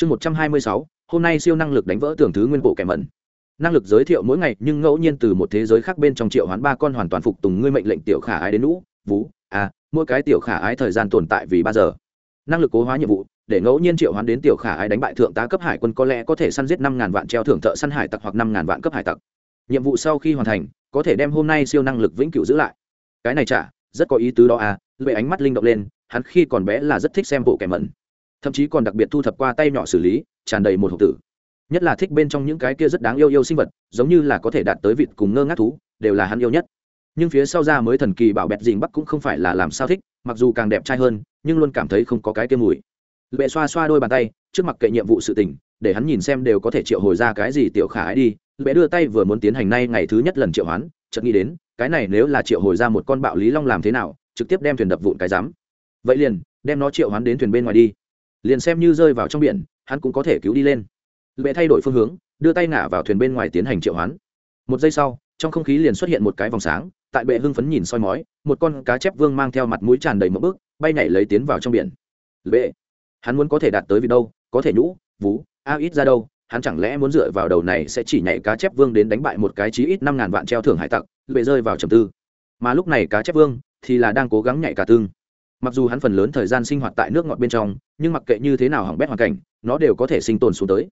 chương một trăm hai mươi sáu, hôm nay siêu năng lực đánh vỡ tưởng thứ nguyên bộ kẻ mẩn. Năng lực giới thiệu mỗi ngày nhưng ngẫu nhiên từ một thế giới khác bên trong triệu hoán ba con hoàn toàn phục tùng ngươi mệnh lệnh tiểu khả ái đến lũ vú à mỗi cái tiểu khả ái thời gian tồn tại vì ba giờ. Năng lực cố hóa nhiệm vụ, để ngẫu nhiên triệu hoán đến tiểu khả ái đánh bại thượng tá cấp hải quân có lẽ có thể săn giết năm ngàn vạn treo thưởng thợ săn hải tặc hoặc năm ngàn vạn cấp hải tặc. Nhiệm vụ sau khi hoàn thành, có thể đem hôm nay siêu năng lực vĩnh cửu giữ lại. Cái này chả, rất có ý tứ đó à lệ ánh mắt linh động lên, hắn khi còn bé là rất thích xem bộ kẻ mẩn thậm chí còn đặc biệt thu thập qua tay nhỏ xử lý, tràn đầy một hộp tử. Nhất là thích bên trong những cái kia rất đáng yêu yêu sinh vật, giống như là có thể đạt tới vịt cùng ngơ ngác thú, đều là hắn yêu nhất. Nhưng phía sau ra mới thần kỳ bảo bẹt dình bắc cũng không phải là làm sao thích, mặc dù càng đẹp trai hơn, nhưng luôn cảm thấy không có cái kia mùi. Lệ xoa xoa đôi bàn tay, trước mặt kệ nhiệm vụ sự tình, để hắn nhìn xem đều có thể triệu hồi ra cái gì tiểu khả ái đi. Lệ đưa tay vừa muốn tiến hành nay ngày thứ nhất lần triệu hoán, chợt nghĩ đến, cái này nếu là triệu hồi ra một con bạo lý long làm thế nào, trực tiếp đem thuyền đập vụn cái rắm vậy liền, đem nó triệu hoán đến thuyền bên ngoài đi liền xem như rơi vào trong biển, hắn cũng có thể cứu đi lên. Lệ thay đổi phương hướng, đưa tay ngả vào thuyền bên ngoài tiến hành triệu hoán. Một giây sau, trong không khí liền xuất hiện một cái vòng sáng, tại bệ hưng phấn nhìn soi mói, một con cá chép vương mang theo mặt mũi tràn đầy mỡ bước bay nhảy lấy tiến vào trong biển. Bệ hắn muốn có thể đạt tới vì đâu, có thể nhũ, vú, a ít ra đâu, hắn chẳng lẽ muốn dựa vào đầu này sẽ chỉ nhảy cá chép vương đến đánh bại một cái chí ít năm ngàn vạn treo thưởng hải tặc bệ rơi vào trầm tư. Mà lúc này cá chép vương thì là đang cố gắng nhảy cả tương mặc dù hắn phần lớn thời gian sinh hoạt tại nước ngọt bên trong, nhưng mặc kệ như thế nào hỏng bét hoàn cảnh, nó đều có thể sinh tồn xuống tới.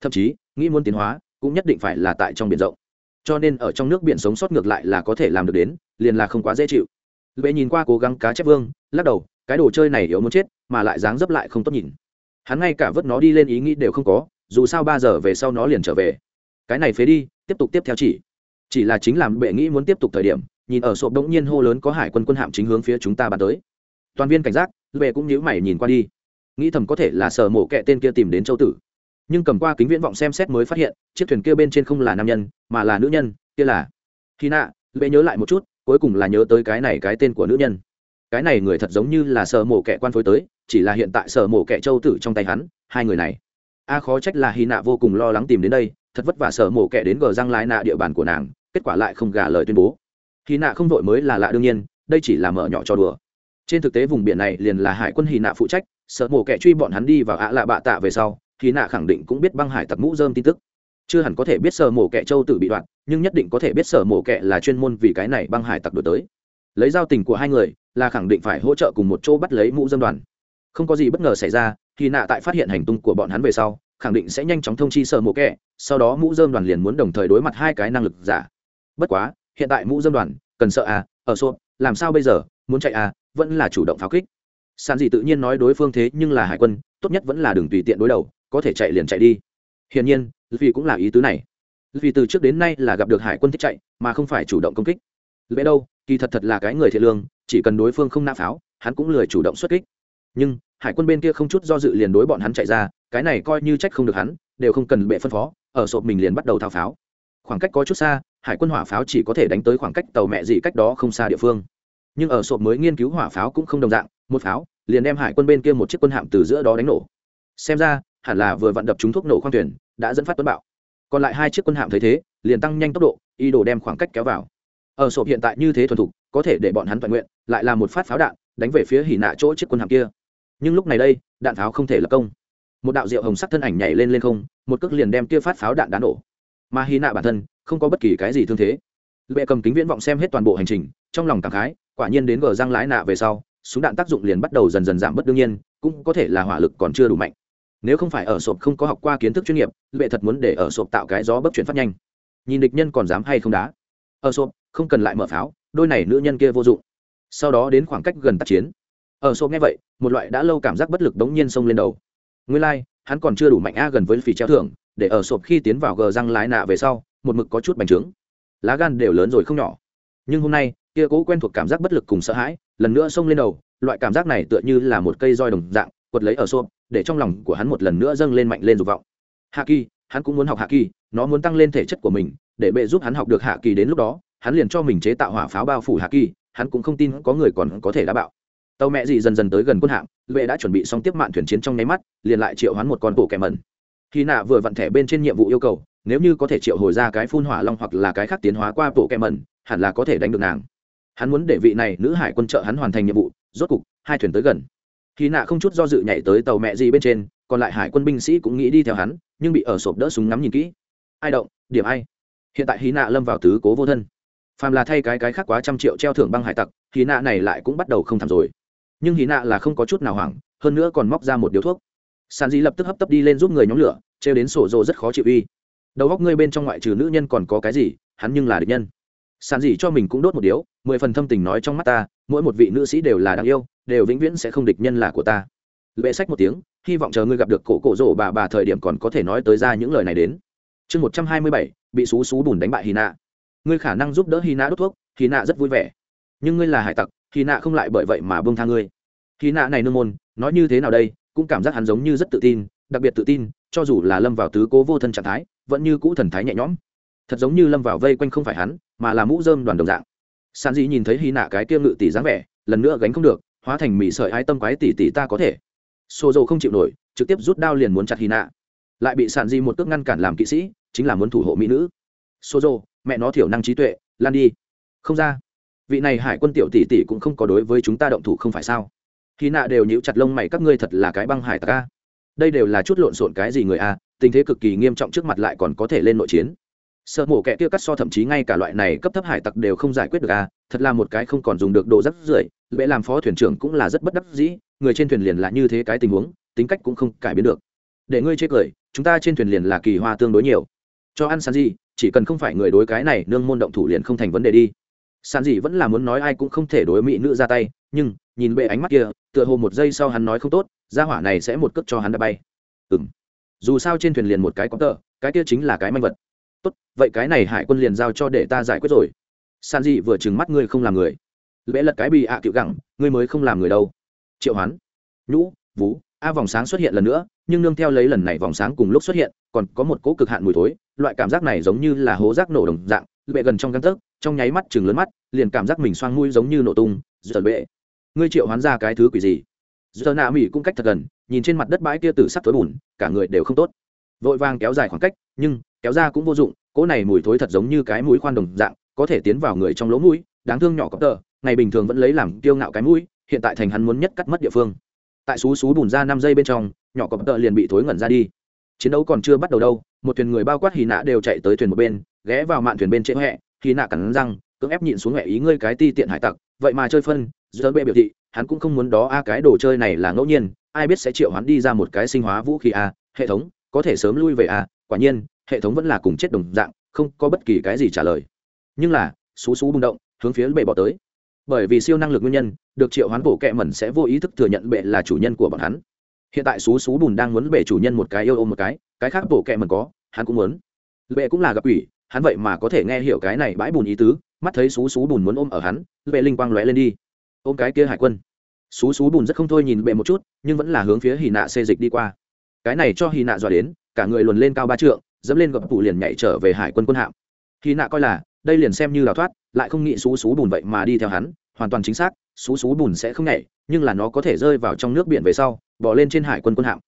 Thậm chí, nghĩ muốn tiến hóa, cũng nhất định phải là tại trong biển rộng. Cho nên ở trong nước biển sống sót ngược lại là có thể làm được đến, liền là không quá dễ chịu. Lệ nhìn qua cố gắng cá chép vương, lắc đầu, cái đồ chơi này yếu muốn chết, mà lại dáng dấp lại không tốt nhìn. Hắn ngay cả vớt nó đi lên ý nghĩ đều không có, dù sao ba giờ về sau nó liền trở về. Cái này phế đi, tiếp tục tiếp theo chỉ. Chỉ là chính làm bệ nghĩ muốn tiếp tục thời điểm, nhìn ở sộp đống nhiên hô lớn có hải quân quân hạm chính hướng phía chúng ta bắn tới toàn viên cảnh giác bệ cũng nhíu mày nhìn qua đi. Nghĩ thầm có thể là sở mổ kẹ tên kia tìm đến châu tử. Nhưng cầm qua kính viễn vọng xem xét mới phát hiện, chiếc thuyền kia bên trên không là nam nhân, mà là nữ nhân, kia là khi nạ lệ nhớ lại một chút, cuối cùng là nhớ tới cái này cái tên của nữ nhân. Cái này người thật giống như là sở mổ kẹ quan phối tới, chỉ là hiện tại sở mổ kẹ châu tử trong tay hắn, hai người này. A khó trách là hy nạ vô cùng lo lắng tìm đến đây, thật vất vả sở mổ kẹ đến gờ răng lái nạ địa bàn của nàng, kết quả lại không gả lời tuyên bố. Hy nạ không vội mới là lạ đương nhiên, đây chỉ là mở nhỏ cho đùa trên thực tế vùng biển này liền là hải quân hy nạ phụ trách, sợ mổ kẻ truy bọn hắn đi vào ạ lạ bạ tạ về sau hy nạ khẳng định cũng biết băng hải tặc mũ dơm tin tức. Chưa hẳn có thể biết sở mổ kẻ châu tử bị đoạn nhưng nhất định có thể biết sở mổ kẻ là chuyên môn vì cái này băng hải tặc đổi tới. Lấy giao tình của hai người, là khẳng định phải hỗ trợ cùng một chỗ bắt lấy mũ dâm đoàn. Không có gì bất ngờ xảy ra khi nạ tại phát hiện hành tung của bọn hắn về sau, khẳng định sẽ nhanh chóng thông chi sở mổ kẹ sau đó mũ dơm đoàn liền muốn đồng thời đối mặt hai cái năng lực giả. Bất quá, hiện tại mũ dơm đoàn cần sợ à ở xô làm sao bây giờ, muốn chạy à vẫn là chủ động pháo kích. Sàn Dị tự nhiên nói đối phương thế nhưng là hải quân, tốt nhất vẫn là đừng tùy tiện đối đầu, có thể chạy liền chạy đi. Hiển nhiên vì cũng là ý tứ này. Vì từ trước đến nay là gặp được hải quân thích chạy, mà không phải chủ động công kích. Lẽ đâu, kỳ thật thật là cái người thiện lương, chỉ cần đối phương không nã pháo, hắn cũng lười chủ động xuất kích. Nhưng, hải quân bên kia không chút do dự liền đối bọn hắn chạy ra, cái này coi như trách không được hắn, đều không cần bệ phân phó, ở sộp mình liền bắt đầu thao pháo. Khoảng cách có chút xa, hải quân hỏa pháo chỉ có thể đánh tới khoảng cách tàu mẹ gì cách đó không xa địa phương nhưng ở sộp mới nghiên cứu hỏa pháo cũng không đồng dạng, một pháo, liền đem hải quân bên kia một chiếc quân hạm từ giữa đó đánh nổ. Xem ra, hẳn là vừa vặn đập trúng thuốc nổ khoang thuyền, đã dẫn phát tuấn bạo. Còn lại hai chiếc quân hạm thấy thế, liền tăng nhanh tốc độ, ý đồ đem khoảng cách kéo vào. Ở sộp hiện tại như thế thuần thục, có thể để bọn hắn toàn nguyện, lại là một phát pháo đạn, đánh về phía hỉ nạ chỗ chiếc quân hạm kia. Nhưng lúc này đây, đạn pháo không thể lập công. Một đạo diệu hồng sắc thân ảnh nhảy lên lên không, một cước liền đem kia phát pháo đạn đá nổ. Mà hỉ nạ bản thân, không có bất kỳ cái gì thương thế. Bệ cầm kính viễn vọng xem hết toàn bộ hành trình, trong lòng cảm khái quả nhiên đến gờ răng lái nạ về sau súng đạn tác dụng liền bắt đầu dần dần giảm bớt đương nhiên cũng có thể là hỏa lực còn chưa đủ mạnh. Nếu không phải ở sộp không có học qua kiến thức chuyên nghiệp lệ thật muốn để ở sộp tạo cái gió bấc chuyển phát nhanh. Nhìn địch nhân còn dám hay không đá? Ở sộp không cần lại mở pháo đôi này nữ nhân kia vô dụng. Sau đó đến khoảng cách gần tác chiến. Ở sộp nghe vậy một loại đã lâu cảm giác bất lực đống nhiên xông lên đầu. Nguyên lai、like, hắn còn chưa đủ mạnh a gần với phỉ treo thưởng để ở sộp khi tiến vào gờ răng lái nạ về sau một mực có chút bành trướng. Lá gan đều lớn rồi không nhỏ. Nhưng hôm nay kia cố quen thuộc cảm giác bất lực cùng sợ hãi, lần nữa xông lên đầu, loại cảm giác này tựa như là một cây roi đồng dạng, quật lấy ở xô để trong lòng của hắn một lần nữa dâng lên mạnh lên dục vọng. Hạ kỳ, hắn cũng muốn học hạ kỳ, nó muốn tăng lên thể chất của mình, để bệ giúp hắn học được hạ kỳ đến lúc đó, hắn liền cho mình chế tạo hỏa pháo bao phủ hạ kỳ, hắn cũng không tin có người còn có thể đá bạo. Tàu mẹ gì dần dần tới gần quân hạm vệ đã chuẩn bị xong tiếp mạn thuyền chiến trong nháy mắt, liền lại triệu hắn một con bộ kẻ mẩn. Khi nạ vừa vặn thẻ bên trên nhiệm vụ yêu cầu, nếu như có thể triệu hồi ra cái phun hỏa long hoặc là cái khác tiến hóa qua bộ kẻ mẩn, hẳn là có thể đánh được nàng hắn muốn để vị này nữ hải quân trợ hắn hoàn thành nhiệm vụ, rốt cục, hai thuyền tới gần. Khi nạ không chút do dự nhảy tới tàu mẹ gì bên trên, còn lại hải quân binh sĩ cũng nghĩ đi theo hắn, nhưng bị ở sộp đỡ súng ngắm nhìn kỹ. Ai động, điểm ai? Hiện tại hy nạ lâm vào tứ cố vô thân. Phàm là thay cái cái khác quá trăm triệu treo thưởng băng hải tặc hy nạ này lại cũng bắt đầu không thảm rồi. Nhưng hy nạ là không có chút nào hoảng, hơn nữa còn móc ra một điếu thuốc. Sàn di lập tức hấp tấp đi lên giúp người nhóm lửa, trêu đến sổ rộ rất khó chịu uy. Đầu góc ngươi bên trong ngoại trừ nữ nhân còn có cái gì, hắn nhưng là địch nhân sàn dì cho mình cũng đốt một điếu, mười phần thâm tình nói trong mắt ta, mỗi một vị nữ sĩ đều là đáng yêu, đều vĩnh viễn sẽ không địch nhân là của ta. Lệ sách một tiếng, hy vọng chờ ngươi gặp được cổ cổ rổ bà bà thời điểm còn có thể nói tới ra những lời này đến. Chương một trăm hai mươi bảy, bị xú xú bùn đánh bại hy nạ ngươi khả năng giúp đỡ hy nạ đốt thuốc hy nạ rất vui vẻ. Nhưng ngươi là hải tặc hy nạ không lại bởi vậy mà bông tha ngươi. Hy nạ này nương môn, nói như thế nào đây, cũng cảm giác hắn giống như rất tự tin, đặc biệt tự tin, cho dù là lâm vào tứ cố vô thân trạng thái, vẫn như cũ thần thái nhẹ nhõm. Thật giống như lâm vào vây quanh không phải hắn mà là mũ dơm đoàn đồng dạng. San dĩ nhìn thấy hy nạ cái kia ngự tỷ dáng vẻ, lần nữa gánh không được, hóa thành mỹ sợi ai tâm quái tỷ tỷ ta có thể. Xô dầu không chịu nổi, trực tiếp rút đao liền muốn chặt hy nạ. Lại bị sàn di một cước ngăn cản làm kỵ sĩ, chính là muốn thủ hộ mỹ nữ. Xô dầu, mẹ nó thiểu năng trí tuệ, lan đi. Không ra. Vị này hải quân tiểu tỷ tỷ cũng không có đối với chúng ta động thủ không phải sao? Hy nạ đều nhíu chặt lông mày, các ngươi thật là cái băng hải tặc a. Đây đều là chút lộn xộn cái gì người a, tình thế cực kỳ nghiêm trọng trước mặt lại còn có thể lên nội chiến sợ mổ kẻ kia cắt so thậm chí ngay cả loại này cấp thấp hải tặc đều không giải quyết được à? thật là một cái không còn dùng được đồ rắc rưởi lễ làm phó thuyền trưởng cũng là rất bất đắc dĩ, người trên thuyền liền là như thế cái tình huống, tính cách cũng không cải biến được. Để ngươi chê cười, chúng ta trên thuyền liền là kỳ hoa tương đối nhiều. Cho ăn sàn gì, chỉ cần không phải người đối cái này, nương môn động thủ liền không thành vấn đề đi. Sàn gì vẫn là muốn nói ai cũng không thể đối mỹ nữ ra tay, nhưng, nhìn bệ ánh mắt kia, tựa hồ một giây sau hắn nói không tốt ra hỏa này sẽ một cước cho hắn đã bay. Ừng dù sao trên thuyền liền một cái có tờ, cái kia chính là cái manh vật tốt, vậy cái này hải quân liền giao cho để ta giải quyết rồi. San dị vừa trừng mắt ngươi không làm người. Lễ lật cái bị ạ à cựu gẳng, ngươi mới không làm người đâu. Triệu hoán, nhũ, vú, a vòng sáng xuất hiện lần nữa, nhưng nương theo lấy lần này vòng sáng cùng lúc xuất hiện, còn có một cỗ cực hạn mùi thối, loại cảm giác này giống như là hố rác nổ đồng dạng bệ gần trong găng tấc, trong nháy mắt chừng lớn mắt, liền cảm giác mình xoang mũi giống như nổ tung, giật bệ. Ngươi triệu hoán ra cái thứ quỷ gì? Giờ nạ mỹ cũng cách thật gần, nhìn trên mặt đất bãi kia tử sắc tối bùn, cả người đều không tốt vội vàng kéo dài khoảng cách, nhưng, kéo ra cũng vô dụng, cỗ này mùi thối thật giống như cái mũi khoan đồng dạng, có thể tiến vào người trong lỗ mũi, đáng thương nhỏ có tờ, ngày bình thường vẫn lấy làm kiêu ngạo cái mũi, hiện tại thành hắn muốn nhất cắt mất địa phương. Tại xú xú bùn ra năm giây bên trong, nhỏ có tờ liền bị thối ngẩn ra đi. Chiến đấu còn chưa bắt đầu đâu, một thuyền người bao quát hì nạ đều chạy tới thuyền một bên, ghé vào mạn thuyền bên trễ huệ hì nạ cắn răng, cưỡng ép nhịn xuống huệ ý ngươi cái ti tiện hải tặc, vậy mà chơi phân, giữa bệ biểu thị, hắn cũng không muốn đó a, cái đồ chơi này là ngẫu nhiên, ai biết sẽ triệu hắn đi ra một cái sinh hóa vũ khí a, hệ thống có thể sớm lui về à? quả nhiên, hệ thống vẫn là cùng chết đồng dạng, không có bất kỳ cái gì trả lời. Nhưng là, xú xú bung động, hướng phía bệ bỏ tới. Bởi vì siêu năng lực nguyên nhân, được triệu hoán bổ kẹ mẩn sẽ vô ý thức thừa nhận bệ là chủ nhân của bọn hắn. Hiện tại xú xú bùn đang muốn bệ chủ nhân một cái yêu ôm một cái cái khác bổ kẹ mẩn có, hắn cũng muốn. Bệ cũng là gặp ủy, hắn vậy mà có thể nghe hiểu cái này bãi bùn ý tứ, mắt thấy xú xú bùn muốn ôm ở hắn, bệ linh quang lóe lên đi. Ôm cái kia hải quân. Xú xú bùn rất không thôi nhìn bệ một chút, nhưng vẫn là hướng phía hì nạ xê dịch đi qua cái này cho hy nạ dọa đến, cả người luồn lên cao ba trượng, dẫm lên gập cụ liền nhảy trở về hải quân quân hạm. Hy nạ coi là, đây liền xem như đào thoát, lại không nghĩ xú xú bùn vậy mà đi theo hắn, hoàn toàn chính xác, xú xú bùn sẽ không nhảy, nhưng là nó có thể rơi vào trong nước biển về sau, bỏ lên trên hải quân quân hạm.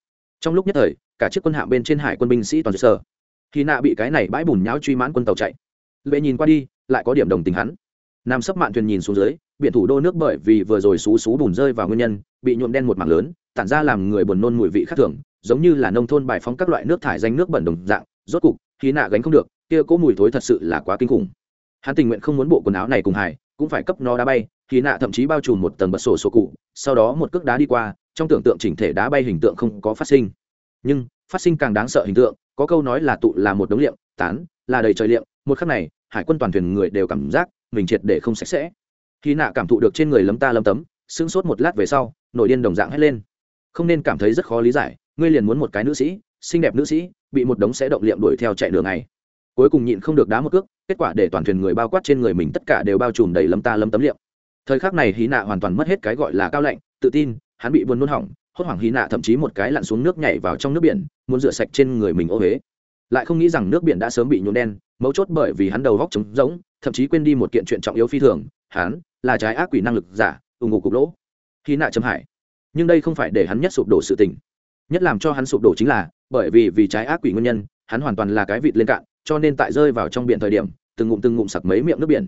Trong lúc nhất thời, cả chiếc quân hạm bên trên hải quân binh sĩ toàn sơ khi nạ bị cái này bãi bùn nháo truy mãn quân tàu chạy. Lệ nhìn qua đi, lại có điểm đồng tình hắn. Nam sấp mạn thuyền nhìn xuống dưới, biển thủ đô nước bởi vì vừa rồi xú xú bùn rơi vào nguyên nhân, bị nhuộm đen một mảng lớn, tản ra làm người buồn nôn mùi vị khác thường giống như là nông thôn bài phóng các loại nước thải danh nước bẩn đồng dạng, rốt cục khí nạ gánh không được, kia cỗ mùi thối thật sự là quá kinh khủng. Hắn tình nguyện không muốn bộ quần áo này cùng hải cũng phải cấp nó đá bay khí nạ thậm chí bao trùm một tầng bật sổ sổ cụ, sau đó một cước đá đi qua, trong tưởng tượng chỉnh thể đá bay hình tượng không có phát sinh. Nhưng, phát sinh càng đáng sợ hình tượng, có câu nói là tụ là một đống liệm, tán là đầy trời liệm, một khắc này, hải quân toàn thuyền người đều cảm giác mình triệt để không sạch sẽ. Khi nạ cảm thụ được trên người lấm ta lấm tấm, sững sốt một lát về sau, nổi điên đồng dạng hét lên. Không nên cảm thấy rất khó lý giải ngươi liền muốn một cái nữ sĩ, xinh đẹp nữ sĩ, bị một đống sẽ động liệm đuổi theo chạy đường này cuối cùng nhịn không được đá một cước, kết quả để toàn thuyền người bao quát trên người mình tất cả đều bao trùm đầy lấm ta lấm tấm liệm. Thời khắc này hí nạ hoàn toàn mất hết cái gọi là cao lạnh, tự tin, hắn bị buồn nôn hỏng, hốt hoảng hí nạ thậm chí một cái lặn xuống nước nhảy vào trong nước biển, muốn rửa sạch trên người mình ô huế lại không nghĩ rằng nước biển đã sớm bị nhuộn đen, mấu chốt bởi vì hắn đầu góc trống rỗng, thậm chí quên đi một kiện chuyện trọng yếu phi thường, hắn là trái ác quỷ năng lực giả ủng ngụ cục lỗ. Hí nạ chấm hải nhưng đây không phải để hắn nhất sụp đổ sự tình nhất làm cho hắn sụp đổ chính là, bởi vì vì trái ác quỷ nguyên nhân, hắn hoàn toàn là cái vịt lên cạn, cho nên tại rơi vào trong biển thời điểm, từng ngụm từng ngụm sặc mấy miệng nước biển.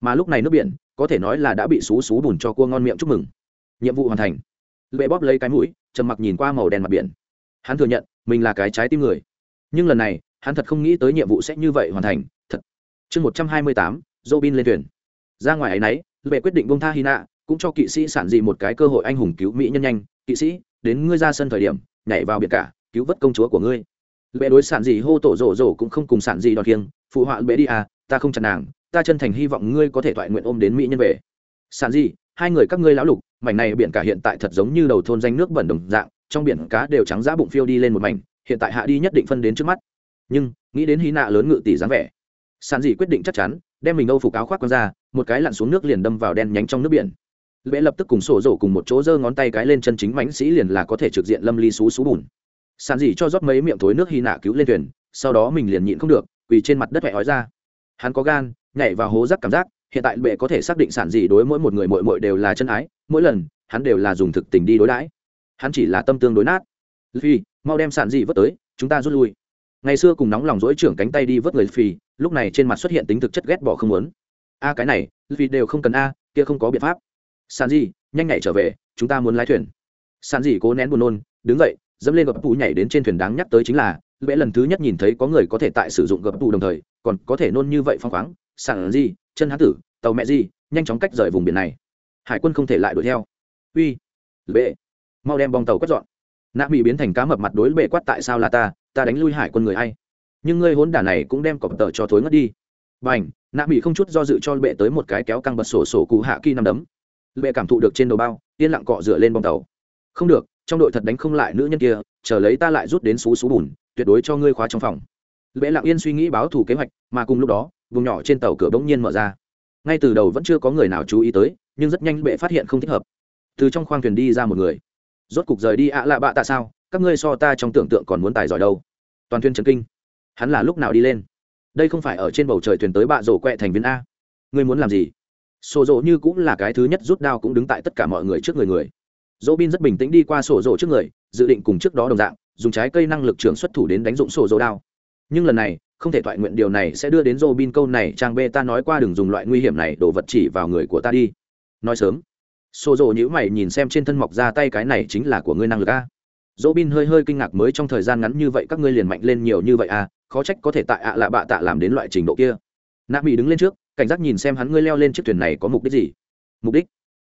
Mà lúc này nước biển, có thể nói là đã bị xú xú bùn cho cua ngon miệng chúc mừng. Nhiệm vụ hoàn thành. Lệ bóp lấy cái mũi, trầm mặc nhìn qua màu đen mặt biển. Hắn thừa nhận, mình là cái trái tim người. Nhưng lần này, hắn thật không nghĩ tới nhiệm vụ sẽ như vậy hoàn thành, thật. Chương một trăm hai mươi tám dô bin lên thuyền. Ra ngoài ấy nấy, lệ quyết định bông tha hy nạ cũng cho kỵ sĩ sản dị một cái cơ hội anh hùng cứu mỹ nhân nhanh. Kỵ sĩ, đến ngươi ra sân thời điểm nhảy vào biển cả, cứu vớt công chúa của ngươi. Bệ đối sản gì hô tổ rổ rổ cũng không cùng sản gì đòn kiêng, phụ họa bệ đi à ta không chặn nàng, ta chân thành hy vọng ngươi có thể thoại nguyện ôm đến mỹ nhân về. Sản gì hai người các ngươi lão lục, mảnh này biển cả hiện tại thật giống như đầu thôn danh nước bẩn đồng dạng, trong biển cá đều trắng giá bụng phiêu đi lên một mảnh, hiện tại hạ đi nhất định phân đến trước mắt. Nhưng, nghĩ đến hy nạ lớn ngự tỷ dáng vẻ, sản dị quyết định chắc chắn, đem mình âu phục áo khoác quăng ra, một cái lặn xuống nước liền đâm vào đen nhánh trong nước biển lễ lập tức cùng sổ rổ cùng một chỗ giơ ngón tay cái lên chân chính mãnh sĩ liền là có thể trực diện lâm ly xú xú bùn. Sàn dỉ cho rót mấy miệng thối nước hy nạ cứu lên thuyền, sau đó mình liền nhịn không được, quỳ trên mặt đất mẹ hói ra. Hắn có gan, nhảy vào hố rác cảm giác, hiện tại bệ có thể xác định sản dỉ đối mỗi một người mội mội đều là chân ái, mỗi lần, hắn đều là dùng thực tình đi đối đãi. Hắn chỉ là tâm tương đối nát. Phi, mau đem sản dỉ vớt tới, chúng ta rút lui. Ngày xưa cùng nóng lòng dỗi trưởng cánh tay đi vớt người phi, lúc này trên mặt xuất hiện tính thực chất ghét bỏ không muốn. A, cái này, phi đều không cần a, kia không có biện pháp sản dị nhanh nhảy trở về, chúng ta muốn lái thuyền. Sản dị cố nén buồn nôn, đứng dậy, dẫm lên gập tù nhảy đến trên thuyền đáng nhắc tới chính là lễ lần thứ nhất nhìn thấy có người có thể tại sử dụng gập tù đồng thời, còn có thể nôn như vậy phong khoáng. Sản dị chân hán tử, tàu mẹ gì nhanh chóng cách rời vùng biển này. Hải quân không thể lại đuổi theo. Uy, bệ. Mau đem bong tàu quét dọn. Nạ bị biến thành cá mập mặt đối bệ quát tại sao là ta ta đánh lui hải quân người hay. Nhưng ngươi hốn đả này cũng đem cọp tờ cho thối ngất đi. B à n h nạ bị không chút do dự cho bệ tới một cái kéo căng bật sổ sổ cụ hạ kỳ nằm đấm bệ cảm thụ được trên đầu bao, yên lặng cọ dựa lên bong tàu. Không được, trong đội thật đánh không lại nữ nhân kia, chờ lấy ta lại rút đến xú xú bùn, tuyệt đối cho ngươi khóa trong phòng. Bệ lặng yên suy nghĩ báo thủ kế hoạch, mà cùng lúc đó, vùng nhỏ trên tàu cửa bỗng nhiên mở ra. Ngay từ đầu vẫn chưa có người nào chú ý tới, nhưng rất nhanh bệ phát hiện không thích hợp. Từ trong khoang thuyền đi ra một người. Rốt cục rời đi ạ lạ bạ tại sao, các ngươi so ta trong tưởng tượng còn muốn tài giỏi đâu. Toàn thuyền trần kinh. Hắn là lúc nào đi lên? Đây không phải ở trên bầu trời thuyền tới bạ rổ quẹ thành viên a. Ngươi muốn làm gì? Sổ dỗ như cũng là cái thứ nhất rút đao cũng đứng tại tất cả mọi người trước người người. Dỗ bin rất bình tĩnh đi qua sổ dỗ trước người, dự định cùng trước đó đồng dạng, dùng trái cây năng lực trưởng xuất thủ đến đánh dụng sổ dỗ đao. Nhưng lần này, không thể thoại nguyện điều này sẽ đưa đến dỗ bin câu này, trang bê ta nói qua đừng dùng loại nguy hiểm này đổ vật chỉ vào người của ta đi. Nói sớm, sổ dỗ nhữ mày nhìn xem trên thân mọc ra tay cái này chính là của ngươi năng lực a. Dỗ bin hơi hơi kinh ngạc mới trong thời gian ngắn như vậy các ngươi liền mạnh lên nhiều như vậy à khó trách có thể tại ạ lạ bạ tạ làm đến loại trình độ kia. Nạ mỹ đứng lên trước cảnh giác nhìn xem hắn ngươi leo lên chiếc thuyền này có mục đích gì? Mục đích?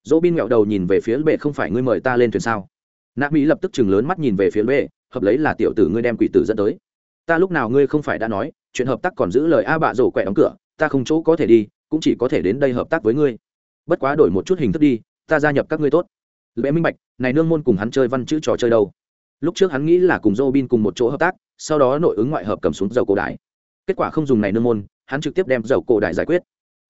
Dỗ bin nghẹo đầu nhìn về phía bệ, không phải ngươi mời ta lên thuyền sao? Nạ mỹ lập tức chừng lớn mắt nhìn về phía bệ, hợp lấy là tiểu tử ngươi đem quỷ tử dẫn tới. Ta lúc nào ngươi không phải đã nói, chuyện hợp tác còn giữ lời a bạ rổ quẹ đóng cửa, ta không chỗ có thể đi, cũng chỉ có thể đến đây hợp tác với ngươi. Bất quá đổi một chút hình thức đi, ta gia nhập các ngươi tốt. Lẽ minh bạch, này nương môn cùng hắn chơi văn chữ trò chơi đâu? Lúc trước hắn nghĩ là cùng dô bin cùng một chỗ hợp tác, sau đó nội ứng ngoại hợp cầm xuống dầu cổ đại. Kết quả không dùng này nương môn, hắn trực tiếp đem dầu cổ đại giải quyết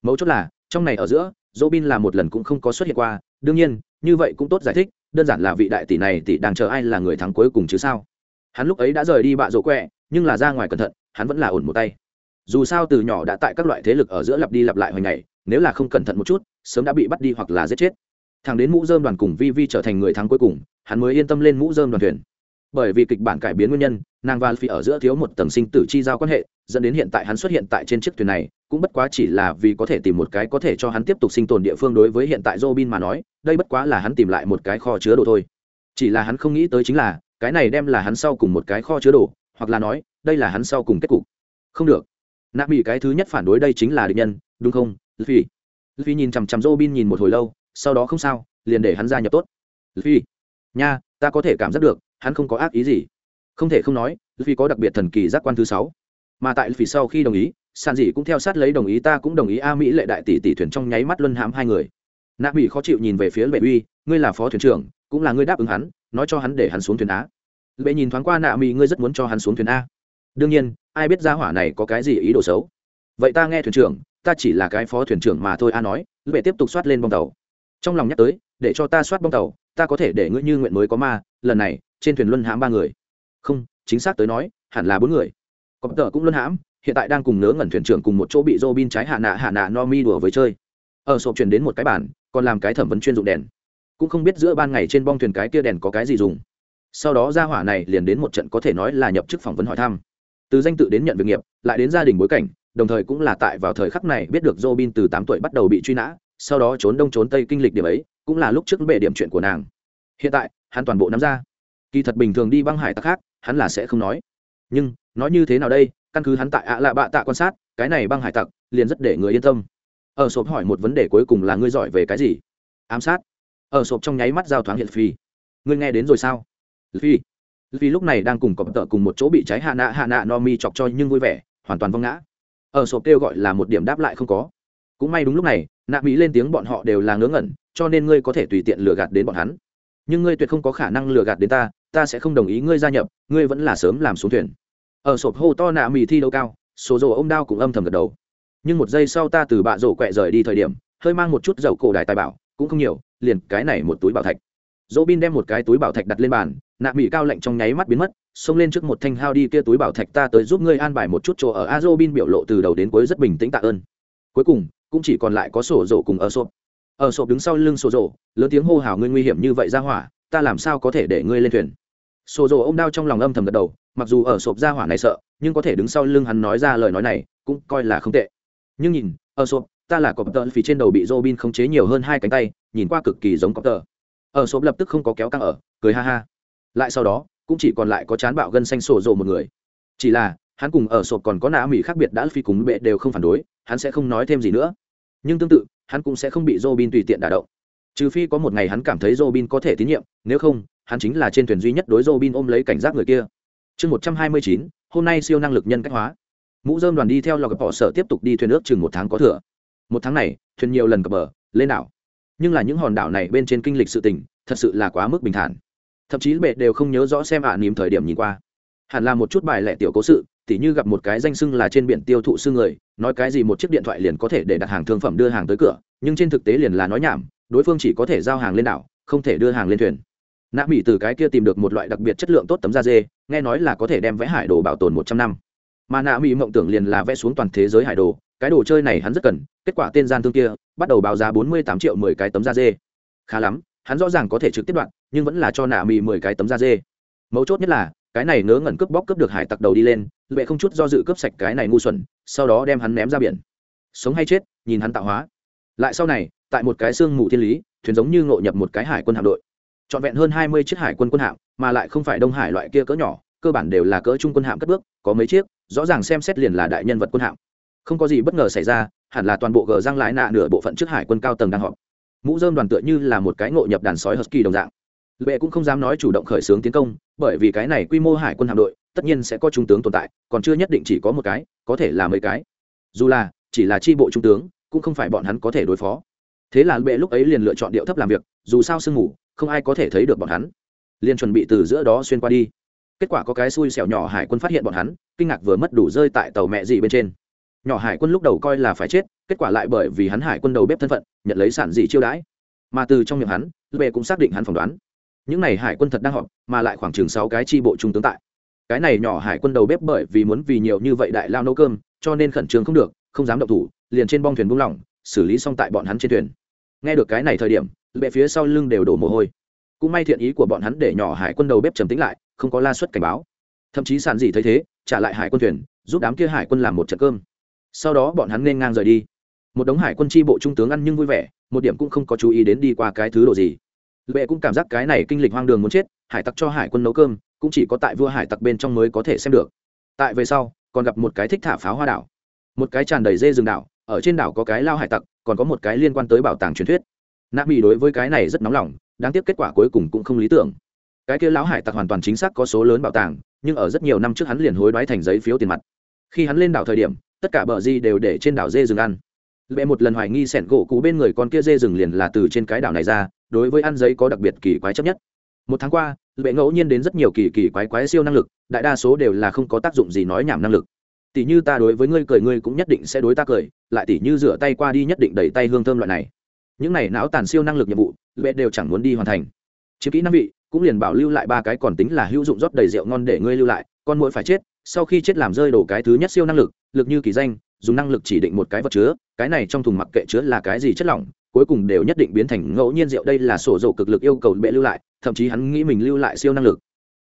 mấu chốt là, trong này ở giữa dô bin là một lần cũng không có xuất hiện qua. Đương nhiên, như vậy cũng tốt giải thích, đơn giản là vị đại tỷ này tỷ đang chờ ai là người thắng cuối cùng chứ sao? Hắn lúc ấy đã rời đi bạ rỗ quẹ, nhưng là ra ngoài cẩn thận, hắn vẫn là ổn một tay. Dù sao từ nhỏ đã tại các loại thế lực ở giữa lặp đi lặp lại hồi ngày, nếu là không cẩn thận một chút, sớm đã bị bắt đi hoặc là giết chết. Thằng đến mũ dơm đoàn cùng vi vi trở thành người thắng cuối cùng, hắn mới yên tâm lên mũ dơm đoàn thuyền bởi vì kịch bản cải biến nguyên nhân nàng và phi ở giữa thiếu một tầng sinh tử chi giao quan hệ dẫn đến hiện tại hắn xuất hiện tại trên chiếc thuyền này cũng bất quá chỉ là vì có thể tìm một cái có thể cho hắn tiếp tục sinh tồn địa phương đối với hiện tại Robin mà nói, đây bất quá là hắn tìm lại một cái kho chứa đồ thôi. Chỉ là hắn không nghĩ tới chính là, cái này đem là hắn sau cùng một cái kho chứa đồ, hoặc là nói, đây là hắn sau cùng kết cục. Không được. Nạp bị cái thứ nhất phản đối đây chính là địch nhân, đúng không? Phi, Phi nhìn chằm chằm Robin nhìn một hồi lâu, sau đó không sao, liền để hắn gia nhập tốt. Phi, Nha, ta có thể cảm giác được, hắn không có ác ý gì. Không thể không nói, vì có đặc biệt thần kỳ giác quan thứ sáu. Mà tại vì sau khi đồng ý sàn dị cũng theo sát lấy đồng ý ta cũng đồng ý a mỹ lệ đại tỷ tỷ thuyền trong nháy mắt luân hãm hai người. Nạ mỹ khó chịu nhìn về phía lệ uy ngươi là phó thuyền trưởng cũng là ngươi đáp ứng hắn nói cho hắn để hắn xuống thuyền á. Lệ nhìn thoáng qua nạ mỹ ngươi rất muốn cho hắn xuống thuyền a. Đương nhiên ai biết ra hỏa này có cái gì ý đồ xấu. Vậy ta nghe thuyền trưởng ta chỉ là cái phó thuyền trưởng mà thôi a nói lệ tiếp tục soát lên bong tàu. Trong lòng nhắc tới để cho ta soát bong tàu ta có thể để ngươi như nguyện mới có ma lần này trên thuyền luân hãm ba người không chính xác tới nói hẳn là bốn người có tờ cũng luân hãm hiện tại đang cùng nớ ngẩn thuyền trưởng cùng một chỗ bị Robin trái hạ nạ hạ nạ no mi đùa với chơi. Ở sộp chuyển đến một cái bàn, còn làm cái thẩm vấn chuyên dụng đèn. Cũng không biết giữa ban ngày trên bong thuyền cái kia đèn có cái gì dùng. Sau đó ra hỏa này liền đến một trận có thể nói là nhập chức phỏng vấn hỏi thăm. Từ danh tự đến nhận việc nghiệp, lại đến gia đình bối cảnh, đồng thời cũng là tại vào thời khắc này biết được Robin từ tám tuổi bắt đầu bị truy nã, sau đó trốn đông trốn tây kinh lịch điểm ấy, cũng là lúc trước bệ điểm chuyện của nàng. Hiện tại, hắn toàn bộ nắm ra. kỳ thật bình thường đi băng hải tặc khác hắn là sẽ không nói. Nhưng nói như thế nào đây? Căn cứ hắn tại ạ lạ bạ tạ quan sát cái này băng hải tặc liền rất để người yên tâm. Ở sộp hỏi một vấn đề cuối cùng là ngươi giỏi về cái gì? Ám sát. Ở sộp trong nháy mắt giao thoáng hiện phi. Ngươi nghe đến rồi sao? Phi. Phi lúc này đang cùng cọp tợ cùng một chỗ bị cháy hạ nạ hạ nạ no mi chọc cho nhưng vui vẻ hoàn toàn vong ngã. Ở sộp kêu gọi là một điểm đáp lại không có. Cũng may đúng lúc này nạ mỹ lên tiếng bọn họ đều là ngớ ngẩn, cho nên ngươi có thể tùy tiện lừa gạt đến bọn hắn. Nhưng ngươi tuyệt không có khả năng lừa gạt đến ta ta sẽ không đồng ý ngươi gia nhập, ngươi vẫn là sớm làm xuống thuyền. Ở sộp hô to nạ mỹ thi đấu cao, số rồ ông đao cũng âm thầm gật đầu. Nhưng một giây sau ta từ bạ rổ quẹ rời đi thời điểm, hơi mang một chút dầu cổ đài tài bảo, cũng không nhiều, liền cái này một túi bảo thạch. Dỗ bin đem một cái túi bảo thạch đặt lên bàn, nạ mỹ cao lạnh trong nháy mắt biến mất, xông lên trước một thanh hao đi kia túi bảo thạch ta tới giúp ngươi an bài một chút chỗ ở. A dỗ bin biểu lộ từ đầu đến cuối rất bình tĩnh tạ ơn. Cuối cùng cũng chỉ còn lại có sổ rổ cùng ở sộp ở sộp đứng sau lưng sổ rổ lớn tiếng hô hào ngươi nguy hiểm như vậy ra hỏa ta làm sao có thể để ngươi lên thuyền sổ rổ ô m đao trong lòng âm thầm gật đầu mặc dù ở sộp ra hỏa này sợ nhưng có thể đứng sau lưng hắn nói ra lời nói này cũng coi là không tệ nhưng nhìn ở sộp ta là cọp tờ phì trên đầu bị Robin khống chế nhiều hơn hai cánh tay, nhìn qua cực kỳ giống cọp tờ Ở sộp lập tức không có kéo căng ở, cười ha ha. Lại sau đó, cũng chỉ còn lại có chán bạo gân xanh sổ rồ một người. Chỉ là, hắn cùng ở sộp còn có nạ mỹ khác biệt đã phi cùng bệ đều không phản đối, hắn sẽ không nói thêm gì nữa. Nhưng tương tự, hắn cũng sẽ không bị Robin tùy tiện đả động. Trừ phi có một ngày hắn cảm thấy Robin có thể tín nhiệm, nếu không, hắn chính là trên thuyền duy nhất đối Robin ôm lấy cảnh giác người kia. Chương một trăm hai mươi chín, hôm nay siêu năng lực nhân cách hóa. Mũ rơm đoàn đi theo lò gặp bỏ sở tiếp tục đi thuyền nước chừng một tháng có thừa một tháng này thuyền nhiều lần cập bờ lên đảo nhưng là những hòn đảo này bên trên kinh lịch sự tình thật sự là quá mức bình thản thậm chí bệ đều không nhớ rõ xem ạ à nìm thời điểm nhìn qua hẳn là một chút bài lẻ tiểu cố sự tỉ như gặp một cái danh sưng là trên biển tiêu thụ xương người, nói cái gì một chiếc điện thoại liền có thể để đặt hàng thương phẩm đưa hàng tới cửa, nhưng trên thực tế liền là nói nhảm, đối phương chỉ có thể giao hàng lên đảo, không thể đưa hàng lên thuyền. Nạ mỹ từ cái kia tìm được một loại đặc biệt chất lượng tốt tấm da dê, nghe nói là có thể đem vẽ hải đồ bảo tồn một trăm năm. Mà nạ mỹ mộng tưởng liền là vẽ xuống toàn thế giới hải đồ, cái đồ chơi này hắn rất cần, kết quả tên gian thương kia, bắt đầu báo giá bốn mươi tám triệu mười cái tấm da dê. Khá lắm, hắn rõ ràng có thể trực tiếp đoạn, nhưng vẫn là cho nạ mỹ mười cái tấm da dê. Mấu chốt nhất là cái này ngớ ngẩn cướp bóc cướp được hải tặc đầu đi lên, lệ không chút do dự cướp sạch cái này ngu xuẩn, sau đó đem hắn ném ra biển. Sống hay chết, nhìn hắn tạo hóa. Lại sau này, tại một cái xương mù thiên lý, thuyền giống như ngộ nhập một cái hải quân hạm đội. Trọn vẹn hơn hai mươi chiếc hải quân quân hạm, mà lại không phải đông hải loại kia cỡ nhỏ, cơ bản đều là cỡ trung quân hạm cất bước, có mấy chiếc, rõ ràng xem xét liền là đại nhân vật quân hạm. Không có gì bất ngờ xảy ra, hẳn là toàn bộ gờ răng lại nạ nửa bộ phận trước hải quân cao tầng đang họp. Mũ dơm đoàn tựa như là một cái ngộ nhập đàn sói husky đồng dạng lệ cũng không dám nói chủ động khởi xướng tiến công, bởi vì cái này quy mô hải quân hạm đội, tất nhiên sẽ có trung tướng tồn tại, còn chưa nhất định chỉ có một cái, có thể là mấy cái. Dù là, chỉ là tri bộ trung tướng, cũng không phải bọn hắn có thể đối phó. Thế là lệ lúc ấy liền lựa chọn điệu thấp làm việc, dù sao sương ngủ không ai có thể thấy được bọn hắn. Liền chuẩn bị từ giữa đó xuyên qua đi. Kết quả có cái xui xẻo nhỏ hải quân phát hiện bọn hắn, kinh ngạc vừa mất đủ rơi tại tàu mẹ gì bên trên. Nhỏ hải quân lúc đầu coi là phải chết, kết quả lại bởi vì hắn hải quân đầu bếp thân phận, nhận lấy sản dị chiêu đãi. Mà từ trong miệng hắn, lệ cũng xác định hắn phỏng đoán những n à y hải quân thật đang họp, mà lại khoảng chừng sáu cái tri bộ trung tướng tại. Cái này nhỏ hải quân đầu bếp bởi vì muốn vì nhiều như vậy đại lao nấu cơm, cho nên khẩn trương không được, không dám động thủ, liền trên bong thuyền buông lỏng, xử lý xong tại bọn hắn trên thuyền. Nghe được cái này thời điểm lệ phía sau lưng đều đổ mồ hôi. Cũng may thiện ý của bọn hắn để nhỏ hải quân đầu bếp trầm tính lại, không có la suất cảnh báo. Thậm chí sàn gì thấy thế, trả lại hải quân thuyền, giúp đám kia hải quân làm một trận cơm. Sau đó bọn hắn nên ngang rời đi. Một đống hải quân tri bộ trung tướng ăn nhưng vui vẻ, một điểm cũng không có chú ý đến đi qua cái thứ đồ gì lệ cũng cảm giác cái này kinh lịch hoang đường muốn chết, hải tặc cho hải quân nấu cơm, cũng chỉ có tại vua hải tặc bên trong mới có thể xem được. Tại về sau, còn gặp một cái thích thả pháo hoa đảo. Một cái tràn đầy dê rừng đảo, ở trên đảo có cái lao hải tặc, còn có một cái liên quan tới bảo tàng truyền thuyết. Nạ mỹ đối với cái này rất nóng lòng, đáng tiếc kết quả cuối cùng cũng không lý tưởng. Cái kia lão hải tặc hoàn toàn chính xác có số lớn bảo tàng, nhưng ở rất nhiều năm trước hắn liền hối đoái thành giấy phiếu tiền mặt. Khi hắn lên đảo thời điểm, tất cả bờ di đều để trên đảo dê rừng ăn. Lệ một lần hoài nghi sẻn gỗ cũ bên người con kia dê rừng liền là từ trên cái đảo này ra đối với ăn giấy có đặc biệt kỳ quái chấp nhất. Một tháng qua, lệ ngẫu nhiên đến rất nhiều kỳ kỳ quái quái siêu năng lực, đại đa số đều là không có tác dụng gì nói nhảm năng lực. Tỷ như ta đối với ngươi cười ngươi cũng nhất định sẽ đối ta cười, lại tỷ như rửa tay qua đi nhất định đẩy tay hương thơm loại này. Những này não tàn siêu năng lực nhiệm vụ, lệ đều chẳng muốn đi hoàn thành. Chiếm kỹ năm vị, cũng liền bảo lưu lại ba cái còn tính là hữu dụng rót đầy rượu ngon để ngươi lưu lại, con mũi phải chết, sau khi chết làm rơi đổ cái thứ nhất siêu năng lực lực như kỳ danh, dùng năng lực chỉ định một cái vật chứa, cái này trong thùng mặc kệ chứa là cái gì chất lỏng cuối cùng đều nhất định biến thành ngẫu nhiên rượu. Đây là sổ dầu cực lực yêu cầu bệ lưu lại, thậm chí hắn nghĩ mình lưu lại siêu năng lực.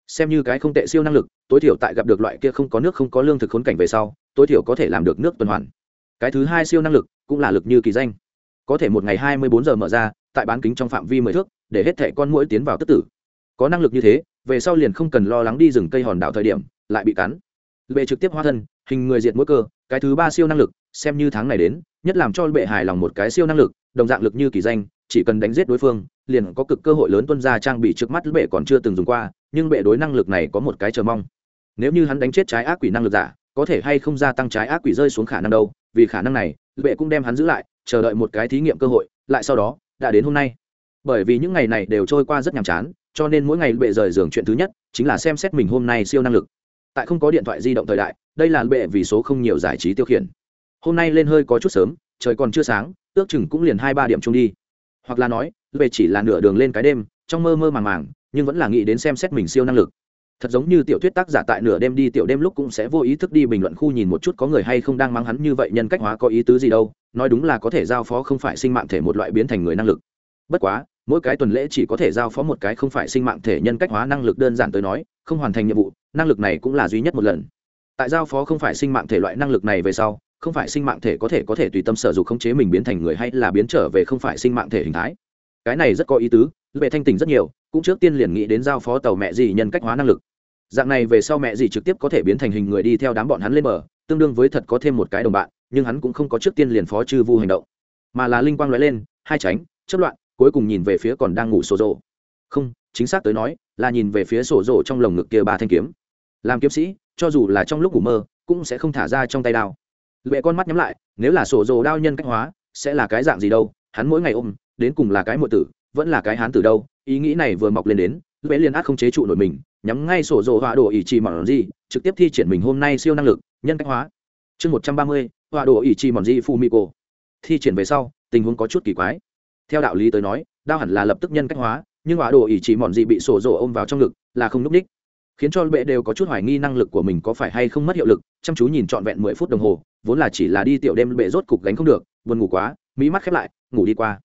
Xem như cái không tệ siêu năng lực, tối thiểu tại gặp được loại kia không có nước không có lương thực khốn cảnh về sau, tối thiểu có thể làm được nước tuần hoàn. Cái thứ hai siêu năng lực cũng là lực như kỳ danh. Có thể một ngày hai mươi bốn giờ mở ra, tại bán kính trong phạm vi mười thước, để hết thẻ con mũi tiến vào tức tử. Có năng lực như thế, về sau liền không cần lo lắng đi rừng cây hòn đảo thời điểm, lại bị cắn. Bệ trực tiếp hóa thân, hình người diệt mỗi cơ, cái thứ ba siêu năng lực, xem như tháng này đến, nhất làm cho bệ hài lòng một cái siêu năng lực đồng dạng lực như kỳ danh, chỉ cần đánh giết đối phương, liền có cực cơ hội lớn tuân ra trang bị trước mắt bệ còn chưa từng dùng qua, nhưng bệ đối năng lực này có một cái chờ mong. Nếu như hắn đánh chết trái ác quỷ năng lực giả, có thể hay không gia tăng trái ác quỷ rơi xuống khả năng đâu, vì khả năng này, bệ cũng đem hắn giữ lại, chờ đợi một cái thí nghiệm cơ hội, lại sau đó, đã đến hôm nay. Bởi vì những ngày này đều trôi qua rất nhàm chán, cho nên mỗi ngày bệ rời giường chuyện thứ nhất, chính là xem xét mình hôm nay siêu năng lực. Tại không có điện thoại di động thời đại, đây là bệ vì số không nhiều giải trí tiêu khiển. Hôm nay lên hơi có chút sớm, trời còn chưa sáng ước chừng cũng liền hai ba điểm chung đi. Hoặc là nói, về chỉ là nửa đường lên cái đêm, trong mơ mơ màng màng, nhưng vẫn là nghĩ đến xem xét mình siêu năng lực. Thật giống như tiểu thuyết tác giả tại nửa đêm đi tiểu đêm lúc cũng sẽ vô ý thức đi bình luận khu nhìn một chút có người hay không đang mắng hắn như vậy nhân cách hóa có ý tứ gì đâu, nói đúng là có thể giao phó không phải sinh mạng thể một loại biến thành người năng lực. Bất quá, mỗi cái tuần lễ chỉ có thể giao phó một cái không phải sinh mạng thể nhân cách hóa năng lực đơn giản tới nói, không hoàn thành nhiệm vụ, năng lực này cũng là duy nhất một lần. Tại giao phó không phải sinh mạng thể loại năng lực này về sau không phải sinh mạng thể có thể có thể tùy tâm sở dục khống chế mình biến thành người hay là biến trở về không phải sinh mạng thể hình thái. Cái này rất có ý tứ về thanh tình rất nhiều, cũng trước tiên liền nghĩ đến giao phó tàu mẹ gì nhân cách hóa năng lực. Dạng này về sau mẹ gì trực tiếp có thể biến thành hình người đi theo đám bọn hắn lên bờ, tương đương với thật có thêm một cái đồng bạn, nhưng hắn cũng không có trước tiên liền phó chư vu hành động, mà là linh quang lóe lên, hai tránh chất loạn, cuối cùng nhìn về phía còn đang ngủ sổ rộ không, chính xác tới nói, là nhìn về phía sổ rộ trong lồng ngực kia ba thanh kiếm. Làm kiếm sĩ, cho dù là trong lúc ngủ mơ, cũng sẽ không thả ra trong tay đao lệ con mắt nhắm lại nếu là sổ dồ đao nhân cách hóa sẽ là cái dạng gì đâu? Hắn mỗi ngày ôm đến cùng là cái mộ tử vẫn là cái hán tử đâu? Ý nghĩ này vừa mọc lên đến lệ liền át không chế trụ nổi mình nhắm ngay sổ dồ họa đồ ỷ trì mòn gì trực tiếp thi triển mình hôm nay siêu năng lực nhân cách hóa. Chương một trăm ba mươi họa đồ ỷ trì mòn di phu mi cô thi triển về sau tình huống có chút kỳ quái. Theo đạo lý tới nói đao hẳn là lập tức nhân cách hóa nhưng họa đồ ỷ trì mòn gì bị sổ dồ ôm vào trong ngực là không lúc đích, ních khiến cho bệ đều có chút hoài nghi năng lực của mình có phải hay không mất hiệu lực chăm chú nhìn trọn vẹn mười phút đồng hồ vốn là chỉ là đi tiểu đêm bệ rốt cục gánh không được, buồn ngủ quá, mỹ mắt khép lại, ngủ đi qua.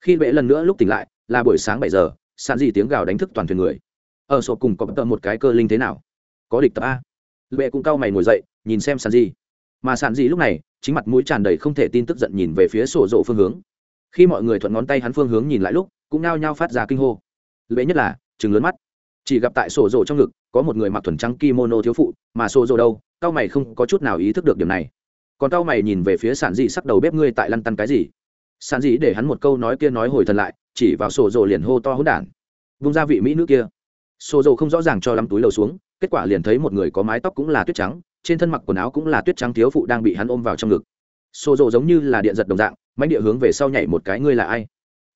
Khi bệ lần nữa lúc tỉnh lại, là buổi sáng bảy giờ sàn gì tiếng gào đánh thức toàn thuyền người. Ở sổ cùng có tợ một cái cơ linh thế nào? Có địch tập a. Bệ cũng cau mày ngồi dậy, nhìn xem sàn gì. Mà sàn gì lúc này, chính mặt mũi tràn đầy không thể tin tức giận nhìn về phía sổ rộ phương hướng. Khi mọi người thuận ngón tay hắn phương hướng nhìn lại lúc, cũng nao nhao phát ra kinh hô. Lệ nhất là chừng lớn mắt. Chỉ gặp tại sổ rộ trong ngực, có một người mặc thuần trắng kimono thiếu phụ, mà sổ rộ đâu? Cao mày không có chút nào ý thức được điểm này còn tao mày nhìn về phía sản dị sắc đầu bếp ngươi tại lăn tăn cái gì? Sản dị để hắn một câu nói kia nói hồi thần lại, chỉ vào sổ rồ liền hô to hỗn đản. Vung ra vị mỹ nữ kia. Sổ rồ không rõ ràng cho lắm túi lầu xuống, kết quả liền thấy một người có mái tóc cũng là tuyết trắng, trên thân mặc quần áo cũng là tuyết trắng thiếu phụ đang bị hắn ôm vào trong ngực. Sổ rồ giống như là điện giật đồng dạng mánh địa hướng về sau nhảy một cái, ngươi là ai?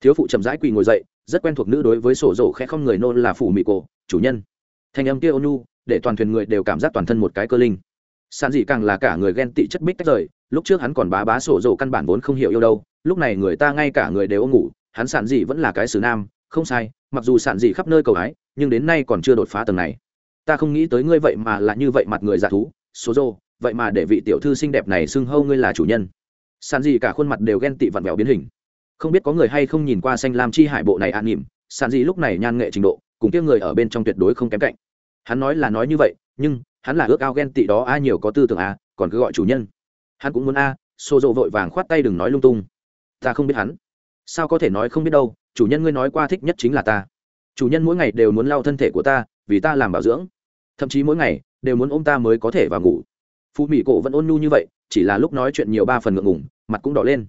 Thiếu phụ chậm rãi quỳ ngồi dậy, rất quen thuộc nữ đối với sổ rồ khẽ không người nôn là phủ mị cổ, chủ nhân. Thanh âm kia ônu để toàn thuyền người đều cảm giác toàn thân một cái cơ linh sàn dị càng là cả người ghen tị chất bích tách rời, lúc trước hắn còn bá bá sổ rộ căn bản vốn không hiểu yêu đâu, lúc này người ta ngay cả người đều ôm ngủ, hắn sản dị vẫn là cái xử nam, không sai, mặc dù sản dị khắp nơi cầu ái nhưng đến nay còn chưa đột phá tầng này. Ta không nghĩ tới ngươi vậy mà là như vậy mặt người dạ thú số rô vậy mà để vị tiểu thư xinh đẹp này xưng hâu ngươi là chủ nhân. Sản dị cả khuôn mặt đều ghen tị vặn vẹo biến hình. Không biết có người hay không nhìn qua xanh lam chi hải bộ này an nỉm sản dị lúc này nhan nghệ trình độ, cùng kia người ở bên trong tuyệt đối không kém cạnh. Hắn nói là nói như vậy, nhưng hắn là ước ao ghen tị đó ai nhiều có tư tưởng a, còn cứ gọi chủ nhân. Hắn cũng muốn a xô rộ vội vàng khoát tay đừng nói lung tung. Ta không biết hắn. Sao có thể nói không biết đâu, chủ nhân ngươi nói qua thích nhất chính là ta. Chủ nhân mỗi ngày đều muốn lau thân thể của ta, vì ta làm bảo dưỡng. Thậm chí mỗi ngày, đều muốn ôm ta mới có thể vào ngủ. Phụ mỹ cổ vẫn ôn nhu như vậy, chỉ là lúc nói chuyện nhiều ba phần ngượng ngủng mặt cũng đỏ lên.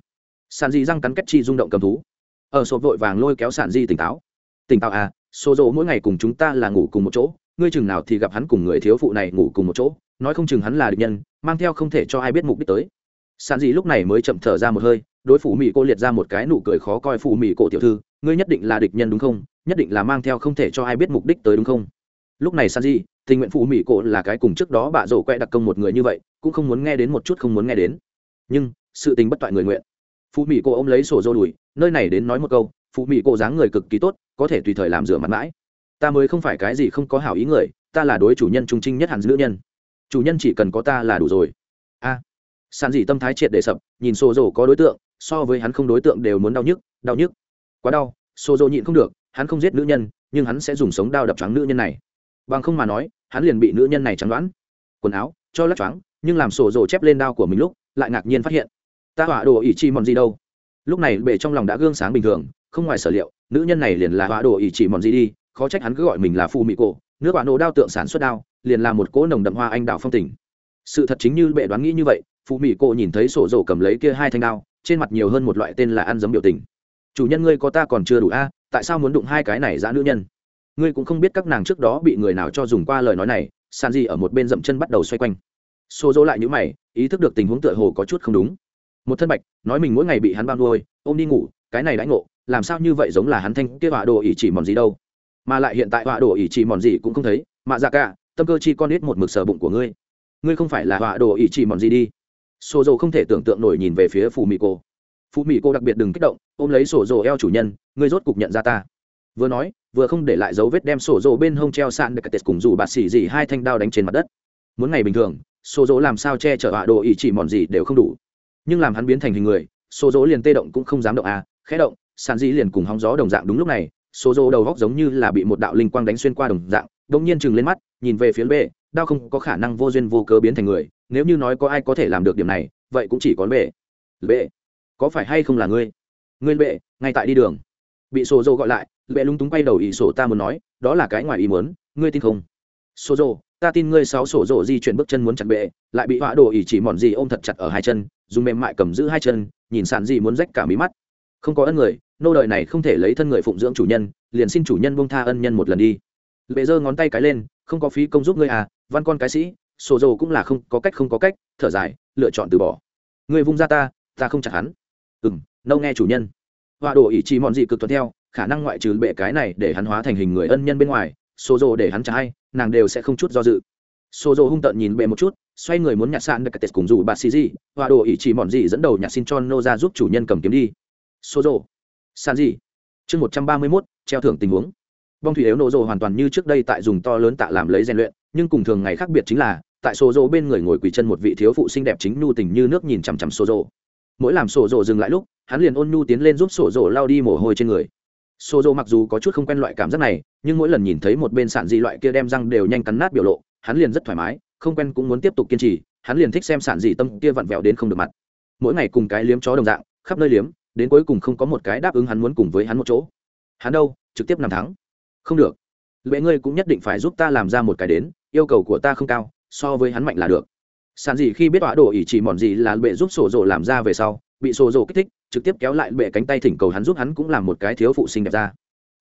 Sàn di răng cắn cách chi rung động cầm thú. Ở sộp vội vàng lôi kéo sàn di tỉnh táo. Tỉnh táo à xô dỗ mỗi ngày cùng chúng ta là ngủ cùng một chỗ ngươi chừng nào thì gặp hắn cùng người thiếu phụ này ngủ cùng một chỗ, nói không chừng hắn là địch nhân, mang theo không thể cho ai biết mục đích tới. Sàn dị lúc này mới chậm thở ra một hơi, đối phủ mỹ cô liệt ra một cái nụ cười khó coi phủ mỹ cổ tiểu thư, ngươi nhất định là địch nhân đúng không? Nhất định là mang theo không thể cho ai biết mục đích tới đúng không? Lúc này san di tình nguyện phủ mỹ cổ là cái cùng trước đó bạ rổ quẹ đặc công một người như vậy, cũng không muốn nghe đến một chút không muốn nghe đến. Nhưng, sự tình bất toại người nguyện. Phụ mỹ cô ôm lấy sổ dô đùi, nơi này đến nói một câu phụ mỹ cô dáng người cực kỳ tốt, có thể tùy thời làm rửa mặt mãi ta mới không phải cái gì không có hảo ý người ta là đối chủ nhân trung trinh nhất hẳn nữ nhân. Chủ nhân chỉ cần có ta là đủ rồi. A. À, sàn dị tâm thái triệt để sập nhìn xô rổ có đối tượng so với hắn không đối tượng đều muốn đau nhức đau nhức. Quá đau xô rổ nhịn không được hắn không giết nữ nhân nhưng hắn sẽ dùng sống đao đập trắng nữ nhân này. Bằng không mà nói hắn liền bị nữ nhân này trắng đoán. Quần áo cho lắc choáng nhưng làm sổ dồ chép lên đao của mình lúc lại ngạc nhiên phát hiện ta hỏa đồ ỷ chi mòn gì đâu. Lúc này bệ trong lòng đã gương sáng bình thường không ngoài sở liệu nữ nhân này liền là hỏa đồ ỷ chỉ mòn gì đi khó trách hắn cứ gọi mình là phù mỹ cổ, nước bạn nổ đao tượng sản xuất đao, liền là một cỗ nồng đậm hoa anh đào phong tình. Sự thật chính như bệ đoán nghĩ như vậy phù mỹ cô nhìn thấy sổ dầu cầm lấy kia hai thanh đao, trên mặt nhiều hơn một loại tên là ăn giấm biểu tình. Chủ nhân ngươi có ta còn chưa đủ a, tại sao muốn đụng hai cái này dã nữ nhân? Ngươi cũng không biết các nàng trước đó bị người nào cho dùng qua lời nói này. San di ở một bên dậm chân bắt đầu xoay quanh. Xô dỗ lại những mày, ý thức được tình huống tựa hồ có chút không đúng. Một thân bạch, nói mình mỗi ngày bị hắn bao nuôi, ôm đi ngủ, cái này đãi ngộ, làm sao như vậy giống là hắn thanh kia họa đồ ý chỉ mòn gì đâu mà lại hiện tại họa đồ ỷ chỉ mòn gì cũng không thấy mạ dạ cả, tâm cơ chi con ít một mực sờ bụng của ngươi. Ngươi không phải là họa đồ ỷ chỉ mòn gì đi. Sổ dồ không thể tưởng tượng nổi nhìn về phía phù mỹ cô phù mỹ cô đặc biệt đừng kích động, ôm lấy sổ dồ eo chủ nhân, ngươi rốt cục nhận ra ta. Vừa nói, vừa không để lại dấu vết đem sổ dồ bên hông treo sạn được tết cùng dù bạt xỉ gì hai thanh đao đánh trên mặt đất. Muốn ngày bình thường sổ dồ làm sao che chở họa đồ ỷ chỉ mòn gì đều không đủ. Nhưng làm hắn biến thành hình người sổ Dỗ liền tê động cũng không dám động à khẽ động sàn dĩ liền cùng hóng gió đồng dạng đúng lúc này Số Dô đầu góc giống như là bị một đạo linh quang đánh xuyên qua đồng dạng đ ỗ n g nhiên chừng lên mắt nhìn về phía bệ đao không có khả năng vô duyên vô cớ biến thành người nếu như nói có ai có thể làm được điểm này vậy cũng chỉ có bệ bệ có phải hay không là ngươi? Ngươi bệ ngay tại đi đường. Bị sổ Dô gọi lại bệ lung túng quay đầu ý sổ ta muốn nói đó là cái ngoài ý muốn ngươi tin không? Sổ Dô, ta tin ngươi sáu sổ Dô di chuyển bước chân muốn chặt bệ lại bị họa đồ ý chỉ mòn gì ôm thật chặt ở hai chân dùng mềm mại cầm giữ hai chân nhìn sàn gì muốn rách cả mí mắt. Không có ân người nô đời này không thể lấy thân người phụng dưỡng chủ nhân, liền xin chủ nhân bông tha ân nhân một lần đi. Bệ giơ ngón tay cái lên, không có phí công giúp ngươi à văn con cái sĩ, sổ dầu cũng là không, có cách không có cách, thở dài, lựa chọn từ bỏ. Ngươi vung ra ta ta không chặt hắn. Ừ m nâu nghe chủ nhân. Họa đồ ý chí mọn dị cực tuân theo, khả năng ngoại trừ bệ cái này để hắn hóa thành hình người ân nhân bên ngoài, sổ dầu để hắn trả hay, nàng đều sẽ không chút do dự. Sổ dầu hung tợn nhìn bệ một chút, xoay người muốn nhặt sạn được tết cùng dù bà xì gì, họa đồ ý chí mọn dị dẫn đầu nhặt xin cho nô ra giúp chủ nhân cầm kiếm đi. Sổ dầu sàn gì chương một trăm ba mươi mốt, treo thưởng tình huống. Bong thủy yếu nổ rồ hoàn toàn như trước đây tại dùng to lớn tạ làm lấy rèn luyện, nhưng cùng thường ngày khác biệt chính là, tại sổ rồ bên người ngồi quỳ chân một vị thiếu phụ xinh đẹp chính nhu tình như nước nhìn chằm chằm sổ rồ. Mỗi làm sổ rồ dừng lại lúc, hắn liền ôn nhu tiến lên giúp sổ rồ lao đi mồ hôi trên người. Sổ rồ mặc dù có chút không quen loại cảm giác này, nhưng mỗi lần nhìn thấy một bên sản dị loại kia đem răng đều nhanh cắn nát biểu lộ, hắn liền rất thoải mái, không quen cũng muốn tiếp tục kiên trì, hắn liền thích xem sản dị tâm kia vặn vẹo đến không được mặt. Mỗi ngày cùng cái liếm chó đồng dạng, khắp nơi liếm đến cuối cùng không có một cái đáp ứng hắn muốn cùng với hắn một chỗ. Hắn đâu, trực tiếp nằm thắng. Không được. Lệ ngươi cũng nhất định phải giúp ta làm ra một cái đến, yêu cầu của ta không cao, so với hắn mạnh là được. Sàn gì khi biết tọa đồ ỷ chỉ mòn gì là bệ giúp sổ rộ làm ra về sau, bị sổ rộ kích thích, trực tiếp kéo lại bệ cánh tay thỉnh cầu hắn giúp hắn cũng làm một cái thiếu phụ sinh đẹp ra.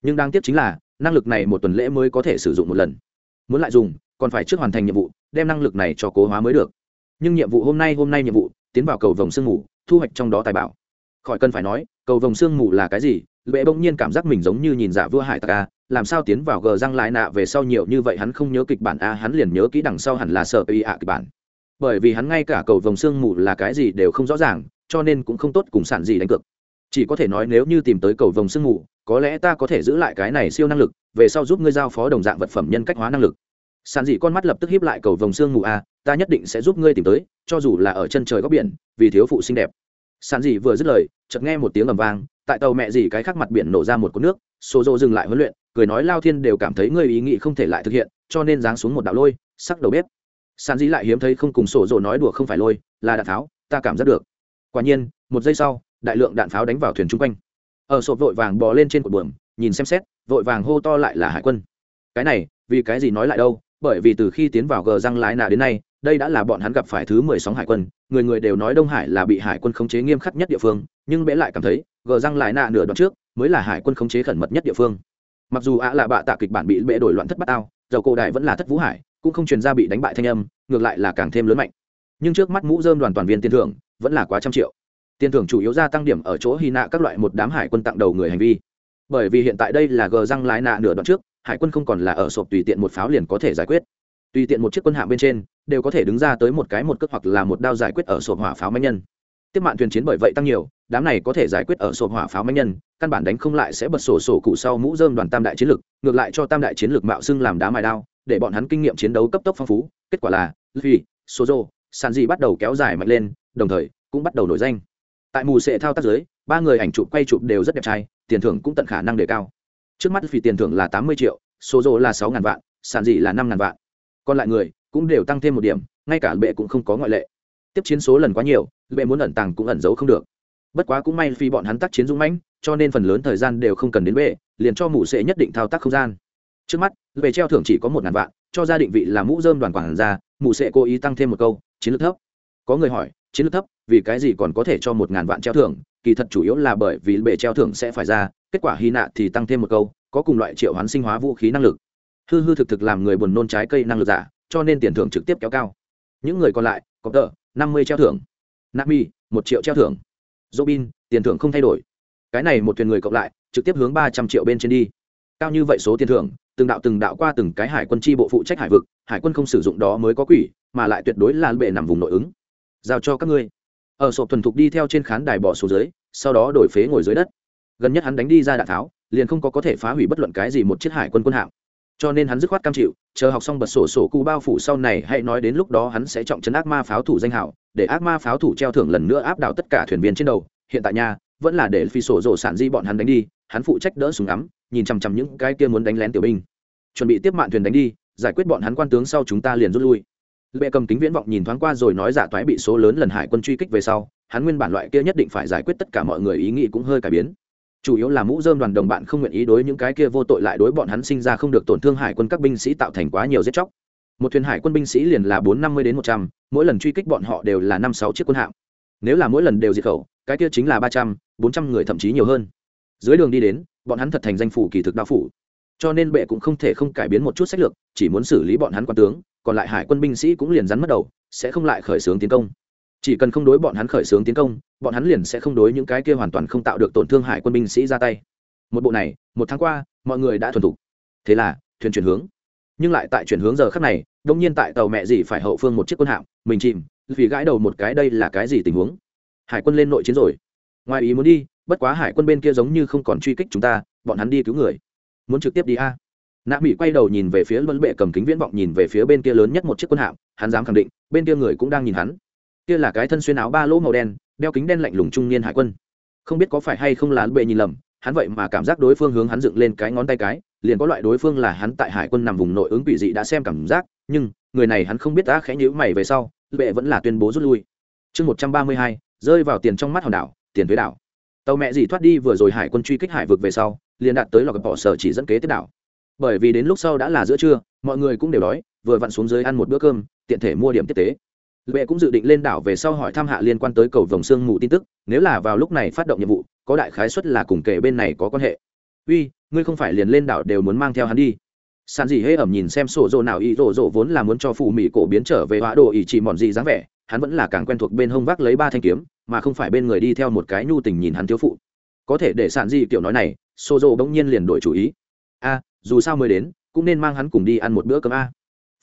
Nhưng đáng tiếc chính là, năng lực này một tuần lễ mới có thể sử dụng một lần. Muốn lại dùng, còn phải trước hoàn thành nhiệm vụ, đem năng lực này cho cố hóa mới được. Nhưng nhiệm vụ hôm nay hôm nay nhiệm vụ, tiến vào cầu vòng sương mù, thu hoạch trong đó tài bảo khỏi cần phải nói, cầu vòng sương mù là cái gì, lệ bỗng nhiên cảm giác mình giống như nhìn giả vua hải tặc a, làm sao tiến vào gờ răng lại nạ về sau nhiều như vậy hắn không nhớ kịch bản a, hắn liền nhớ kỹ đằng sau hẳn là sợ ây ạ kịch bản. Bởi vì hắn ngay cả cầu vòng sương mù là cái gì đều không rõ ràng, cho nên cũng không tốt cùng sản gì đánh cược. Chỉ có thể nói nếu như tìm tới cầu vòng sương mù, có lẽ ta có thể giữ lại cái này siêu năng lực, về sau giúp ngươi giao phó đồng dạng vật phẩm nhân cách hóa năng lực. Sản dị con mắt lập tức hiếp lại cầu vòng sương mù a, ta nhất định sẽ giúp ngươi tìm tới, cho dù là ở chân trời góc biển, vì thiếu phụ xinh đẹp sàn dì vừa dứt lời, chợt nghe một tiếng ầm vang, tại tàu mẹ dì cái khác mặt biển nổ ra một cột nước xô dô dừng lại huấn luyện, cười nói lao thiên đều cảm thấy ngươi ý nghĩ không thể lại thực hiện, cho nên giáng xuống một đạo lôi, sắc đầu bếp. Sàn dĩ lại hiếm thấy không cùng sổ dồ nói đùa không phải lôi, là đạn pháo, ta cảm giác được. Quả nhiên, một giây sau, đại lượng đạn pháo đánh vào thuyền chung quanh. Ở sộp vội vàng bò lên trên cột buồm, nhìn xem xét, vội vàng hô to lại là hải quân. Cái này, vì cái gì nói lại đâu, bởi vì từ khi tiến vào gờ răng lái nạ đến nay đây đã là bọn hắn gặp phải thứ mười sóng hải quân, người người đều nói đông hải là bị hải quân khống chế nghiêm khắc nhất địa phương, nhưng bẽ lại cảm thấy, gờ răng lại nạ nửa đoạn trước, mới là hải quân khống chế khẩn mật nhất địa phương. Mặc dù ạ là bạ tạ kịch bản bị bệ đổi loạn thất bát ao, dầu cổ đại vẫn là thất vũ hải, cũng không truyền ra bị đánh bại thanh âm, ngược lại là càng thêm lớn mạnh. Nhưng trước mắt mũ rơm đoàn toàn viên tiền thưởng, vẫn là quá trăm triệu. Tiền thưởng chủ yếu gia tăng điểm ở chỗ hy nạ các loại một đám hải quân tặng đầu người hành vi. Bởi vì hiện tại đây là gờ răng lái nạ nửa đoạn trước, hải quân không còn là ở sộp tùy tiện một pháo liền có thể giải quyết tùy tiện một chiếc quân hạm bên trên, đều có thể đứng ra tới một cái một cước hoặc là một đao giải quyết ở sổ hỏa pháo máy nhân. Tiếp mạng thuyền chiến bởi vậy tăng nhiều, đám này có thể giải quyết ở sổ hỏa pháo máy nhân, căn bản đánh không lại sẽ bật sổ sổ cụ sau mũ dơm đoàn tam đại chiến lực, ngược lại cho tam đại chiến lược mạo xưng làm đá mài đao, để bọn hắn kinh nghiệm chiến đấu cấp tốc phong phú, kết quả là vì sản dị bắt đầu kéo dài mạnh lên, đồng thời, cũng bắt đầu nổi danh. Tại mù sệ thao tác giới, ba người ảnh chụp quay chụp đều rất đẹp trai, tiền thưởng cũng tận khả năng đề cao. Trước mắt vì tiền thưởng là tám mươi triệu số rô là sáu ngàn vạn sản dị là năm ngàn vạn còn lại người cũng đều tăng thêm một điểm, ngay cả bệ cũng không có ngoại lệ. Tiếp chiến số lần quá nhiều, bệ muốn ẩn tàng cũng ẩn giấu không được. Bất quá cũng may vì bọn hắn tác chiến dũng mãnh, cho nên phần lớn thời gian đều không cần đến bệ, liền cho mũ sệ nhất định thao tác không gian. Trước mắt về treo thưởng chỉ có một ngàn vạn, cho ra định vị là mũ dơm đoàn quản gia mụ sệ cố ý tăng thêm một câu, chiến lược thấp. Có người hỏi, chiến lược thấp, vì cái gì còn có thể cho một ngàn vạn treo thưởng? Kỳ thật chủ yếu là bởi vì bệ treo thưởng sẽ phải ra, kết quả hy nạ thì tăng thêm một câu, có cùng loại triệu hoán sinh hóa vũ khí năng lực hư hư thực thực làm người buồn nôn trái cây năng lực giả, cho nên tiền thưởng trực tiếp kéo cao. Những người còn lại, có tờ, năm mươi treo thưởng. Nami một triệu treo thưởng. Robin, tiền thưởng không thay đổi. Cái này một thuyền người cộng lại, trực tiếp hướng ba trăm triệu bên trên đi. Cao như vậy số tiền thưởng, từng đạo từng đạo qua từng cái hải quân tri bộ phụ trách hải vực, hải quân không sử dụng đó mới có quỷ, mà lại tuyệt đối là bệ nằm vùng nội ứng. Giao cho các ngươi. Ở sộp thuần thục đi theo trên khán đài bỏ xuống dưới, sau đó đổi phế ngồi dưới đất. Gần nhất hắn đánh đi ra đạn tháo, liền không có có thể phá hủy bất luận cái gì một chiếc hải quân quân hạm cho nên hắn dứt khoát cam chịu, chờ học xong bật sổ sổ cụ bao phủ sau này hãy nói đến lúc đó hắn sẽ trọng chấn ác ma pháo thủ danh hảo, để ác ma pháo thủ treo thưởng lần nữa áp đảo tất cả thuyền viên trên đầu. Hiện tại nhà vẫn là để phi sổ rổ sản di bọn hắn đánh đi, hắn phụ trách đỡ súng ngắm, nhìn chằm chằm những cái kia muốn đánh lén tiểu binh. Chuẩn bị tiếp mạn thuyền đánh đi, giải quyết bọn hắn quan tướng sau chúng ta liền rút lui. Lệ cầm kính viễn vọng nhìn thoáng qua rồi nói giả toái bị số lớn lần hải quân truy kích về sau, hắn nguyên bản loại kia nhất định phải giải quyết tất cả mọi người ý nghĩ cũng hơi cải biến chủ yếu là mũ dơm đoàn đồng bạn không nguyện ý đối những cái kia vô tội lại đối bọn hắn sinh ra không được tổn thương hải quân các binh sĩ tạo thành quá nhiều giết chóc. Một thuyền hải quân binh sĩ liền là bốn năm mươi đến một trăm, mỗi lần truy kích bọn họ đều là năm sáu chiếc quân hạm. Nếu là mỗi lần đều diệt khẩu, cái kia chính là ba trăm, bốn trăm người thậm chí nhiều hơn. Dưới đường đi đến, bọn hắn thật thành danh phủ kỳ thực đao phủ. Cho nên bệ cũng không thể không cải biến một chút sách lược, chỉ muốn xử lý bọn hắn quan tướng, còn lại hải quân binh sĩ cũng liền rắn mất đầu, sẽ không lại khởi xướng tiến công chỉ cần không đối bọn hắn khởi xướng tiến công, bọn hắn liền sẽ không đối những cái kia hoàn toàn không tạo được tổn thương hải quân binh sĩ ra tay. Một bộ này, một tháng qua, mọi người đã thuần thục. Thế là, thuyền chuyển hướng. Nhưng lại tại chuyển hướng giờ khắc này, đông nhiên tại tàu mẹ gì phải hậu phương một chiếc quân hạm, mình chìm, vì gãi đầu một cái đây là cái gì tình huống? Hải quân lên nội chiến rồi. Ngoài ý muốn đi, bất quá hải quân bên kia giống như không còn truy kích chúng ta, bọn hắn đi cứu người. Muốn trực tiếp đi a. Nạ mỹ quay đầu nhìn về phía luân bệ cầm kính viễn vọng nhìn về phía bên kia lớn nhất một chiếc quân hạm, hắn dám khẳng định, bên kia người cũng đang nhìn hắn kia là cái thân xuyên áo ba lỗ màu đen, đeo kính đen lạnh lùng trung niên hải quân. Không biết có phải hay không là bệ nhìn lầm, hắn vậy mà cảm giác đối phương hướng hắn dựng lên cái ngón tay cái, liền có loại đối phương là hắn tại hải quân nằm vùng nội ứng quỷ dị đã xem cảm giác, nhưng người này hắn không biết đã khẽ nhữ mày về sau, bệ vẫn là tuyên bố rút lui. Chương một trăm ba mươi hai, rơi vào tiền trong mắt hòn đảo, tiền thuế đảo. Tàu mẹ dì thoát đi vừa rồi hải quân truy kích hải vực về sau, liền đạt tới lọc bỏ sở chỉ dẫn kế tiếp đảo. Bởi vì đến lúc sau đã là giữa trưa, mọi người cũng đều đói, vừa vặn xuống dưới ăn một bữa cơm, tiện thể mua điểm tiếp tế lệ cũng dự định lên đảo về sau hỏi thăm hạ liên quan tới cầu vồng sương mù tin tức, nếu là vào lúc này phát động nhiệm vụ, có đại khái suất là cùng kể bên này có quan hệ. Uy, ngươi không phải liền lên đảo đều muốn mang theo hắn đi. Sàn gì hễ ẩm nhìn xem sổ rồ nào ý rồ rồ vốn là muốn cho phụ mỹ cổ biến trở về hóa đồ ý chỉ mòn gì dáng vẻ, hắn vẫn là càng quen thuộc bên hông vác lấy ba thanh kiếm, mà không phải bên người đi theo một cái nhu tình nhìn hắn thiếu phụ. Có thể để sàn gì kiểu nói này, sổ rồ bỗng nhiên liền đổi chủ ý. A, dù sao mới đến, cũng nên mang hắn cùng đi ăn một bữa cơm a.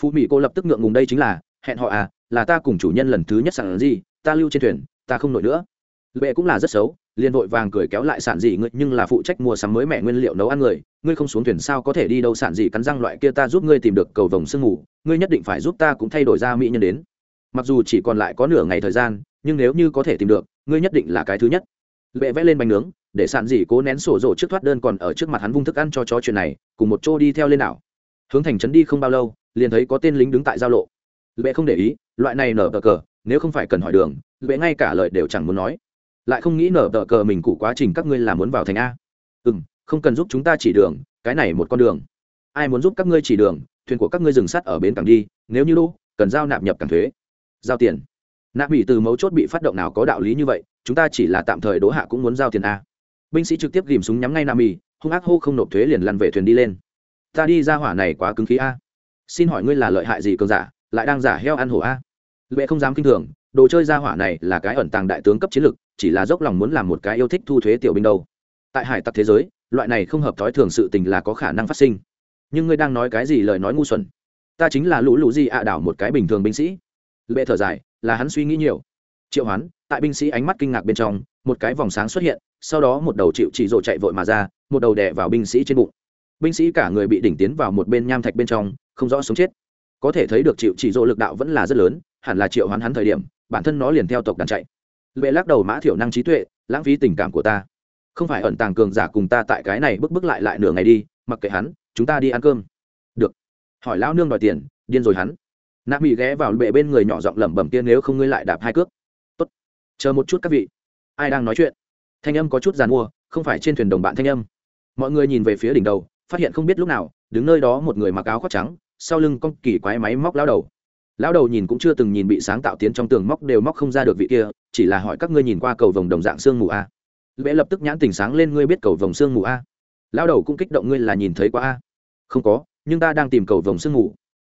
Phụ mỹ cô lập tức ngượng ngùng đây chính là, hẹn họ à là ta cùng chủ nhân lần thứ nhất sẵn gì, ta lưu trên thuyền, ta không nổi nữa. Lệ cũng là rất xấu, liền vội vàng cười kéo lại sản dị ngươi, nhưng là phụ trách mua sắm mới mẹ nguyên liệu nấu ăn người, ngươi không xuống thuyền sao có thể đi đâu sản dị cắn răng loại kia ta giúp ngươi tìm được cầu vồng sương ngủ ngươi nhất định phải giúp ta cũng thay đổi ra mỹ nhân đến. Mặc dù chỉ còn lại có nửa ngày thời gian, nhưng nếu như có thể tìm được, ngươi nhất định là cái thứ nhất. Lệ vẽ lên bánh nướng, để sản dị cố nén sổ rổ trước thoát đơn còn ở trước mặt hắn vung thức ăn cho chó chuyện này, cùng một chỗ đi theo lên đảo. Hướng thành trấn đi không bao lâu, liền thấy có tên lính đứng tại giao lộ lệ không để ý, loại này nở tờ cờ, nếu không phải cần hỏi đường lệ ngay cả lời đều chẳng muốn nói. Lại không nghĩ nở tờ cờ mình cụ quá trình các ngươi là muốn vào thành a. Ừ m không cần giúp chúng ta chỉ đường, cái này một con đường. Ai muốn giúp các ngươi chỉ đường, thuyền của các ngươi dừng sắt ở bến cảng đi, nếu như đô cần giao nạp nhập cảng thuế. Giao tiền. Nạp bị từ mấu chốt bị phát động nào có đạo lý như vậy, chúng ta chỉ là tạm thời đỗ hạ cũng muốn giao tiền a. Binh sĩ trực tiếp ghìm súng nhắm ngay nam mì hung ác hô không nộp thuế liền lăn về thuyền đi lên. Ta đi ra hỏa này quá cứng khí a. Xin hỏi ngươi là lợi hại gì cường giả? Lại đang giả heo ăn hổ a. Lệ không dám kinh thường đồ chơi gia hỏa này là cái ẩn tàng đại tướng cấp chiến lược, chỉ là dốc lòng muốn làm một cái yêu thích thu thuế tiểu binh đâu. Tại hải tặc thế giới loại này không hợp thói thường sự tình là có khả năng phát sinh. Nhưng ngươi đang nói cái gì lời nói ngu xuẩn? Ta chính là lũ lũ gì ạ đảo một cái bình thường binh sĩ. Bệ thở dài là hắn suy nghĩ nhiều. Triệu hoán tại binh sĩ ánh mắt kinh ngạc bên trong một cái vòng sáng xuất hiện sau đó một đầu chịu chỉ rộ chạy vội mà ra một đầu đè vào binh sĩ trên bụng. Binh sĩ cả người bị đỉnh tiến vào một bên nham thạch bên trong không rõ sống chết có thể thấy được chịu chỉ dỗ lực đạo vẫn là rất lớn, hẳn là triệu hoán hắn thời điểm, bản thân nó liền theo tộc đàn chạy. Lệ lắc đầu mã thiểu năng trí tuệ, lãng phí tình cảm của ta. Không phải ẩn tàng cường giả cùng ta tại cái này bước bước lại lại nửa ngày đi, mặc kệ hắn, chúng ta đi ăn cơm. Được. Hỏi lão nương đòi tiền, điên rồi hắn. Nạ mỹ ghé vào bệ bên người nhỏ giọng lẩm bẩm tiên nếu không ngươi lại đạp hai cước. Tốt. Chờ một chút các vị. Ai đang nói chuyện? Thanh âm có chút giàn mua, không phải trên thuyền đồng bạn thanh âm. Mọi người nhìn về phía đỉnh đầu, phát hiện không biết lúc nào, đứng nơi đó một người mặc áo khoác trắng sau lưng con kỳ quái máy móc lao đầu. Lão đầu nhìn cũng chưa từng nhìn bị sáng tạo tiến trong tường móc đều móc không ra được vị kia, chỉ là hỏi các ngươi nhìn qua cầu vồng đồng dạng sương mù a. Lễ lập tức nhãn tình sáng lên ngươi biết cầu vồng sương mù a. Lão đầu cũng kích động ngươi là nhìn thấy qua a. Không có, nhưng ta đang tìm cầu vồng sương mù.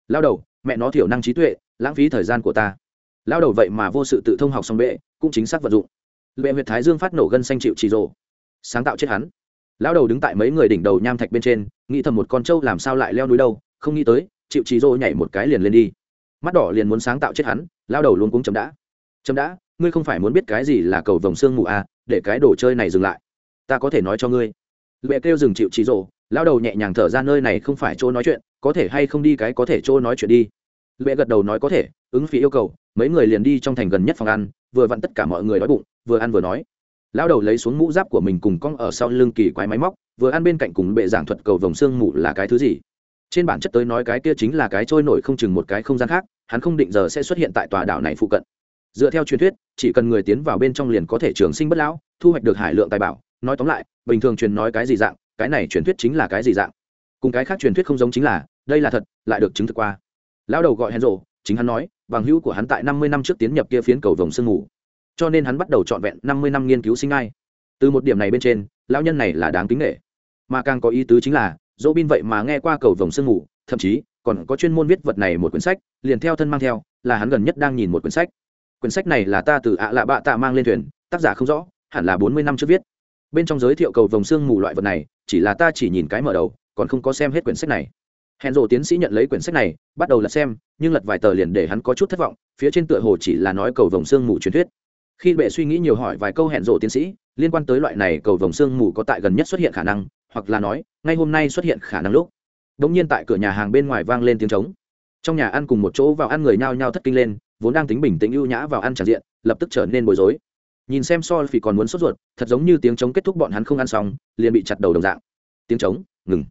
Lão đầu, mẹ nó thiểu năng trí tuệ, lãng phí thời gian của ta. Lão đầu vậy mà vô sự tự thông học xong bệ, cũng chính xác vận dụng. Lệ huyệt thái dương phát nổ gân xanh chịu trì rộ sáng tạo chết hắn. Lão đầu đứng tại mấy người đỉnh đầu nham thạch bên trên, nghĩ thầm một con trâu làm sao lại leo núi đâu không nghĩ tới chịu trí dô nhảy một cái liền lên đi. Mắt đỏ liền muốn sáng tạo chết hắn lao đầu luôn cũng chấm đã. Chấm đã ngươi không phải muốn biết cái gì là cầu vồng xương mù à, để cái đồ chơi này dừng lại. Ta có thể nói cho ngươi. Lệ kêu dừng chịu trí dô lao đầu nhẹ nhàng thở ra nơi này không phải chỗ nói chuyện có thể hay không đi cái có thể chỗ nói chuyện đi. Lệ gật đầu nói có thể ứng phí yêu cầu mấy người liền đi trong thành gần nhất phòng ăn vừa vặn tất cả mọi người đói bụng vừa ăn vừa nói. Lao đầu lấy xuống mũ giáp của mình cùng cong ở sau lưng kỳ quái máy móc vừa ăn bên cạnh cùng bệ giảng thuật cầu vồng xương mù là cái thứ gì? Trên bản chất tới nói cái kia chính là cái trôi nổi không chừng một cái không gian khác, hắn không định giờ sẽ xuất hiện tại tòa đảo này phụ cận. Dựa theo truyền thuyết, chỉ cần người tiến vào bên trong liền có thể trường sinh bất lão, thu hoạch được hải lượng tài bảo. Nói tóm lại, bình thường truyền nói cái gì dạng, cái này truyền thuyết chính là cái gì dạng? Cùng cái khác truyền thuyết không giống chính là, đây là thật, lại được chứng thực qua. Lão đầu gọi hèn rộ chính hắn nói, bằng hữu của hắn tại năm mươi năm trước tiến nhập kia phiến cầu vồng sương mù. Cho nên hắn bắt đầu trọn vẹn năm mươi năm nghiên cứu sinh ai. Từ một điểm này bên trên, lão nhân này là đáng kính nghệ mà càng có ý tứ chính là dỗ bin vậy mà nghe qua cầu vồng sương mù, thậm chí còn có chuyên môn viết vật này một quyển sách, liền theo thân mang theo, là hắn gần nhất đang nhìn một quyển sách. Quyển sách này là ta từ ạ lạ bạ tạ mang lên thuyền, tác giả không rõ, hẳn là bốn mươi năm trước viết. Bên trong giới thiệu cầu vồng xương mù loại vật này, chỉ là ta chỉ nhìn cái mở đầu, còn không có xem hết quyển sách này. Hẹn rộ tiến sĩ nhận lấy quyển sách này, bắt đầu lật xem, nhưng lật vài tờ liền để hắn có chút thất vọng, phía trên tựa hồ chỉ là nói cầu vồng xương mù truyền thuyết. Khi bệ suy nghĩ nhiều hỏi vài câu hẹn rộ tiến sĩ, liên quan tới loại này cầu vồng xương mù có tại gần nhất xuất hiện khả năng hoặc là nói, ngay hôm nay xuất hiện khả năng lúc. Đ ỗ n g nhiên tại cửa nhà hàng bên ngoài vang lên tiếng trống. Trong nhà ăn cùng một chỗ vào ăn người nhao nhao thất kinh lên, vốn đang tính bình tĩnh ưu nhã vào ăn tràn diện, lập tức trở nên bối rối. Nhìn xem so phỉ còn muốn sốt ruột, thật giống như tiếng trống kết thúc bọn hắn không ăn xong, liền bị chặt đầu đồng dạng. Tiếng trống, ngừng.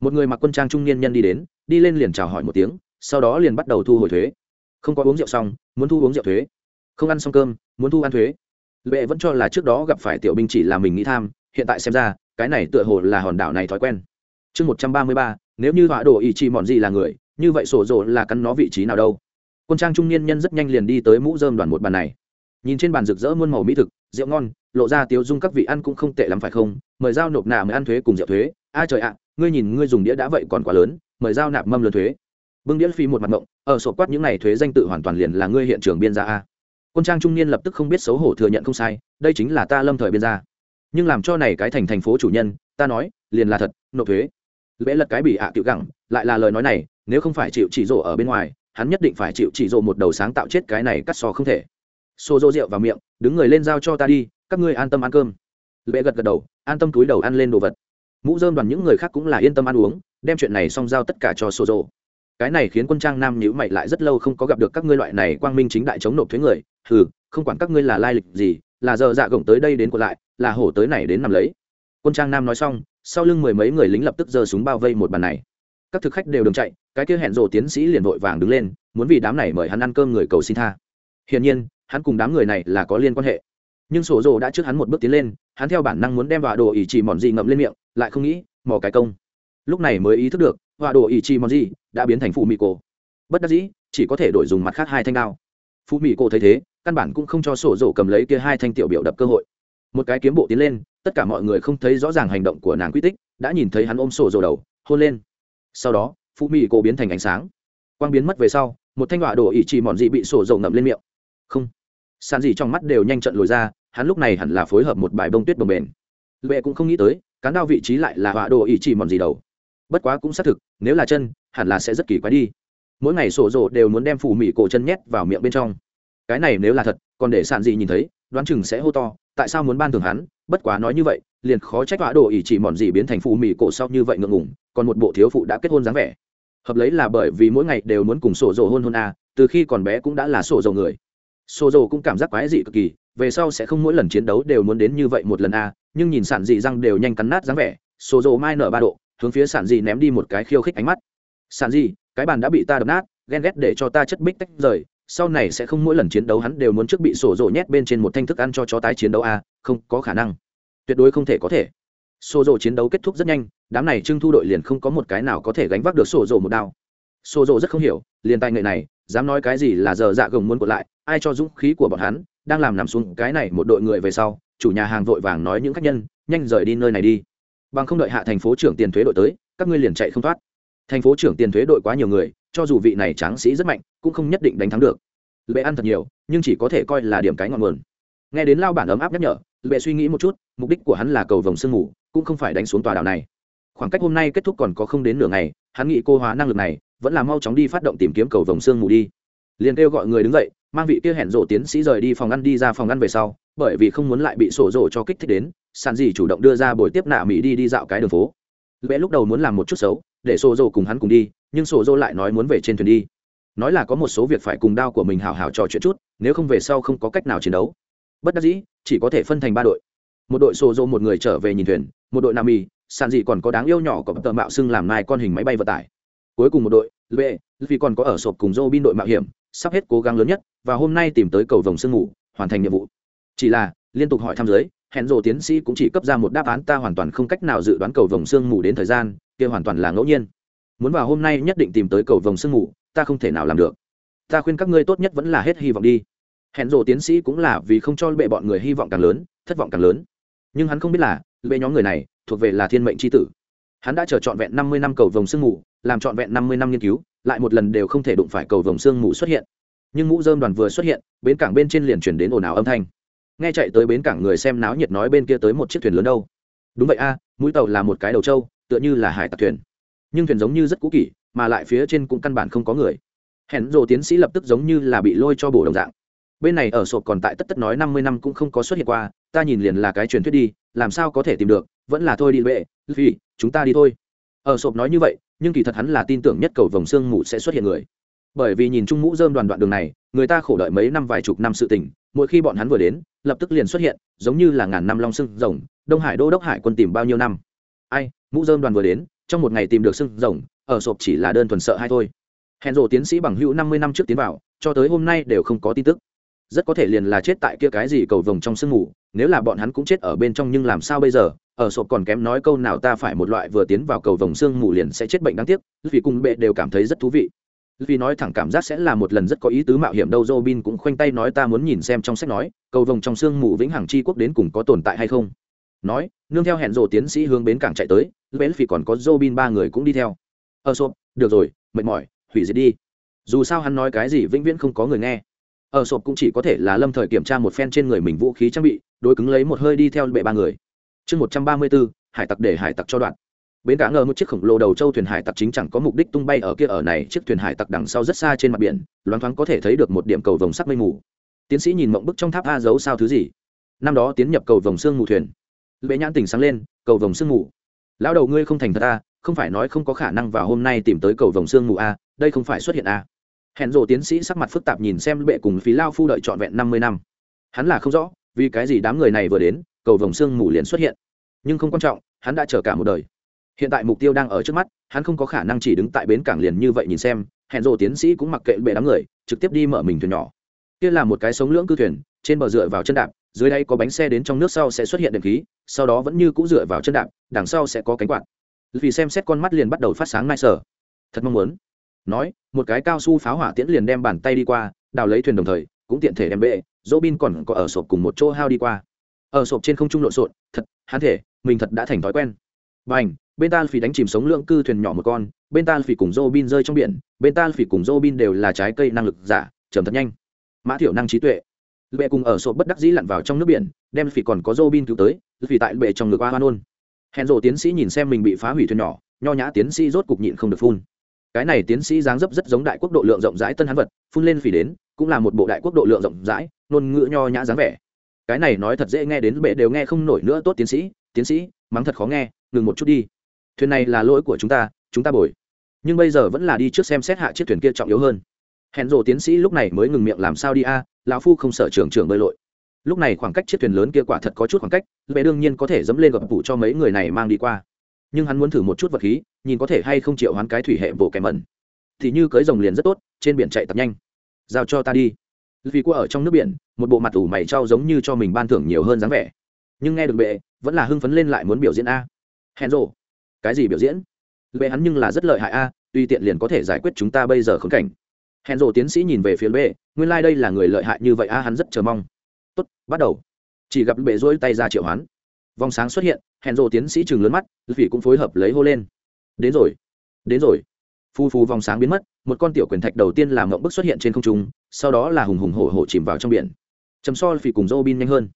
Một người mặc quân trang trung niên nhân đi đến, đi lên liền chào hỏi một tiếng, sau đó liền bắt đầu thu hồi thuế. Không có uống rượu xong, muốn thu uống rượu thuế. Không ăn xong cơm, muốn thu ăn thuế. Lệ vẫn cho là trước đó gặp phải tiểu binh chỉ là mình nghĩ tham, hiện tại xem ra cái này tựa hồ là hòn đảo này thói quen. Chương một trăm ba mươi ba, nếu như họa đồ ý chỉ mòn gì là người, như vậy sổ rộ là cắn nó vị trí nào đâu? Quân trang trung niên nhân rất nhanh liền đi tới mũ dơm đoàn một bàn này. Nhìn trên bàn rực rỡ muôn màu mỹ thực, rượu ngon, lộ ra tiếu dung các vị ăn cũng không tệ lắm phải không? Mời giao nộp nạp mới ăn thuế cùng rượu thuế. A trời ạ, ngươi nhìn ngươi dùng đĩa đã vậy còn quá lớn, mời giao nạp mâm lớn thuế. Bưng đĩa phi một mặt ngộng, ở sổ quát những này thuế danh tự hoàn toàn liền là ngươi hiện trường biên gia a. Quân trang trung niên lập tức không biết xấu hổ thừa nhận không sai, đây chính là ta lâm thời biên gia nhưng làm cho này cái thành thành phố chủ nhân, ta nói, liền là thật, nộp thuế. Lễ lật cái bị ạ à gẳng, lại là lời nói này, nếu không phải chịu chỉ rộ ở bên ngoài, hắn nhất định phải chịu chỉ rộ một đầu sáng tạo chết cái này cắt sò không thể. Xô rô rượu vào miệng, đứng người lên giao cho ta đi, các ngươi an tâm ăn cơm. Lễ gật gật đầu, an tâm túi đầu ăn lên đồ vật. Mũ dơm đoàn những người khác cũng là yên tâm ăn uống, đem chuyện này xong giao tất cả cho xô rộ cái này khiến quân trang nam nhữ mày lại rất lâu không có gặp được các ngươi loại này quang minh chính đại chống nộp thuế người. Hừ, không quản các ngươi là lai lịch gì, là giờ dạ gồng tới đây đến của lại là hổ tới này đến nằm lấy. Quân trang nam nói xong, sau lưng mười mấy người lính lập tức giơ súng bao vây một bàn này. Các thực khách đều đừng chạy, cái kia hẹn rộ tiến sĩ liền vội vàng đứng lên, muốn vì đám này mời hắn ăn cơm người cầu xin tha. Hiển nhiên, hắn cùng đám người này là có liên quan hệ. Nhưng sổ rộ đã trước hắn một bước tiến lên, hắn theo bản năng muốn đem vạ đồ ỷ trì mòn gì ngậm lên miệng, lại không nghĩ, mò cái công. Lúc này mới ý thức được, vạ đồ ỷ trì mòn gì đã biến thành phụ mỹ cổ. Bất đắc dĩ, chỉ có thể đổi dùng mặt khác hai thanh đao. Phụ mỹ cổ thấy thế, căn bản cũng không cho sổ rộ cầm lấy kia hai thanh tiểu biểu đập cơ hội một cái kiếm bộ tiến lên, tất cả mọi người không thấy rõ ràng hành động của nàng quy tích, đã nhìn thấy hắn ôm sổ rồ đầu, hôn lên. Sau đó, phụ mỹ cổ biến thành ánh sáng. Quang biến mất về sau, một thanh họa đổ ỉ chỉ mòn dị bị sổ dầu ngậm lên miệng. Không. Sàn dị trong mắt đều nhanh trận lồi ra, hắn lúc này hẳn là phối hợp một bài bông tuyết bồng bền. Lệ cũng không nghĩ tới, cán đao vị trí lại là họa đồ ỉ chỉ mòn gì đầu. Bất quá cũng xác thực, nếu là chân, hẳn là sẽ rất kỳ quái đi. Mỗi ngày sổ rộ đều muốn đem phủ mỹ cổ chân nhét vào miệng bên trong. Cái này nếu là thật, còn để sàn dị nhìn thấy, đoán chừng sẽ hô to tại sao muốn ban thưởng hắn? Bất quá nói như vậy liền khó trách họa đồ ỉ chỉ mòn gì biến thành phụ mỹ cổ sau như vậy ngượng ngùng còn một bộ thiếu phụ đã kết hôn dáng vẻ. Hợp lấy là bởi vì mỗi ngày đều muốn cùng sổ dầu hôn hôn a à, từ khi còn bé cũng đã là sổ dầu người. Sổ dầu cũng cảm giác quái dị cực kỳ về sau sẽ không mỗi lần chiến đấu đều muốn đến như vậy một lần a à, nhưng nhìn sản dị răng đều nhanh cắn nát dáng vẻ sổ dầu mai nở ba độ hướng phía sản dị ném đi một cái khiêu khích ánh mắt. Sản dị cái bàn đã bị ta đập nát ghen ghét để cho ta chất bích tách rời sau này sẽ không mỗi lần chiến đấu hắn đều muốn trước bị sổ rộ nhét bên trên một thanh thức ăn cho chó tái chiến đấu a à, không có khả năng. Tuyệt đối không thể có thể. Sổ rộ chiến đấu kết thúc rất nhanh đám này trưng thu đội liền không có một cái nào có thể gánh vác được sổ rộ một đao. Sổ rộ rất không hiểu liền tài nghệ này dám nói cái gì là giờ dạ gồng muốn cuộn lại ai cho dũng khí của bọn hắn đang làm nằm xuống cái này một đội người về sau chủ nhà hàng vội vàng nói những khách nhân nhanh rời đi nơi này đi. Bằng không đợi hạ thành phố trưởng tiền thuế đội tới các ngươi liền chạy không thoát. Thành phố trưởng tiền thuế đội quá nhiều người cho dù vị này tráng sĩ rất mạnh, cũng không nhất định đánh thắng được. Lệ ăn thật nhiều, nhưng chỉ có thể coi là điểm cái ngọn nguồn. Nghe đến lao bản ấm áp nhắc nhở, lệ suy nghĩ một chút, mục đích của hắn là cầu vồng sương mù, cũng không phải đánh xuống tòa đảo này. Khoảng cách hôm nay kết thúc còn có không đến nửa ngày, hắn nghĩ cô hóa năng lực này, vẫn là mau chóng đi phát động tìm kiếm cầu vồng sương mù đi. Liền kêu gọi người đứng dậy, mang vị kia hẹn rộ tiến sĩ rời đi phòng ăn đi ra phòng ăn về sau, bởi vì không muốn lại bị sổ rộ cho kích thích đến, sàn gì chủ động đưa ra buổi tiếp nạ mỹ đi đi dạo cái đường phố. Lẽ lúc đầu muốn làm một chút xấu để sổ rộ cùng hắn cùng đi, nhưng sổ rộ lại nói muốn về trên thuyền đi. Nói là có một số việc phải cùng đao của mình hào hào trò chuyện chút, nếu không về sau không có cách nào chiến đấu. Bất đắc dĩ, chỉ có thể phân thành ba đội. Một đội sổ rộ một người trở về nhìn thuyền, một đội nam y sàn Dị còn có đáng yêu nhỏ có tờ mạo xưng làm nai con hình máy bay vận tải. Cuối cùng một đội, lệ, vì còn có ở sộp cùng dô bin đội mạo hiểm, sắp hết cố gắng lớn nhất, và hôm nay tìm tới cầu vồng sương ngủ hoàn thành nhiệm vụ. Chỉ là, liên tục hỏi thăm giới hẹn rồ tiến sĩ cũng chỉ cấp ra một đáp án, ta hoàn toàn không cách nào dự đoán cầu vồng sương mù đến thời gian, kia hoàn toàn là ngẫu nhiên. Muốn vào hôm nay nhất định tìm tới cầu vồng sương mù, ta không thể nào làm được. Ta khuyên các ngươi tốt nhất vẫn là hết hy vọng đi. Hẹn rồ tiến sĩ cũng là vì không cho bệ bọn người hy vọng càng lớn, thất vọng càng lớn. Nhưng hắn không biết là, bệ nhóm người này thuộc về là thiên mệnh tri tử. Hắn đã chờ trọn vẹn năm mươi năm cầu vồng sương mù, làm trọn vẹn năm mươi năm nghiên cứu, lại một lần đều không thể đụng phải cầu vồng sương mù xuất hiện. Nhưng mũ dơm đoàn vừa xuất hiện, bến cảng bên trên liền chuyển đến ồn ào âm thanh nghe chạy tới bến cảng người xem náo nhiệt nói bên kia tới một chiếc thuyền lớn đâu. Đúng vậy a, mũi tàu là một cái đầu trâu, tựa như là hải tặc thuyền. Nhưng thuyền giống như rất cũ kỷ, mà lại phía trên cũng căn bản không có người. Hẹn rộ tiến sĩ lập tức giống như là bị lôi cho bổ đồng dạng. Bên này ở sộp còn tại tất tất nói năm mươi năm cũng không có xuất hiện qua, ta nhìn liền là cái truyền thuyết đi, làm sao có thể tìm được, vẫn là thôi đi vệ vì chúng ta đi thôi. Ở sộp nói như vậy, nhưng kỳ thật hắn là tin tưởng nhất cầu vòng xương mù sẽ xuất hiện người. Bởi vì nhìn chung mũ dơm đoàn đoạn đường này, người ta khổ đợi mấy năm vài chục năm sự tình mỗi khi bọn hắn vừa đến, lập tức liền xuất hiện, giống như là ngàn năm long sưng rồng, đông hải đô đốc hải quân tìm bao nhiêu năm. Ai, mũ dơm đoàn vừa đến, trong một ngày tìm được sưng rồng, ở sộp chỉ là đơn thuần sợ hay thôi. Hẹn rộ tiến sĩ bằng hữu năm mươi năm trước tiến vào, cho tới hôm nay đều không có tin tức. Rất có thể liền là chết tại kia cái gì cầu vồng trong sương mù, nếu là bọn hắn cũng chết ở bên trong nhưng làm sao bây giờ, ở sộp còn kém nói câu nào ta phải một loại vừa tiến vào cầu vồng sương mù liền sẽ chết bệnh đáng tiếc, vì cùng bệ đều cảm thấy rất thú vị vì nói thẳng cảm giác sẽ là một lần rất có ý tứ mạo hiểm đâu Robin cũng khoanh tay nói ta muốn nhìn xem trong sách nói, cầu vồng trong xương mù vĩnh hằng chi quốc đến cùng có tồn tại hay không. Nói, nương theo hẹn rồ tiến sĩ hướng bến cảng chạy tới, bến phi còn có Robin ba người cũng đi theo. Ờ, Ở sộp, được rồi, mệt mỏi, hủy diệt đi. Dù sao hắn nói cái gì vĩnh viễn không có người nghe. Ờ, Ở sộp cũng chỉ có thể là lâm thời kiểm tra một phen trên người mình vũ khí trang bị, đối cứng lấy một hơi đi theo bệ ba người. Chương một trăm ba mươi 134, hải tặc để hải tặc cho đoạn bến cá ngờ một chiếc khổng lồ đầu châu thuyền hải tặc chính chẳng có mục đích tung bay ở kia ở này, chiếc thuyền hải tặc đằng sau rất xa trên mặt biển, loáng thoáng có thể thấy được một điểm cầu vồng sắc mây mù. Tiến sĩ nhìn mộng bức trong tháp a giấu sao thứ gì? Năm đó tiến nhập cầu vồng sương mù thuyền. Bệ nhãn tỉnh sáng lên, cầu vồng sương mù. Lão đầu ngươi không thành thật a không phải nói không có khả năng vào hôm nay tìm tới cầu vồng sương mù a đây không phải xuất hiện a hẹn rồ tiến sĩ sắc mặt phức tạp nhìn xem bệ cùng phí lao phu đợi trọn vẹn năm mươi năm. Hắn là không rõ, vì cái gì đám người này vừa đến, cầu vồng sương mù liền xuất hiện. Nhưng không quan trọng, hắn đã chờ cả một đời hiện tại mục tiêu đang ở trước mắt, hắn không có khả năng chỉ đứng tại bến cảng liền như vậy nhìn xem, hẹn rộ tiến sĩ cũng mặc kệ bệ đám người, trực tiếp đi mở mình thuyền nhỏ. Kia là một cái sống lưỡng cư thuyền, trên bờ dựa vào chân đạp, dưới đây có bánh xe đến trong nước sau sẽ xuất hiện đệm khí, sau đó vẫn như cũ dựa vào chân đạp, đằng sau sẽ có cánh quạt. Vì xem xét con mắt liền bắt đầu phát sáng nai sở thật mong muốn. Nói, một cái cao su pháo hỏa tiễn liền đem bàn tay đi qua, đào lấy thuyền đồng thời, cũng tiện thể đem bệ, dỗ bin còn có ở sộp cùng một chỗ hao đi qua. Ở sộp trên không trung lộn xộn, thật, hắn thể, mình thật đã thành thói quen. B à n h bên ta phỉ đánh chìm sống lượng cư thuyền nhỏ một con, bên ta phỉ cùng Robin rơi trong biển, bên ta phỉ cùng Robin đều là trái cây năng lực giả trầm thật nhanh. Mã thiểu năng trí tuệ. Bệ cùng ở sộp bất đắc dĩ lặn vào trong nước biển, đem phỉ còn có Robin cứu tới vì tại bệ trong ngực oa hoa nôn hẹn rộ tiến sĩ nhìn xem mình bị phá hủy thuyền nhỏ, nho nhã tiến sĩ rốt cục nhịn không được phun. Cái này tiến sĩ dáng dấp rất giống đại quốc độ lượng rộng rãi tân hán vật, phun lên phỉ đến, cũng là một bộ đại quốc độ lượng rộng rãi, ngôn ngữ nho nhã dáng vẻ. Cái này nói thật dễ nghe đến bệ đều nghe không nổi nữa, tốt tiến sĩ tiến sĩ, mắng thật khó nghe, ngừng một chút đi thuyền này là lỗi của chúng ta chúng ta bồi. Nhưng bây giờ vẫn là đi trước xem xét hạ chiếc thuyền kia trọng yếu hơn. Hẹn rộ tiến sĩ lúc này mới ngừng miệng làm sao đi a, lão phu không sợ trưởng trưởng bơi lội. Lúc này khoảng cách chiếc thuyền lớn kia quả thật có chút khoảng cách lệ đương nhiên có thể dẫm lên gập vụ cho mấy người này mang đi qua. Nhưng hắn muốn thử một chút vật khí, nhìn có thể hay không chịu hoán cái thủy hệ bộ kèm mẩn. Thì như cưới rồng liền rất tốt, trên biển chạy tập nhanh. Giao cho ta đi. Vì qua ở trong nước biển, một bộ mặt ủ mày trao giống như cho mình ban thưởng nhiều hơn dáng vẻ. Nhưng nghe được bệ, vẫn là hưng phấn lên lại muốn biểu diễn a. Hẹn rộ cái gì biểu diễn? Bệ hắn nhưng là rất lợi hại a, tuy tiện liền có thể giải quyết chúng ta bây giờ khốn cảnh. Hẹn rộ tiến sĩ nhìn về phía bệ nguyên lai、like、đây là người lợi hại như vậy a, hắn rất chờ mong. Tốt, bắt đầu. Chỉ gặp bệ rỗi tay ra triệu hoán. Vòng sáng xuất hiện, hẹn rộ tiến sĩ chừng lớn mắt vì cũng phối hợp lấy hô lên. Đến rồi đến rồi. Phu phu vòng sáng biến mất, một con tiểu quyền thạch đầu tiên làm ngộng bức xuất hiện trên không trung, sau đó là hùng hùng hổ hổ chìm vào trong biển. Chấm so phì cùng dô bin nhanh hơn.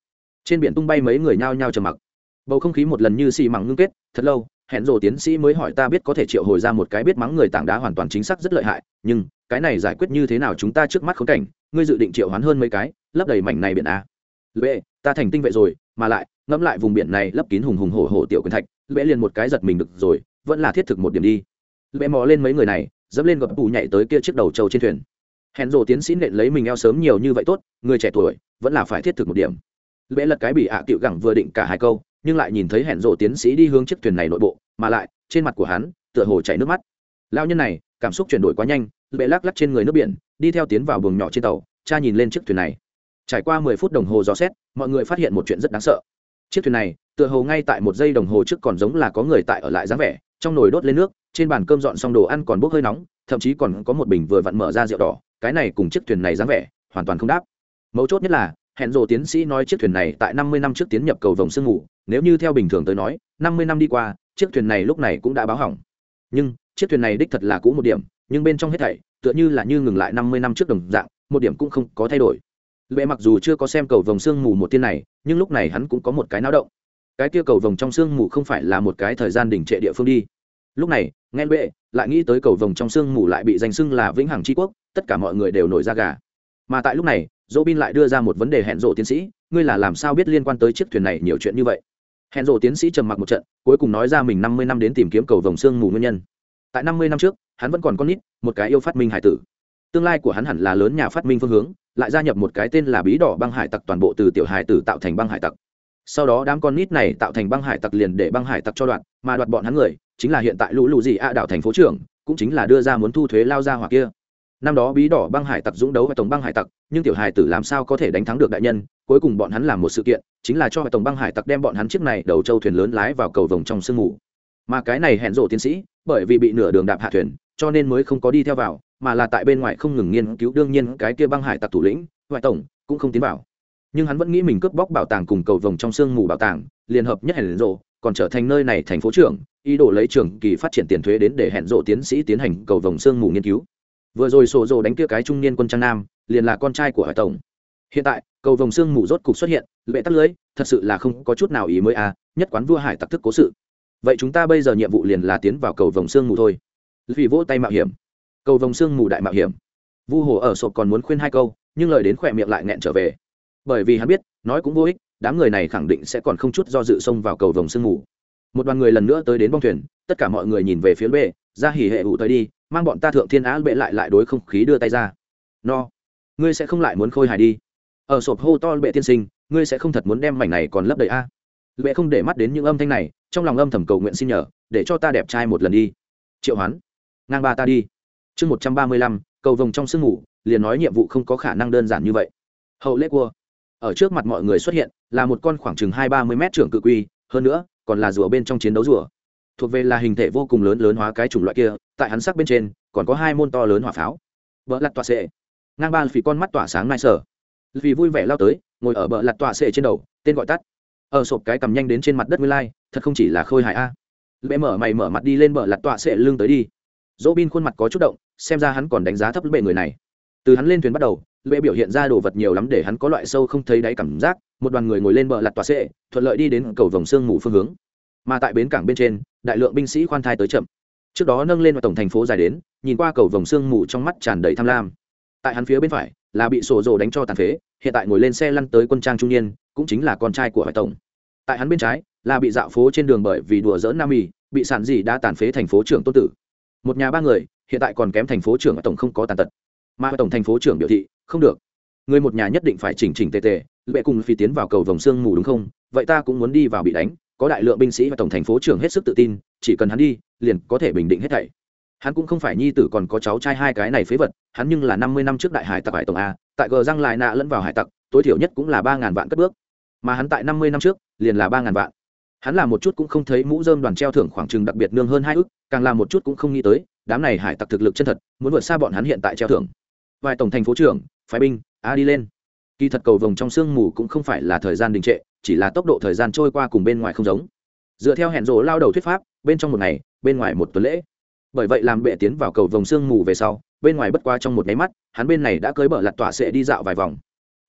Trên biển tung bay mấy người nhao nhao trầm mặc. Bầu không khí một lần như xì mẳng ngưng kết, thật lâu hẹn rồ tiến sĩ mới hỏi ta biết có thể triệu hồi ra một cái biết mắng người tảng đá hoàn toàn chính xác rất lợi hại, nhưng cái này giải quyết như thế nào chúng ta trước mắt khốn cảnh, ngươi dự định triệu hoán hơn mấy cái, lấp đầy mảnh này biển a. Lệ, ta thành tinh vệ rồi, mà lại, ngẫm lại vùng biển này lấp kín hùng hùng hổ hổ tiểu quyền thạch, lệ liền một cái giật mình được rồi, vẫn là thiết thực một điểm đi. Lệ mò lên mấy người này, dẫm lên gập bù nhảy tới kia chiếc đầu trâu trên thuyền. Hẹn rồ tiến sĩ nện lấy mình eo sớm nhiều như vậy tốt, người trẻ tuổi, vẫn là phải thiết thực một điểm. Lệ lật cái bị ạ à tiệu gẳng vừa định cả hai câu nhưng lại nhìn thấy hẹn rộ tiến sĩ đi hướng chiếc thuyền này nội bộ, mà lại, trên mặt của hắn, tựa hồ chảy nước mắt. Lao nhân này, cảm xúc chuyển đổi quá nhanh bệ lắc lắc trên người nước biển, đi theo tiến vào buồng nhỏ trên tàu, cha nhìn lên chiếc thuyền này. Trải qua mười phút đồng hồ dò xét, mọi người phát hiện một chuyện rất đáng sợ. Chiếc thuyền này, tựa hồ ngay tại một giây đồng hồ trước còn giống là có người tại ở lại dáng vẻ, trong nồi đốt lên nước, trên bàn cơm dọn xong đồ ăn còn bốc hơi nóng, thậm chí còn có một bình vừa vặn mở ra rượu đỏ, cái này cùng chiếc thuyền này dáng vẻ, hoàn toàn không đáp. Mấu chốt nhất là hẹn rồ tiến sĩ nói chiếc thuyền này tại năm mươi năm trước tiến nhập cầu vồng sương ngủ nếu như theo bình thường tới nói, năm mươi năm đi qua, chiếc thuyền này lúc này cũng đã báo hỏng. Nhưng, chiếc thuyền này đích thật là cũ một điểm, nhưng bên trong hết thảy, tựa như là như ngừng lại năm mươi năm trước đồng dạng, một điểm cũng không có thay đổi. Lệ mặc dù chưa có xem cầu vồng sương mù một tiên này, nhưng lúc này hắn cũng có một cái náo động. Cái kia cầu vồng trong sương mù không phải là một cái thời gian đỉnh trệ địa phương đi. Lúc này, nghe lệ lại nghĩ tới cầu vồng trong sương mù lại bị danh xưng là vĩnh hằng tri quốc, tất cả mọi người đều nổi ra gà. Mà tại lúc này dỗ bin lại đưa ra một vấn đề hẹn rộ tiến sĩ, ngươi là làm sao biết liên quan tới chiếc thuyền này nhiều chuyện như vậy? Hẹn rộ tiến sĩ trầm mặc một trận, cuối cùng nói ra mình năm mươi năm đến tìm kiếm cầu vồng sương mù nguyên nhân. Tại năm mươi năm trước, hắn vẫn còn con nít, một cái yêu phát minh hải tử. Tương lai của hắn hẳn là lớn nhà phát minh phương hướng, lại gia nhập một cái tên là bí đỏ băng hải tặc toàn bộ từ tiểu hải tử tạo thành băng hải tặc. Sau đó đám con nít này tạo thành băng hải tặc liền để băng hải tặc cho đoạn, mà đoạt bọn hắn người, chính là hiện tại lũ lụ gì a đảo thành phố trưởng, cũng chính là đưa ra muốn thu thuế lao ra hoặc kia năm đó bí đỏ băng hải tặc dũng đấu với tổng băng hải tặc, nhưng tiểu hải tử làm sao có thể đánh thắng được đại nhân? Cuối cùng bọn hắn làm một sự kiện, chính là cho tổng băng hải tặc đem bọn hắn chiếc này đầu châu thuyền lớn lái vào cầu vồng trong sương mù. Mà cái này hẹn rộ tiến sĩ, bởi vì bị nửa đường đạp hạ thuyền, cho nên mới không có đi theo vào, mà là tại bên ngoài không ngừng nghiên cứu đương nhiên cái kia băng hải tặc thủ lĩnh ngoại tổng cũng không tiến vào. Nhưng hắn vẫn nghĩ mình cướp bóc bảo tàng cùng cầu vồng trong sương mù bảo tàng liên hợp nhất hẹn rộ, còn trở thành nơi này thành phố trưởng, ý đồ lấy trường kỳ phát triển tiền thuế đến để hẹn rộ tiến sĩ tiến hành cầu vồng sương mù nghiên cứu vừa rồi sổ rồ đánh kia cái trung niên quân trang nam, liền là con trai của hải tổng. Hiện tại, cầu vồng xương mù rốt cục xuất hiện, lệ tắt lưới, thật sự là không có chút nào ý mới à nhất quán vua hải tặc thức cố sự. Vậy chúng ta bây giờ nhiệm vụ liền là tiến vào cầu vồng xương mù thôi. Vì vỗ tay mạo hiểm. Cầu vồng xương mù đại mạo hiểm. Vu hồ ở sộp còn muốn khuyên hai câu, nhưng lời đến khỏe miệng lại nghẹn trở về. Bởi vì hắn biết, nói cũng vô ích, đám người này khẳng định sẽ còn không chút do dự xông vào cầu vồng sương mù. Một đoàn người lần nữa tới đến bong thuyền, tất cả mọi người nhìn về phía bệ ra hỉ hệ ủ tới đi mang bọn ta thượng thiên á bệ lại lại đối không khí đưa tay ra. No, ngươi sẽ không lại muốn khôi hài đi. Ở sộp hô to bệ tiên sinh, ngươi sẽ không thật muốn đem mảnh này còn lấp đầy a. À. bệ không để mắt đến những âm thanh này, trong lòng âm thầm cầu nguyện xin nhờ, để cho ta đẹp trai một lần đi. Triệu hoán, ngang ba ta đi. Chương một trăm ba mươi lăm, cầu vồng trong sương ngủ, liền nói nhiệm vụ không có khả năng đơn giản như vậy. Hậu lễ cua. Ở trước mặt mọi người xuất hiện là một con khoảng chừng hai ba mươi mét trưởng cự quy, hơn nữa, còn là rùa bên trong chiến đấu rùa thuộc về là hình thể vô cùng lớn lớn hóa cái chủng loại kia, tại hắn sắc bên trên, còn có hai môn to lớn hỏa pháo. Vợ lặt tọa sệ. Ngang ba phì con mắt tỏa sáng nai sở. Vì vui vẻ lao tới, ngồi ở bờ lặt tọa sệ trên đầu, tên gọi tắt. Ở sộp cái cầm nhanh đến trên mặt đất nguyên lai, thật không chỉ là khôi hài a. Lệ mở mày mở mặt đi lên bờ lặt tọa sệ lưng tới đi. Dỗ bin khuôn mặt có chút động, xem ra hắn còn đánh giá thấp bệ người này. Từ hắn lên thuyền bắt đầu, lệ biểu hiện ra đồ vật nhiều lắm để hắn có loại sâu không thấy đáy cảm giác, một đoàn người ngồi lên bờ lặt tọa sệ, thuận lợi đi đến cầu vòng sương mù phương hướng mà tại bến cảng bên trên, đại lượng binh sĩ khoan thai tới chậm. Trước đó nâng lên vào tổng thành phố dài đến, nhìn qua cầu vòng sương mù trong mắt tràn đầy tham lam. Tại hắn phía bên phải, là bị sổ rồ đánh cho tàn phế, hiện tại ngồi lên xe lăn tới quân trang trung niên, cũng chính là con trai của hải tổng. Tại hắn bên trái, là bị dạo phố trên đường bởi vì đùa dỡ nam mì, bị sản gì đã tàn phế thành phố trưởng tôn tử. Một nhà ba người, hiện tại còn kém thành phố trưởng ở tổng không có tàn tật. Mà tổng thành phố trưởng biểu thị, không được. Người một nhà nhất định phải chỉnh chỉnh tề tề, lệ cùng phi tiến vào cầu vòng sương mù đúng không? Vậy ta cũng muốn đi vào bị đánh có đại lượng binh sĩ và tổng thành phố trưởng hết sức tự tin, chỉ cần hắn đi, liền có thể bình định hết thảy. Hắn cũng không phải nhi tử còn có cháu trai hai cái này phế vật, hắn nhưng là năm mươi năm trước đại hải tặc hải tổng a, tại gờ răng lại nạ lẫn vào hải tặc, tối thiểu nhất cũng là ba ngàn vạn cất bước. Mà hắn tại năm mươi năm trước, liền là ba ngàn vạn. Hắn là một chút cũng không thấy mũ dơm đoàn treo thưởng khoảng chừng đặc biệt nương hơn hai ức, càng là một chút cũng không nghĩ tới, đám này hải tặc thực lực chân thật, muốn vượt xa bọn hắn hiện tại treo thưởng. Vài tổng thành phố trưởng, phái binh, a đi lên kỳ thật cầu vồng trong sương mù cũng không phải là thời gian đình trệ, chỉ là tốc độ thời gian trôi qua cùng bên ngoài không giống. Dựa theo hẹn rộ lao đầu thuyết pháp, bên trong một ngày, bên ngoài một tuần lễ. Bởi vậy làm bệ tiến vào cầu vồng sương mù về sau, bên ngoài bất qua trong một nháy mắt, hắn bên này đã cưới bờ lặt tỏa sẽ đi dạo vài vòng.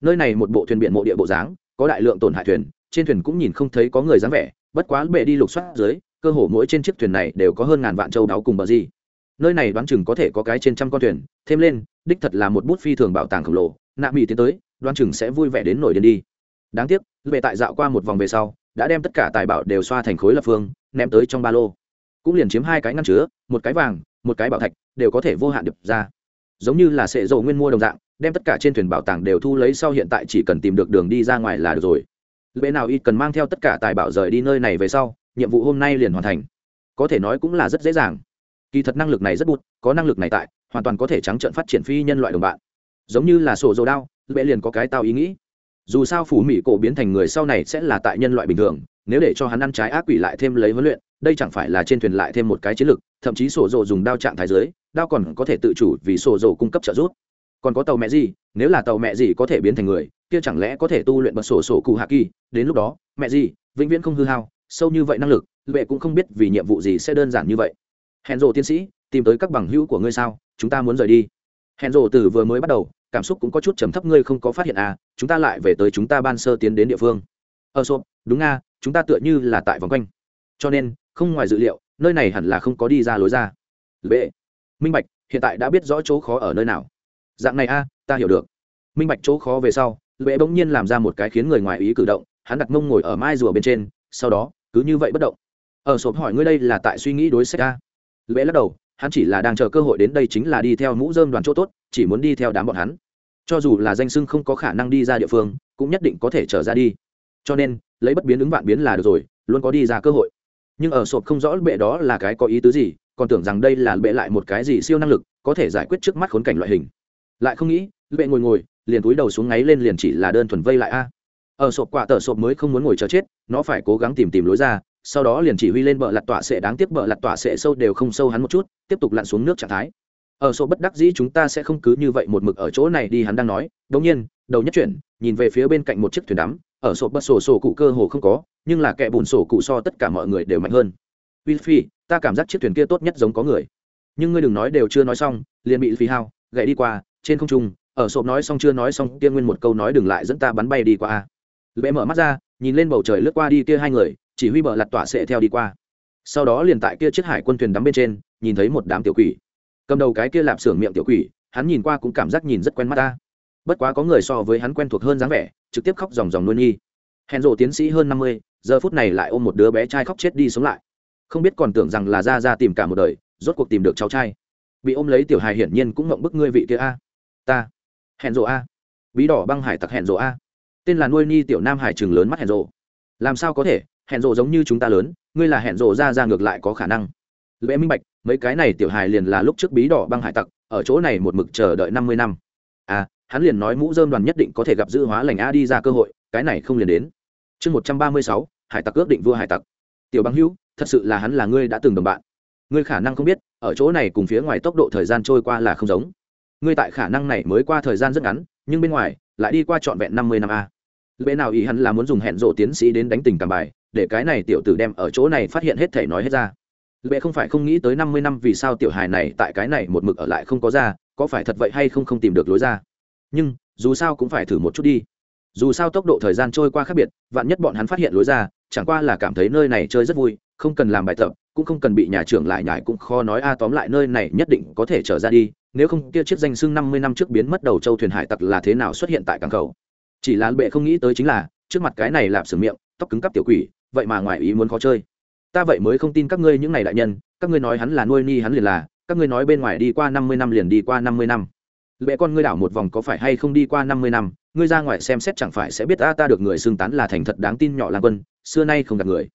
Nơi này một bộ thuyền biển mộ địa bộ dáng, có đại lượng tổn hại thuyền, trên thuyền cũng nhìn không thấy có người dáng vẻ, bất quá bệ đi lục soát dưới, cơ hồ mỗi trên chiếc thuyền này đều có hơn ngàn vạn châu đáo cùng bờ gì. Nơi này đoán chừng có thể có cái trên trăm con thuyền, thêm lên, đích thật là một bút phi thường bảo tàng khổng lồ, nạ mỹ tiến tới Đoan chừng sẽ vui vẻ đến nổi điên đi. Đáng tiếc về tại dạo qua một vòng về sau, đã đem tất cả tài bảo đều xoa thành khối lập phương, ném tới trong ba lô. Cũng liền chiếm hai cái ngăn chứa, một cái vàng, một cái bảo thạch, đều có thể vô hạn đập ra. Giống như là sệ dầu nguyên mua đồng dạng, đem tất cả trên thuyền bảo tàng đều thu lấy sau hiện tại chỉ cần tìm được đường đi ra ngoài là được rồi. Lệ nào y cần mang theo tất cả tài bảo rời đi nơi này về sau, nhiệm vụ hôm nay liền hoàn thành. Có thể nói cũng là rất dễ dàng. Kỳ thật năng lực này rất bụt, có năng lực này tại, hoàn toàn có thể trắng trợn phát triển phi nhân loại đồng bạn. Giống như là sổ dầu đao lệ liền có cái tao ý nghĩ. Dù sao phủ mỹ cổ biến thành người sau này sẽ là tại nhân loại bình thường, nếu để cho hắn ăn trái ác quỷ lại thêm lấy huấn luyện, đây chẳng phải là trên thuyền lại thêm một cái chiến lược thậm chí sổ dầu dùng đao trạng thái giới đao còn có thể tự chủ vì sổ dầu cung cấp trợ giúp. Còn có tàu mẹ gì, nếu là tàu mẹ gì có thể biến thành người, kia chẳng lẽ có thể tu luyện bật sổ sổ cụ hạ kỳ? Đến lúc đó, mẹ gì, vĩnh viễn không hư hao, sâu như vậy năng lực, lệ cũng không biết vì nhiệm vụ gì sẽ đơn giản như vậy. Hẹn rộ tiến sĩ, tìm tới các bằng hữu của ngươi sao? Chúng ta muốn rời đi. Hẹn rộ từ vừa mới bắt đầu cảm xúc cũng có chút trầm thấp, ngươi không có phát hiện à chúng ta lại về tới chúng ta ban sơ tiến đến địa phương. Ờ xộp, đúng nga chúng ta tựa như là tại vòng quanh. Cho nên, không ngoài dự liệu, nơi này hẳn là không có đi ra lối ra. Lệ, minh bạch, hiện tại đã biết rõ chỗ khó ở nơi nào. Dạng này a ta hiểu được. Minh bạch chỗ khó về sau, lệ bỗng nhiên làm ra một cái khiến người ngoài ý cử động, hắn đặt mông ngồi ở mai rùa bên trên, sau đó, cứ như vậy bất động. Ờ, ở sộp hỏi ngươi đây là tại suy nghĩ đối sách a lệ lắc đầu hắn chỉ là đang chờ cơ hội đến đây chính là đi theo mũ dơm đoàn chỗ tốt, chỉ muốn đi theo đám bọn hắn. Cho dù là danh sưng không có khả năng đi ra địa phương, cũng nhất định có thể trở ra đi. Cho nên, lấy bất biến ứng vạn biến là được rồi, luôn có đi ra cơ hội. Nhưng ở sộp không rõ bệ đó là cái có ý tứ gì, còn tưởng rằng đây là bệ lại một cái gì siêu năng lực, có thể giải quyết trước mắt khốn cảnh loại hình. Lại không nghĩ, bệ ngồi ngồi, liền túi đầu xuống ngáy lên liền chỉ là đơn thuần vây lại a. Ở sộp quả tờ sộp mới không muốn ngồi chờ chết, nó phải cố gắng tìm tìm lối ra sau đó liền chỉ huy lên bờ lặt tọa sệ đáng tiếc bờ lặt tọa sệ sâu đều không sâu hắn một chút tiếp tục lặn xuống nước trạng thái. Ở số bất đắc dĩ chúng ta sẽ không cứ như vậy một mực ở chỗ này đi hắn đang nói. Đống nhiên đầu nhất chuyển nhìn về phía bên cạnh một chiếc thuyền đắm. Ở sổ bất sổ sổ cụ cơ hồ không có nhưng là kẻ bùn sổ cụ so tất cả mọi người đều mạnh hơn. Wilfy, ta cảm giác chiếc thuyền kia tốt nhất giống có người. Nhưng ngươi đừng nói đều chưa nói xong liền bị phi hao gậy đi qua trên không trung ở sộp nói xong chưa nói xong kia nguyên một câu nói đừng lại dẫn ta bắn bay đi qua lệ mở mắt ra nhìn lên bầu trời lướt qua đi kia hai người chỉ huy bờ lặt tỏa sẽ theo đi qua. Sau đó liền tại kia chiếc hải quân thuyền đắm bên trên, nhìn thấy một đám tiểu quỷ. Cầm đầu cái kia lạp xưởng miệng tiểu quỷ, hắn nhìn qua cũng cảm giác nhìn rất quen mắt ta. Bất quá có người so với hắn quen thuộc hơn dáng vẻ, trực tiếp khóc dòng dòng nuôi nhi. Hẹn rộ tiến sĩ hơn năm mươi, giờ phút này lại ôm một đứa bé trai khóc chết đi sống lại. Không biết còn tưởng rằng là ra ra tìm cả một đời, rốt cuộc tìm được cháu trai. Bị ôm lấy tiểu hài hiển nhiên cũng ngậm bức ngươi vị kia a. Ta. Hẹn rộ a. Bí đỏ băng hải tặc hẹn rộ a. Tên là nuôi nhi tiểu nam hải trường lớn mắt hẹn rộ. Làm sao có thể? Hẹn rộ giống như chúng ta lớn, ngươi là hẹn rộ ra ra ngược lại có khả năng. Lễ minh bạch, mấy cái này tiểu hài liền là lúc trước bí đỏ băng hải tặc, ở chỗ này một mực chờ đợi năm mươi năm. À hắn liền nói mũ dơm đoàn nhất định có thể gặp dữ hóa lành a đi ra cơ hội, cái này không liền đến. Chương một trăm ba mươi sáu, hải tặc ước định vua hải tặc. Tiểu băng hữu, thật sự là hắn là ngươi đã từng đồng bạn. Ngươi khả năng không biết, ở chỗ này cùng phía ngoài tốc độ thời gian trôi qua là không giống. Ngươi tại khả năng này mới qua thời gian rất ngắn, nhưng bên ngoài, lại đi qua trọn vẹn năm mươi năm a. Lễ nào ý hắn là muốn dùng hẹn rộ tiến sĩ đến đánh tình cảm bài để cái này tiểu tử đem ở chỗ này phát hiện hết thể nói hết ra. Lệ không phải không nghĩ tới năm mươi năm vì sao tiểu hài này tại cái này một mực ở lại không có ra, có phải thật vậy hay không không tìm được lối ra. Nhưng, dù sao cũng phải thử một chút đi. Dù sao tốc độ thời gian trôi qua khác biệt, vạn nhất bọn hắn phát hiện lối ra, chẳng qua là cảm thấy nơi này chơi rất vui, không cần làm bài tập, cũng không cần bị nhà trưởng lại nhải cũng khó nói a, tóm lại nơi này nhất định có thể trở ra đi, nếu không kia chiếc danh xưng năm mươi năm trước biến mất đầu châu thuyền hải tặc là thế nào xuất hiện tại cảng cầu. Chỉ là bệ không nghĩ tới chính là, trước mặt cái này lạp sử miệng, tóc cứng cắp tiểu quỷ vậy mà ngoài ý muốn khó chơi. Ta vậy mới không tin các ngươi những này đại nhân, các ngươi nói hắn là nuôi ni hắn liền là, các ngươi nói bên ngoài đi qua năm mươi năm liền đi qua năm mươi năm. Lệ con ngươi đảo một vòng có phải hay không đi qua năm mươi năm, ngươi ra ngoài xem xét chẳng phải sẽ biết ta ta được người xưng tán là thành thật đáng tin nhỏ lan quân, xưa nay không gạt người.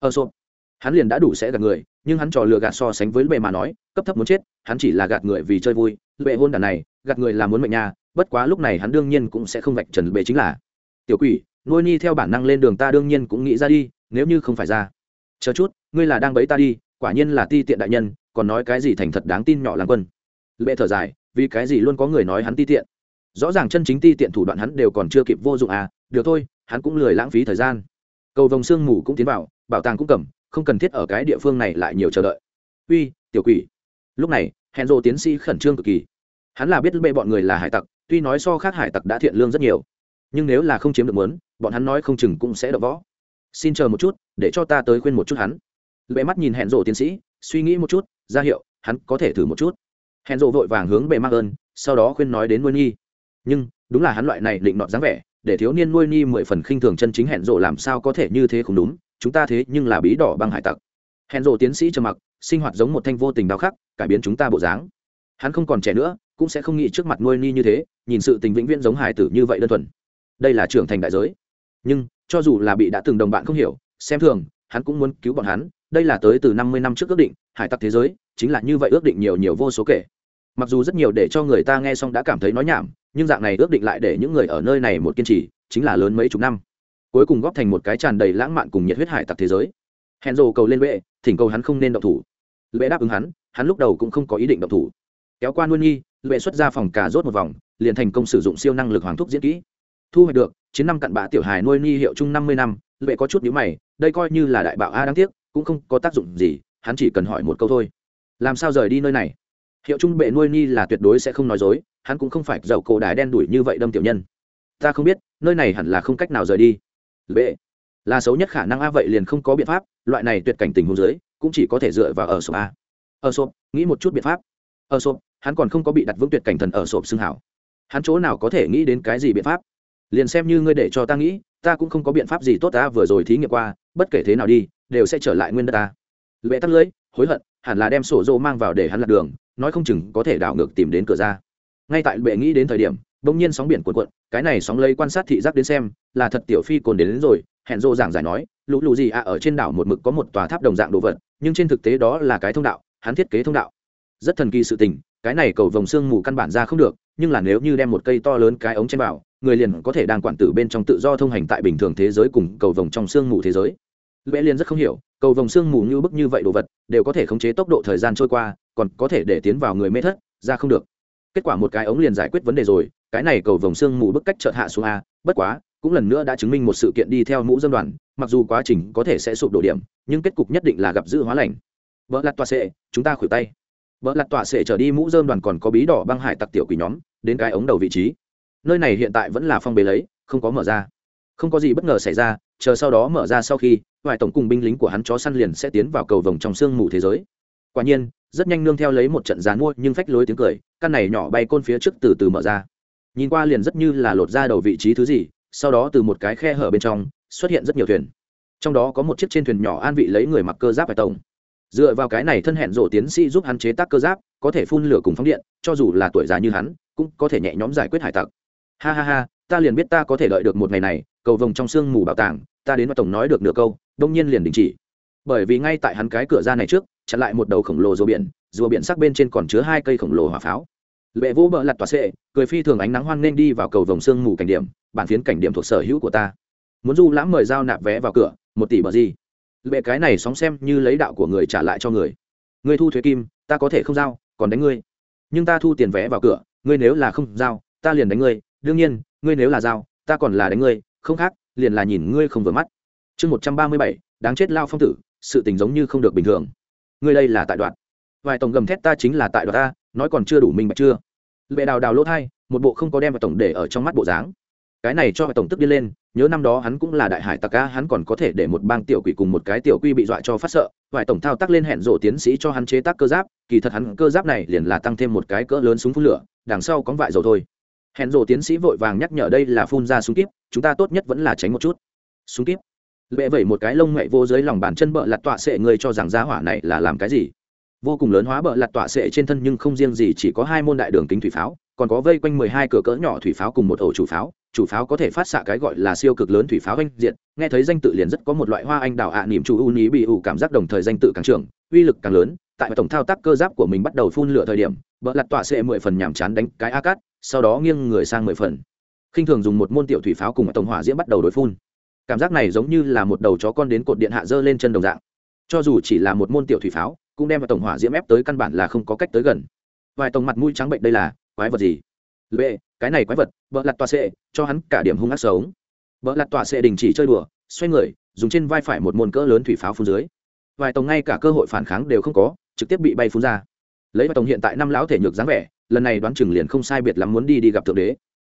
Ờ Ơ xộp hắn liền đã đủ sẽ gạt người, nhưng hắn trò lừa gạt so sánh với bệ mà nói, cấp thấp muốn chết, hắn chỉ là gạt người vì chơi vui, lệ hôn đàn này, gạt người là muốn mệnh nhà bất quá lúc này hắn đương nhiên cũng sẽ không vạch trần bệ chính là. Tiểu quỷ, nuôi ni theo bản năng lên đường ta đương nhiên cũng nghĩ ra đi nếu như không phải ra. Chờ chút, ngươi là đang bấy ta đi, quả nhiên là ti tiện đại nhân, còn nói cái gì thành thật đáng tin nhỏ làng quân. Lệ thở dài, vì cái gì luôn có người nói hắn ti tiện? Rõ ràng chân chính ti tiện thủ đoạn hắn đều còn chưa kịp vô dụng à được thôi, hắn cũng lười lãng phí thời gian. Cầu vồng sương mù cũng tiến vào, bảo tàng cũng cầm, không cần thiết ở cái địa phương này lại nhiều chờ đợi. Uy, tiểu quỷ. Lúc này hẹn rộ tiến sĩ khẩn trương cực kỳ. Hắn là biết bệ bọn người là hải tặc, tuy nói so khác hải tặc đã thiện lương rất nhiều. Nhưng nếu là không chiếm được mớn bọn hắn nói không chừng cũng sẽ đỡ võ xin chờ một chút, để cho ta tới khuyên một chút hắn. Bệ mắt nhìn hẹn rộ tiến sĩ, suy nghĩ một chút, ra hiệu, hắn có thể thử một chút. Hẹn rộ vội vàng hướng bệ mắc ơn, sau đó khuyên nói đến nuôi nhi. Nhưng, đúng là hắn loại này định nọ dáng vẻ, để thiếu niên nuôi nhi mười phần khinh thường chân chính hẹn rộ làm sao có thể như thế không đúng, chúng ta thế nhưng là bí đỏ băng hải tặc. Hẹn rộ tiến sĩ trầm mặc, sinh hoạt giống một thanh vô tình đau khắc, cải biến chúng ta bộ dáng. Hắn không còn trẻ nữa, cũng sẽ không nghĩ trước mặt nuôi ni như thế, nhìn sự tình vĩnh viễn giống hải tử như vậy đơn thuần. Đây là trưởng thành đại giới nhưng, cho dù là bị đã từng đồng bạn không hiểu, xem thường, hắn cũng muốn cứu bọn hắn. Đây là tới từ năm mươi năm trước ước định, hải tặc thế giới, chính là như vậy ước định nhiều nhiều vô số kể. Mặc dù rất nhiều để cho người ta nghe xong đã cảm thấy nói nhảm, nhưng dạng này ước định lại để những người ở nơi này một kiên trì, chính là lớn mấy chục năm. Cuối cùng góp thành một cái tràn đầy lãng mạn cùng nhiệt huyết hải tặc thế giới. Hẹn rồ cầu lên lệ thỉnh cầu hắn không nên động thủ. Lệ đáp ứng hắn hắn lúc đầu cũng không có ý định động thủ. Kéo qua nuôi nghi lệ xuất ra phòng cà rốt một vòng, liền thành công sử dụng siêu năng lực hoàng thúc diễn kỹ thu hoạch được, chiến năm cặn bã tiểu hài nuôi ni hiệu chung năm mươi năm, lệ có chút nhữ mày, đây coi như là đại bạo a đáng tiếc, cũng không có tác dụng gì, hắn chỉ cần hỏi một câu thôi. Làm sao rời đi nơi này? Hiệu trung bệ nuôi ni là tuyệt đối sẽ không nói dối, hắn cũng không phải giàu cổ đài đen đuổi như vậy đâm tiểu nhân. Ta không biết, nơi này hẳn là không cách nào rời đi. Bệ là xấu nhất khả năng a vậy liền không có biện pháp, loại này tuyệt cảnh tình huống dưới, cũng chỉ có thể dựa vào ở sộp a. Ở sộp, nghĩ một chút biện pháp. Ở sộp, hắn còn không có bị đặt vững tuyệt cảnh thần ở sộp xương hảo. Hắn chỗ nào có thể nghĩ đến cái gì biện pháp? Liền xem như ngươi để cho ta nghĩ ta cũng không có biện pháp gì tốt ta vừa rồi thí nghiệm qua bất kể thế nào đi đều sẽ trở lại nguyên đất ta. Lệ tắt lưỡi, hối hận hẳn là đem sổ dô mang vào để hắn lặt đường nói không chừng có thể đảo ngược tìm đến cửa ra. Ngay tại bệ nghĩ đến thời điểm bỗng nhiên sóng biển cuộn cuộn cái này sóng lấy quan sát thị giác đến xem là thật tiểu phi cồn đến, đến rồi hẹn rô giảng giải nói lũ lù gì à ở trên đảo một mực có một tòa tháp đồng dạng đồ vật nhưng trên thực tế đó là cái thông đạo hắn thiết kế thông đạo. Rất thần kỳ sự tình cái này cầu vòng xương mù căn bản ra không được nhưng là nếu như đem một cây to lớn cái ống trên bảo người liền có thể đang quản tử bên trong tự do thông hành tại bình thường thế giới cùng cầu vồng trong xương mù thế giới. Lẽ liền rất không hiểu, cầu vồng xương mù như bức như vậy đồ vật, đều có thể khống chế tốc độ thời gian trôi qua, còn có thể để tiến vào người mê thất, ra không được. Kết quả một cái ống liền giải quyết vấn đề rồi, cái này cầu vồng xương mù bức cách chợt hạ xuống a, bất quá, cũng lần nữa đã chứng minh một sự kiện đi theo mũ dân đoàn, mặc dù quá trình có thể sẽ sụp đổ điểm, nhưng kết cục nhất định là gặp dự hóa lành. Vợ lặt toa sệ, chúng ta khuỷu tay vợ lặt tọa sệ trở đi mũ dơm đoàn còn có bí đỏ băng hải tặc tiểu quỷ nhóm, đến cái ống đầu vị trí. Nơi này hiện tại vẫn là phong bế lấy, không có mở ra. Không có gì bất ngờ xảy ra, chờ sau đó mở ra sau khi ngoại tổng cùng binh lính của hắn chó săn liền sẽ tiến vào cầu vồng trong sương mù thế giới. Quả nhiên, rất nhanh nương theo lấy một trận gián mua, nhưng phách lối tiếng cười, căn này nhỏ bay côn phía trước từ từ mở ra. Nhìn qua liền rất như là lột ra đầu vị trí thứ gì, sau đó từ một cái khe hở bên trong, xuất hiện rất nhiều thuyền. Trong đó có một chiếc trên thuyền nhỏ an vị lấy người mặc cơ giáp hải tổng dựa vào cái này thân hẹn rộ tiến sĩ giúp hắn chế tác cơ giáp, có thể phun lửa cùng phóng điện, cho dù là tuổi già như hắn, cũng có thể nhẹ nhõm giải quyết hải tặc. Ha ha ha, ta liền biết ta có thể đợi được một ngày này, cầu vồng trong sương mù bảo tàng, ta đến và tổng nói được nửa câu, đông nhiên liền đình chỉ. Bởi vì ngay tại hắn cái cửa ra này trước, chặn lại một đầu khổng lồ rùa biển rùa biển sắc bên trên còn chứa hai cây khổng lồ hỏa pháo. Lệ vũ bỡ lặt tỏa sệ, cười phi thường ánh nắng hoan nên đi vào cầu vồng sương mù cảnh điểm, bản phiến cảnh điểm thuộc sở hữu của ta. Muốn du lãm mời giao nạp vé vào cửa, một tỷ bờ gì? Bệ cái này sóng xem như lấy đạo của người trả lại cho người. Người thu thuế kim, ta có thể không giao, còn đánh ngươi. Nhưng ta thu tiền vé vào cửa, ngươi nếu là không giao, ta liền đánh ngươi. Đương nhiên, ngươi nếu là giao, ta còn là đánh ngươi. Không khác, liền là nhìn ngươi không vừa mắt. Chương một trăm ba mươi bảy, đáng chết lao phong tử, sự tình giống như không được bình thường. Ngươi đây là tại đoạn. Vài tổng gầm thét ta chính là tại đoạn ta, nói còn chưa đủ minh bạch chưa? Lệ đào đào lỗ thai, một bộ không có đem vào tổng để ở trong mắt bộ dáng cái này cho tổng tức đi lên, nhớ năm đó hắn cũng là đại hải tặc ca hắn còn có thể để một bang tiểu quỷ cùng một cái tiểu quy bị dọa cho phát sợ, vài tổng thao tác lên hẹn rộ tiến sĩ cho hắn chế tác cơ giáp, kỳ thật hắn cơ giáp này liền là tăng thêm một cái cỡ lớn súng phun lửa, đằng sau có vại dầu thôi. Hẹn rộ tiến sĩ vội vàng nhắc nhở đây là phun ra súng kíp, chúng ta tốt nhất vẫn là tránh một chút. Súng kíp. Lệ vẩy một cái lông mẹ vô dưới lòng bàn chân bợ lặt tọa sệ người cho rằng giá hỏa này là làm cái gì? Vô cùng lớn hóa bợ lặt tọa sệ trên thân nhưng không riêng gì chỉ có hai môn đại đường kính thủy pháo, còn có vây quanh mười hai cửa cỡ nhỏ thủy pháo cùng một ổ chủ pháo. Chủ pháo có thể phát xạ cái gọi là siêu cực lớn thủy pháo anh diện. Nghe thấy danh tự liền rất có một loại hoa anh đào ạ niềm chủ u ní bị ủ cảm giác đồng thời danh tự càng trưởng, uy lực càng lớn. Tại tổng thao tác cơ giáp của mình bắt đầu phun lửa thời điểm bợ lặt tọa sệ mười phần nhàm chán đánh cái a cát, sau đó nghiêng người sang mười phần. Khinh thường dùng một môn tiểu thủy pháo cùng tổng hỏa diễm bắt đầu đối phun. Cảm giác này giống như là một đầu chó con đến cột điện hạ dơ lên chân đồng dạng. Cho dù chỉ là một môn tiểu thủy pháo cũng đem vào tổng hỏa diễm ép tới căn bản là không có cách tới gần. Vài tổng mặt mũi trắng bệnh đây là, quái vật gì? Lệ, cái này quái vật vợ lặt tòa sệ, cho hắn cả điểm hung ác sống. Vợ lặt tòa sệ đình chỉ chơi đùa, xoay người, dùng trên vai phải một môn cỡ lớn thủy pháo phun dưới. Vài tổng ngay cả cơ hội phản kháng đều không có, trực tiếp bị bay phun ra. Lấy vài tổng hiện tại năm lão thể nhược dáng vẻ, lần này đoán chừng liền không sai biệt lắm muốn đi đi gặp thượng đế.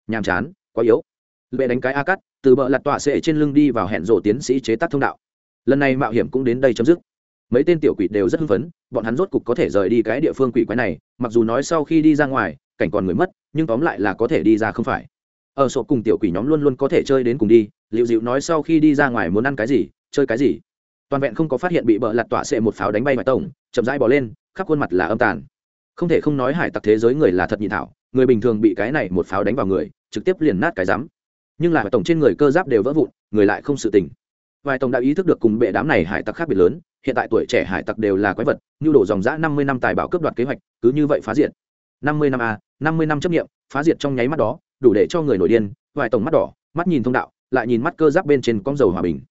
Nhàm chán, quá yếu. Lệ đánh cái a cắt, từ bờ lặt tọa sệ trên lưng đi vào hẹn rộ tiến sĩ chế tác thông đạo. Lần này mạo hiểm cũng đến đây chấm dứt mấy tên tiểu quỷ đều rất hưng phấn, bọn hắn rốt cục có thể rời đi cái địa phương quỷ quái này, mặc dù nói sau khi đi ra ngoài, cảnh còn người mất, nhưng tóm lại là có thể đi ra không phải. Ở sổ cùng tiểu quỷ nhóm luôn luôn có thể chơi đến cùng đi liệu dịu nói sau khi đi ra ngoài muốn ăn cái gì, chơi cái gì. Toàn vẹn không có phát hiện bị bợ lặt tọa sệ một pháo đánh bay ngoài tổng, chậm rãi bỏ lên, khắp khuôn mặt là âm tàn. Không thể không nói hải tặc thế giới người là thật nhị thảo, người bình thường bị cái này một pháo đánh vào người, trực tiếp liền nát cái rắm. Nhưng lại tổng trên người cơ giáp đều vỡ vụn, người lại không sự tình vài tổng đã ý thức được cùng bệ đám này hải tặc khác biệt lớn, hiện tại tuổi trẻ hải tặc đều là quái vật như đổ dòng giã năm mươi năm tài bảo cướp đoạt kế hoạch, cứ như vậy phá diệt. năm mươi năm a, năm mươi năm chấp nghiệm, phá diệt trong nháy mắt đó, đủ để cho người nổi điên, vài tổng mắt đỏ, mắt nhìn thông đạo, lại nhìn mắt cơ giáp bên trên con dầu hòa bình.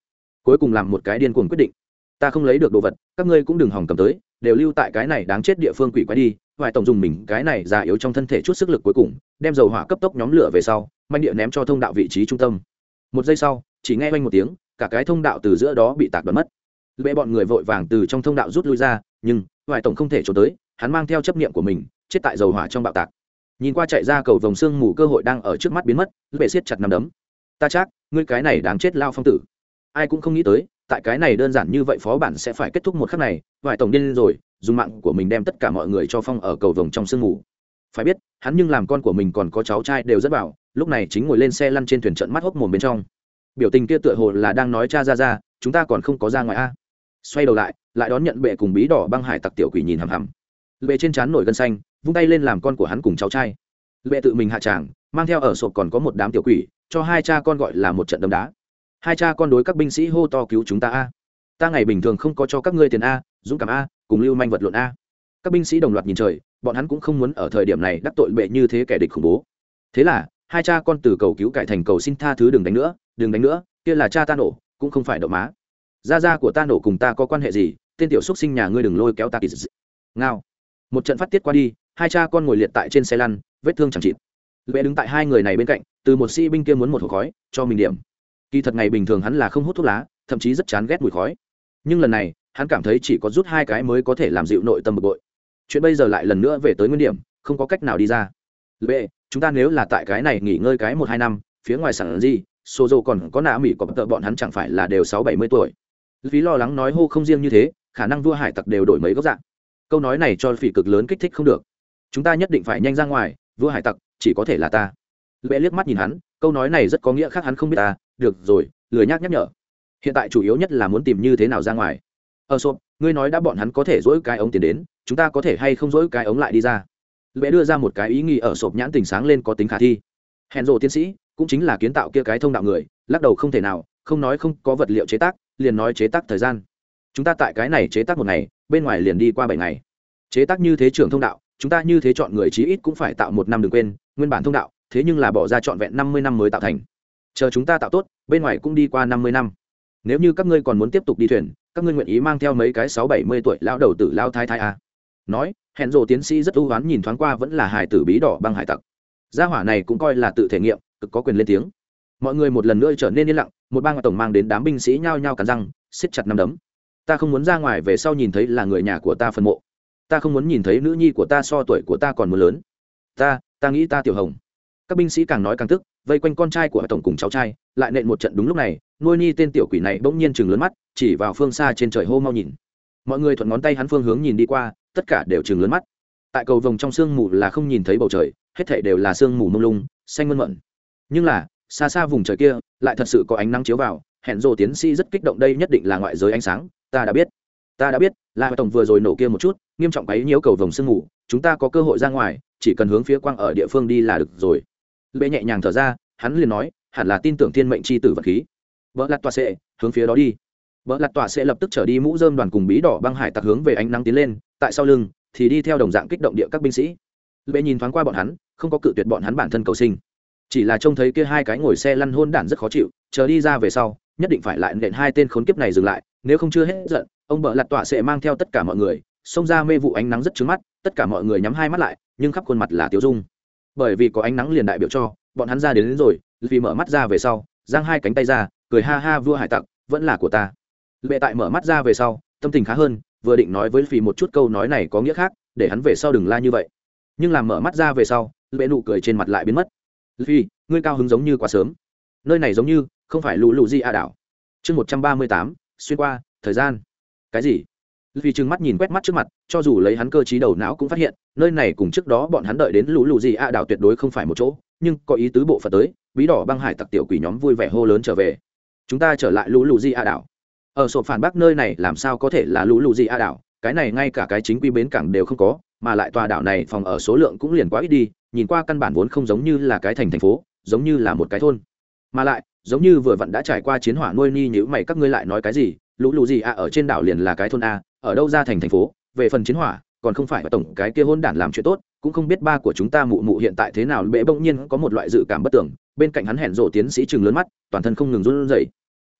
Cuối cùng làm một cái điên cuồng quyết định. Ta không lấy được đồ vật, các ngươi cũng đừng hòng cầm tới, đều lưu tại cái này đáng chết địa phương quỷ quái đi, vài tổng dùng mình cái này già yếu trong thân thể chút sức lực cuối cùng, đem dầu hỏa cấp tốc nhóm lửa về sau, manh địa ném cho thông đạo vị trí trung tâm. Một giây sau, chỉ nghe oanh một tiếng cả cái thông đạo từ giữa đó bị tạc bật mất. Lệ bọn người vội vàng từ trong thông đạo rút lui ra, nhưng ngoại tổng không thể trốn tới, hắn mang theo chấp niệm của mình, chết tại dầu hỏa trong bạo tạc. Nhìn qua chạy ra cầu vòng xương mù cơ hội đang ở trước mắt biến mất lệ siết chặt nằm đấm. Ta chắc, ngươi cái này đáng chết lao phong tử. Ai cũng không nghĩ tới, tại cái này đơn giản như vậy phó bản sẽ phải kết thúc một khắc này vải tổng điên rồi, dùng mạng của mình đem tất cả mọi người cho phong ở cầu vồng trong sương mù. Phải biết, hắn nhưng làm con của mình còn có cháu trai đều rất bảo, lúc này chính ngồi lên xe lăn trên thuyền trận mắt hốc mồm bên trong biểu tình kia tựa hồ là đang nói cha ra ra, chúng ta còn không có ra ngoài a. Xoay đầu lại lại đón nhận bệ cùng bí đỏ băng hải tặc tiểu quỷ nhìn hằm hằm. Bệ trên trán nổi gân xanh, vung tay lên làm con của hắn cùng cháu trai. Bệ tự mình hạ tràng, mang theo ở sộp còn có một đám tiểu quỷ, cho hai cha con gọi là một trận đấm đá. Hai cha con đối các binh sĩ hô to cứu chúng ta a. Ta ngày bình thường không có cho các ngươi tiền a, dũng cảm a, cùng lưu manh vật lộn a. Các binh sĩ đồng loạt nhìn trời, bọn hắn cũng không muốn ở thời điểm này đắc tội bệ như thế kẻ địch khủng bố. Thế là hai cha con từ cầu cứu cải thành cầu xin tha thứ đừng đánh nữa, đừng đánh nữa, kia là cha ta nổ, cũng không phải đậu má. Gia gia của ta nổ cùng ta có quan hệ gì, tên tiểu xúc sinh nhà ngươi đừng lôi kéo ta kỳ dị ngao. Một trận phát tiết qua đi, hai cha con ngồi liệt tại trên xe lăn, vết thương chẳng chịt. Lệ đứng tại hai người này bên cạnh, từ một sĩ binh kia muốn một hộp khói, cho mình điểm. Kỳ thật ngày bình thường hắn là không hút thuốc lá, thậm chí rất chán ghét mùi khói. Nhưng lần này, hắn cảm thấy chỉ có rút hai cái mới có thể làm dịu nội tâm bực bội. Chuyện bây giờ lại lần nữa về tới nguyên điểm, không có cách nào đi ra b, chúng ta nếu là tại cái này nghỉ ngơi cái một hai năm, phía ngoài sản gì, sô dô còn có nạ mỹ có tợ bọn hắn chẳng phải là đều sáu bảy mươi tuổi. Phí lo lắng nói hô không riêng như thế, khả năng vua hải tặc đều đổi mấy góc dạng. Câu nói này cho phỉ cực lớn kích thích không được. Chúng ta nhất định phải nhanh ra ngoài, vua hải tặc, chỉ có thể là ta. Lệ liếc mắt nhìn hắn, câu nói này rất có nghĩa khác hắn không biết ta. Được rồi, lười nhác nhắc nhở. Hiện tại chủ yếu nhất là muốn tìm như thế nào ra ngoài. Ờ, Ở sộp ngươi nói đã bọn hắn có thể dỗi cái ống tiền đến, chúng ta có thể hay không dỗi cái ống lại đi ra? Lẽ đưa ra một cái ý nghĩ ở sộp nhãn tình sáng lên có tính khả thi. Hèn rộ tiến sĩ, cũng chính là kiến tạo kia cái thông đạo người, lắc đầu không thể nào, không nói không có vật liệu chế tác, liền nói chế tác thời gian. Chúng ta tại cái này chế tác một ngày, bên ngoài liền đi qua bảy ngày. Chế tác như thế trưởng thông đạo, chúng ta như thế chọn người chí ít cũng phải tạo một năm đừng quên, nguyên bản thông đạo, thế nhưng là bỏ ra trọn vẹn năm mươi năm mới tạo thành. Chờ chúng ta tạo tốt, bên ngoài cũng đi qua năm mươi năm. Nếu như các ngươi còn muốn tiếp tục đi thuyền, các ngươi nguyện ý mang theo mấy cái sáu bảy mươi tuổi lão đầu tử lao thái thái à nói, hẹn rộ tiến sĩ rất ưu oán nhìn thoáng qua vẫn là hài tử bí đỏ băng hải tặc. Gia hỏa này cũng coi là tự thể nghiệm, cực có quyền lên tiếng. Mọi người một lần nữa trở nên yên lặng, một bang tổng mang đến đám binh sĩ nhao nhao cắn răng, siết chặt nắm đấm. Ta không muốn ra ngoài về sau nhìn thấy là người nhà của ta phân mộ. Ta không muốn nhìn thấy nữ nhi của ta so tuổi của ta còn muốn lớn. Ta ta nghĩ ta tiểu hồng. Các binh sĩ càng nói càng tức, vây quanh con trai của tổng cùng cháu trai, lại nện một trận đúng lúc này, nuôi ni tên tiểu quỷ này bỗng nhiên chừng lớn mắt, chỉ vào phương xa trên trời hô mau nhìn mọi người thuận ngón tay hắn phương hướng nhìn đi qua, tất cả đều chừng lớn mắt. Tại cầu vồng trong sương mù là không nhìn thấy bầu trời, hết thảy đều là sương mù mông lung, xanh mơn mận. Nhưng là, xa xa vùng trời kia, lại thật sự có ánh nắng chiếu vào, hẹn rồ tiến sĩ rất kích động đây nhất định là ngoại giới ánh sáng, ta đã biết. Ta đã biết, là tổng vừa rồi nổ kia một chút, nghiêm trọng ấy nhiễu cầu vồng sương mù, chúng ta có cơ hội ra ngoài, chỉ cần hướng phía quang ở địa phương đi là được rồi. Bệ nhẹ nhàng thở ra, hắn liền nói, hẳn là tin tưởng thiên mệnh c h i tử vật khí. Vợ lặt toa sệ, hướng phía đó đi vợ lặt tọa sẽ lập tức trở đi mũ dơm đoàn cùng bí đỏ băng hải tặc hướng về ánh nắng tiến lên tại sau lưng thì đi theo đồng dạng kích động địa các binh sĩ. Bệ nhìn thoáng qua bọn hắn không có cự tuyệt bọn hắn bản thân cầu sinh. Chỉ là trông thấy kia hai cái ngồi xe lăn hôn đản rất khó chịu chờ đi ra về sau nhất định phải lại nện hai tên khốn kiếp này dừng lại nếu không chưa hết giận ông bợ lặt tọa sẽ mang theo tất cả mọi người xông ra mê vụ ánh nắng rất trứng mắt tất cả mọi người nhắm hai mắt lại nhưng khắp khuôn mặt là tiêu dung. Bởi vì có ánh nắng liền đại biểu cho bọn hắn ra đến, đến rồi vì mở mắt ra về sau giang hai cánh tay ra cười ha ha vua hải tặc vẫn là của ta bệ tại mở mắt ra về sau, tâm tình khá hơn, vừa định nói với Luffy một chút câu nói này có nghĩa khác, để hắn về sau đừng la như vậy. Nhưng làm mở mắt ra về sau bệ nụ cười trên mặt lại biến mất. Phi ngươi cao hứng giống như quá sớm. Nơi này giống như không phải lũ lụ di a đảo. Chương một trăm ba mươi tám, xuyên qua, thời gian. Cái gì? Vì trừng mắt nhìn quét mắt trước mặt, cho dù lấy hắn cơ t đầu não cũng phát hiện, nơi này cùng trước đó bọn hắn đợi đến lũ lụ gì a đảo tuyệt đối không phải một chỗ, nhưng có ý tứ bộ phận tới, bí đỏ băng hải tặc tiểu quỷ nhóm vui vẻ hô lớn trở về. Chúng ta trở lại lũ lụ di a đảo ở sổ phản bác nơi này làm sao có thể là lũ lụ gì a đảo, cái này ngay cả cái chính quy bến cảng đều không có, mà lại tòa đảo này phòng ở số lượng cũng liền quá ít đi, nhìn qua căn bản vốn không giống như là cái thành thành phố, giống như là một cái thôn. Mà lại, giống như vừa vặn đã trải qua chiến hỏa nuôi ni nhữ mày các ngươi lại nói cái gì, lũ lụ gì à ở trên đảo liền là cái thôn a, ở đâu ra thành thành phố, về phần chiến hỏa, còn không phải tổng cái kia hôn đản làm chuyện tốt, cũng không biết ba của chúng ta mụ mụ hiện tại thế nào, bệ bỗng nhiên có một loại dự cảm bất tưởng bên cạnh hắn hẹn rộ tiến sĩ trường lớn mắt, toàn thân không ngừng run rẩy.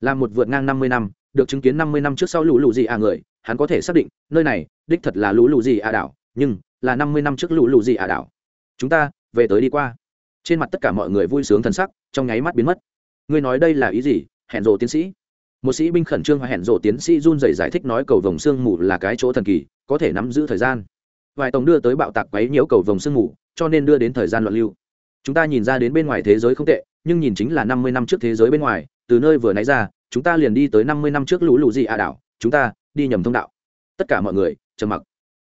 Là một vượt ngang năm mươi năm được chứng kiến năm mươi năm trước sau lũ lụ gì à người, hắn có thể xác định, nơi này, đích thật là lũ lụ gì à đảo, nhưng, là năm mươi năm trước lũ lụ gì à đảo. Chúng ta, về tới đi qua. Trên mặt tất cả mọi người vui sướng thần sắc, trong nháy mắt biến mất. Ngươi nói đây là ý gì, hẹn rộ tiến sĩ? Một sĩ binh khẩn trương và hẹn rộ tiến sĩ run rẩy giải thích nói cầu vồng sương mù là cái chỗ thần kỳ, có thể nắm giữ thời gian. Vài tổng đưa tới bạo tạc quấy nhiễu cầu vồng sương mù, cho nên đưa đến thời gian loạn lưu. Chúng ta nhìn ra đến bên ngoài thế giới không tệ, nhưng nhìn chính là năm mươi năm trước thế giới bên ngoài, từ nơi vừa nãy ra chúng ta liền đi tới năm mươi năm trước lũ lũ gì à đảo, chúng ta đi nhầm thông đạo. Tất cả mọi người, trầm mặc.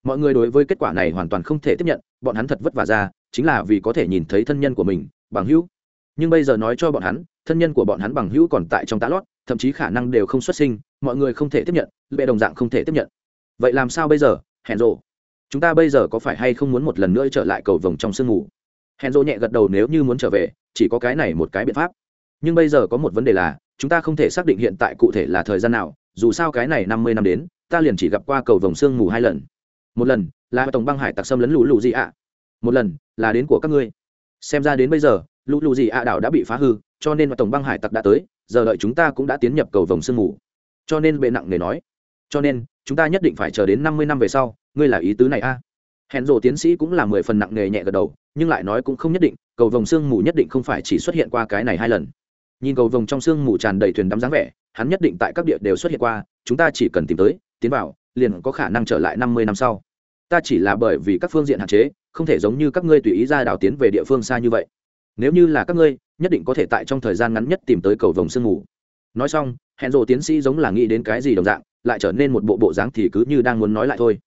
Mọi người đối với kết quả này hoàn toàn không thể tiếp nhận, bọn hắn thật vất vả ra, chính là vì có thể nhìn thấy thân nhân của mình, bằng hữu. Nhưng bây giờ nói cho bọn hắn, thân nhân của bọn hắn bằng hữu còn tại trong tá lót, thậm chí khả năng đều không xuất sinh, mọi người không thể tiếp nhận bệ đồng dạng không thể tiếp nhận. Vậy làm sao bây giờ hẹn rộ chúng ta bây giờ có phải hay không muốn một lần nữa trở lại cầu vồng trong sương mù? Hẹn rộ nhẹ gật đầu nếu như muốn trở về, chỉ có cái này một cái biện pháp. Nhưng bây giờ có một vấn đề là chúng ta không thể xác định hiện tại cụ thể là thời gian nào, dù sao cái này năm mươi năm đến, ta liền chỉ gặp qua cầu vồng sương mù hai lần. Một lần là tổng băng hải tặc xâm lấn lũ lụ gì ạ. Một lần là đến của các ngươi. Xem ra đến bây giờ, lũ lụ gì ạ đảo đã bị phá hư, cho nên tổng băng hải tặc đã tới, giờ đợi chúng ta cũng đã tiến nhập cầu vồng sương mù. Cho nên bệ nặng nề nói, cho nên, chúng ta nhất định phải chờ đến năm mươi năm về sau, ngươi là ý tứ này a? À? hẹn rộ tiến sĩ cũng là mười phần nặng nề nhẹ gật đầu, nhưng lại nói cũng không nhất định, cầu vồng sương mù nhất định không phải chỉ xuất hiện qua cái này hai lần nhìn cầu vồng trong sương mù tràn đầy thuyền đắm dáng vẻ, hắn nhất định tại các địa đều xuất hiện qua, chúng ta chỉ cần tìm tới, tiến vào, liền có khả năng trở lại năm mươi năm sau. Ta chỉ là bởi vì các phương diện hạn chế, không thể giống như các ngươi tùy ý ra đảo tiến về địa phương xa như vậy. Nếu như là các ngươi, nhất định có thể tại trong thời gian ngắn nhất tìm tới cầu vồng sương mù. Nói xong hẹn rộ tiến sĩ giống là nghĩ đến cái gì đồng dạng, lại trở nên một bộ bộ dáng thì cứ như đang muốn nói lại thôi.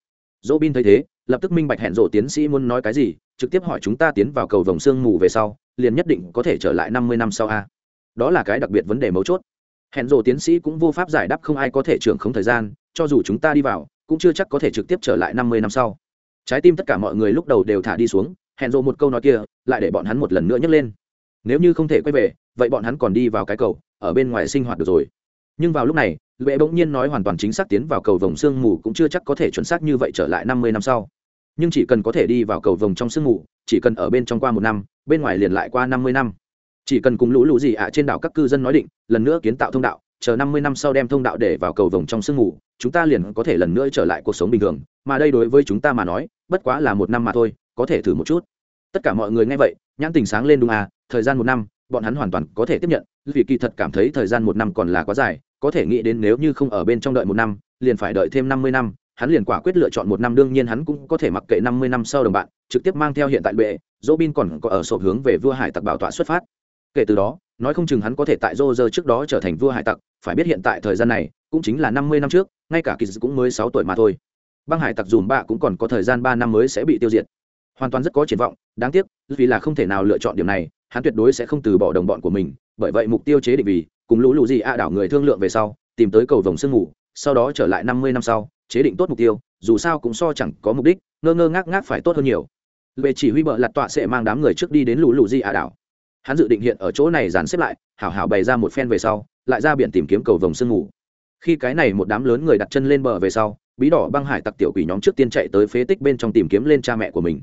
Dỗ bin thấy thế, lập tức minh bạch hẹn rộ tiến sĩ muốn nói cái gì, trực tiếp hỏi chúng ta tiến vào cầu vồng sương mù về sau, liền nhất định có thể trở lại năm mươi năm sau a đó là cái đặc biệt vấn đề mấu chốt. Hẹn rộ tiến sĩ cũng vô pháp giải đáp không ai có thể trưởng không thời gian, cho dù chúng ta đi vào, cũng chưa chắc có thể trực tiếp trở lại năm mươi năm sau. Trái tim tất cả mọi người lúc đầu đều thả đi xuống, hẹn rộ một câu nói kia, lại để bọn hắn một lần nữa nhấc lên. Nếu như không thể quay về, vậy bọn hắn còn đi vào cái cầu, ở bên ngoài sinh hoạt được rồi. Nhưng vào lúc này, lệ bỗng nhiên nói hoàn toàn chính xác tiến vào cầu vòng sương mù cũng chưa chắc có thể chuẩn xác như vậy trở lại năm mươi năm sau. Nhưng chỉ cần có thể đi vào cầu vòng trong sương mù, chỉ cần ở bên trong qua một năm, bên ngoài liền lại qua năm mươi năm chỉ cần cùng lũ lũ gì ạ, trên đảo các cư dân nói định, lần nữa kiến tạo thông đạo, chờ năm mươi năm sau đem thông đạo để vào cầu vồng trong sương mù, chúng ta liền có thể lần nữa trở lại cuộc sống bình thường. Mà đây đối với chúng ta mà nói, bất quá là một năm mà thôi, có thể thử một chút. Tất cả mọi người nghe vậy, nhãn tình sáng lên đúng à thời gian một năm, bọn hắn hoàn toàn có thể tiếp nhận. Vì kỳ thật cảm thấy thời gian một năm còn là quá dài, có thể nghĩ đến nếu như không ở bên trong đợi một năm, liền phải đợi thêm năm mươi năm. Hắn liền quả quyết lựa chọn một năm, đương nhiên hắn cũng có thể mặc kệ năm mươi năm sau đồng bạn, trực tiếp mang theo hiện tại bệ dỗ bin còn có ở sổ hướng về vua hải tặc bảo tọa xuất phát kể từ đó, nói không chừng hắn có thể tại rô rơ trước đó trở thành vua hải tặc, phải biết hiện tại thời gian này, cũng chính là năm mươi năm trước, ngay cả kỳ cũng mới sáu tuổi mà thôi. Băng hải tặc dùm bạ cũng còn có thời gian ba năm mới sẽ bị tiêu diệt. Hoàn toàn rất có triển vọng, đáng tiếc, vì là không thể nào lựa chọn điểm này, hắn tuyệt đối sẽ không từ bỏ đồng bọn của mình, bởi vậy mục tiêu chế định vì, cùng lũ lũ gì a đảo người thương lượng về sau, tìm tới cầu vồng sương ngủ sau đó trở lại năm mươi năm sau, chế định tốt mục tiêu, dù sao cũng so chẳng có mục đích, ngơ ngơ ngác ngác phải tốt hơn nhiều. Về chỉ huy bợ lặt tọa sẽ mang đám người trước đi đến lũ lũ di a đảo hắn dự định hiện ở chỗ này dàn xếp lại, hảo hảo bày ra một phen về sau, lại ra biển tìm kiếm cầu vồng sương ngủ. Khi cái này một đám lớn người đặt chân lên bờ về sau, bí đỏ băng hải tặc tiểu quỷ nhóm trước tiên chạy tới phế tích bên trong tìm kiếm lên cha mẹ của mình.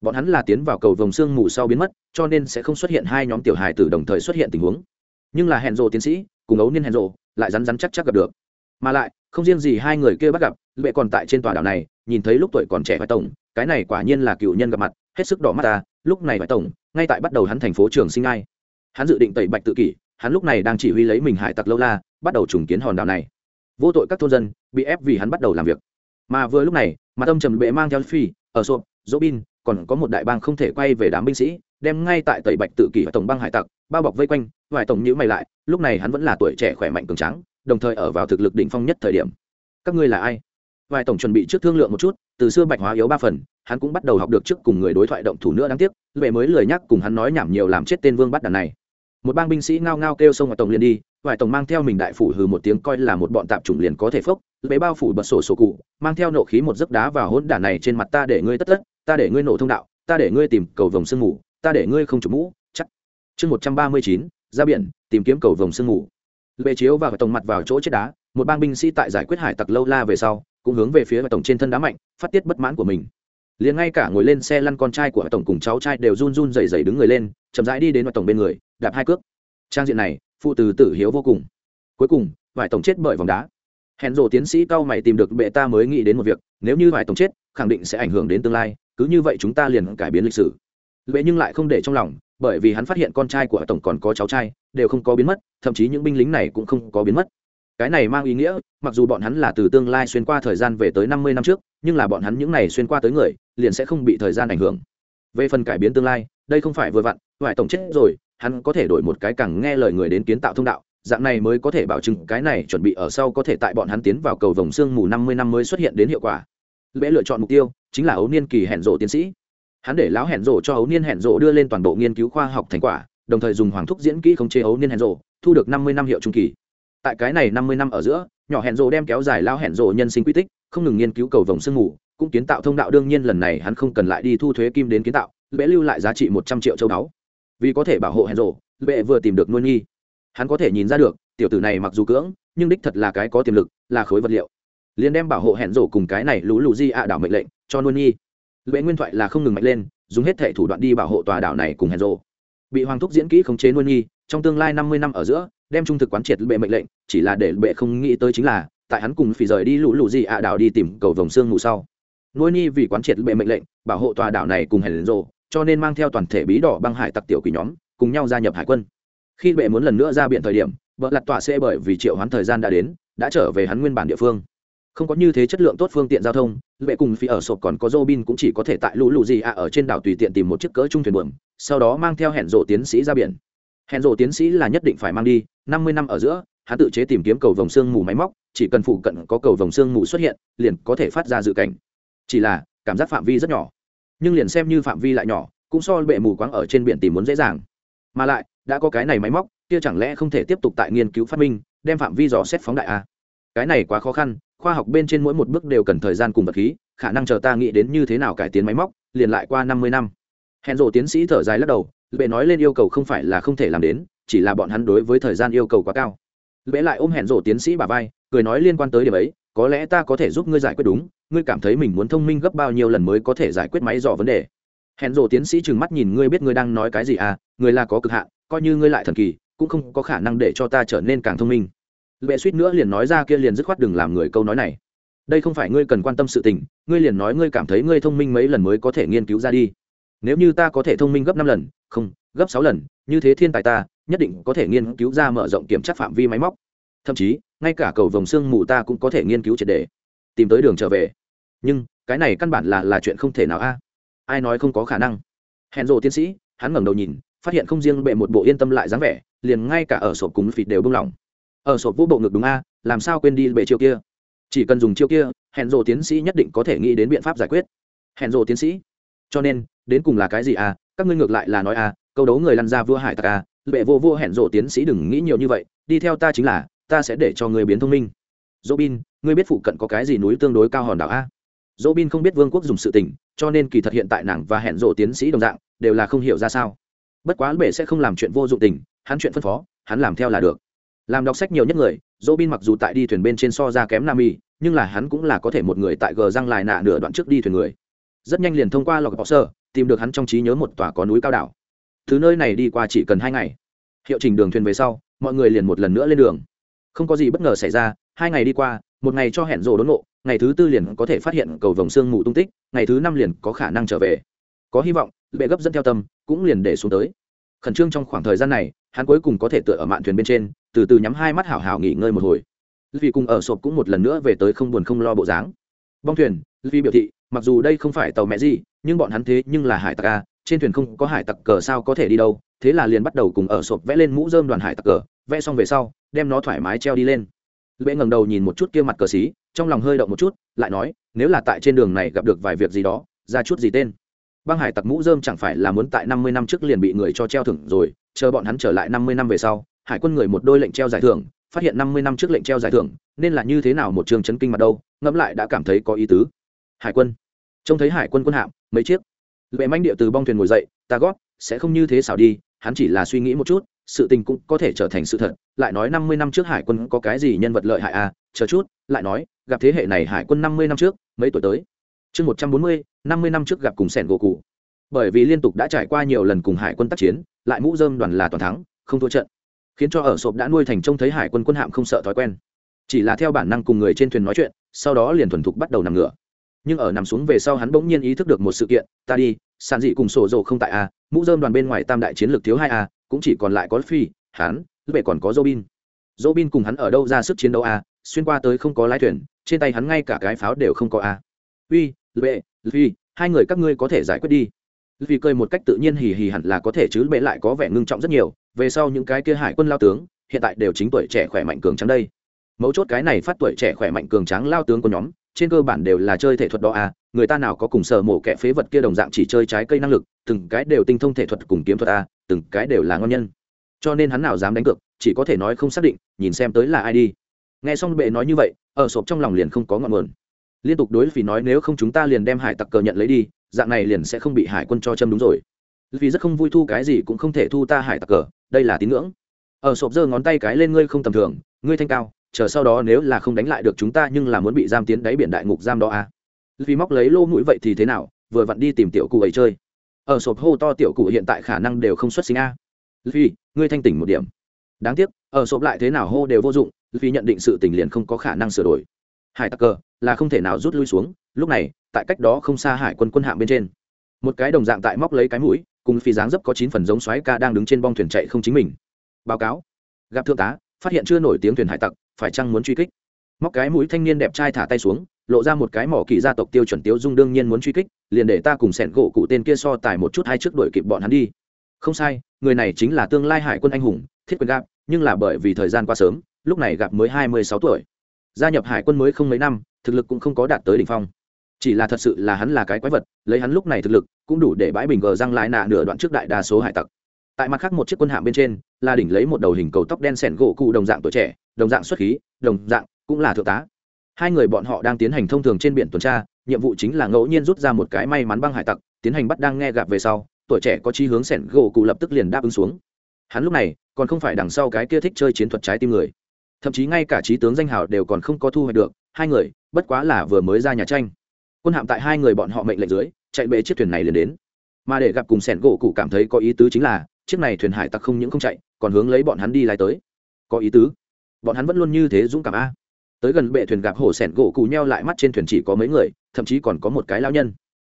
Bọn hắn là tiến vào cầu vồng sương mù sau biến mất, cho nên sẽ không xuất hiện hai nhóm tiểu hài tử đồng thời xuất hiện tình huống. Nhưng là hẹn rộ tiến sĩ, cùng ấu niên hẹn rộ, lại rắn rắn chắc chắc gặp được. Mà lại, không riêng gì hai người kia bắt gặp, lệ còn tại trên tòa đảo này, nhìn thấy lúc tuổi còn trẻ phải tổng, cái này quả nhiên là cựu nhân gặp mặt, hết sức đỏ mắt ta lúc này phải tổng, ngay tại bắt đầu hắn thành phố trường sinh ai. Hắn dự định tẩy bạch tự kỷ, hắn lúc này đang chỉ huy lấy mình hải tặc lâu la, bắt đầu trùng kiến hòn đảo này. Vô tội các thôn dân bị ép vì hắn bắt đầu làm việc. Mà vừa lúc này, mặt ông trầm bệ mang theo phi, ở sộp, dỗ bin, còn có một đại bang không thể quay về đám binh sĩ, đem ngay tại tẩy bạch tự kỷ và tổng bang hải tặc, bao bọc vây quanh vải tổng nhữ mày lại, lúc này hắn vẫn là tuổi trẻ khỏe mạnh cường trắng đồng thời ở vào thực lực đỉnh phong nhất thời điểm. Các ngươi là ai? Vải tổng chuẩn bị trước thương lượng một chút, từ xưa bạch hóa yếu ba phần hắn cũng bắt đầu học được trước cùng người đối thoại động thủ nữa đáng tiếc lệ mới lười nhắc cùng hắn nói nhảm nhiều làm chết tên vương bắt đàn này. Một bang binh sĩ ngao ngao kêu xông vào tổng liền đi vài tổng mang theo mình đại phủ hừ một tiếng coi là một bọn tạp chủng liền có thể phốc lệ bao phủ bật sổ sổ cụ mang theo nộ khí một giấc đá vào hỗn đản này trên mặt ta để ngươi tất tất ta để ngươi nổ thông đạo ta để ngươi tìm cầu vồng sương ngủ, ta để ngươi không chủ mũ chắc. Chương một trăm ba mươi chín ra biển tìm kiếm cầu vồng sương ngủ. lệ chiếu và tổng mặt vào chỗ chết đá một bang binh sĩ tại giải quyết hải tặc lâu la về sau cũng hướng về phía tổng trên thân đá mạnh phát tiết bất mãn của mình liền ngay cả ngồi lên xe lăn con trai của tổng cùng cháu trai đều run run rẩy rẩy đứng người lên, chậm rãi đi đến tổng bên người, đạp hai cước. Trang diện này, phụ từ tử hiếu vô cùng. Cuối cùng, vải tổng chết bởi vòng đá. Hẹn rộ tiến sĩ cao mày tìm được bệ ta mới nghĩ đến một việc, nếu như vải tổng chết, khẳng định sẽ ảnh hưởng đến tương lai, cứ như vậy chúng ta liền cải biến lịch sử. Bệ nhưng lại không để trong lòng, bởi vì hắn phát hiện con trai của tổng còn có cháu trai, đều không có biến mất, thậm chí những binh lính này cũng không có biến mất cái này mang ý nghĩa, mặc dù bọn hắn là từ tương lai xuyên qua thời gian về tới năm mươi năm trước, nhưng là bọn hắn những này xuyên qua tới người, liền sẽ không bị thời gian ảnh hưởng. Về phần cải biến tương lai, đây không phải vừa vặn ngoại tổng chết rồi, hắn có thể đổi một cái càng nghe lời người đến kiến tạo thông đạo, dạng này mới có thể bảo chứng cái này chuẩn bị ở sau có thể tại bọn hắn tiến vào cầu vòng sương mù năm mươi năm mới xuất hiện đến hiệu quả. Lễ lựa chọn mục tiêu, chính là ấu niên kỳ hẹn rộ tiến sĩ. Hắn để lão hẹn rộ cho ấu niên hẹn rộ đưa lên toàn bộ nghiên cứu khoa học thành quả, đồng thời dùng hoàng thúc diễn kỹ không chế ấu niên hẹn rộ, thu được năm mươi năm hiệu trung kỳ tại cái này năm mươi năm ở giữa nhỏ hẹn rộ đem kéo dài lao hẹn rộ nhân sinh quy tích không ngừng nghiên cứu cầu vồng sương mù cũng kiến tạo thông đạo. Đương nhiên lần này hắn không cần lại đi thu thuế kim đến kiến tạo lễ lưu lại giá trị một trăm triệu châu đáo vì có thể bảo hộ hẹn rộ lễ vừa tìm được nuôi nghi hắn có thể nhìn ra được tiểu tử này mặc dù cưỡng nhưng đích thật là cái có tiềm lực là khối vật liệu. Liền đem bảo hộ hẹn rồ cùng cái này lũ lù di ạ đảo mệnh lệnh cho nuôi nghi lễ nguyên thoại là không ngừng mạnh lên dùng hết thể thủ đoạn đi bảo hộ tòa đảo này cùng hẹn rồ, bị hoàng thúc diễn kỹ khống chế nuôi nghi trong tương lai năm mươi năm ở giữa đem trung thực quán triệt bệ mệnh lệnh, chỉ là để bệ không nghĩ tới chính là, tại hắn cùng phỉ rời đi lũ lũ gì ạ đảo đi tìm cầu vồng xương ngủ sau. Nuôi ni vì quán triệt bệ mệnh lệnh, bảo hộ tòa đảo này cùng hèn rộ, cho nên mang theo toàn thể bí đỏ băng hải tặc tiểu quỷ nhóm, cùng nhau gia nhập hải quân. Khi bệ muốn lần nữa ra biển thời điểm, vợ lặt tỏa sẽ bởi vì triệu hoán thời gian đã đến, đã trở về hắn nguyên bản địa phương. Không có như thế chất lượng tốt phương tiện giao thông, bệ cùng phi ở sộp còn có robin cũng chỉ có thể tại lũ lũ gì ạ ở trên đảo tùy tiện tìm một chiếc cỡ trung thuyền buồm, sau đó mang theo hẹn rộ tiến sĩ ra biển hẹn rộ tiến sĩ là nhất định phải mang đi, năm mươi năm ở giữa, hắn tự chế tìm kiếm cầu vồng xương mù máy móc, chỉ cần phụ cận có cầu vồng xương mù xuất hiện, liền có thể phát ra dự cảnh. Chỉ là, cảm giác phạm vi rất nhỏ. Nhưng liền xem như phạm vi lại nhỏ, cũng so bệ mù quáng ở trên biển tìm muốn dễ dàng. Mà lại, đã có cái này máy móc, kia chẳng lẽ không thể tiếp tục tại nghiên cứu phát minh, đem phạm vi dò xét phóng đại a cái này quá khó khăn, khoa học bên trên mỗi một bước đều cần thời gian cùng vật khí, khả năng chờ ta nghĩ đến như thế nào cải tiến máy móc, liền lại qua năm mươi năm. Hẹn rộ tiến sĩ thở dài lắc đầu bệ nói lên yêu cầu không phải là không thể làm đến, chỉ là bọn hắn đối với thời gian yêu cầu quá cao. Bệ lại ôm hẹn rổ tiến sĩ bà vai, cười nói liên quan tới điểm ấy, có lẽ ta có thể giúp ngươi giải quyết đúng, ngươi cảm thấy mình muốn thông minh gấp bao nhiêu lần mới có thể giải quyết máy dò vấn đề. Hẹn rổ tiến sĩ trừng mắt nhìn ngươi biết ngươi đang nói cái gì à Ngươi là có cực hạn, coi như ngươi lại thần kỳ, cũng không có khả năng để cho ta trở nên càng thông minh. Bệ suýt nữa liền nói ra kia liền dứt khoát đừng làm người câu nói này. Đây không phải ngươi cần quan tâm sự tình, ngươi liền nói ngươi cảm thấy ngươi thông minh mấy lần mới có thể nghiên cứu ra đi nếu như ta có thể thông minh gấp năm lần, không, gấp sáu lần, như thế thiên tài ta, nhất định có thể nghiên cứu ra mở rộng kiểm tra phạm vi máy móc. Thậm chí, ngay cả cầu vòng xương mù ta cũng có thể nghiên cứu triệt đề tìm tới đường trở về. Nhưng, cái này căn bản là là chuyện không thể nào a. Ai nói không có khả năng? Hẹn rộ tiến sĩ, hắn ngẩng đầu nhìn, phát hiện không riêng bệ một bộ yên tâm lại dáng vẻ, liền ngay cả ở sộp cúng phịt đều bung lỏng. Ở sộp vũ bộ ngực đúng a, làm sao quên đi bệ chiêu kia? Chỉ cần dùng chiêu kia, hẹn rộ tiến sĩ nhất định có thể nghĩ đến biện pháp giải quyết. Hẹn rộ tiến sĩ. Cho nên đến cùng là cái gì à các ngươi ngược lại là nói à câu đấu người lăn ra vua hải tặc à bệ vô vô hẹn rộ tiến sĩ đừng nghĩ nhiều như vậy đi theo ta chính là ta sẽ để cho người biến thông minh Robin, ngươi biết phụ cận có cái gì núi tương đối cao hòn đảo a? Robin không biết Vương quốc dùng sự tình, cho nên kỳ thật hiện tại nàng và hẹn rộ tiến sĩ đồng dạng, đều là không hiểu ra sao. Bất quá bệ sẽ không làm chuyện vô dụng tình, hắn chuyện phân phó, hắn làm theo là được. Làm đọc sách nhiều nhất người, Robin mặc dù tại đi thuyền bên trên so ra kém nam y nhưng là hắn cũng là có thể một người tại gờ răng lại nạ nửa đoạn trước đi thuyền người. Rất nhanh liền thông qua lọc bỏ sơ, tìm được hắn trong trí nhớ một tòa có núi cao đảo. Thứ nơi này đi qua chỉ cần hai ngày. Hiệu trình đường thuyền về sau, mọi người liền một lần nữa lên đường. Không có gì bất ngờ xảy ra hai ngày đi qua một ngày cho hẹn rồ đốn ngộ ngày thứ tư liền có thể phát hiện cầu vồng xương mù tung tích ngày thứ năm liền có khả năng trở về. Có hy vọng bệ gấp dẫn theo tâm cũng liền để xuống tới. Khẩn trương trong khoảng thời gian này hắn cuối cùng có thể tựa ở mạn thuyền bên trên từ từ nhắm hai mắt hảo hảo nghỉ ngơi một hồi. Vì cùng ở sộp cũng một lần nữa về tới không buồn không lo bộ dáng. Bong thuyền vì biểu thị mặc dù đây không phải tàu mẹ gì, nhưng bọn hắn thế nhưng là hải tặc a, trên thuyền không có hải tặc cờ sao có thể đi đâu, thế là liền bắt đầu cùng ở sộp vẽ lên mũ dơm đoàn hải tặc cờ, vẽ xong về sau, đem nó thoải mái treo đi lên. Lễ ngẩng đầu nhìn một chút kia mặt cờ xí, trong lòng hơi động một chút, lại nói, nếu là tại trên đường này gặp được vài việc gì đó, ra chút gì tên. Băng hải tặc mũ dơm chẳng phải là muốn tại năm mươi năm trước liền bị người cho treo thưởng rồi, chờ bọn hắn trở lại năm mươi năm về sau, hải quân người một đôi lệnh treo giải thưởng, phát hiện năm mươi năm trước lệnh treo giải thưởng, nên là như thế nào một trường chấn kinh mặt đâu, ngẫm lại đã cảm thấy có ý tứ. Hải quân trông thấy hải quân quân hạm, mấy chiếc. Lệ manh địa từ bong thuyền ngồi dậy, ta gót sẽ không như thế xảo đi, hắn chỉ là suy nghĩ một chút, sự tình cũng có thể trở thành sự thật, lại nói năm mươi năm trước hải quân có cái gì nhân vật lợi hại à chờ chút, lại nói, gặp thế hệ này hải quân năm mươi năm trước, mấy tuổi tới? Chương một trăm bốn mươi, năm mươi năm trước gặp cùng sẻn gỗ cụ. Bởi vì liên tục đã trải qua nhiều lần cùng hải quân tác chiến, lại mũ dơm đoàn là toàn thắng, không thua trận. Khiến cho ở sộp đã nuôi thành trông thấy hải quân quân hạm không sợ thói quen. Chỉ là theo bản năng cùng người trên thuyền nói chuyện, sau đó liền thuần thục bắt đầu nằm ngửa nhưng ở nằm xuống về sau hắn bỗng nhiên ý thức được một sự kiện, ta đi sàn dị cùng sổ dồ không tại a, mũ dơm đoàn bên ngoài tam đại chiến lược thiếu hai a, cũng chỉ còn lại có phi, hắn về còn có robin robin cùng hắn ở đâu ra sức chiến đấu a, xuyên qua tới không có lái thuyền, trên tay hắn ngay cả cái pháo đều không có a. Uy lệ phi, hai người các ngươi có thể giải quyết đi. Vì cười một cách tự nhiên hì hì hẳn là có thể chứ, bệ lại có vẻ ngưng trọng rất nhiều, về sau những cái kia hải quân lao tướng, hiện tại đều chính tuổi trẻ khỏe mạnh cường trắng đây. Mấu chốt cái này phát tuổi trẻ khỏe mạnh cường trắng lao tướng của nhóm trên cơ bản đều là chơi thể thuật đó à người ta nào có cùng sở mổ kẻ phế vật kia đồng dạng chỉ chơi trái cây năng lực, từng cái đều tinh thông thể thuật cùng kiếm thuật à từng cái đều là ngon nhân. Cho nên hắn nào dám đánh cược, chỉ có thể nói không xác định, nhìn xem tới là ai đi. Nghe xong bệ nói như vậy, ở sộp trong lòng liền không có ngọn nguồn. Liên tục đối vì nói nếu không chúng ta liền đem hải tặc cờ nhận lấy đi, dạng này liền sẽ không bị hải quân cho châm đúng rồi. Vì rất không vui thu cái gì cũng không thể thu ta hải tặc cờ, đây là tín ngưỡng. Ở sộp giơ ngón tay cái lên ngươi không tầm thường, ngươi thanh cao chờ sau đó nếu là không đánh lại được chúng ta nhưng là muốn bị giam tiến đáy biển đại ngục giam đó à. vì móc lấy lô mũi vậy thì thế nào? Vừa vặn đi tìm tiểu cụ ấy chơi. Ở sộp hô to tiểu cụ hiện tại khả năng đều không xuất sinh a à. vì, ngươi thanh tỉnh một điểm. Đáng tiếc, ở sộp lại thế nào hô đều vô dụng, vì nhận định sự tình liền không có khả năng sửa đổi. Hải tặc cờ, là không thể nào rút lui xuống, lúc này, tại cách đó không xa hải quân quân hạm bên trên. Một cái đồng dạng tại móc lấy cái mũi, cùng phi dáng dấp có chín phần giống xoáy ca đang đứng trên bong thuyền chạy không chính mình. Báo cáo. Gặp thượng tá, phát hiện chưa nổi tiếng thuyền hải tặc phải chăng muốn truy kích? Móc cái mũi thanh niên đẹp trai thả tay xuống, lộ ra một cái mỏ kỳ gia tộc tiêu chuẩn tiêu dung đương nhiên muốn truy kích, liền để ta cùng sẻn gỗ cụ tên kia so tài một chút hai trước đuổi kịp bọn hắn đi. Không sai, người này chính là tương lai hải quân anh hùng, thiết quyền gạp, nhưng là bởi vì thời gian qua sớm, lúc này gặp mới hai mươi sáu tuổi. Gia nhập hải quân mới không mấy năm, thực lực cũng không có đạt tới đỉnh phong. Chỉ là thật sự là hắn là cái quái vật, lấy hắn lúc này thực lực, cũng đủ để bãi bình gờ răng lại nạ nửa đoạn trước đại đa số hải tặc tại mặt khác một chiếc quân hạm bên trên, là đỉnh lấy một đầu hình cầu tóc đen sẻn gỗ cụ đồng dạng tuổi trẻ, đồng dạng xuất khí, đồng dạng cũng là thượng tá. Hai người bọn họ đang tiến hành thông thường trên biển tuần tra, nhiệm vụ chính là ngẫu nhiên rút ra một cái may mắn băng hải tặc, tiến hành bắt đang nghe gặp về sau, tuổi trẻ có chi hướng sẻn gỗ cụ lập tức liền đáp ứng xuống. Hắn lúc này còn không phải đằng sau cái kia thích chơi chiến thuật trái tim người. Thậm chí ngay cả trí tướng danh hào đều còn không có thu hoạch được, hai người, bất quá là vừa mới ra nhà tranh. Quân hạm tại hai người bọn họ mệnh lệnh dưới, chạy bệ chiếc thuyền này liền đến. Mà để gặp cùng sẻn gỗ cụ cảm thấy có ý tứ chính là chiếc này thuyền hải tặc không những không chạy, còn hướng lấy bọn hắn đi lái tới. Có ý tứ. Bọn hắn vẫn luôn như thế dũng cảm a. Tới gần bệ thuyền gặp hổ sẻn gỗ cù nheo lại mắt trên thuyền chỉ có mấy người, thậm chí còn có một cái lao nhân.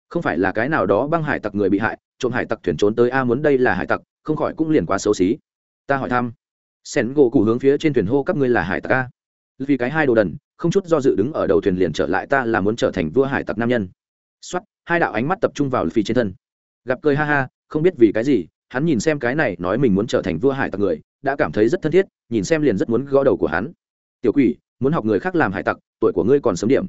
Không phải là cái nào đó băng hải tặc người bị hại, trộm hải tặc thuyền trốn tới a muốn đây là hải tặc, không khỏi cũng liền quá xấu xí. Ta hỏi thăm. Sẻn gỗ cụ hướng phía trên thuyền hô các ngươi là hải tặc a. Vì cái hai đồ đần, không chút do dự đứng ở đầu thuyền liền trở lại ta là muốn trở thành vua hải tặc nam nhân. Xuất hai đạo ánh mắt tập trung vào phi trên thân. Gặp cười ha ha, không biết vì cái gì hắn nhìn xem cái này nói mình muốn trở thành vua hải tặc người, đã cảm thấy rất thân thiết, nhìn xem liền rất muốn gõ đầu của hắn. Tiểu quỷ, muốn học người khác làm hải tặc, tuổi của ngươi còn sớm điểm.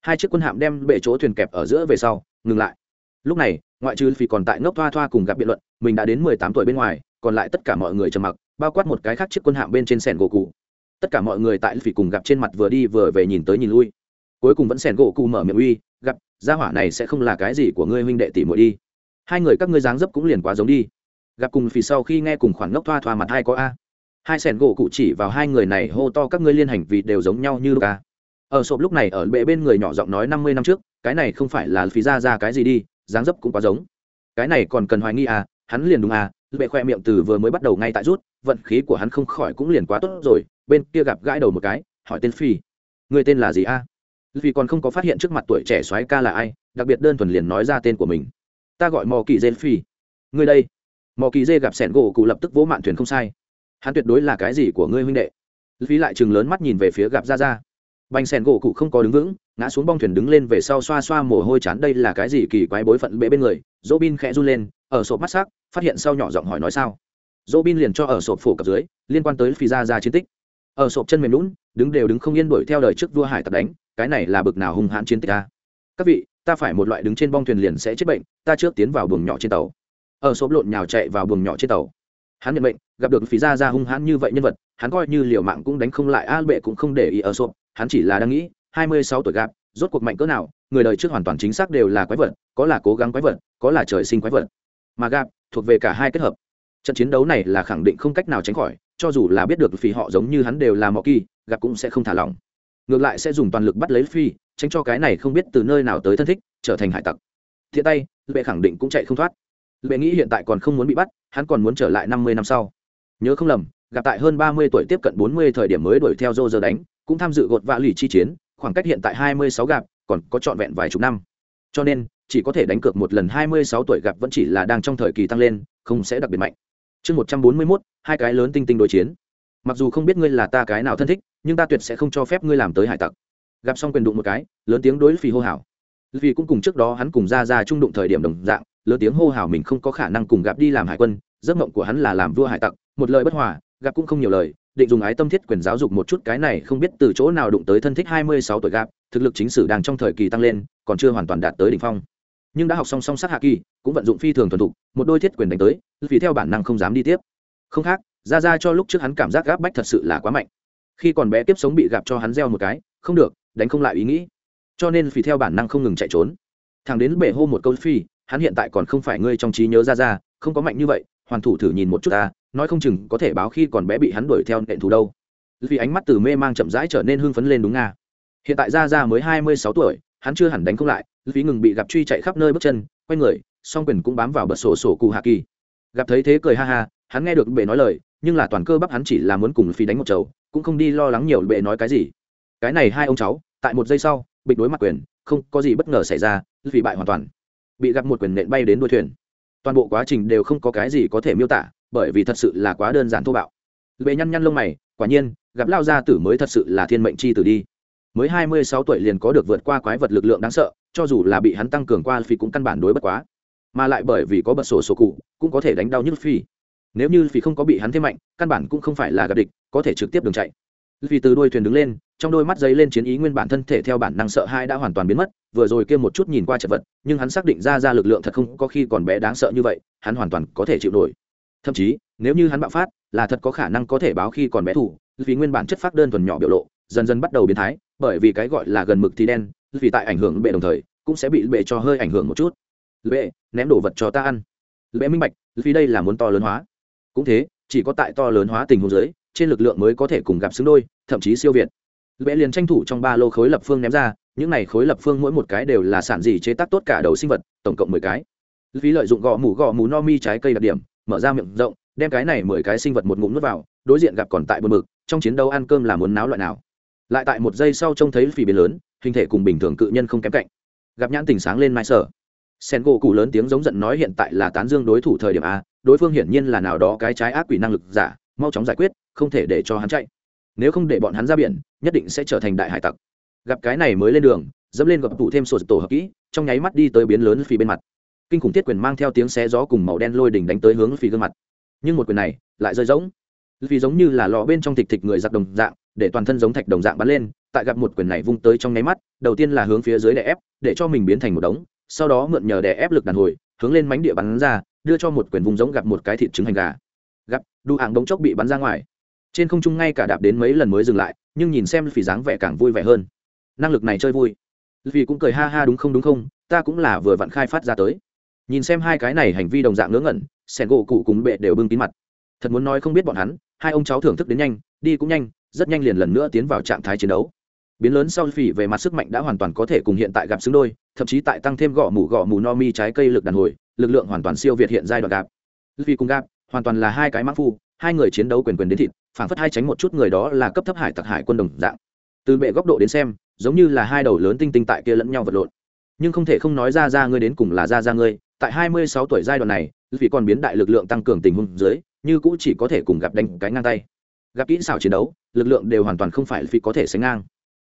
Hai chiếc quân hạm đem bệ chỗ thuyền kẹp ở giữa về sau, ngừng lại. Lúc này, ngoại trừ phi còn tại ngốc thoa thoa cùng gặp biện luận, mình đã đến mười tám tuổi bên ngoài, còn lại tất cả mọi người trầm mặc, bao quát một cái khác chiếc quân hạm bên trên sẻn gỗ cụ. Tất cả mọi người tại phi cùng gặp trên mặt vừa đi vừa về nhìn tới nhìn lui. Cuối cùng vẫn sẻn gỗ cụ mở miệng uy, gặp, gia hỏa này sẽ không là cái gì của ngươi huynh đệ tỷ muội đi. Hai người các ngươi dáng dấp cũng liền quá giống đi gặp cùng phì sau khi nghe cùng khoản ngốc thoa thoa mặt hai có a. Hai sẻn gỗ cụ chỉ vào hai người này hô to các ngươi liên hành vì đều giống nhau như lúc a. Ở sộp lúc này ở bệ bên người nhỏ giọng nói năm mươi năm trước, cái này không phải là phí ra ra cái gì đi, dáng dấp cũng quá giống. Cái này còn cần hoài nghi à hắn liền đúng à bệ khoe miệng từ vừa mới bắt đầu ngay tại rút, vận khí của hắn không khỏi cũng liền quá tốt rồi, bên kia gặp gãi đầu một cái, hỏi tên phi người tên là gì a? Vì còn không có phát hiện trước mặt tuổi trẻ soái ca là ai, đặc biệt đơn thuần liền nói ra tên của mình. Ta gọi mò kỳ dê phi người đây mò kỳ dê gặp sẻn gỗ cụ lập tức vỗ mạn thuyền không sai. Hắn tuyệt đối là cái gì của ngươi huynh đệ? Phí lại chừng lớn mắt nhìn về phía gặp ra ra Bành sẻn gỗ cụ không có đứng vững, ngã xuống bong thuyền đứng lên về sau xoa xoa mồ hôi chán, đây là cái gì kỳ quái bối phận bệ bên người? Dỗ bin khẽ run lên, ở sộp mắt sắc, phát hiện sau nhỏ giọng hỏi nói sao? Dỗ bin liền cho ở sộp phổ cập dưới, liên quan tới phi ra ra chiến tích. Ở sộp chân mềm lún đứng đều đứng không yên đuổi theo đời trước vua hải tặc đánh, cái này là bực nào hung hãn chiến tích ta các vị, ta phải một loại đứng trên bong thuyền liền sẽ chết bệnh, ta trước tiến vào buồng nhỏ trên tàu ở sộp lộn nhào chạy vào buồng nhỏ trên tàu. Hắn nhận mệnh, gặp được phí ra ra hung hãn như vậy nhân vật hắn coi như liều mạng cũng đánh không lại a bệ cũng không để ý ở sộp hắn chỉ là đang nghĩ hai mươi sáu tuổi gạp rốt cuộc mạnh cỡ nào người đời trước hoàn toàn chính xác đều là quái vật có là cố gắng quái vật có là trời sinh quái vật. Mà gạp thuộc về cả hai kết hợp. Trận chiến đấu này là khẳng định không cách nào tránh khỏi cho dù là biết được phi họ giống như hắn đều là mọ kỳ gặp cũng sẽ không thả lỏng. Ngược lại sẽ dùng toàn lực bắt lấy phi tránh cho cái này không biết từ nơi nào tới thân thích trở thành hải tặc. Thiện tay lệ khẳng định cũng chạy không thoát lệ nghĩ hiện tại còn không muốn bị bắt, hắn còn muốn trở lại năm mươi năm sau. Nhớ không lầm, gặp tại hơn ba mươi tuổi tiếp cận bốn mươi thời điểm mới đuổi theo dô giờ đánh, cũng tham dự gột vạ lì chi chiến, khoảng cách hiện tại hai mươi sáu gặp, còn có trọn vẹn vài chục năm. Cho nên, chỉ có thể đánh cược một lần hai mươi sáu tuổi gặp vẫn chỉ là đang trong thời kỳ tăng lên, không sẽ đặc biệt mạnh. Chương một trăm bốn mươi mốt, hai cái lớn tinh tinh đối chiến. Mặc dù không biết ngươi là ta cái nào thân thích, nhưng ta tuyệt sẽ không cho phép ngươi làm tới hải tặc. Gặp xong quyền đụng một cái, lớn tiếng đối phì hô hào. Vì cũng cùng trước đó hắn cùng ra ra trung đụng thời điểm đồng dạng lớn tiếng hô hào mình không có khả năng cùng gặp đi làm hải quân, giấc mộng của hắn là làm vua hải tặc, một lời bất hòa, gặp cũng không nhiều lời, định dùng ái tâm thiết quyền giáo dục một chút cái này không biết từ chỗ nào đụng tới thân thích hai mươi sáu tuổi gặp thực lực chính sử đang trong thời kỳ tăng lên, còn chưa hoàn toàn đạt tới đỉnh phong. Nhưng đã học song song sát hạ kỳ, cũng vận dụng phi thường thuần thục, một đôi thiết quyền đánh tới, vì theo bản năng không dám đi tiếp. Không khác, ra ra cho lúc trước hắn cảm giác gáp bách thật sự là quá mạnh. Khi còn bé tiếp sống bị gặp cho hắn gieo một cái, không được, đánh không lại ý nghĩ. Cho nên vì theo bản năng không ngừng chạy trốn. Thằng đến bể hô một câu phi hắn hiện tại còn không phải ngươi trong trí nhớ ra ra, không có mạnh như vậy, hoàn thủ thử nhìn một chút ta, nói không chừng có thể báo khi còn bé bị hắn đuổi theo nện thù đâu. Vì ánh mắt từ mê mang chậm rãi trở nên hưng phấn lên đúng nga. Hiện tại ra ra mới hai mươi sáu tuổi, hắn chưa hẳn đánh không lại vì ngừng bị gặp truy chạy khắp nơi bước chân, quay người, song quyền cũng bám vào bật sổ sổ cụ hạ kỳ. Gặp thấy thế cười ha ha, hắn nghe được bệ nói lời, nhưng là toàn cơ bắp hắn chỉ là muốn cùng phi đánh một chầu, cũng không đi lo lắng nhiều bệ nói cái gì. Cái này hai ông cháu, tại một giây sau, bịch đối mặt quyền, không có gì bất ngờ xảy ra vì bại hoàn toàn bị gặp một quyền nện bay đến đuôi thuyền. Toàn bộ quá trình đều không có cái gì có thể miêu tả, bởi vì thật sự là quá đơn giản thô bạo. Lệ nhăn nhăn lông mày, quả nhiên, gặp lao gia tử mới thật sự là thiên mệnh chi tử đi. Mới hai mươi sáu tuổi liền có được vượt qua quái vật lực lượng đáng sợ, cho dù là bị hắn tăng cường qua phi cũng căn bản đối bất quá. Mà lại bởi vì có bật sổ sổ cụ, cũng có thể đánh đau nhức phi. Nếu như phi không có bị hắn thêm mạnh, căn bản cũng không phải là gặp địch, có thể trực tiếp đường chạy. Vì từ đuôi thuyền đứng lên trong đôi mắt giấy lên chiến ý nguyên bản thân thể theo bản năng sợ hai đã hoàn toàn biến mất, vừa rồi kia một chút nhìn qua chật vật, nhưng hắn xác định ra ra lực lượng thật không có khi còn bé đáng sợ như vậy, hắn hoàn toàn có thể chịu nổi. Thậm chí, nếu như hắn bạo phát, là thật có khả năng có thể báo khi còn bé thủ, vì nguyên bản chất phát đơn thuần nhỏ biểu lộ, dần dần bắt đầu biến thái, bởi vì cái gọi là gần mực thì đen, vì tại ảnh hưởng bệ đồng thời, cũng sẽ bị bệ cho hơi ảnh hưởng một chút. Bệ, ném đồ vật cho ta ăn. Bệ minh bạch, vì đây là muốn to lớn hóa. Cũng thế, chỉ có tại to lớn hóa tình huống giới trên lực lượng mới có thể cùng gặp xứng đôi, thậm chí siêu việt bệ liền tranh thủ trong ba lô khối lập phương ném ra, những này khối lập phương mỗi một cái đều là sản gì chế tác tốt cả đầu sinh vật, tổng cộng mười cái. Vì lợi dụng gõ mủ gõ mủ no mi trái cây đặc điểm, mở ra miệng rộng, đem cái này mười cái sinh vật một ngụm nuốt vào, đối diện gặp còn tại bờ mực, trong chiến đấu ăn cơm là muốn náo loại nào. Lại tại một giây sau trông thấy phỉ biến lớn, hình thể cùng bình thường cự nhân không kém cạnh. Gặp nhãn tình sáng lên mai sở. Sen gỗ cụ lớn tiếng giống giận nói hiện tại là tán dương đối thủ thời điểm a, đối phương hiển nhiên là nào đó cái trái ác quỷ năng lực giả, mau chóng giải quyết, không thể để cho hắn chạy nếu không để bọn hắn ra biển, nhất định sẽ trở thành đại hải tặc. Gặp cái này mới lên đường, dẫm lên gặp tụ thêm sổ tổ hợp kỹ, trong nháy mắt đi tới biến lớn phì bên mặt. Kinh khủng thiết quyền mang theo tiếng xé gió cùng màu đen lôi đỉnh đánh tới hướng phì gương mặt. Nhưng một quyền này, lại rơi rỗng. Vì giống như là lò bên trong thịt thịt người giặc đồng dạng, để toàn thân giống thạch đồng dạng bắn lên, tại gặp một quyền này vung tới trong nháy mắt, đầu tiên là hướng phía dưới đè ép, để cho mình biến thành một đống, sau đó mượn nhờ đè ép lực đàn hồi, hướng lên mánh địa bắn ra, đưa cho một quyền vùng giống gặp một cái thịt trứng hành gà. Gặp, đu hàng đống chốc bị bắn ra ngoài trên không trung ngay cả đạp đến mấy lần mới dừng lại, nhưng nhìn xem phỉ dáng vẻ càng vui vẻ hơn. Năng lực này chơi vui. Vì cũng cười ha ha đúng không đúng không, ta cũng là vừa vặn khai phát ra tới. Nhìn xem hai cái này hành vi đồng dạng ngớ ngẩn sẻn gỗ cụ cùng bệ đều bưng kín mặt. Thật muốn nói không biết bọn hắn, hai ông cháu thưởng thức đến nhanh, đi cũng nhanh, rất nhanh liền lần nữa tiến vào trạng thái chiến đấu. Biến lớn sau phỉ về mặt sức mạnh đã hoàn toàn có thể cùng hiện tại gặp xứng đôi, thậm chí tại tăng thêm gõ mủ gõ mù no mi trái cây lực đàn hồi, lực lượng hoàn toàn siêu việt hiện giai đoạn gạp vì cùng gạp hoàn toàn là hai cái mắc phu, hai người chiến đấu quyền quyền đến thịt phản phất hai tránh một chút người đó là cấp thấp hải tặc hải quân đồng dạng. Từ bệ góc độ đến xem, giống như là hai đầu lớn tinh tinh tại kia lẫn nhau vật lộn. Nhưng không thể không nói ra ra ngươi đến cùng là ra ra ngươi, tại hai mươi sáu tuổi giai đoạn này, vì còn biến đại lực lượng tăng cường tình huống dưới, như cũ chỉ có thể cùng gặp đánh cái ngang tay. Gặp kỹ xảo chiến đấu, lực lượng đều hoàn toàn không phải vì có thể sánh ngang.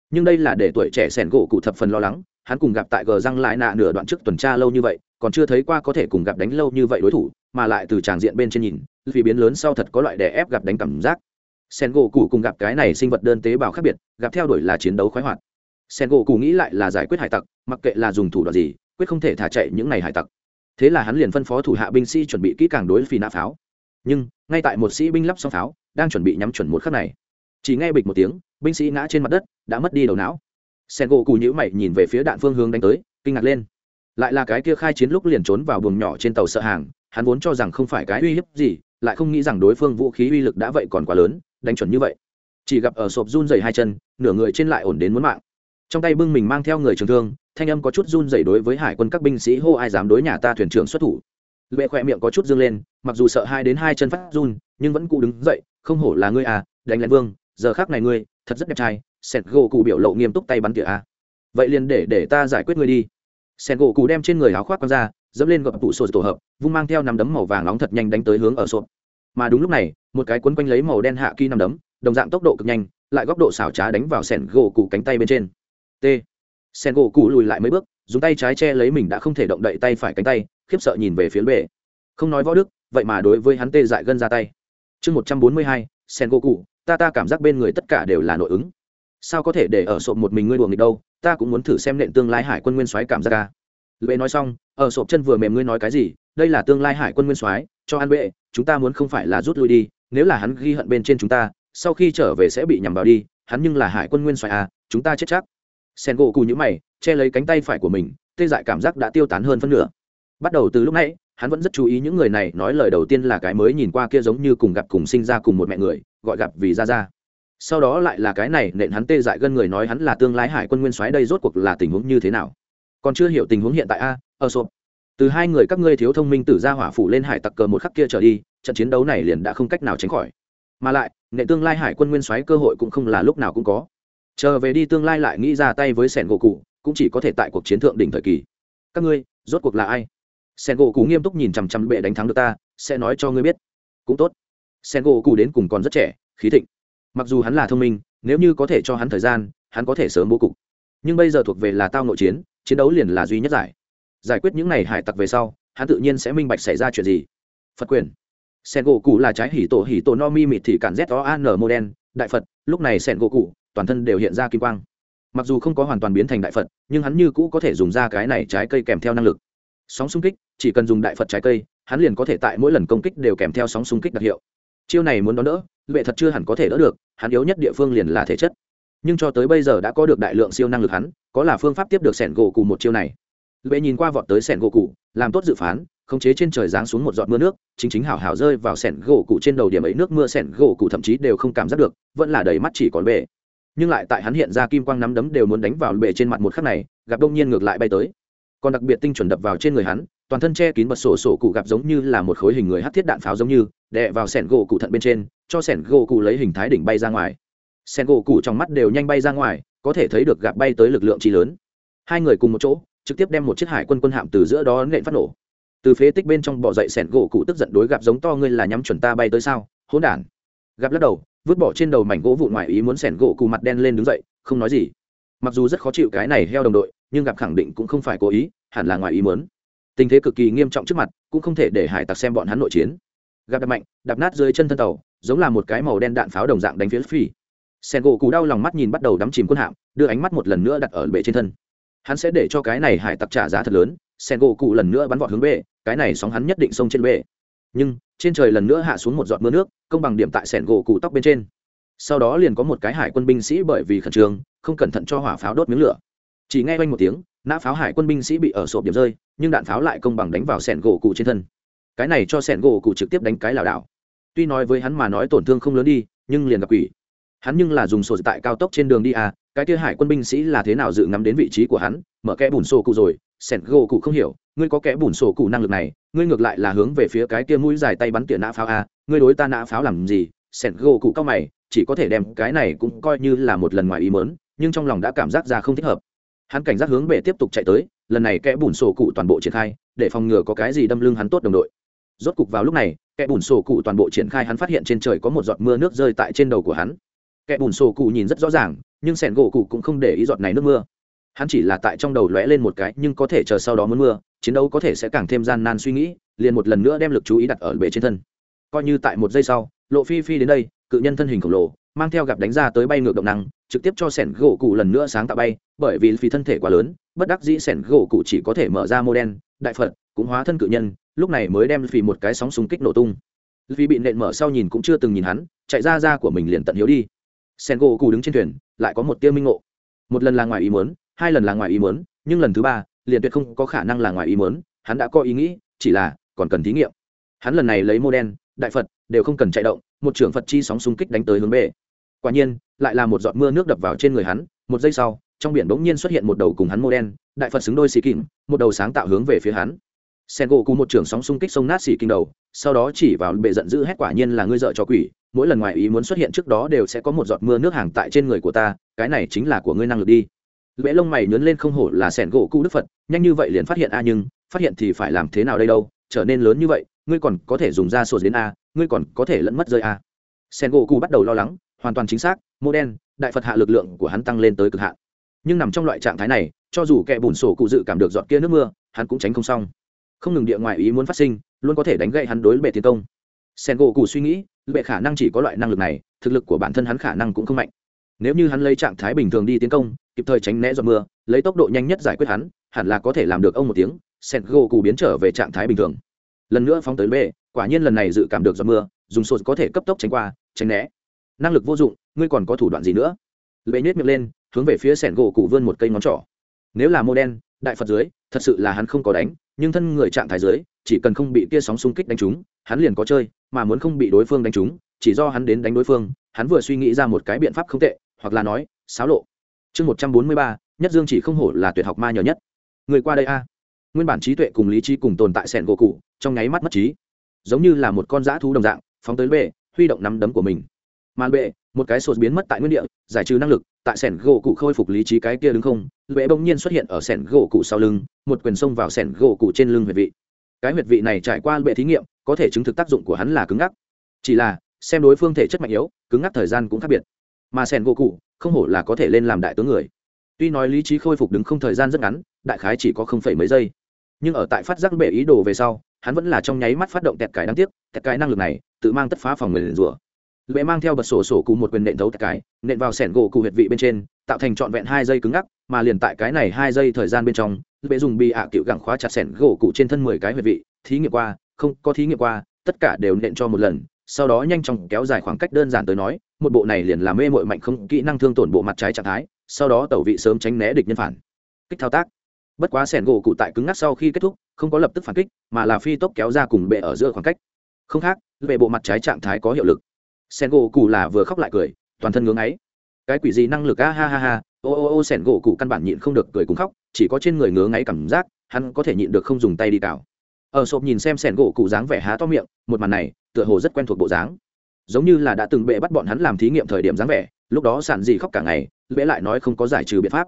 Nhưng đây là để tuổi trẻ sẻn gỗ cụ thập phần lo lắng, hắn cùng gặp tại gờ răng lại nạ nửa đoạn trước tuần tra lâu như vậy, còn chưa thấy qua có thể cùng gặp đánh lâu như vậy đối thủ, mà lại từ tràng diện bên trên nhìn, vì biến lớn sau thật có loại đè ép gặp đánh cảm giác sen gỗ cụ cùng gặp cái này sinh vật đơn tế bào khác biệt, gặp theo đuổi là chiến đấu khoái hoạt. Sen gỗ cụ nghĩ lại là giải quyết hải tặc, mặc kệ là dùng thủ đoạn gì, quyết không thể thả chạy những này hải tặc. Thế là hắn liền phân phó thủ hạ binh sĩ chuẩn bị kỹ càng đối phi nã pháo. Nhưng, ngay tại một sĩ binh lắp xong pháo, đang chuẩn bị nhắm chuẩn một khắc này, chỉ nghe bịch một tiếng, binh sĩ ngã trên mặt đất, đã mất đi đầu não. Sen gỗ cụ nhữ mày nhìn về phía đạn phương hướng đánh tới, kinh ngạc lên. Lại là cái kia khai chiến lúc liền trốn vào buồng nhỏ trên tàu sợ hàng, hắn vốn cho rằng không phải cái uy hiếp gì lại không nghĩ rằng đối phương vũ khí uy lực đã vậy còn quá lớn, đánh chuẩn như vậy. Chỉ gặp ở sộp run dày hai chân, nửa người trên lại ổn đến muốn mạng. Trong tay bưng mình mang theo người trường thương, thanh âm có chút run dày đối với hải quân các binh sĩ, hô, ai dám đối nhà ta thuyền trưởng xuất thủ? Lệ khỏe miệng có chút dương lên, mặc dù sợ hai đến hai chân phát run, nhưng vẫn cụ đứng dậy, không hổ là ngươi à đánh lén vương, giờ khác này ngươi, thật rất đẹp trai, sẹt gỗ cụ biểu lộ nghiêm túc tay bắn tỉa à. vậy liền để để ta giải quyết ngươi đi. Sẹt gỗ cụ đem trên người áo khoác quăng ra dẫm lên gập tủ sổ tổ hợp, vung mang theo nắm đấm màu vàng nóng thật nhanh đánh tới hướng ở sộp mà đúng lúc này, một cái quấn quanh lấy màu đen hạ kỳ nằm đấm, đồng dạng tốc độ cực nhanh, lại góc độ xảo trá đánh vào sẻn gỗ cụ cánh tay bên trên. T. Sẻn gỗ cụ lùi lại mấy bước, dùng tay trái che lấy mình đã không thể động đậy tay phải cánh tay, khiếp sợ nhìn về phía bệ. Không nói võ đức, vậy mà đối với hắn tê dại gân ra tay. Chương một trăm bốn mươi hai sen gỗ cụ ta ta cảm giác bên người tất cả đều là nội ứng. Sao có thể để ở sộp một mình ngươi đùa nghịch đâu, ta cũng muốn thử xem nện tương lai hải quân nguyên soái cảm giác ca lệ nói xong, ở sộp chân vừa mềm ngươi nói cái gì, đây là tương lai hải quân nguyên soái, cho an bệ, chúng ta muốn không phải là rút lui đi, nếu là hắn ghi hận bên trên chúng ta, sau khi trở về sẽ bị nhằm vào đi, hắn nhưng là hải quân nguyên soái à chúng ta chết chắc. Sen gỗ cù nhữ mày, che lấy cánh tay phải của mình, tê dại cảm giác đã tiêu tán hơn phân nửa. Bắt đầu từ lúc nãy, hắn vẫn rất chú ý những người này, nói lời đầu tiên là cái mới nhìn qua kia giống như cùng gặp cùng sinh ra cùng một mẹ người, gọi gặp vì ra ra. Sau đó lại là cái này, nện hắn tê dại gân người nói hắn là tương lai hải quân nguyên soái, đây rốt cuộc là tình huống như thế nào? Còn chưa hiểu tình huống hiện tại a, ở sộp. Từ hai người các ngươi thiếu thông minh tử ra hỏa phủ lên hải tặc cờ một khắc kia trở đi, trận chiến đấu này liền đã không cách nào tránh khỏi. Mà lại, nệ tương lai hải quân nguyên soái cơ hội cũng không là lúc nào cũng có. Chờ về đi tương lai lại nghĩ ra tay với sẻn gỗ cụ, cũng chỉ có thể tại cuộc chiến thượng đỉnh thời kỳ. Các ngươi, rốt cuộc là ai? Sẻn gỗ cụ nghiêm túc nhìn chằm chằm bệ đánh thắng được ta, sẽ nói cho ngươi biết. Cũng tốt. Sẻn gỗ cụ đến cùng còn rất trẻ, khí thịnh. Mặc dù hắn là thông minh, nếu như có thể cho hắn thời gian, hắn có thể sớm bố cục. Nhưng bây giờ thuộc về là tao nội chiến chiến đấu liền là duy nhất giải. Giải quyết những này hải tặc về sau, hắn tự nhiên sẽ minh bạch xảy ra chuyện gì. Phật quyền. Sen gỗ cụ là trái hỉ tổ hỉ tổ no mi mịt thì cản z o an mô đen đại phật, lúc này sen gỗ cụ toàn thân đều hiện ra kim quang. Mặc dù không có hoàn toàn biến thành đại phật, nhưng hắn như cũ có thể dùng ra cái này trái cây kèm theo năng lực. Sóng xung kích, chỉ cần dùng đại phật trái cây, hắn liền có thể tại mỗi lần công kích đều kèm theo sóng xung kích đặc hiệu. Chiêu này muốn đón đỡ vệ thật chưa hẳn có thể đỡ được, hắn yếu nhất địa phương liền là thể chất nhưng cho tới bây giờ đã có được đại lượng siêu năng lực hắn, có là phương pháp tiếp được sẻn gỗ cụ một chiêu này. Lệ nhìn qua vọt tới sẻn gỗ cụ làm tốt dự phán, khống chế trên trời giáng xuống một giọt mưa nước, chính chính hảo hảo rơi vào sẻn gỗ cụ trên đầu điểm ấy nước mưa sẻn gỗ cụ thậm chí đều không cảm giác được, vẫn là đầy mắt chỉ còn bể. Nhưng lại tại hắn hiện ra kim quang nắm đấm đều muốn đánh vào bể trên mặt một khắc này, gặp đông nhiên ngược lại bay tới. Còn đặc biệt tinh chuẩn đập vào trên người hắn, toàn thân che kín bật sổ sổ cụ gặp giống như là một khối hình người hắt thiết đạn pháo giống như, đè vào sẻn gỗ cụ thận bên trên, cho sẻn gỗ cụ lấy hình thái đỉnh bay ra ngoài sen gỗ cụ trong mắt đều nhanh bay ra ngoài, có thể thấy được gặp bay tới lực lượng chi lớn. Hai người cùng một chỗ, trực tiếp đem một chiếc hải quân quân hạm từ giữa đó nện phát nổ. Từ phế tích bên trong bỏ dậy sẻn gỗ cụ tức giận đối gặp giống to, ngươi là nhắm chuẩn ta bay tới sao? Hỗn đản. Gặp lắc đầu, vứt bỏ trên đầu mảnh gỗ vụ ngoài ý muốn sẻn gỗ cụ mặt đen lên đứng dậy, không nói gì. Mặc dù rất khó chịu cái này heo đồng đội, nhưng gặp khẳng định cũng không phải cố ý, hẳn là ngoài ý muốn. Tình thế cực kỳ nghiêm trọng trước mặt, cũng không thể để hải tặc xem bọn hắn nội chiến. Gặp đập mạnh đập nát dưới chân thân tàu, giống là một cái màu đen đạn pháo đồng dạng đánh phía phi sen gỗ cụ đau lòng mắt nhìn bắt đầu đắm chìm quân hạm, đưa ánh mắt một lần nữa đặt ở bệ trên thân. Hắn sẽ để cho cái này hải tặc trả giá thật lớn, sen gỗ cụ lần nữa bắn vọt hướng bệ, cái này sóng hắn nhất định sông trên bệ. Nhưng, trên trời lần nữa hạ xuống một giọt mưa nước, công bằng điểm tại sẻn gỗ cụ tóc bên trên. Sau đó liền có một cái hải quân binh sĩ bởi vì khẩn trương, không cẩn thận cho hỏa pháo đốt miếng lửa. Chỉ nghe quanh một tiếng, nã pháo hải quân binh sĩ bị ở sộp điểm rơi, nhưng đạn pháo lại công bằng đánh vào sẻn gỗ cụ trên thân. Cái này cho sẻn gỗ cụ trực tiếp đánh cái lảo đảo. Tuy nói với hắn mà nói tổn thương không lớn đi, nhưng liền gặp quỷ hắn nhưng là dùng sổ tại cao tốc trên đường đi à cái kia hải quân binh sĩ là thế nào dự ngắm đến vị trí của hắn, mở kẽ bùn sổ cụ rồi, sẻn gỗ cụ không hiểu, ngươi có kẽ bùn sổ cụ năng lực này, ngươi ngược lại là hướng về phía cái kia mũi dài tay bắn tỉa nã pháo à ngươi đối ta nã pháo làm gì? Sẻn gỗ cụ cao mày, chỉ có thể đem cái này cũng coi như là một lần ngoài ý mớn nhưng trong lòng đã cảm giác ra không thích hợp. Hắn cảnh giác hướng về tiếp tục chạy tới, lần này kẽ bùn sổ cụ toàn bộ triển khai, để phòng ngừa có cái gì đâm lưng hắn tốt đồng đội. Rốt cục vào lúc này, kẽ bùn sổ cụ toàn bộ triển khai hắn phát hiện trên trời có một giọt mưa nước rơi tại trên đầu của hắn kẻ bùn sổ cụ nhìn rất rõ ràng, nhưng sẻn gỗ cụ cũng không để ý giọt này nước mưa. Hắn chỉ là tại trong đầu lóe lên một cái, nhưng có thể chờ sau đó muốn mưa, chiến đấu có thể sẽ càng thêm gian nan suy nghĩ, liền một lần nữa đem lực chú ý đặt ở bể trên thân. Coi như tại một giây sau, lộ phi phi đến đây, cự nhân thân hình khổng lồ, mang theo gặp đánh ra tới bay ngược động năng, trực tiếp cho sẻn gỗ cụ lần nữa sáng tạo bay, bởi vì phi thân thể quá lớn, bất đắc dĩ sẻn gỗ cụ chỉ có thể mở ra mô đen, đại phật, cũng hóa thân cự nhân, lúc này mới đem phi một cái sóng súng kích nổ tung. Vì bị nện mở sau nhìn cũng chưa từng nhìn hắn, chạy ra ra của mình liền tận hiếu đi sen gỗ cụ đứng trên thuyền, lại có một tiêu minh ngộ. Một lần là ngoài ý muốn, hai lần là ngoài ý muốn, nhưng lần thứ ba, liền tuyệt không có khả năng là ngoài ý muốn, hắn đã có ý nghĩ, chỉ là còn cần thí nghiệm. Hắn lần này lấy mô đen, đại phật, đều không cần chạy động, một trưởng phật chi sóng xung kích đánh tới hướng bể quả nhiên, lại là một giọt mưa nước đập vào trên người hắn, một giây sau, trong biển bỗng nhiên xuất hiện một đầu cùng hắn mô đen, đại phật xứng đôi xì kìm, một đầu sáng tạo hướng về phía hắn sen gỗ cụ một trưởng sóng xung kích sông nát xỉ kinh đầu, sau đó chỉ vào bệ giận dữ hét quả nhiên là ngươi dợ cho quỷ, mỗi lần ngoài ý muốn xuất hiện trước đó đều sẽ có một giọt mưa nước hàng tại trên người của ta, cái này chính là của ngươi năng lực đi. Lẽ lông mày nhớn lên không hổ là sẻn gỗ cụ đức phật, nhanh như vậy liền phát hiện a nhưng, phát hiện thì phải làm thế nào đây đâu, trở nên lớn như vậy, ngươi còn có thể dùng da sổ đến a, ngươi còn có thể lẫn mất rơi a. Sẻn gỗ cụ bắt đầu lo lắng, hoàn toàn chính xác, mô đen, đại phật hạ lực lượng của hắn tăng lên tới cực hạn. Nhưng nằm trong loại trạng thái này, cho dù kẻ bùn sổ cụ dự cảm được giọt kia nước mưa, hắn cũng tránh không xong không ngừng địa ngoại ý muốn phát sinh, luôn có thể đánh gậy hắn đối bệ tiến công. Sen gỗ cụ suy nghĩ, bệ khả năng chỉ có loại năng lực này, thực lực của bản thân hắn khả năng cũng không mạnh. Nếu như hắn lấy trạng thái bình thường đi tiến công, kịp thời tránh né giọt mưa, lấy tốc độ nhanh nhất giải quyết hắn, hẳn là có thể làm được ông một tiếng sen gỗ cụ biến trở về trạng thái bình thường. Lần nữa phóng tới bệ, quả nhiên lần này dự cảm được giọt mưa, dùng sột có thể cấp tốc tránh qua, tránh né. Năng lực vô dụng, ngươi còn có thủ đoạn gì nữa? Bệ nhét miệng lên, hướng về phía sẻn gỗ cụ vươn một cây ngón trỏ. Nếu là mô đen đại phật dưới, thật sự là hắn không có đánh nhưng thân người trạng thái dưới, chỉ cần không bị kia sóng xung kích đánh trúng, hắn liền có chơi, mà muốn không bị đối phương đánh trúng, chỉ do hắn đến đánh đối phương, hắn vừa suy nghĩ ra một cái biện pháp không tệ, hoặc là nói, xáo lộ. Chương một trăm bốn mươi ba, nhất dương chỉ không hổ là tuyệt học ma nhờ nhất. Người qua đây a. Nguyên bản trí tuệ cùng lý trí cùng tồn tại sẻn gỗ cụ, trong nháy mắt mất trí. Giống như là một con dã thú đồng dạng, phóng tới bệ, huy động nắm đấm của mình. Màn bệ một cái sột biến mất tại nguyên địa, giải trừ năng lực, tại sẻn gỗ cụ khôi phục lý trí cái kia đứng không bệ bỗng nhiên xuất hiện ở sẻn gỗ cụ sau lưng, một quyền xông vào sẻn gỗ cụ trên lưng huyệt vị. Cái huyệt vị này trải qua bệ thí nghiệm, có thể chứng thực tác dụng của hắn là cứng ngắc. Chỉ là, xem đối phương thể chất mạnh yếu, cứng ngắc thời gian cũng khác biệt. Mà sẻn gỗ cụ, không hổ là có thể lên làm đại tướng người. Tuy nói lý trí khôi phục đứng không thời gian rất ngắn, đại khái chỉ có không phẩy mấy giây. Nhưng ở tại phát giác bệ ý đồ về sau, hắn vẫn là trong nháy mắt phát động tẹt cái đáng tiếc, tẹt cái năng lực này, tự mang tất phá phòng người liền rủa lệ mang theo bật sổ sổ cụ một quyền nện thấu tẹt cái, nện vào sẻn gỗ cụ huyệt vị bên trên, tạo thành trọn vẹn hai giây cứng ngắc, mà liền tại cái này hai giây thời gian bên trong, lệ dùng bị ạ à cựu gẳng khóa chặt sẻn gỗ cụ trên thân mười cái huyệt vị, thí nghiệm qua, không, có thí nghiệm qua, tất cả đều nện cho một lần, sau đó nhanh chóng kéo dài khoảng cách đơn giản tới nói, một bộ này liền làm mê mội mạnh không, kỹ năng thương tổn bộ mặt trái trạng thái, sau đó tẩu vị sớm tránh né địch nhân phản. Kích thao tác. Bất quá sẻn gỗ cụ tại cứng ngắc sau khi kết thúc, không có lập tức phản kích, mà là phi tốc kéo ra cùng bệ ở giữa khoảng cách. Không khác về bộ mặt trái trạng thái có hiệu lực sen gỗ cụ là vừa khóc lại cười, toàn thân ngưỡng ấy cái quỷ gì năng lực a ha ha ha, ô ô ô, sen gỗ cụ căn bản nhịn không được cười cùng khóc, chỉ có trên người ngứa ngáy cảm giác, hắn có thể nhịn được không dùng tay đi cào. Ở sộp nhìn xem sẻn gỗ cụ dáng vẻ há to miệng, một màn này, tựa hồ rất quen thuộc bộ dáng. Giống như là đã từng bệ bắt bọn hắn làm thí nghiệm thời điểm dáng vẻ, lúc đó sản gì khóc cả ngày, bệ lại nói không có giải trừ biện pháp.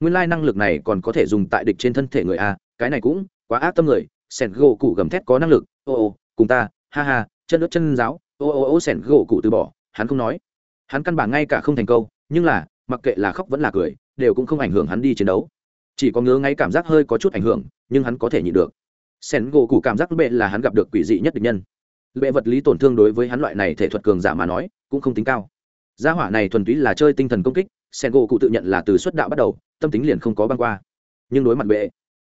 Nguyên lai năng lực này còn có thể dùng tại địch trên thân thể người a, cái này cũng quá ác tâm người sẻn gỗ cụ gầm thét có năng lực, ô ô, cùng ta, ha ha, chân ướt chân giáo ô ô ô sẻn gỗ cụ từ bỏ hắn không nói. Hắn căn bản ngay cả không thành câu nhưng là mặc kệ là khóc vẫn là cười đều cũng không ảnh hưởng hắn đi chiến đấu. Chỉ có ngứa ngay cảm giác hơi có chút ảnh hưởng nhưng hắn có thể nhịn được. Sẻn gỗ cụ cảm giác bệ là hắn gặp được quỷ dị nhất địch nhân. Bệ vật lý tổn thương đối với hắn loại này thể thuật cường giả mà nói cũng không tính cao. Gia hỏa này thuần túy là chơi tinh thần công kích sẻn gỗ cụ tự nhận là từ xuất đạo bắt đầu tâm tính liền không có băng qua. Nhưng đối mặt bệ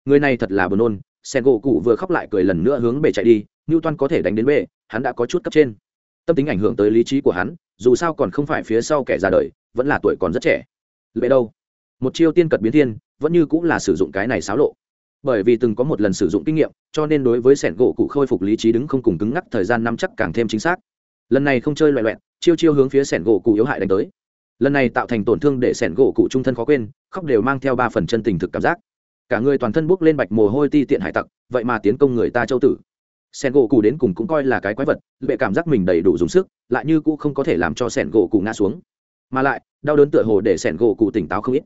người này thật là buồn nôn sẻn gỗ cụ vừa khóc lại cười lần nữa hướng bệ chạy đi Newton có thể đánh đến bệ, hắn đã có chút cấp trên. Tâm tính ảnh hưởng tới lý trí của hắn, dù sao còn không phải phía sau kẻ ra đời, vẫn là tuổi còn rất trẻ. lệ đâu? Một chiêu tiên cật biến thiên, vẫn như cũng là sử dụng cái này xáo lộ. Bởi vì từng có một lần sử dụng kinh nghiệm, cho nên đối với sẹn gỗ cụ khôi phục lý trí đứng không cùng cứng ngắc thời gian năm chắc càng thêm chính xác. Lần này không chơi loẹt loẹt, chiêu chiêu hướng phía sẹn gỗ cụ yếu hại đánh tới. Lần này tạo thành tổn thương để sẹn gỗ cụ trung thân khó quên, khóc đều mang theo ba phần chân tình thực cảm giác. cả người toàn thân bốc lên bạch mồ hôi ti tiện hải tặc vậy mà tiến công người ta châu tử sẻn gỗ cụ đến cùng cũng coi là cái quái vật, bệ cảm giác mình đầy đủ dùng sức, lại như cũ không có thể làm cho sẻn gỗ cụ ngã xuống. Mà lại, đau đớn tựa hồ để sẻn gỗ cụ tỉnh táo không ít.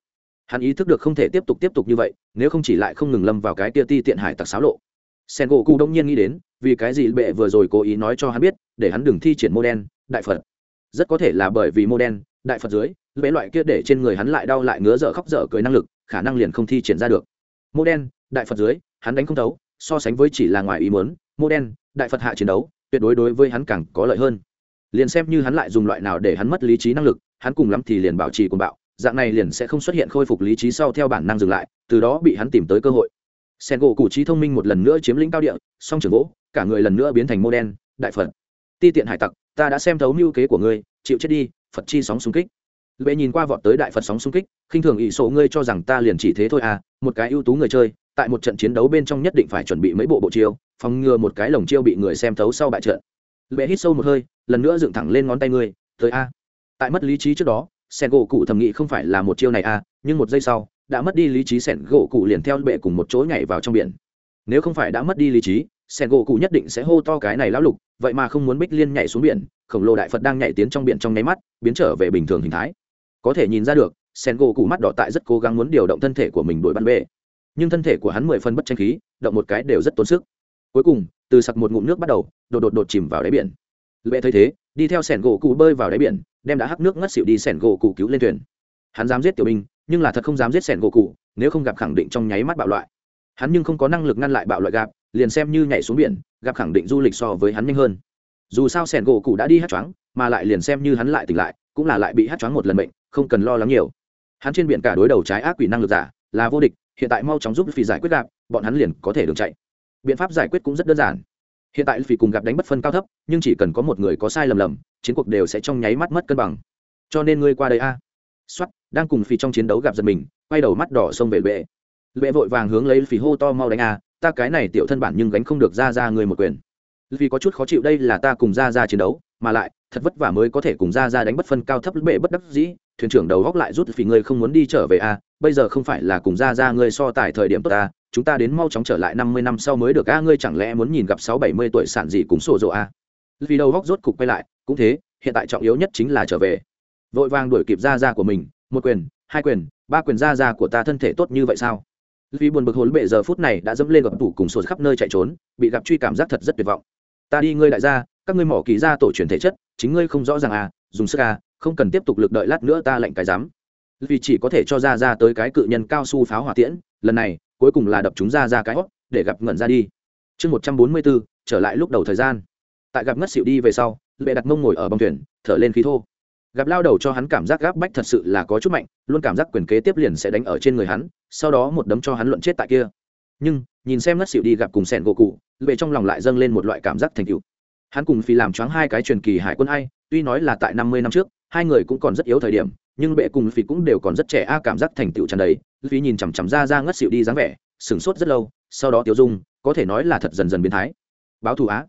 Hắn ý thức được không thể tiếp tục tiếp tục như vậy, nếu không chỉ lại không ngừng lâm vào cái tia ti tiện hải tặc xáo lộ. Sẻn gỗ cụ đông nhiên nghĩ đến, vì cái gì bệ vừa rồi cố ý nói cho hắn biết, để hắn đừng thi triển mô đen, đại phật. Rất có thể là bởi vì mô đen, đại phật dưới, bệ loại kia để trên người hắn lại đau lại ngứa dở khóc dở cười năng lực, khả năng liền không thi triển ra được. Mô đen, đại phật dưới, hắn đánh không thấu, so sánh với chỉ là ngoài ý muốn mô đen, đại phật hạ chiến đấu, tuyệt đối đối với hắn càng có lợi hơn. Liền xem như hắn lại dùng loại nào để hắn mất lý trí năng lực, hắn cùng lắm thì liền bảo trì cùng bạo, dạng này liền sẽ không xuất hiện khôi phục lý trí sau theo bản năng dừng lại, từ đó bị hắn tìm tới cơ hội. Sen gỗ cụ trí thông minh một lần nữa chiếm lĩnh cao địa, song trường gỗ, cả người lần nữa biến thành mô đen, đại phật. Ti tiện hải tặc, ta đã xem thấu mưu kế của ngươi, chịu chết đi, phật chi sóng xung kích. Lệ nhìn qua vọt tới đại phật sóng xung kích, khinh thường ỷ sổ ngươi cho rằng ta liền chỉ thế thôi à một cái ưu tú người chơi, tại một trận chiến đấu bên trong nhất định phải chuẩn bị mấy bộ bộ chiêu phòng ngừa một cái lồng chiêu bị người xem thấu sau bại trận. Lệ hít sâu một hơi, lần nữa dựng thẳng lên ngón tay ngươi, tới a. Tại mất lý trí trước đó sen gỗ cụ thầm nghĩ không phải là một chiêu này a, nhưng một giây sau, đã mất đi lý trí sẻn gỗ cụ liền theo bệ cùng một chỗ nhảy vào trong biển. Nếu không phải đã mất đi lý trí, sẻn gỗ cụ nhất định sẽ hô to cái này lão lục, vậy mà không muốn bích liên nhảy xuống biển, khổng lồ đại phật đang nhảy tiến trong biển trong nháy mắt, biến trở về bình thường hình thái. Có thể nhìn ra được sen gỗ cụ mắt đỏ tại rất cố gắng muốn điều động thân thể của mình đuổi bắn bệ. Nhưng thân thể của hắn mười phân bất tranh khí, động một cái đều rất tốn sức cuối cùng, từ sặc một ngụm nước bắt đầu, đột đột đột chìm vào đáy biển. Lệ thấy thế, đi theo sẻn gỗ cụ bơi vào đáy biển, đem đã hắc nước ngất xịu đi sẻn gỗ cụ cứu lên thuyền. Hắn dám giết tiểu binh, nhưng là thật không dám giết sẻn gỗ cụ, nếu không gặp khẳng định trong nháy mắt bạo loại. Hắn nhưng không có năng lực ngăn lại bạo loại gặp liền xem như nhảy xuống biển, gặp khẳng định du lịch so với hắn nhanh hơn. Dù sao sẻn gỗ cụ đã đi hát choáng, mà lại liền xem như hắn lại tỉnh lại, cũng là lại bị hát choáng một lần bệnh không cần lo lắng nhiều. Hắn trên biển cả đối đầu trái ác quỷ năng lực giả, là vô địch, hiện tại mau chóng giúp phi giải quyết gạp bọn hắn liền có thể đường chạy biện pháp giải quyết cũng rất đơn giản. Hiện tại vì cùng gặp đánh bất phân cao thấp, nhưng chỉ cần có một người có sai lầm lầm, chiến cuộc đều sẽ trong nháy mắt mất cân bằng. Cho nên ngươi qua đây a. À. xuất đang cùng phi trong chiến đấu gặp giật mình, quay đầu mắt đỏ xông về lệ lệ vội vàng hướng lấy phi hô to mau đánh a, ta cái này tiểu thân bản nhưng gánh không được ra ra người một quyền. Vì có chút khó chịu đây là ta cùng ra ra chiến đấu, mà lại thật vất vả mới có thể cùng ra ra đánh bất phân cao thấp bệ bất đắc dĩ, thuyền trưởng đầu góc lại rút vì ngươi không muốn đi trở về a bây giờ không phải là cùng ra ra ngươi so tài thời điểm tốt a. chúng ta đến mau chóng trở lại năm mươi năm sau mới được a ngươi chẳng lẽ muốn nhìn gặp sáu bảy mươi tuổi sản gì cũng sổ rộ a vì đầu góc rốt cục quay lại, cũng thế, hiện tại trọng yếu nhất chính là trở về. Vội vàng đuổi kịp ra ra của mình, một quyền, hai quyền, ba quyền ra ra của ta thân thể tốt như vậy sao? Vì buồn bực hối bệ giờ phút này đã dẫm lên gặp tủ cùng sổ khắp nơi chạy trốn, bị gặp truy cảm giác thật rất tuyệt vọng. Ta đi ngươi đại gia, các ngươi mỏ kỳ ra tổ truyền thể chất chính ngươi không rõ ràng à dùng sức à không cần tiếp tục lực đợi lát nữa ta lệnh cái dám vì chỉ có thể cho ra ra tới cái cự nhân cao su pháo hỏa tiễn, lần này, cuối cùng là đập chúng ra ra cái hót để gặp ngẩn ra đi. Chương một trăm bốn mươi bốn, trở lại lúc đầu thời gian. Tại gặp ngất xịu đi về sau, lệ đặt mông ngồi ở bông thuyền, thở lên khí thô. Gặp lao đầu cho hắn cảm giác gáp bách thật sự là có chút mạnh, luôn cảm giác quyền kế tiếp liền sẽ đánh ở trên người hắn, sau đó một đấm cho hắn luận chết tại kia. Nhưng, nhìn xem ngất xịu đi gặp cùng sẻn gỗ cụ, lệ trong lòng lại dâng lên một loại cảm giác thành cựu hắn cùng phi làm choáng hai cái truyền kỳ hải quân ai, tuy nói là tại năm mươi năm trước, hai người cũng còn rất yếu thời điểm, nhưng bệ cùng phi cũng đều còn rất trẻ, a, cảm giác thành tựu tràn đầy. Phi nhìn chằm chằm ra ra ngất xịu đi dáng vẻ, sửng sốt rất lâu, sau đó tiêu dung, có thể nói là thật dần dần biến thái. Báo thù á.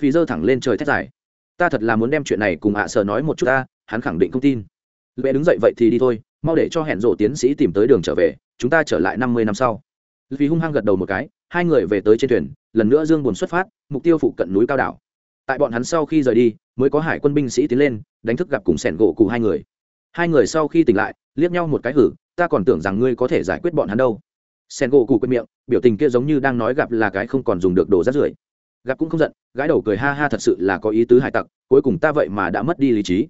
Phi giơ thẳng lên trời thét dài. Ta thật là muốn đem chuyện này cùng ạ sở nói một chút ta, hắn khẳng định không tin. Lệ đứng dậy vậy thì đi thôi, mau để cho hẹn rộ tiến sĩ tìm tới đường trở về, chúng ta trở lại năm mươi năm sau. Vì hung hăng gật đầu một cái, hai người về tới trên thuyền, lần nữa dương buồn xuất phát, mục tiêu phụ cận núi cao đảo tại bọn hắn sau khi rời đi, mới có hải quân binh sĩ tiến lên, đánh thức gặp cùng sẻn gỗ cụ hai người. Hai người sau khi tỉnh lại, liếc nhau một cái hử, ta còn tưởng rằng ngươi có thể giải quyết bọn hắn đâu. Sẻn gỗ cụ quên miệng, biểu tình kia giống như đang nói gặp là cái không còn dùng được đồ rát rưởi. Gặp cũng không giận gái đầu cười ha ha thật sự là có ý tứ hải tặc, cuối cùng ta vậy mà đã mất đi lý trí.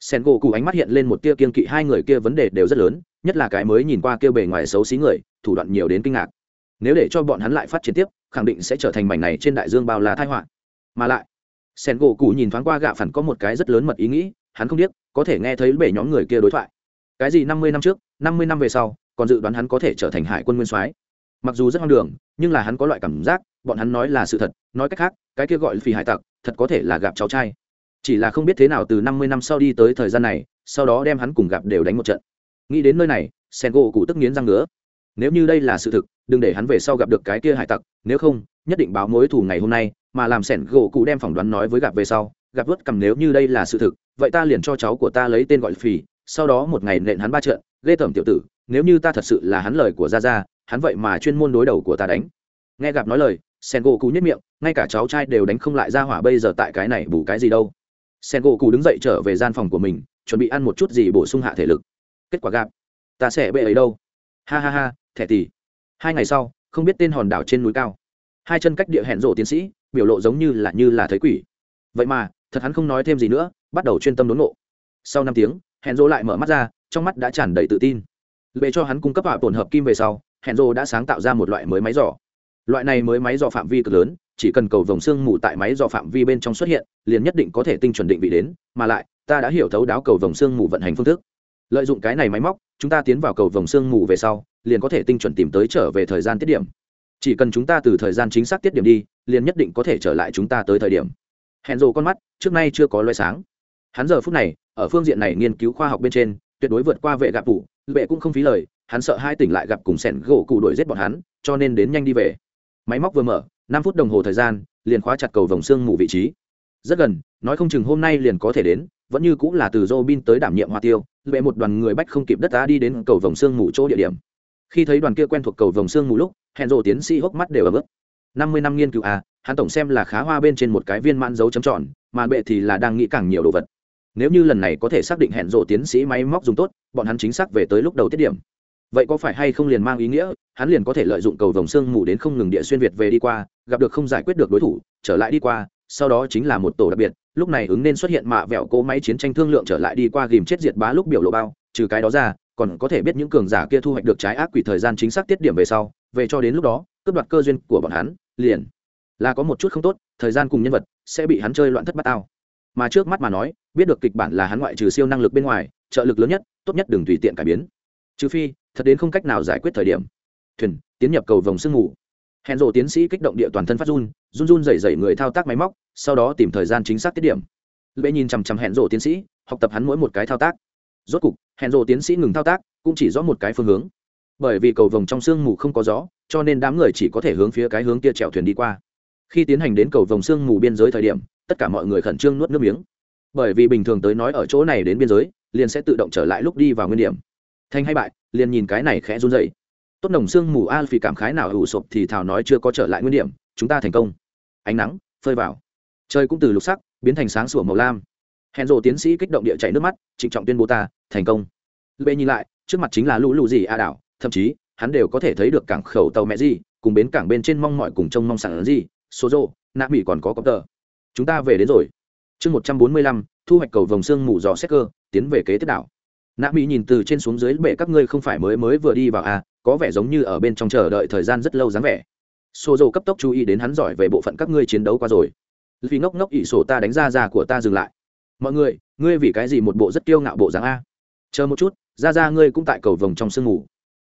Sen gỗ cụ ánh mắt hiện lên một tia kiên kỵ, hai người kia vấn đề đều rất lớn, nhất là cái mới nhìn qua kia bề ngoài xấu xí người, thủ đoạn nhiều đến kinh ngạc. Nếu để cho bọn hắn lại phát triển tiếp, khẳng định sẽ trở thành mảnh này trên đại dương bao là thai họa. Mà lại sen gỗ cụ nhìn thoáng qua gạ phản có một cái rất lớn mật ý nghĩ, hắn không biết có thể nghe thấy bể nhóm người kia đối thoại. Cái gì năm mươi năm trước, năm mươi năm về sau, còn dự đoán hắn có thể trở thành hải quân nguyên soái. Mặc dù rất hoang đường, nhưng là hắn có loại cảm giác, bọn hắn nói là sự thật, nói cách khác, cái kia gọi phi hải tặc, thật có thể là gặp cháu trai. Chỉ là không biết thế nào từ năm mươi năm sau đi tới thời gian này, sau đó đem hắn cùng gặp đều đánh một trận. Nghĩ đến nơi này, sen gỗ cụ tức nghiến răng nữa nếu như đây là sự thực, đừng để hắn về sau gặp được cái kia hải tặc, nếu không, nhất định báo mối thù ngày hôm nay mà làm sẻn gỗ cụ đem phỏng đoán nói với gặp về sau gặp vớt cầm nếu như đây là sự thực, vậy ta liền cho cháu của ta lấy tên gọi phì, sau đó một ngày nện hắn ba trận, ghê tởm tiểu tử, nếu như ta thật sự là hắn lời của gia gia, hắn vậy mà chuyên môn đối đầu của ta đánh. Nghe gặp nói lời sen gỗ cụ nhất miệng, ngay cả cháu trai đều đánh không lại ra hỏa bây giờ tại cái này bù cái gì đâu. Sen gỗ cụ đứng dậy trở về gian phòng của mình, chuẩn bị ăn một chút gì bổ sung hạ thể lực. Kết quả gặp ta sẽ bệ ấy đâu. Ha ha ha, thẻ tỷ hai ngày sau, không biết tên hòn đảo trên núi cao. Hai chân cách địa hẹn rộ tiến sĩ biểu lộ giống như là như là thấy quỷ. Vậy mà, thật hắn không nói thêm gì nữa, bắt đầu chuyên tâm đốn ngộ. Sau năm tiếng, hẹn rộ lại mở mắt ra, trong mắt đã tràn đầy tự tin. Về cho hắn cung cấp hạ tổn hợp kim về sau, hẹn rộ đã sáng tạo ra một loại mới máy giỏ loại này mới máy dò phạm vi cực lớn, chỉ cần cầu vòng xương mù tại máy dò phạm vi bên trong xuất hiện, liền nhất định có thể tinh chuẩn định vị đến, mà lại, ta đã hiểu thấu đáo cầu vòng xương mù vận hành phương thức. Lợi dụng cái này máy móc, chúng ta tiến vào cầu vòng xương mù về sau, liền có thể tinh chuẩn tìm tới trở về thời gian tiết điểm chỉ cần chúng ta từ thời gian chính xác tiết điểm đi liền nhất định có thể trở lại chúng ta tới thời điểm. Hẹn rộ con mắt trước nay chưa có loay sáng. Hắn giờ phút này ở phương diện này nghiên cứu khoa học bên trên tuyệt đối vượt qua vệ gạp phủ vệ cũng không phí lời hắn sợ hai tỉnh lại gặp cùng sẻn gỗ cụ đuổi giết bọn hắn cho nên đến nhanh đi về. Máy móc vừa mở năm phút đồng hồ thời gian liền khóa chặt cầu vòng xương mù vị trí. Rất gần nói không chừng hôm nay liền có thể đến vẫn như cũng là từ Robin tới đảm nhiệm hoa tiêu, vệ một đoàn người bách không kịp đất đá đi đến cầu vòng xương mù chỗ địa điểm. Khi thấy đoàn kia quen thuộc cầu vòng xương mù lúc, hẹn rồ tiến sĩ hốc mắt đều ở mức. năm mươi năm nghiên cứu à, hắn tổng xem là khá hoa bên trên một cái viên mãn dấu chấm tròn, mà bệ thì là đang nghĩ càng nhiều đồ vật. Nếu như lần này có thể xác định hẹn rồ tiến sĩ máy móc dùng tốt, bọn hắn chính xác về tới lúc đầu tiết điểm. Vậy có phải hay không liền mang ý nghĩa, hắn liền có thể lợi dụng cầu vòng xương mù đến không ngừng địa xuyên việt về đi qua, gặp được không giải quyết được đối thủ, trở lại đi qua, sau đó chính là một tổ đặc biệt, lúc này ứng nên xuất hiện mạ vẹo cỗ máy chiến tranh thương lượng trở lại đi qua ghìm chết diệt bá lúc biểu lộ bao trừ cái đó ra còn có thể biết những cường giả kia thu hoạch được trái ác quỷ thời gian chính xác tiết điểm về sau về cho đến lúc đó, cướp đoạt cơ duyên của bọn hắn, liền là có một chút không tốt, thời gian cùng nhân vật sẽ bị hắn chơi loạn thất bát ao mà trước mắt mà nói, biết được kịch bản là hắn ngoại trừ siêu năng lực bên ngoài, trợ lực lớn nhất, tốt nhất đừng tùy tiện cải biến. Trừ phi, thật đến không cách nào giải quyết thời điểm. Thuyền, tiến nhập cầu vòng sương mù. Hẹn rộ tiến sĩ kích động địa toàn thân phát run run run rẩy rẩy người thao tác máy móc, sau đó tìm thời gian chính xác tiết điểm. Lệ nhìn chằm chằm hẹn rộ tiến sĩ, học tập hắn mỗi một cái thao tác. Rốt cục hẹn rộ tiến sĩ ngừng thao tác, cũng chỉ rõ một cái phương hướng bởi vì cầu vồng trong sương mù không có gió, cho nên đám người chỉ có thể hướng phía cái hướng kia chèo thuyền đi qua. Khi tiến hành đến cầu vồng sương mù biên giới thời điểm, tất cả mọi người khẩn trương nuốt nước miếng. Bởi vì bình thường tới nói ở chỗ này đến biên giới, liền sẽ tự động trở lại lúc đi vào nguyên điểm. Thành hay bại, liền nhìn cái này khẽ run dậy tốt nồng sương mù a, vì cảm khái nào hữu sộp thì thảo nói chưa có trở lại nguyên điểm, chúng ta thành công. Ánh nắng, phơi vào. Trời cũng từ lục sắc, biến thành sáng sủa màu lam. Hẹn rộ tiến sĩ kích động địa chảy nước mắt, trịnh trọng tuyên bố ta, thành công. Lệ nhìn lại, trước mặt chính là lũ lụ gì a đảo thậm chí, hắn đều có thể thấy được cảng khẩu tàu mẹ gì, cùng bến cảng bên trên mong mọi cùng trông mong sẵn gì, số rô nạ mỹ còn có cốc tờ. Chúng ta về đến rồi. Chương một trăm bốn mươi lăm, thu hoạch cầu vòng xương mù dò xét cơ, tiến về kế tiếp đảo. Nạ mỹ nhìn từ trên xuống dưới, bệ, các ngươi không phải mới mới vừa đi vào à có vẻ giống như ở bên trong chờ đợi thời gian rất lâu dáng vẻ. Xô dầu cấp tốc chú ý đến hắn giỏi về bộ phận các ngươi chiến đấu qua rồi. Vì ngốc ngốc ỷ sổ ta đánh ra ra của ta dừng lại. Mọi người, ngươi vì cái gì một bộ rất kiêu ngạo bộ dáng a? Chờ một chút, ra ra ngươi cũng tại cầu vồng trong sương ngủ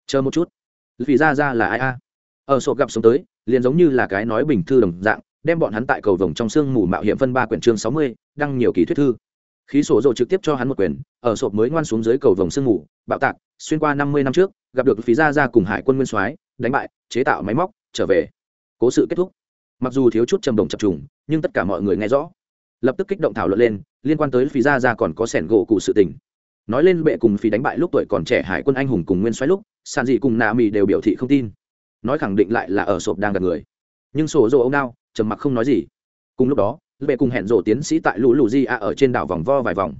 chờ một chút. Vì ra ra là ai a? Ở sổ gặp sống tới, liền giống như là cái nói bình thư đồng dạng, đem bọn hắn tại cầu vồng trong sương mù mạo hiểm phân ba quyển chương sáu mươi, đăng nhiều kỳ thuyết thư. Khí sổ rộ trực tiếp cho hắn một quyển. ở sộp mới ngoan xuống dưới cầu vồng sương mù, bạo tạc, xuyên qua năm mươi năm trước, gặp được phí gia ra cùng hải quân nguyên soái, đánh bại, chế tạo máy móc, trở về. Cố sự kết thúc. Mặc dù thiếu chút trầm đồng chập trùng, nhưng tất cả mọi người nghe rõ. Lập tức kích động thảo luận lên, liên quan tới phí gia ra còn có sẻn gỗ cụ sự tình. Nói lên bệ cùng phí đánh bại lúc tuổi còn trẻ hải quân anh hùng cùng nguyên soái lúc sàn dị cùng nạ mì đều biểu thị không tin. Nói khẳng định lại là ở sộp đang gặp người. Nhưng sổ dồ ông đao trầm mặc không nói gì. Cùng lúc đó, bệ cùng hẹn rổ tiến sĩ tại lũ lù di a ở trên đảo vòng vo vài vòng.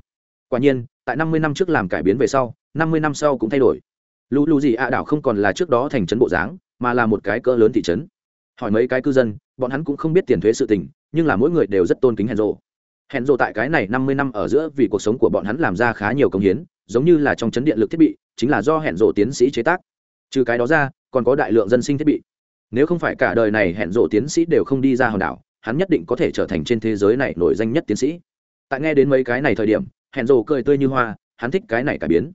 Quả nhiên, tại năm mươi năm trước làm cải biến về sau, năm mươi năm sau cũng thay đổi. Lũ lù di a đảo không còn là trước đó thành trấn bộ dáng, mà là một cái cỡ lớn thị trấn. Hỏi mấy cái cư dân, bọn hắn cũng không biết tiền thuế sự tình, nhưng là mỗi người đều rất tôn kính hẹn rộ hẹn rộ tại cái này năm mươi năm ở giữa vì cuộc sống của bọn hắn làm ra khá nhiều công hiến, giống như là trong chấn điện lực thiết bị chính là do hẹn rộ tiến sĩ chế tác. Trừ cái đó ra, còn có đại lượng dân sinh thiết bị. Nếu không phải cả đời này hẹn rộ tiến sĩ đều không đi ra hòn đảo, hắn nhất định có thể trở thành trên thế giới này nổi danh nhất tiến sĩ. Tại nghe đến mấy cái này thời điểm, hẹn rộ cười tươi như hoa, hắn thích cái này cải biến.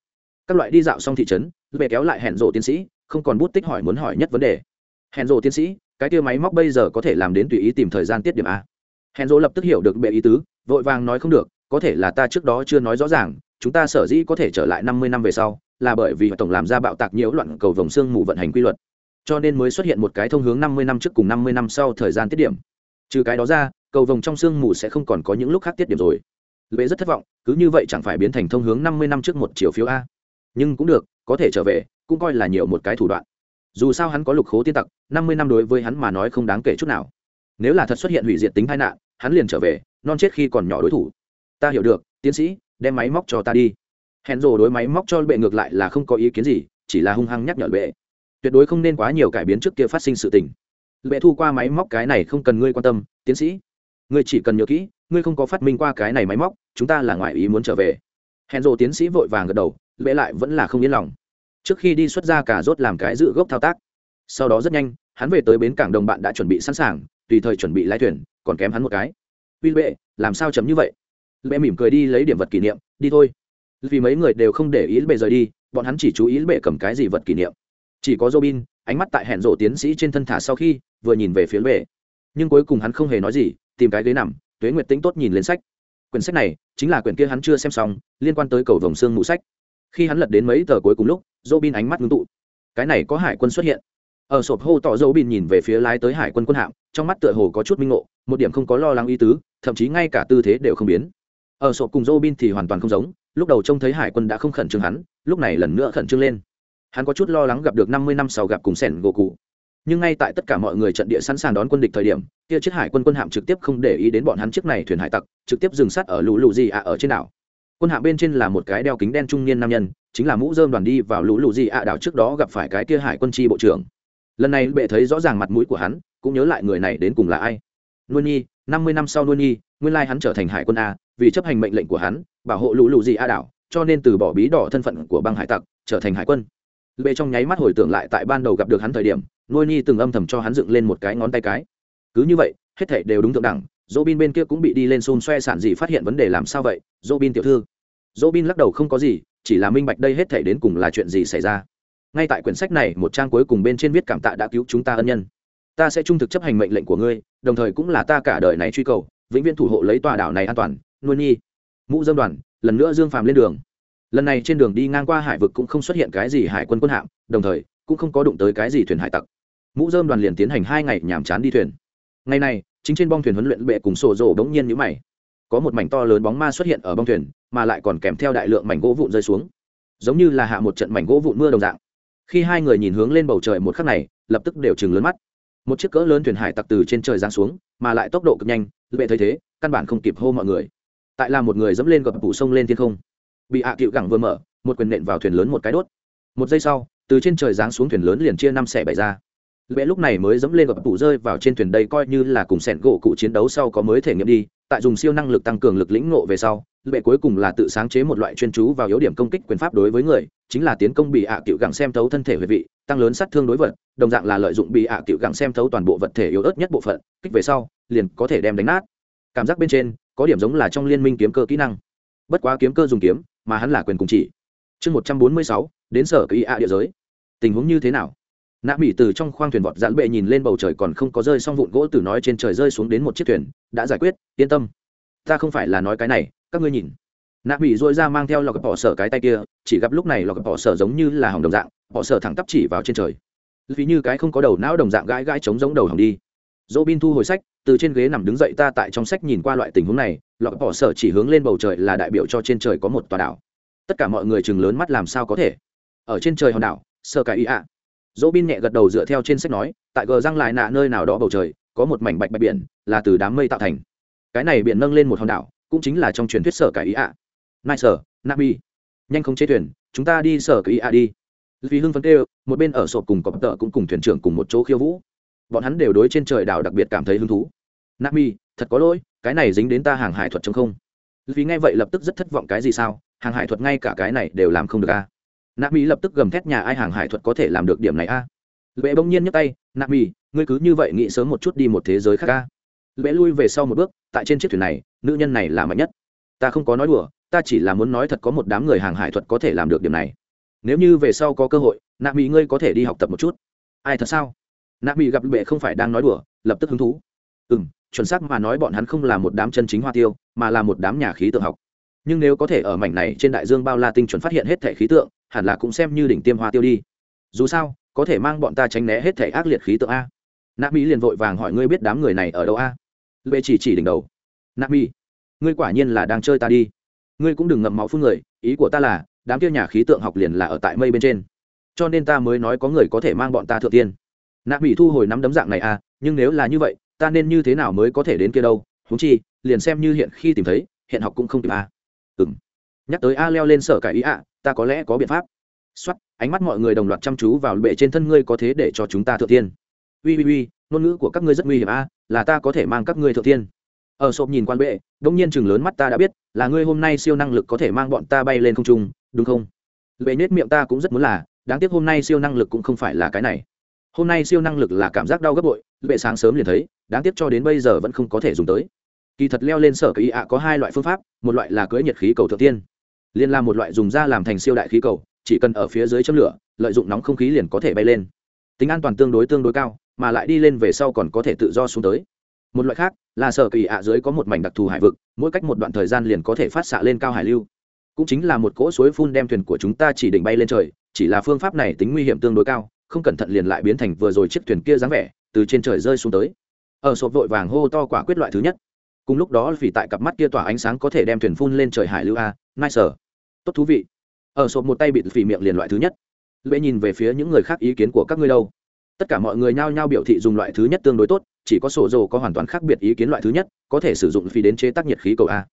Các loại đi dạo xong thị trấn, về kéo lại hẹn rộ tiến sĩ, không còn bút tích hỏi muốn hỏi nhất vấn đề. Hẹn rộ tiến sĩ, cái kia máy móc bây giờ có thể làm đến tùy ý tìm thời gian tiết điểm a. Hẹn rộ lập tức hiểu được bệ ý tứ, vội vàng nói không được, có thể là ta trước đó chưa nói rõ ràng, chúng ta sở dĩ có thể trở lại năm mươi năm về sau là bởi vì tổng làm ra bạo tạc nhiễu loạn cầu vòng xương mù vận hành quy luật. Cho nên mới xuất hiện một cái thông hướng năm mươi năm trước cùng năm mươi năm sau thời gian tiết điểm. Trừ cái đó ra, cầu vòng trong xương mù sẽ không còn có những lúc khác tiết điểm rồi. Lệ rất thất vọng, cứ như vậy chẳng phải biến thành thông hướng năm mươi năm trước một chiều phiếu a. Nhưng cũng được, có thể trở về, cũng coi là nhiều một cái thủ đoạn. Dù sao hắn có lục khố tiên tặc, năm mươi năm đối với hắn mà nói không đáng kể chút nào. Nếu là thật xuất hiện hủy diệt tính tai nạn, hắn liền trở về, non chết khi còn nhỏ đối thủ. Ta hiểu được, tiến sĩ, đem máy móc cho ta đi hẹn rồ đối máy móc cho bệ ngược lại là không có ý kiến gì, chỉ là hung hăng nhắc nhở bệ. Tuyệt đối không nên quá nhiều cải biến trước kia phát sinh sự tình. Bệ thu qua máy móc cái này không cần ngươi quan tâm, tiến sĩ. Ngươi chỉ cần nhớ kỹ, ngươi không có phát minh qua cái này máy móc, chúng ta là ngoại ý muốn trở về. Hẹn rồ tiến sĩ vội vàng gật đầu, bệ lại vẫn là không yên lòng. Trước khi đi xuất ra cả rốt làm cái dự gốc thao tác. Sau đó rất nhanh, hắn về tới bến cảng đồng bạn đã chuẩn bị sẵn sàng, tùy thời chuẩn bị lái thuyền, còn kém hắn một cái. Uy bệ, làm sao chấm như vậy? Bệ mỉm cười đi lấy điểm vật kỷ niệm, đi thôi vì mấy người đều không để ý bệ rời đi, bọn hắn chỉ chú ý bệ cầm cái gì vật kỷ niệm. Chỉ có robin, ánh mắt tại hẹn rộ tiến sĩ trên thân thả sau khi, vừa nhìn về phía bệ nhưng cuối cùng hắn không hề nói gì, tìm cái ghế nằm, tuế nguyệt tính tốt nhìn lên sách. Quyển sách này chính là quyển kia hắn chưa xem xong, liên quan tới cầu vồng xương mụ sách. Khi hắn lật đến mấy tờ cuối cùng lúc, robin ánh mắt ngưng tụ. Cái này có hải quân xuất hiện. Ở sộp hô tỏ dấu bin nhìn về phía lái tới hải quân quân hạm, trong mắt tựa hồ có chút minh ngộ, một điểm không có lo lắng ý tứ, thậm chí ngay cả tư thế đều không biến. Ở sộp cùng dô bin thì hoàn toàn không giống lúc đầu trông thấy hải quân đã không khẩn trương hắn, lúc này lần nữa khẩn trương lên. Hắn có chút lo lắng gặp được năm mươi năm sau gặp cùng sẻn gỗ cụ. Nhưng ngay tại tất cả mọi người trận địa sẵn sàng đón quân địch thời điểm, kia chiếc hải quân quân hạm trực tiếp không để ý đến bọn hắn chiếc này thuyền hải tặc, trực tiếp dừng sát ở lũ lụ gì ạ ở trên đảo. Quân hạm bên trên là một cái đeo kính đen trung niên nam nhân, chính là mũ dơm đoàn đi vào lũ lụ gì ạ đảo trước đó gặp phải cái kia hải quân tri bộ trưởng. Lần này bệ thấy rõ ràng mặt mũi của hắn, cũng nhớ lại người này đến cùng là ai. Nuôi nhi, năm mươi năm sau nuôi nhi, nguyên lai hắn trở thành hải quân a, vì chấp hành mệnh lệnh của hắn bảo hộ lũ lụ gì a đảo, cho nên từ bỏ bí đỏ thân phận của băng hải tặc, trở thành hải quân. Lệ trong nháy mắt hồi tưởng lại tại ban đầu gặp được hắn thời điểm nuôi nhi từng âm thầm cho hắn dựng lên một cái ngón tay cái. Cứ như vậy, hết thảy đều đúng thượng đẳng dỗ bin bên kia cũng bị đi lên xôn xoe sản gì phát hiện vấn đề làm sao vậy dỗ bin tiểu thư. Dỗ bin lắc đầu không có gì, chỉ là minh bạch đây hết thảy đến cùng là chuyện gì xảy ra. Ngay tại quyển sách này, một trang cuối cùng bên trên viết cảm tạ đã cứu chúng ta ân nhân. Ta sẽ trung thực chấp hành mệnh lệnh của ngươi, đồng thời cũng là ta cả đời này truy cầu, vĩnh viễn thủ hộ lấy tòa đảo này an toàn nuôi nhi mũ dâm đoàn, lần nữa dương phàm lên đường. Lần này trên đường đi ngang qua hải vực cũng không xuất hiện cái gì hải quân quân hạm, đồng thời, cũng không có đụng tới cái gì thuyền hải tặc. Mũ dơm đoàn liền tiến hành hai ngày nhàm chán đi thuyền. Ngày này, chính trên bong thuyền huấn luyện bệ cùng sổ rổ bỗng nhiên nhũ mày. Có một mảnh to lớn bóng ma xuất hiện ở bong thuyền, mà lại còn kèm theo đại lượng mảnh gỗ vụn rơi xuống. Giống như là hạ một trận mảnh gỗ vụn mưa đồng dạng. Khi hai người nhìn hướng lên bầu trời một khắc này, lập tức đều chừng lớn mắt. Một chiếc cỡ lớn thuyền hải tặc từ trên trời giáng xuống, mà lại tốc độ cực nhanh, bệ thấy thế, căn bản không kịp hô mọi người tại là một người dẫm lên gập phủ sông lên thiên không. Bị hạ à cựu gẳng vừa mở, một quyền nện vào thuyền lớn một cái đốt. Một giây sau, từ trên trời giáng xuống thuyền lớn liền chia năm xẻ bảy ra. Lệ lúc này mới dẫm lên gập phủ rơi vào trên thuyền đây coi như là cùng sẻn gỗ cụ chiến đấu sau có mới thể nghiệm đi, tại dùng siêu năng lực tăng cường lực lĩnh ngộ về sau lệ cuối cùng là tự sáng chế một loại chuyên chú vào yếu điểm công kích quyền pháp đối với người, chính là tiến công bị hạ à cựu gẳng xem thấu thân thể huệ vị, tăng lớn sát thương đối vật, đồng dạng là lợi dụng bị hạ à cựu gẳng xem thấu toàn bộ vật thể yếu ớt nhất bộ phận, kích về sau, liền có thể đem đánh nát. Cảm giác bên trên có điểm giống là trong liên minh kiếm cơ kỹ năng. Bất quá kiếm cơ dùng kiếm, mà hắn là quyền cùng chỉ. Chương một trăm bốn mươi sáu, đến sở kỳ ạ địa giới. Tình huống như thế nào? Nạ mỹ từ trong khoang thuyền vọt giãn bệ nhìn lên bầu trời còn không có rơi xong vụn gỗ từ nói trên trời rơi xuống đến một chiếc thuyền, đã giải quyết, yên tâm. Ta không phải là nói cái này, các ngươi nhìn. Nạ mỹ dội ra mang theo lọc bỏ sở cái tay kia, chỉ gặp lúc này lọc bỏ sở giống như là hỏng đồng dạng, bỏ sở thẳng tắp chỉ vào trên trời. Vì như cái không có đầu não đồng dạng gãi gãi chống giống đầu hỏng đi. Dỗ bin thu hồi sách từ trên ghế nằm đứng dậy ta tại trong sách nhìn qua loại tình huống này lọt bỏ sở chỉ hướng lên bầu trời là đại biểu cho trên trời có một tòa đảo. Tất cả mọi người chừng lớn mắt làm sao có thể? Ở trên trời hòn đảo, sơ cái ý ạ. Dỗ bin nhẹ gật đầu dựa theo trên sách nói, tại gờ răng lại nạ nơi nào đó bầu trời, có một mảnh bạch bạch biển, là từ đám mây tạo thành. Cái này biển nâng lên một hòn đảo, cũng chính là trong truyền thuyết sở cái ý ạ. Nai sở nabi nhanh không chế thuyền, chúng ta đi sở cái ý ạ đi. Vì hưng phấn kêu, một bên ở sộp cùng cọp tợ cũng cùng thuyền trưởng cùng một chỗ khiêu vũ bọn hắn đều đối trên trời đảo đặc biệt cảm thấy hứng thú. Nami, thật có lỗi cái này dính đến ta hàng hải thuật chống không. Vì nghe vậy lập tức rất thất vọng cái gì sao? Hàng hải thuật ngay cả cái này đều làm không được a. À? Nami lập tức gầm thét nhà ai hàng hải thuật có thể làm được điểm này a? À? lệ bỗng nhiên nhấc tay Nami, ngươi cứ như vậy nghĩ sớm một chút đi một thế giới khác a. Lệ lui về sau một bước tại trên chiếc thuyền này nữ nhân này là mạnh nhất. Ta không có nói đùa ta chỉ là muốn nói thật có một đám người hàng hải thuật có thể làm được điểm này. Nếu như về sau có cơ hội Nami mỹ ngươi có thể đi học tập một chút. Ai thật sao? Nạp mỹ gặp bệ không phải đang nói đùa, lập tức hứng thú. Ừ m chuẩn xác mà nói bọn hắn không là một đám chân chính hoa tiêu, mà là một đám nhà khí tượng học. Nhưng nếu có thể ở mảnh này trên đại dương bao la tinh chuẩn phát hiện hết thể khí tượng, hẳn là cũng xem như đỉnh tiêm hoa tiêu đi. Dù sao, có thể mang bọn ta tránh né hết thể ác liệt khí tượng a. Nạp mỹ liền vội vàng hỏi ngươi biết đám người này ở đâu a? Bệ chỉ chỉ đỉnh đầu. Nạp mỹ ngươi quả nhiên là đang chơi ta đi. Ngươi cũng đừng ngậm máu phun người, ý của ta là, đám kia nhà khí tượng học liền là ở tại mây bên trên. Cho nên ta mới nói có người có thể mang bọn ta thượng tiên nạ mỹ thu hồi nắm đấm dạng này à nhưng nếu là như vậy, ta nên như thế nào mới có thể đến kia đâu? Húng chi, liền xem như hiện khi tìm thấy, hiện học cũng không tìm à? ừ m nhắc tới a leo lên sở cải ý ạ, ta có lẽ có biện pháp. X o á t ánh mắt mọi người đồng loạt chăm chú vào bệ trên thân ngươi có thế để cho chúng ta thượng tiên. Ui ui ui, ngôn ngữ của các ngươi rất nguy hiểm a là ta có thể mang các ngươi thượng tiên. Ở sộp nhìn quan bệ đ ỗ n g nhiên chừng lớn mắt ta đã biết, là ngươi hôm nay siêu năng lực có thể mang bọn ta bay lên không trung, đúng không? Bệ nết miệng ta cũng rất muốn là, đáng tiếc hôm nay siêu năng lực cũng không phải là cái này hôm nay siêu năng lực là cảm giác đau gấp bội, bệ sáng sớm liền thấy, đáng tiếc cho đến bây giờ vẫn không có thể dùng tới. Kỳ thật leo lên sở kỳ ạ có hai loại phương pháp, một loại là cưỡi nhiệt khí cầu thượng tiên. Liên là một loại dùng da làm thành siêu đại khí cầu, chỉ cần ở phía dưới châm lửa, lợi dụng nóng không khí liền có thể bay lên. Tính an toàn tương đối tương đối cao, mà lại đi lên về sau còn có thể tự do xuống tới. Một loại khác là sở kỳ ạ dưới có một mảnh đặc thù hải vực, mỗi cách một đoạn thời gian liền có thể phát xạ lên cao hải lưu. Cũng chính là một cỗ suối phun đem thuyền của chúng ta chỉ định bay lên trời, chỉ là phương pháp này tính nguy hiểm tương đối cao không cẩn thận liền lại biến thành vừa rồi chiếc thuyền kia dáng vẻ, từ trên trời rơi xuống tới. Ở sộp vội vàng hô to quả quyết loại thứ nhất. Cùng lúc đó vì tại cặp mắt kia tỏa ánh sáng có thể đem thuyền phun lên trời hải lưu a, nice tốt thú vị. Ở sộp một tay bịt phì miệng liền loại thứ nhất. Lễ nhìn về phía những người khác ý kiến của các ngươi đâu. Tất cả mọi người nhao nhao biểu thị dùng loại thứ nhất tương đối tốt, chỉ có sổ dồ có hoàn toàn khác biệt ý kiến loại thứ nhất, có thể sử dụng phì đến chế tác nhiệt khí cầu a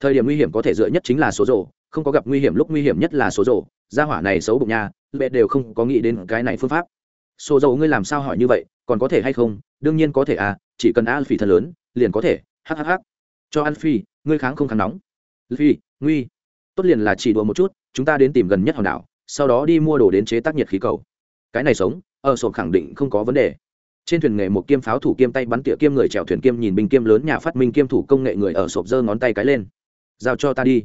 thời điểm nguy hiểm có thể dựa nhất chính là số rồ, không có gặp nguy hiểm lúc nguy hiểm nhất là số rồ. Gia hỏa này xấu bụng nha lệ đều không có nghĩ đến cái này phương pháp. Số dầu ngươi làm sao hỏi như vậy, còn có thể hay không? Đương nhiên có thể à chỉ cần a phi thật lớn, liền có thể. Hhh cho an phi ngươi kháng không kháng nóng. Phi nguy. Tốt liền là chỉ đùa một chút, chúng ta đến tìm gần nhất hòn đảo, sau đó đi mua đồ đến chế tác nhiệt khí cầu. Cái này sống, ở sổ khẳng định không có vấn đề. Trên thuyền nghề một kiêm pháo thủ kiêm tay bắn tỉa kiêm người chèo thuyền kiêm nhìn binh kiêm lớn nhà phát minh kiêm thủ công nghệ người ở sộp giơ ngón tay cái lên giao cho ta đi.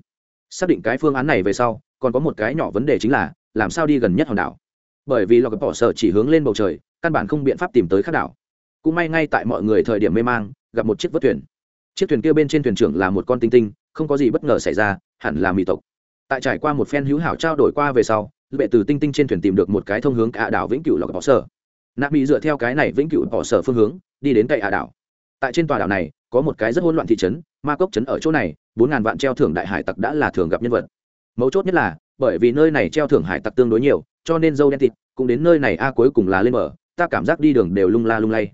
Xác định cái phương án này về sau, còn có một cái nhỏ vấn đề chính là, làm sao đi gần nhất hòn đảo? Bởi vì lò bỏ sở chỉ hướng lên bầu trời, căn bản không biện pháp tìm tới khác đảo. Cũng may ngay tại mọi người thời điểm mê mang, gặp một chiếc vớt thuyền. Chiếc thuyền kia bên trên thuyền trưởng là một con tinh tinh, không có gì bất ngờ xảy ra, hẳn là mỹ tộc. Tại trải qua một phen hữu hảo trao đổi qua về sau bệ từ tinh tinh trên thuyền tìm được một cái thông hướng cả đảo vĩnh cửu lọc bỏ sở nạ mỹ dựa theo cái này vĩnh cửu bỏ sở phương hướng, đi đến cậy ả đảo. Tại trên tòa đảo này có một cái rất hỗn loạn thị trấn, ma cốc trấn ở chỗ này, bốn ngàn vạn treo thưởng đại hải tặc đã là thường gặp nhân vật. Mấu chốt nhất là, bởi vì nơi này treo thưởng hải tặc tương đối nhiều, cho nên dâu đen thịt cũng đến nơi này, a, cuối cùng là lên bờ, ta cảm giác đi đường đều lung la lung lay.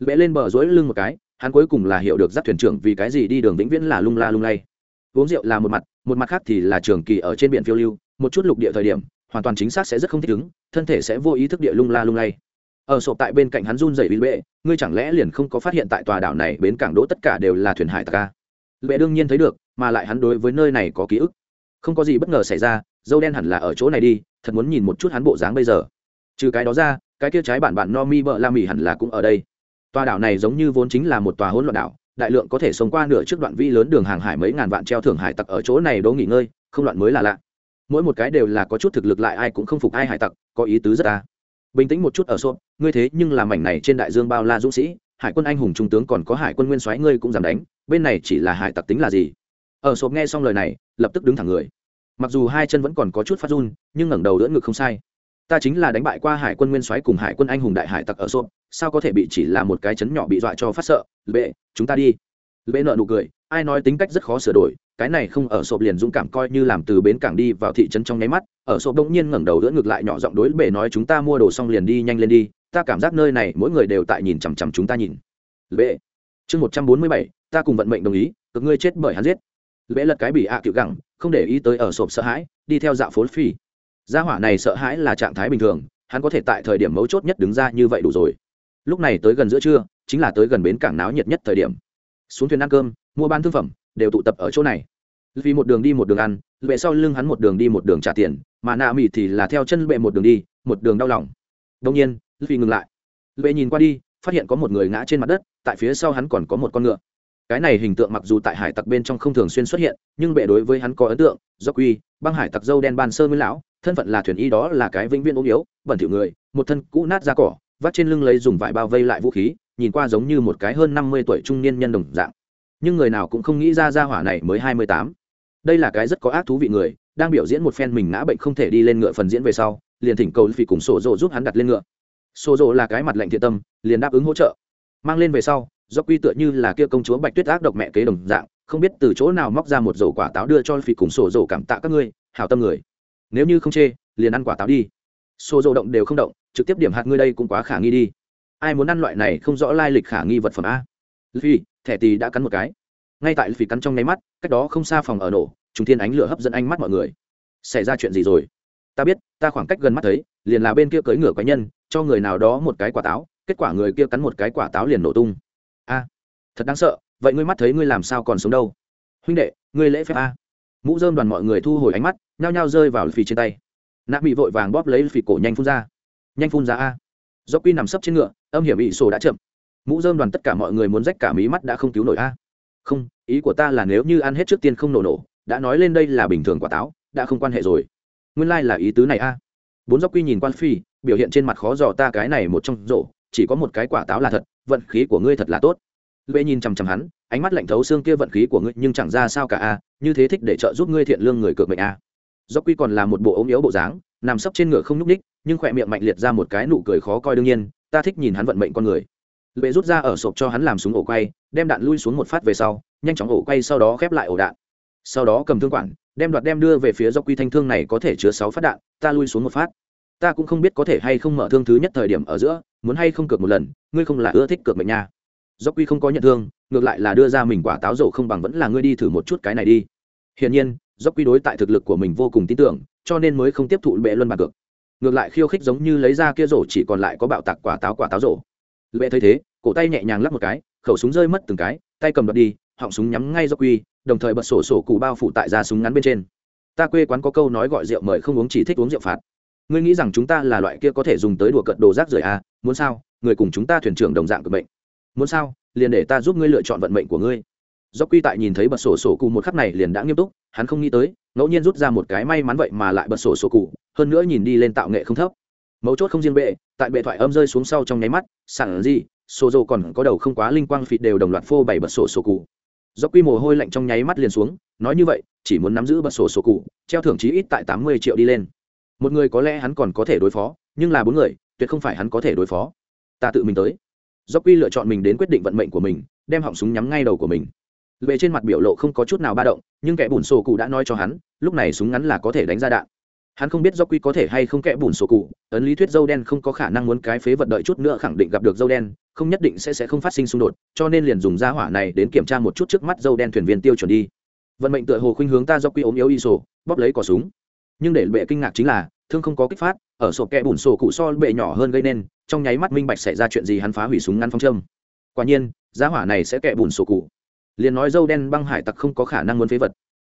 Vẽ lên bờ dối lưng một cái, hắn cuối cùng là hiểu được dắt thuyền trưởng vì cái gì đi đường vĩnh viễn là lung la lung lay. Uống rượu là một mặt một mặt khác thì là trường kỳ ở trên biển phiêu lưu, một chút lục địa thời điểm, hoàn toàn chính xác sẽ rất không thích ứng, thân thể sẽ vô ý thức địa lung la lung lay ở sộp tại bên cạnh hắn run dày bị bệ, ngươi chẳng lẽ liền không có phát hiện tại tòa đảo này bến cảng đỗ tất cả đều là thuyền hải tặc à? ca bệ đương nhiên thấy được, mà lại hắn đối với nơi này có ký ức. Không có gì bất ngờ xảy ra, dâu đen hẳn là ở chỗ này đi, thật muốn nhìn một chút hắn bộ dáng bây giờ. Trừ cái đó ra, cái kia trái bản bản no mi bợ la mì hẳn là cũng ở đây. Tòa đảo này giống như vốn chính là một tòa hỗn loạn đảo, đại lượng có thể sống qua nửa trước đoạn vi lớn đường hàng hải mấy ngàn vạn treo thưởng hải tặc ở chỗ này đỗ nghỉ ngơi, không loạn mới là lạ. Mỗi một cái đều là có chút thực lực lại ai cũng không phục ai hải tặc, có ý tứ rất ta bình tĩnh một chút ở xốp, ngươi thế nhưng làm mảnh này trên đại dương bao la dũng sĩ, hải quân anh hùng trung tướng còn có hải quân nguyên soái ngươi cũng dám đánh, bên này chỉ là hải tặc tính là gì? Ở xốp nghe xong lời này, lập tức đứng thẳng người. Mặc dù hai chân vẫn còn có chút phát run, nhưng ngẩng đầu đỡ ngực không sai. Ta chính là đánh bại qua hải quân nguyên soái cùng hải quân anh hùng đại hải tặc ở xốp, sao có thể bị chỉ là một cái chấn nhỏ bị dọa cho phát sợ? Bệ chúng ta đi. Bệ nợ nụ cười, ai nói tính cách rất khó sửa đổi cái này không, ở sộp liền dũng cảm coi như làm từ bến cảng đi vào thị trấn trong nháy mắt, ở sộp đông nhiên ngẩng đầu đỡ ngược lại nhỏ giọng đối bệ nói, chúng ta mua đồ xong liền đi, nhanh lên đi, ta cảm giác nơi này mỗi người đều tại nhìn chằm chằm chúng ta nhìn. Bệ chương một trăm bốn mươi bảy, ta cùng vận mệnh đồng ý, cực ngươi chết bởi hắn giết. Bệ lật cái bị ạ à cựu gẳng, không để ý tới ở sộp sợ hãi, đi theo dạo phố phi. Gia hỏa này sợ hãi là trạng thái bình thường, hắn có thể tại thời điểm mấu chốt nhất đứng ra như vậy đủ rồi. Lúc này tới gần giữa trưa, chính là tới gần bến cảng náo nhiệt nhất thời điểm. Xuống thuyền ăn cơm, mua bán thương phẩm đều tụ tập ở chỗ này. Vì một đường đi một đường ăn lệ sau lưng hắn một đường đi một đường trả tiền, mà nạ mị thì là theo chân lệ một đường đi, một đường đau lòng. Đông nhiên vì ngừng lại. Lệ nhìn qua đi, phát hiện có một người ngã trên mặt đất, tại phía sau hắn còn có một con ngựa. Cái này hình tượng mặc dù tại hải tặc bên trong không thường xuyên xuất hiện, nhưng bệ đối với hắn có ấn tượng, do quy, băng hải tặc dâu đen ban sơ nguyên lão, thân phận là thuyền y đó là cái vĩnh viên ốm yếu, bẩn thỉu người, một thân cũ nát ra cỏ, vắt trên lưng lấy dùng vải bao vây lại vũ khí, nhìn qua giống như một cái hơn năm mươi tuổi trung niên nhân đồng dạng nhưng người nào cũng không nghĩ ra ra hỏa này mới hai mươi tám. Đây là cái rất có ác thú vị người, đang biểu diễn một phen mình ngã bệnh không thể đi lên ngựa phần diễn về sau, liền thỉnh cầu vì cùng sổ rộ giúp hắn đặt lên ngựa. Sổ rộ là cái mặt lệnh thiện tâm, liền đáp ứng hỗ trợ. Mang lên về sau do quy tựa như là kia công chúa bạch tuyết ác độc mẹ kế đồng dạng, không biết từ chỗ nào móc ra một rổ quả táo đưa cho phi cùng sổ rộ cảm tạ các ngươi, hảo tâm người. Nếu như không chê, liền ăn quả táo đi. Sổ dầu động đều không động, trực tiếp điểm hạt ngươi đây cũng quá khả nghi đi. Ai muốn ăn loại này không rõ lai lịch khả nghi vật phẩm a? Luffy, thẻ tì đã cắn một cái. Ngay tại Luffy cắn trong nháy mắt cách đó không xa phòng ở nổ trùng thiên ánh lửa hấp dẫn ánh mắt mọi người. Xảy ra chuyện gì rồi? Ta biết ta khoảng cách gần mắt thấy liền là bên kia cưỡi ngựa quái nhân cho người nào đó một cái quả táo kết quả người kia cắn một cái quả táo liền nổ tung. A thật đáng sợ vậy ngươi mắt thấy ngươi làm sao còn sống đâu? Huynh đệ ngươi lễ phép a. Mũ dơm đoàn mọi người thu hồi ánh mắt nhao nhao rơi vào Luffy trên tay. Nạp bị vội vàng bóp lấy Luffy cổ nhanh phun ra. Nhanh phun ra a. Do quy nằm sấp trên ngựa âm hiểm bị sổ đã chậm mũ dơm đoàn tất cả mọi người muốn rách cả mí mắt đã không cứu nổi a. Không, ý của ta là nếu như ăn hết trước tiên không nổ nổ, đã nói lên đây là bình thường quả táo, đã không quan hệ rồi. Nguyên lai、like、là ý tứ này a. Bốn dốc quy nhìn quan phi, biểu hiện trên mặt khó dò ta cái này một trong rổ chỉ có một cái quả táo là thật, vận khí của ngươi thật là tốt. Lệ nhìn chằm chằm hắn, ánh mắt lạnh thấu xương kia vận khí của ngươi, nhưng chẳng ra sao cả a, như thế thích để trợ giúp ngươi thiện lương người cược mệnh a. Dốc quy còn là một bộ ốm yếu bộ dáng, nằm sấp trên ngựa không nhúc ních nhưng khỏe miệng mạnh liệt ra một cái nụ cười khó coi đương nhiên, ta thích nhìn hắn vận mệnh con người lệ rút ra ở sộp cho hắn làm súng ổ quay, đem đạn lui xuống một phát về sau, nhanh chóng ổ quay sau đó khép lại ổ đạn. Sau đó cầm thương quản, đem đoạt đem đưa về phía do quy thanh thương này có thể chứa sáu phát đạn, ta lui xuống một phát. Ta cũng không biết có thể hay không mở thương thứ nhất thời điểm ở giữa, muốn hay không cược một lần, ngươi không là ưa thích cược mệnh nha. Do quy không có nhận thương, ngược lại là đưa ra mình quả táo rổ không bằng vẫn là ngươi đi thử một chút cái này đi. Hiển nhiên, do quy đối tại thực lực của mình vô cùng tin tưởng, cho nên mới không tiếp thụ bệ luân bàn cược. Ngược lại khiêu khích giống như lấy ra kia rổ chỉ còn lại có bạo tạc quả táo quả táo rổ. Bệ thấy thế cổ tay nhẹ nhàng lắp một cái, khẩu súng rơi mất từng cái, tay cầm đoạt đi, họng súng nhắm ngay do quy, đồng thời bật sổ sổ cụ bao phủ tại ra súng ngắn bên trên. Ta quê quán có câu nói gọi rượu mời không uống chỉ thích uống rượu phạt. Ngươi nghĩ rằng chúng ta là loại kia có thể dùng tới đùa cận đồ rác rưởi à muốn sao? Người cùng chúng ta thuyền trưởng đồng dạng cực bệnh muốn sao? Liền để ta giúp ngươi lựa chọn vận mệnh của ngươi. Do quy tại nhìn thấy bật sổ sổ cụ một khắc này liền đã nghiêm túc, hắn không nghĩ tới, ngẫu nhiên rút ra một cái may mắn vậy mà lại bật sổ sổ cụ, hơn nữa nhìn đi lên tạo nghệ không thấp. Mấu chốt không riêng bệ, tại bệ thoại âm rơi xuống sau trong nháy mắt, sẵn gì sổ dồ còn có đầu không quá linh quang phịt đều đồng loạt phô bảy bật sổ sổ cụ. Do quy mồ hôi lạnh trong nháy mắt liền xuống, nói như vậy, chỉ muốn nắm giữ bật sổ sổ cụ, treo thưởng chí ít tại tám mươi triệu đi lên. Một người có lẽ hắn còn có thể đối phó, nhưng là bốn người, tuyệt không phải hắn có thể đối phó. Ta tự mình tới. Do quy lựa chọn mình đến quyết định vận mệnh của mình, đem họng súng nhắm ngay đầu của mình. Về trên mặt biểu lộ không có chút nào ba động, nhưng kẻ bùn sổ cụ đã nói cho hắn, lúc này súng ngắn là có thể đánh ra đạn. Hắn không biết do quy có thể hay không kẽ bùn sổ cụ, ấn lý thuyết dâu đen không có khả năng muốn cái phế vật đợi chút nữa khẳng định gặp được dâu đen không nhất định sẽ sẽ không phát sinh xung đột, cho nên liền dùng ra hỏa này đến kiểm tra một chút trước mắt dâu đen thuyền viên tiêu chuẩn đi. Vận mệnh tựa hồ khuynh hướng ta do quy ốm yếu y sổ, bóp lấy cỏ súng. Nhưng để bệ kinh ngạc chính là, thương không có kích phát, ở sổ kẹ bùn sổ cụ so bệ nhỏ hơn gây nên, trong nháy mắt minh bạch xảy ra chuyện gì hắn phá hủy súng ngắn phong châm. Quả nhiên giá hỏa này sẽ kẹ bùn sổ cụ. Liền nói dâu đen băng hải tặc không có khả năng muốn phế vật.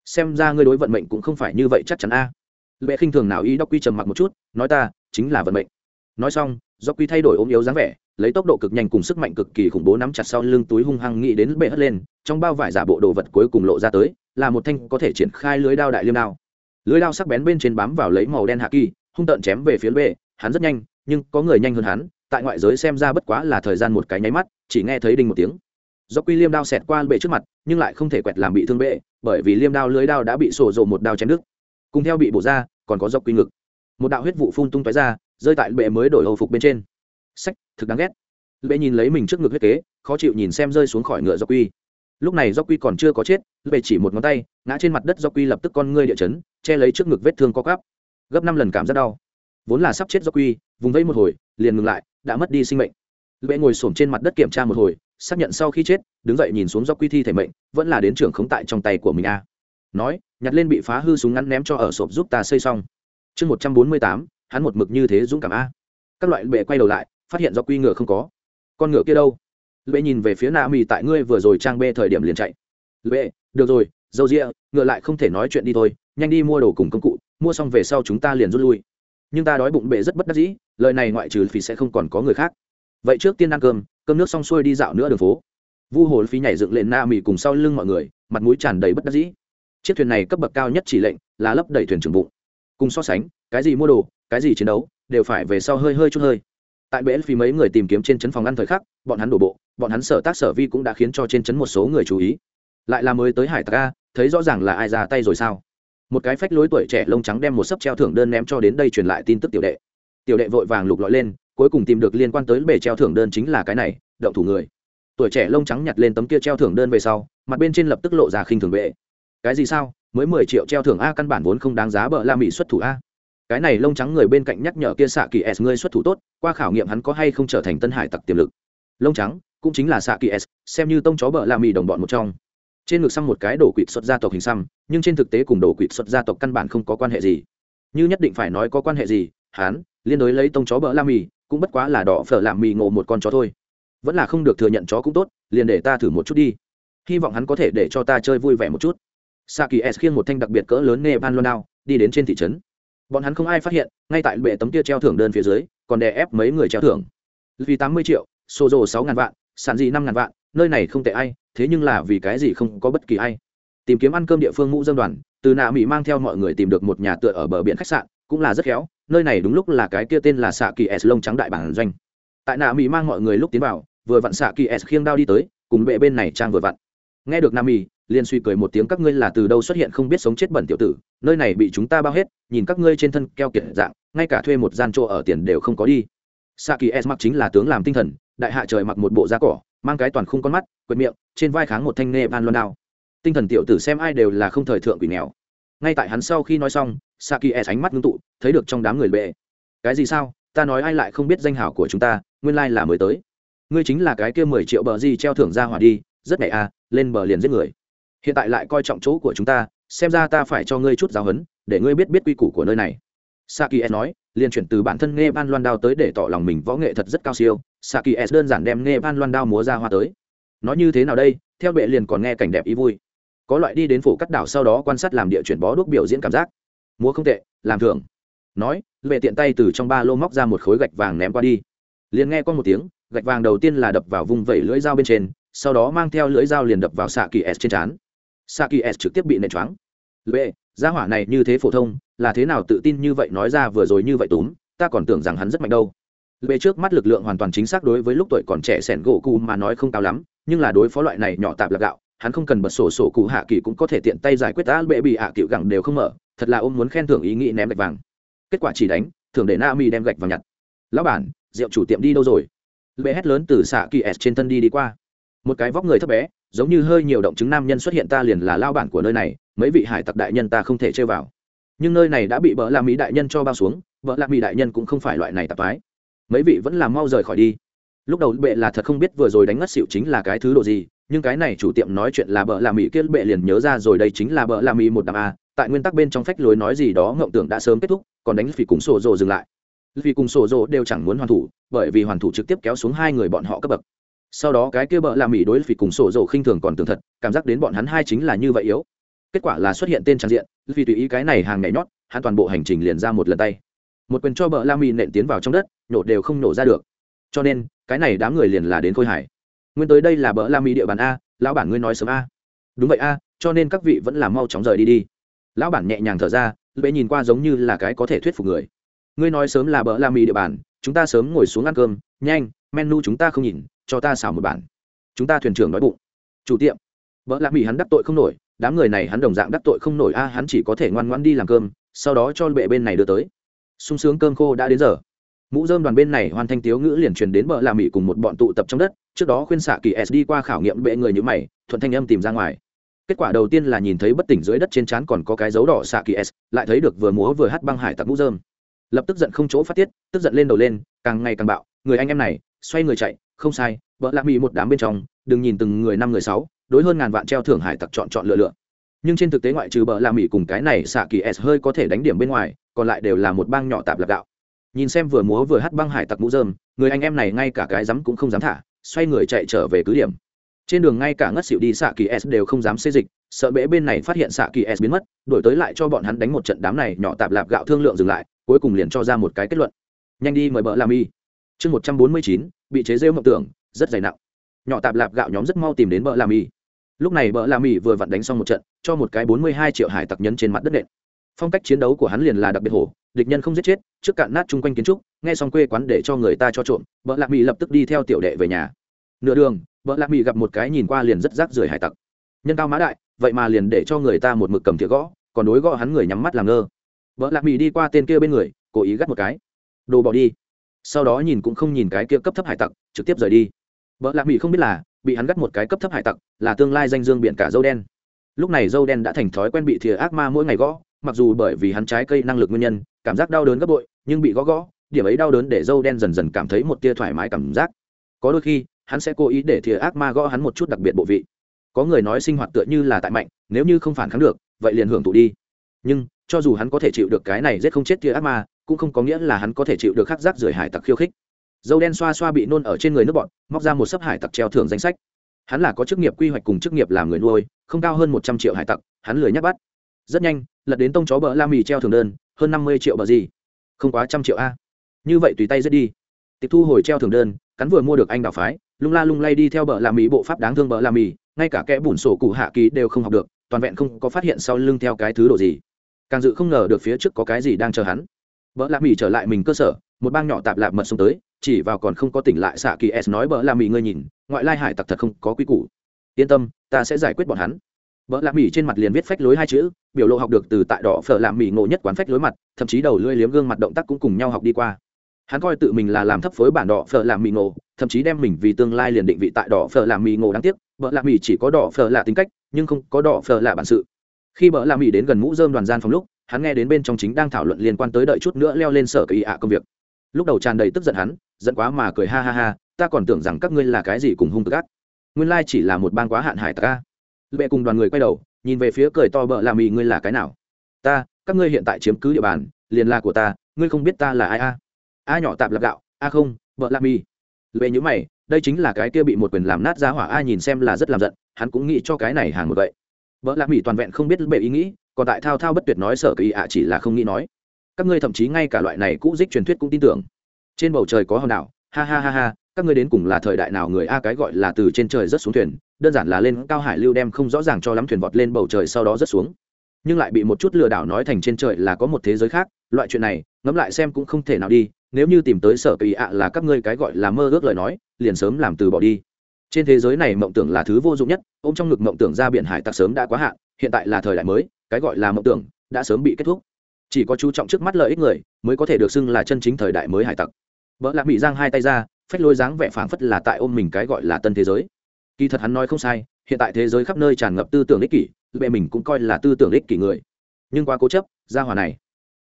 Xem ra ngươi đối vận mệnh cũng không phải như vậy chắc chắn a. À. bệ khinh thường nào y đốc quy trầm mặc một chút, nói ta, chính là vận mệnh. Nói xong, do quy thay đổi ốm yếu dáng vẻ lấy tốc độ cực nhanh cùng sức mạnh cực kỳ khủng bố nắm chặt sau lưng túi hung hăng nghĩ đến bệ hất lên, trong bao vải giả bộ đồ vật cuối cùng lộ ra tới, là một thanh có thể triển khai lưới đao đại liêm đao. Lưới đao sắc bén bên trên bám vào lấy màu đen hạ kỳ, hung tợn chém về phía bệ, hắn rất nhanh, nhưng có người nhanh hơn hắn, tại ngoại giới xem ra bất quá là thời gian một cái nháy mắt, chỉ nghe thấy đinh một tiếng. Do quy liêm đao xẹt qua bệ trước mặt, nhưng lại không thể quẹt làm bị thương bệ, bởi vì liêm đao lưới đao đã bị sổ rộ một đao chém đứt. Cùng theo bị bổ ra, còn có dọc quy ngực. Một đạo huyết vụ phun tung tóe ra, rơi tại bệ mới đổi hầu phục bên trên sách, thực đáng ghét. Bệ nhìn lấy mình trước ngực huyết kế, khó chịu nhìn xem rơi xuống khỏi ngựa do quy. Lúc này do quy còn chưa có chết bệ chỉ một ngón tay, ngã trên mặt đất do quy lập tức con ngươi địa chấn, che lấy trước ngực vết thương co cắp gấp năm lần cảm giác đau. Vốn là sắp chết do quy, vùng vây một hồi, liền ngừng lại, đã mất đi sinh mệnh. Bệ ngồi xổm trên mặt đất kiểm tra một hồi, xác nhận sau khi chết, đứng dậy nhìn xuống do quy thi thể mệnh, vẫn là đến trưởng khống tại trong tay của mình a. Nói, nhặt lên bị phá hư súng ngắn ném cho ở sộp giúp ta xây xong. Chương một trăm bốn mươi tám, hắn một mực như thế dũng cảm a. Các loại bệ quay đầu lại phát hiện do quy ngựa không có. Con ngựa kia đâu? Lệ nhìn về phía nạ mì tại ngươi vừa rồi trang bê thời điểm liền chạy. Lệ, được rồi, dâu rịa ngựa lại không thể nói chuyện đi thôi, nhanh đi mua đồ cùng công cụ, mua xong về sau chúng ta liền rút lui. Nhưng ta đói bụng bệ rất bất đắc dĩ, lời này ngoại trừ phí sẽ không còn có người khác. Vậy trước tiên ăn cơm cơm nước xong xuôi đi dạo nữa đường phố. Vu hồ phí nhảy dựng lên na mì cùng sau lưng mọi người, mặt mũi tràn đầy bất đắc dĩ. Chiếc thuyền này cấp bậc cao nhất chỉ lệnh là lấp đầy thuyền trưởng bụng. Cùng so sánh, cái gì mua đồ, cái gì chiến đấu, đều phải về sau hơi hơi chút hơi tại bể phí mấy người tìm kiếm trên chấn phòng ăn thời khắc, bọn hắn đổ bộ, bọn hắn sở tác sở vi cũng đã khiến cho trên chấn một số người chú ý. Lại là mới tới hải tặc a, thấy rõ ràng là ai ra tay rồi sao? Một cái phách lối tuổi trẻ lông trắng đem một sấp treo thưởng đơn ném cho đến đây truyền lại tin tức tiểu đệ. Tiểu đệ vội vàng lục lọi lên, cuối cùng tìm được liên quan tới bể treo thưởng đơn chính là cái này, động thủ người. Tuổi trẻ lông trắng nhặt lên tấm kia treo thưởng đơn về sau, mặt bên trên lập tức lộ ra khinh thường bệ. Cái gì sao? Mới mười triệu treo thưởng a căn bản vốn không đáng giá bợ la mỹ xuất thủ a cái này lông trắng người bên cạnh nhắc nhở kia xạ kỳ s, ngươi xuất thủ tốt, qua khảo nghiệm hắn có hay không trở thành tân hải tặc tiềm lực? Lông trắng, cũng chính là xạ kỳ s, xem như tông chó bợ la mì đồng bọn một trong. Trên ngực xăm một cái đổ quỵt xuất gia tộc hình xăm, nhưng trên thực tế cùng đổ quỵt xuất gia tộc căn bản không có quan hệ gì. Như nhất định phải nói có quan hệ gì, hắn, liên đối lấy tông chó bợ la mì, cũng bất quá là đỏ phở làm mì ngộ một con chó thôi. Vẫn là không được thừa nhận chó cũng tốt, liền để ta thử một chút đi. Hy vọng hắn có thể để cho ta chơi vui vẻ một chút. Sa kỳ s khiêng một thanh đặc biệt cỡ lớn nê ban đi đến trên thị trấn bọn hắn không ai phát hiện, ngay tại bệ tấm kia treo thưởng đơn phía dưới, còn đè ép mấy người treo thưởng. Vì tám mươi triệu xô rồ sáu ngàn vạn sản dị năm ngàn vạn, nơi này không tệ ai, thế nhưng là vì cái gì không có bất kỳ ai. Tìm kiếm ăn cơm địa phương ngũ dân đoàn, từ nạ mỹ mang theo mọi người tìm được một nhà tựa ở bờ biển khách sạn, cũng là rất khéo, nơi này đúng lúc là cái kia tên là xạ kỳ s lông trắng đại bản doanh. Tại nạ mỹ mang mọi người lúc tiến vào, vừa vặn xạ kỳ s khiêng đao đi tới, cùng bệ bên này trang vừa vặn nghe được nam Mì, liền suy cười một tiếng các ngươi là từ đâu xuất hiện không biết sống chết bẩn tiểu tử nơi này bị chúng ta bao hết nhìn các ngươi trên thân keo kiệt dạng ngay cả thuê một gian chỗ ở tiền đều không có đi. Sa kỳ s mặc chính là tướng làm tinh thần đại hạ trời mặc một bộ da cỏ mang cái toàn khung con mắt quệt miệng trên vai kháng một thanh nê ban loan đao. Tinh thần tiểu tử xem ai đều là không thời thượng quỷ nghèo. Ngay tại hắn sau khi nói xong sa kỳ s ánh mắt ngưng tụ thấy được trong đám người bệ. Cái gì sao? Ta nói ai lại không biết danh hảo của chúng ta nguyên lai là mới tới. Ngươi chính là cái kia mười triệu bờ gì treo thưởng ra hỏa đi rất nhẹ à lên bờ liền giết người. Hiện tại lại coi trọng chỗ của chúng ta, xem ra ta phải cho ngươi chút giáo huấn, để ngươi biết biết quy củ của nơi này. Saki s nói, liền chuyển từ bản thân nghe ban loan đao tới để tỏ lòng mình võ nghệ thật rất cao siêu. Saki s đơn giản đem nghe ban loan đao múa ra hoa tới. Nói như thế nào đây? Theo bệ liền còn nghe cảnh đẹp ý vui. Có loại đi đến phủ cắt đảo sau đó quan sát làm địa chuyển bó đuốc biểu diễn cảm giác. Múa không tệ, làm thường nói, vệ tiện tay từ trong ba lô móc ra một khối gạch vàng ném qua đi. Liền nghe con một tiếng, gạch vàng đầu tiên là đập vào vùng vẩy lưỡi dao bên trên sau đó mang theo lưỡi dao liền đập vào xạ kỳ s trên trán. Xạ kỳ s trực tiếp bị nện choáng. Lệ, gia hỏa này như thế phổ thông, là thế nào tự tin như vậy nói ra vừa rồi như vậy túm, ta còn tưởng rằng hắn rất mạnh đâu. Lệ trước mắt lực lượng hoàn toàn chính xác đối với lúc tuổi còn trẻ sẻn gỗ cụ mà nói không cao lắm, nhưng là đối phó loại này nhỏ tạp là gạo, hắn không cần bật sổ sổ cụ hạ kỳ cũng có thể tiện tay giải quyết ta bệ bị hạ cựu gẳng đều không mở, thật là ôm muốn khen thưởng ý nghĩ ném gạch vàng. Kết quả chỉ đánh thường để na mi đem gạch vào nhặt. Lão bản, rượu chủ tiệm đi đâu rồi? Lệ hét lớn từ xạ kỳ s trên thân đi đi qua một cái vóc người thấp bé, giống như hơi nhiều động chứng nam nhân xuất hiện ta liền là lao bản của nơi này, mấy vị hải tặc đại nhân ta không thể chơi vào. Nhưng nơi này đã bị bỡ làm mỹ đại nhân cho bao xuống vợ la mỹ đại nhân cũng không phải loại này tạp ái mấy vị vẫn là mau rời khỏi đi. Lúc đầu bệ là thật không biết vừa rồi đánh ngất xịu chính là cái thứ độ gì, nhưng cái này chủ tiệm nói chuyện là bợ làm mỹ kia bệ liền nhớ ra rồi đây chính là bợ làm mỹ một đàm a, tại nguyên tắc bên trong phách lối nói gì đó ngộng tưởng đã sớm kết thúc, còn đánh vì cùng sổ rồ dừng lại. Vì cùng sổ rồ đều chẳng muốn hoàn thủ, bởi vì hoàn thủ trực tiếp kéo xuống hai người bọn họ cấp bậc sau đó cái kia bợ làm mỹ đối phỉ cùng sổ dầu khinh thường còn tường thật, cảm giác đến bọn hắn hai chính là như vậy yếu. Kết quả là xuất hiện tên trang diện vì tùy ý cái này hàng nhảy nhót, hắn toàn bộ hành trình liền ra một lần tay. Một quyền cho bợ la mỹ nện tiến vào trong đất, nhổ đều không nổ ra được. Cho nên, cái này đám người liền là đến khôi hải nguyên tới đây là bợ la mỹ địa bàn a, lão bản ngươi nói sớm a. Đúng vậy a, cho nên các vị vẫn là mau chóng rời đi đi. Lão bản nhẹ nhàng thở ra bệ nhìn qua giống như là cái có thể thuyết phục người. Ngươi nói sớm là bợ la mỹ địa bàn chúng ta sớm ngồi xuống ăn cơm, nhanh, menu chúng ta không nhìn, cho ta xào một bản. Chúng ta thuyền trưởng nói bụng. Chủ tiệm. Vợ lạc mỹ hắn đắc tội không nổi, đám người này hắn đồng dạng đắc tội không nổi, a, hắn chỉ có thể ngoan ngoan đi làm cơm, sau đó cho bệ bên này đưa tới. Sung sướng cơm khô đã đến giờ. Mũ dơm đoàn bên này hoàn thành tiếu ngữ liền truyền đến bờ làm mỹ cùng một bọn tụ tập trong đất, trước đó khuyên xạ kỳ s đi qua khảo nghiệm bệ người như mày, thuận thanh âm tìm ra ngoài. Kết quả đầu tiên là nhìn thấy bất tỉnh dưới đất trên trán còn có cái dấu đỏ xạ kỳ s, lại thấy được vừa múa vừa hát băng hải tặc mũ dơm lập tức giận không chỗ phát tiết, tức giận lên đầu lên, càng ngày càng bạo, người anh em này, xoay người chạy, không sai, vợ lạc mỹ một đám bên trong, đừng nhìn từng người năm người sáu, đối hơn ngàn vạn treo thưởng hải tặc chọn chọn lựa lựa nhưng trên thực tế ngoại trừ bờ lạc mỹ cùng cái này xạ kỳ s hơi có thể đánh điểm bên ngoài, còn lại đều là một bang nhỏ tạp lạc đạo. nhìn xem vừa múa vừa hát băng hải tặc mũ dơm người anh em này ngay cả cái rắm cũng không dám thả, xoay người chạy trở về cứ điểm trên đường ngay cả ngất xỉu đi xạ kỳ s đều không dám xê dịch, sợ bể bên này phát hiện xạ kỳ s biến mất, đổi tới lại cho bọn hắn đánh một trận đám này nhỏ tạp lạp gạo thương lượng dừng lại cuối cùng liền cho ra một cái kết luận. Nhanh đi mời bợ làm y. Chương một trăm bốn mươi chín, bị chế rêu mộng tưởng, rất dày nặng. Nhỏ tạp lạp gạo nhóm rất mau tìm đến bợ làm y. Lúc này bợ làm y vừa vặn đánh xong một trận, cho một cái bốn mươi hai triệu hải tặc nhấn trên mặt đất nện. Phong cách chiến đấu của hắn liền là đặc biệt hổ, địch nhân không giết chết, trước cạn nát chung quanh kiến trúc, nghe xong quê quán để cho người ta cho trộm, bợ lạc mỹ lập tức đi theo tiểu đệ về nhà. Nửa đường, bợ lạc mỹ gặp một cái nhìn qua liền rất rác rưởi hải tặc. Nhân cao mã đại, vậy mà liền để cho người ta một mực cầm thìa gõ, còn đối gõ hắn người nhắm mắt làm ngơ vợ lạc mỹ đi qua tên kia bên người, cố ý gắt một cái. Đồ bỏ đi. Sau đó nhìn cũng không nhìn cái kia cấp thấp hải tặc, trực tiếp rời đi. Vợ lạc mỹ không biết là bị hắn gắt một cái cấp thấp hải tặc, là tương lai danh dương biển cả dâu đen. Lúc này dâu đen đã thành thói quen bị thìa ác ma mỗi ngày gõ, mặc dù bởi vì hắn trái cây năng lực nguyên nhân, cảm giác đau đớn gấp bội, nhưng bị gõ gõ, điểm ấy đau đớn để dâu đen dần dần cảm thấy một tia thoải mái cảm giác. Có đôi khi, hắn sẽ cố ý để thìa ác ma gõ hắn một chút đặc biệt bộ vị. Có người nói sinh hoạt tựa như là tại mạnh, nếu như không phản kháng được, vậy liền hưởng thụ đi. Nhưng cho dù hắn có thể chịu được cái này giết không chết tia ác ma, cũng không có nghĩa là hắn có thể chịu được khắc giác rưởi hải tặc khiêu khích. Dâu đen xoa xoa bị nôn ở trên người nước bọn, móc ra một sấp hải tặc treo thưởng danh sách. Hắn là có chức nghiệp quy hoạch cùng chức nghiệp làm người nuôi, không cao hơn một trăm triệu hải tặc, hắn lười nhắc bắt. Rất nhanh, lật đến tông chó bờ la mì treo thường đơn, hơn năm mươi triệu bờ gì. Không quá trăm triệu a. Như vậy tùy tay giết đi. Tịch thu hồi treo thường đơn, cắn vừa mua được anh đào phái, lung la lung lay đi theo bờ la mì, bộ pháp đáng thương bờ la mì, ngay cả kẽ bùn sổ cụ hạ ký đều không học được, toàn vẹn không có phát hiện sau lưng theo cái thứ đồ gì càng dự không ngờ được phía trước có cái gì đang chờ hắn. Vợ lạ mỹ trở lại mình cơ sở, một bang nhỏ tạp lạp mật xông tới, chỉ vào còn không có tỉnh lại xạ kỳ s nói vợ lạ mỹ ngươi nhìn, ngoại lai hải tặc thật không có quy củ. Yên tâm, ta sẽ giải quyết bọn hắn. Vợ lạ mỹ trên mặt liền viết phách lối hai chữ, biểu lộ học được từ tại đỏ phở lạ mỹ ngộ nhất quán phách lối mặt, thậm chí đầu lưỡi liếm gương mặt động tác cũng cùng nhau học đi qua. Hắn coi tự mình là làm thấp phối bản đỏ phở làm mỹ ngộ, thậm chí đem mình vì tương lai liền định vị tại đỏ phở làm mỹ ngộ đáng tiếc. Vợ lạ mỹ chỉ có đỏ phở là tính cách, nhưng không có đỏ phở là bản sự khi bỡ la mỹ đến gần mũ dơm đoàn gian phòng lúc, hắn nghe đến bên trong chính đang thảo luận liên quan tới đợi chút nữa leo lên sở kỳ ạ công việc. Lúc đầu tràn đầy tức giận hắn, giận quá mà cười ha ha ha, ta còn tưởng rằng các ngươi là cái gì cùng hung tức ác. Nguyên lai chỉ là một bang quá hạn hải tặc ca bệ cùng đoàn người quay đầu, nhìn về phía cười to bợ làm mì ngươi là cái nào? Ta, các ngươi hiện tại chiếm cứ địa bàn, liền là của ta, ngươi không biết ta là ai a? A nhỏ tạp lạc gạo, a không bợ làm mì bệ nhữ mày, đây chính là cái kia bị một quyền làm nát ra hỏa a nhìn xem là rất làm giận, hắn cũng nghĩ cho cái này hàng một vậy vợ lạc mỹ toàn vẹn không biết bệ ý nghĩ, còn tại thao thao bất tuyệt nói sở kỳ ạ chỉ là không nghĩ nói. Các ngươi thậm chí ngay cả loại này cũ dích truyền thuyết cũng tin tưởng. Trên bầu trời có hòn đảo, ha ha ha ha, các ngươi đến cùng là thời đại nào người a cái gọi là từ trên trời rất xuống thuyền, đơn giản là lên cao hải lưu đem không rõ ràng cho lắm thuyền vọt lên bầu trời sau đó rất xuống. Nhưng lại bị một chút lừa đảo nói thành trên trời là có một thế giới khác, loại chuyện này, ngẫm lại xem cũng không thể nào đi, nếu như tìm tới sở kỳ ạ là các ngươi cái gọi là mơ ước lời nói, liền sớm làm từ bỏ đi trên thế giới này mộng tưởng là thứ vô dụng nhất ô m trong ngực mộng tưởng ra biển hải tặc sớm đã quá hạn, hiện tại là thời đại mới, cái gọi là mộng tưởng đã sớm bị kết thúc. Chỉ có chú trọng trước mắt lợi ích người mới có thể được xưng là chân chính thời đại mới hải tặc. Vợ lạc bị giang hai tay ra, phách lôi dáng vẻ phảng phất là tại ôm mình cái gọi là tân thế giới. Kỳ thật hắn nói không sai, hiện tại thế giới khắp nơi tràn ngập tư tưởng ích kỷ bệ mình cũng coi là tư tưởng ích kỷ người. Nhưng qua cố chấp ra hòa này.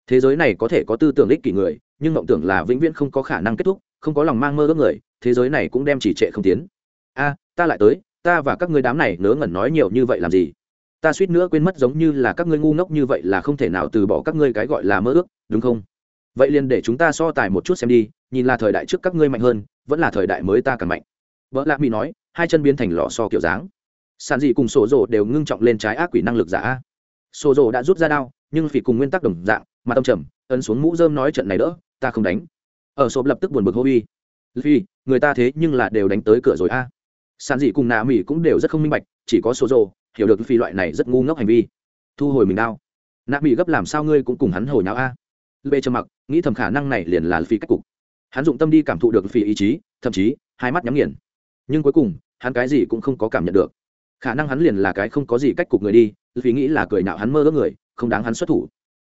Thế giới này có thể có tư tưởng ích kỷ người, nhưng mộng tưởng là vĩnh viễn không có khả năng kết thúc, không có lòng mang mơ ước người, thế giới này cũng đem chỉ trệ không tiến a ta lại tới, ta và các ngươi đám này nớ ngẩn nói nhiều như vậy làm gì? Ta suýt nữa quên mất giống như là các ngươi ngu ngốc như vậy là không thể nào từ bỏ các ngươi cái gọi là mơ ước, đúng không? Vậy liền để chúng ta so tài một chút xem đi, nhìn là thời đại trước các ngươi mạnh hơn, vẫn là thời đại mới ta càng mạnh. Vợ lạ mỹ nói, hai chân biến thành lò so kiểu dáng. Sàn dị cùng sổ rồ đều ngưng trọng lên trái ác quỷ năng lực giả. Sổ rồ đã rút ra đao, nhưng vì cùng nguyên tắc đồng dạng, mà tâm trầm, ấn xuống mũ dơm nói trận này đỡ, ta không đánh. Ở sộp lập tức buồn bực hô uy. Vì người ta thế nhưng là đều đánh tới cửa rồi a. à sàn dị cùng nạ mỹ cũng đều rất không minh bạch, chỉ có số rồ hiểu được phi loại này rất ngu ngốc hành vi. Thu hồi mình đao. Nạ mỹ gấp làm sao ngươi cũng cùng hắn hồi nào a? Lê trầm mặc nghĩ thầm khả năng này liền là phi cách cục. Hắn dụng tâm đi cảm thụ được phi ý chí, thậm chí, hai mắt nhắm nghiền. Nhưng cuối cùng, hắn cái gì cũng không có cảm nhận được. Khả năng hắn liền là cái không có gì cách cục người đi vì nghĩ là cười nạo hắn mơ ước người, không đáng hắn xuất thủ.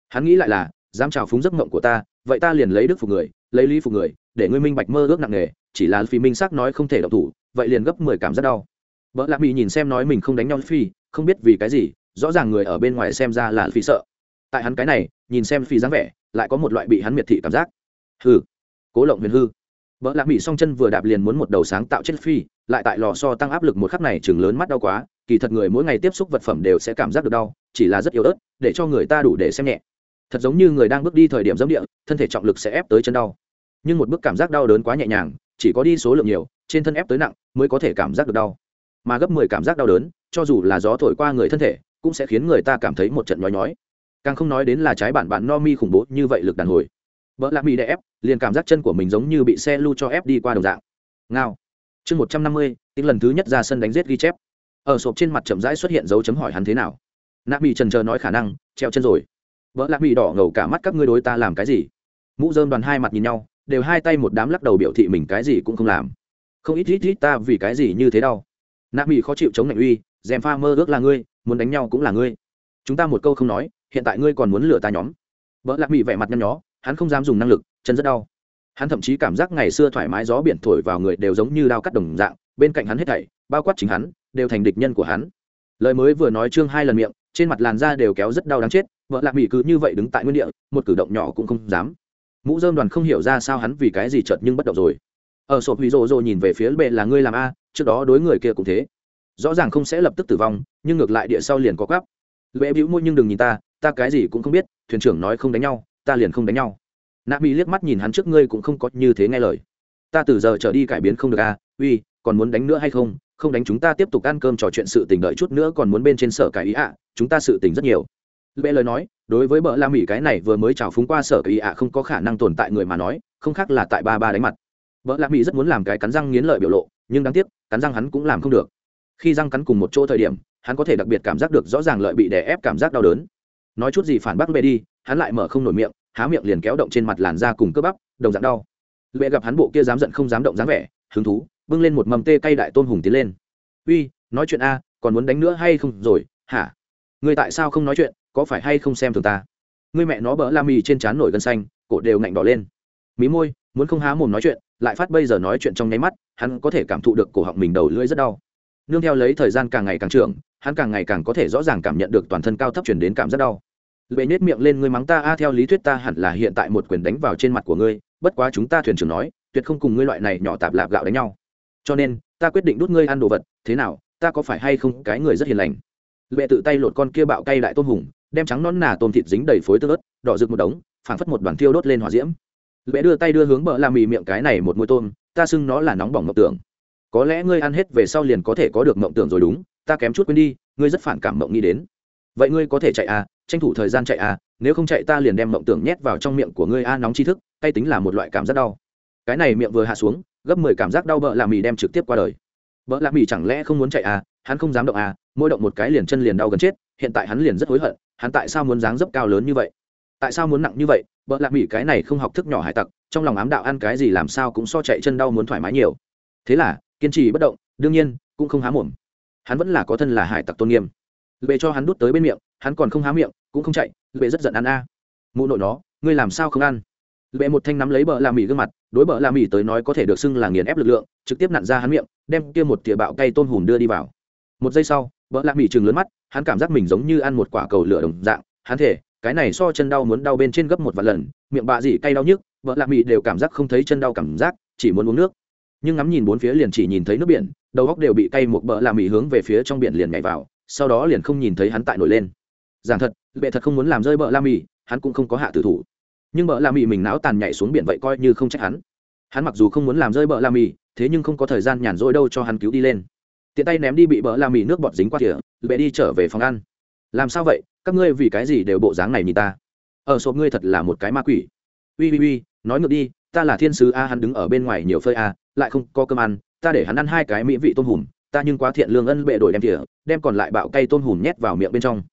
Hắn nghĩ lại là, dám trào phúng giấc mộng của ta, vậy ta liền lấy đức phục người, lấy lý phục người, để ngươi minh bạch mơ ước nặng nề, chỉ là phi minh xác nói không thể động thủ vậy liền gấp mười cảm giác đau. Vợ lạc mỹ nhìn xem nói mình không đánh nhau phi, không biết vì cái gì, rõ ràng người ở bên ngoài xem ra là phi sợ. Tại hắn cái này, nhìn xem phi dáng vẻ, lại có một loại bị hắn miệt thị cảm giác. Hư cố lộng huyền hư. Vợ lạc mỹ song chân vừa đạp liền muốn một đầu sáng tạo chết phi, lại tại lò so tăng áp lực một khắc này chừng lớn mắt đau quá, kỳ thật người mỗi ngày tiếp xúc vật phẩm đều sẽ cảm giác được đau, chỉ là rất yếu ớt, để cho người ta đủ để xem nhẹ. Thật giống như người đang bước đi thời điểm dẫm địa, thân thể trọng lực sẽ ép tới chân đau. Nhưng một bước cảm giác đau đớn quá nhẹ nhàng chỉ có đi số lượng nhiều, trên thân ép tới nặng mới có thể cảm giác được đau. Mà gấp mười cảm giác đau đớn, cho dù là gió thổi qua người thân thể, cũng sẽ khiến người ta cảm thấy một trận nhói nhói. Càng không nói đến là trái bản bạn no mi khủng bố như vậy lực đàn hồi. Vợ lạc mỹ đè ép, liền cảm giác chân của mình giống như bị xe lưu cho ép đi qua đồng dạng. Ngao. Chương một trăm năm mươi tiếng lần thứ nhất ra sân đánh giết ghi chép. Ở sộp trên mặt chậm rãi xuất hiện dấu chấm hỏi hắn thế nào. Nạ mỹ trần chờ nói khả năng, treo chân rồi. Vợ lạc mỹ đỏ ngầu cả mắt các ngươi đối ta làm cái gì? Mũ dơm đoàn hai mặt nhìn nhau đều hai tay một đám lắc đầu biểu thị mình cái gì cũng không làm. Không ít ít ít ta vì cái gì như thế đâu nạ mỹ khó chịu chống lạnh uy, dèm pha mơ ước là ngươi, muốn đánh nhau cũng là ngươi. Chúng ta một câu không nói, hiện tại ngươi còn muốn lừa ta nhóm. Vợ lạc mỹ vẻ mặt nhăn nhó, hắn không dám dùng năng lực, chân rất đau. Hắn thậm chí cảm giác ngày xưa thoải mái gió biển thổi vào người đều giống như đao cắt đồng dạng, bên cạnh hắn hết thảy, bao quát chính hắn, đều thành địch nhân của hắn. Lời mới vừa nói trương hai lần miệng, trên mặt làn da đều kéo rất đau đáng chết vợ lạc mỹ cứ như vậy đứng tại nguyên địa, một cử động nhỏ cũng không dám mũ dơm đoàn không hiểu ra sao hắn vì cái gì chợt nhưng bất động rồi. Ở sổ hủy rồ rồ nhìn về phía bệ là ngươi làm a, trước đó đối người kia cũng thế. Rõ ràng không sẽ lập tức tử vong, nhưng ngược lại địa sau liền có gắp bệ bĩu môi nhưng đừng nhìn ta ta cái gì cũng không biết, thuyền trưởng nói không đánh nhau, ta liền không đánh nhau. Nạ mỹ liếc mắt nhìn hắn trước ngươi cũng không có như thế nghe lời. Ta từ giờ trở đi cải biến không được a, uy, còn muốn đánh nữa hay không? Không đánh chúng ta tiếp tục ăn cơm trò chuyện sự tình đợi chút nữa còn muốn bên trên sở cải ý ạ, chúng ta sự tình rất nhiều bệ lời nói, đối với bợ la mỹ cái này vừa mới trào phúng qua sở cải ý ạ không có khả năng tồn tại người mà nói, không khác là tại ba ba đánh mặt. Bợ la mỹ rất muốn làm cái cắn răng nghiến lợi biểu lộ, nhưng đáng tiếc, cắn răng hắn cũng làm không được. Khi răng cắn cùng một chỗ thời điểm, hắn có thể đặc biệt cảm giác được rõ ràng lợi bị đè ép cảm giác đau đớn. Nói chút gì phản bác bệ đi, hắn lại mở không nổi miệng, há miệng liền kéo động trên mặt làn da cùng cơ bắp, đồng dạng đau. Bệ gặp hắn bộ kia dám giận không dám động dáng vẻ, hứng thú, bưng lên một mầm tê cay đại tôn hùng tiến lên. Uy, nói chuyện a, còn muốn đánh nữa hay không rồi? Hả? Người tại sao không nói chuyện? Có phải hay không xem thường ta? Người mẹ nó bỡ la mì trên trán nổi gân xanh, cổ đều ngạnh đỏ lên. Mí môi, muốn không há mồm nói chuyện, lại phát bây giờ nói chuyện trong nháy mắt, hắn có thể cảm thụ được cổ họng mình đầu lưỡi rất đau. Nương theo lấy thời gian càng ngày càng trưởng, hắn càng ngày càng có thể rõ ràng cảm nhận được toàn thân cao thấp chuyển đến cảm rất đau. Lệ nết miệng lên, ngươi mắng ta a, theo lý thuyết ta hẳn là hiện tại một quyền đánh vào trên mặt của ngươi, bất quá chúng ta thuyền trưởng nói, tuyệt không cùng ngươi loại này nhỏ tạp lạp gạo đánh nhau. Cho nên, ta quyết định đút ngươi ăn đồ vật, thế nào, ta có phải hay không cái người rất hiền lành? Lệ tự tay lột con kia bạo cay lại tôm hùng đem trắng nón nà tôm thịt dính đầy phối tương ớt, đỏ rực một đống, phảng phất một đoàn thiêu đốt lên hỏa diễm. Lẽ đưa tay đưa hướng bờ làm mì miệng cái này một mũi tôm, ta xưng nó là nóng bỏng mộng tưởng. Có lẽ ngươi ăn hết về sau liền có thể có được mộng tưởng rồi đúng, ta kém chút quên đi, ngươi rất phản cảm mộng nghĩ đến. Vậy ngươi có thể chạy à tranh thủ thời gian chạy à nếu không chạy ta liền đem mộng tưởng nhét vào trong miệng của ngươi a, nóng tri thức, tay tính là một loại cảm giác đau. Cái này miệng vừa hạ xuống, gấp mười cảm giác đau bợ làm mì đem trực tiếp qua đời. Bợ làm mì chẳng lẽ không muốn chạy à hắn không dám động à mỗi động một cái liền chân liền đau gần chết, hiện tại hắn liền rất hối hận hắn tại sao muốn dáng dấp cao lớn như vậy? Tại sao muốn nặng như vậy? Bợ lạc mỹ cái này không học thức nhỏ hải tặc, trong lòng ám đạo ăn cái gì làm sao cũng so chạy chân đau muốn thoải mái nhiều. Thế là, kiên trì bất động, đương nhiên, cũng không há mồm. Hắn vẫn là có thân là hải tặc tôn nghiêm. Lệ cho hắn đút tới bên miệng, hắn còn không há miệng, cũng không chạy. Lệ rất giận ăn a. À. mụ nội nó, ngươi làm sao không ăn? Lệ một thanh nắm lấy bờ la mì gương mặt, đối bờ la mì tới nói có thể được xưng là nghiền ép lực lượng, trực tiếp nặn ra hắn miệng, đem kia một tỉa bạo cay tôm hùm đưa đi vào. Một giây sau bờ la mì chừng lớn mắt hắn cảm giác mình giống như ăn một quả cầu lửa đồng dạng. Hắn thể cái này so chân đau muốn đau bên trên gấp một vài lần, miệng bạ dị cay đau nhức, vợ lạc mì đều cảm giác không thấy chân đau cảm giác, chỉ muốn uống nước. Nhưng ngắm nhìn bốn phía liền chỉ nhìn thấy nước biển, đầu góc đều bị cay một bờ lạc mì hướng về phía trong biển liền nhảy vào, sau đó liền không nhìn thấy hắn tại nổi lên. Giảng thật, bệ thật không muốn làm rơi bờ la mì hắn cũng không có hạ tử thủ. Nhưng bờ la mì mình não tàn nhảy xuống biển vậy coi như không trách hắn. Hắn mặc dù không muốn làm rơi bờ la mì thế nhưng không có thời gian nhàn rỗi đâu cho hắn cứu đi lên tiện tay ném đi bị bỡ la mì nước bọt dính qua thìa bệ đi trở về phòng ăn. Làm sao vậy? Các ngươi vì cái gì đều bộ dáng này nhìn ta? Ở sộp ngươi thật là một cái ma quỷ. Ui ui ui, nói ngược đi, ta là thiên sứ a, hắn đứng ở bên ngoài nhiều phơi a, lại không có cơm ăn, ta để hắn ăn hai cái mỹ vị tôm hùm, ta nhưng quá thiện lương ân bệ đổi đem thỉa đem còn lại bạo cay tôm hùm nhét vào miệng bên trong.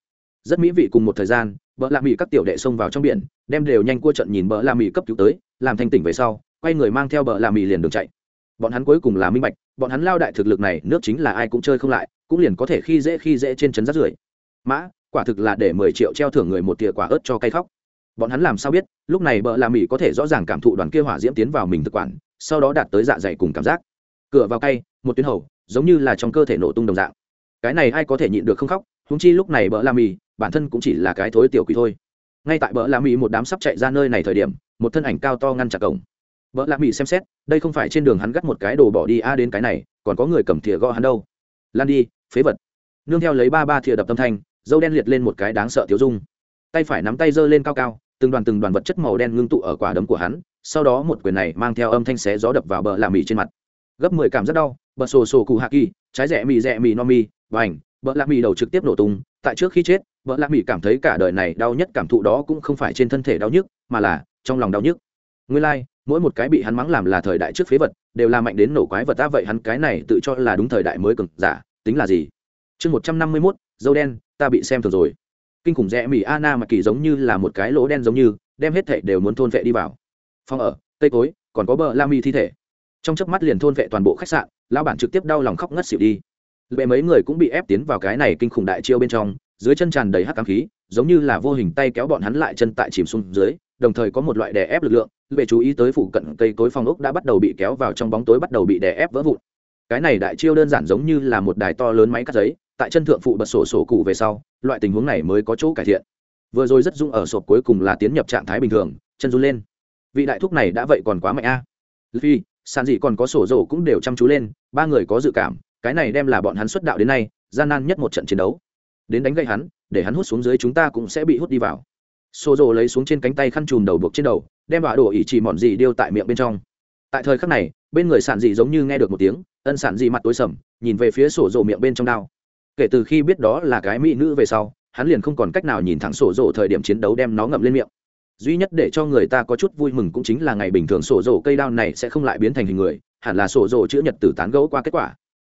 Rất mỹ vị cùng một thời gian, bỡ la mì các tiểu đệ xông vào trong biển, đem đều nhanh cua trận nhìn bỡ la mì cấp cứu tới, làm thanh tỉnh về sau, quay người mang theo bỡ lạ mì liền đường chạy bọn hắn cuối cùng là minh bạch, bọn hắn lao đại thực lực này, nước chính là ai cũng chơi không lại, cũng liền có thể khi dễ khi dễ trên trấn rắt rưởi. Mã, quả thực là để mười triệu treo thưởng người một tỉa quả ớt cho cay khóc. Bọn hắn làm sao biết, lúc này bỡ làm mỹ có thể rõ ràng cảm thụ đoàn kia hỏa diễm tiến vào mình thực quản, sau đó đạt tới dạ dày cùng cảm giác. Cửa vào cay, một tuyến hầu, giống như là trong cơ thể nổ tung đồng dạng. Cái này ai có thể nhịn được không khóc húng chi lúc này bỡ la mì bản thân cũng chỉ là cái thối tiểu quỷ thôi. Ngay tại bỡ la mì một đám sắp chạy ra nơi này thời điểm, một thân ảnh cao to ngăn chặt cổng vợ lạ mỹ xem xét đây không phải trên đường hắn gắt một cái đồ bỏ đi a đến cái này còn có người cầm thìa gõ hắn đâu. Lan đi phế vật. Nương theo lấy ba ba thìa đập tâm thanh dâu đen liệt lên một cái đáng sợ thiếu dung. Tay phải nắm tay giơ lên cao cao từng đoàn từng đoàn vật chất màu đen ngưng tụ ở quả đấm của hắn sau đó một quyền này mang theo âm thanh xé gió đập vào bờ lạ mì trên mặt. Gấp mười cảm rất đau bờ sổ sổ cụ hạ kỳ trái rẻ mì rẻ mì no mi và ảnh bờ lạ mì đầu trực tiếp nổ tung tại trước khi chết bờ lạ mì cảm thấy cả đời này đau nhất cảm thụ đó cũng không phải trên thân thể đau nhức mà là trong lòng đau nhức. Nguyên lai、like, mỗi một cái bị hắn mắng làm là thời đại trước phế vật, đều là mạnh đến nổ quái vật. Ta vậy hắn cái này tự cho là đúng thời đại mới cực giả, tính là gì? Chương một trăm năm mươi mốt, dâu đen, ta bị xem thường rồi. Kinh khủng rẽ mì ana mà kỳ giống như là một cái lỗ đen giống như, đem hết thệ đều muốn thôn vệ đi vào. Phòng ở, cây cối, còn có bờ la mi thi thể. Trong chớp mắt liền thôn vệ toàn bộ khách sạn, lão bản trực tiếp đau lòng khóc ngất xỉu đi. Bệ mấy người cũng bị ép tiến vào cái này kinh khủng đại chiêu bên trong dưới chân tràn đầy hắc cám khí, giống như là vô hình tay kéo bọn hắn lại chân tại chìm xuống dưới, đồng thời có một loại đè ép lực lượng, về chú ý tới phụ cận cây cối phong ốc đã bắt đầu bị kéo vào trong bóng tối bắt đầu bị đè ép vỡ vụn. Cái này đại chiêu đơn giản giống như là một đài to lớn máy cắt giấy, tại chân thượng phụ bật sổ sổ cụ về sau, loại tình huống này mới có chỗ cải thiện. Vừa rồi rất dung ở sộp cuối cùng là tiến nhập trạng thái bình thường, chân run lên. Vị đại thúc này đã vậy còn quá mạnh a. Vì sàn dị còn có sổ rổ cũng đều chăm chú lên, ba người có dự cảm, cái này đem là bọn hắn xuất đạo đến nay, gian nan nhất một trận chiến đấu đến đánh gây hắn, để hắn hút xuống dưới chúng ta cũng sẽ bị hút đi vào. Sổ rổ lấy xuống trên cánh tay khăn chùm đầu buộc trên đầu, đem vào đổ ỉ chỉ mọn gì điêu tại miệng bên trong. Tại thời khắc này, bên người sản dị giống như nghe được một tiếng, ân sản dị mặt tối sầm, nhìn về phía sổ rộ miệng bên trong đao. Kể từ khi biết đó là cái mỹ nữ về sau, hắn liền không còn cách nào nhìn thẳng sổ rộ thời điểm chiến đấu đem nó ngậm lên miệng. Duy nhất để cho người ta có chút vui mừng cũng chính là ngày bình thường sổ rộ cây đao này sẽ không lại biến thành hình người, hẳn là sổ rộ chữ nhật tử tán gẫu qua kết quả.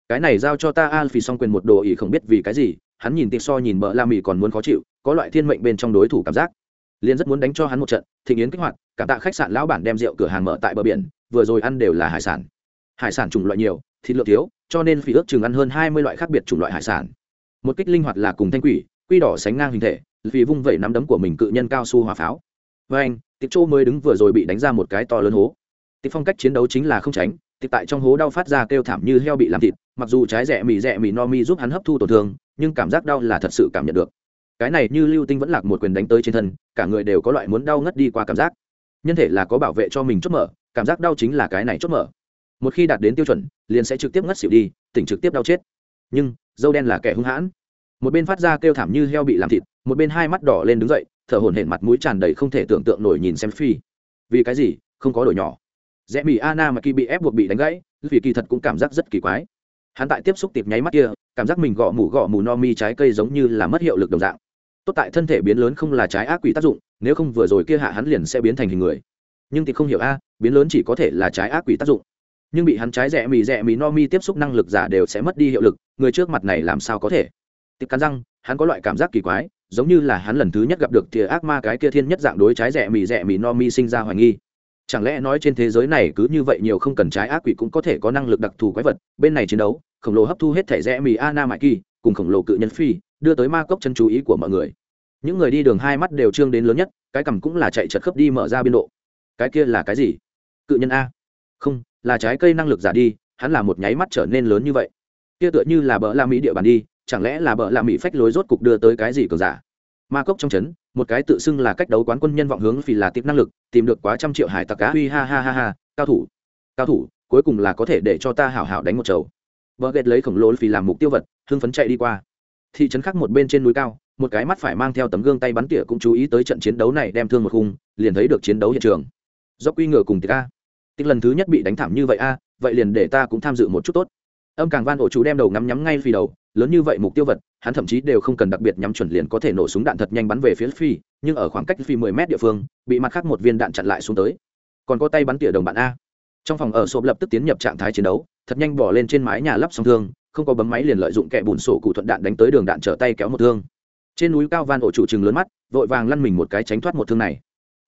Cái này giao cho ta al phì xong quyền một đồ ý không biết vì cái gì hắn nhìn tịp so nhìn bờ la mì còn muốn khó chịu, có loại thiên mệnh bên trong đối thủ cảm giác. Liên rất muốn đánh cho hắn một trận, thịnh yến kích hoạt, cảm tạ khách sạn lão bản đem rượu cửa hàng mở tại bờ biển, vừa rồi ăn đều là hải sản. Hải sản chủng loại nhiều, thịt lượng thiếu, cho nên phỉ ước chừng ăn hơn hai mươi loại khác biệt chủng loại hải sản. Một kích linh hoạt là cùng thanh quỷ, quy đỏ sánh ngang hình thể, vì vung vẩy nắm đấm của mình cự nhân cao su hỏa pháo. Với anh tịp châu mới đứng vừa rồi bị đánh ra một cái to lớn hố. Tịp phong cách chiến đấu chính là không tránh tịp tại trong hố đau phát ra kêu thảm như heo bị làm thịt, mặc dù trái rẻ mì rẻ mì no mi giúp hắn hấp thu tổn thương nhưng cảm giác đau là thật sự cảm nhận được. Cái này như lưu tinh vẫn lạc một quyền đánh tới trên thân, cả người đều có loại muốn đau ngất đi qua cảm giác. Nhân thể là có bảo vệ cho mình chốt mở, cảm giác đau chính là cái này chốt mở. Một khi đạt đến tiêu chuẩn, liền sẽ trực tiếp ngất xỉu đi, tỉnh trực tiếp đau chết. Nhưng, dâu đen là kẻ hung hãn. Một bên phát ra kêu thảm như heo bị làm thịt, một bên hai mắt đỏ lên đứng dậy, thở hổn hển mặt mũi tràn đầy không thể tưởng tượng nổi nhìn xem phi. Vì cái gì? Không có đổi nhỏ. Rẽ mỹ ana mà kỳ bị ép buộc bị đánh gãy vì kỳ thật cũng cảm giác rất kỳ quái. Hắn tại tiếp xúc tiệp nháy mắt kia cảm giác mình gõ mủ gõ mủ no mi trái cây giống như là mất hiệu lực đồng dạng. Tốt tại thân thể biến lớn không là trái ác quỷ tác dụng, nếu không vừa rồi kia hạ hắn liền sẽ biến thành hình người. Nhưng thì không hiểu a, biến lớn chỉ có thể là trái ác quỷ tác dụng. Nhưng bị hắn trái rẽ mì rẽ mì no mi tiếp xúc năng lực giả đều sẽ mất đi hiệu lực, người trước mặt này làm sao có thể? Tiệp cắn răng, hắn có loại cảm giác kỳ quái, giống như là hắn lần thứ nhất gặp được tia ác ma cái kia thiên nhất dạng đối trái rẻ mì rẻ mì no mi sinh ra hoài nghi chẳng lẽ nói trên thế giới này cứ như vậy nhiều không cần trái ác quỷ cũng có thể có năng lực đặc thù quái vật, bên này chiến đấu, khổng lồ hấp thu hết thẻ rẽ mì a na mại kỳ, cùng khổng lồ cự nhân phi, đưa tới ma cốc chân chú ý của mọi người. Những người đi đường hai mắt đều trương đến lớn nhất, cái cằm cũng là chạy chật khớp đi mở ra biên độ. Cái kia là cái gì? Cự nhân a. Không, là trái cây năng lực giả đi, hắn là một nháy mắt trở nên lớn như vậy. Kia tựa như là bỡ la mỹ địa bàn đi, chẳng lẽ là bỡ la mỹ phách lối rốt cục đưa tới cái gì cường giả? Ma cốc trong trấn, một cái tự xưng là cách đấu quán quân nhân vọng hướng vì là tiếp năng lực, tìm được quá trăm triệu hải tặc cá, uy ha ha ha ha, cao thủ. Cao thủ, cuối cùng là có thể để cho ta hảo hảo đánh một chầu. Vợ ghét lấy khổng lồ vì làm mục tiêu vật, hưng phấn chạy đi qua. Thị trấn khác một bên trên núi cao, một cái mắt phải mang theo tấm gương tay bắn tỉa cũng chú ý tới trận chiến đấu này đem thương một khung, liền thấy được chiến đấu hiện trường. Do quy ngựa cùng tiệc a. Tích lần thứ nhất bị đánh thảm như vậy a, vậy liền để ta cũng tham dự một chút tốt âm càng van ổ chú đem đầu ngắm nhắm ngay phi đầu, lớn như vậy mục tiêu vật, hắn thậm chí đều không cần đặc biệt nhắm chuẩn liền có thể nổ súng đạn thật nhanh bắn về phía phi, nhưng ở khoảng cách phi mười mét địa phương, bị mặt khác một viên đạn chặn lại xuống tới. Còn có tay bắn tỉa đồng bạn a. Trong phòng ở sộp lập tức tiến nhập trạng thái chiến đấu, thật nhanh bỏ lên trên mái nhà lắp song thương, không có bấm máy liền lợi dụng kẻ bùn sổ cụ thuận đạn đánh tới đường đạn trở tay kéo một thương. Trên núi cao van ổ chủ chừng lớn mắt, vội vàng lăn mình một cái tránh thoát một thương này.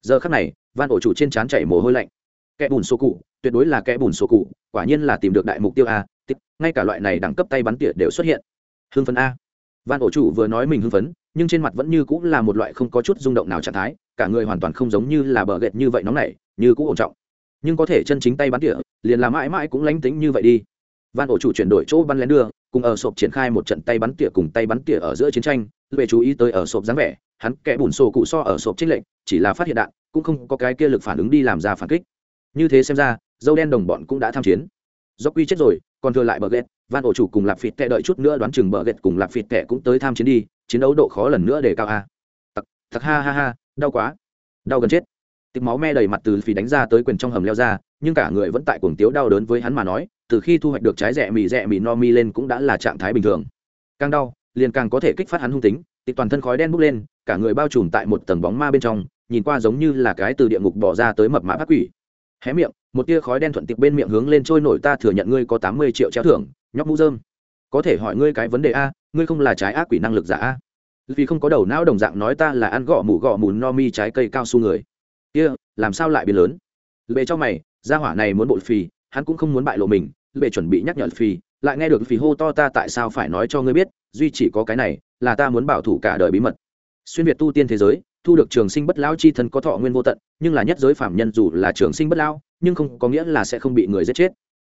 Giờ khắc này van ổ chủ trên trán chảy mồ hôi lạnh. Kẻ bùn sổ cụ, tuyệt đối là kẻ bùn sổ cụ, quả nhiên là tìm được đại mục tiêu a tích ngay cả loại này đẳng cấp tay bắn tỉa đều xuất hiện. Hưng phấn a. Van ổ chủ vừa nói mình hưng phấn, nhưng trên mặt vẫn như cũng là một loại không có chút rung động nào trạng thái, cả người hoàn toàn không giống như là bờ gệt như vậy nóng nảy, như cũng ổn trọng. Nhưng có thể chân chính tay bắn tỉa, liền là mãi mãi cũng lánh tính như vậy đi. Van ổ chủ chuyển đổi chỗ bắn lén đưa, cùng ở sộp triển khai một trận tay bắn tỉa cùng tay bắn tỉa ở giữa chiến tranh về chú ý tới ở sộp dáng vẻ, hắn kẻ bùn sổ cụ so ở sộp trích lệnh chỉ là phát hiện đạn, cũng không có cái kia lực phản ứng đi làm ra phản kích. Như thế xem ra, dâu đen đồng bọn cũng đã tham chiến. Do quy chết rồi còn thừa lại bờ ghét, van ổ chủ cùng lạp phịt tệ đợi chút nữa đoán chừng bờ ghét cùng lạp phịt tệ cũng tới tham chiến đi, chiến đấu độ khó lần nữa để cao a. Tặc thật ha ha ha, đau quá. Đau gần chết. Tịt máu me đầy mặt từ phì đánh ra tới quyền trong hầm leo ra, nhưng cả người vẫn tại cuồng tiếu đau đớn với hắn mà nói, từ khi thu hoạch được trái rẻ mì rẻ mì no mi lên cũng đã là trạng thái bình thường. Càng đau, liền càng có thể kích phát hắn hung tính tịt toàn thân khói đen bốc lên, cả người bao trùm tại một tầng bóng ma bên trong, nhìn qua giống như là cái từ địa ngục bỏ ra tới mập mã bác quỷ. Hé miệng một tia khói đen thuận tiệp bên miệng hướng lên trôi nổi ta thừa nhận ngươi có tám mươi triệu treo thưởng, nhóc mũ dơm có thể hỏi ngươi cái vấn đề a, ngươi không là trái ác quỷ năng lực giả a. Vì không có đầu não đồng dạng nói ta là ăn gõ mủ gõ mùn no mi trái cây cao su người. Kia, làm sao lại biến lớn? Lệ cho mày, gia hỏa này muốn bội phì, hắn cũng không muốn bại lộ mình. Lệ chuẩn bị nhắc nhở phì, lại nghe được phì hô to ta tại sao phải nói cho ngươi biết, duy chỉ có cái này, là ta muốn bảo thủ cả đời bí mật. Xuyên việt tu tiên thế giới, thu được trường sinh bất lão chi thân có thọ nguyên vô tận, nhưng là nhất giới phạm nhân dù là trường sinh bất lão nhưng không có nghĩa là sẽ không bị người giết chết.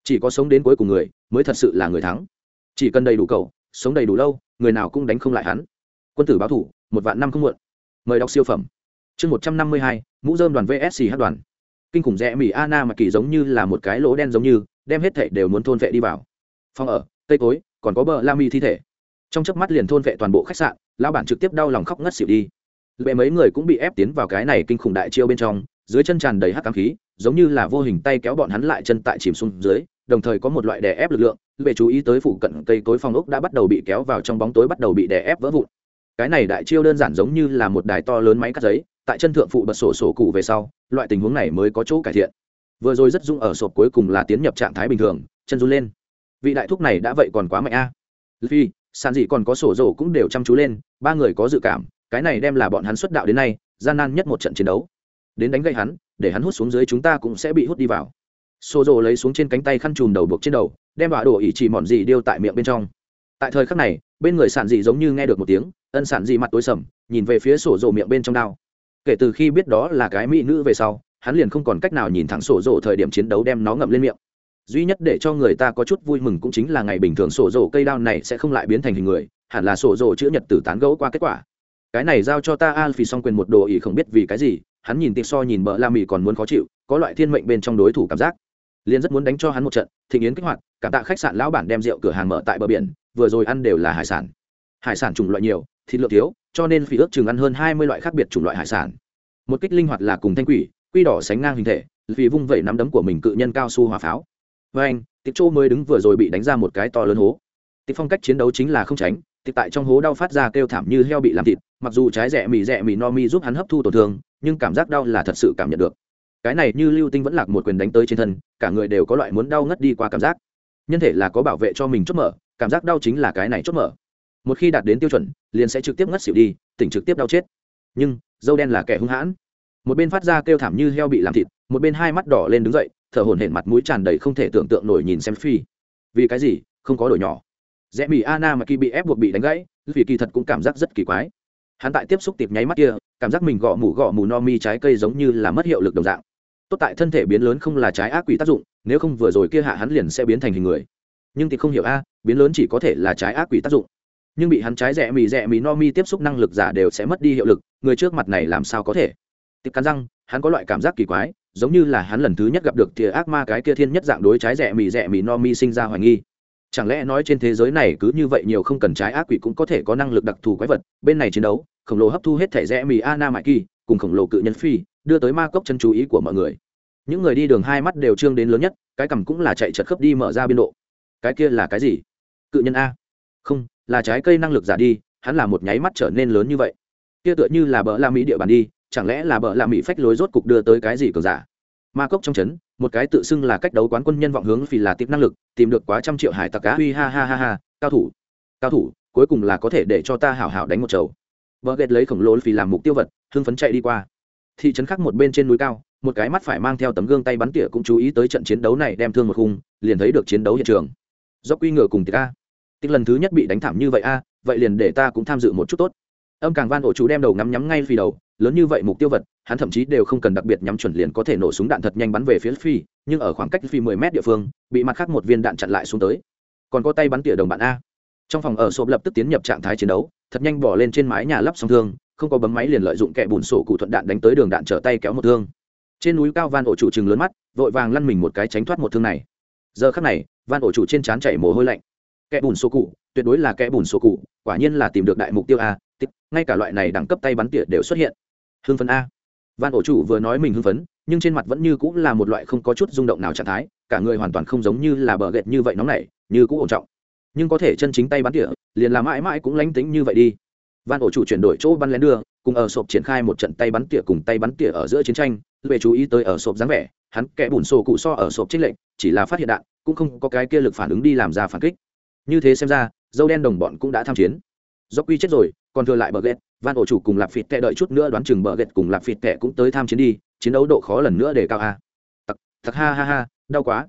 Chỉ có sống đến cuối cùng người mới thật sự là người thắng. Chỉ cần đầy đủ cầu, sống đầy đủ lâu, người nào cũng đánh không lại hắn. Quân tử báo thủ, một vạn năm không muộn. Mời đọc siêu phẩm. Chương một trăm năm mươi hai, mũ dơm đoàn vsc hát đoàn. Kinh khủng rẽ mỹ ana mà kỳ giống như là một cái lỗ đen giống như, đem hết thệ đều muốn thôn vệ đi vào. Phòng ở, cây cối, còn có bờ la mi thi thể. Trong chớp mắt liền thôn vệ toàn bộ khách sạn, lão bản trực tiếp đau lòng khóc ngất xỉu đi. Lệ mấy người cũng bị ép tiến vào cái này kinh khủng đại chiêu bên trong, dưới chân tràn đầy hắc cám khí giống như là vô hình tay kéo bọn hắn lại chân tại chìm xuống dưới, đồng thời có một loại đè ép lực lượng, về chú ý tới phụ cận cây cối phong ốc đã bắt đầu bị kéo vào trong bóng tối bắt đầu bị đè ép vỡ vụn. Cái này đại chiêu đơn giản giống như là một đài to lớn máy cắt giấy, tại chân thượng phụ bật sổ sổ cụ về sau, loại tình huống này mới có chỗ cải thiện. Vừa rồi rất dung ở sộp cuối cùng là tiến nhập trạng thái bình thường, chân run lên. Vị đại thúc này đã vậy còn quá mạnh a. Phi sàn dị còn có sổ rổ cũng đều chăm chú lên, ba người có dự cảm, cái này đem là bọn hắn xuất đạo đến nay, gian nan nhất một trận chiến đấu. Đến đánh gây hắn để hắn hút xuống dưới chúng ta cũng sẽ bị hút đi vào. Xô rổ lấy xuống trên cánh tay khăn chùm đầu buộc trên đầu, đem bà đổ ỉ chỉ mòn gì điêu tại miệng bên trong. Tại thời khắc này, bên người sản dị giống như nghe được một tiếng, ân sản dị mặt tối sầm, nhìn về phía sổ rộ miệng bên trong đao. Kể từ khi biết đó là cái mỹ nữ về sau, hắn liền không còn cách nào nhìn thẳng sổ rộ thời điểm chiến đấu đem nó ngậm lên miệng. Duy nhất để cho người ta có chút vui mừng cũng chính là ngày bình thường sổ rộ cây đao này sẽ không lại biến thành hình người, hẳn là sổ rộ chữ nhật tử tán gẫu qua kết quả. Cái này giao cho ta al phì xong quyền một đồ ý không biết vì cái gì hắn nhìn tịp so nhìn bờ la mì còn muốn khó chịu, có loại thiên mệnh bên trong đối thủ cảm giác. Liền rất muốn đánh cho hắn một trận, thịnh yến kích hoạt, cảm tạ khách sạn lão bản đem rượu cửa hàng mở tại bờ biển, vừa rồi ăn đều là hải sản. Hải sản chủng loại nhiều, thịt lượng thiếu, cho nên phỉ ước chừng ăn hơn hai mươi loại khác biệt chủng loại hải sản. Một kích linh hoạt là cùng thanh quỷ, quy đỏ sánh ngang hình thể, vì vung vẩy nắm đấm của mình cự nhân cao su hỏa pháo. Với anh tịch châu mới đứng vừa rồi bị đánh ra một cái to lớn hố. Tịch phong cách chiến đấu chính là không tránh tịch tại trong hố đau phát ra kêu thảm như heo bị làm thịt mặc dù trái rẻ mì rẻ mì no mi giúp hắn hấp thu tổn thương, nhưng cảm giác đau là thật sự cảm nhận được. Cái này như lưu tinh vẫn lạc một quyền đánh tới trên thân, cả người đều có loại muốn đau ngất đi qua cảm giác. Nhân thể là có bảo vệ cho mình chốt mở, cảm giác đau chính là cái này chốt mở. Một khi đạt đến tiêu chuẩn, liền sẽ trực tiếp ngất xỉu đi, tỉnh trực tiếp đau chết. Nhưng, dâu đen là kẻ hung hãn. Một bên phát ra kêu thảm như heo bị làm thịt, một bên hai mắt đỏ lên đứng dậy, thở hổn hển mặt mũi tràn đầy không thể tưởng tượng nổi nhìn xem phi. Vì cái gì? Không có đổi nhỏ. Rẽ mỹ ana mà kỳ bị ép buộc bị đánh gãy vì kỳ thật cũng cảm giác rất kỳ quái hắn tại tiếp xúc tiệp nháy mắt kia, cảm giác mình gõ mủ gõ mù no mi trái cây giống như là mất hiệu lực đồng dạng. Tốt tại thân thể biến lớn không là trái ác quỷ tác dụng, nếu không vừa rồi kia hạ hắn liền sẽ biến thành hình người. Nhưng thì không hiểu a, biến lớn chỉ có thể là trái ác quỷ tác dụng. Nhưng bị hắn trái rẽ mì rẽ mì no mi tiếp xúc năng lực giả đều sẽ mất đi hiệu lực, người trước mặt này làm sao có thể? Tiệp cắn răng, hắn có loại cảm giác kỳ quái, giống như là hắn lần thứ nhất gặp được tia ác ma cái kia thiên nhất dạng đối trái rẻ mì rẻ mì no mi sinh ra hoài nghi chẳng lẽ nói trên thế giới này cứ như vậy nhiều không cần trái ác quỷ cũng có thể có năng lực đặc thù quái vật, bên này chiến đấu, khổng lồ hấp thu hết thẻ rẽ mì a na mại kỳ, cùng khổng lồ cự nhân phi, đưa tới ma cốc chân chú ý của mọi người. Những người đi đường hai mắt đều trương đến lớn nhất, cái cằm cũng là chạy chật khớp đi mở ra biên độ. Cái kia là cái gì? Cự nhân a. Không, là trái cây năng lực giả đi, hắn là một nháy mắt trở nên lớn như vậy. Kia tựa như là bờ la mỹ địa bàn đi, chẳng lẽ là bờ la mỹ phách lối rốt cục đưa tới cái gì cường giả? Ma cốc trong trấn, một cái tự xưng là cách đấu quán quân nhân vọng hướng vì là tiếp năng lực, tìm được quá trăm triệu hải tặc cá. Uy, ha ha ha ha, cao thủ. Cao thủ, cuối cùng là có thể để cho ta hảo hảo đánh một chầu. Vợ ghét lấy khổng lồ vì làm mục tiêu vật, hưng phấn chạy đi qua. Thị trấn khác một bên trên núi cao, một cái mắt phải mang theo tấm gương tay bắn tỉa cũng chú ý tới trận chiến đấu này đem thương một khung, liền thấy được chiến đấu hiện trường. Do quy ngựa cùng tiệc a. Tích lần thứ nhất bị đánh thảm như vậy a, vậy liền để ta cũng tham dự một chút tốt âm càng van ổ chú đem đầu ngắm nhắm ngay phi đầu, lớn như vậy mục tiêu vật, hắn thậm chí đều không cần đặc biệt nhắm chuẩn liền có thể nổ súng đạn thật nhanh bắn về phía phi, nhưng ở khoảng cách phi mười mét địa phương, bị mặt khác một viên đạn chặn lại xuống tới. Còn có tay bắn tỉa đồng bạn a. Trong phòng ở sộp lập tức tiến nhập trạng thái chiến đấu, thật nhanh bỏ lên trên mái nhà lắp song thương, không có bấm máy liền lợi dụng kẻ bùn sổ cụ thuận đạn đánh tới đường đạn trở tay kéo một thương. Trên núi cao van ổ chủ chừng lớn mắt, vội vàng lăn mình một cái tránh thoát một thương này. Giờ khắc này van ổ chủ trên trán chảy mồ hôi lạnh. Kẻ bùn sổ cụ, tuyệt đối là kẻ bùn sổ cụ, quả nhiên là tìm được đại mục tiêu a tích ngay cả loại này đẳng cấp tay bắn tỉa đều xuất hiện. Hưng phấn a. Van ổ chủ vừa nói mình hưng phấn, nhưng trên mặt vẫn như cũng là một loại không có chút rung động nào trạng thái, cả người hoàn toàn không giống như là bờ gệt như vậy nóng nảy, như cũng ổn trọng. Nhưng có thể chân chính tay bắn tỉa, liền là mãi mãi cũng lánh tính như vậy đi. Van ổ chủ chuyển đổi chỗ bắn lén đưa, cùng ở sộp triển khai một trận tay bắn tỉa cùng tay bắn tỉa ở giữa chiến tranh về chú ý tới ở sộp dáng vẻ, hắn kẻ bùn sổ cụ so ở sộp trích lệnh chỉ là phát hiện đạn, cũng không có cái kia lực phản ứng đi làm ra phản kích. Như thế xem ra, dâu đen đồng bọn cũng đã tham chiến do quy chết rồi, còn thừa lại bờ ghét, van ổ chủ cùng lạp phịt tệ đợi chút nữa đoán chừng bờ ghét cùng lạp phịt tệ cũng tới tham chiến đi, chiến đấu độ khó lần nữa để cao a. Tặc thật ha ha ha, đau quá.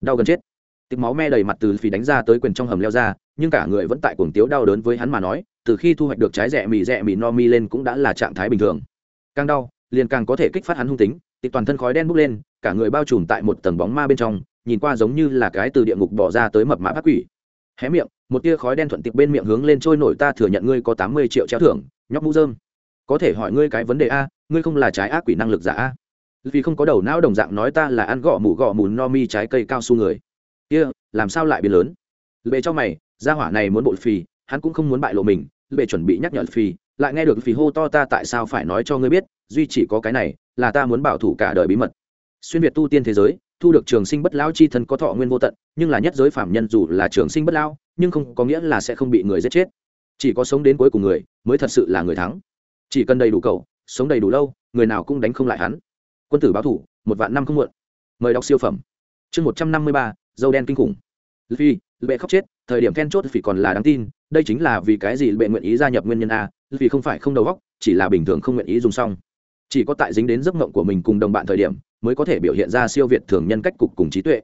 Đau gần chết. Tịch máu me đầy mặt từ phì đánh ra tới quyền trong hầm leo ra, nhưng cả người vẫn tại cuồng tiếu đau đớn với hắn mà nói, từ khi thu hoạch được trái rẻ mì rẻ mì no mi lên cũng đã là trạng thái bình thường. Càng đau, liền càng có thể kích phát hắn hung tính tịch toàn thân khói đen bốc lên, cả người bao trùm tại một tầng bóng ma bên trong, nhìn qua giống như là cái từ địa ngục bỏ ra tới mập mã bác quỷ. Hé miệng một tia khói đen thuận tiệp bên miệng hướng lên trôi nổi ta thừa nhận ngươi có tám mươi triệu treo thưởng nhóc mũ dơm có thể hỏi ngươi cái vấn đề a ngươi không là trái ác quỷ năng lực giả a? Vì không có đầu não đồng dạng nói ta là ăn gọ mù gọ mù no mi trái cây cao su người. Kia、yeah, làm sao lại biến lớn? Lệ cho mày gia hỏa này muốn bội phì hắn cũng không muốn bại lộ mình. Lệ chuẩn bị nhắc nhở phì lại nghe được phì hô to ta tại sao phải nói cho ngươi biết duy chỉ có cái này là ta muốn bảo thủ cả đời bí mật xuyên việt tu tiên thế giới, thu được trường sinh bất lao chi thân có thọ nguyên vô tận, nhưng là nhất giới phạm nhân dù là trường sinh bất lao nhưng không có nghĩa là sẽ không bị người giết chết. Chỉ có sống đến cuối cùng người mới thật sự là người thắng. Chỉ cần đầy đủ cầu, sống đầy đủ lâu, người nào cũng đánh không lại hắn. Quân tử báo thủ, một vạn năm không muộn. Mời đọc siêu phẩm. Chương một trăm năm mươi ba, dâu đen kinh khủng. Vì bệ khóc chết, thời điểm then chốt vì còn là đáng tin, đây chính là vì cái gì bệ nguyện ý gia nhập nguyên nhân a vì không phải không đầu góc chỉ là bình thường không nguyện ý dùng xong. Chỉ có tại dính đến giấc mộng của mình cùng đồng bạn thời điểm mới có thể biểu hiện ra siêu việt thường nhân cách cục cùng trí tuệ.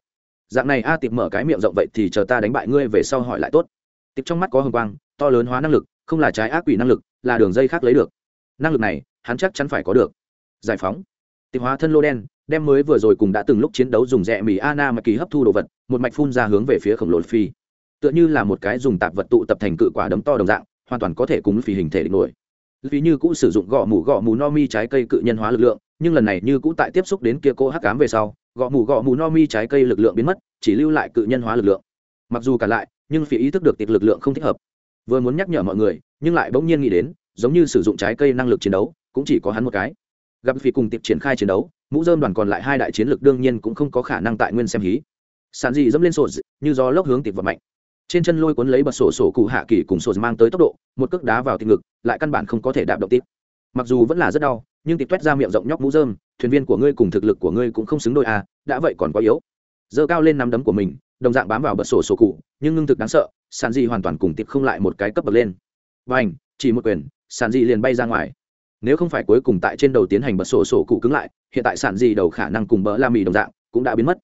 Dạng này a tiệp mở cái miệng rộng vậy thì chờ ta đánh bại ngươi về sau hỏi lại tốt. Tiệp trong mắt có hồng quang, to lớn hóa năng lực, không là trái ác quỷ năng lực, là đường dây khác lấy được. Năng lực này, hắn chắc chắn phải có được. Giải phóng. Tiệp hóa thân lô đen, đem mới vừa rồi cùng đã từng lúc chiến đấu dùng rẽ mì ana mà kỳ hấp thu đồ vật, một mạch phun ra hướng về phía khổng lồ phi. Tựa như là một cái dùng tạp vật tụ tập thành cự quả đấm to đồng dạng, hoàn toàn có thể cùng phi hình thể địch nổi. Vì như cũ sử dụng gõ mù gõ mù no mi trái cây cự nhân hóa lực lượng nhưng lần này như cũ tại tiếp xúc đến kia cô hắc cám về sau gõ mù gõ mù no mi trái cây lực lượng biến mất, chỉ lưu lại cự nhân hóa lực lượng. Mặc dù cả lại, nhưng phía ý thức được tiệc lực lượng không thích hợp. Vừa muốn nhắc nhở mọi người, nhưng lại bỗng nhiên nghĩ đến, giống như sử dụng trái cây năng lực chiến đấu, cũng chỉ có hắn một cái. Gặp phi cùng tiệp triển khai chiến đấu, mũ dơm đoàn còn lại hai đại chiến lực đương nhiên cũng không có khả năng tại nguyên xem hí. Sàn dị dẫm lên sổ như gió lốc hướng tiệp vật mạnh. Trên chân lôi cuốn lấy bật sổ sổ cụ hạ kỳ cùng sổ mang tới tốc độ, một cước đá vào tiệp ngực, lại căn bản không có thể đạp động tiếp. Mặc dù vẫn là rất đau nhưng tiệp toét ra miệng rộng nhóc mũ dơm thuyền viên của ngươi cùng thực lực của ngươi cũng không xứng đôi à đã vậy còn quá yếu. Giơ cao lên nắm đấm của mình, đồng dạng bám vào bật sổ sổ cụ, nhưng ngưng thực đáng sợ sàn dị hoàn toàn cùng tịp không lại một cái cấp bậc lên. Và ảnh chỉ một quyền sàn dị liền bay ra ngoài. Nếu không phải cuối cùng tại trên đầu tiến hành bật sổ sổ cụ cứng lại, hiện tại sản dị đầu khả năng cùng bỡ la mì đồng dạng cũng đã biến mất.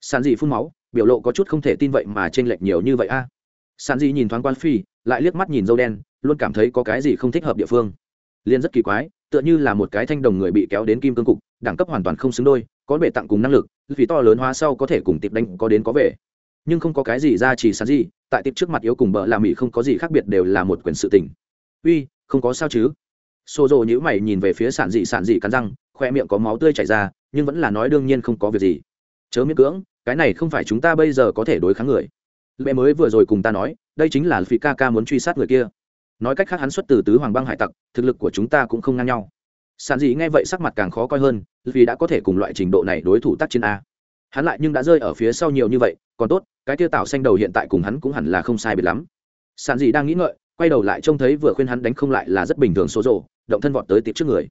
Sản dị phun máu, biểu lộ có chút không thể tin vậy mà t r ê n lệch nhiều như vậy a. À. sản dị nhìn thoáng quan phi, lại liếc mắt nhìn dâu đen, luôn cảm thấy có cái gì không thích hợp địa phương. Liên rất kỳ quái tựa như là một cái thanh đồng người bị kéo đến kim cương cục đẳng cấp hoàn toàn không xứng đôi có bể tặng cùng năng lực vì to lớn hóa sau có thể cùng tiệp đánh có đến có về. Nhưng không có cái gì ra chỉ sản gì, tại tiệp trước mặt yếu cùng bợ làm mỹ không có gì khác biệt đều là một quyền sự tình. Uy không có sao chứ? Xô rộ nhữ mày nhìn về phía sản dị sản dị cắn răng khoe miệng có máu tươi chảy ra nhưng vẫn là nói đương nhiên không có việc gì. Chớ miễn cưỡng cái này không phải chúng ta bây giờ có thể đối kháng người. Lệ mới vừa rồi cùng ta nói đây chính là phi ca ca muốn truy sát người kia nói cách khác hắn xuất từ tứ hoàng băng hải tặc, thực lực của chúng ta cũng không ngang nhau. Sản dị nghe vậy sắc mặt càng khó coi hơn, vì đã có thể cùng loại trình độ này đối thủ tác chiến a. Hắn lại nhưng đã rơi ở phía sau nhiều như vậy, còn tốt, cái tiêu tạo xanh đầu hiện tại cùng hắn cũng hẳn là không sai biệt lắm. Sản dị đang nghĩ ngợi, quay đầu lại trông thấy vừa khuyên hắn đánh không lại là rất bình thường số rộ động thân vọt tới tiệp trước người.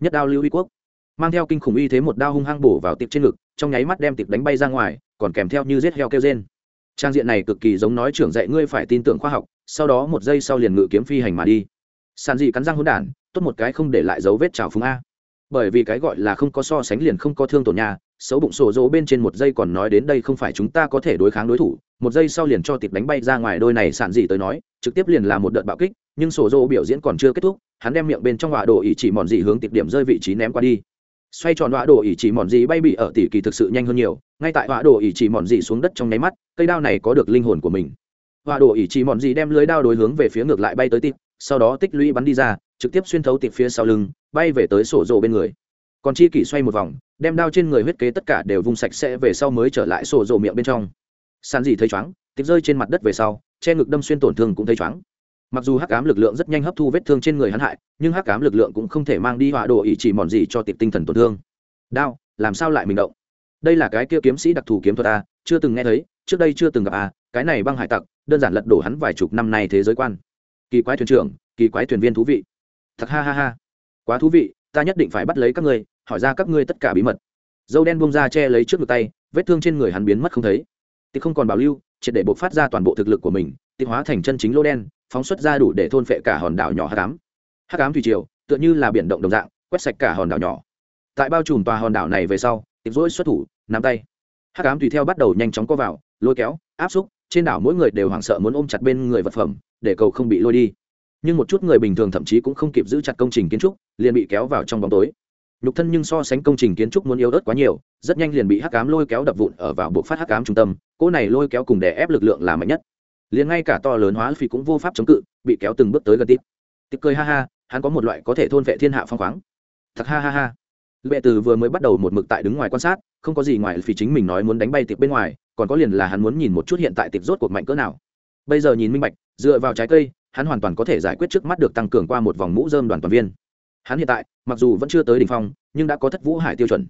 Nhất đao lưu uy quốc. Mang theo kinh khủng uy thế một đao hung hăng bổ vào tiệp trên ngực, trong nháy mắt đem tiệp đánh bay ra ngoài, còn kèm theo như giết heo kêu trên trang diện này cực kỳ giống nói trưởng dạy ngươi phải tin tưởng khoa học sau đó một giây sau liền ngự kiếm phi hành mà đi. Sàn dị cắn răng hôn đản, tốt một cái không để lại dấu vết trào phúng a. Bởi vì cái gọi là không có so sánh liền không có thương tổn nhà xấu bụng sổ dỗ bên trên một giây còn nói đến đây không phải chúng ta có thể đối kháng đối thủ, một giây sau liền cho tiệp đánh bay ra ngoài đôi này sản dị tới nói, trực tiếp liền là một đợt bạo kích, nhưng sổ dỗ biểu diễn còn chưa kết thúc, hắn đem miệng bên trong họa đồ ỉ chỉ mòn dị hướng tiệp điểm rơi vị trí ném qua đi. Xoay tròn họa đồ ỉ chỉ mòn dị bay bị ở tỷ kỳ thực sự nhanh hơn nhiều, ngay tại họa đồ ỉ chỉ mòn dị xuống đất trong nháy mắt, cây đao này có được linh hồn của mình họa đồ ỉ chỉ mòn gì đem lưới đao đối hướng về phía ngược lại bay tới tịp, sau đó tích lũy bắn đi ra trực tiếp xuyên thấu tịp phía sau lưng bay về tới sổ dỗ bên người. Còn chi kỷ xoay một vòng đem đao trên người huyết kế tất cả đều vung sạch sẽ về sau mới trở lại sổ dỗ miệng bên trong. Sàn gì thấy chóng tịp rơi trên mặt đất về sau che ngực đâm xuyên tổn thương cũng thấy chóng mặc dù hắc ám lực lượng rất nhanh hấp thu vết thương trên người hắn hại nhưng hắc ám lực lượng cũng không thể mang đi họa đồ ý chỉ mòn gì cho tịp tinh thần tổn thương. Đao làm sao lại mình động? Đây là cái kia kiếm sĩ đặc thù kiếm thuật a chưa từng nghe thấy trước đây chưa từng gặp a cái này băng hải tặc, đơn giản lật đổ hắn vài chục năm nay thế giới quan. Kỳ quái thuyền trưởng, kỳ quái thuyền viên thú vị. Thật ha ha ha. Quá thú vị, ta nhất định phải bắt lấy các ngươi, hỏi ra các ngươi tất cả bí mật. Dâu đen bông ra che lấy trước ngực tay, vết thương trên người hắn biến mất không thấy. Tị không còn bảo lưu, triệt để buộc phát ra toàn bộ thực lực của mình, tị hóa thành chân chính lô đen, phóng xuất ra đủ để thôn phệ cả hòn đảo nhỏ hắc ám. Hắc ám thủy triều, tựa như là biển động đồng dạng, quét sạch cả hòn đảo nhỏ. Tại bao trùm tòa hòn đảo này về sau tiệp rỗi xuất thủ, nắm tay. Hắc ám tùy theo bắt đầu nhanh chóng co vào, lôi kéo, áp xúc trên đảo mỗi người đều hoảng sợ muốn ôm chặt bên người vật phẩm, để cầu không bị lôi đi. Nhưng một chút người bình thường thậm chí cũng không kịp giữ chặt công trình kiến trúc, liền bị kéo vào trong bóng tối. Nhục thân nhưng so sánh công trình kiến trúc muốn yếu ớt quá nhiều, rất nhanh liền bị hắc ám lôi kéo đập vụn ở vào bộ phát hắc ám trung tâm, cỗ này lôi kéo cùng đè ép lực lượng là mạnh nhất. Liền ngay cả to lớn hóa phi cũng vô pháp chống cự, bị kéo từng bước tới gần tiếp tít cười ha ha, hắn có một loại có thể thôn vệ thiên hạ phong khoáng. Thật ha ha ha. Lệ từ vừa mới bắt đầu một mực tại đứng ngoài quan sát không có gì ngoài vì chính mình nói muốn đánh bay tiệp bên ngoài, còn có liền là hắn muốn nhìn một chút hiện tại tiệp rốt cuộc mạnh cỡ nào. Bây giờ nhìn minh bạch, dựa vào trái cây, hắn hoàn toàn có thể giải quyết trước mắt được tăng cường qua một vòng mũ dơm đoàn toàn viên. Hắn hiện tại, mặc dù vẫn chưa tới đỉnh phong, nhưng đã có thất vũ hải tiêu chuẩn.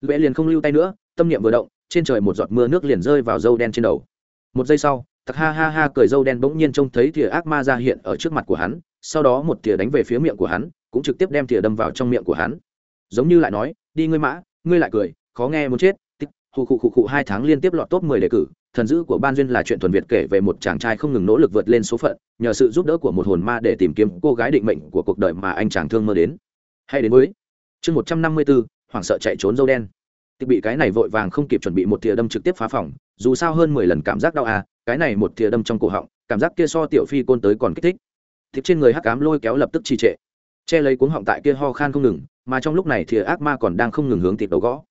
Lệ liền không lưu tay nữa, tâm niệm vừa động, trên trời một giọt mưa nước liền rơi vào dâu đen trên đầu. Một giây sau tặc ha ha ha cười dâu đen bỗng nhiên trông thấy thìa ác ma ra hiện ở trước mặt của hắn, sau đó một thìa đánh về phía miệng của hắn, cũng trực tiếp đem thìa đâm vào trong miệng của hắn. Giống như lại nói, đi ngươi mã, ngươi lại cười khó nghe muốn chết, tích hụ khụ khụ khụ hai tháng liên tiếp lọt top mười đề cử, thần dữ của ban duyên là chuyện thuần việt kể về một chàng trai không ngừng nỗ lực vượt lên số phận, nhờ sự giúp đỡ của một hồn ma để tìm kiếm cô gái định mệnh của cuộc đời mà anh chàng thương mơ đến. Hay đến với chương một trăm năm mươi bốn hoảng sợ chạy trốn dâu đen. Tịch bị cái này vội vàng không kịp chuẩn bị một thìa đâm trực tiếp phá phòng, dù sao hơn mười lần cảm giác đau à cái này một thìa đâm trong cổ họng, cảm giác kia so tiểu phi côn tới còn kích thích. Thịt trên người hắc cám lôi kéo lập tức trì trệ. Che lấy cuống họng tại kia ho khan không ngừng, mà trong lúc này thìa ác ma còn đang không ngừng hướng thịt đầu gõ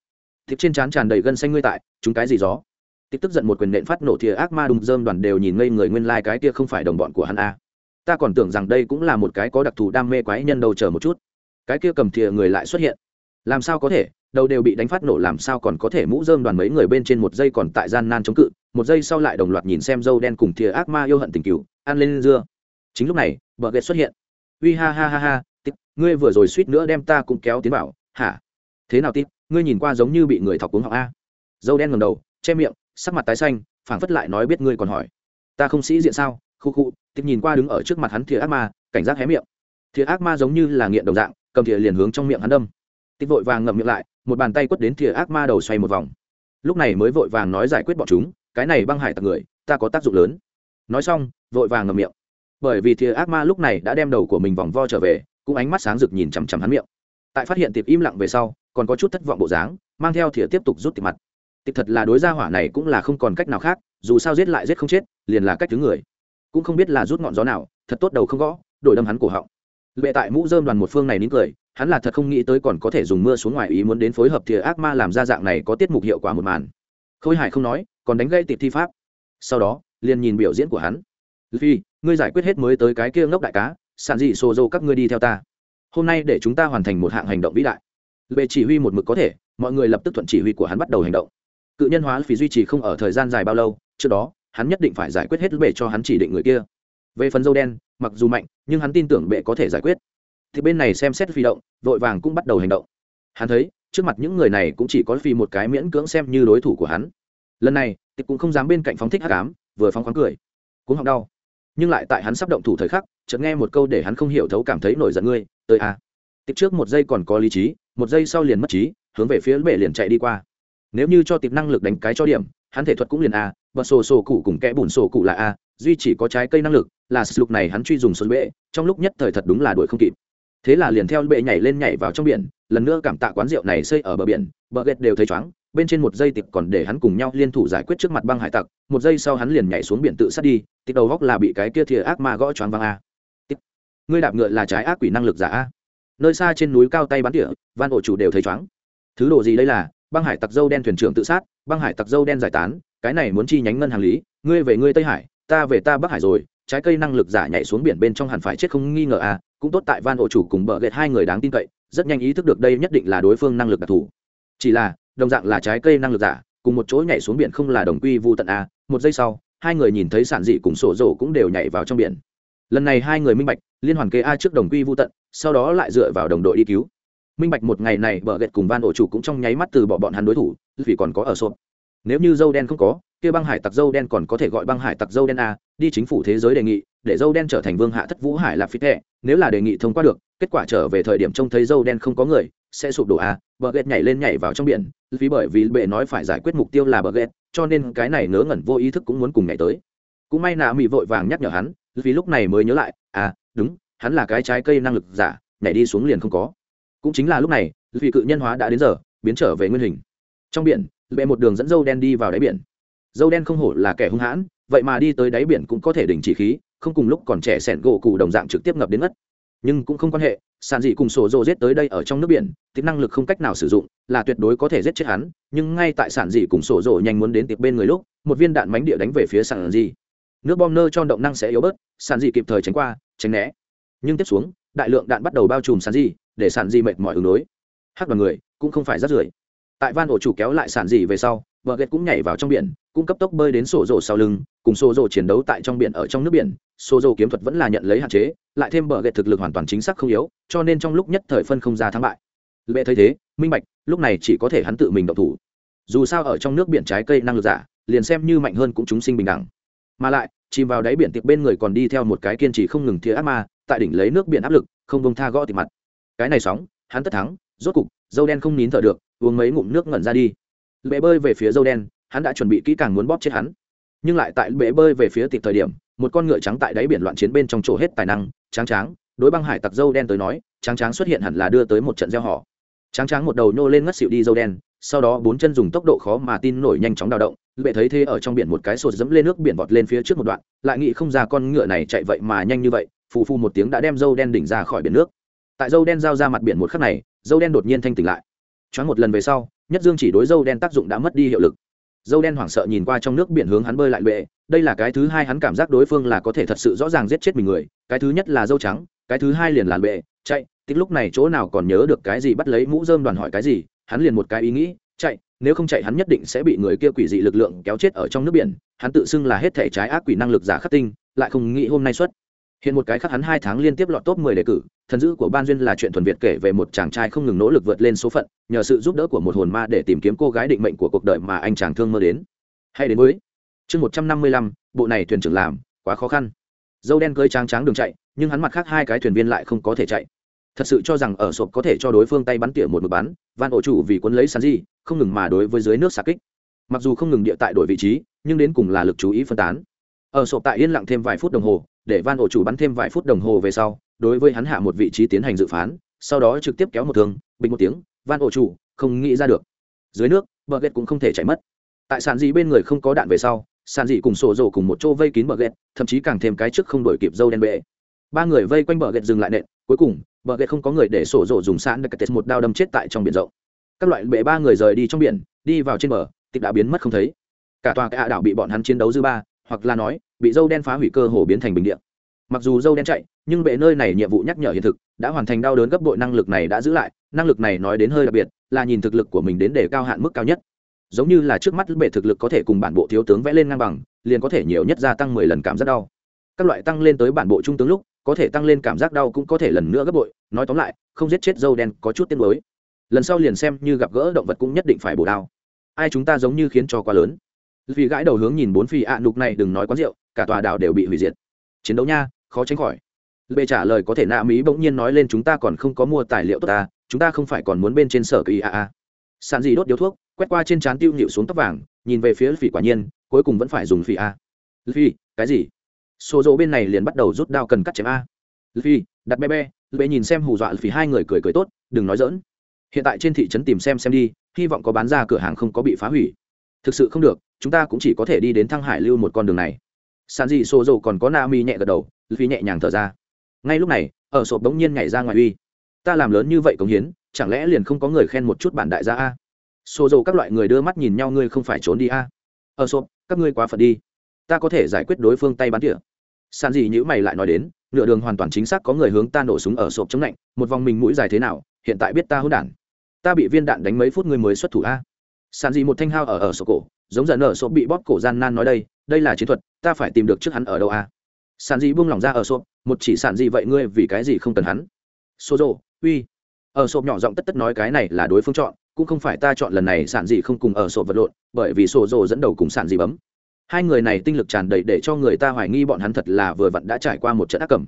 thịt trên trán tràn đầy gân xanh ngươi tại, chúng cái gì gió? Tịch tức giận một quyền nện phát nổ thìa ác ma đùng dơm đoàn đều nhìn ngây người nguyên lai、like、cái kia không phải đồng bọn của hắn a ta còn tưởng rằng đây cũng là một cái có đặc thù đam mê quái nhân đầu chờ một chút. Cái kia cầm thìa người lại xuất hiện. Làm sao có thể, đầu đều bị đánh phát nổ làm sao còn có thể mũ dơm đoàn mấy người bên trên một giây còn tại gian nan chống cự, một giây sau lại đồng loạt nhìn xem dâu đen cùng thìa ác ma yêu hận tình cựu, ăn lên dưa. Chính lúc này, bờ ghét xuất hiện. Uy ha ha ha ha tít ngươi vừa rồi suýt nữa đem ta cũng kéo tiến vào. Hả? Thế nào tít ngươi nhìn qua giống như bị người thọc cuống họng a. Dâu đen ngầm đầu, che miệng, sắc mặt tái xanh, phảng phất lại nói biết ngươi còn hỏi. Ta không sĩ diện sao? Khu khu tít nhìn qua đứng ở trước mặt hắn thìa ác ma, cảnh giác hé miệng. Thìa ác ma giống như là nghiện đồng dạng, cầm thìa liền hướng trong miệng hắn đâm. Tít vội vàng ngậm miệng lại, một bàn tay quất đến thìa ác ma đầu xoay một vòng. Lúc này mới vội vàng nói giải quyết bọn chúng, cái này băng hải tặc người, ta có tác dụng lớn. Nói xong, vội vàng ngậm miệng. Bởi vì thìa ác ma lúc này đã đem đầu của mình vòng vo trở về, cũng ánh mắt sáng rực nhìn chằm chằm hắn miệng. Tại phát hiện tiệp im lặng về sau còn có chút thất vọng bộ dáng, mang theo thìa tiếp tục rút tiệp mặt. Tịch thật là đối gia hỏa này cũng là không còn cách nào khác, dù sao giết lại giết không chết, liền là cách thứ người. Cũng không biết là rút ngọn gió nào, thật tốt đầu không gõ, đổi đâm hắn cổ họng. Lệ tại mũ dơm đoàn một phương này nín cười, hắn là thật không nghĩ tới còn có thể dùng mưa xuống ngoài ý muốn đến phối hợp thìa ác ma làm ra dạng này có tiết mục hiệu quả một màn. Khôi hải không nói, còn đánh gây tịp thi pháp. Sau đó, liền nhìn biểu diễn của hắn. Phi ngươi giải quyết hết mới tới cái kia ngốc đại cá sản dị xô dô các ngươi đi theo ta. Hôm nay để chúng ta hoàn thành một hạng hành động vĩ đại về chỉ huy một mực có thể, mọi người lập tức thuận chỉ huy của hắn bắt đầu hành động. Cự nhân hóa phí duy trì không ở thời gian dài bao lâu, trước đó, hắn nhất định phải giải quyết hết bệ cho hắn chỉ định người kia. Về phần dâu đen, mặc dù mạnh, nhưng hắn tin tưởng bệ có thể giải quyết. Thì bên này xem xét phi động, vội vàng cũng bắt đầu hành động. Hắn thấy, trước mặt những người này cũng chỉ có phi một cái miễn cưỡng xem như đối thủ của hắn. Lần này, thì cũng không dám bên cạnh phóng thích hát cám vừa phóng khoáng cười. Cũng học đau. Nhưng lại tại hắn sắp động thủ thời khắc, chợt nghe một câu để hắn không hiểu thấu cảm thấy nổi giận ngươi, tới à. tiếp trước một giây còn có lý trí một giây sau liền mất trí, hướng về phía bể liền chạy đi qua. Nếu như cho tiệp năng lực đánh cái cho điểm, hắn thể thuật cũng liền a, và sổ sổ cụ cùng kẽ bùn sổ cụ là a, duy chỉ có trái cây năng lực, là lục này hắn truy dùng xuân bệ, trong lúc nhất thời thật đúng là đuổi không kịp. Thế là liền theo bệ nhảy lên nhảy vào trong biển, lần nữa cảm tạ quán rượu này xây ở bờ biển, bờ ghét đều thấy chóng bên trên một giây tiệp còn để hắn cùng nhau liên thủ giải quyết trước mặt băng hải tặc, một giây sau hắn liền nhảy xuống biển tự sát đi, tiệp đầu góc là bị cái kia thìa ác ma gõ choáng văng a. Ngươi đạp ngựa là trái ác quỷ năng lực giả a nơi xa trên núi cao tay bắn tỉa, van ổ chủ đều thấy chóng thứ đồ gì đây là? Băng hải tặc dâu đen thuyền trưởng tự sát, băng hải tặc dâu đen giải tán, cái này muốn chi nhánh ngân hàng lý, ngươi về ngươi tây hải, ta về ta bắc hải rồi, trái cây năng lực giả nhảy xuống biển bên trong hẳn phải chết không nghi ngờ à? cũng tốt tại van ổ chủ cùng bờ gẹt hai người đáng tin cậy, rất nhanh ý thức được đây nhất định là đối phương năng lực đặc thù. Chỉ là, đồng dạng là trái cây năng lực giả, cùng một chỗ nhảy xuống biển không là đồng quy vu tận a một giây sau, hai người nhìn thấy sản dị cùng sổ rổ cũng đều nhảy vào trong biển lần này hai người minh bạch, liên hoàn kế a trước đồng quy vô tận, sau đó lại dựa vào đồng đội đi cứu. Minh bạch một ngày này, bờ ghẹt cùng van ổ chủ cũng trong nháy mắt từ bỏ bọn hắn đối thủ, vì còn có ở sộp. Nếu như dâu đen không có, kia băng hải tặc dâu đen còn có thể gọi băng hải tặc dâu đen a, đi chính phủ thế giới đề nghị, để dâu đen trở thành vương hạ thất vũ hải lạp phí thẹ nếu là đề nghị thông qua được, kết quả trở về thời điểm trông thấy dâu đen không có người, sẽ sụp đổ a, bờ ghẹt nhảy lên nhảy vào trong biển, vì bởi vì bệ nói phải giải quyết mục tiêu là bờ ghẹt cho nên cái này ngớ ngẩn vô ý thức cũng muốn cùng nhảy tới. Cũng may nạ mỹ vội vàng nhắc nhở hắn vì lúc này mới nhớ lại à đúng, hắn là cái trái cây năng lực giả, nhảy đi xuống liền không có. Cũng chính là lúc này, vì cự nhân hóa đã đến giờ, biến trở về nguyên hình. Trong biển, bệ một đường dẫn dâu đen đi vào đáy biển. Dâu đen không hổ là kẻ hung hãn, vậy mà đi tới đáy biển cũng có thể đình chỉ khí, không cùng lúc còn trẻ sẻn gỗ cụ đồng dạng trực tiếp ngập đến mất. Nhưng cũng không quan hệ, sàn dị cùng sổ rồ rết tới đây ở trong nước biển tính năng lực không cách nào sử dụng, là tuyệt đối có thể giết chết hắn, nhưng ngay tại sản dị cùng sổ rồ nhanh muốn đến tiệp bên người lúc, một viên đạn mánh địa đánh về phía sàn dị nước bom nơ cho động năng sẽ yếu bớt sản dị kịp thời tránh qua, tránh né. Nhưng tiếp xuống, đại lượng đạn bắt đầu bao trùm sản dị để sản dị mệt mỏi ứng đối. Hát đoàn người cũng không phải rất rưởi. Tại van ổ chủ kéo lại sản dị về sau vợ ghét cũng nhảy vào trong biển cũng cấp tốc bơi đến sổ rộ sau lưng, cùng sổ rộ chiến đấu tại trong biển ở trong nước biển. Sổ rộ kiếm thuật vẫn là nhận lấy hạn chế, lại thêm bờ ghét thực lực hoàn toàn chính xác không yếu, cho nên trong lúc nhất thời phân không ra thắng bại. Lệ thấy thế, minh bạch, lúc này chỉ có thể hắn tự mình động thủ. Dù sao ở trong nước biển trái cây năng lực giả, liền xem như mạnh hơn cũng chúng sinh bình đẳng mà lại, chìm vào đáy biển tiệc bên người còn đi theo một cái kiên trì không ngừng thìa ác ma, tại đỉnh lấy nước biển áp lực, không bông tha gõ tịp mặt. Cái này sóng, hắn tất thắng, rốt cục, dâu đen không nín thở được, uống mấy ngụm nước ngẩn ra đi. Bệ bơi về phía dâu đen, hắn đã chuẩn bị kỹ càng muốn bóp chết hắn. Nhưng lại tại bệ bơi về phía tiệp thời điểm, một con ngựa trắng tại đáy biển loạn chiến bên trong chỗ hết tài năng, tráng tráng, đối băng hải tặc dâu đen tới nói, tráng tráng xuất hiện hẳn là đưa tới một trận gieo họ tráng tráng một đầu nhô lên ngất xịu đi dâu đen, sau đó bốn chân dùng tốc độ khó mà tin nổi nhanh chóng đào động bệ thấy thế ở trong biển một cái sột dẫm lên nước biển vọt lên phía trước một đoạn, lại nghĩ không ra con ngựa này chạy vậy mà nhanh như vậy, phù phù một tiếng đã đem dâu đen đỉnh ra khỏi biển nước. Tại dâu đen giao ra mặt biển một khắc này, dâu đen đột nhiên thanh tỉnh lại. Choáng một lần về sau, nhất dương chỉ đối dâu đen tác dụng đã mất đi hiệu lực. Dâu đen hoảng sợ nhìn qua trong nước biển hướng hắn bơi lại bệ, đây là cái thứ hai hắn cảm giác đối phương là có thể thật sự rõ ràng giết chết mình người, cái thứ nhất là dâu trắng, cái thứ hai liền là bệ, chạy, tích lúc này chỗ nào còn nhớ được cái gì bắt lấy mũ dơm đoàn hỏi cái gì, hắn liền một cái ý nghĩ, chạy nếu không chạy hắn nhất định sẽ bị người kia quỷ dị lực lượng kéo chết ở trong nước biển, hắn tự xưng là hết thể trái ác quỷ năng lực giả khắc tinh, lại không nghĩ hôm nay xuất. Hiện một cái khác hắn hai tháng liên tiếp lọt top 10 đề cử, thần dữ của ban duyên là chuyện thuần việt kể về một chàng trai không ngừng nỗ lực vượt lên số phận, nhờ sự giúp đỡ của một hồn ma để tìm kiếm cô gái định mệnh của cuộc đời mà anh chàng thương mơ đến. Hay đến mới chương một trăm năm mươi lăm, bộ này thuyền trưởng làm, quá khó khăn. Dâu đen cưới tráng tráng đường chạy, nhưng hắn mặt khác hai cái thuyền viên lại không có thể chạy thật sự cho rằng ở sộp có thể cho đối phương tay bắn tỉa một mực bắn, van ổ chủ vì cuốn lấy sàn di không ngừng mà đối với dưới nước xà kích. Mặc dù không ngừng địa tại đổi vị trí, nhưng đến cùng là lực chú ý phân tán. Ở sộp tại yên lặng thêm vài phút đồng hồ, để van ổ chủ bắn thêm vài phút đồng hồ về sau, đối với hắn hạ một vị trí tiến hành dự phán, sau đó trực tiếp kéo một thương, bình một tiếng, van ổ chủ, không nghĩ ra được. Dưới nước bờ ghét cũng không thể chạy mất. Tại sàn dị bên người không có đạn về sau sàn dị cùng sổ rổ cùng một chỗ vây kín bờ ghét thậm chí càng thêm cái trước không đổi kịp dâu đen bệ. Ba người vây quanh bờ ghét dừng lại nện, cuối cùng bờ gậy không có người để sổ rộ dùng sẵn để cắt một đao đâm chết tại trong biển rộng. Các loại bệ ba người rời đi trong biển, đi vào trên bờ, tịch đã biến mất không thấy. Cả tòa cái hạ đảo bị bọn hắn chiến đấu dư ba, hoặc là nói, bị dâu đen phá hủy cơ hồ biến thành bình địa. Mặc dù dâu đen chạy, nhưng bệ nơi này nhiệm vụ nhắc nhở hiện thực, đã hoàn thành đau đớn gấp bội năng lực này đã giữ lại, năng lực này nói đến hơi đặc biệt, là nhìn thực lực của mình đến để cao hạn mức cao nhất. Giống như là trước mắt bệ thực lực có thể cùng bản bộ thiếu tướng vẽ lên ngang bằng, liền có thể nhiều nhất gia tăng mười lần cảm giác đau. Các loại tăng lên tới bản bộ trung tướng lúc có thể tăng lên cảm giác đau cũng có thể lần nữa gấp bội, nói tóm lại, không giết chết dâu đen có chút tiếng mới lần sau liền xem như gặp gỡ động vật cũng nhất định phải bổ đao. Ai chúng ta giống như khiến cho quá lớn. Vì gãi đầu hướng nhìn bốn phi ạ nục này đừng nói quán rượu, cả tòa đảo đều bị hủy diệt. Chiến đấu nha, khó tránh khỏi. Bệ trả lời có thể nạ mỹ bỗng nhiên nói lên chúng ta còn không có mua tài liệu tốt ta, chúng ta không phải còn muốn bên trên sở kỳ a a sàn gì đốt điếu thuốc, quét qua trên trán tiêu nhịu xuống tóc vàng, nhìn về phía phỉ quả nhiên, cuối cùng vẫn phải dùng phỉ a phi cái gì? Số dỗ bên này liền bắt đầu rút đao cần cắt chém a. Phi, đặt be be bệ nhìn xem hù dọa phỉ hai người cười cười tốt, đừng nói dỡn hiện tại trên thị trấn tìm xem xem đi, hy vọng có bán ra cửa hàng không có bị phá hủy. Thực sự không được, chúng ta cũng chỉ có thể đi đến thăng hải lưu một con đường này. Sàn dị xô dầu còn có na mi nhẹ gật đầu phi nhẹ nhàng thở ra. Ngay lúc này, ở sộp bỗng nhiên nhảy ra ngoài uy. Ta làm lớn như vậy cống hiến, chẳng lẽ liền không có người khen một chút bản đại gia a? Xô dầu các loại người đưa mắt nhìn nhau, ngươi không phải trốn đi a. Ở sộp, các ngươi quá phật đi ta có thể giải quyết đối phương tay bắn tỉa. Sàn dị nhữ mày lại nói đến, nửa đường hoàn toàn chính xác có người hướng ta nổ súng ở sộp chống lạnh, một vòng mình mũi dài thế nào, hiện tại biết ta hỗn đản. Ta bị viên đạn đánh mấy phút ngươi mới xuất thủ a. Sàn dị một thanh hao ở ở sộp cổ, giống dần ở sộp bị bóp cổ gian nan nói đây đây là chiến thuật, ta phải tìm được trước hắn ở đâu a. Sàn dị buông lỏng ra ở sộp, một chỉ sàn dị vậy ngươi vì cái gì không cần hắn? Xô rộ uy. Ở sộp nhỏ giọng tất tất nói cái này là đối phương chọn, cũng không phải ta chọn lần này sản dị không cùng ở sổ vật lộn, bởi vì sổ rồ dẫn đầu cùng sản dị bấm hai người này tinh lực tràn đầy để cho người ta hoài nghi bọn hắn thật là vừa vặn đã trải qua một trận ác cầm.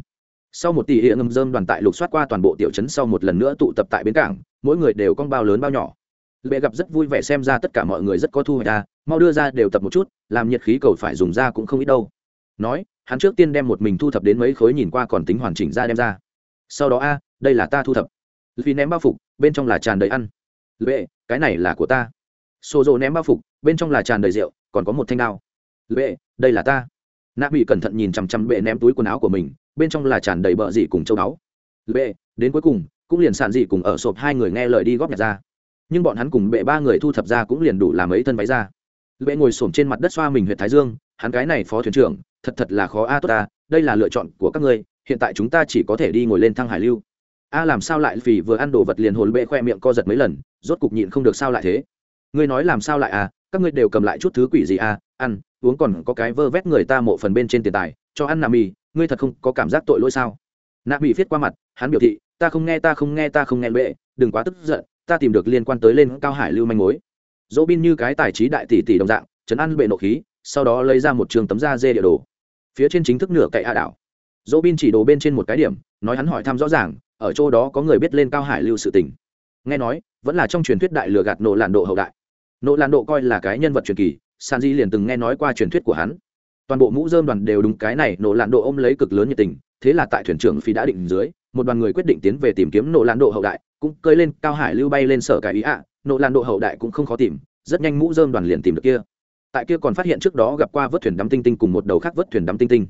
Sau một tỷ hiện ngâm dơm đoàn tại lục soát qua toàn bộ tiểu trấn sau một lần nữa tụ tập tại bến cảng, mỗi người đều con bao lớn bao nhỏ. Lệ gặp rất vui vẻ xem ra tất cả mọi người rất có thu hoạch ra, mau đưa ra đều tập một chút, làm nhiệt khí cầu phải dùng ra cũng không ít đâu. Nói, hắn trước tiên đem một mình thu thập đến mấy khối nhìn qua còn tính hoàn chỉnh ra đem ra. Sau đó, a, đây là ta thu thập. Vì ném bao phục, bên trong là tràn đầy ăn. Lệ, cái này là của ta. Xô rộ ném bao phục, bên trong là tràn đầy rượu, còn có một thanh đao lệ, đây là ta. Nạ bị cẩn thận nhìn chằm chằm bệ ném túi quần áo của mình, bên trong là tràn đầy bợ dị cùng châu báu. Lệ, đến cuối cùng, cũng liền sàn dị cùng ở sộp hai người nghe lời đi góp nhặt ra. Nhưng bọn hắn cùng bệ ba người thu thập ra cũng liền đủ làm ấy thân váy ra. Bệ ngồi xổm trên mặt đất xoa mình huyện thái dương, hắn cái này phó thuyền trưởng, thật thật là khó a, tốt ta đây là lựa chọn của các ngươi, hiện tại chúng ta chỉ có thể đi ngồi lên thăng hải lưu. A làm sao lại vì vừa ăn đồ vật liền hồn bệ khoe miệng co giật mấy lần, rốt cục nhịn không được sao lại thế. Ngươi nói làm sao lại à các ngươi đều cầm lại chút thứ quỷ gì à ăn uống còn có cái vơ vét người ta mộ phần bên trên tiền tài, cho ăn nà mì, ngươi thật không có cảm giác tội lỗi sao? Nà mì viết qua mặt, hắn biểu thị, ta không nghe, ta không nghe, ta không nghe bệ, đừng quá tức giận, ta tìm được liên quan tới lên cao hải lưu manh mối. Dỗ bin như cái tài trí đại tỷ tỷ đồng dạng, chấn ăn bệ nộ khí, sau đó lấy ra một trường tấm da dê địa đồ. Phía trên chính thức nửa cậy hạ đảo. Dỗ bin chỉ đồ bên trên một cái điểm, nói hắn hỏi thăm rõ ràng, ở chỗ đó có người biết lên cao hải lưu sự tình. Nghe nói, vẫn là trong truyền thuyết đại lừa gạt nộ làn độ hậu đại. Nộ làn độ coi là cái nhân vật truyền kỳ san di liền từng nghe nói qua truyền thuyết của hắn. Toàn bộ mũ dơm đoàn đều đúng cái này, nổ lạn độ ôm lấy cực lớn nhiệt tình, thế là tại thuyền trưởng phi đã định dưới, một đoàn người quyết định tiến về tìm kiếm nổ lạn độ hậu đại, cũng cơi lên, cao hải lưu bay lên sở cải ý ạ, nổ lạn độ hậu đại cũng không khó tìm, rất nhanh mũ dơm đoàn liền tìm được kia. Tại kia còn phát hiện trước đó gặp qua vớt thuyền đắm tinh tinh cùng một đầu khác vớt thuyền đắm tinh tinh.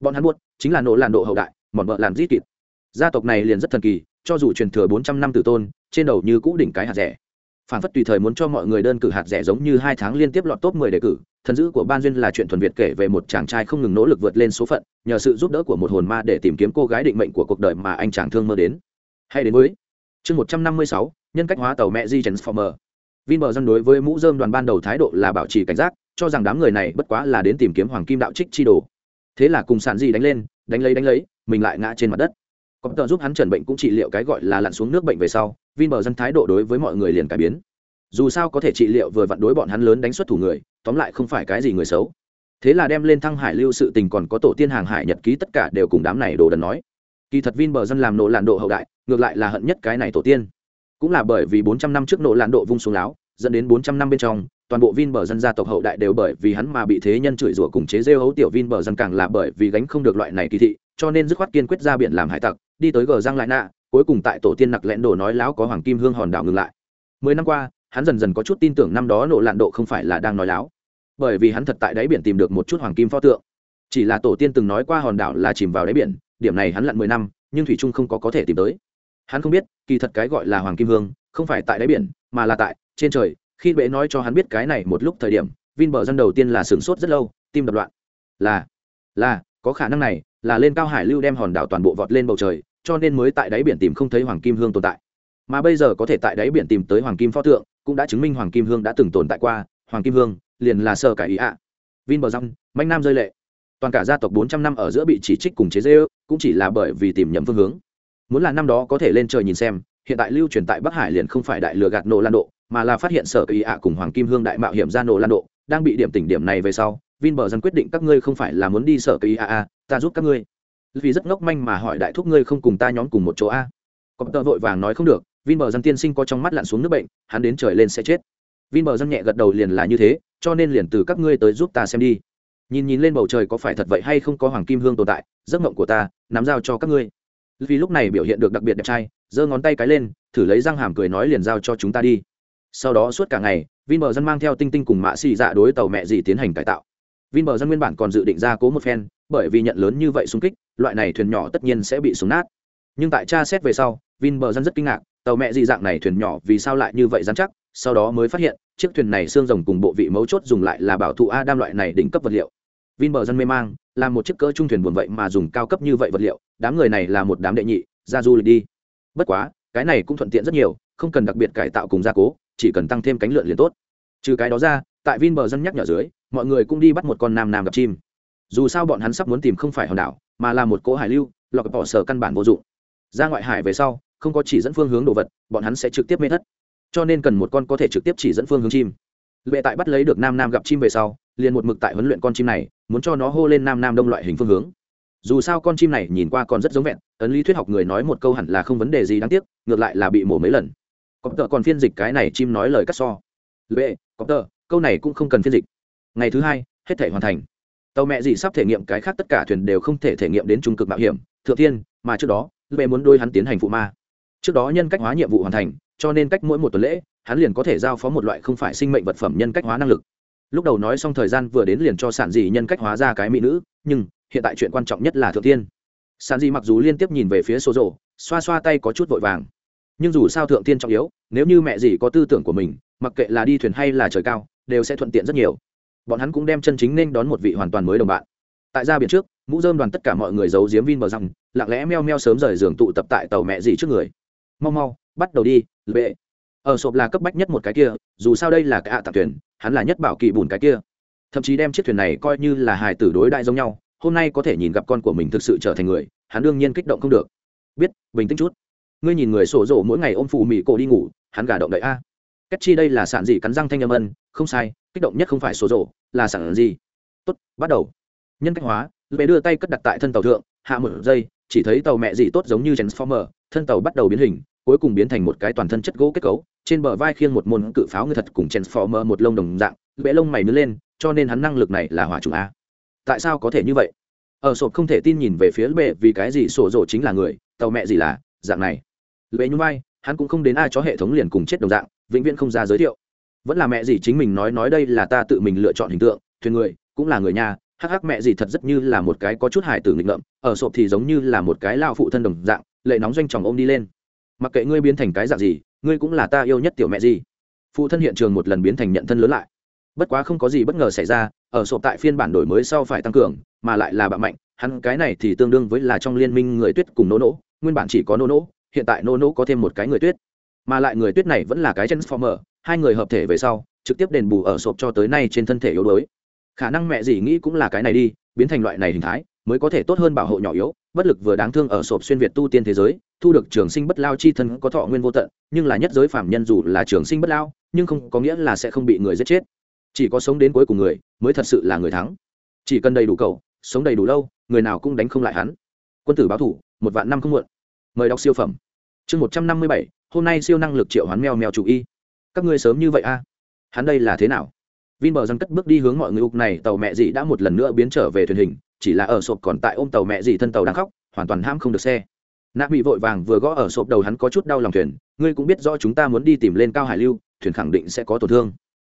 Bọn hắn buốt, chính là nổ lạn độ hậu đại mọn vợ làm rít kịt gia tộc này liền rất thần kỳ, cho dù truyền thừa bốn trăm năm tử tôn, trên đầu như cũ đỉnh cái hạt rẻ phản phất tùy thời muốn cho mọi người đơn cử hạt rẻ giống như hai tháng liên tiếp lọt top mười đề cử, thần dữ của ban duyên là chuyện thuần việt kể về một chàng trai không ngừng nỗ lực vượt lên số phận, nhờ sự giúp đỡ của một hồn ma để tìm kiếm cô gái định mệnh của cuộc đời mà anh chàng thương mơ đến. Hay đến với chương một trăm năm mươi sáu, nhân cách hóa tàu mẹ di transformer. Vinber dân đối với mũ dơm đoàn ban đầu thái độ là bảo trì cảnh giác, cho rằng đám người này bất quá là đến tìm kiếm hoàng kim đạo trích chi đồ. Thế là cùng sản di đánh lên, đánh lấy đánh lấy, mình lại ngã trên mặt đất có tờ giúp hắn trần bệnh cũng trị liệu cái gọi là lặn xuống nước bệnh về sau vinber dân thái độ đối với mọi người liền cải biến. Dù sao có thể trị liệu vừa vặn đối bọn hắn lớn đánh xuất thủ người, tóm lại không phải cái gì người xấu. Thế là đem lên thăng hải lưu sự tình còn có tổ tiên hàng hải nhật ký tất cả đều cùng đám này đồ đần nói. Kỳ thật vin bờ dân làm nổ lạn độ hậu đại, ngược lại là hận nhất cái này tổ tiên. Cũng là bởi vì bốn trăm năm trước nổ lạn độ vung xuống láo, dẫn đến bốn trăm năm bên trong, toàn bộ vin bờ dân gia tộc hậu đại đều bởi vì hắn mà bị thế nhân chửi rủa cùng chế rêu hấu tiểu vin bờ dân càng là bởi vì gánh không được loại này kỳ thị, cho nên dứt khoát kiên quyết ra biển làm hải tặc đi tới gờ giang lại nạ, cuối cùng tại tổ tiên nặc lẽn đồ nói láo có hoàng kim hương hòn đảo ngừng lại. Mười năm qua, hắn dần dần có chút tin tưởng năm đó nộ lạn độ không phải là đang nói láo. Bởi vì hắn thật tại đáy biển tìm được một chút hoàng kim pho tượng. Chỉ là tổ tiên từng nói qua hòn đảo là chìm vào đáy biển, điểm này hắn lặn mười năm, nhưng thủy trung không có có thể tìm tới. Hắn không biết, kỳ thật cái gọi là hoàng kim hương, không phải tại đáy biển, mà là tại trên trời. Khi bệ nói cho hắn biết cái này một lúc thời điểm vin bờ dân đầu tiên là sửng sốt rất lâu, tim đập loạn. Là là, có khả năng này là lên cao hải lưu đem hòn đảo toàn bộ vọt lên bầu trời, cho nên mới tại đáy biển tìm không thấy hoàng kim hương tồn tại. Mà bây giờ có thể tại đáy biển tìm tới hoàng kim pho tượng, cũng đã chứng minh hoàng kim hương đã từng tồn tại qua, hoàng kim hương, liền là sơ cải ý ạ. Vin bờ răng manh nam rơi lệ. Toàn cả gia tộc bốn trăm năm ở giữa bị chỉ trích cùng chế dễ cũng chỉ là bởi vì tìm nhầm phương hướng. Muốn là năm đó có thể lên trời nhìn xem, hiện tại lưu truyền tại bắc hải liền không phải đại lừa gạt nổ lan độ, mà là phát hiện sở kỳ ạ cùng hoàng kim hương đại mạo hiểm ra nổ lan độ, đang bị điểm tỉnh điểm này về sau, vin bờ dân quyết định các ngươi không phải là muốn đi sở kỳ ạ à? Ta giúp các ngươi. Vì rất ngốc manh mà hỏi đại thúc ngươi không cùng ta nhóm cùng một chỗ a. Có tờ vội vàng nói không được, vin bờ dân tiên sinh có trong mắt lặn xuống nước bệnh, hắn đến trời lên sẽ chết. Vin bờ dân nhẹ gật đầu liền là như thế, cho nên liền từ các ngươi tới giúp ta xem đi. Nhìn nhìn lên bầu trời có phải thật vậy hay không có hoàng kim hương tồn tại, giấc mộng của ta, nắm giao cho các ngươi. Vì lúc này biểu hiện được đặc biệt đẹp trai, giơ ngón tay cái lên, thử lấy răng hàm cười nói liền giao cho chúng ta đi. Sau đó suốt cả ngày, vin bờ dân mang theo tinh tinh cùng mạ xì dạ đối tàu mẹ gì tiến hành cải tạo. Vin bờ dân nguyên bản còn dự định ra cố một phen bởi vì nhận lớn như vậy xung kích, loại này thuyền nhỏ tất nhiên sẽ bị súng nát. Nhưng tại tra xét về sau vin bờ dân rất kinh ngạc, tàu mẹ dị dạng này thuyền nhỏ vì sao lại như vậy dám chắc? Sau đó mới phát hiện, chiếc thuyền này xương rồng cùng bộ vị mấu chốt dùng lại là bảo thụ a đam loại này đỉnh cấp vật liệu. Vin bờ dân mê mang là một chiếc cỡ trung thuyền buồn vậy mà dùng cao cấp như vậy vật liệu, đám người này là một đám đệ nhị, ra du lịch đi. Bất quá, cái này cũng thuận tiện rất nhiều, không cần đặc biệt cải tạo cùng gia cố, chỉ cần tăng thêm cánh lượn liền tốt. Trừ cái đó ra, tại vin bờ dân nhắc nhở dưới, mọi người cũng đi bắt một con nam nam gặp chim dù sao bọn hắn sắp muốn tìm không phải hòn đảo, mà là một cỗ hải lưu lọc bỏ sở căn bản vô dụng. Ra ngoại hải về sau, không có chỉ dẫn phương hướng đồ vật, bọn hắn sẽ trực tiếp mê thất. Cho nên cần một con có thể trực tiếp chỉ dẫn phương hướng chim. Lệ tại bắt lấy được nam nam gặp chim về sau, liền một mực tại huấn luyện con chim này, muốn cho nó hô lên nam nam đông loại hình phương hướng. Dù sao con chim này nhìn qua còn rất giống vẹn, ấn lý thuyết học người nói một câu hẳn là không vấn đề gì đáng tiếc, ngược lại là bị mổ mấy lần. Có tờ còn phiên dịch cái này chim nói lời cắt so. Lệ có tờ, câu này cũng không cần phiên dịch. Ngày thứ hai, hết thể hoàn thành tàu mẹ gì sắp thể nghiệm cái khác tất cả thuyền đều không thể thể nghiệm đến trung cực mạo hiểm. Thượng thiên, mà trước đó, lệ muốn đôi hắn tiến hành phụ ma. Trước đó nhân cách hóa nhiệm vụ hoàn thành, cho nên cách mỗi một tuần lễ, hắn liền có thể giao phó một loại không phải sinh mệnh vật phẩm nhân cách hóa năng lực. Lúc đầu nói xong thời gian vừa đến liền cho sản dị nhân cách hóa ra cái mỹ nữ, nhưng hiện tại chuyện quan trọng nhất là thượng tiên sản dị mặc dù liên tiếp nhìn về phía số rộ xoa xoa tay có chút vội vàng. Nhưng dù sao thượng tiên trọng yếu, nếu như mẹ dì có tư tưởng của mình, mặc kệ là đi thuyền hay là trời cao, đều sẽ thuận tiện rất nhiều bọn hắn cũng đem chân chính nên đón một vị hoàn toàn mới đồng bạn. Tại ra biển trước, mũ dơm đoàn tất cả mọi người giấu giếm vin bờ răng, lặng lẽ meo meo sớm rời giường tụ tập tại tàu mẹ gì trước người. Mau mau, bắt đầu đi, lệ. Ở sộp là cấp bách nhất một cái kia, dù sao đây là cái ạ à thuyền, hắn là nhất bảo kỳ bùn cái kia. Thậm chí đem chiếc thuyền này coi như là hài tử đối đại giống nhau, hôm nay có thể nhìn gặp con của mình thực sự trở thành người, hắn đương nhiên kích động không được. Biết, bình tĩnh chút. Ngươi nhìn người sổ rộ mỗi ngày ôm phụ mị cổ đi ngủ, hắn gà động đậy a cách chi đây là sản gì cắn răng thanh âm ân, không sai, kích động nhất không phải số rổ, là sản gì. Tốt, bắt đầu. Nhân cách hóa, lệ đưa tay cất đặt tại thân tàu thượng, hạ một giây, chỉ thấy tàu mẹ gì tốt giống như transformer, thân tàu bắt đầu biến hình, cuối cùng biến thành một cái toàn thân chất gỗ kết cấu, trên bờ vai khiêng một môn cự pháo người thật cùng transformer một lông đồng dạng, lệ lông mày nứa lên, cho nên hắn năng lực này là hỏa trùng a. Tại sao có thể như vậy? Ở sộp không thể tin nhìn về phía bệ vì cái gì sổ rổ chính là người, tàu mẹ gì là, dạng này. Lệ nhún vai, hắn cũng không đến ai cho hệ thống liền cùng chết đồng dạng vĩnh viễn không ra giới thiệu. Vẫn là mẹ gì chính mình nói nói đây là ta tự mình lựa chọn hình tượng, thuyền người, cũng là người nhà, hắc hắc mẹ gì thật rất như là một cái có chút hải tử nghịch ngợm, ở sộp thì giống như là một cái lao phụ thân đồng dạng, lệ nóng doanh chồng ôm đi lên. Mặc kệ ngươi biến thành cái dạng gì, ngươi cũng là ta yêu nhất tiểu mẹ gì. Phụ thân hiện trường một lần biến thành nhận thân lớn lại. Bất quá không có gì bất ngờ xảy ra, ở sộp tại phiên bản đổi mới sau phải tăng cường, mà lại là bạo mạnh, hắn cái này thì tương đương với là trong liên minh người tuyết cùng nô nỗ nguyên bản chỉ có nô nỗ hiện tại nô nỗ có thêm một cái người tuyết mà lại người tuyết này vẫn là cái transformer, hai người hợp thể về sau, trực tiếp đền bù ở sộp cho tới nay trên thân thể yếu đuối. Khả năng mẹ gì nghĩ cũng là cái này đi, biến thành loại này hình thái, mới có thể tốt hơn bảo hộ nhỏ yếu, bất lực vừa đáng thương ở sộp xuyên việt tu tiên thế giới, thu được trường sinh bất lao chi thân có thọ nguyên vô tận, nhưng là nhất giới phạm nhân dù là trường sinh bất lao, nhưng không có nghĩa là sẽ không bị người giết chết. Chỉ có sống đến cuối cùng người, mới thật sự là người thắng. Chỉ cần đầy đủ cầu, sống đầy đủ lâu, người nào cũng đánh không lại hắn. Quân tử báo thủ, một vạn năm không muộn. Mời đọc siêu phẩm. Chương một trăm năm mươi bảy hôm nay siêu năng lực triệu hoán mèo mèo chủ y. Các ngươi sớm như vậy a hắn đây là thế nào? Vin bờ dân cất bước đi hướng mọi người ục này, tàu mẹ dị đã một lần nữa biến trở về thuyền hình, chỉ là ở sộp còn tại ôm tàu mẹ dị thân tàu đang khóc, hoàn toàn ham không được xe. Nạ bị vội vàng vừa gõ ở sộp đầu hắn có chút đau lòng thuyền, ngươi cũng biết rõ chúng ta muốn đi tìm lên cao hải lưu, thuyền khẳng định sẽ có tổn thương.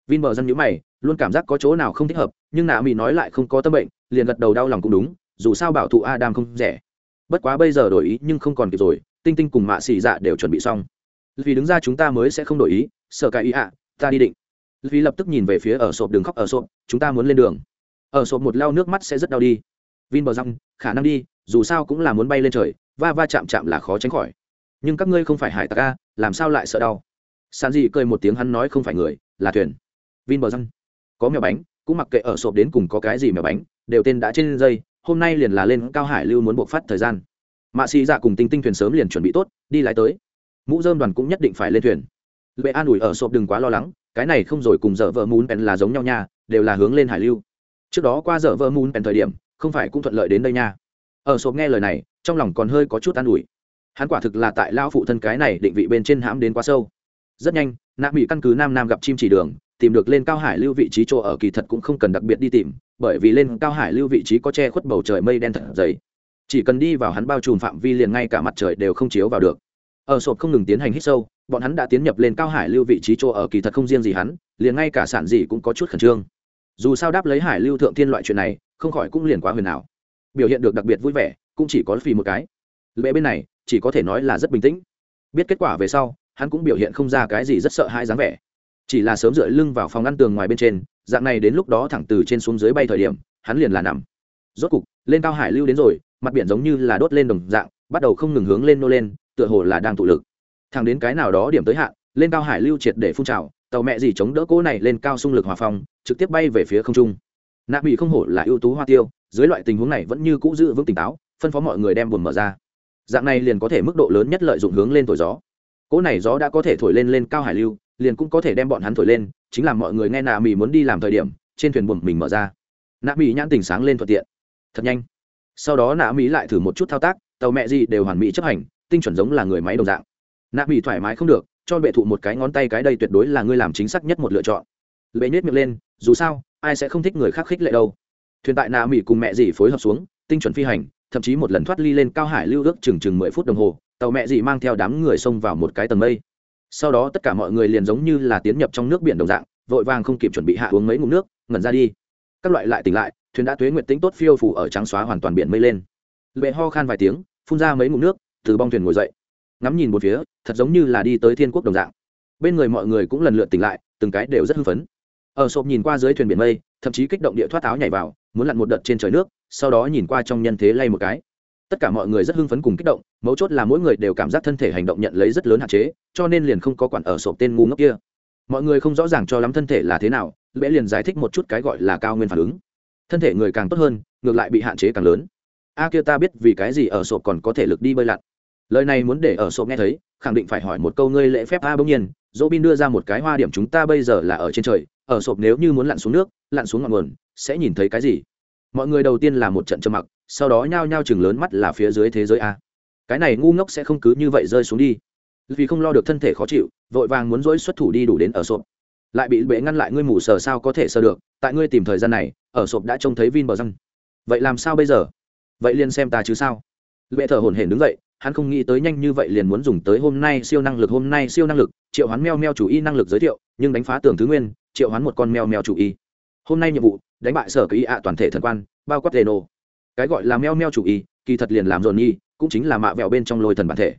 Vin bờ dân nhữ mày, luôn cảm giác có chỗ nào không thích hợp, nhưng nạ mỹ nói lại không có tâm bệnh, liền gật đầu đau lòng cũng đúng, dù sao bảo thụ adam không rẻ. Bất quá bây giờ đổi ý nhưng không còn kịp rồi, tinh tinh cùng mạ xì dạ đều chuẩn bị xong vì đứng ra chúng ta mới sẽ không đổi ý sợ cái ý ạ, ta đi định. Vì lập tức nhìn về phía ở sộp đường khóc ở sộp, chúng ta muốn lên đường. Ở sộp một lao nước mắt sẽ rất đau đi. Vin bờ răng, khả năng đi, dù sao cũng là muốn bay lên trời, va va chạm chạm là khó tránh khỏi. Nhưng các ngươi không phải hải tặc a, làm sao lại sợ đau? San dị cười một tiếng hắn nói không phải người, là thuyền. Vin bờ răng, có mèo bánh, cũng mặc kệ ở sộp đến cùng có cái gì mèo bánh, đều tên đã trên dây, hôm nay liền là lên cao hải lưu muốn buộc phát thời gian. Mạ xì dạ cùng tinh tinh thuyền sớm liền chuẩn bị tốt, đi lái tới mũ dơm đoàn cũng nhất định phải lên thuyền. Lệ an ủi ở sộp đừng quá lo lắng, cái này không rồi cùng dở vợ mún pèn là giống nhau nha, đều là hướng lên hải lưu. Trước đó qua dở vợ mún pèn thời điểm, không phải cũng thuận lợi đến đây nha. Ở sộp nghe lời này, trong lòng còn hơi có chút an ủi. Hắn quả thực là tại lao phụ thân cái này định vị bên trên hãm đến quá sâu. Rất nhanh nạ bị căn cứ nam nam gặp chim chỉ đường, tìm được lên cao hải lưu vị trí chỗ ở kỳ thật cũng không cần đặc biệt đi tìm, bởi vì lên cao hải lưu vị trí có che khuất bầu trời mây đen thật dày. Chỉ cần đi vào hắn bao trùm phạm vi liền ngay cả mặt trời đều không chiếu vào được ở sộp không ngừng tiến hành hít sâu, bọn hắn đã tiến nhập lên cao hải lưu vị trí chỗ ở kỳ thật không riêng gì hắn, liền ngay cả sản gì cũng có chút khẩn trương. Dù sao đáp lấy hải lưu thượng thiên loại chuyện này, không khỏi cũng liền quá huyền ảo. Biểu hiện được đặc biệt vui vẻ, cũng chỉ có phì một cái. Lệ bên này, chỉ có thể nói là rất bình tĩnh. Biết kết quả về sau, hắn cũng biểu hiện không ra cái gì rất sợ hãi dáng vẻ. Chỉ là sớm dựa lưng vào phòng ngăn tường ngoài bên trên, dạng này đến lúc đó thẳng từ trên xuống dưới bay thời điểm, hắn liền là nằm. Rốt cục, lên cao hải lưu đến rồi, mặt biển giống như là đốt lên đồng dạng, bắt đầu không ngừng hướng lên nô lên tựa hồ là đang tụ lực. Thẳng đến cái nào đó điểm tới hạn, lên cao hải lưu triệt để phun trào, tàu mẹ gì chống đỡ cỗ này lên cao xung lực hòa phong, trực tiếp bay về phía không trung. Nạ bị không hổ là ưu tú hoa tiêu, dưới loại tình huống này vẫn như cũ giữ vững tỉnh táo, phân phó mọi người đem buồn mở ra. Dạng này liền có thể mức độ lớn nhất lợi dụng hướng lên thổi gió. Cỗ này gió đã có thể thổi lên lên cao hải lưu, liền cũng có thể đem bọn hắn thổi lên, chính là mọi người nghe nạ mỹ muốn đi làm thời điểm, trên thuyền buồm mình mở ra. Nạ mỹ nhãn tình sáng lên thuận tiện. Thật nhanh. Sau đó nạ mỹ lại thử một chút thao tác, tàu mẹ gì đều hoàn mỹ chấp hành tinh chuẩn giống là người máy đồng dạng. Nạ mỹ thoải mái không được, cho bệ thụ một cái ngón tay cái đây tuyệt đối là ngươi làm chính xác nhất một lựa chọn. Bệ nhét miệng lên, dù sao, ai sẽ không thích người khác khích lệ đâu. Thuyền tại nạ mỹ cùng mẹ dì phối hợp xuống, tinh chuẩn phi hành, thậm chí một lần thoát ly lên cao hải lưu ước chừng chừng mười phút đồng hồ, tàu mẹ dì mang theo đám người xông vào một cái tầng mây. Sau đó tất cả mọi người liền giống như là tiến nhập trong nước biển đồng dạng, vội vàng không kịp chuẩn bị hạ uống mấy ngụm nước, ngẩn ra đi. Các loại lại tỉnh lại, thuyền đã thuế nguyện tính tốt phiêu phủ ở trắng xóa hoàn toàn biển mây lên. Lệ ho khan vài tiếng, phun ra mấy ngụm nước từ bong thuyền ngồi dậy. Ngắm nhìn một phía, thật giống như là đi tới thiên quốc đồng dạng. Bên người mọi người cũng lần lượt tỉnh lại, từng cái đều rất hưng phấn. Ở sộp nhìn qua dưới thuyền biển mây, thậm chí kích động địa thoát áo nhảy vào, muốn lặn một đợt trên trời nước, sau đó nhìn qua trong nhân thế lay một cái. Tất cả mọi người rất hưng phấn cùng kích động, mấu chốt là mỗi người đều cảm giác thân thể hành động nhận lấy rất lớn hạn chế, cho nên liền không có quản ở sộp tên ngu ngốc kia. Mọi người không rõ ràng cho lắm thân thể là thế nào lẽ liền giải thích một chút cái gọi là cao nguyên phản ứng. Thân thể người càng tốt hơn, ngược lại bị hạn chế càng lớn. A kia ta biết vì cái gì ở sộp còn có thể lực đi bơi lặn lời này muốn để ở sộp nghe thấy, khẳng định phải hỏi một câu ngươi lễ phép a bỗng nhiên. Dỗ bin đưa ra một cái hoa điểm chúng ta bây giờ là ở trên trời, ở sộp nếu như muốn lặn xuống nước, lặn xuống ngọn nguồn, sẽ nhìn thấy cái gì? Mọi người đầu tiên là một trận trầm mặc, sau đó nhao nhao chừng lớn mắt là phía dưới thế giới a. Cái này ngu ngốc sẽ không cứ như vậy rơi xuống đi. Vì không lo được thân thể khó chịu, vội vàng muốn dỗi xuất thủ đi đủ đến ở sộp. Lại bị bệ ngăn lại ngươi mù sờ sao có thể sờ được, tại ngươi tìm thời gian này, ở sộp đã trông thấy vin bờ răng. Vậy làm sao bây giờ? Vậy liền xem ta chứ sao? Bệ thở hổn hển đứng dậy hắn không nghĩ tới nhanh như vậy liền muốn dùng tới hôm nay siêu năng lực, hôm nay siêu năng lực. Triệu hoán meo meo chủ y năng lực giới thiệu, nhưng đánh phá tường thứ nguyên, triệu hoán một con meo meo chủ y. Hôm nay nhiệm vụ, đánh bại sở kỳ ạ toàn thể thần quan, bao quát đề nô cái gọi là meo meo chủ y, kỳ thật liền làm dồn nhi cũng chính là mạ vẹo bên trong lôi thần bản thể.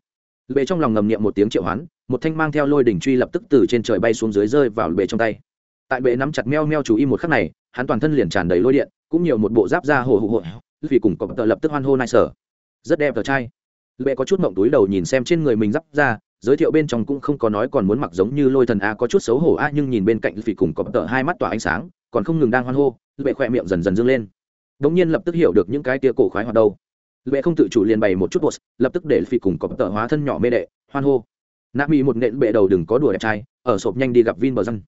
Bệ trong lòng ngầm niệm một tiếng triệu hoán, một thanh mang theo lôi đỉnh truy lập tức từ trên trời bay xuống dưới rơi vào bệ trong tay. Tại bệ nắm chặt meo meo chủ y một khắc này, hắn toàn thân liền tràn đầy lôi điện, cũng nhiều một bộ giáp da hồ hụ hội vì cùng cọp tợ lập tức hoan hô nai sở. Rất đẹp tờ trai bệ có chút mộng túi đầu nhìn xem trên người mình giáp ra, giới thiệu bên trong cũng không có nói còn muốn mặc giống như lôi thần a, có chút xấu hổ a, nhưng nhìn bên cạnh phỉ cùng có tợ hai mắt tỏa ánh sáng, còn không ngừng đang hoan hô bệ khoe miệng dần dần dâng lên. Đống nhiên lập tức hiểu được những cái tia cổ khoái hoạt đâu. Lệ không tự chủ liền bày một chút bột lập tức để phi cùng có tờ hóa thân nhỏ mê đệ, hoan hô. Nạ mỹ một nện bệ đầu đừng có đùa đẹp trai, ở sộp nhanh đi gặp vin bờ dân.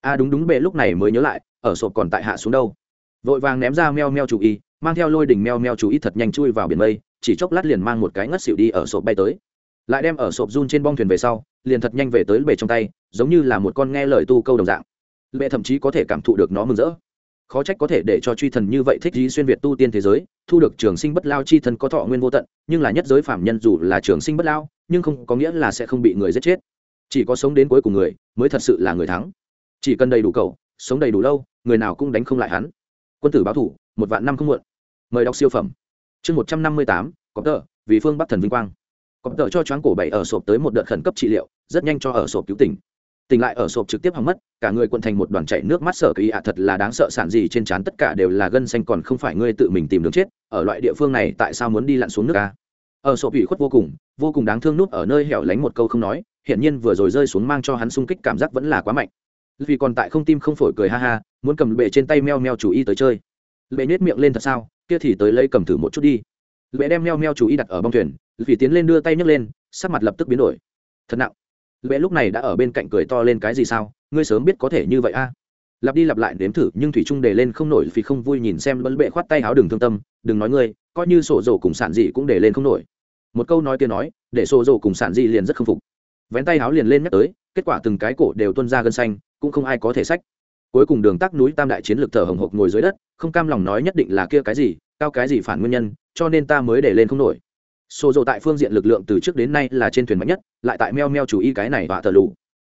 A, đúng đúng bệ, lúc này mới nhớ lại, ở sộp còn tại hạ xuống đâu. Vội vàng ném ra meo meo chủ y mang theo lôi đỉnh meo meo chú ý thật nhanh chui vào biển mây, chỉ chốc lát liền mang một cái ngất xỉu đi ở sộp bay tới. Lại đem ở sộp run trên bong thuyền về sau, liền thật nhanh về tới bể trong tay, giống như là một con nghe lời tu câu đồng dạng. Bệ thậm chí có thể cảm thụ được nó mừng rỡ. Khó trách có thể để cho truy thần như vậy thích dí xuyên việt tu tiên thế giới, thu được trường sinh bất lao chi thần có thọ nguyên vô tận, nhưng là nhất giới phạm nhân dù là trường sinh bất lao, nhưng không có nghĩa là sẽ không bị người giết chết. Chỉ có sống đến cuối cùng người, mới thật sự là người thắng. Chỉ cần đầy đủ cầu sống đầy đủ lâu, người nào cũng đánh không lại hắn quân tử báo thủ, một vạn năm không muộn. Mời đọc siêu phẩm. Chương một trăm năm mươi tám có tờ vì phương bắc thần vinh quang. Có tờ cho choáng cổ bảy ở sộp tới một đợt khẩn cấp trị liệu, rất nhanh cho ở sộp cứu tỉnh. Tỉnh lại ở sộp trực tiếp hỏng mất, cả người quận thành một đoàn chảy nước mắt sở kỳ ạ thật là đáng sợ sản gì trên trán tất cả đều là gân xanh còn không phải ngươi tự mình tìm đường chết, ở loại địa phương này tại sao muốn đi lặn xuống nước ta ở sộp ủy khuất vô cùng vô cùng đáng thương nút ở nơi hẻo lánh một câu không nói, hiển nhiên vừa rồi rơi xuống mang cho hắn sung kích cảm giác vẫn là quá mạnh vì còn tại không tim không phổi cười ha ha, muốn cầm bệ trên tay meo meo chủ y tới chơi. Bệ nhét miệng lên thật sao, kia thì tới lấy cầm thử một chút đi. Bệ đem meo meo chủ y đặt ở bong thuyền, vì tiến lên đưa tay nhấc lên, sắc mặt lập tức biến đổi. Thật nặng. Lệ lúc này đã ở bên cạnh cười to lên cái gì sao, ngươi sớm biết có thể như vậy a. À? lặp đi lặp lại nếm thử, nhưng thủy trung để lên không nổi vì không vui nhìn xem bấn bệ khoát tay áo đừng thương tâm, đừng nói ngươi, coi như sổ dầu cùng sản dị cũng để lên không nổi. Một câu nói kia nói, để sổ dầu cùng sản dị liền rất khâm phục. Vén tay áo liền lên nhắc tới, kết quả từng cái cổ đều tuân ra gân xanh cũng không ai có thể sách cuối cùng đường tắc núi tam đại chiến lược thở hồng hộc ngồi dưới đất không cam lòng nói nhất định là kia cái gì cao cái gì phản nguyên nhân cho nên ta mới để lên không nổi Sô dầu tại phương diện lực lượng từ trước đến nay là trên thuyền mạnh nhất, lại tại meo meo chủ y cái này và thở lù.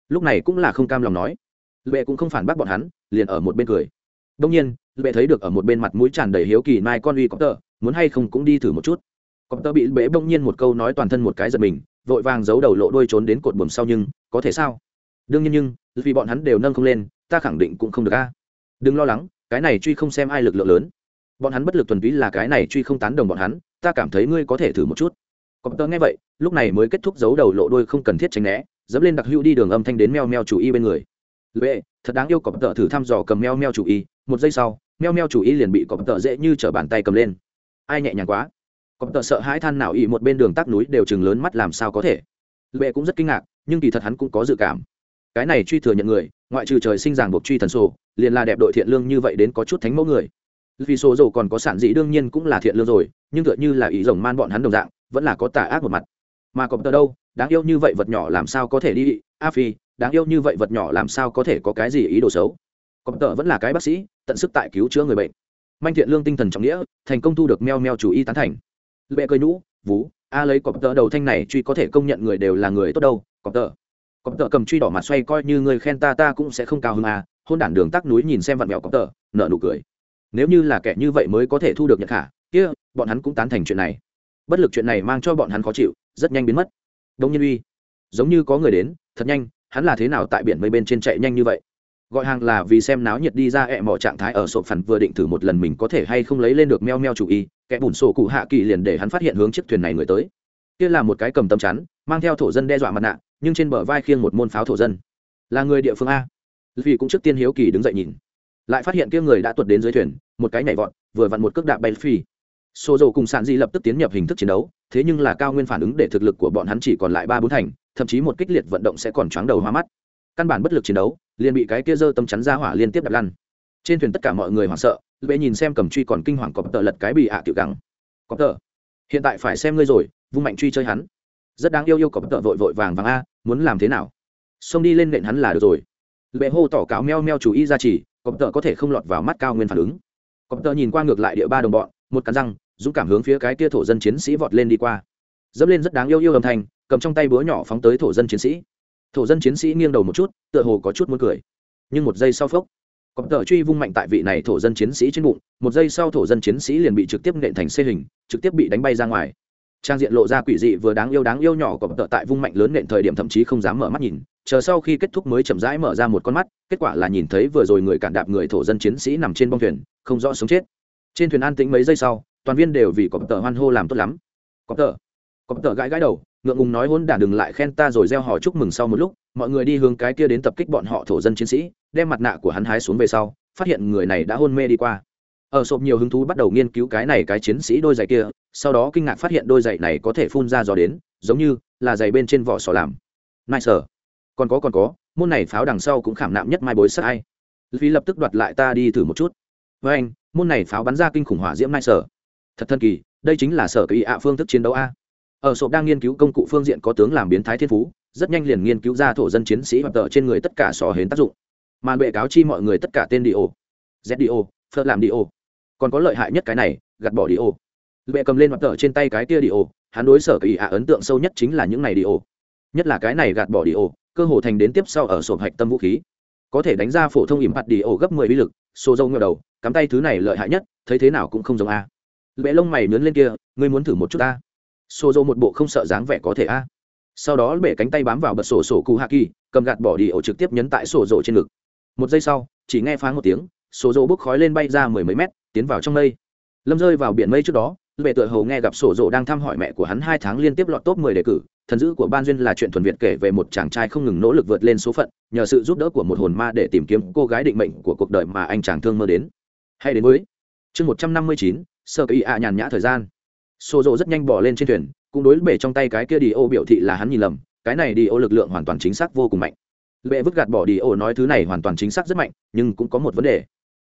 Lúc này cũng là không cam lòng nói. Lệ cũng không phản bác bọn hắn, liền ở một bên cười. Đương nhiên, Lệ thấy được ở một bên mặt mũi tràn đầy hiếu kỳ mai con uy cọp tơ, muốn hay không cũng đi thử một chút. cọp tơ bị bệ bỗng nhiên một câu nói toàn thân một cái giật mình, vội vàng giấu đầu lộ đuôi trốn đến cột buồm sau nhưng, có thể sao? Đương nhiên nhưng, vì bọn hắn đều nâng không lên, ta khẳng định cũng không được a. Đừng lo lắng, cái này truy không xem ai lực lượng lớn. Bọn hắn bất lực thuần túy là cái này truy không tán đồng bọn hắn, ta cảm thấy ngươi có thể thử một chút. Cọp tơ nghe vậy lúc này mới kết thúc giấu đầu lộ đôi không cần thiết tránh né dẫm lên đặc hữu đi đường âm thanh đến meo meo chủ y bên người. Lệ thật đáng yêu cọp tợ thử thăm dò cầm meo meo chủ y một giây sau meo meo chủ y liền bị cọp tợ dễ như t bàn tay cầm lên. Ai nhẹ nhàng quá. Cọp tợ sợ hãi than nào y một bên đường tắc núi đều chừng lớn mắt làm sao có thể. Lệ cũng rất kinh ngạc nhưng kỳ thật hắn cũng có dự cảm cái này truy thừa nhận người, ngoại trừ trời sinh ràng buộc truy thần sổ, liền là đẹp đội thiện lương như vậy đến có chút thánh mẫu người. Vì số dầu còn có sản dị đương nhiên cũng là thiện lương rồi, nhưng tựa như là ý rồng man bọn hắn đồng dạng, vẫn là có tà ác một mặt. Mà có tờ đâu, đáng yêu như vậy vật nhỏ làm sao có thể đi, a phi, đáng yêu như vậy vật nhỏ làm sao có thể có cái gì ý đồ xấu? Có tờ vẫn là cái bác sĩ, tận sức tại cứu chữa người bệnh. Manh thiện lương tinh thần trọng nghĩa, thành công thu được meo meo chủ y tán thành. Lệ cơi nhũ, vú, a lấy cọp tờ đầu thanh này truy có thể công nhận người đều là người tốt đâu, cọp tờ cọp tờ cầm truy đỏ mặt xoay coi như người khen ta ta cũng sẽ không cao hơn à. Hôn đản đường tắc núi nhìn xem vặn mẹo cọp tờ, nở nụ cười. Nếu như là kẻ như vậy mới có thể thu được nhận khả. Kia, bọn hắn cũng tán thành chuyện này. Bất lực chuyện này mang cho bọn hắn khó chịu, rất nhanh biến mất. Đông nhiên uy. Giống như có người đến, thật nhanh, hắn là thế nào tại biển mây bên trên chạy nhanh như vậy? Gọi hàng là vì xem náo nhiệt đi ra ẹ mỏ trạng thái ở sộp phản vừa định thử một lần mình có thể hay không lấy lên được meo meo chủ y, kẻ bùn sổ cụ hạ kỳ liền để hắn phát hiện hướng chiếc thuyền này người tới. Kia là một cái cầm tấm chắn, mang theo thổ dân đe dọa mặt nạ nhưng trên bờ vai khiêng một môn pháo thổ dân. Là người địa phương a. Vì cũng trước tiên hiếu kỳ đứng dậy nhìn. Lại phát hiện kia người đã tuột đến dưới thuyền, một cái nhảy vọt, vừa vặn một cước đạp bay phi. Xô dầu cùng sàn di lập tức tiến nhập hình thức chiến đấu, thế nhưng là cao nguyên phản ứng để thực lực của bọn hắn chỉ còn lại ba bốn thành, thậm chí một kích liệt vận động sẽ còn choáng đầu hoa mắt. Căn bản bất lực chiến đấu, liền bị cái kia dơ tâm chắn ra hỏa liên tiếp đập lăn. Trên thuyền tất cả mọi người hoảng sợ lệ nhìn xem cầm truy còn kinh hoàng cọp tờ lật cái bị ạ à tiểu gắng cọp tờ, hiện tại phải xem ngươi rồi, vung mạnh truy chơi hắn rất đáng yêu yêu cọp tợ vội vội vàng vàng a, muốn làm thế nào? Xông đi lên nện hắn là được rồi. Lệ hô tỏ cáo meo meo chú ý ra chỉ cọp tợ có thể không lọt vào mắt cao nguyên phản ứng. Cọp tợ nhìn qua ngược lại địa ba đồng bọn, một cắn răng, dũng cảm hướng phía cái kia thổ dân chiến sĩ vọt lên đi qua. Dẫm lên rất đáng yêu yêu âm thanh, cầm trong tay búa nhỏ phóng tới thổ dân chiến sĩ. Thổ dân chiến sĩ nghiêng đầu một chút, tựa hồ có chút muốn cười. Nhưng một giây sau phốc cọp tợ truy vung mạnh tại vị này thổ dân chiến sĩ trên bụng, một giây sau thổ dân chiến sĩ liền bị trực tiếp nện thành xê hình, trực tiếp bị đánh bay ra ngoài trang diện lộ ra quỷ dị vừa đáng yêu đáng yêu nhỏ cọp tợ tại vung mạnh lớn nện thời điểm thậm chí không dám mở mắt nhìn chờ sau khi kết thúc mới chậm rãi mở ra một con mắt kết quả là nhìn thấy vừa rồi người cản đạp người thổ dân chiến sĩ nằm trên bông thuyền không rõ sống chết. Trên thuyền an tĩnh mấy giây sau toàn viên đều vì cọp tợ hoan hô làm tốt lắm. Cọp tợ, cọp tợ gãi gãi đầu ngượng ngùng nói hôn đản đừng lại khen ta rồi gieo hò chúc mừng sau một lúc mọi người đi hướng cái kia đến tập kích bọn họ thổ dân chiến sĩ đem mặt nạ của hắn hái xuống về sau phát hiện người này đã hôn mê đi qua ở sộp nhiều hứng thú bắt đầu nghiên cứu cái này cái chiến sĩ đôi giày kia, sau đó kinh ngạc phát hiện đôi giày này có thể phun ra gió đến, giống như là giày bên trên vỏ sò làm. Nai sở còn có còn có, môn này pháo đằng sau cũng khảm nạm nhất mai bối sắc ai. Vì lập tức đoạt lại ta đi thử một chút. Với anh, môn này pháo bắn ra kinh khủng hỏa diễm nai sở thật thần kỳ, đây chính là sở kỳ ạ phương thức chiến đấu a. Ở sộp đang nghiên cứu công cụ phương diện có tướng làm biến thái thiên phú, rất nhanh liền nghiên cứu ra thổ dân chiến sĩ hoạt tờ trên người tất cả sò hến tác dụng. Màn bệ cáo chi mọi người tất cả tên đi ô z đi ô phật làm đi ô còn có lợi hại nhất cái này, gạt bỏ đi ô bệ cầm lên mặt tờ trên tay cái kia đi ô hắn đối sở kỳ ạ ấn tượng sâu nhất chính là những này đi ô nhất là cái này gạt bỏ đi ô cơ hồ thành đến tiếp sau ở sổ hạch tâm vũ khí. Có thể đánh ra phổ thông ỉm hạt đi ô gấp mười bí lực, xô dâu ngờ đầu, cắm tay thứ này lợi hại nhất, thấy thế nào cũng không giống a. Bệ lông mày nướn lên kia, ngươi muốn thử một chút ta. Xô dâu một bộ không sợ dáng vẻ có thể a. Sau đó bể cánh tay bám vào bật sổ sổ cụ hạ kỳ, cầm gạt bỏ đi ổ trực tiếp nhấn tại sổ rộ trên ngực. Một giây sau, chỉ nghe phá một tiếng sổ rộ bốc khói lên bay ra mười mấy mét tiến vào trong mây. Lâm rơi vào biển mây trước đó bệ tựa hầu nghe gặp sổ rộ đang thăm hỏi mẹ của hắn hai tháng liên tiếp lọt top mười đề cử, thần dữ của ban duyên là chuyện thuần việt kể về một chàng trai không ngừng nỗ lực vượt lên số phận, nhờ sự giúp đỡ của một hồn ma để tìm kiếm cô gái định mệnh của cuộc đời mà anh chàng thương mơ đến. Hay đến với chương một trăm năm mươi chín, sơ kỳ ạ nhàn nhã thời gian. Sổ rộ rất nhanh bỏ lên trên thuyền, cũng đối bể trong tay cái kia đi ô biểu thị là hắn nhìn lầm, cái này đi ô lực lượng hoàn toàn chính xác vô cùng mạnh. Lệ vứt gạt bỏ đi ô nói thứ này hoàn toàn chính xác rất mạnh, nhưng cũng có một vấn đề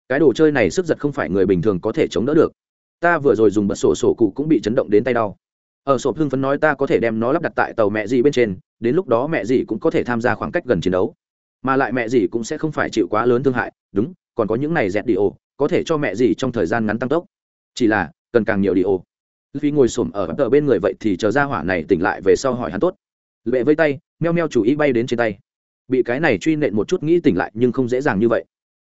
cái đồ chơi này sức giật không phải người bình thường có thể chống đỡ được. Ta vừa rồi dùng bật sổ sổ cụ cũng bị chấn động đến tay đau. Ở sổ hưng phấn nói ta có thể đem nó lắp đặt tại tàu mẹ gì bên trên, đến lúc đó mẹ gì cũng có thể tham gia khoảng cách gần chiến đấu. Mà lại mẹ gì cũng sẽ không phải chịu quá lớn thương hại, đúng, còn có những này dẹt đi ô, có thể cho mẹ gì trong thời gian ngắn tăng tốc. Chỉ là, cần càng nhiều đi ô. Vì ngồi xổm ở tờ bên người vậy thì chờ ra hỏa này tỉnh lại về sau hỏi hắn tốt. Lệ với tay, meo meo chủ ý bay đến trên tay. Bị cái này truy nện một chút nghĩ tỉnh lại nhưng không dễ dàng như vậy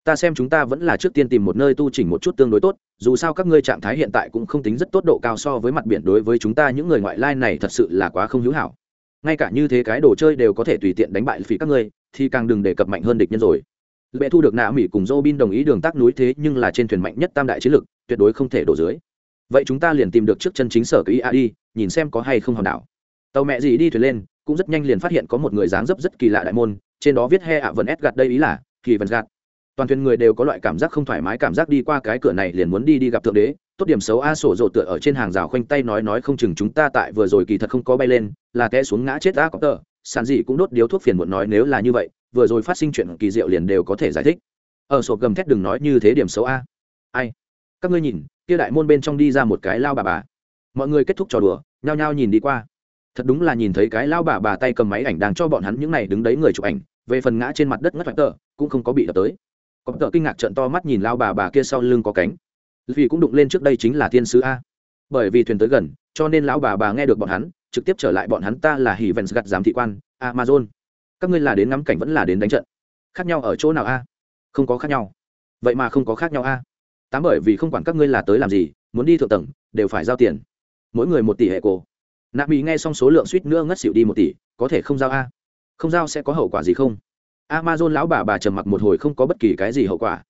ta xem chúng ta vẫn là trước tiên tìm một nơi tu chỉnh một chút tương đối tốt, dù sao các ngươi trạng thái hiện tại cũng không tính rất tốt độ cao so với mặt biển đối với chúng ta những người ngoại lai này thật sự là quá không hữu hảo. Ngay cả như thế cái đồ chơi đều có thể tùy tiện đánh bại phí các ngươi, thì càng đừng đề cập mạnh hơn địch nhân rồi. Lệ thu được nạ mỹ cùng dô bin đồng ý đường tác núi thế nhưng là trên thuyền mạnh nhất tam đại chiến lực, tuyệt đối không thể đổ dưới. Vậy chúng ta liền tìm được trước chân chính sở cái ia đi, nhìn xem có hay không hòn đảo. Tàu mẹ gì đi thuyền lên, cũng rất nhanh liền phát hiện có một người dáng dấp rất kỳ lạ đại môn, trên đó viết he ạ vẫn ép gạt đây ý là, kỳ vần gạt toàn thuyền người đều có loại cảm giác không thoải mái, cảm giác đi qua cái cửa này liền muốn đi đi gặp thượng đế. Tốt điểm xấu a sổ rộ tựa ở trên hàng rào khoanh tay nói nói không chừng chúng ta tại vừa rồi kỳ thật không có bay lên, là té xuống ngã chết a có tờ. Sàn gì cũng đốt điếu thuốc phiền muộn nói nếu là như vậy, vừa rồi phát sinh chuyện kỳ diệu liền đều có thể giải thích. Ở sổ gầm thét đừng nói như thế điểm xấu a. Ai? Các ngươi nhìn, kia đại môn bên trong đi ra một cái lao bà bà. Mọi người kết thúc trò đùa, nhao nhao nhìn đi qua. Thật đúng là nhìn thấy cái lao bà bà tay cầm máy ảnh đang cho bọn hắn những này đứng đấy người chụp ảnh, về phần ngã trên mặt đất ngất vạch tờ, cũng không có bị đập tới có tờ kinh ngạc trận to mắt nhìn lao bà bà kia sau lưng có cánh. Vì cũng đụng lên trước đây chính là thiên sứ a. Bởi vì thuyền tới gần, cho nên lão bà bà nghe được bọn hắn, trực tiếp trở lại bọn hắn ta là hỉ vens gặt giám thị quan, amazon. Các ngươi là đến ngắm cảnh vẫn là đến đánh trận. Khác nhau ở chỗ nào a? Không có khác nhau. Vậy mà không có khác nhau a. Tám bởi vì không quản các ngươi là tới làm gì, muốn đi thượng tầng, đều phải giao tiền. Mỗi người một tỷ hệ cổ. Nạp bị nghe xong số lượng suýt nữa ngất xỉu đi một tỷ, có thể không giao a? Không giao sẽ có hậu quả gì không? Amazon lão bà bà trầm mặc một hồi không có bất kỳ cái gì hậu quả.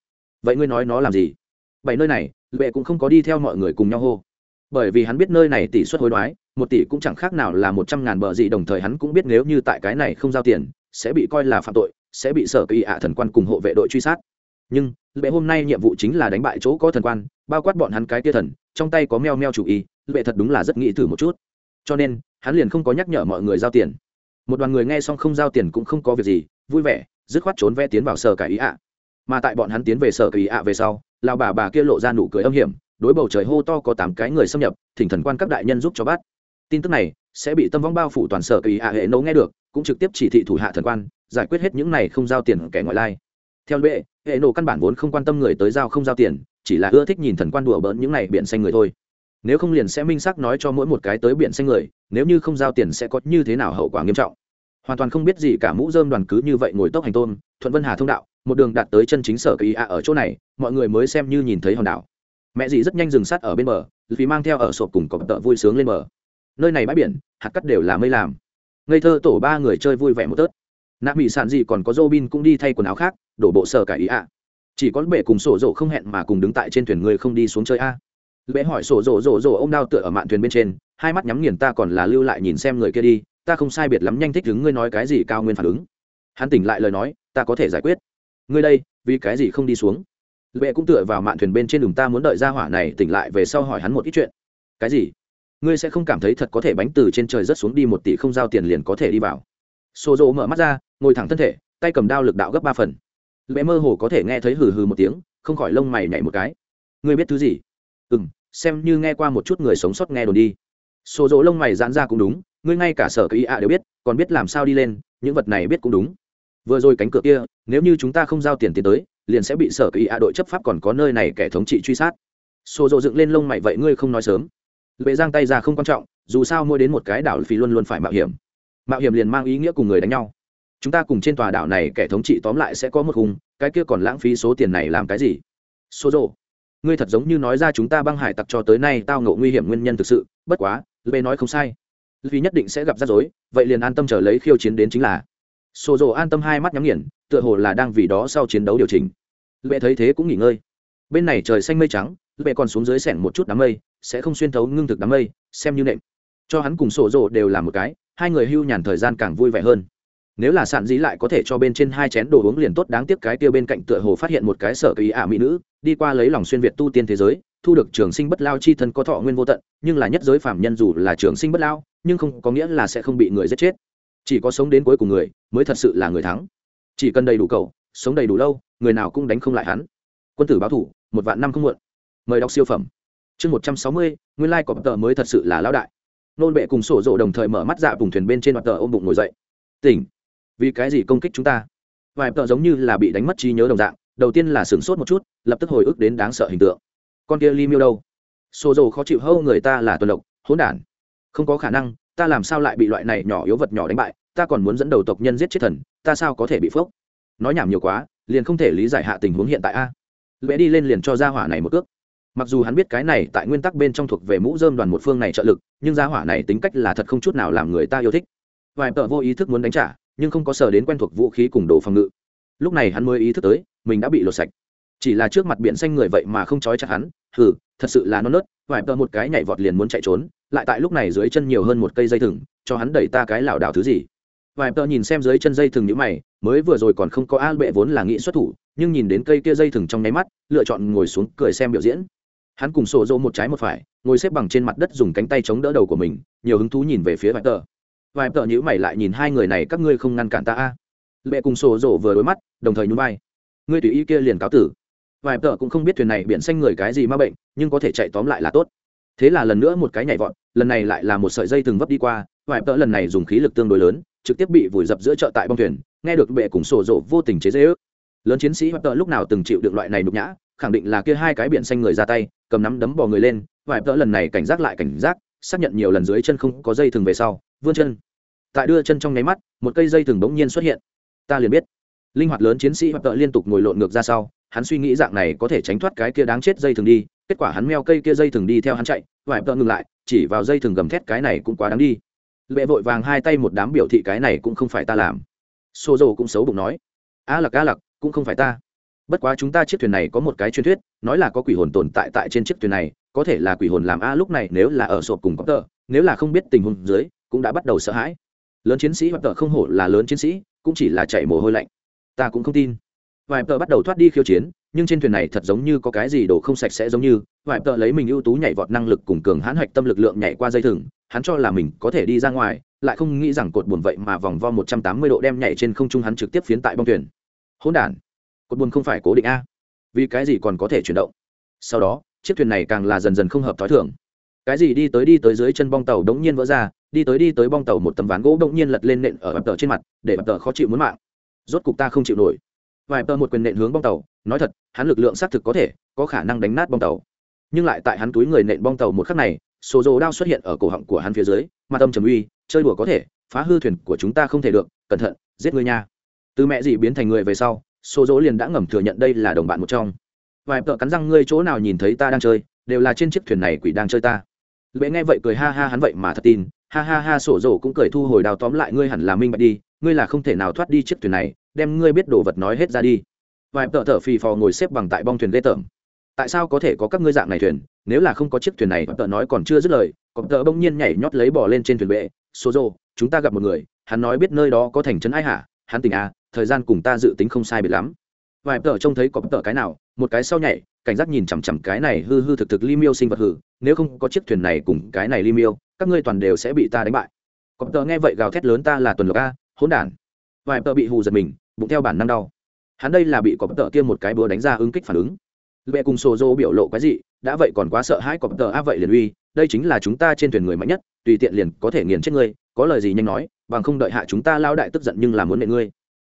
Vậy ngươi nói nó làm gì? Bảy nơi này, lệ cũng không có đi theo mọi người cùng nhau hô. Bởi vì hắn biết nơi này tỷ suất hối đoái, một tỷ cũng chẳng khác nào là một trăm ngàn bờ gì, đồng thời hắn cũng biết nếu như tại cái này không giao tiền, sẽ bị coi là phạm tội, sẽ bị sở kỳ ạ thần quan cùng hộ vệ đội truy sát. Nhưng, lệ hôm nay nhiệm vụ chính là đánh bại chỗ có thần quan, bao quát bọn hắn cái tia thần, trong tay có meo meo chủ ý, lệ thật đúng là rất nghĩ thử một chút. Cho nên, hắn liền không có nhắc nhở mọi người giao tiền. Một đoàn người nghe xong không giao tiền cũng không có việc gì vui vẻ, dứt khoát trốn ve tiến vào sở cải ý ạ. Mà tại bọn hắn tiến về sở cải ý ạ về sau lao bà bà kia lộ ra nụ cười âm hiểm, đối bầu trời hô to có tám cái người xâm nhập, thỉnh thần quan các đại nhân giúp cho bắt. Tin tức này sẽ bị tâm vong bao phủ toàn sở kỳ ạ hệ nấu nghe được, cũng trực tiếp chỉ thị thủ hạ thần quan, giải quyết hết những này không giao tiền kẻ ngoại lai. Theo lệ, hệ nổ căn bản vốn không quan tâm người tới giao không giao tiền, chỉ là ưa thích nhìn thần quan đùa bỡn những này biển xanh người thôi. Nếu không liền sẽ minh xác nói cho mỗi một cái tới biển xanh người, nếu như không giao tiền sẽ có như thế nào hậu quả nghiêm trọng hoàn toàn không biết gì cả mũ dơm đoàn cứ như vậy ngồi tốc hành tôn thuận vân hà thông đạo, một đường đạt tới chân chính sở kỳ ạ ở chỗ này, mọi người mới xem như nhìn thấy hòn đảo. Mẹ dì rất nhanh dừng sát ở bên bờ, vì mang theo ở sộp cùng cọp tợ vui sướng lên bờ. Nơi này bãi biển, hạt cắt đều là mây làm. Ngây thơ tổ ba người chơi vui vẻ một tớt nạ mỹ sản gì còn có dô bin cũng đi thay quần áo khác, đổ bộ sở cải ý ạ. Chỉ có bể cùng sổ rộ không hẹn mà cùng đứng tại trên thuyền người không đi xuống chơi a. À. hỏi sổ rộ rộ rộ ông đao tựa ở mạn thuyền bên trên, hai mắt nhắm nghiền ta còn là lưu lại nhìn xem người kia đi ta không sai biệt lắm nhanh thích đứng ngươi nói cái gì cao nguyên phản ứng. Hắn tỉnh lại lời nói, ta có thể giải quyết. Ngươi đây, vì cái gì không đi xuống? Bệ cũng tựa vào mạn thuyền bên trên đường ta muốn đợi ra hỏa này tỉnh lại về sau hỏi hắn một ít chuyện. Cái gì? Ngươi sẽ không cảm thấy thật có thể bánh từ trên trời rất xuống đi một tỷ không giao tiền liền có thể đi vào. Xô rộ mở mắt ra, ngồi thẳng thân thể, tay cầm đao lực đạo gấp ba phần. Lẽ mơ hồ có thể nghe thấy hừ hừ một tiếng, không khỏi lông mày nhảy một cái. Ngươi biết thứ gì? Ừ m xem như nghe qua một chút người sống sót nghe đồn đi. Xô rộ lông mày giãn ra cũng đúng ngươi ngay cả sở cái ý ạ đều biết, còn biết làm sao đi lên, những vật này biết cũng đúng. Vừa rồi cánh cửa kia, nếu như chúng ta không giao tiền tiến tới, liền sẽ bị sở cái ý ạ đội chấp pháp còn có nơi này kẻ thống trị truy sát. Xô rộ dựng lên lông mày, vậy ngươi không nói sớm. Lệ giang tay ra không quan trọng, dù sao mua đến một cái đảo phí luôn luôn phải mạo hiểm. Mạo hiểm liền mang ý nghĩa cùng người đánh nhau. Chúng ta cùng trên tòa đảo này kẻ thống trị tóm lại sẽ có một hùng cái kia còn lãng phí số tiền này làm cái gì? Xô rộ ngươi thật giống như nói ra chúng ta băng hải tặc cho tới nay tao ngộ nguy hiểm nguyên nhân thực sự, bất quá lê nói không sai vì nhất định sẽ gặp rắc rối, vậy liền an tâm trở lấy khiêu chiến đến chính là. Sổ rộ an tâm hai mắt nhắm nghiền, tựa hồ là đang vì đó sau chiến đấu điều chỉnh. Lệ thấy thế cũng nghỉ ngơi. Bên này trời xanh mây trắng, lệ còn xuống dưới sẻn một chút đám mây, sẽ không xuyên thấu ngưng thực đám mây, xem như nệm. Cho hắn cùng sổ rộ đều là một cái, hai người hưu nhàn thời gian càng vui vẻ hơn. Nếu là sạn dĩ lại có thể cho bên trên hai chén đồ uống liền tốt, đáng tiếc cái tiêu bên cạnh tựa hồ phát hiện một cái sở kỳ ả mỹ nữ, đi qua lấy lòng xuyên việt tu tiên thế giới thu được trường sinh bất lao chi thân có thọ nguyên vô tận, nhưng là nhất giới phạm nhân dù là trường sinh bất lao, nhưng không có nghĩa là sẽ không bị người giết chết. Chỉ có sống đến cuối cùng người mới thật sự là người thắng. Chỉ cần đầy đủ cầu, sống đầy đủ lâu, người nào cũng đánh không lại hắn. Quân tử báo thủ, một vạn năm không muộn. Mời đọc siêu phẩm. Chương một trăm sáu mươi, nguyên lai cọp tờ mới thật sự là lão đại. Nôn bệ cùng sổ rộ đồng thời mở mắt dạ vùng thuyền bên trên mặt tờ ôm bụng ngồi dậy. Tỉnh. Vì cái gì công kích chúng ta? Vài tờ giống như là bị đánh mất trí nhớ đồng dạng, đầu tiên là sửng sốt một chút, lập tức hồi ức đến đáng sợ hình tượng con kia ly miêu đâu? Xô dầu khó chịu hâu người ta là tuần lộc hỗn đản. Không có khả năng, ta làm sao lại bị loại này nhỏ yếu vật nhỏ đánh bại, ta còn muốn dẫn đầu tộc nhân giết chết thần, ta sao có thể bị phốc? Nói nhảm nhiều quá, liền không thể lý giải hạ tình huống hiện tại a. Lẽ đi lên liền cho gia hỏa này một cước. Mặc dù hắn biết cái này tại nguyên tắc bên trong thuộc về mũ dơm đoàn một phương này trợ lực, nhưng gia hỏa này tính cách là thật không chút nào làm người ta yêu thích. Vài tợ vô ý thức muốn đánh trả, nhưng không có sở đến quen thuộc vũ khí cùng đồ phòng ngự. Lúc này hắn mới ý thức tới, mình đã bị lột sạch chỉ là trước mặt biển xanh người vậy mà không trói chặt hắn, hừ, thật sự là non nớt, vài tờ một cái nhảy vọt liền muốn chạy trốn, lại tại lúc này dưới chân nhiều hơn một cây dây thừng, cho hắn đẩy ta cái lảo đảo thứ gì. Vài tờ nhìn xem dưới chân dây thừng như mày, mới vừa rồi còn không có a bệ vốn là nghĩ xuất thủ, nhưng nhìn đến cây kia dây thừng trong nháy mắt, lựa chọn ngồi xuống cười xem biểu diễn. Hắn cùng sổ dỗ một trái một phải, ngồi xếp bằng trên mặt đất dùng cánh tay chống đỡ đầu của mình, nhiều hứng thú nhìn về phía vài tờ. Vài tờ nhữ mày lại nhìn hai người này, các ngươi không ngăn cản ta a. Lệ cùng sổ dỗ vừa đối mắt, đồng thời nhún vai. Ngươi tùy ý kia liền cáo tử vài tờ cũng không biết thuyền này biển xanh người cái gì ma bệnh, nhưng có thể chạy tóm lại là tốt. Thế là lần nữa một cái nhảy vọt, lần này lại là một sợi dây từng vấp đi qua, vài tờ lần này dùng khí lực tương đối lớn, trực tiếp bị vùi dập giữa chợ tại bong thuyền, nghe được bệ cùng sổ rộ vô tình chế dễ ước. Lớn chiến sĩ vài tờ lúc nào từng chịu được loại này nhục nhã, khẳng định là kia hai cái biển xanh người ra tay, cầm nắm đấm bò người lên, vài tờ lần này cảnh giác lại cảnh giác, xác nhận nhiều lần dưới chân không có dây thừng về sau, vươn chân. Tại đưa chân trong nháy mắt, một cây dây thừng bỗng nhiên xuất hiện. Ta liền biết. Linh hoạt lớn chiến sĩ hoặc tợ liên tục ngồi lộn ngược ra sau hắn suy nghĩ dạng này có thể tránh thoát cái kia đáng chết dây thừng đi, kết quả hắn meo cây kia dây thừng đi theo hắn chạy, vài tợ ngừng lại, chỉ vào dây thừng gầm thét cái này cũng quá đáng đi. Lệ vội vàng hai tay một đám biểu thị cái này cũng không phải ta làm. Xô dầu cũng xấu bụng nói, a lặc a lặc cũng không phải ta. Bất quá chúng ta chiếc thuyền này có một cái truyền thuyết, nói là có quỷ hồn tồn tại tại trên chiếc thuyền này, có thể là quỷ hồn làm a lúc này nếu là ở sộp cùng có tờ, nếu là không biết tình huống dưới, cũng đã bắt đầu sợ hãi. Lớn chiến sĩ hoặc tờ không hổ là lớn chiến sĩ, cũng chỉ là chạy mồ hôi lạnh. Ta cũng không tin vài tờ bắt đầu thoát đi khiêu chiến, nhưng trên thuyền này thật giống như có cái gì đổ không sạch sẽ giống như, vài tờ lấy mình ưu tú nhảy vọt năng lực cùng cường hãn hạch tâm lực lượng nhảy qua dây thừng, hắn cho là mình có thể đi ra ngoài, lại không nghĩ rằng cột buồn vậy mà vòng vo một trăm tám mươi độ đem nhảy trên không trung hắn trực tiếp phiến tại bong thuyền. Hỗn đản, cột buồn không phải cố định a. Vì cái gì còn có thể chuyển động? Sau đó, chiếc thuyền này càng là dần dần không hợp t h ó i thưởng cái gì đi tới đi tới dưới chân bong tàu đống nhiên vỡ ra, đi tới đi tới bong tàu một tấm ván gỗ đống nhiên lật lên nện ở bập tờ trên mặt, để bập tờ khó chịu muốn mạng. Rốt cục ta không chịu nổi vài tờ một quyền nện hướng bong tàu, nói thật, hắn lực lượng xác thực có thể, có khả năng đánh nát bong tàu. Nhưng lại tại hắn túi người nện bong tàu một khắc này, số dồ đao xuất hiện ở cổ họng của hắn phía dưới, mặt âm trầm uy, chơi đùa có thể, phá hư thuyền của chúng ta không thể được, cẩn thận, giết người nha. Từ mẹ gì biến thành người về sau, số dỗ liền đã ngầm thừa nhận đây là đồng bạn một trong. Vài tợ cắn răng ngươi chỗ nào nhìn thấy ta đang chơi, đều là trên chiếc thuyền này quỷ đang chơi ta. Lệ nghe vậy cười ha ha hắn vậy mà thật tin, ha ha ha, sổ dỗ cũng cười thu hồi đào tóm lại, ngươi hẳn là minh bạch đi, ngươi là không thể nào thoát đi chiếc thuyền này đem ngươi biết đồ vật nói hết ra đi. Vài tợ thở phì phò ngồi xếp bằng tại bong thuyền ghê tởm. Tại sao có thể có các ngươi dạng này thuyền? Nếu là không có chiếc thuyền này, tợ nói còn chưa dứt lời, có tợ bỗng nhiên nhảy nhót lấy bỏ lên trên thuyền bệ. Số rô, chúng ta gặp một người, hắn nói biết nơi đó có thành trấn ai hả hắn tình à thời gian cùng ta dự tính không sai biệt lắm. Vài tợ trông thấy có tợ cái nào, một cái sau nhảy, cảnh giác nhìn chằm chằm cái này hư hư thực thực li miêu sinh vật hử, nếu không có chiếc thuyền này cùng cái này li miêu, các ngươi toàn đều sẽ bị ta đánh bại. Có tợ nghe vậy gào thét lớn, ta là tuần lộc a, hỗn đản. Vài tợ bị hù giật mình bụng theo bản năng đau. Hắn đây là bị cọp tờ kia một cái búa đánh ra ứng kích phản ứng. Lệ cùng sổ dô biểu lộ cái gì đã vậy còn quá sợ hãi cọp tờ a vậy liền uy đây chính là chúng ta trên thuyền người mạnh nhất tùy tiện liền có thể nghiền chết ngươi có lời gì nhanh nói bằng không đợi hạ chúng ta lao đại tức giận nhưng là muốn nệ ngươi.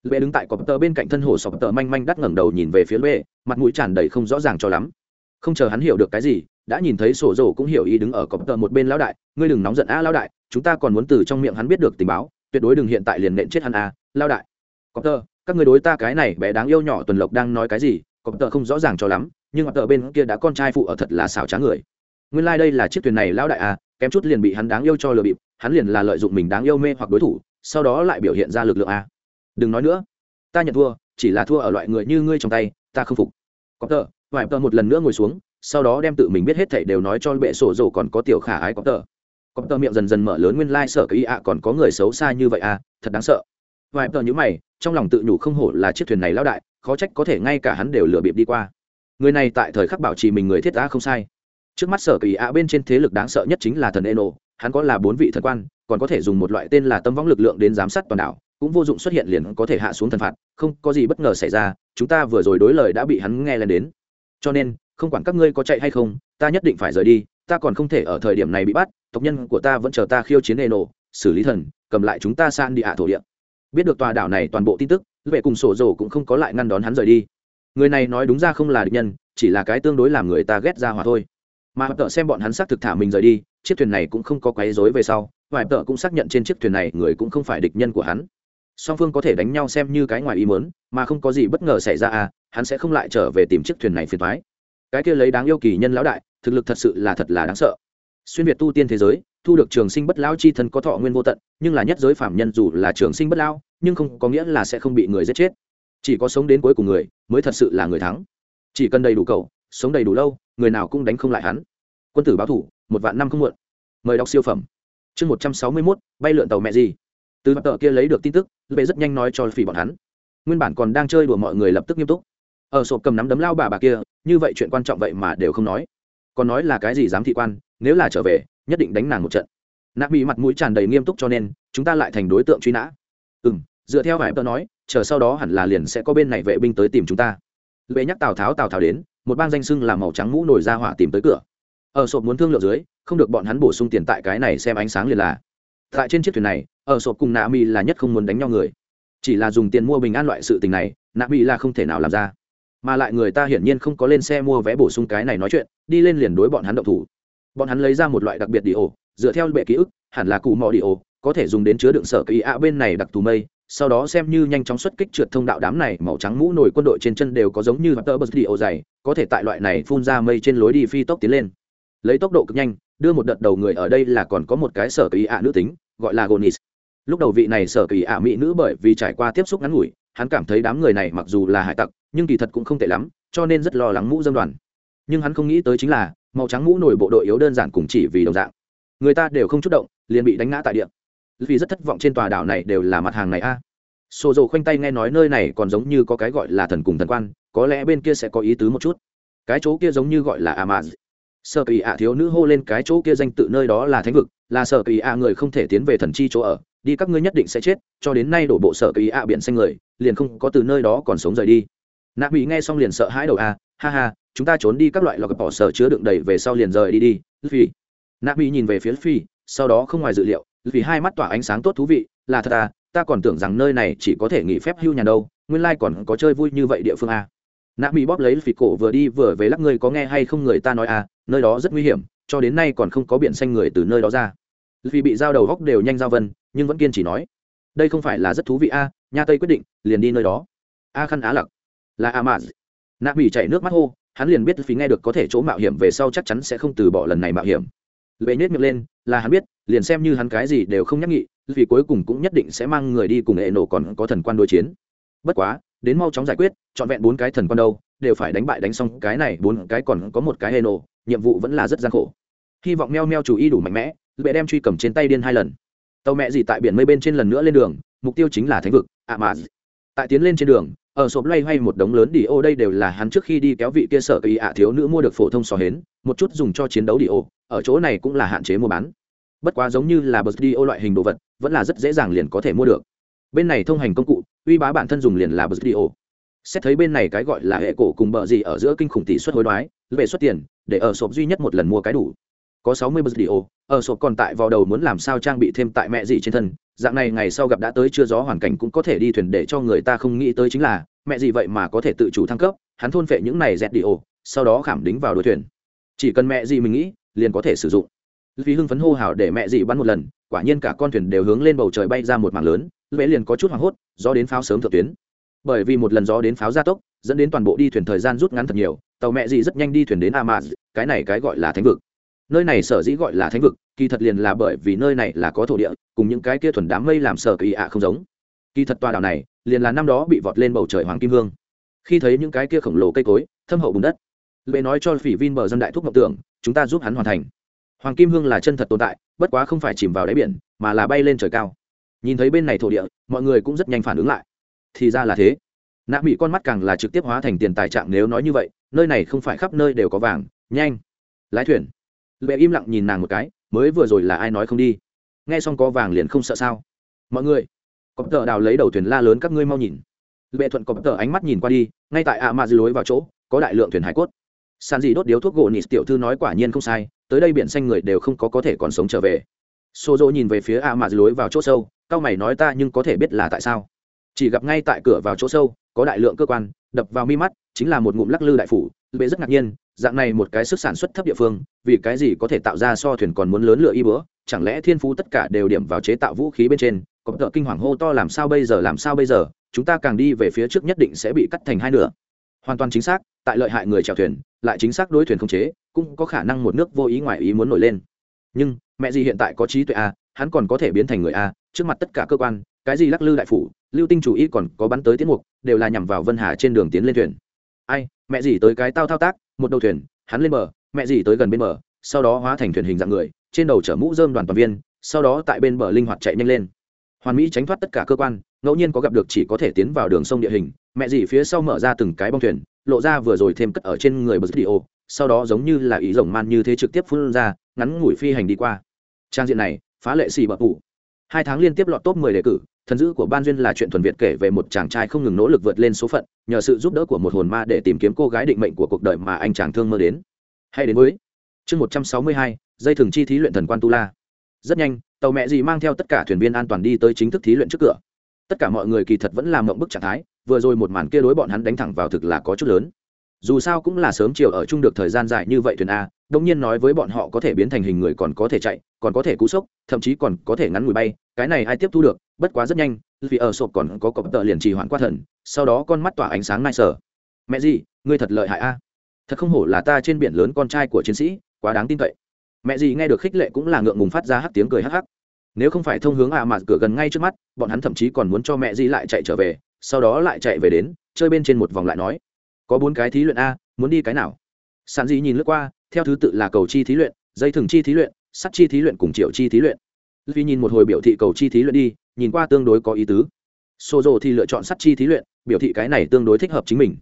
Lệ đứng tại cọp tờ bên cạnh thân hồ sọp tờ manh manh đắt ngẩng đầu nhìn về phía lệ mặt mũi tràn đầy không rõ ràng cho lắm. Không chờ hắn hiểu được cái gì đã nhìn thấy sổ rổ cũng hiểu ý đứng ở cọp tờ một bên lão đại ngươi đừng nóng giận a à, lão đại chúng ta còn muốn từ trong miệng hắn biết được tình báo tuyệt đối đừng hiện tại liền nện chết hắn a à, lão đại cọp tờ các người đối ta cái này bé đáng yêu nhỏ tuần lộc đang nói cái gì? Cọp tờ không rõ ràng cho lắm nhưng cọp tờ bên kia đã con trai phụ ở thật là xảo trá người. Nguyên lai đây là chiếc thuyền này lão đại à, kém chút liền bị hắn đáng yêu cho lừa bịp hắn liền là lợi dụng mình đáng yêu mê hoặc đối thủ sau đó lại biểu hiện ra lực lượng a đừng nói nữa ta nhận thua chỉ là thua ở loại người như ngươi trong tay ta không phục. Có tờ vài tờ một lần nữa ngồi xuống sau đó đem tự mình biết hết thảy đều nói cho bệ sổ dầu còn có tiểu khả ái có tờ. Có tờ miệng dần dần mở lớn nguyên lai sợ cái ạ còn có người xấu xa như vậy à thật đáng sợ. Vài tờ nhữ mày trong lòng tự nhủ không hổ là chiếc thuyền này lão đại, khó trách có thể ngay cả hắn đều lừa bịp đi qua. Người này tại thời khắc bảo trì mình người thiết á không sai. Trước mắt sở kỳ ạ bên trên thế lực đáng sợ nhất chính là thần eno, hắn có là bốn vị thần quan, còn có thể dùng một loại tên là tâm võng lực lượng đến giám sát toàn đảo, cũng vô dụng xuất hiện liền có thể hạ xuống thần phạt, không có gì bất ngờ xảy ra, chúng ta vừa rồi đối lời đã bị hắn nghe lên đến. Cho nên, không quản các ngươi có chạy hay không, ta nhất định phải rời đi, ta còn không thể ở thời điểm này bị bắt, tộc nhân của ta vẫn chờ ta khiêu chiến eno, xử lý thần, cầm lại chúng ta san đi ạ thổ địa biết được tòa đảo này toàn bộ tin tức vệ cùng sổ rổ cũng không có lại ngăn đón hắn rời đi. Người này nói đúng ra không là địch nhân, chỉ là cái tương đối làm người ta ghét ra hòa thôi. Mà tợ xem bọn hắn xác thực thả mình rời đi, chiếc thuyền này cũng không có quấy rối về sau vài tợ cũng xác nhận trên chiếc thuyền này người cũng không phải địch nhân của hắn. Song phương có thể đánh nhau xem như cái ngoài ý mớn mà không có gì bất ngờ xảy ra à hắn sẽ không lại trở về tìm chiếc thuyền này phiền thoái cái kia lấy đáng yêu kỳ nhân lão đại, thực lực thật sự là thật là đáng sợ. Xuyên việt tu tiên thế giới thu được trường sinh bất lão chi thân có thọ nguyên vô tận, nhưng là nhất giới phạm nhân dù là trường sinh bất lão, nhưng không có nghĩa là sẽ không bị người giết chết. Chỉ có sống đến cuối cùng người mới thật sự là người thắng. Chỉ cần đầy đủ cầu, sống đầy đủ lâu, người nào cũng đánh không lại hắn. Quân tử báo thủ, một vạn năm không muộn. Mời đọc siêu phẩm. Chương một trăm sáu mươi mốt, bay lượn tàu mẹ gì. Từ mặt tờ kia lấy được tin tức bệ rất nhanh nói cho phỉ bọn hắn. Nguyên bản còn đang chơi đùa mọi người lập tức nghiêm túc. Ở sộp cầm nắm đấm lao bà bà kia, như vậy chuyện quan trọng vậy mà đều không nói. Còn nói là cái gì dám thị quan, nếu là trở về nhất định đánh nàng một trận. Nạ bị mặt mũi tràn đầy nghiêm túc cho nên, chúng ta lại thành đối tượng truy nã. Ừ m dựa theo vài tờ nói, chờ sau đó hẳn là liền sẽ có bên này vệ binh tới tìm chúng ta. Lệ nhắc tào tháo tào tháo đến, một bang danh sưng làm màu trắng mũ nổi ra hỏa tìm tới cửa. Ở sộp muốn thương lượng dưới, không được bọn hắn bổ sung tiền tại cái này xem ánh sáng liền là. Tại trên chiếc thuyền này, ở sộp cùng nạ mỹ là nhất không muốn đánh nhau người. Chỉ là dùng tiền mua bình an loại sự tình này, nạ mỹ là không thể nào làm ra. Mà lại người ta hiển nhiên không có lên xe mua vé bổ sung cái này nói chuyện, đi lên liền đối bọn hắn động thủ bọn hắn lấy ra một loại đặc biệt đi ổ, dựa theo bệ ký ức, hẳn là cụ mò đi ổ, có thể dùng đến chứa đựng sở kỳ ạ bên này đặc thù mây, sau đó xem như nhanh chóng xuất kích trượt thông đạo đám này màu trắng mũ nổi quân đội trên chân đều có giống như tơ bờ đi ổ dày, có thể tại loại này phun ra mây trên lối đi phi tốc tiến lên. Lấy tốc độ cực nhanh, đưa một đợt đầu người ở đây là còn có một cái sở kỳ ạ nữ tính, gọi là gonis. Lúc đầu vị này sở kỳ ạ mỹ nữ bởi vì trải qua tiếp xúc ngắn ngủi, hắn cảm thấy đám người này mặc dù là hải tặc, nhưng kỳ thật cũng không tệ lắm, cho nên rất lo lắng mũ dân đoàn. Nhưng hắn không nghĩ tới chính là màu trắng mũ nổi bộ đội yếu đơn giản cùng chỉ vì đồng dạng. Người ta đều không chút động, liền bị đánh ngã tại địa. Vì rất thất vọng trên tòa đảo này đều là mặt hàng này a. À. xô dầu khoanh tay nghe nói nơi này còn giống như có cái gọi là thần cùng thần quan, có lẽ bên kia sẽ có ý tứ một chút. Cái chỗ kia giống như gọi là amaz. Sợ kỳ ạ thiếu nữ hô lên cái chỗ kia danh tự nơi đó là thánh vực, là sợ kỳ ạ người không thể tiến về thần chi chỗ ở. Đi các ngươi nhất định sẽ chết, cho đến nay đổ bộ sợ kỳ ạ biển xanh người, liền không có từ nơi đó còn sống rời đi. Nạ bị nghe xong liền sợ hãi đầu a, ha ha chúng ta trốn đi các loại lọc bỏ sở chứa đựng đầy về sau liền rời đi đi phi nạp bị nhìn về phía phi sau đó không ngoài dự liệu vì hai mắt tỏa ánh sáng tốt thú vị là thật à ta còn tưởng rằng nơi này chỉ có thể nghỉ phép hưu nhà đâu nguyên lai、like、còn có chơi vui như vậy địa phương à. nạ mỹ bóp lấy phỉ cổ vừa đi vừa về lắc ngươi có nghe hay không người ta nói à nơi đó rất nguy hiểm cho đến nay còn không có biển xanh người từ nơi đó ra. Vì bị giao đầu góc đều nhanh giao vân nhưng vẫn kiên chỉ nói đây không phải là rất thú vị a à, nha tây quyết định liền đi nơi đó. A khăn á lặc. Là a maz nạ mỹ chạy nước mắt hô hắn liền biết phí nghe được có thể chỗ mạo hiểm về sau chắc chắn sẽ không từ bỏ lần này mạo hiểm. Lệ nhét miệng lên, là hắn biết, liền xem như hắn cái gì đều không nhắc nghị vì cuối cùng cũng nhất định sẽ mang người đi cùng hệ nổ còn có thần quan đối chiến. Bất quá, đến mau chóng giải quyết, trọn vẹn bốn cái thần quan đâu, đều phải đánh bại đánh xong cái này, bốn cái còn có một cái hệ nổ, nhiệm vụ vẫn là rất gian khổ. Hy vọng meo meo chủ ý đủ mạnh mẽ lệ đem truy cầm trên tay điên hai lần. Tàu mẹ gì tại biển mây bên trên lần nữa lên đường, mục tiêu chính là thánh vực, ạ mà tại tiến lên trên đường ở sộp loay hoay một đống lớn đi ô đây đều là hắn trước khi đi kéo vị kia sở kỳ ạ thiếu nữ mua được phổ thông sò hến, một chút dùng cho chiến đấu đi ô, ở chỗ này cũng là hạn chế mua bán. Bất quá giống như là bờ đi ô loại hình đồ vật, vẫn là rất dễ dàng liền có thể mua được. Bên này thông hành công cụ, uy bá bản thân dùng liền là bờ đi ô. Xét thấy bên này cái gọi là hệ cổ cùng bờ gì ở giữa kinh khủng tỷ suất hối đoái, về xuất tiền, để ở sộp duy nhất một lần mua cái đủ. Có sáu mươi bờ đi ô, ở sộp còn tại vào đầu muốn làm sao trang bị thêm tại mẹ gì trên thân dạng này ngày sau gặp đã tới chưa gió hoàn cảnh cũng có thể đi thuyền để cho người ta không nghĩ tới chính là, mẹ gì vậy mà có thể tự chủ thăng cấp, hắn thôn phệ những này dẹt đi ổ, sau đó khảm đính vào đuôi thuyền. Chỉ cần mẹ gì mình nghĩ, liền có thể sử dụng. Vì hưng phấn hô hào để mẹ gì bắn một lần, quả nhiên cả con thuyền đều hướng lên bầu trời bay ra một mảng lớn lễ liền có chút hoảng hốt do đến pháo sớm thượng tuyến. Bởi vì một lần gió đến pháo gia tốc, dẫn đến toàn bộ đi thuyền thời gian rút ngắn thật nhiều, tàu mẹ gì rất nhanh đi thuyền đến amaz, cái này cái gọi là thánh vực nơi này sở dĩ gọi là thánh vực, kỳ thật liền là bởi vì nơi này là có thổ địa, cùng những cái kia thuần đám mây làm sở kỳ ạ không giống. Kỳ thật tòa đảo này, liền là năm đó bị vọt lên bầu trời hoàng kim hương khi thấy những cái kia khổng lồ cây cối, thâm hậu bùn đất, lệ nói cho phỉ vin bờ dân đại thúc ngọc tưởng, chúng ta giúp hắn hoàn thành. Hoàng kim hương là chân thật tồn tại, bất quá không phải chìm vào đáy biển, mà là bay lên trời cao. Nhìn thấy bên này thổ địa, mọi người cũng rất nhanh phản ứng lại. Thì ra là thế. Nạ bị con mắt càng là trực tiếp hóa thành tiền tài trạng nếu nói như vậy, nơi này không phải khắp nơi đều có vàng, nhanh. Lái thuyền lệ im lặng nhìn nàng một cái, mới vừa rồi là ai nói không đi? Nghe xong có vàng liền không sợ sao? Mọi người, cọp tờ đào lấy đầu thuyền la lớn các ngươi mau nhìn. Lệ thuận cọp tờ ánh mắt nhìn qua đi, ngay tại ạ à dư lối vào chỗ, có đại lượng thuyền hải cốt. Sàn gì đốt điếu thuốc gỗ nịt tiểu thư nói quả nhiên không sai, tới đây biển xanh người đều không có có thể còn sống trở về. Xô dỗ nhìn về phía ạ mà lối vào chỗ sâu cao mày nói ta nhưng có thể biết là tại sao. Chỉ gặp ngay tại cửa vào chỗ sâu, có đại lượng cơ quan, đập vào mi mắt chính là một ngụm lắc lư đại phủ, bệ rất ngạc nhiên, dạng này một cái sức sản xuất thấp địa phương, vì cái gì có thể tạo ra so thuyền còn muốn lớn lựa y bữa chẳng lẽ thiên phú tất cả đều điểm vào chế tạo vũ khí bên trên, có tợ kinh hoàng hô to làm sao bây giờ, làm sao bây giờ, chúng ta càng đi về phía trước nhất định sẽ bị cắt thành hai nửa. Hoàn toàn chính xác, tại lợi hại người chèo thuyền, lại chính xác đối thuyền không chế, cũng có khả năng một nước vô ý ngoài ý muốn nổi lên. Nhưng, mẹ gì hiện tại có trí tuệ a hắn còn có thể biến thành người a trước mặt tất cả cơ quan, cái gì lắc lư đại phủ, lưu tinh chủ ý còn có bắn tới tiết mục, đều là nhằm vào vân hà trên đường tiến lên thuyền ai, mẹ gì tới cái tao thao tác, một đầu thuyền, hắn lên bờ, mẹ gì tới gần bên bờ, sau đó hóa thành thuyền hình dạng người, trên đầu chở mũ dơm đoàn toàn viên, sau đó tại bên bờ linh hoạt chạy nhanh lên hoàn mỹ tránh thoát tất cả cơ quan, ngẫu nhiên có gặp được chỉ có thể tiến vào đường sông địa hình, mẹ dì phía sau mở ra từng cái bong thuyền, lộ ra vừa rồi thêm cất ở trên người bờ đi ô sau đó giống như là ý rồng man như thế trực tiếp phun ra, ngắn ngủi phi hành đi qua trang diện này, phá lệ xì bậc ủ hai tháng liên tiếp lọt top 10 đề cử thần dữ của ban duyên là chuyện thuần việt kể về một chàng trai không ngừng nỗ lực vượt lên số phận nhờ sự giúp đỡ của một hồn ma để tìm kiếm cô gái định mệnh của cuộc đời mà anh chàng thương mơ đến. Hay đến với chương 162, dây thường chi thí luyện thần quan tu la. Rất nhanh tàu mẹ gì mang theo tất cả thuyền viên an toàn đi tới chính thức thí luyện trước cửa. Tất cả mọi người kỳ thật vẫn làm mộng bức trạng thái vừa rồi một màn kia đối bọn hắn đánh thẳng vào thực là có chút lớn. Dù sao cũng là sớm chiều ở chung được thời gian dài như vậy thuyền a đông nhiên nói với bọn họ có thể biến thành hình người còn có thể chạy, còn có thể cú sốc, thậm chí còn có thể ngắn ngủi bay, cái này ai tiếp thu được, bất quá rất nhanh, vì ở sộp còn có cọp tợ liền trì hoãn qua thần, sau đó con mắt tỏa ánh sáng nai sở. Mẹ gì, ngươi thật lợi hại a. Thật không hổ là ta trên biển lớn con trai của chiến sĩ, quá đáng tin cậy. Mẹ gì nghe được khích lệ cũng là ngượng ngùng phát ra hắc tiếng cười hắc hắc. Nếu không phải thông hướng ạ à mà cửa gần ngay trước mắt, bọn hắn thậm chí còn muốn cho mẹ gì lại chạy trở về, sau đó lại chạy về đến, chơi bên trên một vòng lại nói, có bốn cái thí luyện a, muốn đi cái nào? Sàn gì nhìn lướt qua theo thứ tự là cầu chi thí luyện, dây thừng chi thí luyện, sắt chi thí luyện cùng triệu chi thí luyện. Vì nhìn một hồi biểu thị cầu chi thí luyện đi, nhìn qua tương đối có ý tứ. Xô rộ thì lựa chọn sắt chi thí luyện, biểu thị cái này tương đối thích hợp chính mình.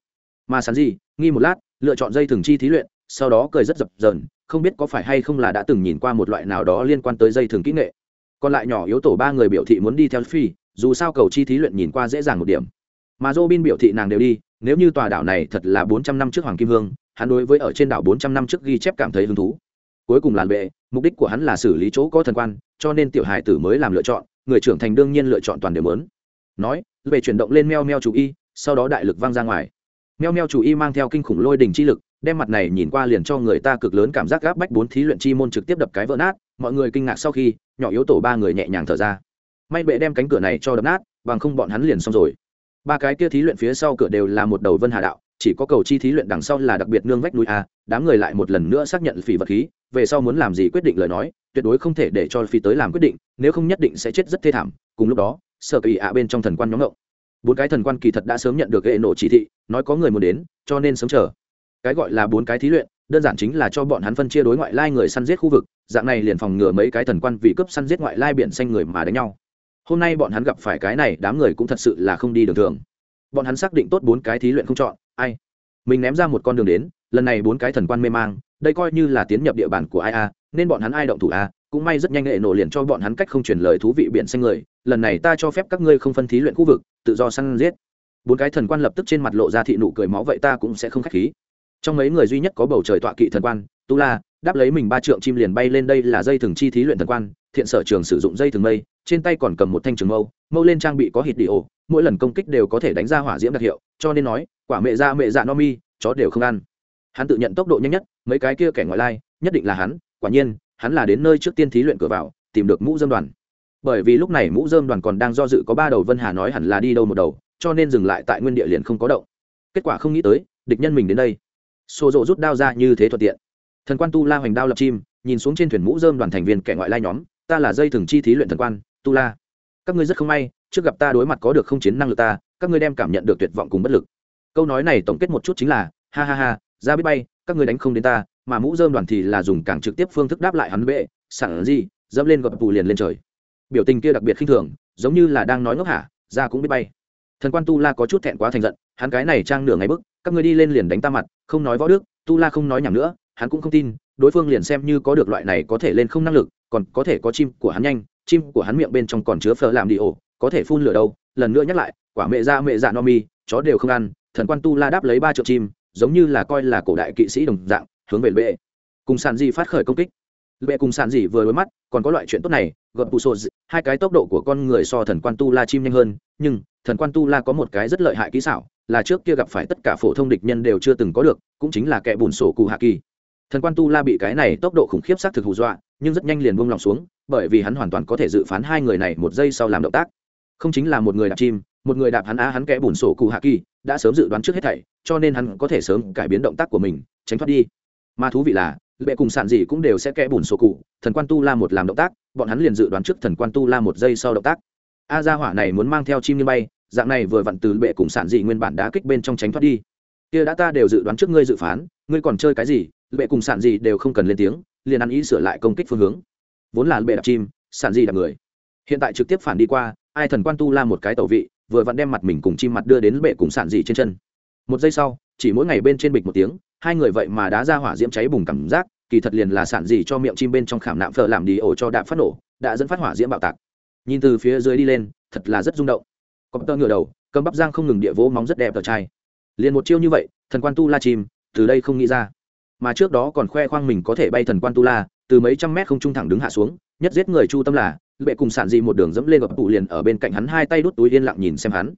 Mà sán gì nghi một lát, lựa chọn dây thừng chi thí luyện, sau đó cười rất dập dờn, không biết có phải hay không là đã từng nhìn qua một loại nào đó liên quan tới dây thừng kỹ nghệ. Còn lại nhỏ yếu tổ ba người biểu thị muốn đi theo phi dù sao cầu chi thí luyện nhìn qua dễ dàng một điểm. Mà dô bin biểu thị nàng đều đi, nếu như tòa đảo này thật là bốn trăm năm trước hoàng kim hương hắn đối với ở trên đảo bốn trăm năm trước ghi chép cảm thấy hứng thú. Cuối cùng làn bệ, mục đích của hắn là xử lý chỗ có thần quan, cho nên tiểu hài tử mới làm lựa chọn, người trưởng thành đương nhiên lựa chọn toàn đều lớn nói về chuyển động lên meo meo chủ y, sau đó đại lực vang ra ngoài. Meo meo chủ y mang theo kinh khủng lôi đình chi lực, đem mặt này nhìn qua liền cho người ta cực lớn cảm giác gáp bách bốn thí luyện chi môn trực tiếp đập cái vỡ nát, mọi người kinh ngạc sau khi, nhỏ yếu tổ ba người nhẹ nhàng thở ra. May bệ đem cánh cửa này cho đập nát, bằng không bọn hắn liền xong rồi. Ba cái kia thí luyện phía sau cửa đều là một đầu vân hà đạo chỉ có cầu chi thí luyện đằng sau là đặc biệt nương vách núi a, đám người lại một lần nữa xác nhận phỉ vật khí, về sau muốn làm gì quyết định lời nói, tuyệt đối không thể để cho phi tới làm quyết định, nếu không nhất định sẽ chết rất thê thảm. Cùng lúc đó, sở kỳ ạ bên trong thần quan nhóm ngộng. Bốn cái thần quan kỳ thật đã sớm nhận được hệ nổ chỉ thị, nói có người muốn đến, cho nên sớm chờ. Cái gọi là bốn cái thí luyện, đơn giản chính là cho bọn hắn phân chia đối ngoại lai người săn giết khu vực, dạng này liền phòng ngừa mấy cái thần quan vì cướp săn giết ngoại lai biển xanh người mà đánh nhau. Hôm nay bọn hắn gặp phải cái này, đám người cũng thật sự là không đi đường thường bọn hắn xác định tốt bốn cái thí luyện không chọn, ai? Mình ném ra một con đường đến, lần này bốn cái thần quan mê mang, đây coi như là tiến nhập địa bàn của ai a, nên bọn hắn ai động thủ a, cũng may rất nhanh hệ nổ liền cho bọn hắn cách không truyền lời thú vị biển xanh người, lần này ta cho phép các ngươi không phân thí luyện khu vực, tự do săn giết. Bốn cái thần quan lập tức trên mặt lộ ra thị nụ cười máu vậy ta cũng sẽ không khách khí. Trong mấy người duy nhất có bầu trời tọa kỵ thần quan, tu la, đáp lấy mình ba trượng chim liền bay lên đây là dây thừng chi thí luyện thần quan, thiện sở trường sử dụng dây thừng mây trên tay còn cầm một thanh trường mâu mâu lên trang bị có hít đi ổ, mỗi lần công kích đều có thể đánh ra hỏa diễm đặc hiệu, cho nên nói, quả mẹ ra mẹ dạ no mi, chó đều không ăn. Hắn tự nhận tốc độ nhanh nhất, mấy cái kia kẻ ngoại lai, nhất định là hắn, quả nhiên, hắn là đến nơi trước tiên thí luyện cửa vào, tìm được mũ dơm đoàn. Bởi vì lúc này mũ dơm đoàn còn đang do dự có ba đầu vân hà nói hẳn là đi đâu một đầu, cho nên dừng lại tại nguyên địa liền không có động. Kết quả không nghĩ tới, địch nhân mình đến đây. Xô rộ rút đao ra như thế thuận tiện. Thần quan tu la hoành đao lập chim, nhìn xuống trên thuyền mũ dơm đoàn thành viên kẻ ngoại lai nhóm, ta là dây thừng chi thí luyện thần quan tu la. Các ngươi rất không may, trước gặp ta đối mặt có được không chiến năng lực ta, các ngươi đem cảm nhận được tuyệt vọng cùng bất lực. Câu nói này tổng kết một chút chính là, ha ha ha, ra biết bay, các ngươi đánh không đến ta, mà mũ dơm đoàn thì là dùng càng trực tiếp phương thức đáp lại hắn bệ, sẵn gì, dẫm lên gập bù liền lên trời. Biểu tình kia đặc biệt khinh thường, giống như là đang nói ngốc hả, ra cũng biết bay. Thần quan tu la có chút thẹn quá thành giận, hắn cái này trang nửa ngày bức, các ngươi đi lên liền đánh ta mặt, không nói võ đức, tu la không nói nhảm nữa, hắn cũng không tin, đối phương liền xem như có được loại này có thể lên không năng lực, còn có thể có chim của hắn nhanh chim của hắn miệng bên trong còn chứa phở làm đi ổ, có thể phun lửa đâu, lần nữa nhắc lại, quả mẹ ra mẹ dạ no mi, chó đều không ăn, thần quan tu la đáp lấy ba triệu chim, giống như là coi là cổ đại kỵ sĩ đồng dạng, hướng về bệ cùng sàn di phát khởi công kích. Bệ cùng sàn di vừa đối mắt, còn có loại chuyện tốt này, gợp bù sô hai cái tốc độ của con người so thần quan tu la chim nhanh hơn, nhưng, thần quan tu la có một cái rất lợi hại kỹ xảo, là trước kia gặp phải tất cả phổ thông địch nhân đều chưa từng có được, cũng chính là kẻ bùn sổ cù hạ kỳ. Thần quan tu la bị cái này tốc độ khủng khiếp xác thực hù dọa, nhưng rất nhanh liền buông lòng xuống bởi vì hắn hoàn toàn có thể dự phán hai người này một giây sau làm động tác. Không chính là một người đạp chim, một người đạp hắn á, hắn kẽ bùn sổ cụ hạ kỳ, đã sớm dự đoán trước hết thảy, cho nên hắn có thể sớm cải biến động tác của mình, tránh thoát đi. Mà thú vị là bệ cùng sản gì cũng đều sẽ kẽ bùn sổ cụ, thần quan tu la một làm động tác, bọn hắn liền dự đoán trước thần quan tu la một giây sau động tác. A gia hỏa này muốn mang theo chim như bay, dạng này vừa vặn từ bệ cùng sản dị nguyên bản đá kích bên trong tránh thoát đi. Kia đã ta đều dự đoán trước ngươi dự phán, ngươi còn chơi cái gì bệ cùng sản dị đều không cần lên tiếng, liền ăn ý sửa lại công kích phương hướng vốn là bệ đạp chim, sản di đạp người. Hiện tại trực tiếp phản đi qua, ai thần quan tu la một cái tẩu vị, vừa vặn đem mặt mình cùng chim mặt đưa đến bệ cùng sản dị trên chân. Một giây sau, chỉ mỗi ngày bên trên bịch một tiếng, hai người vậy mà đá ra hỏa diễm cháy bùng cảm giác, kỳ thật liền là sản dị cho miệng chim bên trong khảm nạm phở làm đi ổ cho đạm phát nổ, đã dẫn phát hỏa diễm bạo tạc. Nhìn từ phía dưới đi lên, thật là rất rung động. Có tơ ngửa đầu, cầm bắp giang không ngừng địa vỗ móng rất đẹp tờ trai liền một chiêu như vậy, thần quan tu la chim, từ đây không nghĩ ra mà trước đó còn khoe khoang mình có thể bay thần quan tu la, từ mấy trăm mét không trung thẳng đứng hạ xuống, nhất giết người chu tâm là, bệ cùng sản dị một đường dẫm lên gập tụ liền ở bên cạnh hắn hai tay đút túi yên lặng nhìn xem hắn.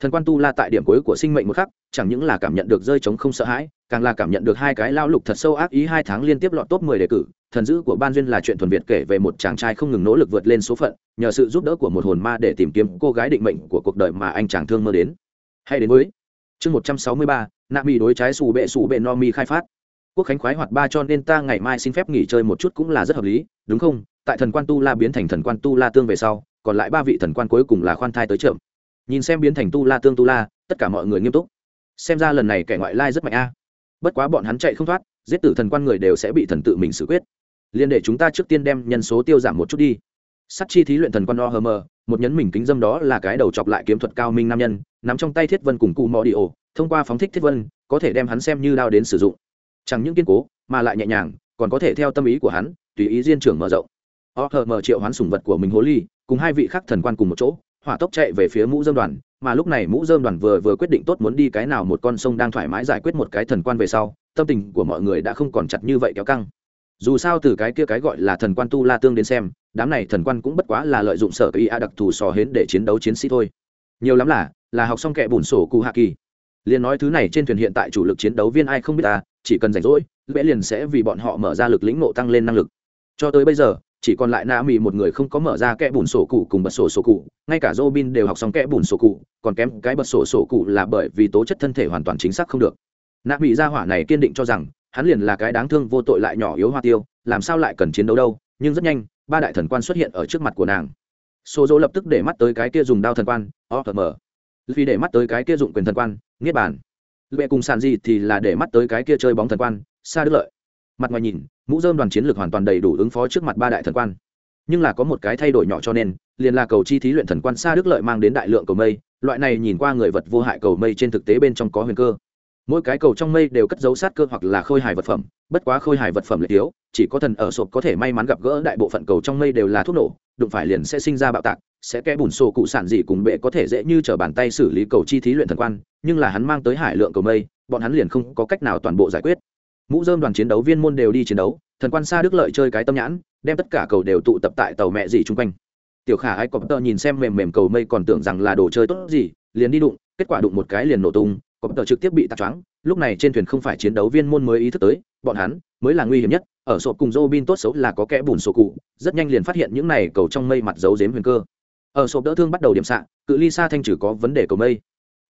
Thần quan tu la tại điểm cuối của sinh mệnh một khắc, chẳng những là cảm nhận được rơi trống không sợ hãi, càng là cảm nhận được hai cái lao lục thật sâu ác ý hai tháng liên tiếp lọt top mười đề cử. Thần dữ của ban duyên là chuyện thuần việt kể về một chàng trai không ngừng nỗ lực vượt lên số phận, nhờ sự giúp đỡ của một hồn ma để tìm kiếm cô gái định mệnh của cuộc đời mà anh chàng thương mơ đến. Hay đến với chương một trăm sáu mươi ba, nạ mỹ đối trái xù bệ xù bệ no mi khai phát quốc khánh khoái hoạt ba cho nên ta ngày mai xin phép nghỉ chơi một chút cũng là rất hợp lý, đúng không? Tại thần quan tu la biến thành thần quan tu la tương về sau, còn lại ba vị thần quan cuối cùng là khoan thai tới trượm nhìn xem biến thành tu la tương tu la, tất cả mọi người nghiêm túc. Xem ra lần này kẻ ngoại lai rất mạnh a. Bất quá bọn hắn chạy không thoát, giết tử thần quan người đều sẽ bị thần tự mình xử quyết. Liên để chúng ta trước tiên đem nhân số tiêu giảm một chút đi. Sắt chi thí luyện thần quan o hờ mờ một nhấn mình kính dâm đó là cái đầu chọc lại kiếm thuật cao minh nam nhân, nắm trong tay thiết vân cùng cụ mò đi ổ, thông qua phóng thích thiết vân, có thể đem hắn xem như đao đến sử dụng chẳng những kiên cố, mà lại nhẹ nhàng, còn có thể theo tâm ý của hắn, tùy ý diên trưởng mở rộng. O hờ mờ triệu hoán sùng vật của mình hố ly, cùng hai vị khác thần quan cùng một chỗ, hỏa tốc chạy về phía mũ dơm đoàn, mà lúc này mũ dơm đoàn vừa vừa quyết định tốt muốn đi cái nào một con sông đang thoải mái giải quyết một cái thần quan về sau, tâm tình của mọi người đã không còn chặt như vậy kéo căng. Dù sao từ cái kia cái gọi là thần quan tu la tương đến xem, đám này thần quan cũng bất quá là lợi dụng sở ý a đặc thù sò hến để chiến đấu chiến sĩ thôi. Nhiều lắm là là học xong kẻ bùn sổ cụ hạ kỳ. Liền nói thứ này trên thuyền hiện tại chủ lực chiến đấu viên ai không biết ta chỉ cần rảnh rỗi lẽ liền sẽ vì bọn họ mở ra lực lĩnh nộ tăng lên năng lực. Cho tới bây giờ, chỉ còn lại na mỹ một người không có mở ra kẽ bùn sổ cụ cùng bật sổ sổ cụ, ngay cả robin đều học xong kẽ bùn sổ cụ, còn kém cái bật sổ sổ cụ là bởi vì tố chất thân thể hoàn toàn chính xác không được. Na mỹ gia hỏa này kiên định cho rằng, hắn liền là cái đáng thương vô tội lại nhỏ yếu hoa tiêu, làm sao lại cần chiến đấu đâu, nhưng rất nhanh, ba đại thần quan xuất hiện ở trước mặt của nàng. Số dỗ lập tức để mắt tới cái kia dùng đao thần quan ofm vì để mắt tới cái kia dụng quyền thần quan, niết bàn lệ cùng sàn gì thì là để mắt tới cái kia chơi bóng thần quan, xa đức lợi. Mặt ngoài nhìn, mũ dơm đoàn chiến lược hoàn toàn đầy đủ ứng phó trước mặt ba đại thần quan. Nhưng là có một cái thay đổi nhỏ cho nên, liền là cầu chi thí luyện thần quan xa đức lợi mang đến đại lượng cầu mây, loại này nhìn qua người vật vô hại cầu mây trên thực tế bên trong có huyền cơ. Mỗi cái cầu trong mây đều cất dấu sát cơ hoặc là khôi hài vật phẩm, bất quá khôi hài vật phẩm lệ thiếu, chỉ có thần ở sộp có thể may mắn gặp gỡ đại bộ phận cầu trong mây đều là thuốc nổ, đụng phải liền sẽ sinh ra bạo tạc sẽ kẽ bùn sổ cụ sản dị cùng bệ có thể dễ như t r ở bàn tay xử lý cầu chi thí luyện thần quan, nhưng là hắn mang tới hải lượng cầu mây, bọn hắn liền không có cách nào toàn bộ giải quyết. Mũ dơm đoàn chiến đấu viên môn đều đi chiến đấu, thần quan xa đức lợi chơi cái tâm nhãn, đem tất cả cầu đều tụ tập tại tàu mẹ dị chung quanh. Tiểu khả ai cọp tơ nhìn xem mềm mềm cầu mây còn tưởng rằng là đồ chơi tốt gì, liền đi đụng, kết quả đụng một cái liền nổ tung, cọp tơ trực tiếp bị tạt choáng, lúc này trên thuyền không phải chiến đấu viên môn mới ý thức tới, bọn hắn mới là nguy hiểm nhất, ở sộp cùng Robin tốt xấu là có kẽ bùn sổ cụ, rất nhanh liền phát hiện những này cầu trong mây mặt giấu dếm huyền cơ ở sộp đỡ thương bắt đầu điểm xạ, cự ly xa thanh trừ có vấn đề cầu mây.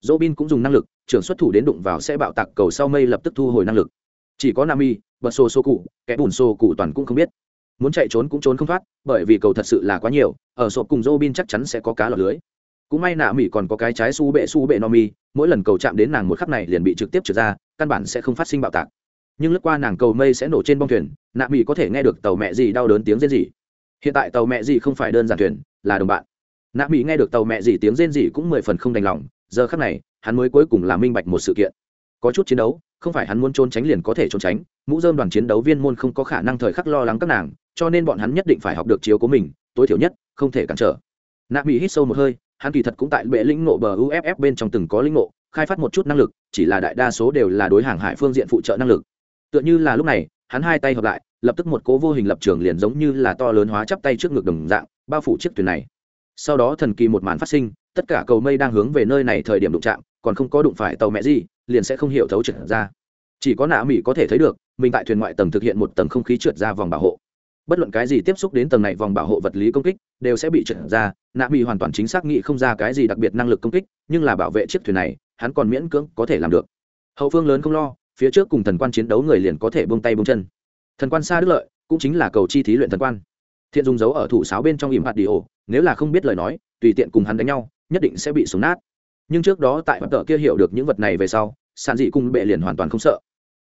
Robin cũng dùng năng lực, trưởng xuất thủ đến đụng vào sẽ bạo tạc cầu sau mây lập tức thu hồi năng lực. Chỉ có nami, bật xô xô cụ, kẻ bùn xô cụ toàn cũng không biết. Muốn chạy trốn cũng trốn không thoát, bởi vì cầu thật sự là quá nhiều, ở sộp cùng Robin chắc chắn sẽ có cá lọt lưới. Cũng may nạ mỹ còn có cái trái su bệ su bệ no mi mỗi lần cầu chạm đến nàng một khắc này liền bị trực tiếp trượt ra, căn bản sẽ không phát sinh bạo tạc. Nhưng lướt qua nàng cầu mây sẽ nổ trên bong thuyền nạ mỹ có thể nghe được tàu mẹ gì đau đớn tiếng rên rỉ. Hiện tại tàu mẹ gì không phải đơn giản thuyền, là đồng bạn nạ mỹ nghe được tàu mẹ gì tiếng rên gì cũng mười phần không đành lòng, giờ khắc này, hắn mới cuối cùng là minh bạch một sự kiện. Có chút chiến đấu, không phải hắn muốn trốn tránh liền có thể trốn tránh, mũ dơm đoàn chiến đấu viên môn không có khả năng thời khắc lo lắng các nàng, cho nên bọn hắn nhất định phải học được chiếu của mình, tối thiểu nhất, không thể cản trở. Nạ mỹ hít sâu một hơi, hắn kỳ thật cũng tại bệ lĩnh ngộ bờ uff bên trong từng có lĩnh ngộ, khai phát một chút năng lực, chỉ là đại đa số đều là đối hàng hải phương diện phụ trợ năng lực. Tựa như là lúc này, hắn hai tay hợp lại, lập tức một cố vô hình lập trường liền giống như là to lớn hóa chắp tay trước ngực đồng dạng, bao phủ chiếc thuyền này sau đó thần kỳ một màn phát sinh, tất cả cầu mây đang hướng về nơi này thời điểm đụng chạm, còn không có đụng phải tàu mẹ gì, liền sẽ không hiểu thấu trượt ra. Chỉ có nạ mỹ có thể thấy được, mình tại thuyền ngoại tầng thực hiện một tầng không khí trượt ra vòng bảo hộ. Bất luận cái gì tiếp xúc đến tầng này vòng bảo hộ vật lý công kích, đều sẽ bị trượt ra, nạ mỹ hoàn toàn chính xác nghĩ không ra cái gì đặc biệt năng lực công kích, nhưng là bảo vệ chiếc thuyền này, hắn còn miễn cưỡng có thể làm được. Hậu phương lớn không lo, phía trước cùng thần quan chiến đấu người liền có thể buông tay buông chân. Thần quan xa đức lợi, cũng chính là cầu chi thí luyện thần quan. Thiện dùng dấu ở thủ sáo bên trong ỉm hạt đi ổ nếu là không biết lời nói, tùy tiện cùng hắn đánh nhau, nhất định sẽ bị súng nát. Nhưng trước đó tại mặt tờ kia hiểu được những vật này về sau sàn dị cung bệ liền hoàn toàn không sợ.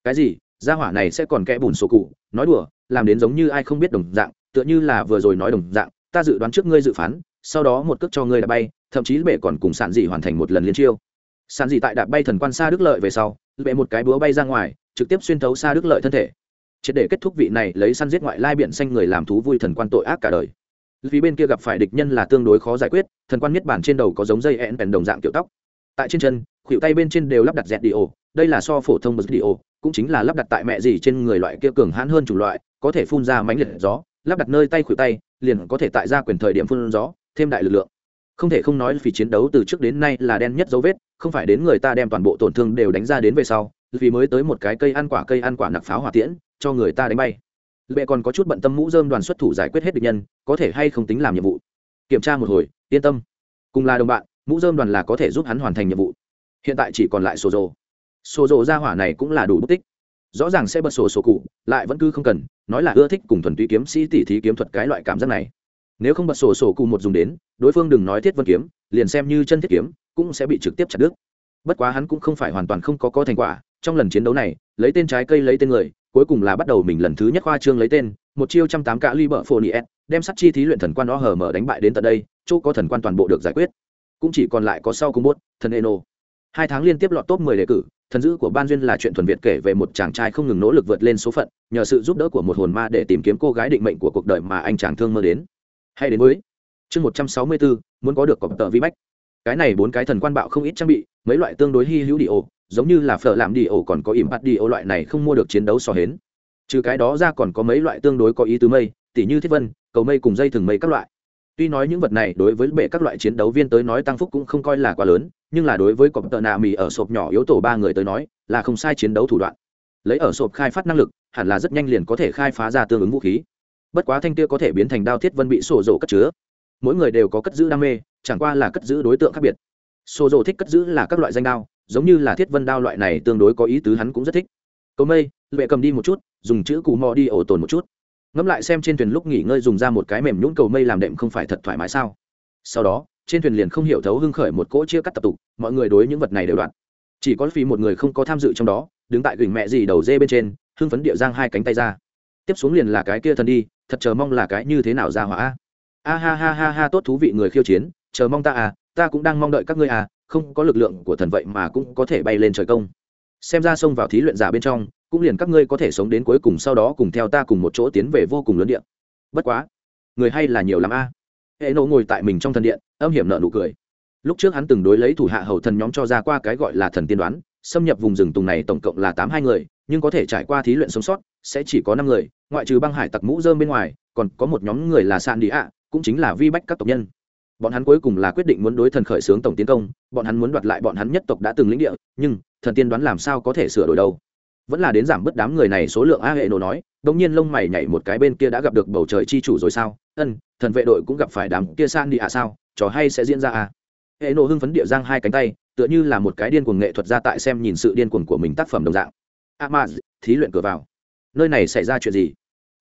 Cái gì? Gia hỏa này sẽ còn kẽ bùn sổ cụ, nói đùa, làm đến giống như ai không biết đồng dạng, tựa như là vừa rồi nói đồng dạng, ta dự đoán trước ngươi dự phán, sau đó một cước cho ngươi đã bay, thậm chí bệ còn cùng sản dị hoàn thành một lần liên chiêu. Sản dị tại đạp bay thần quan xa đức lợi về sau, bệ một cái búa bay ra ngoài, trực tiếp xuyên thấu xa đức lợi thân thể. Triệt để kết thúc vị này lấy săn giết ngoại lai biển xanh người làm thú vui thần quan tội ác cả đời vì bên kia gặp phải địch nhân là tương đối khó giải quyết, thần quan niết bản trên đầu có giống dây ẹn bèn đồng dạng kiểu tóc. Tại trên chân, khuỷu tay bên trên đều lắp đặt dẹt đi ổ, đây là so phổ thông bật đi ổ, cũng chính là lắp đặt tại mẹ gì trên người loại kia cường hãn hơn chủng loại, có thể phun ra mánh liệt gió, lắp đặt nơi tay khuỷu tay, liền có thể tại ra quyền thời điểm phun gió, thêm đại lực lượng. Không thể không nói vì chiến đấu từ trước đến nay là đen nhất dấu vết, không phải đến người ta đem toàn bộ tổn thương đều đánh ra đến về sau, vì mới tới một cái cây ăn quả cây ăn quả nặc pháo hỏa tiễn, cho người ta đánh bay lệ còn có chút bận tâm mũ dơm đoàn xuất thủ giải quyết hết địch nhân, có thể hay không tính làm nhiệm vụ? Kiểm tra một hồi, yên tâm. Cùng là đồng bạn, mũ dơm đoàn là có thể giúp hắn hoàn thành nhiệm vụ. Hiện tại chỉ còn lại sổ rồ sổ rồ ra hỏa này cũng là đủ bút tích. Rõ ràng sẽ bật sổ sổ cụ, lại vẫn cứ không cần, nói là ưa thích cùng thuần túy kiếm sĩ tỉ thí kiếm thuật cái loại cảm giác này. Nếu không bật sổ sổ cụ một dùng đến, đối phương đừng nói thiết vân kiếm, liền xem như chân thiết kiếm, cũng sẽ bị trực tiếp chặt đứt. Bất quá hắn cũng không phải hoàn toàn không có có thành quả, trong lần chiến đấu này, lấy tên trái cây lấy tên người cuối cùng là bắt đầu mình lần thứ nhất khoa trương lấy tên, một chiêu trăm tám cả ly bợ phô niệm đem sắt chi thí luyện thần quan đó hở mở đánh bại đến tận đây, chỗ có thần quan toàn bộ được giải quyết. Cũng chỉ còn lại có sau cung bốt thần eno. Hai tháng liên tiếp lọt top 10 đề cử, thần dữ của ban duyên là chuyện thuần việt kể về một chàng trai không ngừng nỗ lực vượt lên số phận, nhờ sự giúp đỡ của một hồn ma để tìm kiếm cô gái định mệnh của cuộc đời mà anh chàng thương mơ đến. Hay đến với chương một trăm sáu mươi bốn muốn có được cọp tờ vi bách cái này bốn cái thần quan bạo không ít trang bị, mấy loại tương đối hy hữu đi ổ giống như là phở làm đi ổ còn có ỉm bắt đi ổ loại này không mua được chiến đấu so hến. Trừ cái đó ra còn có mấy loại tương đối có ý tứ mây, tỉ như thiết vân, cầu mây cùng dây thừng mây các loại. Tuy nói những vật này đối với bệ các loại chiến đấu viên tới nói tăng phúc cũng không coi là quá lớn, nhưng là đối với cọp tợ nạ mì ở sộp nhỏ yếu tổ ba người tới nói, là không sai chiến đấu thủ đoạn. Lấy ở sộp khai phát năng lực, hẳn là rất nhanh liền có thể khai phá ra tương ứng vũ khí. Bất quá thanh kia có thể biến thành đao thiết vân bị sổ rổ cất chứa. Mỗi người đều có cất giữ đam mê, chẳng qua là cất giữ đối tượng khác biệt sổ rộ thích cất giữ là các loại danh đao, giống như là thiết vân đao loại này tương đối có ý tứ hắn cũng rất thích. Cầu mây, lệ cầm đi một chút, dùng chữ cù mò đi ổ tồn một chút. Ngẫm lại xem trên thuyền lúc nghỉ ngơi dùng ra một cái mềm nhũn cầu mây làm đệm không phải thật thoải mái sao? Sau đó, trên thuyền liền không hiểu thấu hưng khởi một cỗ chia cắt tập tục, mọi người đối những vật này đều đoạn chỉ có phí một người không có tham dự trong đó, đứng tại gửi mẹ gì đầu dê bên trên, hưng phấn địa giang hai cánh tay ra. Tiếp xuống liền là cái kia thần đi, thật chờ mong là cái như thế nào ra hỏa. A ha ha ha ha, tốt thú vị người khiêu chiến, chờ mong ta à ta cũng đang mong đợi các ngươi à không có lực lượng của thần vậy mà cũng có thể bay lên trời công. Xem ra xông vào thí luyện giả bên trong, cũng liền các ngươi có thể sống đến cuối cùng sau đó cùng theo ta cùng một chỗ tiến về vô cùng lớn điện bất quá, người hay là nhiều lắm a. Hệ nộ ngồi tại mình trong thần điện, âm hiểm nợ nụ cười. Lúc trước hắn từng đối lấy thủ hạ hầu thần nhóm cho ra qua cái gọi là thần tiên đoán, xâm nhập vùng rừng tùng này tổng cộng là tám hai người, nhưng có thể trải qua thí luyện sống sót, sẽ chỉ có năm người, ngoại trừ băng hải tặc mũ dơm bên ngoài, còn có một nhóm người là sạn đi ạ, cũng chính là vi bách các tộc nhân bọn hắn cuối cùng là quyết định muốn đối thần khởi xướng tổng tiến công, bọn hắn muốn đoạt lại bọn hắn nhất tộc đã từng lĩnh địa, nhưng, thần tiên đoán làm sao có thể sửa đổi đâu. Vẫn là đến giảm bớt đám người này số lượng, a hệ nổ nói đ ỗ n g nhiên lông mày nhảy một cái bên kia đã gặp được bầu trời chi chủ rồi sao? Ân, thần vệ đội cũng gặp phải đám kia san đi ạ sao? Trò hay sẽ diễn ra à? Hệ nổ hưng phấn địa giang hai cánh tay, tựa như là một cái điên cuồng nghệ thuật ra tại xem nhìn sự điên cuồng của mình tác phẩm đồng dạng. A ma, thí luyện cửa vào. Nơi này xảy ra chuyện gì?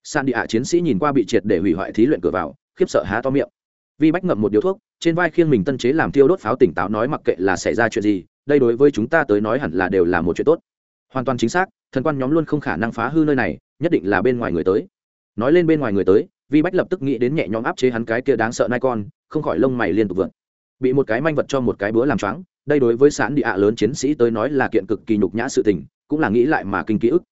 San đi ạ chiến sĩ nhìn qua bị triệt để hủy hoại thí luyện cửa vào, khiếp sợ há to miệng vi bách ngậm một điếu thuốc, trên vai khiêng mình tân chế làm thiêu đốt pháo tỉnh táo nói mặc kệ là xảy ra chuyện gì, đây đối với chúng ta tới nói hẳn là đều là một chuyện tốt. Hoàn toàn chính xác, thần quan nhóm luôn không khả năng phá hư nơi này, nhất định là bên ngoài người tới. Nói lên bên ngoài người tới, vi bách lập tức nghĩ đến nhẹ nhõm áp chế hắn cái kia đáng sợ nai con, không khỏi lông mày liên tục vượt. Bị một cái manh vật cho một cái bữa làm choáng, đây đối với sán địa ạ lớn chiến sĩ tới nói là kiện cực kỳ nhục nhã sự tình, cũng là nghĩ lại mà kinh ký ức.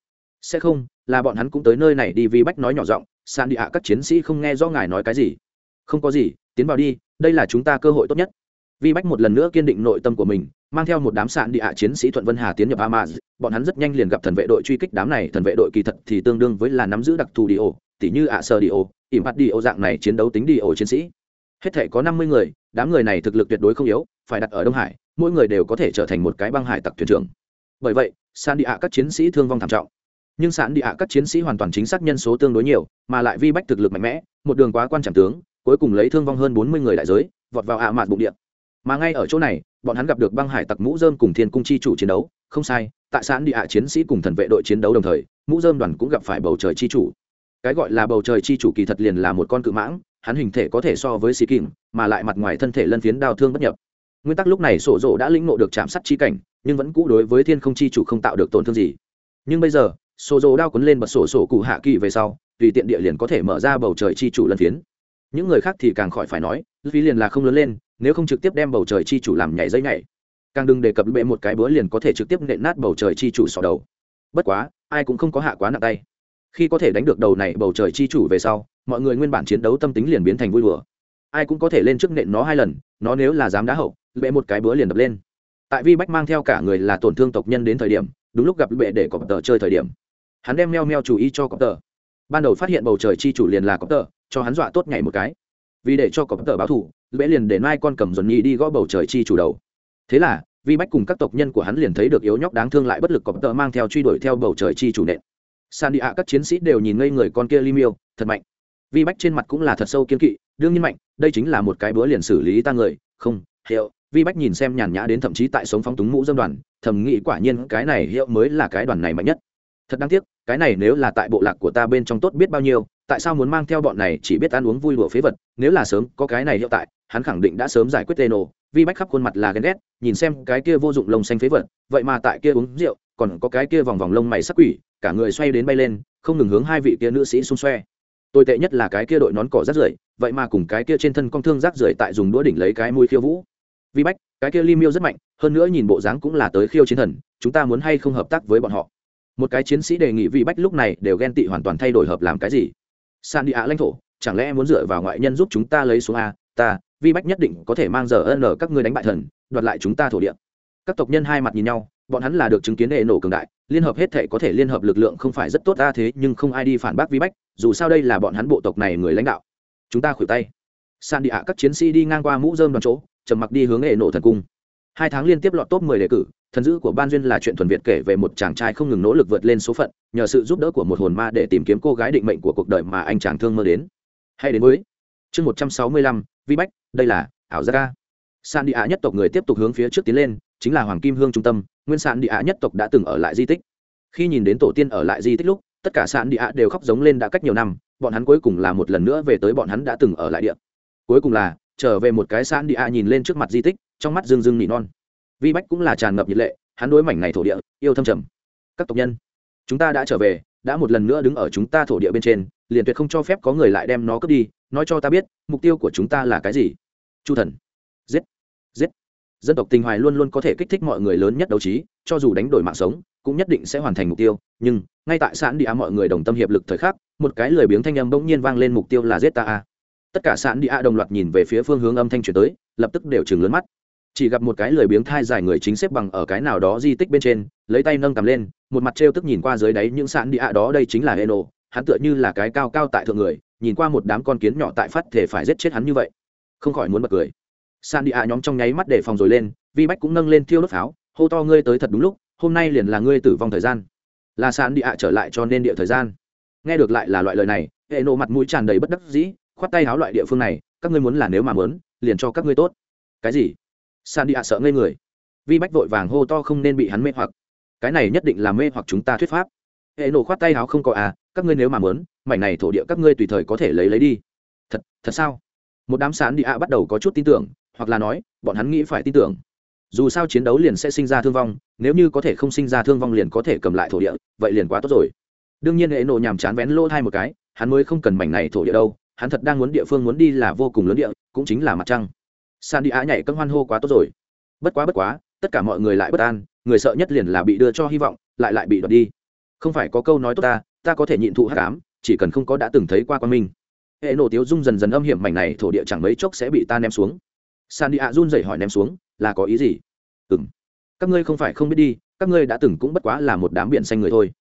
Sẽ không, là bọn hắn cũng tới nơi này đi, vi bách nói nhỏ giọng, sán địa ạ các chiến sĩ không nghe do ngài nói cái gì không có gì, tiến vào đi, đây là chúng ta cơ hội tốt nhất. Vi bách một lần nữa kiên định nội tâm của mình, mang theo một đám sạn địa hạ chiến sĩ thuận vân hà tiến nhập amaz bọn hắn rất nhanh liền gặp thần vệ đội truy kích đám này, thần vệ đội kỳ thật thì tương đương với là nắm giữ đặc thù đi ổ, tỉ như ạ sơ đi ổ, ỉm bắt đi ổ dạng này chiến đấu tính đi ổ chiến sĩ. Hết thể có năm mươi người, đám người này thực lực tuyệt đối không yếu, phải đặt ở đông hải, mỗi người đều có thể trở thành một cái băng hải tặc thuyền trưởng. Bởi vậy, sạn địa hạ các chiến sĩ thương vong thảm trọng. Nhưng sạn địa hạ các chiến sĩ hoàn toàn chính xác nhân số tương đối nhiều, mà lại vi bách thực lực mạnh mẽ, một đường quá quan trọng tướng cuối cùng lấy thương vong hơn bốn mươi người đại giới, vọt vào ạ mạt bụng điện mà ngay ở chỗ này, bọn hắn gặp được băng hải tặc mũ dơm cùng thiên cung chi chủ chiến đấu. Không sai, tại xã địa hạ chiến sĩ cùng thần vệ đội chiến đấu đồng thời, mũ dơm đoàn cũng gặp phải bầu trời chi chủ. Cái gọi là bầu trời chi chủ kỳ thật liền là một con cự mãng, hắn hình thể có thể so với xì kim mà lại mặt ngoài thân thể lân phiến đau thương bất nhập. Nguyên tắc lúc này sổ rộ đã lĩnh ngộ được chạm sắt chi cảnh, nhưng vẫn cũ đối với thiên không chi chủ không tạo được tổn thương gì. Nhưng bây giờ, sổ rộ đao cuốn lên bật sổ sổ cụ hạ kỳ về sau, tùy tiện địa liền có thể mở ra bầu trời chi chủ lân phiến những người khác thì càng khỏi phải nói vì liền là không lớn lên, nếu không trực tiếp đem bầu trời chi chủ làm nhảy dây nhảy. Càng đừng đề cập bệ một cái bữa liền có thể trực tiếp nện nát bầu trời chi chủ sọ đầu. Bất quá, ai cũng không có hạ quá nặng tay. Khi có thể đánh được đầu này bầu trời chi chủ về sau, mọi người nguyên bản chiến đấu tâm tính liền biến thành vui đùa. Ai cũng có thể lên trước nện nó hai lần, nó nếu là dám đá hậu, bệ một cái bữa liền đập lên. Tại vi bách mang theo cả người là tổn thương tộc nhân đến thời điểm, đúng lúc gặp bệ để cọp tờ chơi thời điểm. Hắn đem meo meo chủ ý cho cọp tờ. Ban đầu phát hiện bầu trời chi chủ liền là cọp tờ cho hắn dọa tốt nhảy một cái. Vì để cho cọp tờ báo thủ lễ liền để mai con cầm dồn nhi đi gõ bầu trời chi chủ đầu. Thế là, vi bách cùng các tộc nhân của hắn liền thấy được yếu nhóc đáng thương lại bất lực cọp tờ mang theo truy đuổi theo bầu trời chi chủ nện. San đi ạ, các chiến sĩ đều nhìn ngây người con kia li miêu, thật mạnh. Vi bách trên mặt cũng là thật sâu kiên kỵ, đương nhiên mạnh, đây chính là một cái bữa liền xử lý ta người, không, hiệu. Vi bách nhìn xem nhàn nhã đến thậm chí tại sống phóng túng mũ dân đoàn, thầm nghĩ quả nhiên cái này hiệu mới là cái đoàn này mạnh nhất thật đáng tiếc, cái này nếu là tại bộ lạc của ta bên trong tốt biết bao nhiêu, tại sao muốn mang theo bọn này chỉ biết ăn uống vui đùa phế vật, nếu là sớm có cái này hiện tại, hắn khẳng định đã sớm giải quyết tên nổ vi bách khắp khuôn mặt là ghen ghét, nhìn xem cái kia vô dụng lông xanh phế vật, vậy mà tại kia uống rượu, còn có cái kia vòng vòng lông mày sắc quỷ, cả người xoay đến bay lên, không ngừng hướng hai vị kia nữ sĩ xung xoe. Tồi tệ nhất là cái kia đội nón cỏ rác rưởi, vậy mà cùng cái kia trên thân con thương rác rưởi tại dùng đũa đỉnh lấy cái mũi khiêu vũ. Vi bách, cái kia li miêu rất mạnh, hơn nữa nhìn bộ dáng cũng là tới khiêu chiến thần, chúng ta muốn hay không hợp tác với bọn họ? Một cái chiến sĩ đề nghị vi bách lúc này đều ghen tị hoàn toàn thay đổi hợp làm cái gì? San đi ạ lãnh thổ, chẳng lẽ muốn dựa vào ngoại nhân giúp chúng ta lấy xuống a? Ta vi bách nhất định có thể mang giờ ân các ngươi đánh bại thần, đoạt lại chúng ta thổ địa. Các tộc nhân hai mặt nhìn nhau, bọn hắn là được chứng kiến hệ nổ cường đại, liên hợp hết thể có thể liên hợp lực lượng không phải rất tốt ta thế, nhưng không ai đi phản bác vi bách, dù sao đây là bọn hắn bộ tộc này người lãnh đạo. Chúng ta khuỷu tay. San đi ạ các chiến sĩ đi ngang qua mũ dơm đoàn chỗ, trầm mặc đi hướng hệ nổ thần cung hai tháng liên tiếp lọt top 10 đề cử thần dữ của ban duyên là chuyện thuần việt kể về một chàng trai không ngừng nỗ lực vượt lên số phận nhờ sự giúp đỡ của một hồn ma để tìm kiếm cô gái định mệnh của cuộc đời mà anh chàng thương mơ đến. Hay đến với chương 165, vi bách đây là ảo gia ca. San đi ạ nhất tộc người tiếp tục hướng phía trước tiến lên chính là hoàng kim hương trung tâm nguyên sản đi ạ nhất tộc đã từng ở lại di tích. Khi nhìn đến tổ tiên ở lại di tích lúc tất cả sản địa đều khóc giống lên đã cách nhiều năm bọn hắn cuối cùng là một lần nữa về tới bọn hắn đã từng ở lại địa. Cuối cùng là trở về một cái sản địa nhìn lên trước mặt di tích trong mắt rưng rưng nỉ non. Vi bách cũng là tràn ngập nhiệt lệ, hắn đối mảnh này thổ địa, yêu thâm trầm. Các tộc nhân, chúng ta đã trở về, đã một lần nữa đứng ở chúng ta thổ địa bên trên, liền tuyệt không cho phép có người lại đem nó cướp đi, nói cho ta biết, mục tiêu của chúng ta là cái gì? Chu thần. Giết. Giết. Dân tộc tình hoài luôn luôn có thể kích thích mọi người lớn nhất đấu trí, cho dù đánh đổi mạng sống, cũng nhất định sẽ hoàn thành mục tiêu, nhưng, ngay tại sản đi mọi người đồng tâm hiệp lực thời khắc, một cái lười biếng thanh âm bỗng nhiên vang lên mục tiêu là giết ta a. Tất cả sản đi a đồng loạt nhìn về phía phương hướng âm thanh chuyển tới, lập tức đều chừng lớn mắt chỉ gặp một cái lười biếng thai dài người chính xếp bằng ở cái nào đó di tích bên trên, lấy tay nâng cầm lên, một mặt trêu tức nhìn qua dưới đáy những sạn địa a đó, đây chính là heno hắn tựa như là cái cao cao tại thượng người, nhìn qua một đám con kiến nhỏ tại phát thể phải giết chết hắn như vậy. Không khỏi muốn bật cười. Sạn địa nhóm trong nháy mắt để phòng rồi lên, vi bách cũng nâng lên thiêu đốt pháo, hô to ngươi tới thật đúng lúc, hôm nay liền là ngươi tử vong thời gian. Là sạn địa ạ trở lại cho nên địa thời gian. Nghe được lại là loại lời này hệ nộ mặt mũi tràn đầy bất đắc dĩ, khoát tay háo loại địa phương này, các ngươi muốn là nếu mà muốn, liền cho các ngươi tốt. Cái gì? San đi ạ sợ ngây người. Vi bách vội vàng hô to không nên bị hắn mê hoặc. Cái này nhất định là mê hoặc chúng ta thuyết pháp. Hệ nổ khoát tay háo không có à các ngươi nếu mà muốn, mảnh này thổ địa các ngươi tùy thời có thể lấy lấy đi. Thật thật sao? Một đám sán đi ạ bắt đầu có chút tin tưởng, hoặc là nói, bọn hắn nghĩ phải tin tưởng. Dù sao chiến đấu liền sẽ sinh ra thương vong, nếu như có thể không sinh ra thương vong liền có thể cầm lại thổ địa, vậy liền quá tốt rồi. Đương nhiên hệ nộ nhàm chán vén lỗ thai một cái, hắn mới không cần mảnh này thổ địa đâu, hắn thật đang muốn địa phương muốn đi là vô cùng lớn địa, cũng chính là mặt trăng san đi á nhảy cân hoan hô quá tốt rồi. Bất quá bất quá, tất cả mọi người lại bất an, người sợ nhất liền là bị đưa cho hy vọng, lại lại bị đoạt đi. Không phải có câu nói tốt ta ta có thể nhịn thụ hát cám chỉ cần không có đã từng thấy qua quan minh. Hệ nổ tiếu dung dần dần âm hiểm mảnh này, thổ địa chẳng mấy chốc sẽ bị ta ném xuống. San đi ạ run dậy hỏi ném xuống, là có ý gì? Ừ m các ngươi không phải không biết đi, các ngươi đã từng cũng bất quá là một đám biển xanh người thôi.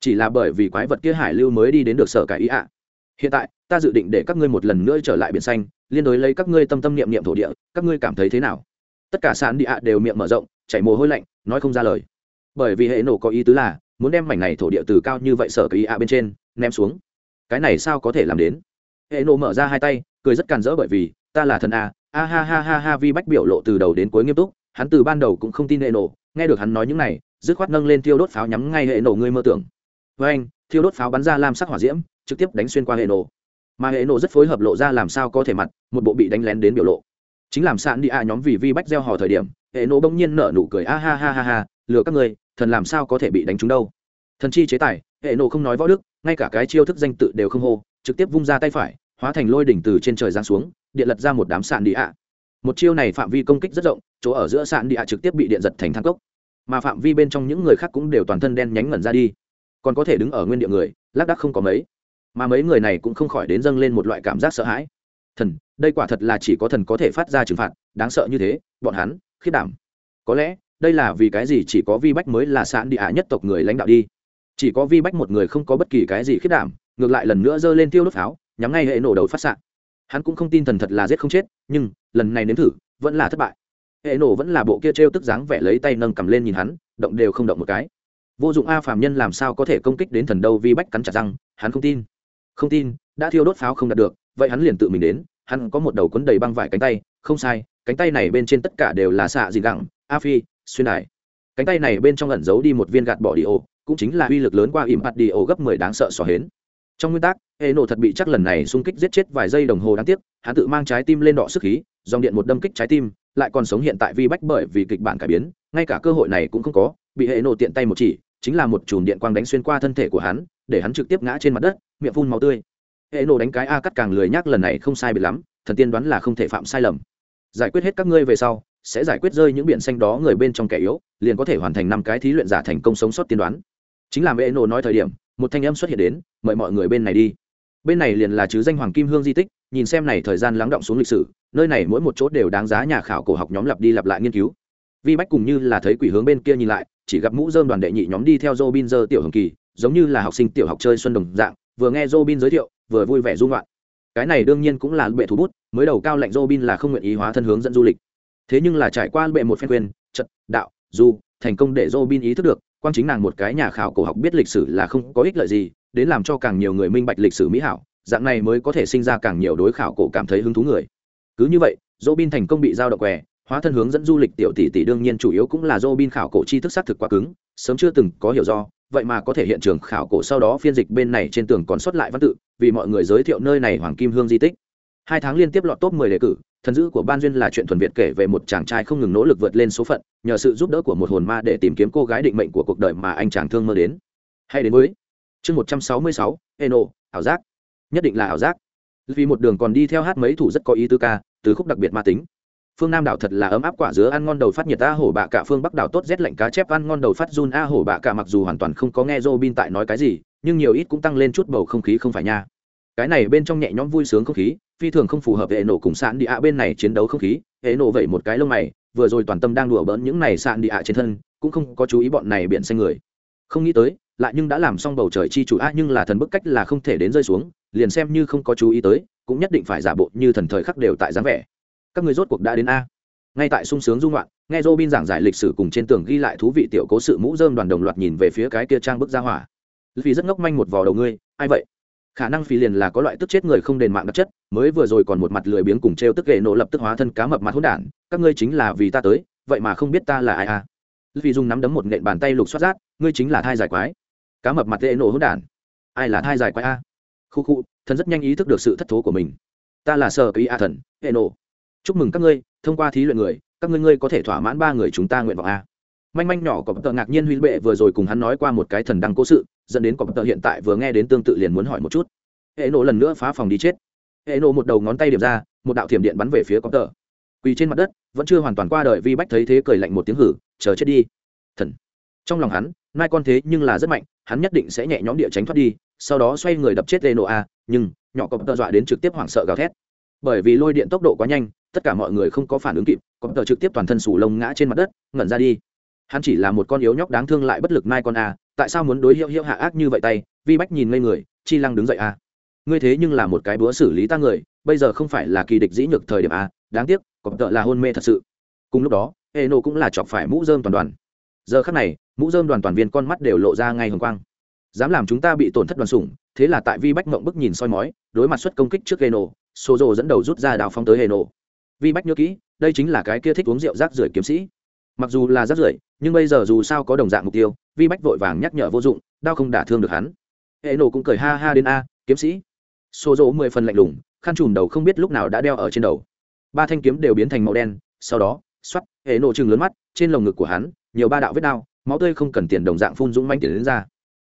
Chỉ là bởi vì quái vật kia hải lưu mới đi đến được sở cải ý ạ hiện tại, ta dự định để các ngươi một lần nữa trở lại biển xanh, liên đối lấy các ngươi tâm tâm niệm niệm thổ địa, các ngươi cảm thấy thế nào? Tất cả sàn địa đều miệng mở rộng, chảy mồ hôi lạnh, nói không ra lời. Bởi vì hệ nổ có ý tứ là, muốn đem mảnh này thổ địa từ cao như vậy sở cái ý ạ bên trên, ném xuống. Cái này sao có thể làm đến? Hệ nổ mở ra hai tay, cười rất càn rỡ bởi vì, ta là thần a a ha ha ha ha vi bách biểu lộ từ đầu đến cuối nghiêm túc, hắn từ ban đầu cũng không tin hệ nổ, nghe được hắn nói những này, dứt khoát nâng lên tiêu đốt pháo nhắm ngay hệ nổ ngươi mơ tưởng với anh, thiêu đốt pháo bắn ra lam sắc hỏa diễm, trực tiếp đánh xuyên qua hệ nổ. Mà hệ nổ rất phối hợp lộ ra làm sao có thể mặt, một bộ bị đánh lén đến biểu lộ. Chính làm sạn đi a nhóm vì vi bách gieo hò thời điểm, hệ nổ bỗng nhiên nở nụ cười, a ha ha ha ha, lừa các người thần làm sao có thể bị đánh trúng đâu? Thần chi chế tài, hệ nổ không nói võ đức, ngay cả cái chiêu thức danh tự đều không hô, trực tiếp vung ra tay phải, hóa thành lôi đỉnh từ trên trời giáng xuống, điện lật ra một đám sạn đi ạ. Một chiêu này phạm vi công kích rất rộng, chỗ ở giữa sạn đi ạ trực tiếp bị điện giật thành thang cốc. Mà phạm vi bên trong những người khác cũng đều toàn thân đen nhánh ngẩn ra đi còn có thể đứng ở nguyên địa người, lác đác không có mấy. Mà mấy người này cũng không khỏi đến dâng lên một loại cảm giác sợ hãi. Thần, đây quả thật là chỉ có thần có thể phát ra trừng phạt, đáng sợ như thế, bọn hắn khiết đảm. Có lẽ, đây là vì cái gì chỉ có vi bách mới là sạn đi nhất tộc người lãnh đạo đi. Chỉ có vi bách một người không có bất kỳ cái gì khiết đảm, ngược lại lần nữa giơ lên tiêu đốt pháo, nhắm ngay hệ nổ đầu phát xạ hắn cũng không tin thần thật là giết không chết, nhưng, lần này nếm thử, vẫn là thất bại. Hệ nổ vẫn là bộ kia t r e o tức dáng vẻ lấy tay nâng cầm lên nhìn hắn, động đều không động một cái vô dụng a phàm nhân làm sao có thể công kích đến thần đâu vi bách cắn chặt răng, hắn không tin. Không tin, đã thiêu đốt pháo không đạt được, vậy hắn liền tự mình đến, hắn có một đầu quấn đầy băng vải cánh tay, không sai, cánh tay này bên trên tất cả đều là xạ dị gẳng a phi, xuyên đài. Cánh tay này bên trong ẩn giấu đi một viên gạt bỏ đi ô, cũng chính là uy lực lớn qua ỉm hạt đi ô gấp mười đáng sợ xò hến. Trong nguyên tắc, hệ nổ thật bị chắc lần này xung kích giết chết vài giây đồng hồ đáng tiếc, hắn tự mang trái tim lên đọ sức khí, dòng điện một đâm kích trái tim, lại còn sống hiện tại vi bách bởi vì kịch bản cải biến, ngay cả cơ hội này cũng không có, bị hệ nổ tiện tay một chỉ chính là một chùm điện quang đánh xuyên qua thân thể của hắn, để hắn trực tiếp ngã trên mặt đất, miệng phun màu tươi. Hệ nổ đánh cái a cắt càng lười nhác lần này không sai bị lắm, thần tiên đoán là không thể phạm sai lầm. Giải quyết hết các ngươi về sau, sẽ giải quyết rơi những biển xanh đó người bên trong kẻ yếu, liền có thể hoàn thành năm cái thí luyện giả thành công sống sót tiên đoán. Chính là hệ nổ nói thời điểm, một thanh âm xuất hiện đến, mời mọi người bên này đi. Bên này liền là chứ danh hoàng kim hương di tích, nhìn xem này thời gian lắng động xuống lịch sử, nơi này mỗi một chỗ đều đáng giá nhà khảo cổ học nhóm lặp đi lặp lại nghiên cứu. Vi bách cùng như là thấy quỷ hướng bên kia nhìn lại chỉ gặp mũ dơm đoàn đệ nhị nhóm đi theo Robin giờ tiểu hồng kỳ, giống như là học sinh tiểu học chơi xuân đồng dạng, vừa nghe Robin giới thiệu, vừa vui vẻ rung loạn. Cái này đương nhiên cũng là bệ thủ bút, mới đầu cao lệnh Robin là không nguyện ý hóa thân hướng dẫn du lịch. Thế nhưng là trải qua bệ một phen quyền, trận, đạo, du, thành công để Robin ý thức được, quan chính nàng một cái nhà khảo cổ học biết lịch sử là không có ích lợi gì, đến làm cho càng nhiều người minh bạch lịch sử mỹ hảo, dạng này mới có thể sinh ra càng nhiều đối khảo cổ cảm thấy hứng thú người. Cứ như vậy, Robin thành công bị giao động què, hóa thân hướng dẫn du lịch tiểu tỷ tỷ đương nhiên chủ yếu cũng là do bin khảo cổ tri thức xác thực quá cứng sớm chưa từng có hiểu do vậy mà có thể hiện trường khảo cổ sau đó phiên dịch bên này trên tường còn xuất lại văn tự vì mọi người giới thiệu nơi này hoàng kim hương di tích. Hai tháng liên tiếp lọt top 10 đề cử thần dữ của ban duyên là chuyện thuần việt kể về một chàng trai không ngừng nỗ lực vượt lên số phận nhờ sự giúp đỡ của một hồn ma để tìm kiếm cô gái định mệnh của cuộc đời mà anh chàng thương mơ đến. Hay đến với chương 166, eno ảo giác. Nhất định là ảo giác. Vì một đường còn đi theo hát mấy thủ rất có ý tư ca từ khúc đặc biệt ma tính phương nam đảo thật là ấm áp quả dứa ăn ngon đầu phát nhiệt, a hổ bạ cả phương bắc đảo tốt rét lạnh cá chép ăn ngon đầu phát run. A hổ bạ cả mặc dù hoàn toàn không có nghe Robin tại nói cái gì, nhưng nhiều ít cũng tăng lên chút bầu không khí không phải nha. Cái này bên trong nhẹ nhõm vui sướng không khí, phi thường không phù hợp hệ nổ cùng sạn đi ạ bên này chiến đấu không khí. Hệ nổ vậy một cái lông mày, vừa rồi toàn tâm đang đùa bỡn những này sạn đi ạ trên thân, cũng không có chú ý bọn này biển xanh người. Không nghĩ tới, lại nhưng đã làm xong bầu trời chi chủ. A nhưng là thần bức cách là không thể đến rơi xuống, liền xem như không có chú ý tới, cũng nhất định phải giả bộ như thần thời khắc đều tại dáng vẻ các người rốt cuộc đã đến a. Ngay tại sung sướng dung loạn, nghe robin giảng giải lịch sử cùng trên tường ghi lại thú vị tiểu cố sự mũ dơm đoàn đồng loạt nhìn về phía cái kia trang bức ra hỏa. Vì rất ngốc manh một vò đầu ngươi, ai vậy? Khả năng phi liền là có loại tức chết người không đền mạng đặc chất, mới vừa rồi còn một mặt lười biếng cùng t r e o tức gậy nổ lập tức hóa thân cá mập mặt hỗn đản, các ngươi chính là vì ta tới, vậy mà không biết ta là ai à vì dùng nắm đấm một nện bàn tay lục xoát rát, ngươi chính là thai giải quái. Cá mập mặt gậy nổ hỗn đản. Ai là thai giải quái a? Khu khu, thần rất nhanh ý thức được sự thất thố của mình. Ta là sở ý a thần hệ nổ chúc mừng các ngươi, thông qua thí luyện người, các ngươi ngươi có thể thỏa mãn ba người chúng ta nguyện vọng a. Manh manh nhỏ có tờ ngạc nhiên huy bệ vừa rồi cùng hắn nói qua một cái thần đăng cố sự, dẫn đến có tờ hiện tại vừa nghe đến tương tự liền muốn hỏi một chút. Hệ nổ lần nữa phá phòng đi chết. Hệ nổ một đầu ngón tay điểm ra, một đạo thiểm điện bắn về phía có tờ. Quỳ trên mặt đất, vẫn chưa hoàn toàn qua đời vi bách thấy thế cười lạnh một tiếng hử, chờ chết đi. Thần. Trong lòng hắn, nai con thế nhưng là rất mạnh, hắn nhất định sẽ nhẹ nhõm địa tránh thoát đi, sau đó xoay người đập chết lê nổ a, nhưng nhỏ có tờ dọa đến trực tiếp hoảng sợ gào thét. Bởi vì lôi điện tốc độ quá nhanh tất cả mọi người không có phản ứng kịp có tờ trực tiếp toàn thân sủ lông ngã trên mặt đất ngẩn ra đi. Hắn chỉ là một con yếu nhóc đáng thương lại bất lực mai con à, tại sao muốn đối hiệu hiệu hạ ác như vậy tay? Vi bách nhìn ngây người chi lăng đứng dậy à? ngươi thế nhưng là một cái búa xử lý ta người bây giờ không phải là kỳ địch dĩ nhược thời điểm à? đáng tiếc có tợ là hôn mê thật sự. Cùng lúc đó hệ nộ cũng là chọc phải mũ dơm toàn đoàn. Giờ khắc này mũ dơm đoàn toàn viên con mắt đều lộ ra ngay hồng quang. Dám làm chúng ta bị tổn thất đoàn sủng thế là tại vi bách mộng bức nhìn soi mói đối mặt xuất công kích trước hệ nộ xô rộ dẫn đầu rút ra đào phong tới hệ nộ vi bách nhớ kỹ, đây chính là cái kia thích uống rượu rác rưởi kiếm sĩ. Mặc dù là rác rưởi, nhưng bây giờ dù sao có đồng dạng mục tiêu, vi bách vội vàng nhắc nhở vô dụng đau không đả thương được hắn. Hệ nổ cũng cười ha ha đến a, kiếm sĩ. Xô rỗ mười phần lạnh lùng, khăn trùm đầu không biết lúc nào đã đeo ở trên đầu. Ba thanh kiếm đều biến thành màu đen, sau đó xoắt hệ nổ chừng lớn mắt, trên lồng ngực của hắn, nhiều ba đạo vết đau máu tươi không cần tiền đồng dạng phun dũng manh tiền đến ra.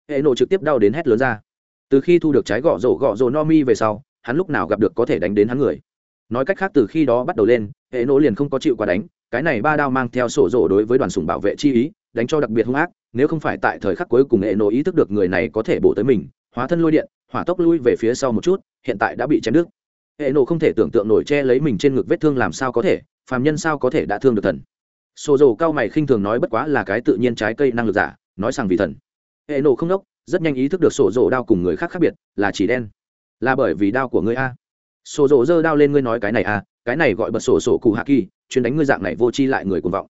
Hệ nổ trực tiếp đau đến hét lớn ra. Từ khi thu được trái gõ rổ gõ rổ no mi về sau, hắn lúc nào gặp được có thể đánh đến hắn người? Nói cách khác, từ khi đó bắt đầu lên, hệ nỗ liền không có chịu quá đánh. Cái này ba đao mang theo sổ rổ đối với đoàn sùng bảo vệ chi ý, đánh cho đặc biệt hung ác. Nếu không phải tại thời khắc cuối cùng hệ nỗ ý thức được người này có thể bổ tới mình, hóa thân lôi điện, hỏa tốc lui về phía sau một chút, hiện tại đã bị chém đứt. Hệ nổ không thể tưởng tượng nổi che lấy mình trên ngực vết thương làm sao có thể, phàm nhân sao có thể đã thương được thần. Sổ rổ cao mày khinh thường nói bất quá là cái tự nhiên trái cây năng lực giả, nói rằng vì thần. Hệ nổ không đốc, rất nhanh ý thức được sổ rổ đao cùng người khác khác biệt, là chỉ đen. Là bởi vì đao của ngươi a sổ rộ dơ đao lên ngươi nói cái này à cái này gọi bật sổ sổ cụ hạ kỳ chuyên đánh ngươi dạng này vô chi lại người cuồng vọng.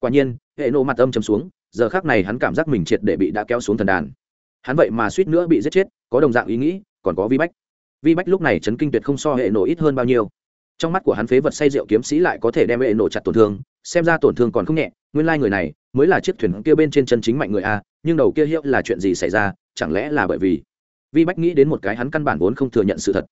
Quả nhiên, hệ nộ mặt âm chấm xuống, giờ khác này hắn cảm giác mình triệt để bị đã kéo xuống thần đàn. Hắn vậy mà suýt nữa bị giết chết, có đồng dạng ý nghĩ, còn có vi bách. Vi bách lúc này chấn kinh tuyệt không so hệ nổ ít hơn bao nhiêu. Trong mắt của hắn phế vật say rượu kiếm sĩ lại có thể đem hệ nổ chặt tổn thương, xem ra tổn thương còn không nhẹ, nguyên lai người này mới là chiếc thuyền kia bên trên chân chính mạnh người a, nhưng đầu kia hiệu là chuyện gì xảy ra, chẳng lẽ là bởi vì? Vi bách nghĩ đến một cái hắn căn bản vốn không thừa nhận sự thật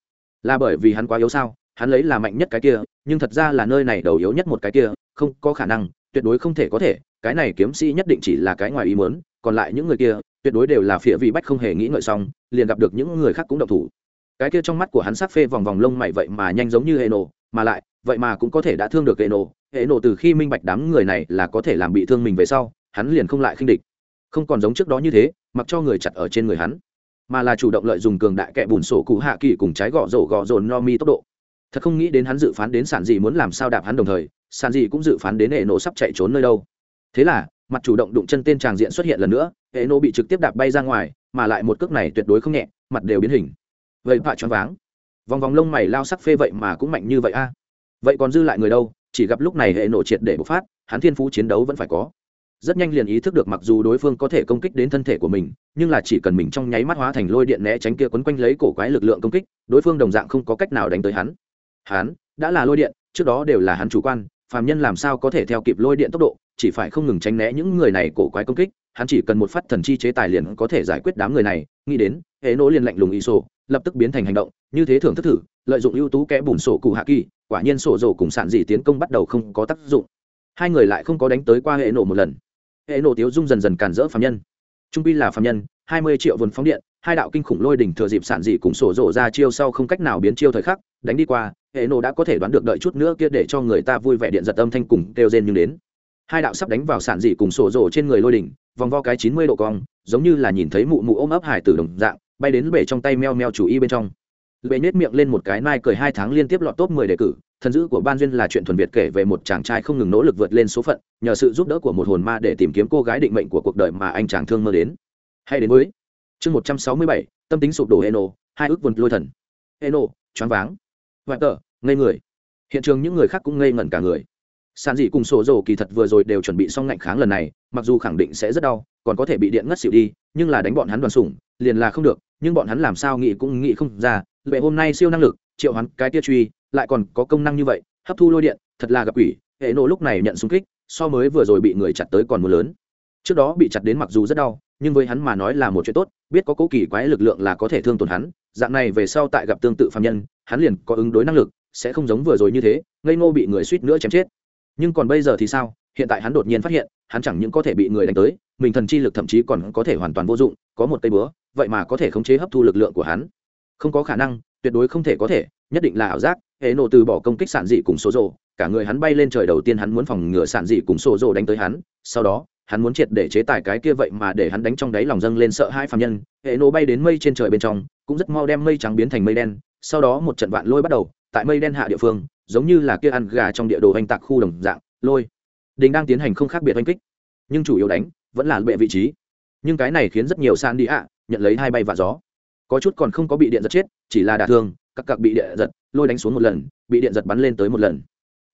là bởi vì hắn quá yếu sao? Hắn lấy là mạnh nhất cái kia, nhưng thật ra là nơi này đầu yếu nhất một cái kia, không có khả năng, tuyệt đối không thể có thể. Cái này kiếm sĩ nhất định chỉ là cái ngoài ý muốn, còn lại những người kia, tuyệt đối đều là phía vị bách không hề nghĩ ngợi xong, liền gặp được những người khác cũng độc thủ. Cái kia trong mắt của hắn sắc phê vòng vòng lông mày vậy mà nhanh giống như hệ nổ mà lại, vậy mà cũng có thể đã thương được hệ nổ hệ nổ từ khi minh bạch đám người này là có thể làm bị thương mình về sau, hắn liền không lại khinh địch. Không còn giống trước đó như thế, mặc cho người chặt ở trên người hắn mà là chủ động lợi dụng cường đại kẻ bùn sổ cụ hạ kỳ cùng trái gõ rổ gõ rồn no mi tốc độ. Thật không nghĩ đến hắn dự phán đến sản dị muốn làm sao đạp hắn đồng thời, sản dị cũng dự phán đến hệ nổ sắp chạy trốn nơi đâu. Thế là, mặt chủ động đụng chân tên tràng diện xuất hiện lần nữa hệ nổ bị trực tiếp đạp bay ra ngoài, mà lại một cước này tuyệt đối không nhẹ, mặt đều biến hình. Vậy vạ choáng váng. Vòng vòng lông mày lao sắc phê vậy mà cũng mạnh như vậy a. Vậy còn dư lại người đâu, chỉ gặp lúc này hệ nổ triệt để bộc phát, hắn thiên phú chiến đấu vẫn phải có rất nhanh liền ý thức được mặc dù đối phương có thể công kích đến thân thể của mình, nhưng là chỉ cần mình trong nháy mắt hóa thành lôi điện né tránh kia quấn quanh lấy cổ quái lực lượng công kích, đối phương đồng dạng không có cách nào đánh tới hắn. Hắn đã là lôi điện, trước đó đều là hắn chủ quan, phàm nhân làm sao có thể theo kịp lôi điện tốc độ, chỉ phải không ngừng tránh né những người này cổ quái công kích, hắn chỉ cần một phát thần chi chế tài liền có thể giải quyết đám người này. Nghĩ đến, hệ nỗ liền lạnh lùng ý sổ, lập tức biến thành hành động, như thế thưởng thức thử, lợi dụng ưu tú kẽ bùn sổ cụ hạ kỳ, quả nhiên sổ rổ cùng sản dị tiến công bắt đầu không có tác dụng. Hai người lại không có đánh tới qua hệ nổ một lần hệ nổ tiếu dung dần dần càn rỡ phạm nhân. Trung pi là phạm nhân, hai mươi triệu vườn phóng điện, hai đạo kinh khủng lôi đỉnh thừa dịp sản dị cùng sổ rộ ra chiêu sau không cách nào biến chiêu thời khắc, đánh đi qua, hệ nổ đã có thể đoán được đợi chút nữa kia để cho người ta vui vẻ điện giật âm thanh cùng kêu rên nhưng đến. Hai đạo sắp đánh vào sản dị cùng sổ rộ trên người lôi đỉnh, vòng vo cái chín mươi độ cong, giống như là nhìn thấy mụ mụ ôm ấp hải tử đồng dạng, bay đến bể trong tay meo meo chủ y bên trong. Lệ nết miệng lên một cái, nai cười hai tháng liên tiếp lọt top mười đề cử thần dữ của ban duyên là chuyện thuần việt kể về một chàng trai không ngừng nỗ lực vượt lên số phận, nhờ sự giúp đỡ của một hồn ma để tìm kiếm cô gái định mệnh của cuộc đời mà anh chàng thương mơ đến. Hay đến với chương một trăm sáu mươi bảy, tâm tính sụp đổ eno, hai ước vườn lôi thần. Eno, choáng váng. Hoại tờ, ngây người. Hiện trường những người khác cũng ngây ngẩn cả người. Sàn dị cùng sổ dồ kỳ thật vừa rồi đều chuẩn bị xong ngạnh kháng lần này, mặc dù khẳng định sẽ rất đau, còn có thể bị điện ngất xỉu đi, nhưng là đánh bọn hắn đoàn sủng, liền là không được, nhưng bọn hắn làm sao nghĩ cũng nghĩ không ra vậy hôm nay siêu năng lực, triệu hắn cái tia truy lại còn có công năng như vậy, hấp thu lôi điện, thật là gặp quỷ, hệ nộ lúc này nhận xung kích, so mới vừa rồi bị người chặt tới còn mưa lớn. Trước đó bị chặt đến mặc dù rất đau, nhưng với hắn mà nói là một chuyện tốt, biết có cố kỳ quái lực lượng là có thể thương tổn hắn, dạng này về sau tại gặp tương tự phạm nhân, hắn liền có ứng đối năng lực, sẽ không giống vừa rồi như thế, ngây ngô bị người suýt nữa chém chết. Nhưng còn bây giờ thì sao? Hiện tại hắn đột nhiên phát hiện, hắn chẳng những có thể bị người đánh tới, mình thần chi lực thậm chí còn có thể hoàn toàn vô dụng, có một cây búa, vậy mà có thể khống chế hấp thu lực lượng của hắn. Không có khả năng tuyệt đối không thể có thể, nhất định là ảo giác, hệ nộ từ bỏ công kích sản dị cùng số rồ, cả người hắn bay lên trời đầu tiên hắn muốn phòng ngừa sản dị cùng số rồ đánh tới hắn, sau đó, hắn muốn triệt để chế tài cái kia vậy mà để hắn đánh trong đáy lòng dâng lên sợ hai phạm nhân, hệ nộ bay đến mây trên trời bên trong, cũng rất mau đem mây trắng biến thành mây đen, sau đó một trận vạn lôi bắt đầu, tại mây đen hạ địa phương, giống như là kia ăn gà trong địa đồ hành tạc khu đồng dạng, lôi, đình đang tiến hành không khác biệt oanh kích, nhưng chủ yếu đánh, vẫn là bệ vị trí. Nhưng cái này khiến rất nhiều san đi ạ nhận lấy hai bay và gió có chút còn không có bị điện giật chết, chỉ là đả thương, các cặp bị điện giật, lôi đánh xuống một lần, bị điện giật bắn lên tới một lần.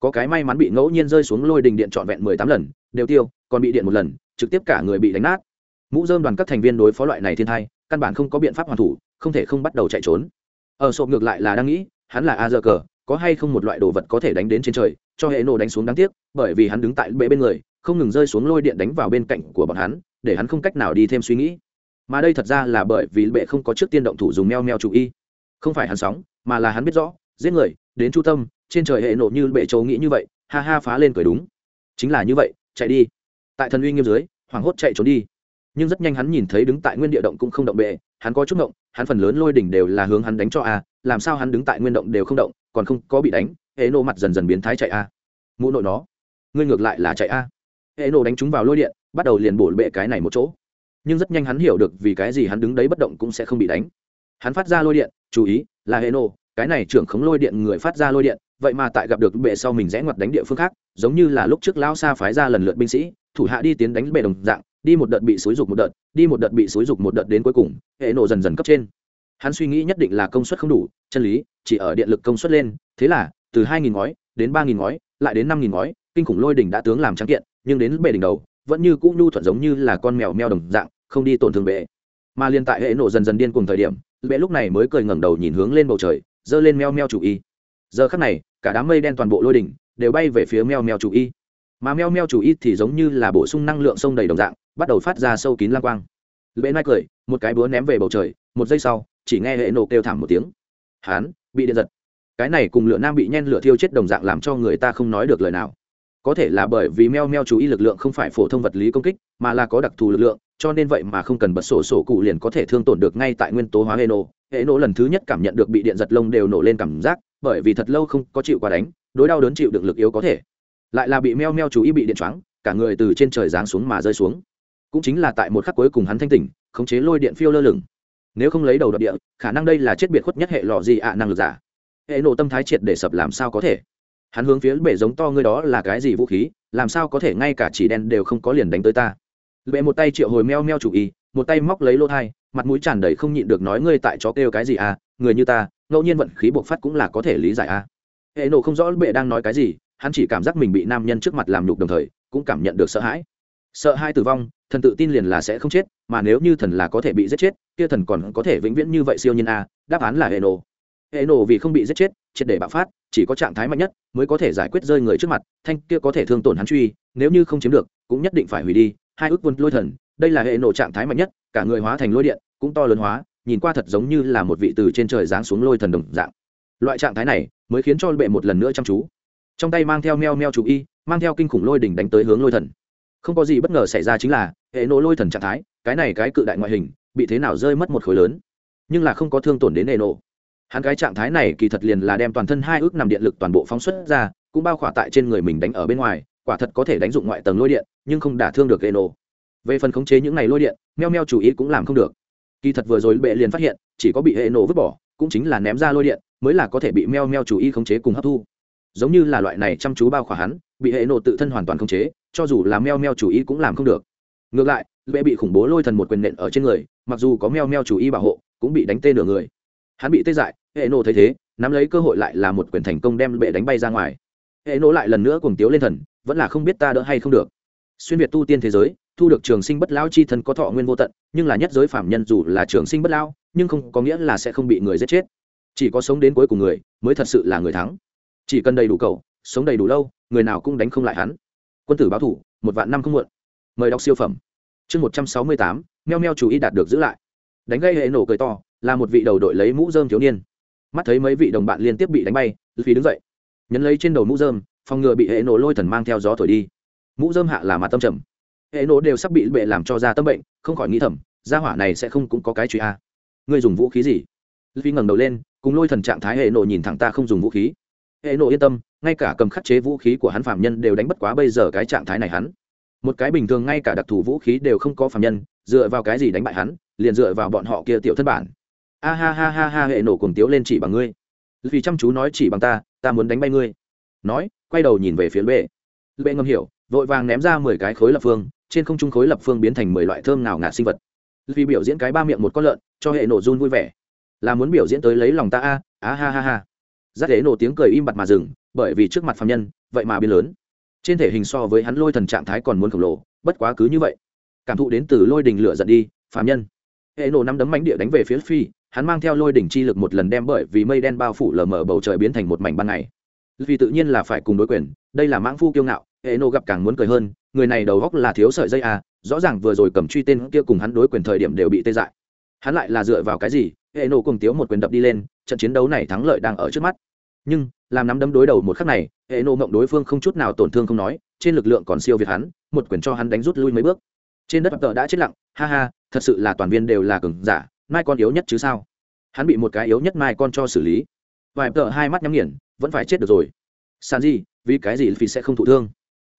Có cái may mắn bị ngẫu nhiên rơi xuống lôi đình điện trọn vẹn mười tám lần, đều tiêu, còn bị điện một lần, trực tiếp cả người bị đánh nát. Mũ dơm đoàn các thành viên đối phó loại này thiên thai căn bản không có biện pháp hoàn thủ, không thể không bắt đầu chạy trốn. Ở sộp ngược lại là đang nghĩ, hắn là a dơ cờ, có hay không một loại đồ vật có thể đánh đến trên trời, cho hệ nổ đánh xuống đáng tiếc, bởi vì hắn đứng tại bệ bên người, không ngừng rơi xuống lôi điện đánh vào bên cạnh của bọn hắn, để hắn không cách nào đi thêm suy nghĩ mà đây thật ra là bởi vì bệ không có trước tiên động thủ dùng meo meo chủ y. Không phải hắn sóng, mà là hắn biết rõ, giết người, đến chu tâm, trên trời hệ nộ như bệ châu nghĩ như vậy, ha ha phá lên cười đúng. Chính là như vậy, chạy đi. Tại thần uy nghiêm dưới, hoảng hốt chạy trốn đi. Nhưng rất nhanh hắn nhìn thấy đứng tại nguyên địa động cũng không động bệ, hắn có chút động hắn phần lớn lôi đỉnh đều là hướng hắn đánh cho a, làm sao hắn đứng tại nguyên động đều không động, còn không có bị đánh, hệ nộ mặt dần dần biến thái chạy a. Mũ nội nó, ngươi ngược lại là chạy a. Hệ nộ đánh chúng vào lôi điện, bắt đầu liền bổ bệ cái này một chỗ nhưng rất nhanh hắn hiểu được vì cái gì hắn đứng đấy bất động cũng sẽ không bị đánh. Hắn phát ra lôi điện, chú ý, là hệ nổ cái này trưởng khống lôi điện người phát ra lôi điện, vậy mà tại gặp được bệ sau mình rẽ ngoặt đánh địa phương khác, giống như là lúc trước lao xa phái ra lần lượt binh sĩ, thủ hạ đi tiến đánh bệ đồng dạng, đi một đợt bị xúi dục một đợt, đi một đợt bị xúi dục một đợt đến cuối cùng hệ nổ dần dần cấp trên. Hắn suy nghĩ nhất định là công suất không đủ, chân lý, chỉ ở điện lực công suất lên, thế là, từ hai nghìn ngói đến ba nghìn ngói, lại đến năm nghìn ngói, kinh khủng lôi đỉnh đã tướng làm trắng kiện, nhưng đến bệ đỉnh đầu vẫn như cũ nhu thuận giống như là con mèo meo đồng dạng, không đi tổn thương bệ mà liên tại hệ nổ dần dần điên cùng thời điểm bệ lúc này mới cười ngẩng đầu nhìn hướng lên bầu trời giơ lên meo meo chủ y. Giờ khắc này, cả đám mây đen toàn bộ lôi đỉnh, đều bay về phía meo meo chủ y. Mà meo meo chủ y thì giống như là bổ sung năng lượng sông đầy đồng dạng, bắt đầu phát ra sâu kín lang quang. Bệ mai cười, một cái búa ném về bầu trời, một giây sau, chỉ nghe hệ nổ kêu thảm một tiếng. Hán, bị điện giật. Cái này cùng lửa nam bị nhen lửa thiêu chết đồng dạng làm cho người ta không nói được lời nào có thể là bởi vì meo meo chú ý lực lượng không phải phổ thông vật lý công kích, mà là có đặc thù lực lượng, cho nên vậy mà không cần bật sổ sổ cụ liền có thể thương tổn được ngay tại nguyên tố hóa hệ nổ. Hệ nổ lần thứ nhất cảm nhận được bị điện giật lông đều nổ lên cảm giác, bởi vì thật lâu không có chịu qua đánh, đối đau đớn chịu được lực yếu có thể. Lại là bị meo meo chú ý bị điện choáng, cả người từ trên trời giáng xuống mà rơi xuống. Cũng chính là tại một khắc cuối cùng hắn thanh tỉnh, khống chế lôi điện phiêu lơ lửng. Nếu không lấy đầu đ địa, khả năng đây là chết biệt khuất nhất hệ lọ gì ạ năng lực giả. Hệ nổ tâm thái triệt để sập làm sao có thể? Hắn hướng phía bể giống to ngươi đó là cái gì vũ khí, làm sao có thể ngay cả chỉ đen đều không có liền đánh tới ta? Bệ một tay triệu hồi meo meo chủ y một tay móc lấy lô thai, mặt mũi tràn đầy không nhịn được nói ngươi tại chó kêu cái gì à người như ta, ngẫu nhiên vận khí bộc phát cũng là có thể lý giải à. Hệ nổ không rõ bệ đang nói cái gì, hắn chỉ cảm giác mình bị nam nhân trước mặt làm nhục đồng thời, cũng cảm nhận được sợ hãi. Sợ hai tử vong, thần tự tin liền là sẽ không chết, mà nếu như thần là có thể bị giết chết, kia thần còn có thể vĩnh viễn như vậy siêu nhân a à, đáp án là hệ nổ. Hệ nổ vì không bị giết chết triệt để bạo phát, chỉ có trạng thái mạnh nhất mới có thể giải quyết rơi người trước mặt, thanh kia có thể thương tổn hắn truy, nếu như không chiếm được, cũng nhất định phải hủy đi. Hai ước vun lôi thần, đây là hệ nổ trạng thái mạnh nhất, cả người hóa thành lôi điện, cũng to lớn hóa, nhìn qua thật giống như là một vị từ trên trời giáng xuống lôi thần đồng dạng. Loại trạng thái này mới khiến cho bệ một lần nữa chăm chú. Trong tay mang theo meo meo chú y, mang theo kinh khủng lôi đỉnh đánh tới hướng lôi thần. Không có gì bất ngờ xảy ra chính là, hệ nổ lôi thần trạng thái, cái này cái cự đại ngoại hình, bị thế nào rơi mất một khối lớn. Nhưng là không có thương tổn đến hệ nổ hắn cái trạng thái này kỳ thật liền là đem toàn thân hai ước nằm điện lực toàn bộ phóng xuất ra, cũng bao khỏa tại trên người mình đánh ở bên ngoài, quả thật có thể đánh dụng ngoại tầng lôi điện, nhưng không đả thương được gây nổ về phần khống chế những này lôi điện, meo meo chủ ý cũng làm không được. Kỳ thật vừa rồi bệ liền phát hiện, chỉ có bị hệ nổ vứt bỏ, cũng chính là ném ra lôi điện, mới là có thể bị meo meo chủ ý khống chế cùng hấp thu. Giống như là loại này chăm chú bao khỏa hắn, bị hệ nổ tự thân hoàn toàn khống chế, cho dù là meo meo chủ ý cũng làm không được. Ngược lại, bệ bị khủng bố lôi thần một quyền nện ở trên người, mặc dù có meo meo chủ ý bảo hộ, cũng bị đánh tê nửa người hắn bị tê dại hệ nổ thấy thế, nắm lấy cơ hội lại là một quyền thành công đem bệ đánh bay ra ngoài. Hệ nổ lại lần nữa cùng tiếu lên thần, vẫn là không biết ta đỡ hay không được. Xuyên việt tu tiên thế giới, thu được trường sinh bất lão chi thân có thọ nguyên vô tận, nhưng là nhất giới phạm nhân dù là trường sinh bất lão nhưng không có nghĩa là sẽ không bị người giết chết. Chỉ có sống đến cuối cùng người, mới thật sự là người thắng. Chỉ cần đầy đủ cầu sống đầy đủ lâu, người nào cũng đánh không lại hắn. Quân tử báo thủ, một vạn năm không muộn. Mời đọc siêu phẩm. Chương một trăm sáu mươi tám, meo meo chủ ý đạt được giữ lại. Đánh gây hệ nổ cười to là một vị đầu đội lấy mũ dơm thiếu niên. Mắt thấy mấy vị đồng bạn liên tiếp bị đánh bay phi đứng dậy. Nhấn lấy trên đầu mũ dơm phòng ngừa bị hệ nổ lôi thần mang theo gió thổi đi. Mũ dơm hạ là mặt tâm trầm. Hệ nổ đều sắp bị bệ làm cho ra tâm bệnh, không khỏi nghĩ thầm, gia hỏa này sẽ không cũng có cái truy a. À. ngươi dùng vũ khí gì? Phi ngẩng đầu lên, cùng lôi thần trạng thái hệ nổ nhìn thẳng ta không dùng vũ khí. Hệ nổ yên tâm, ngay cả cầm khắc chế vũ khí của hắn phạm nhân đều đánh bất quá bây giờ cái trạng thái này hắn. Một cái bình thường ngay cả đặc thù vũ khí đều không có phạm nhân, dựa vào cái gì đánh bại hắn, liền dựa vào bọn họ kia tiểu thân bản a ha ha ha ha, hệ nổ cùng tiếu lên chỉ bằng ngươi. Vì chăm chú nói chỉ bằng ta ta muốn đánh bay ngươi. Nói, quay đầu nhìn về phía bệ bệ ngầm hiểu, vội vàng ném ra mười cái khối lập phương, trên không trung khối lập phương biến thành mười loại thơm nào ngạt sinh vật. Vì biểu diễn cái ba miệng một con lợn, cho hệ nổ run vui vẻ. Là muốn biểu diễn tới lấy lòng ta a á ha ha ha. Giác hệ nổ tiếng cười im bặt mà dừng, bởi vì trước mặt phạm nhân, vậy mà biến lớn. Trên thể hình so với hắn lôi thần trạng thái còn muốn khổng lồ, bất quá cứ như vậy. Cảm thụ đến từ lôi đình lửa giận đi phạm nhân. Hệ nổ năm đấm mánh địa đánh về phía phi hắn mang theo lôi đỉnh chi lực một lần đem bởi vì mây đen bao phủ lờ mờ bầu trời biến thành một mảnh ban ngày. Vì tự nhiên là phải cùng đối quyền, đây là mãng phu kiêu ngạo hệ gặp càng muốn cười hơn, người này đầu góc là thiếu sợi dây à rõ ràng vừa rồi cầm truy tên kia cùng hắn đối quyền thời điểm đều bị tê dại. Hắn lại là dựa vào cái gì hệ cùng tiếu một quyền đập đi lên, trận chiến đấu này thắng lợi đang ở trước mắt. Nhưng, làm nắm đấm đối đầu một khắc này hệ ngậm mộng đối phương không chút nào tổn thương không nói, trên lực lượng còn siêu việt hắn, một quyền cho hắn đánh rút lui mấy bước. Trên đất tờ đã chết lặng, ha ha, thật sự là toàn viên đều là cường giả mai con yếu nhất chứ sao? Hắn bị một cái yếu nhất mai con cho xử lý. Vài tờ hai mắt nhắm nghiền, vẫn phải chết được rồi. Sàn gì vì cái gì vì sẽ không thụ thương?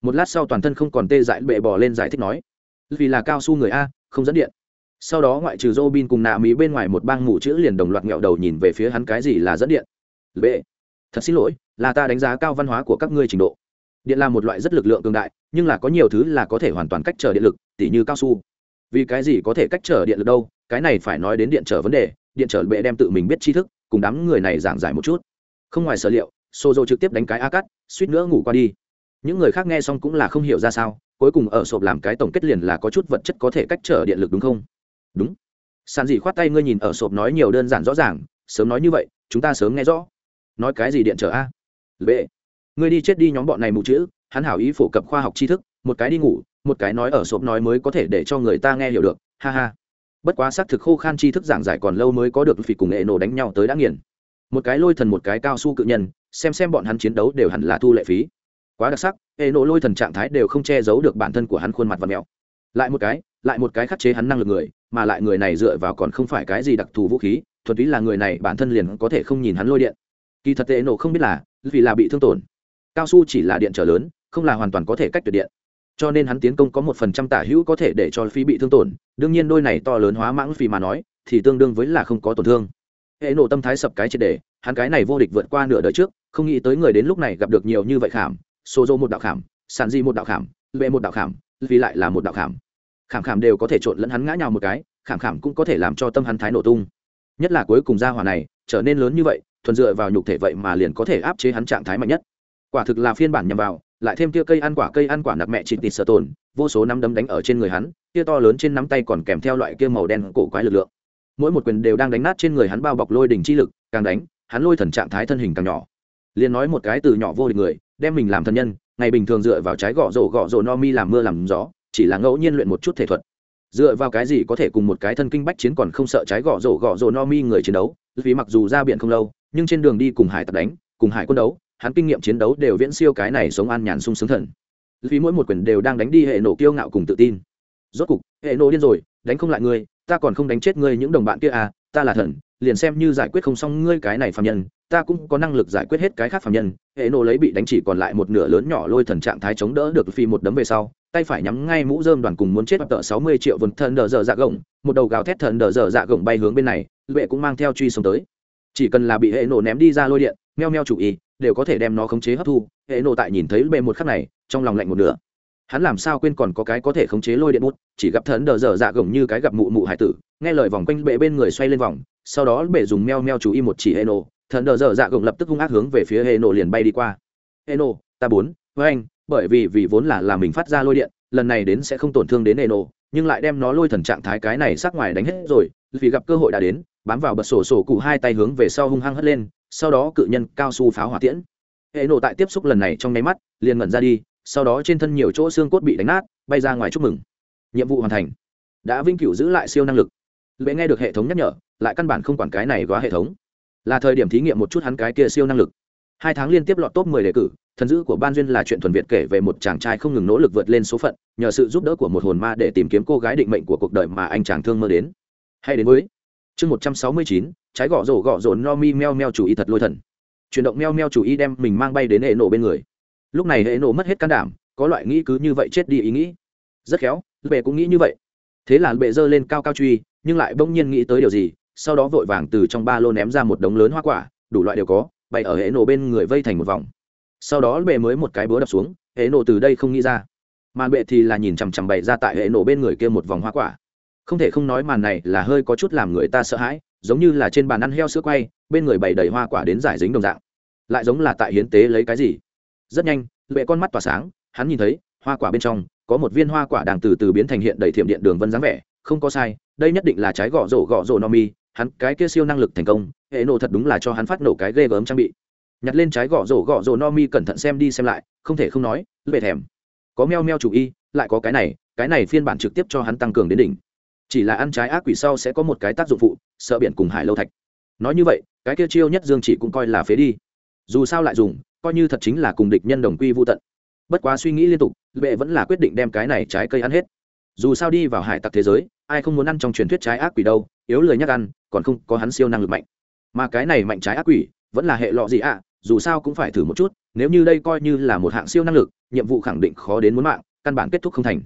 Một lát sau toàn thân không còn tê dại, bệ bỏ lên giải thích nói. Vì là cao su người a, không dẫn điện. Sau đó ngoại trừ Robin cùng nạ mỹ bên ngoài một bang mù chữ liền đồng loạt nghẹo đầu nhìn về phía hắn cái gì là dẫn điện. Bệ, thật xin lỗi, là ta đánh giá cao văn hóa của các ngươi trình độ. Điện là một loại rất lực lượng cường đại, nhưng là có nhiều thứ là có thể hoàn toàn cách trở điện lực, tỉ như cao su. Vì cái gì có thể cách trở điện lực đâu? Cái này phải nói đến điện trở vấn đề, điện trở bệ đem tự mình biết tri thức, cùng đám người này giảng giải một chút. Không ngoài sở liệu xô dô trực tiếp đánh cái a cắt suýt nữa ngủ qua đi. Những người khác nghe xong cũng là không hiểu ra sao, cuối cùng ở sộp làm cái tổng kết liền là có chút vật chất có thể cách trở điện lực đúng không? Đúng. Sàn dì khoát tay ngươi nhìn ở sộp nói nhiều đơn giản rõ ràng, sớm nói như vậy, chúng ta sớm nghe rõ. Nói cái gì điện trở a? B ngươi đi chết đi nhóm bọn này mù chữ, hắn hảo ý phổ cập khoa học tri thức, một cái đi ngủ, một cái nói ở sộp nói mới có thể để cho người ta nghe hiểu được, ha ha bất quá xác thực khô khan tri thức giảng giải còn lâu mới có được phỉ cùng nghệ nổ đánh nhau tới đã nghiền. Một cái lôi thần một cái cao su cự nhân, xem xem bọn hắn chiến đấu đều hẳn là thu lệ phí. Quá đặc sắc, hệ nổ lôi thần trạng thái đều không che giấu được bản thân của hắn khuôn mặt và mèo lại một cái, lại một cái khắc chế hắn năng lực người, mà lại người này dựa vào còn không phải cái gì đặc thù vũ khí, thuần túy là người này bản thân liền có thể không nhìn hắn lôi điện. Kỳ thật hệ nổ không biết là, vì là bị thương tổn. Cao su chỉ là điện trở lớn, không là hoàn toàn có thể cách tuyệt điện cho nên hắn tiến công có một phần trăm tả hữu có thể để cho phi bị thương tổn, đương nhiên đôi này to lớn hóa mãng phi mà nói, thì tương đương với là không có tổn thương. Hệ nổ tâm thái sập cái triệt đề, hắn cái này vô địch vượt qua nửa đời trước, không nghĩ tới người đến lúc này gặp được nhiều như vậy khảm xô dô một đạo khảm, sàn di một đạo khảm, lệ một đạo khảm vì lại là một đạo khảm. Khảm khảm đều có thể trộn lẫn hắn ngã nhào một cái, khảm khảm cũng có thể làm cho tâm hắn thái nổ tung. Nhất là cuối cùng gia hỏa này, trở nên lớn như vậy, thuần dựa vào nhục thể vậy mà liền có thể áp chế hắn trạng thái mạnh nhất. Quả thực là phiên bản nhằm vào lại thêm kia cây ăn quả, cây ăn quả nặc mẹ chỉ tịt sợ tồn, vô số nắm đấm đánh ở trên người hắn kia to lớn trên nắm tay còn kèm theo loại kia màu đen cổ quái lực lượng. Mỗi một quyền đều đang đánh nát trên người hắn bao bọc lôi đỉnh chi lực, càng đánh, hắn lôi thần trạng thái thân hình càng nhỏ. Liền nói một cái từ nhỏ vô địch người, đem mình làm thân nhân, ngày bình thường dựa vào trái gõ rổ gõ rổ no mi làm mưa làm gió, chỉ là ngẫu nhiên luyện một chút thể thuật. Dựa vào cái gì có thể cùng một cái thân kinh bách chiến còn không sợ trái gõ rổ gõ rổ no mi người chiến đấu, vì mặc dù ra biển không lâu, nhưng trên đường đi cùng hải tặc đánh, cùng hải quân đấu hắn kinh nghiệm chiến đấu đều viễn siêu cái này sống an nhàn sung sướng thần. Vì mỗi một quyền đều đang đánh đi hệ nổ kiêu ngạo cùng tự tin. Rốt cục, hệ nổ điên rồi, đánh không lại ngươi, ta còn không đánh chết ngươi những đồng bạn kia à ta là thần, liền xem như giải quyết không xong ngươi cái này phạm nhân, ta cũng có năng lực giải quyết hết cái khác phạm nhân. Hệ nổ lấy bị đánh chỉ còn lại một nửa lớn nhỏ lôi thần trạng thái chống đỡ được phi một đấm về sau, tay phải nhắm ngay mũ rơm đoàn cùng muốn chết tợ sáu mươi triệu vườn thần đờ dở dạ gồng, một đầu gào thét thần đờ dở dạ gồng bay hướng bên này lệ cũng mang theo truy xuống tới. Chỉ cần là bị hệ nổ ném đi ra lôi điện, meo meo chủ ý đều có thể đem nó khống chế hấp thu. Hệ nộ tại nhìn thấy bề một khắc này, trong lòng lạnh một nửa. Hắn làm sao quên còn có cái có thể khống chế lôi điện bút, chỉ gặp thần đờ dở dạ gồng như cái gặp mụ mụ hải tử, nghe lời vòng quanh bệ bên người xoay lên vòng, sau đó bệ dùng meo meo chú ý một chỉ hệ nộ thần đờ dở dạ gồng lập tức hung ác hướng về phía hệ nộ liền bay đi qua. Hệ nộ ta bốn với anh, bởi vì vì vốn là là mình phát ra lôi điện, lần này đến sẽ không tổn thương đến hệ nộ nhưng lại đem nó lôi thần trạng thái cái này sắc ngoài đánh hết rồi, vì gặp cơ hội đã đến, bám vào bật sổ sổ cụ hai tay hướng về sau hung hăng hất lên sau đó cự nhân cao su pháo hỏa tiễn. Hệ nổ tại tiếp xúc lần này trong nháy mắt, liền ngẩn ra đi, sau đó trên thân nhiều chỗ xương cốt bị đánh nát, bay ra ngoài chúc mừng. Nhiệm vụ hoàn thành. Đã vinh cửu giữ lại siêu năng lực. Lệ nghe được hệ thống nhắc nhở, lại căn bản không quản cái này quá hệ thống. Là thời điểm thí nghiệm một chút hắn cái kia siêu năng lực. Hai tháng liên tiếp lọt top 10 đề cử, thần dữ của ban duyên là chuyện thuần việt kể về một chàng trai không ngừng nỗ lực vượt lên số phận, nhờ sự giúp đỡ của một hồn ma để tìm kiếm cô gái định mệnh của cuộc đời mà anh chàng thương mơ đến. Hay đến với chương một trăm sáu mươi chín, trái gõ rổ gõ rổ no mi meo meo chủ ý thật lôi thần. Chuyển động meo meo chủ ý đem mình mang bay đến hệ nổ bên người. Lúc này hệ nổ mất hết can đảm, có loại nghĩ cứ như vậy chết đi ý nghĩ. Rất khéo bệ cũng nghĩ như vậy. Thế là bệ giơ lên cao cao truy, nhưng lại bỗng nhiên nghĩ tới điều gì, sau đó vội vàng từ trong ba lô ném ra một đống lớn hoa quả, đủ loại đều có, bày ở hệ nổ bên người vây thành một vòng. Sau đó bệ mới một cái búa đập xuống, hệ nổ từ đây không nghĩ ra. Màn bệ thì là nhìn chằm chằm bày ra tại hệ nổ bên người kia một vòng hoa quả không thể không nói màn này là hơi có chút làm người ta sợ hãi, giống như là trên bàn ăn heo sữa quay, bên người bày đầy hoa quả đến giải dính đồng dạng. Lại giống là tại hiến tế lấy cái gì. Rất nhanh, lệ con mắt tỏa sáng, hắn nhìn thấy, hoa quả bên trong, có một viên hoa quả đang từ từ biến thành hiện đầy thiểm điện đường vân dáng vẻ, không có sai, đây nhất định là trái gõ rổ gõ rổ no mi, hắn, cái kia siêu năng lực thành công, hệ nổ thật đúng là cho hắn phát nổ cái ghê gớm trang bị. Nhặt lên trái gõ rổ gõ rổ no mi cẩn thận xem đi xem lại, không thể không nói, lệ thèm. Có meo meo chủ y, lại có cái này cái này phiên bản trực tiếp cho hắn tăng cường đến đỉnh chỉ là ăn trái ác quỷ sau sẽ có một cái tác dụng phụ sợ biển cùng hải lâu thạch. Nói như vậy cái kia chiêu nhất dương chỉ cũng coi là phế đi. Dù sao lại dùng coi như thật chính là cùng địch nhân đồng quy vô tận. Bất quá suy nghĩ liên tục bệ vẫn là quyết định đem cái này trái cây ăn hết. Dù sao đi vào hải tặc thế giới ai không muốn ăn trong truyền thuyết trái ác quỷ đâu yếu lời nhắc ăn còn không có hắn siêu năng lực mạnh. Mà cái này mạnh trái ác quỷ vẫn là hệ lọ gì ạ à, dù sao cũng phải thử một chút nếu như đây coi như là một hạng siêu năng lực nhiệm vụ khẳng định khó đến muốn mạng căn bản kết thúc không thành.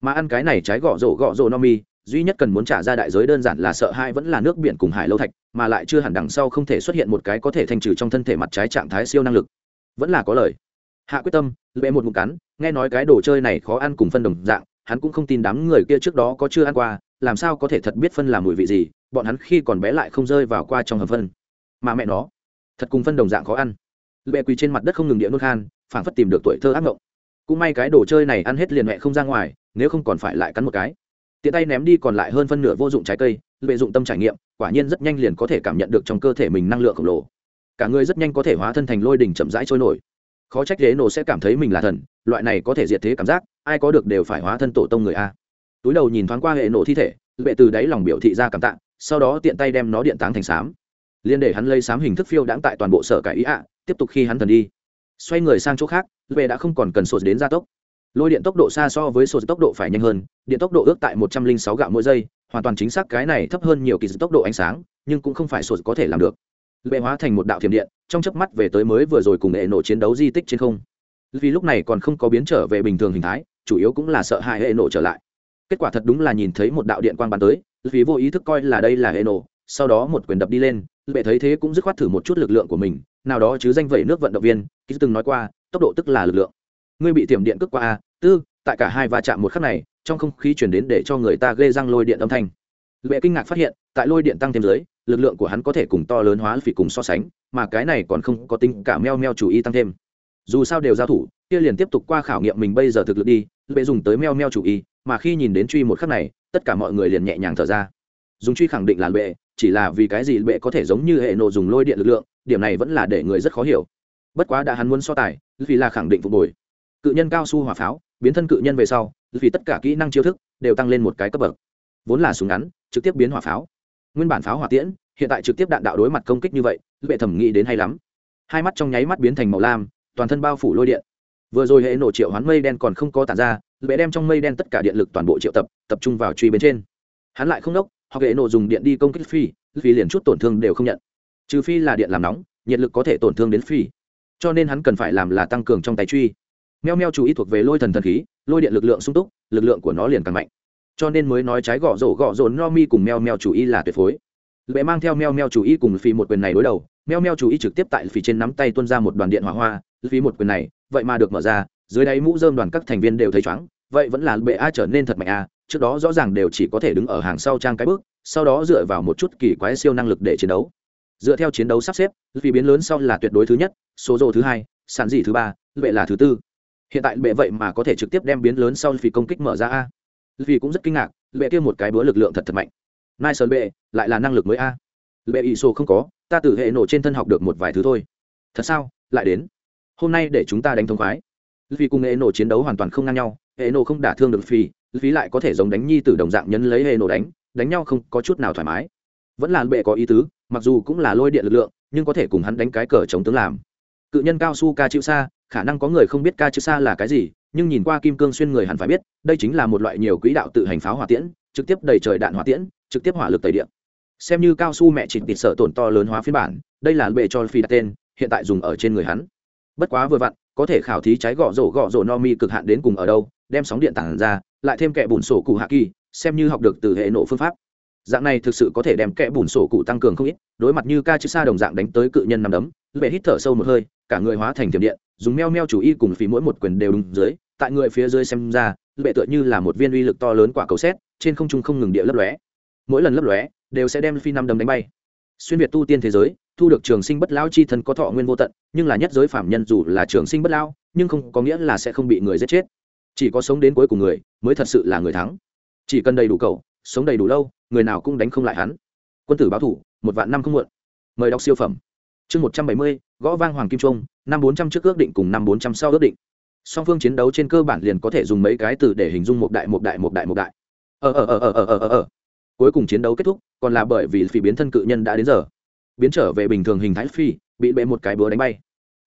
Mà ăn cái này trái gõ rổ gõ rổ no mi duy nhất cần muốn trả ra đại giới đơn giản là sợ hai vẫn là nước biển cùng hải lâu thạch, mà lại chưa hẳn đằng sau không thể xuất hiện một cái có thể thanh trừ trong thân thể mặt trái trạng thái siêu năng lực. Vẫn là có lời. Hạ quyết tâm, lệ một ngụm cắn, nghe nói cái đồ chơi này khó ăn cùng phân đồng dạng, hắn cũng không tin đám người kia trước đó có chưa ăn qua, làm sao có thể thật biết phân là mùi vị gì, bọn hắn khi còn bé lại không rơi vào qua trong hầm phân. Mà mẹ nó, thật cùng phân đồng dạng khó ăn. Lệ quỳ trên mặt đất không ngừng địa nôn khan, phảng phất tìm được tuổi thơ ác mộng. Cũng may cái đồ chơi này ăn hết liền mẹ không ra ngoài, nếu không còn phải lại cắn một cái tiện tay ném đi còn lại hơn phân nửa vô dụng trái cây, lợi dụng tâm trải nghiệm, quả nhiên rất nhanh liền có thể cảm nhận được trong cơ thể mình năng lượng khổng lồ. Cả người rất nhanh có thể hóa thân thành lôi đỉnh chậm rãi trôi nổi. Khó trách ghế nổ sẽ cảm thấy mình là thần, loại này có thể diệt thế cảm giác, ai có được đều phải hóa thân tổ tông người a. Túi đầu nhìn thoáng qua hệ nổ thi thể lệ từ đáy lòng biểu thị ra cảm tạ, sau đó tiện tay đem nó điện táng thành xám liên để hắn lấy xám hình thức phiêu đãng tại toàn bộ sở cải ý ạ, tiếp tục khi hắn thần đi. Xoay người sang chỗ khác lệ đã không còn cần sột đến gia tốc. Lôi điện tốc độ xa so với sột tốc độ phải nhanh hơn điện tốc độ ước tại một trăm linh sáu gạo mỗi giây, hoàn toàn chính xác cái này thấp hơn nhiều kỳ dự tốc độ ánh sáng, nhưng cũng không phải sột có thể làm được. Lệ hóa thành một đạo thiểm điện, trong chớp mắt về tới mới vừa rồi cùng hệ nổ chiến đấu di tích trên không. Vì lúc này còn không có biến trở về bình thường hình thái, chủ yếu cũng là sợ hãi hệ nổ trở lại. Kết quả thật đúng là nhìn thấy một đạo điện quang bắn tới vì vô ý thức coi là đây là hệ nổ, sau đó một quyền đập đi lên, lệ thấy thế cũng dứt khoát thử một chút lực lượng của mình, nào đó chứ danh vẩy nước vận động viên, ký từng nói qua, tốc độ tức là lực lượng. Ngươi bị tiềm điện cước qua a tư, tại cả hai va chạm một khắc này trong không khí chuyển đến để cho người ta ghê răng lôi điện âm thanh. Bệ kinh ngạc phát hiện, tại lôi điện tăng thêm dưới, lực lượng của hắn có thể cùng to lớn hóa phỉ cùng so sánh, mà cái này còn không có tính cả meo meo chủ ý tăng thêm. Dù sao đều giao thủ, kia liền tiếp tục qua khảo nghiệm mình bây giờ thực lực đi bệ dùng tới meo meo chủ ý mà khi nhìn đến truy một khắc này, tất cả mọi người liền nhẹ nhàng thở ra. Dùng truy khẳng định là bệ chỉ là vì cái gì bệ có thể giống như hệ nộ dùng lôi điện lực lượng, điểm này vẫn là để người rất khó hiểu. Bất quá đã hắn muốn so tài, vì là khẳng định phục hồi. Cự nhân cao su hỏa pháo, biến thân cự nhân về sau vì tất cả kỹ năng chiêu thức đều tăng lên một cái cấp bậc. Vốn là súng ngắn, trực tiếp biến hỏa pháo. Nguyên bản pháo hỏa tiễn, hiện tại trực tiếp đạn đạo đối mặt công kích như vậy bệ thẩm nghĩ đến hay lắm. Hai mắt trong nháy mắt biến thành màu lam, toàn thân bao phủ lôi điện. Vừa rồi hệ nổ triệu hoán mây đen còn không có tàn ra bệ đem trong mây đen tất cả điện lực toàn bộ triệu tập tập trung vào truy bên trên. Hắn lại không đốc, hoặc hệ nổ dùng điện đi công kích phi phi liền chút tổn thương đều không nhận. Trừ phi là điện làm nóng, nhiệt lực có thể tổn thương đến phi. Cho nên hắn cần phải làm là tăng cường trong tay truy meo meo chú ý thuộc về lôi thần thần khí, lôi điện lực lượng sung túc, lực lượng của nó liền càng mạnh. Cho nên mới nói trái gõ rổ gõ rổ no mi cùng meo meo chú ý là tuyệt phối. Lệ mang theo meo meo chú ý cùng phi một quyền này đối đầu, meo meo chú ý trực tiếp tại phi trên nắm tay tuôn ra một đoàn điện hỏa hoa, Phi một quyền này, vậy mà được mở ra, dưới đáy mũ dơm đoàn các thành viên đều thấy chóng, vậy vẫn là bệ a trở nên thật mạnh a, trước đó rõ ràng đều chỉ có thể đứng ở hàng sau trang cái bước, sau đó dựa vào một chút kỳ quái siêu năng lực để chiến đấu. Dựa theo chiến đấu sắp xếp vì biến lớn sau là tuyệt đối thứ nhất, số rồ thứ hai sản dị thứ ba, bệ là thứ tư hiện tại bệ vậy mà có thể trực tiếp đem biến lớn sau vì công kích mở ra a. Vì cũng rất kinh ngạc, bệ kia một cái bữa lực lượng thật thật mạnh. Nai sơn bệ, lại là năng lực mới a. Bệ ỷ sô không có, ta từ hệ nổ trên thân học được một vài thứ thôi. Thật sao? Lại đến. Hôm nay để chúng ta đánh thông khoái. Vì cùng hệ nổ chiến đấu hoàn toàn không ngang nhau, hệ nổ không đả thương được phi phí lại có thể giống đánh nhi từ đồng dạng nhấn lấy hệ nổ đánh đánh nhau không có chút nào thoải mái. Vẫn là bệ có ý tứ, mặc dù cũng là lôi điện lực lượng, nhưng có thể cùng hắn đánh cái cờ chống tướng làm. Cự nhân cao su ca chịu xa khả năng có người không biết ca chữ xa là cái gì, nhưng nhìn qua kim cương xuyên người hẳn phải biết, đây chính là một loại nhiều quỹ đạo tự hành pháo hỏa tiễn, trực tiếp đầy trời đạn hỏa tiễn, trực tiếp hỏa lực tẩy điện xem như cao su mẹ chỉnh tịt sợ tổn to lớn hóa phiên bản, đây là bệ cho phi đặt tên, hiện tại dùng ở trên người hắn. Bất quá vừa vặn, có thể khảo thí trái gõ rổ gõ rổ no mi cực hạn đến cùng ở đâu, đem sóng điện tản ra, lại thêm kẻ bùn sổ cụ hạ kỳ, xem như học được từ hệ nộ phương pháp. Dạng này thực sự có thể đem kẽ bùn sổ cụ tăng cường không ít, đối mặt như ca chữ xa đồng dạng đánh tới cự nhân nằm đấm, bệ hít thở sâu một hơi, cả người hóa thành thiểm điện dùng meo meo chủ y cùng phí mỗi một quyền đều đúng dưới, tại người phía dưới xem ra, bệ tựa như là một viên uy lực to lớn quả cầu xét trên không trung không ngừng địa lấp lóe. Mỗi lần lấp lóe, đều sẽ đem phi năm đấm đánh bay. Xuyên việt tu tiên thế giới, thu được trường sinh bất lão chi thân có thọ nguyên vô tận, nhưng là nhất giới phạm nhân dù là trường sinh bất lão, nhưng không có nghĩa là sẽ không bị người giết chết. Chỉ có sống đến cuối cùng người, mới thật sự là người thắng. Chỉ cần đầy đủ cầu, sống đầy đủ lâu, người nào cũng đánh không lại hắn. Quân tử báo thủ, một vạn năm không muộn. Mời đọc siêu phẩm chương một trăm bảy mươi, gõ vang hoàng kim trung năm bốn trăm trước ước định cùng năm bốn trăm sau ước định. Song phương chiến đấu trên cơ bản liền có thể dùng mấy cái từ để hình dung một đại một đại một đại một đại. Ờ ờ ờ ờ ờ ờ ờ, ờ. cuối cùng chiến đấu kết thúc, còn là bởi vì phi biến thân cự nhân đã đến giờ. Biến trở về bình thường hình thái phi, bị bệ một cái búa đánh bay.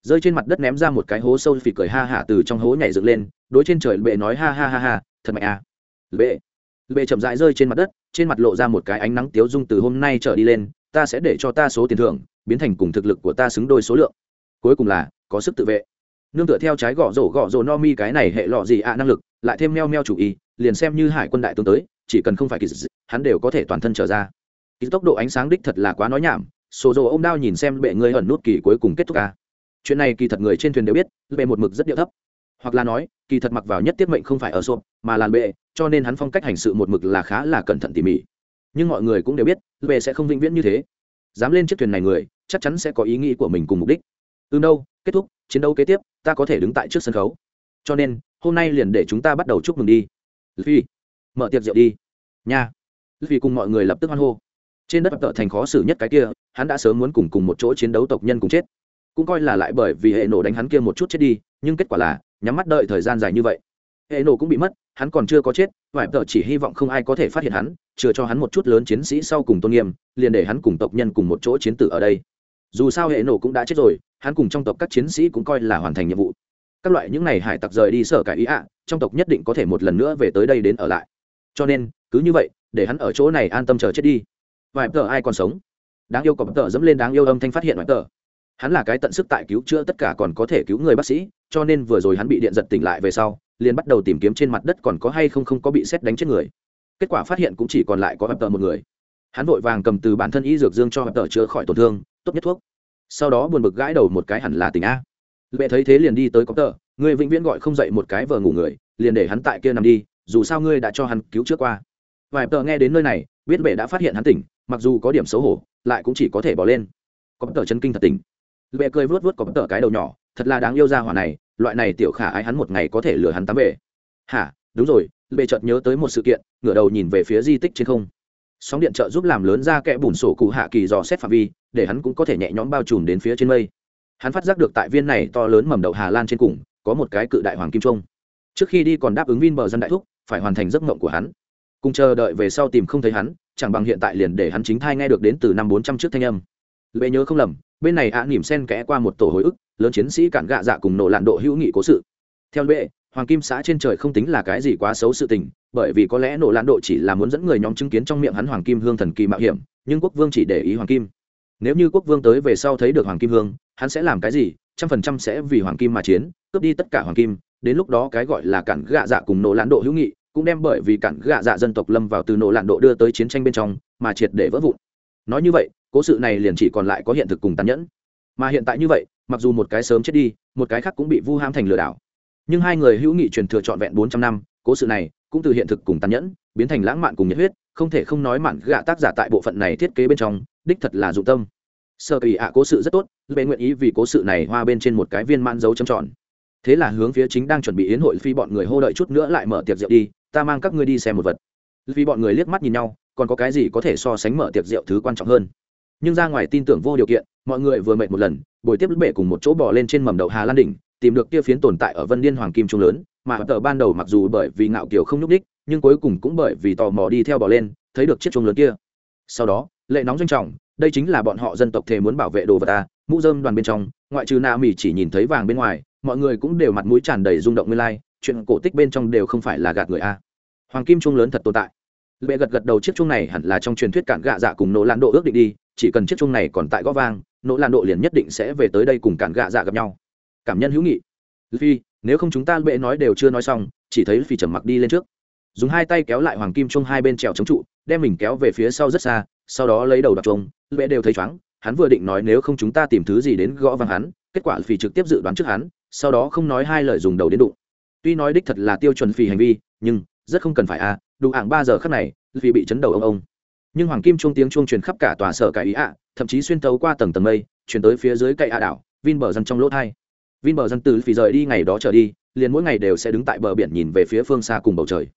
Rơi trên mặt đất ném ra một cái hố sâu phì cười ha hả từ trong hố nhảy dựng lên, đối trên trời bệ nói ha ha ha ha, thật mạnh à. Bệ. Bệ chậm rãi rơi trên mặt đất, trên mặt lộ ra một cái ánh nắng tiếu dung từ hôm nay trở đi lên ta sẽ để cho ta số tiền thưởng biến thành cùng thực lực của ta xứng đôi số lượng. Cuối cùng là, có sức tự vệ. Nương tựa theo trái gõ rổ gõ rổ no mi cái này hệ lọ gì ạ, năng lực, lại thêm meo meo chủ ý liền xem như hải quân đại tướng tới, chỉ cần không phải kỳ dị, hắn đều có thể toàn thân trở ra. Kỳ tốc độ ánh sáng đích thật là quá nói nhảm, số rồ ô m đao nhìn xem bệ ngươi ẩn nút kỳ cuối cùng kết thúc ca. Chuyện này kỳ thật người trên thuyền đều biết, bệ một mực rất điệu thấp. Hoặc là nói, kỳ thật mặc vào nhất tiết mệnh không phải ở sộp, mà làn bệ, cho nên hắn phong cách hành sự một mực là khá là cẩn thận tỉ mỉ nhưng mọi người cũng đều biết về sẽ không vĩnh viễn như thế. Dám lên chiếc thuyền này người, chắc chắn sẽ có ý nghĩ của mình cùng mục đích. Từ đâu? Kết thúc. Chiến đấu kế tiếp, ta có thể đứng tại trước sân khấu. Cho nên, hôm nay liền để chúng ta bắt đầu chúc mừng đi. Phi mở tiệc rượu đi. Nha. Vì cùng mọi người lập tức hoan hô. Trên đất tợ thành khó xử nhất cái kia, hắn đã sớm muốn cùng cùng một chỗ chiến đấu tộc nhân cùng chết. Cũng coi là lại bởi vì hệ nổ đánh hắn kia một chút chết đi, nhưng kết quả là, nhắm mắt đợi thời gian dài như vậy hệ nổ cũng bị mất, hắn còn chưa có chết vải tợ chỉ hy vọng không ai có thể phát hiện hắn chưa cho hắn một chút lớn chiến sĩ sau cùng tôn nghiêm, liền để hắn cùng tộc nhân cùng một chỗ chiến tử ở đây. Dù sao hệ nổ cũng đã chết rồi, hắn cùng trong tộc các chiến sĩ cũng coi là hoàn thành nhiệm vụ. Các loại những này hải tặc rời đi sở cải ý ạ, trong tộc nhất định có thể một lần nữa về tới đây đến ở lại. Cho nên, cứ như vậy, để hắn ở chỗ này an tâm chờ chết đi. Vài tờ ai còn sống? Đáng yêu cọp tờ dẫm lên đáng yêu âm thanh phát hiện vài tờ. Hắn là cái tận sức tại cứu chữa tất cả còn có thể cứu người bác sĩ, cho nên vừa rồi hắn bị điện giật tỉnh lại về sau liền bắt đầu tìm kiếm trên mặt đất còn có hay không không có bị xét đánh chết người. Kết quả phát hiện cũng chỉ còn lại có ập tờ một người. Hắn vội vàng cầm từ bản thân y dược dương cho ập tờ chữa khỏi tổn thương, tốt nhất thuốc. Sau đó buồn bực gãi đầu một cái hẳn là tỉnh a. Lệ thấy thế liền đi tới có tờ người vĩnh viễn gọi không dậy một cái vờ ngủ người, liền để hắn tại kia nằm đi, dù sao ngươi đã cho hắn cứu trước qua. Vài tờ nghe đến nơi này, biết bệ đã phát hiện hắn tỉnh, mặc dù có điểm xấu hổ, lại cũng chỉ có thể bỏ lên. Có tờ chân kinh thật tỉnh. Bệ cười vớt vớt có tờ cái đầu nhỏ, thật là đáng yêu ra hỏa này loại này tiểu khả ái hắn một ngày có thể lừa hắn tắm về hả? Đúng rồi bệ chợt nhớ tới một sự kiện ngửa đầu nhìn về phía di tích trên không. Sóng điện trợ giúp làm lớn ra kẽ bùn sổ cụ hạ kỳ dò xét phạm vi để hắn cũng có thể nhẹ nhõm bao trùm đến phía trên mây. Hắn phát giác được tại viên này to lớn mầm đậu hà lan trên cùng có một cái cự đại hoàng kim trung trước khi đi còn đáp ứng vin bờ dân đại thúc phải hoàn thành giấc mộng của hắn. Cùng chờ đợi về sau tìm không thấy hắn chẳng bằng hiện tại liền để hắn chính thai nghe được đến từ năm bốn trăm trước thanh âm. Lệ nhớ không lầm bên này ạ à, nỉm sen kẽ qua một tổ hồi ức lớn chiến sĩ cản gạ dạ cùng nổ lạn độ hữu nghị cố sự. Theo lệ, hoàng kim xã trên trời không tính là cái gì quá xấu sự tình, bởi vì có lẽ nổ lạn độ chỉ là muốn dẫn người nhóm chứng kiến trong miệng hắn hoàng kim hương thần kỳ mạo hiểm, nhưng quốc vương chỉ để ý hoàng kim. Nếu như quốc vương tới về sau thấy được hoàng kim hương, hắn sẽ làm cái gì? Trăm phần trăm sẽ vì hoàng kim mà chiến, cướp đi tất cả hoàng kim. Đến lúc đó cái gọi là cản gạ dạ cùng nổ lạn độ hữu nghị, cũng đem bởi vì cản gạ dạ dân tộc lâm vào từ nổ lạn độ đưa tới chiến tranh bên trong, mà triệt để vỡ vụn. Nói như vậy, cố sự này liền chỉ còn lại có hiện thực cùng tàn nhẫn mà hiện tại như vậy, mặc dù một cái sớm chết đi, một cái khác cũng bị vu ham thành lừa đảo. Nhưng hai người hữu nghị truyền thừa trọn vẹn bốn trăm năm, cố sự này cũng từ hiện thực cùng tàn nhẫn, biến thành lãng mạn cùng nhiệt huyết, không thể không nói mạn gạ tác giả tại bộ phận này thiết kế bên trong, đích thật là dụng tâm. Sơ kỳ ạ, cố sự rất tốt bệ nguyện ý vì cố sự này hoa bên trên một cái viên man dấu châm tròn. Thế là hướng phía chính đang chuẩn bị yến hội phi bọn người hô đợi chút nữa lại mở tiệc rượu đi, ta mang các ngươi đi xem một vật. Vì bọn người liếc mắt nhìn nhau, còn có cái gì có thể so sánh mở tiệc rượu thứ quan trọng hơn? Nhưng ra ngoài tin tưởng vô điều kiện mọi người vừa mệt một lần, buổi tiếp bể cùng một chỗ bỏ lên trên mầm đậu hà lan đỉnh, tìm được kia phiến tồn tại ở vân điên hoàng kim trung lớn, mà tờ ban đầu mặc dù bởi vì ngạo kiều không nhúc đích nhưng cuối cùng cũng bởi vì tò mò đi theo bỏ lên, thấy được chiếc trung lớn kia. Sau đó, lệ nóng doanh trọng, đây chính là bọn họ dân tộc thề muốn bảo vệ đồ vật ta, mũ dơm đoàn bên trong, ngoại trừ na mỉ chỉ nhìn thấy vàng bên ngoài, mọi người cũng đều mặt mũi tràn đầy rung động nguyên lai, chuyện cổ tích bên trong đều không phải là gạt người a. Hoàng kim trung lớn thật tồn tại. Bệ gật gật đầu chiếc chuông này hẳn là trong truyền thuyết cản gạ dạ cùng nỗ lan độ ước định đi, chỉ cần chiếc chuông này còn tại gõ vang nỗ lan độ liền nhất định sẽ về tới đây cùng cản gạ dạ gặp nhau. Cảm nhân hữu nghị. Phi, nếu không chúng ta bệ nói đều chưa nói xong, chỉ thấy phi trầm mặc đi lên trước. Dùng hai tay kéo lại hoàng kim chung hai bên trèo chống trụ, đem mình kéo về phía sau rất xa, sau đó lấy đầu đặt chung bệ đều thấy chóng, hắn vừa định nói nếu không chúng ta tìm thứ gì đến gõ vàng hắn, kết quả phi trực tiếp dự đoán trước hắn, sau đó không nói hai lời dùng đầu đến đụng. Tuy nói đích thật là tiêu chuẩn phi hành vi, nhưng rất không cần phải à đủ ảng ba giờ khắc này vì bị chấn đầu ông ông nhưng hoàng kim chuông tiếng chuông truyền khắp cả tòa sở cải ý ạ, thậm chí xuyên tấu qua tầng tầng mây chuyển tới phía dưới cậy ạ đảo, vin bờ dân trong lỗ thai. Vin bờ dân từ phì rời đi ngày đó trở đi, liền mỗi ngày đều sẽ đứng tại bờ biển nhìn về phía phương xa cùng bầu trời.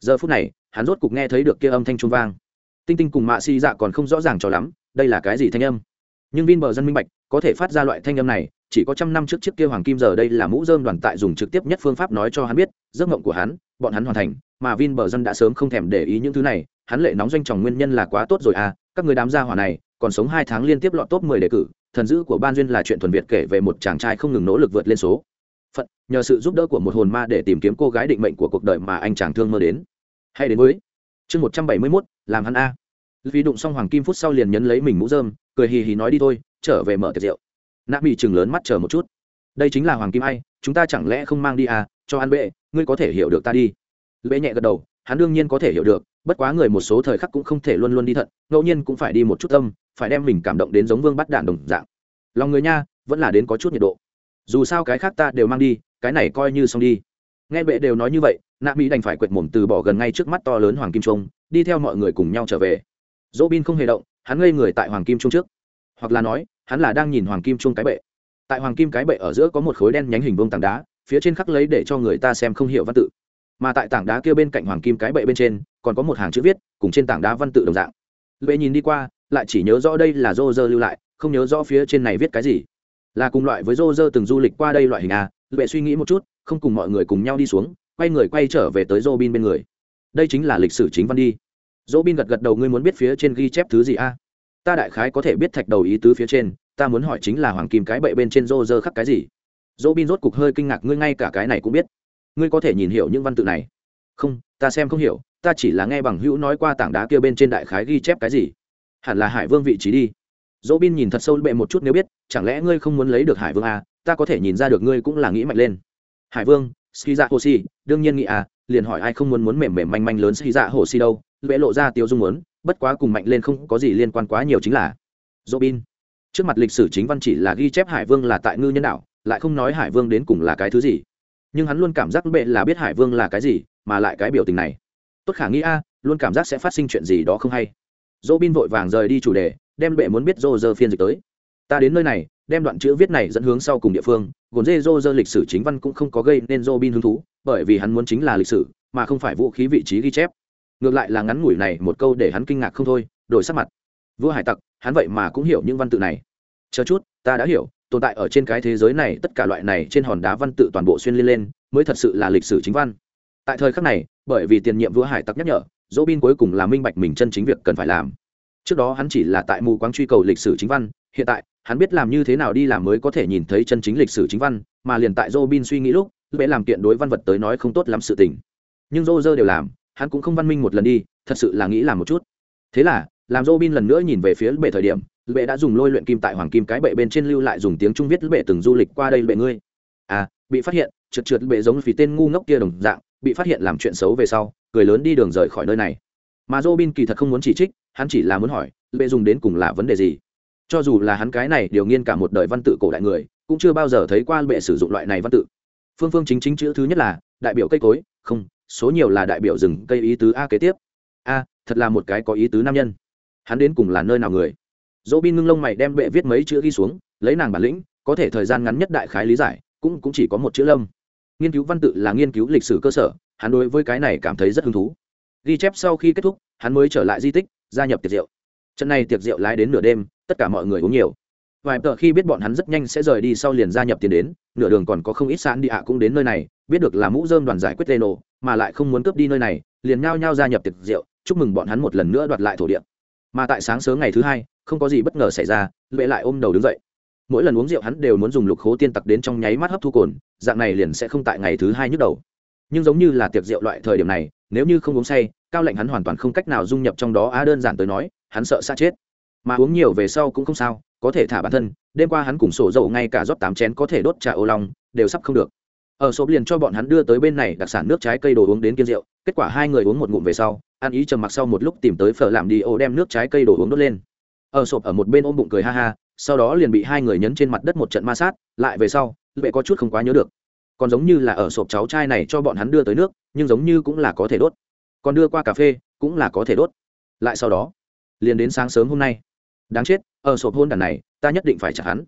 Giờ phút này, hắn rốt cục nghe thấy được kia âm thanh trung vang. Tinh tinh cùng mạ si dạ còn không rõ ràng cho lắm, đây là cái gì thanh âm? Nhưng vin bờ dân minh bạch, có thể phát ra loại thanh âm này, chỉ có trăm năm trước chiếc kia hoàng kim giờ đây là mũ dơm đoàn tại dùng trực tiếp nhất phương pháp nói cho hắn biết, giấc mộng của hắn, bọn hắn hoàn thành, mà vin bờ dân đã sớm không thèm để ý những thứ này hắn lệ nóng doanh tròng nguyên nhân là quá tốt rồi à các người đám gia hỏa này, còn sống hai tháng liên tiếp lọt top mười đề cử, thần dữ của ban duyên là chuyện thuần việt kể về một chàng trai không ngừng nỗ lực vượt lên số. Phận, nhờ sự giúp đỡ của một hồn ma để tìm kiếm cô gái định mệnh của cuộc đời mà anh chàng thương mơ đến. Hay đến với chương một trăm bảy mươi mốt, làm hắn a. Vì đụng xong hoàng kim phút sau liền nhấn lấy mình mũ dơm cười hì hì nói đi thôi, trở về mở tiệc rượu. Nạ bị chừng lớn mắt chờ một chút. Đây chính là hoàng kim ai, chúng ta chẳng lẽ không mang đi à cho ăn bệ, ngươi có thể hiểu được ta đi. Bệ nhẹ gật đầu, hắn đương nhiên có thể hiểu được bất quá người một số thời khắc cũng không thể luôn luôn đi thận, ngẫu nhiên cũng phải đi một chút tâm, phải đem mình cảm động đến giống vương bắt đạn đồng dạng. Lòng người nha, vẫn là đến có chút nhiệt độ. Dù sao cái khác ta đều mang đi, cái này coi như xong đi. Nghe bệ đều nói như vậy, nạ mỹ đành phải quệt mồm từ bỏ gần ngay trước mắt to lớn hoàng kim trung, đi theo mọi người cùng nhau trở về. Dỗ bin không hề động, hắn ngây người tại hoàng kim trung trước. Hoặc là nói, hắn là đang nhìn hoàng kim trung cái bệ. Tại hoàng kim cái bệ ở giữa có một khối đen nhánh hình vương tảng đá, phía trên khắc lấy để cho người ta xem không hiểu văn tự. Mà tại tảng đá kia bên cạnh hoàng kim cái bệ bên trên còn có một hàng chữ viết, cùng trên tảng đá văn tự đồng dạng. Bệ nhìn đi qua, lại chỉ nhớ rõ đây là rô rơ lưu lại, không nhớ rõ phía trên này viết cái gì. Là cùng loại với rô rơ từng du lịch qua đây loại hình à? bệ suy nghĩ một chút, không cùng mọi người cùng nhau đi xuống, quay người quay trở về tới rô bin bên người. Đây chính là lịch sử chính văn đi. Dô bin gật gật đầu, ngươi muốn biết phía trên ghi chép thứ gì a ta đại khái có thể biết thạch đầu ý tứ phía trên, ta muốn hỏi chính là hoàng kim cái bậy bên trên rô rơ khắc cái gì? Dỗ bin rốt cục hơi kinh ngạc, ngươi ngay cả cái này cũng biết. Ngươi có thể nhìn hiểu những văn tự này? Không ta xem không hiểu ta chỉ là nghe bằng hữu nói qua tảng đá kia bên trên đại khái ghi chép cái gì. Hẳn là hải vương vị trí đi. Dỗ bin nhìn thật sâu bệ một chút nếu biết chẳng lẽ ngươi không muốn lấy được hải vương à, ta có thể nhìn ra được ngươi cũng là nghĩ mạnh lên. Hải vương ski dạ hồ si đương nhiên nghĩ à liền hỏi ai không muốn muốn mềm mềm manh manh lớn ski dạ hồ si đâu bệ lộ ra tiêu dung muốn bất quá cùng mạnh lên không có gì liên quan quá nhiều chính là. Dỗ bin trước mặt lịch sử chính văn chỉ là ghi chép hải vương là tại ngư nhân đạo lại không nói hải vương đến cùng là cái thứ gì. Nhưng hắn luôn cảm giác bệ là biết hải vương là cái gì mà lại cái biểu tình này. Tốt khả nghĩ a, luôn cảm giác sẽ phát sinh chuyện gì đó không hay. Dỗ bin vội vàng rời đi chủ đề, đem bệ muốn biết dô dơ phiên dịch tới. Ta đến nơi này, đem đoạn chữ viết này dẫn hướng sau cùng địa phương gồn dê dô dơ lịch sử chính văn cũng không có gây nên dô bin hứng thú, bởi vì hắn muốn chính là lịch sử, mà không phải vũ khí vị trí ghi chép. Ngược lại là ngắn ngủi này một câu để hắn kinh ngạc không thôi, đổi sắc mặt. Vua hải tặc, hắn vậy mà cũng hiểu những văn tự này. Chờ chút, ta đã hiểu, tồn tại ở trên cái thế giới này, tất cả loại này trên hòn đá văn tự toàn bộ xuyên liên lên, mới thật sự là lịch sử chính văn tại thời khắc này, bởi vì tiền nhiệm vua hải tặc nhắc nhở dỗ bin cuối cùng là minh bạch mình chân chính việc cần phải làm. Trước đó hắn chỉ là tại mù quáng truy cầu lịch sử chính văn, hiện tại, hắn biết làm như thế nào đi làm mới có thể nhìn thấy chân chính lịch sử chính văn, mà liền tại dỗ bin suy nghĩ lúc lễ làm kiện đối văn vật tới nói không tốt lắm sự tình. Nhưng dô dơ đều làm, hắn cũng không văn minh một lần đi, thật sự là nghĩ làm một chút. Thế là, làm dô bin lần nữa nhìn về phía bệ thời điểm, bệ đã dùng lôi luyện kim tại hoàng kim cái bệ bên trên lưu lại dùng tiếng trung viết bệ từng du lịch qua đây bệ ngươi. À bị phát hiện, trượt trượt bệ giống vì tên ngu ngốc kia đồng dạng bị phát hiện làm chuyện xấu về sau, cười lớn đi đường rời khỏi nơi này. Mà Robin kỳ thật không muốn chỉ trích, hắn chỉ là muốn hỏi bệ dùng đến cùng là vấn đề gì? Cho dù là hắn cái này điều nghiên cả một đời văn tự cổ đại người, cũng chưa bao giờ thấy qua bệ sử dụng loại này văn tự. Phương phương chính chính chữ thứ nhất là đại biểu cây cối, không, số nhiều là đại biểu rừng cây ý tứ a kế tiếp. A, thật là một cái có ý tứ nam nhân. Hắn đến cùng là nơi nào người? Dỗ bin ngưng lông mày đem bệ viết mấy chữ ghi xuống, lấy nàng bản lĩnh, có thể thời gian ngắn nhất đại khái lý giải, cũng cũng chỉ có một chữ lâm nghiên cứu văn tự là nghiên cứu lịch sử cơ sở, hắn đối với cái này cảm thấy rất hứng thú. Ghi chép sau khi kết thúc, hắn mới trở lại di tích, gia nhập tiệc rượu. Trận này tiệc rượu lái đến nửa đêm, tất cả mọi người uống nhiều. Vài tờ khi biết bọn hắn rất nhanh sẽ rời đi sau liền gia nhập tiền đến, nửa đường còn có không ít sạn đi ạ cũng đến nơi này, biết được là mũ dơm đoàn giải quyết lê nổ mà lại không muốn cướp đi nơi này, liền nhao nhao gia nhập tiệc rượu, chúc mừng bọn hắn một lần nữa đoạt lại thổ địa. Mà tại sáng sớm ngày thứ hai, không có gì bất ngờ xảy ra, lệ lại ôm đầu đứng dậy mỗi lần uống rượu hắn đều muốn dùng lục khố tiên tặc đến trong nháy mắt hấp thu cồn, dạng này liền sẽ không tại ngày thứ hai nhức đầu. Nhưng giống như là tiệc rượu loại thời điểm này, nếu như không uống say, cao lệnh hắn hoàn toàn không cách nào dung nhập trong đó, á, đơn giản tới nói, hắn sợ xa chết. Mà uống nhiều về sau cũng không sao, có thể thả bản thân, đêm qua hắn cùng sổ dầu ngay cả rót tám chén có thể đốt trà ô long, đều sắp không được. Ở số liền cho bọn hắn đưa tới bên này đặc sản nước trái cây đồ uống đến kiên rượu, kết quả hai người uống một ngụm về sau, ăn ý trầm mặc sau một lúc tìm tới phở làm đi ô đem nước trái cây đồ uống đốt lên. Ở sộp ở một bên ôm bụng cười ha ha sau đó liền bị hai người nhấn trên mặt đất một trận ma sát, lại về sau, lệ có chút không quá nhớ được. Còn giống như là ở sộp cháu trai này cho bọn hắn đưa tới nước, nhưng giống như cũng là có thể đốt. Còn đưa qua cà phê, cũng là có thể đốt. Lại sau đó, liền đến sáng sớm hôm nay. Đáng chết, ở sộp hôn đàn này, ta nhất định phải chặt hắn.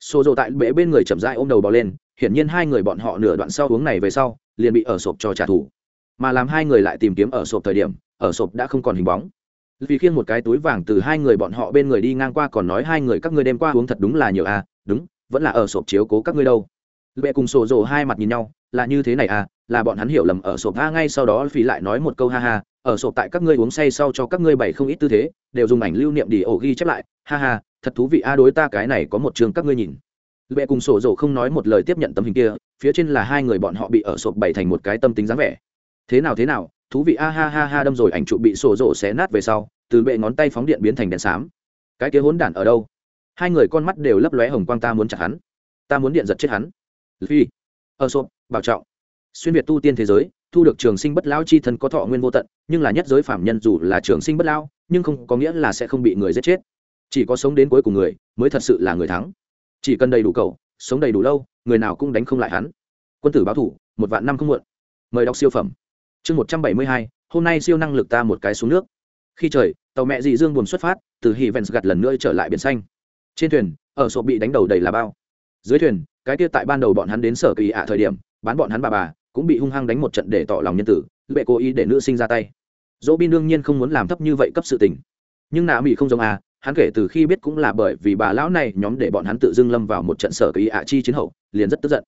Xô rộ tại bể bên người chậm dai ôm đầu bò lên, hiển nhiên hai người bọn họ nửa đoạn sau uống này về sau, liền bị ở sộp cho trả thù. Mà làm hai người lại tìm kiếm ở sộp thời điểm, ở sộp đã không còn hình bóng vì khiêng một cái túi vàng từ hai người bọn họ bên người đi ngang qua còn nói hai người các ngươi đêm qua uống thật đúng là nhiều à đúng, vẫn là ở sộp chiếu cố các ngươi đâu. Bệ cùng sổ rồ hai mặt nhìn nhau, là như thế này à là bọn hắn hiểu lầm ở sộp a ngay sau đó phí lại nói một câu ha ha, ở sộp tại các ngươi uống say sau cho các ngươi bày không ít tư thế, đều dùng ảnh lưu niệm đi ổ ghi chép lại, ha ha, thật thú vị a đối ta cái này có một trường các ngươi nhìn. Bệ cùng sổ rồ không nói một lời tiếp nhận tấm hình kia, phía trên là hai người bọn họ bị ở sộp bày thành một cái tâm tính dáng vẻ. Thế nào thế nào thú vị, a ha ha ha, đâm rồi, ảnh trụ bị sổ rổ xé nát về sau, từ bệ ngón tay phóng điện biến thành đèn xám. Cái kia hỗn đản ở đâu? Hai người con mắt đều lấp lóe hồng quang, ta muốn chặt hắn. Ta muốn điện giật chết hắn. Phi ở sộp, bảo trọng. Xuyên việt tu tiên thế giới, thu được trường sinh bất lão chi thân có thọ nguyên vô tận, nhưng là nhất giới phạm nhân dù là trường sinh bất lão, nhưng không có nghĩa là sẽ không bị người giết chết. Chỉ có sống đến cuối cùng người mới thật sự là người thắng. Chỉ cần đầy đủ cầu sống đầy đủ lâu, người nào cũng đánh không lại hắn. Quân tử báo thủ, một vạn năm không muộn. Mời đọc siêu phẩm chương một trăm bảy mươi hai, hôm nay siêu năng lực ta một cái xuống nước. Khi trời, tàu mẹ dị dương buồn xuất phát, từ hì vens gặt lần nữa trở lại biển xanh. Trên thuyền, ở sổ bị đánh đầu đầy là bao. Dưới thuyền, cái kia tại ban đầu bọn hắn đến sở kỳ ạ thời điểm, bán bọn hắn bà bà, cũng bị hung hăng đánh một trận để tỏ lòng nhân tử bệ cố ý để nữ sinh ra tay. Dỗ bin đương nhiên không muốn làm thấp như vậy cấp sự tình. Nhưng nạ mỹ không giống à hắn kể từ khi biết cũng là bởi vì bà lão này nhóm để bọn hắn tự dưng lâm vào một trận sở kỳ ạ chi chiến hậu, liền rất tức giận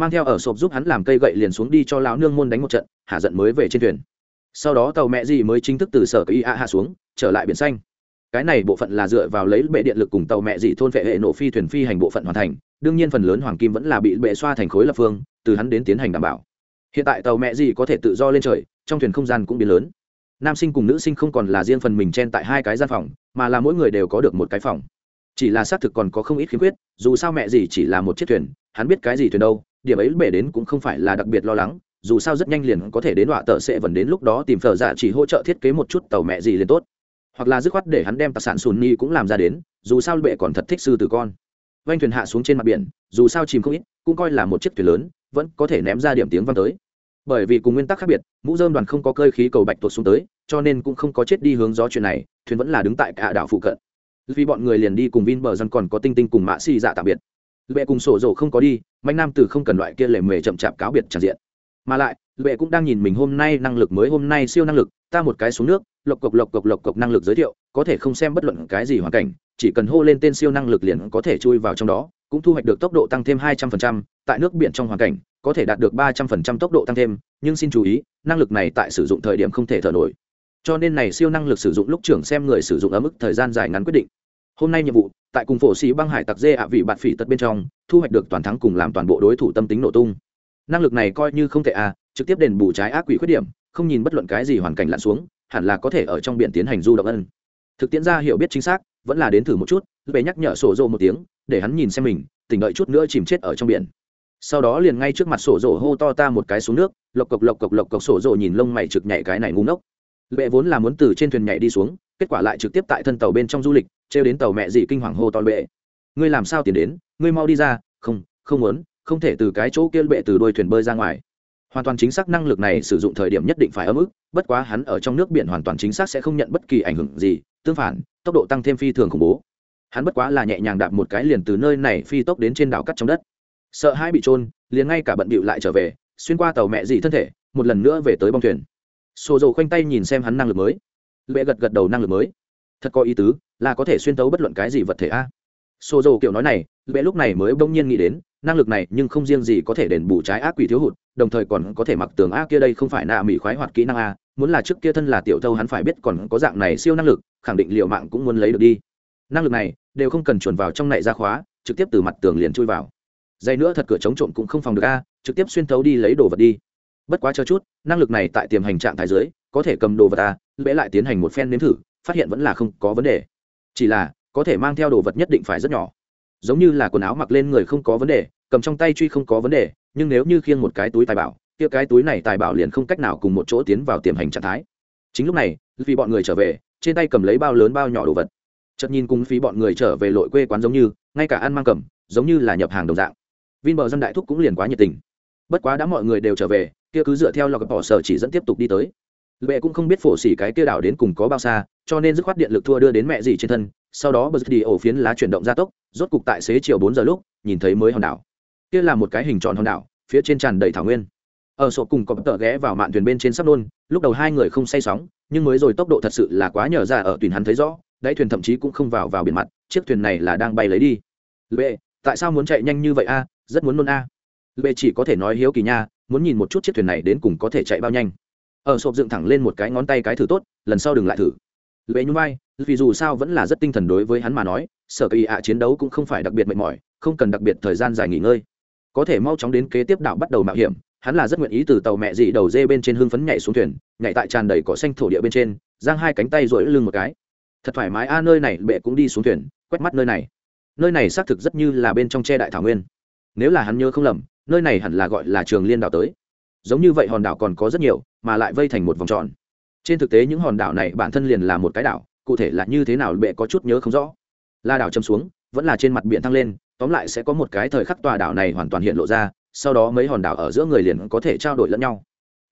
mang theo ở sộp giúp hắn làm cây gậy liền xuống đi cho lão nương môn đánh một trận, hạ giận mới về trên thuyền. Sau đó tàu mẹ gì mới chính thức từ sở cây a hạ xuống, trở lại biển xanh. Cái này bộ phận là dựa vào lấy bệ điện lực cùng tàu mẹ dị thôn vệ hệ nổ phi thuyền phi hành bộ phận hoàn thành, đương nhiên phần lớn hoàng kim vẫn là bị bệ xoa thành khối lập phương, từ hắn đến tiến hành đảm bảo. Hiện tại tàu mẹ gì có thể tự do lên trời, trong thuyền không gian cũng biến lớn. Nam sinh cùng nữ sinh không còn là riêng phần mình chen tại hai cái gian phòng, mà là mỗi người đều có được một cái phòng. Chỉ là xác thực còn có không ít khiếm khuyết, dù sao mẹ gì chỉ là một chiếc thuyền, hắn biết cái gì thuyền đâu điểm ấy bể đến cũng không phải là đặc biệt lo lắng, dù sao rất nhanh liền có thể đến đọa tờ sẽ vẫn đến lúc đó tìm phở dạ chỉ hỗ trợ thiết kế một chút tàu mẹ gì liền tốt. Hoặc là dứt khoát để hắn đem tạc sản sùn ni cũng làm ra đến, dù sao bệ còn thật thích sư tử con. Vanh thuyền hạ xuống trên mặt biển, dù sao chìm không ít, cũng coi là một chiếc thuyền lớn, vẫn có thể ném ra điểm tiếng văng tới. Bởi vì cùng nguyên tắc khác biệt, mũ dơm đoàn không có cơi khí cầu bạch tuột xuống tới, cho nên cũng không có chết đi hướng gió chuyện này, thuyền vẫn là đứng tại cả đảo phụ cận. Vì bọn người liền đi cùng vin bờ dân còn có tinh tinh cùng Mạ xì dạ tạm biệt lệ cùng sổ dầu không có đi, mạnh nam từ không cần loại kia lề mề chậm chạp cáo biệt tràn diện. Mà lại, lệ cũng đang nhìn mình hôm nay năng lực mới, hôm nay siêu năng lực, ta một cái xuống nước, lộc cộc lộc cộc lộc cộc năng lực giới thiệu, có thể không xem bất luận cái gì hoàn cảnh, chỉ cần hô lên tên siêu năng lực liền có thể chui vào trong đó, cũng thu hoạch được tốc độ tăng thêm hai trăm phần trăm, tại nước biển trong hoàn cảnh, có thể đạt được ba trăm phần trăm tốc độ tăng thêm, nhưng xin chú ý, năng lực này tại sử dụng thời điểm không thể thở nổi. Cho nên này siêu năng lực sử dụng lúc trưởng xem người sử dụng ở mức thời gian dài ngắn quyết định hôm nay nhiệm vụ, tại cùng phổ sĩ băng hải tặc dê ạ vị bạt phỉ tật bên trong, thu hoạch được toàn thắng cùng làm toàn bộ đối thủ tâm tính nổ tung. Năng lực này coi như không tệ à trực tiếp đền bù trái ác quỷ khuyết điểm, không nhìn bất luận cái gì hoàn cảnh lặn xuống, hẳn là có thể ở trong biển tiến hành du động ân. Thực tiễn ra hiểu biết chính xác, vẫn là đến thử một chút bé nhắc nhở sổ rộ một tiếng, để hắn nhìn xem mình, tỉnh đợi chút nữa chìm chết ở trong biển. Sau đó liền ngay trước mặt sổ rộ hô to ta một cái xuống nước, lộc cộc lộc cộc lộc cộc sổ rộ nhìn lông mày trực nhảy cái này ngu ngốc bệ vốn là muốn từ trên thuyền nhảy đi xuống, kết quả lại trực tiếp tại thân tàu bên trong du lịch, trêu đến tàu mẹ dị kinh hoàng hô to bệ ngươi làm sao tiến đến? Ngươi mau đi ra. Không không muốn, không thể từ cái chỗ kia bệ từ đuôi thuyền bơi ra ngoài. Hoàn toàn chính xác năng lực này sử dụng thời điểm nhất định phải ấm ức, bất quá hắn ở trong nước biển hoàn toàn chính xác sẽ không nhận bất kỳ ảnh hưởng gì, tương phản, tốc độ tăng thêm phi thường khủng bố. Hắn bất quá là nhẹ nhàng đạp một cái liền từ nơi này phi tốc đến trên đảo cắt trong đất. Sợ hai bị trôn liền ngay cả bận bịu lại trở về, xuyên qua tàu mẹ dị thân thể, một lần nữa về tới bong thuyền sổ dầu khoanh tay nhìn xem hắn năng lực mới. Lệ gật gật đầu năng lực mới. Thật có ý tứ, là có thể xuyên tấu bất luận cái gì vật thể a. Sổ dầu kiểu nói này, lệ lúc này mới bỗng nhiên nghĩ đến, năng lực này nhưng không riêng gì có thể đền bù trái ác quỷ thiếu hụt, đồng thời còn có thể mặc tường a kia đây không phải nạ mỹ khoái hoạt kỹ năng a, muốn là trước kia thân là tiểu thâu hắn phải biết còn có dạng này siêu năng lực, khẳng định liệu mạng cũng muốn lấy được đi. Năng lực này, đều không cần chuồn vào trong này ra khóa, trực tiếp từ mặt tường liền chui vào. Dây nữa thật cửa chống trộm cũng không phòng được a, trực tiếp xuyên thấu đi lấy đồ vật đi bất quá cho chút, năng lực này tại tiềm hành trạng thái dưới, có thể cầm đồ vật à, ta lễ lại tiến hành một phen nếm thử, phát hiện vẫn là không có vấn đề. Chỉ là, có thể mang theo đồ vật nhất định phải rất nhỏ. Giống như là quần áo mặc lên người không có vấn đề, cầm trong tay truy không có vấn đề, nhưng nếu như khiêng một cái túi tài bảo, kia cái túi này tài bảo liền không cách nào cùng một chỗ tiến vào tiềm hành trạng thái. Chính lúc này, vì bọn người trở về, trên tay cầm lấy bao lớn bao nhỏ đồ vật. Chợt nhìn cùng phí bọn người trở về lội quê quán giống như, ngay cả ăn mang cầm, giống như là nhập hàng đồng dạng. Vin bờ dân đại thúc cũng liền quá nhiệt tình. Bất quá đã mọi người đều trở về kia cứ dựa theo lọc bỏ sở chỉ dẫn tiếp tục đi tới. Lệ cũng không biết phổ xỉ cái kia đảo đến cùng có bao xa, cho nên dứt khoát điện lực thua đưa đến mẹ gì trên thân. Sau đó bật đi ổ phiến lá chuyển động gia tốc, rốt cục tại xế chiều bốn giờ lúc, nhìn thấy mới hòn đảo. Kia là một cái hình tròn hòn đảo, phía trên tràn đầy thảo nguyên. Ở sổ cùng có tờ ghé vào mạn thuyền bên trên sắp nôn lúc đầu hai người không say sóng, nhưng mới rồi tốc độ thật sự là quá nhờ ra ở tuyển hắn thấy rõ, đáy thuyền thậm chí cũng không vào vào biển mặt, chiếc thuyền này là đang bay lấy đi. Lệ tại sao muốn chạy nhanh như vậy a? Rất muốn nôn a. Lệ chỉ có thể nói hiếu kỳ nha muốn nhìn một chút chiếc thuyền này đến cùng có thể chạy bao nhanh. Ở sộp dựng thẳng lên một cái ngón tay cái thử tốt, lần sau đừng lại thử. Lệ nhún vai vì dù sao vẫn là rất tinh thần đối với hắn mà nói, sở kỳ ạ chiến đấu cũng không phải đặc biệt mệt mỏi, không cần đặc biệt thời gian dài nghỉ ngơi. Có thể mau chóng đến kế tiếp đạo bắt đầu mạo hiểm, hắn là rất nguyện ý từ tàu mẹ dị đầu dê bên trên hương phấn nhảy xuống thuyền, nhảy tại tràn đầy cỏ xanh thổ địa bên trên, giang hai cánh tay rỗi lưng một cái. Thật thoải mái a, nơi này, bệ cũng đi xuống thuyền, quét mắt nơi này. Nơi này xác thực rất như là bên trong tre đại thảo nguyên. Nếu là hắn nhớ không lầm nơi này hẳn là gọi là trường liên đảo tới. Giống như vậy hòn đảo còn có rất nhiều, mà lại vây thành một vòng tròn. Trên thực tế những hòn đảo này bản thân liền là một cái đảo, cụ thể là như thế nào bệ có chút nhớ không rõ. Là đảo châm xuống, vẫn là trên mặt biển thăng lên, tóm lại sẽ có một cái thời khắc tòa đảo này hoàn toàn hiện lộ ra, sau đó mấy hòn đảo ở giữa người liền có thể trao đổi lẫn nhau.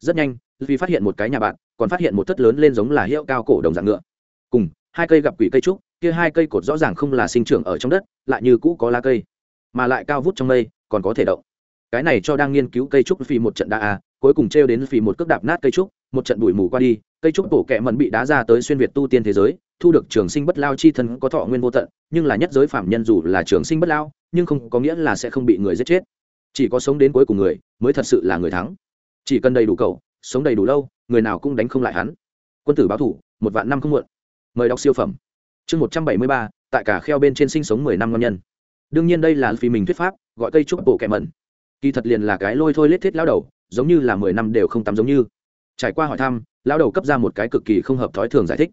Rất nhanh vì phát hiện một cái nhà bạn, còn phát hiện một thất lớn lên giống là hiệu cao cổ đồng dạng ngựa. Cùng, hai cây gặp quỷ cây trúc, kia hai cây cột rõ ràng không là sinh trưởng ở trong đất, lại như cũ có lá cây, mà lại cao vút trong mây, còn có thể động cái này cho đang nghiên cứu cây trúc phi một trận đa a à, cuối cùng trêu đến phi một cước đạp nát cây trúc, một trận bụi mù qua đi, cây trúc bổ kẹ mẫn bị đá ra tới xuyên việt tu tiên thế giới, thu được trường sinh bất lao chi thân có thọ nguyên vô tận, nhưng là nhất giới phạm nhân dù là trường sinh bất lao, nhưng không có nghĩa là sẽ không bị người giết chết. Chỉ có sống đến cuối cùng người mới thật sự là người thắng. Chỉ cần đầy đủ cầu, sống đầy đủ lâu, người nào cũng đánh không lại hắn. Quân tử báo thủ, một vạn năm không muộn. Mời đọc siêu phẩm. Chương một trăm bảy mươi ba, tại cả kheo bên trên sinh sống mười năm ngon nhân. Đương nhiên đây là vì mình thuyết pháp, gọi cây trúc bộ kẹ mẩn kỳ thật liền là cái lôi thôi lết thiết lao đầu, giống như là mười năm đều không tắm giống như. Trải qua hỏi thăm lao đầu cấp ra một cái cực kỳ không hợp thói thường giải thích.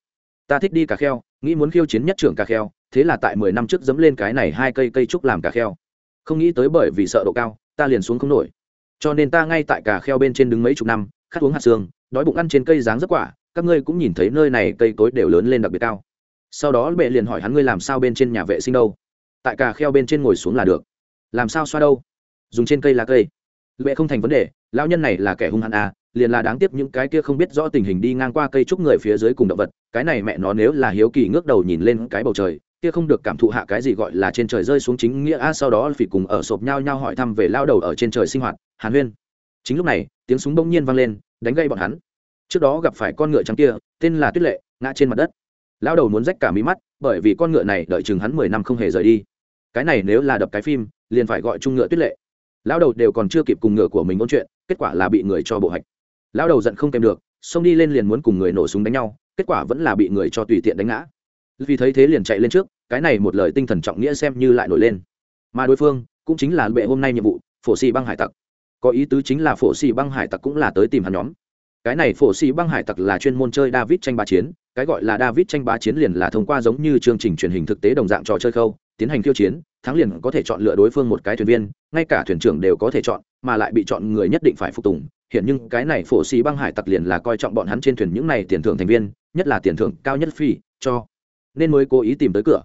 Ta thích đi cà kheo, nghĩ muốn khiêu chiến nhất trưởng cà kheo, thế là tại mười năm trước dẫm lên cái này hai cây cây trúc làm cà kheo. Không nghĩ tới bởi vì sợ độ cao, ta liền xuống không nổi. Cho nên ta ngay tại cà kheo bên trên đứng mấy chục năm, khát uống hạt xương, đói bụng ăn trên cây dáng rất quả, các ngươi cũng nhìn thấy nơi này cây cối đều lớn lên đặc biệt cao. Sau đó bệ liền hỏi hắn ngươi làm sao bên trên nhà vệ sinh đâu? Tại cà kheo bên trên ngồi xuống là được. Làm sao xoa đâu? Dùng trên cây lá cây. Lệ không thành vấn đề, lão nhân này là kẻ hung hăng à liền là đáng tiếc những cái kia không biết rõ tình hình đi ngang qua cây trúc người phía dưới cùng động vật, cái này mẹ nó nếu là hiếu kỳ ngước đầu nhìn lên cái bầu trời, kia không được cảm thụ hạ cái gì gọi là trên trời rơi xuống chính nghĩa a sau đó phỉ cùng ở sộp nhau nhau hỏi thăm về lao đầu ở trên trời sinh hoạt, hàn huyên. Chính lúc này, tiếng súng bỗng nhiên vang lên, đánh gây bọn hắn. Trước đó gặp phải con ngựa trắng kia, tên là tuyết lệ, ngã trên mặt đất. Lao đầu muốn rách cả mí mắt, bởi vì con ngựa này đợi chừng hắn mười năm không hề rời đi. Cái này nếu là đập cái phim, liền phải gọi chung ngựa tuyết lệ lao đầu đều còn chưa kịp cùng ngựa của mình ôn chuyện, kết quả là bị người cho bộ hạch. Lao đầu giận không kèm được, xông đi lên liền muốn cùng người nổ súng đánh nhau, kết quả vẫn là bị người cho tùy tiện đánh ngã. Vì thấy thế liền chạy lên trước, cái này một lời tinh thần trọng nghĩa xem như lại nổi lên. Mà đối phương cũng chính là bệ hôm nay nhiệm vụ, phổ xì băng hải tặc. Có ý tứ chính là phổ xì băng hải tặc cũng là tới tìm hắn nhóm. Cái này phổ xì băng hải tặc là chuyên môn chơi david tranh ba chiến, cái gọi là david tranh ba chiến liền là thông qua giống như chương trình truyền hình thực tế đồng dạng trò chơi khâu, tiến hành khiêu chiến thắng liền có thể chọn lựa đối phương một cái thuyền viên, ngay cả thuyền trưởng đều có thể chọn, mà lại bị chọn người nhất định phải phục tùng. Hiện nhưng cái này phổ xì băng hải tặc liền là coi trọng bọn hắn trên thuyền những này tiền thưởng thành viên, nhất là tiền thưởng cao nhất phi cho nên mới cố ý tìm tới cửa.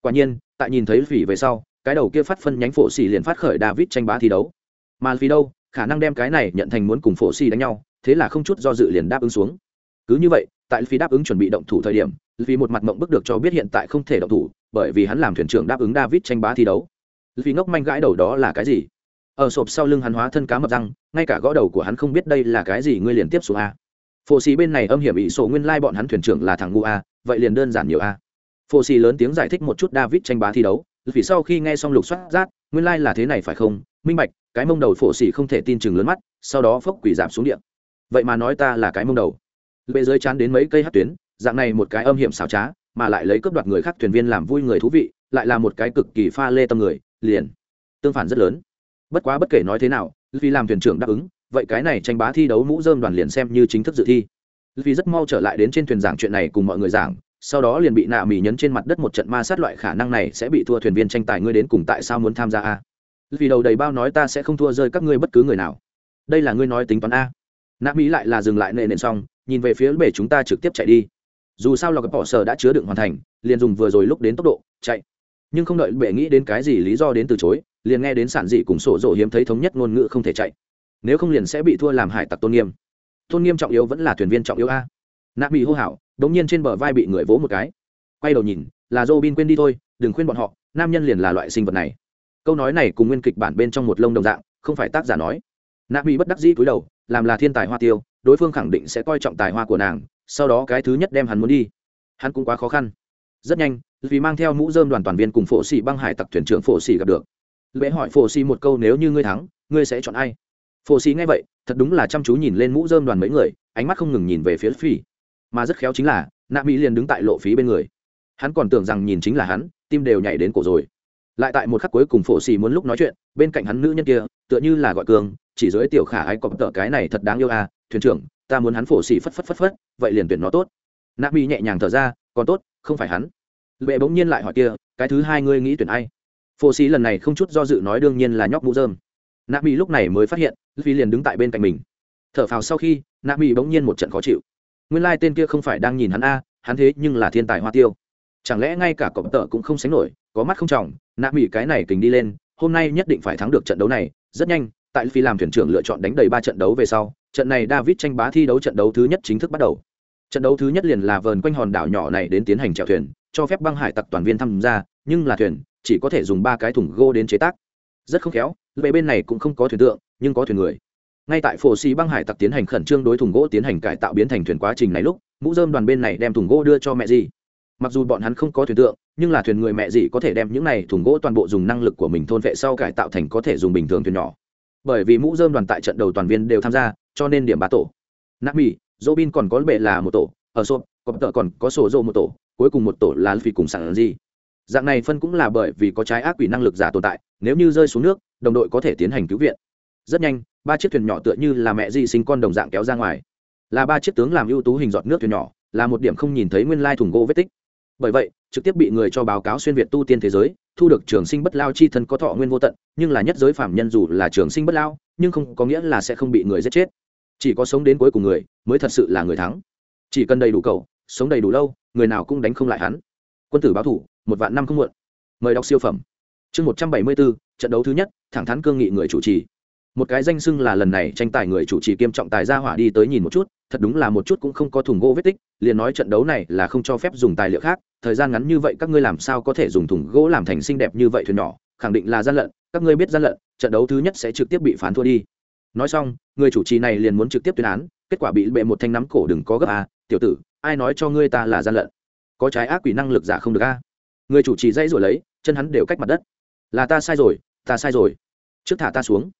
Quả nhiên, tại nhìn thấy phỉ về sau, cái đầu kia phát phân nhánh phổ xì liền phát khởi david tranh bá thi đấu. Mà vì đâu, khả năng đem cái này nhận thành muốn cùng phổ xì đánh nhau, thế là không chút do dự liền đáp ứng xuống cứ như vậy, tại phi đáp ứng chuẩn bị động thủ thời điểm vì một mặt mộng bức được cho biết hiện tại không thể động thủ, bởi vì hắn làm thuyền trưởng đáp ứng david tranh bá thi đấu. Vì ngốc manh gãi đầu đó là cái gì? Ở sộp sau lưng hắn hóa thân cá mập răng, ngay cả gõ đầu của hắn không biết đây là cái gì ngươi liền tiếp xuống a. Phổ xì bên này âm hiểm ỷ sổ nguyên lai bọn hắn thuyền trưởng là thằng ngu a, vậy liền đơn giản nhiều a. Phổ xì lớn tiếng giải thích một chút david tranh bá thi đấu, vì sau khi nghe xong lục soát rát, nguyên lai là thế này phải không? Minh bạch, cái mông đầu phổ xì không thể tin chừng lớn mắt, sau đó phốc quỷ giảm xuống điện vậy mà nói ta là cái mông đầu bề dưới chán đến mấy cây hát tuyến, dạng này một cái âm hiểm xảo trá, mà lại lấy cướp đoạt người khác thuyền viên làm vui người thú vị, lại là một cái cực kỳ pha lê tâm người, liền tương phản rất lớn. Bất quá bất kể nói thế nào, vì làm thuyền trưởng đáp ứng, vậy cái này tranh bá thi đấu mũ dơm đoàn liền xem như chính thức dự thi. Vì rất mau trở lại đến trên thuyền giảng chuyện này cùng mọi người giảng, sau đó liền bị nạ mì nhấn trên mặt đất một trận ma sát loại khả năng này sẽ bị thua thuyền viên tranh tài ngươi đến cùng tại sao muốn tham gia a? Vì đầu đầy bao nói ta sẽ không thua rơi các ngươi bất cứ người nào. Đây là ngươi nói tính toán a. Nạ mỹ lại là dừng lại nệ nện xong nhìn về phía bể chúng ta trực tiếp chạy đi. Dù sao là cái bỏ sở đã chứa đựng hoàn thành, liền dùng vừa rồi lúc đến tốc độ, chạy. Nhưng không đợi bệ nghĩ đến cái gì lý do đến từ chối, liền nghe đến sản dị cùng sổ rộ hiếm thấy thống nhất ngôn ngữ không thể chạy. Nếu không liền sẽ bị thua làm hải tặc tôn nghiêm. Tôn nghiêm trọng yếu vẫn là thuyền viên trọng yếu a. Nạ bị hô hào đống nhiên trên bờ vai bị người vỗ một cái. Quay đầu nhìn, là dô bin quên đi thôi, đừng khuyên bọn họ, nam nhân liền là loại sinh vật này. Câu nói này cùng nguyên kịch bản bên trong một lông đồng dạng, không phải tác giả nói. Nạ bị bất đắc dĩ cúi đầu làm là thiên tài hoa tiêu, đối phương khẳng định sẽ coi trọng tài hoa của nàng, sau đó cái thứ nhất đem hắn muốn đi. Hắn cũng quá khó khăn. Rất nhanh, vì mang theo mũ dơm đoàn toàn viên cùng phổ xỉ băng hải tặc thuyền trưởng phổ xỉ gặp được. Lễ hỏi phổ xỉ một câu nếu như ngươi thắng, ngươi sẽ chọn ai? Phổ xỉ nghe vậy, thật đúng là chăm chú nhìn lên mũ dơm đoàn mấy người, ánh mắt không ngừng nhìn về phía phi mà rất khéo chính là, nạ mỹ liền đứng tại lộ phí bên người. Hắn còn tưởng rằng nhìn chính là hắn, tim đều nhảy đến cổ rồi lại tại một khắc cuối cùng phổ xì muốn lúc nói chuyện, bên cạnh hắn nữ nhân kia, tựa như là gọi cường, chỉ dưới tiểu khả ai cọp tợ cái này thật đáng yêu à thuyền trưởng, ta muốn hắn phổ xì phất phất phất phất, vậy liền tuyển nó tốt. Nạ mỹ nhẹ nhàng thở ra, còn tốt, không phải hắn. Lệ bỗng nhiên lại hỏi kia, cái thứ hai ngươi nghĩ tuyển ai? Phổ xì lần này không chút do dự nói đương nhiên là nhóc mũ dơm nạ mỹ lúc này mới phát hiện vì liền đứng tại bên cạnh mình. Thở phào sau khi, nạ mỹ bỗng nhiên một trận khó chịu. Nguyên lai tên kia không phải đang nhìn hắn a, hắn thế nhưng là thiên tài hoa tiêu chẳng lẽ ngay cả cọp tợ cũng không sánh nổi có mắt không tròng, nạ mỹ cái này kình đi lên hôm nay nhất định phải thắng được trận đấu này. Rất nhanh tại phi làm thuyền trưởng lựa chọn đánh đầy ba trận đấu về sau trận này david tranh bá thi đấu trận đấu thứ nhất chính thức bắt đầu. Trận đấu thứ nhất liền là vờn quanh hòn đảo nhỏ này đến tiến hành chèo thuyền cho phép băng hải tặc toàn viên tham gia nhưng là thuyền chỉ có thể dùng ba cái thùng gô đến chế tác. Rất không khéo về bên này cũng không có thuyền tượng nhưng có thuyền người. Ngay tại phổ xì băng hải tặc tiến hành khẩn trương đối thùng gỗ tiến hành cải tạo biến thành thuyền quá trình này lúc mũ dơm đoàn bên này đem thùng gỗ đưa cho mẹ gì mặc dù bọn hắn không có thuyền tượng, nhưng là thuyền người mẹ gì có thể đem những này thùng gỗ toàn bộ dùng năng lực của mình thôn vệ sau cải tạo thành có thể dùng bình thường thuyền nhỏ. Bởi vì mũ dơm đoàn tại trận đầu toàn viên đều tham gia, cho nên điểm ba tổ. Nạp mỹ dỗ bin còn có bệ là một tổ, ở sộp, có tợ còn có sổ dô một tổ, cuối cùng một tổ là phi cùng sản gì dạng này phân cũng là bởi vì có trái ác quỷ năng lực giả tồn tại, nếu như rơi xuống nước, đồng đội có thể tiến hành cứu viện. Rất nhanh, ba chiếc thuyền nhỏ tựa như là mẹ di sinh con đồng dạng kéo ra ngoài. Là ba chiếc tướng làm ưu tú hình giọt nước thuyền nhỏ, là một điểm không nhìn thấy nguyên lai thùng gỗ vết tích bởi vậy, trực tiếp bị người cho báo cáo xuyên việt tu tiên thế giới, thu được trường sinh bất lao chi thân có thọ nguyên vô tận, nhưng là nhất giới phạm nhân dù là trường sinh bất lao, nhưng không có nghĩa là sẽ không bị người giết chết. Chỉ có sống đến cuối cùng người mới thật sự là người thắng. Chỉ cần đầy đủ cầu, sống đầy đủ lâu, người nào cũng đánh không lại hắn. Quân tử báo thủ, một vạn năm không muộn. Mời đọc siêu phẩm. Chương một trăm bảy mươi bốn, trận đấu thứ nhất, thẳng thắn cương nghị người chủ trì một cái danh xưng là lần này tranh tài người chủ trì kiêm trọng tài ra hỏa đi tới nhìn một chút, thật đúng là một chút cũng không có thùng gỗ vết tích, liền nói trận đấu này là không cho phép dùng tài liệu khác, thời gian ngắn như vậy các ngươi làm sao có thể dùng thùng gỗ làm thành xinh đẹp như vậy thuyền nhỏ, khẳng định là gian lận, các ngươi biết gian lận, trận đấu thứ nhất sẽ trực tiếp bị phán thua đi. Nói xong, người chủ trì này liền muốn trực tiếp tuyên án, kết quả bị bệ một thanh nắm cổ đừng có gấp à tiểu tử, ai nói cho ngươi ta là gian lận? Có trái ác quỷ năng lực giả không được a. Người chủ trì dãy rồi lấy, chân hắn đều cách mặt đất. Là ta sai rồi, ta sai rồi. Trước thả ta xuống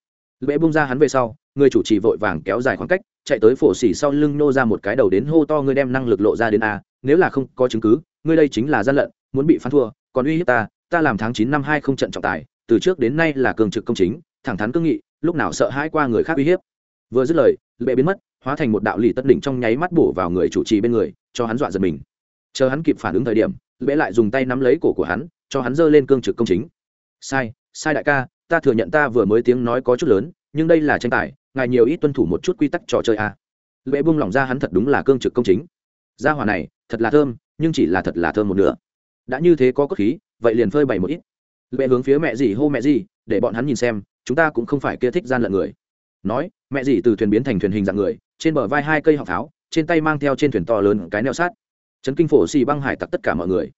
lễ bung ra hắn về sau, người chủ trì vội vàng kéo dài khoảng cách, chạy tới phổ xỉ sau lưng nô ra một cái đầu đến hô to ngươi đem năng lực lộ ra đến a, nếu là không có chứng cứ, ngươi đây chính là gian lận, muốn bị phán thua, còn uy hiếp ta ta làm tháng chín năm hai không trận trọng tài, từ trước đến nay là cường trực công chính, thẳng thắn cương nghị, lúc nào sợ hãi qua người khác uy hiếp. Vừa dứt lời bệ biến mất, hóa thành một đạo lì tất đỉnh trong nháy mắt bổ vào người chủ trì bên người, cho hắn dọa giật mình. Chờ hắn kịp phản ứng thời điểm bệ lại dùng tay nắm lấy cổ của hắn, cho hắn giơ lên cương trực công chính. Sai sai đại ca ta thừa nhận ta vừa mới tiếng nói có chút lớn, nhưng đây là tranh tài, ngài nhiều ít tuân thủ một chút quy tắc trò chơi a à. lệ buông lỏng ra hắn thật đúng là cương trực công chính. Gia hỏa này, thật là thơm, nhưng chỉ là thật là thơm một nửa. Đã như thế có cốt khí, vậy liền phơi bày một ít. Lệ hướng phía mẹ gì hô mẹ gì để bọn hắn nhìn xem, chúng ta cũng không phải kia thích gian lận người. Nói, mẹ gì từ thuyền biến thành thuyền hình dạng người, trên bờ vai hai cây học pháo, trên tay mang theo trên thuyền to lớn cái neo sát. Chấn kinh phổ xì băng hải tặc tất cả mọi người.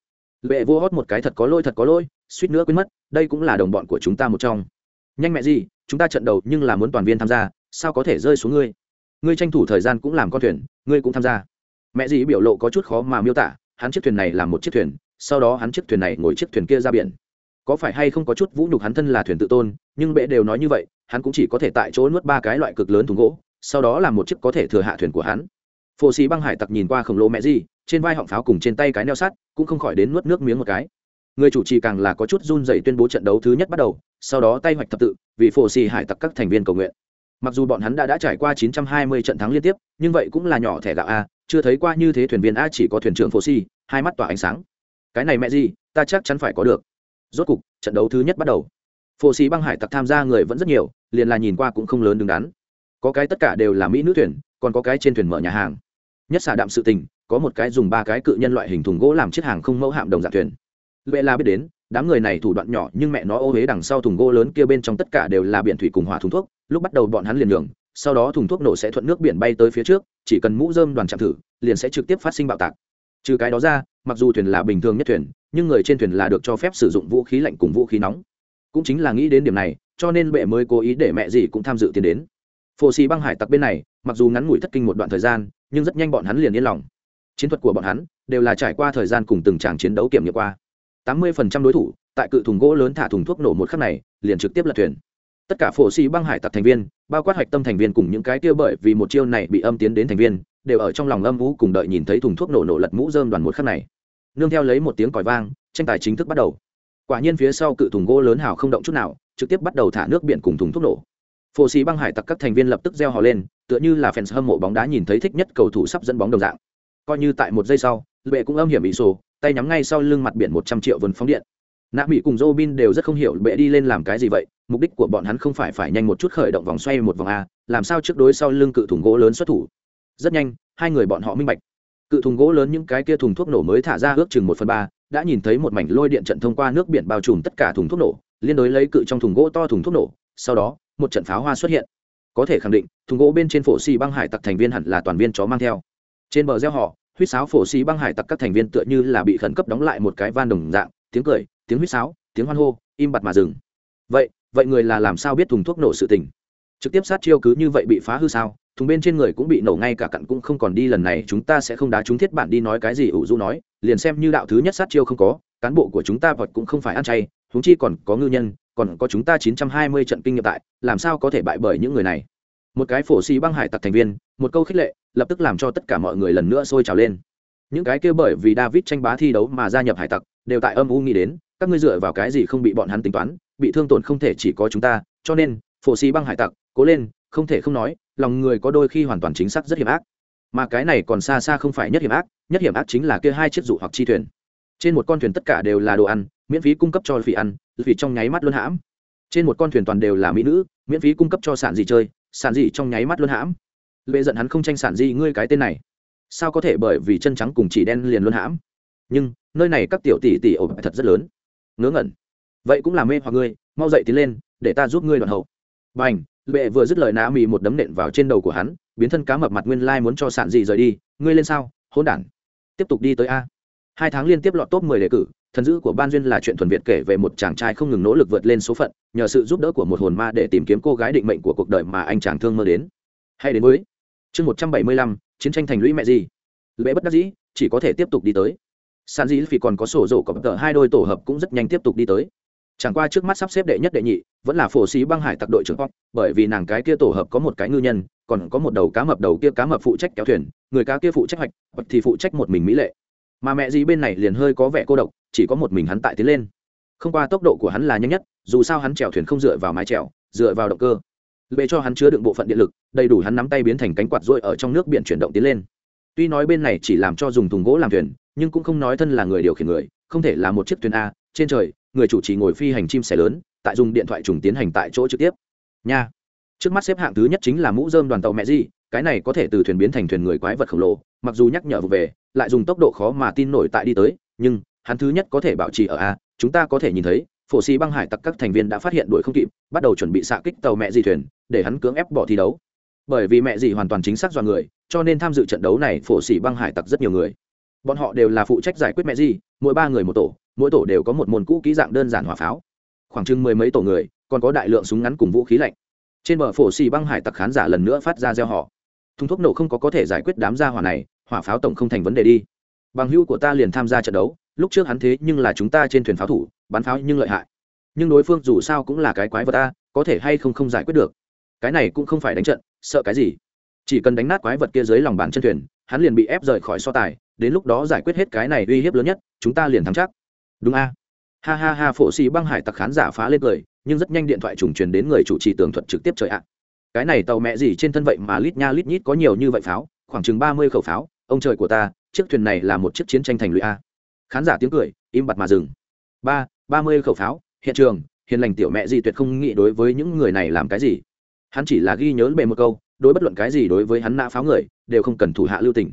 Lệ vô hót một cái thật có lôi thật có lôi suýt nữa quên mất, đây cũng là đồng bọn của chúng ta một trong. Nhanh mẹ gì, chúng ta trận đầu nhưng là muốn toàn viên tham gia, sao có thể rơi xuống ngươi? Ngươi tranh thủ thời gian cũng làm con thuyền, ngươi cũng tham gia. Mẹ gì biểu lộ có chút khó mà miêu tả, hắn chiếc thuyền này là một chiếc thuyền, sau đó hắn chiếc thuyền này ngồi chiếc thuyền kia ra biển. Có phải hay không có chút vũ nhục hắn thân là thuyền tự tôn, nhưng bệ đều nói như vậy, hắn cũng chỉ có thể tại chỗ nuốt ba cái loại cực lớn thùng gỗ, sau đó là một chiếc có thể thừa hạ thuyền của hắn. Phổ xì băng hải tặc nhìn qua khổng lồ mẹ gì, trên vai họng pháo cùng trên tay cái neo sắt, cũng không khỏi đến nuốt nước miếng một cái người chủ trì càng là có chút run dậy tuyên bố trận đấu thứ nhất bắt đầu, sau đó tay hoạch thập tự, vì phổ xì hải tặc các thành viên cầu nguyện. Mặc dù bọn hắn đã đã trải qua 920 trận thắng liên tiếp, nhưng vậy cũng là nhỏ thẻ gạo a, chưa thấy qua như thế thuyền viên a chỉ có thuyền trưởng phổ xì, hai mắt tỏa ánh sáng. Cái này mẹ gì, ta chắc chắn phải có được. Rốt cục, trận đấu thứ nhất bắt đầu. Phổ xì băng hải tặc tham gia người vẫn rất nhiều, liền là nhìn qua cũng không lớn đứng đắn. Có cái tất cả đều là mỹ nữ thuyền, còn có cái trên thuyền mở nhà hàng. Nhất xả đạm sự tình, có một cái dùng ba cái cự nhân loại hình thùng gỗ làm chiếc hàng không mẫu hạm đồng dạng thuyền vệ la biết đến, đám người này thủ đoạn nhỏ nhưng mẹ nó ô huế đằng sau thùng gỗ lớn kia bên trong tất cả đều là biển thủy cùng hỏa thùng thuốc, lúc bắt đầu bọn hắn liền đường sau đó thùng thuốc nổ sẽ thuận nước biển bay tới phía trước, chỉ cần mũ dơm đoàn chạm thử, liền sẽ trực tiếp phát sinh bạo tạc. Trừ cái đó ra, mặc dù thuyền là bình thường nhất thuyền, nhưng người trên thuyền là được cho phép sử dụng vũ khí lạnh cùng vũ khí nóng. Cũng chính là nghĩ đến điểm này, cho nên bệ mới cố ý để mẹ gì cũng tham dự tiến đến. Phổ xì băng hải tặc bên này, mặc dù ngắn ngủi thất kinh một đoạn thời gian, nhưng rất nhanh bọn hắn liền yên lòng. Chiến thuật của bọn hắn đều là trải qua thời gian cùng từng tràng chiến đấu kiểm nghiệm qua tám mươi phần trăm đối thủ, tại cự thùng gỗ lớn thả thùng thuốc nổ một khắc này, liền trực tiếp lật thuyền. Tất cả phổ sĩ băng hải tặc thành viên, bao quát hạch tâm thành viên cùng những cái kia bởi vì một chiêu này bị âm tiến đến thành viên, đều ở trong lòng âm vũ cùng đợi nhìn thấy thùng thuốc nổ nổ lật mũ dơm đoàn một khắc này. Nương theo lấy một tiếng còi vang, tranh tài chính thức bắt đầu. Quả nhiên phía sau cự thùng gỗ lớn hào không động chút nào, trực tiếp bắt đầu thả nước biển cùng thùng thuốc nổ. Phổ sĩ băng hải tặc các thành viên lập tức gieo hò lên, tựa như là fans hâm mộ bóng đá nhìn thấy thích nhất cầu thủ sắp dẫn bóng đồng dạng. Coi như tại một giây sau, lệ cũng âm hiểm bị sổ tay nhắm ngay sau lưng mặt biển một trăm triệu vườn phóng điện. Nạ mỹ cùng Robin đều rất không hiểu bệ đi lên làm cái gì vậy, mục đích của bọn hắn không phải phải nhanh một chút khởi động vòng xoay một vòng a, làm sao trước đối sau lưng cự thùng gỗ lớn xuất thủ? Rất nhanh, hai người bọn họ minh bạch. Cự thùng gỗ lớn những cái kia thùng thuốc nổ mới thả ra ước chừng một phần ba, đã nhìn thấy một mảnh lôi điện trận thông qua nước biển bao trùm tất cả thùng thuốc nổ, liên đối lấy cự trong thùng gỗ to thùng thuốc nổ, sau đó, một trận pháo hoa xuất hiện. Có thể khẳng định, thùng gỗ bên trên phổ xì băng hải tặc thành viên hẳn là toàn viên chó mang theo. Trên bờ gieo họ huýt sáo phổ xì băng hải tặc các thành viên tựa như là bị khẩn cấp đóng lại một cái van đồng dạng, tiếng cười, tiếng huýt sáo, tiếng hoan hô, im bặt mà dừng. Vậy vậy người là làm sao biết thùng thuốc nổ sự tình? Trực tiếp sát chiêu cứ như vậy bị phá hư sao? Thùng bên trên người cũng bị nổ ngay cả cặn cũng không còn đi lần này, chúng ta sẽ không đá chúng thiết bản đi nói cái gì, ủ du nói, liền xem như đạo thứ nhất sát chiêu không có, cán bộ của chúng ta vật cũng không phải ăn chay chúng chi còn có ngư nhân, còn có chúng ta chín trăm hai mươi trận kinh nghiệm tại, làm sao có thể bại bởi những người này? Một cái phổ xì băng hải tặc thành viên, một câu khích lệ, lập tức làm cho tất cả mọi người lần nữa sôi trào lên. Những cái kia bởi vì david tranh bá thi đấu mà gia nhập hải tặc, đều tại âm u nghĩ đến, các ngươi dựa vào cái gì không bị bọn hắn tính toán, bị thương tổn không thể chỉ có chúng ta, cho nên, phổ xì băng hải tặc, cố lên, không thể không nói, lòng người có đôi khi hoàn toàn chính xác rất hiểm ác. Mà cái này còn xa xa không phải nhất hiểm ác, nhất hiểm ác chính là kia hai chiếc dụ hoặc chi thuyền. Trên một con thuyền tất cả đều là đồ ăn, miễn phí cung cấp cho phỉ ăn, vì trong nháy mắt luôn hãm. Trên một con thuyền toàn đều là mỹ nữ, miễn phí cung cấp cho sản gì chơi sản dị trong nháy mắt luôn hãm. Lệ giận hắn không tranh sản dị ngươi cái tên này. Sao có thể bởi vì chân trắng cùng chỉ đen liền luôn hãm? Nhưng, nơi này các tiểu tỷ tỷ ổ thật rất lớn. Ngớ ngẩn. Vậy cũng là mê hoặc ngươi, mau dậy tiến lên, để ta giúp ngươi đoạn hậu. B à n h lệ vừa dứt lời nã mì một đấm nện vào trên đầu của hắn, biến thân cá mập mặt nguyên lai muốn cho sản dị rời đi. Ngươi lên sao? Hôn đản. Tiếp tục đi tới a. Hai tháng liên tiếp lọt top mười đề cử thần dữ của ban duyên là chuyện thuần việt kể về một chàng trai không ngừng nỗ lực vượt lên số phận, nhờ sự giúp đỡ của một hồn ma để tìm kiếm cô gái định mệnh của cuộc đời mà anh chàng thương mơ đến. Hay đến với chương một trăm bảy mươi lăm, chiến tranh thành lũy mẹ gì? Lễ bất đắc dĩ, chỉ có thể tiếp tục đi tới. San dĩ vì còn có sổ rổ có tờ, hai đôi tổ hợp cũng rất nhanh tiếp tục đi tới. Chẳng qua trước mắt sắp xếp đệ nhất đệ nhị, vẫn là phổ sĩ băng hải tặc đội trưởng pop bởi vì nàng cái kia tổ hợp có một cái ngư nhân, còn có một đầu cá mập đầu kia cá mập phụ trách kéo thuyền, người cá kia phụ trách hoạch, thì phụ trách một mình mỹ lệ mà mẹ gì bên này liền hơi có vẻ cô độc, chỉ có một mình hắn tại tiến lên. Không qua tốc độ của hắn là nhanh nhất, dù sao hắn chèo thuyền không dựa vào mái chèo, dựa vào động cơ. Bệ cho hắn chứa đựng bộ phận điện lực, đầy đủ hắn nắm tay biến thành cánh quạt rôi ở trong nước biển chuyển động tiến lên. Tuy nói bên này chỉ làm cho dùng thùng gỗ làm thuyền, nhưng cũng không nói thân là người điều khiển người, không thể là một chiếc thuyền a, trên trời, người chủ trì ngồi phi hành chim sẻ lớn, tại dùng điện thoại trùng tiến hành tại chỗ trực tiếp. Nha. Trước mắt xếp hạng thứ nhất chính là mũ dơm đoàn tàu mẹ di cái này có thể từ thuyền biến thành thuyền người quái vật khổng lồ, mặc dù nhắc nhở về lại dùng tốc độ khó mà tin nổi tại đi tới nhưng hắn thứ nhất có thể bảo trì ở a chúng ta có thể nhìn thấy phổ xì băng hải tặc các thành viên đã phát hiện đuổi không kịp bắt đầu chuẩn bị xạ kích tàu mẹ dì thuyền để hắn cưỡng ép bỏ thi đấu. Bởi vì mẹ dì hoàn toàn chính xác do người cho nên tham dự trận đấu này phổ xì băng hải tặc rất nhiều người. Bọn họ đều là phụ trách giải quyết mẹ dì, mỗi ba người một tổ mỗi tổ đều có một môn cũ kỹ dạng đơn giản hỏa pháo. Khoảng chừng mười mấy tổ người còn có đại lượng súng ngắn cùng vũ khí lạnh. Trên bờ phổ xì băng hải tặc khán giả lần nữa phát ra gieo họ thùng thuốc nổ không có có thể giải quyết đám gia hỏa này hỏa pháo tổng không thành vấn đề đi. Bằng hữu của ta liền tham gia trận đấu, lúc trước hắn thế nhưng là chúng ta trên thuyền pháo thủ, bắn pháo nhưng lợi hại. Nhưng đối phương dù sao cũng là cái quái vật ta có thể hay không không giải quyết được. Cái này cũng không phải đánh trận, sợ cái gì? Chỉ cần đánh nát quái vật kia dưới lòng bàn chân thuyền, hắn liền bị ép rời khỏi so tài, đến lúc đó giải quyết hết cái này uy hiếp lớn nhất, chúng ta liền thắng chắc. Đúng a? Ha ha ha, phổ xì băng hải tặc khán giả phá lên cười, nhưng rất nhanh điện thoại trùng truyền đến người chủ trì tường thuật trực tiếp trời ạ. Cái này tàu mẹ gì trên thân vậy mà lít nha lít nhít có nhiều như vậy pháo, khoảng chừng ba mươi khẩu pháo ông trời của ta, chiếc thuyền này là một chiếc chiến tranh thành lũy a. Khán giả tiếng cười, im bặt mà dừng. Ba ba mươi khẩu pháo, hiện trường, hiền lành tiểu mẹ gì tuyệt không nghĩ đối với những người này làm cái gì. Hắn chỉ là ghi nhớ bề một câu, đối bất luận cái gì đối với hắn nã pháo người, đều không cần thủ hạ lưu tình.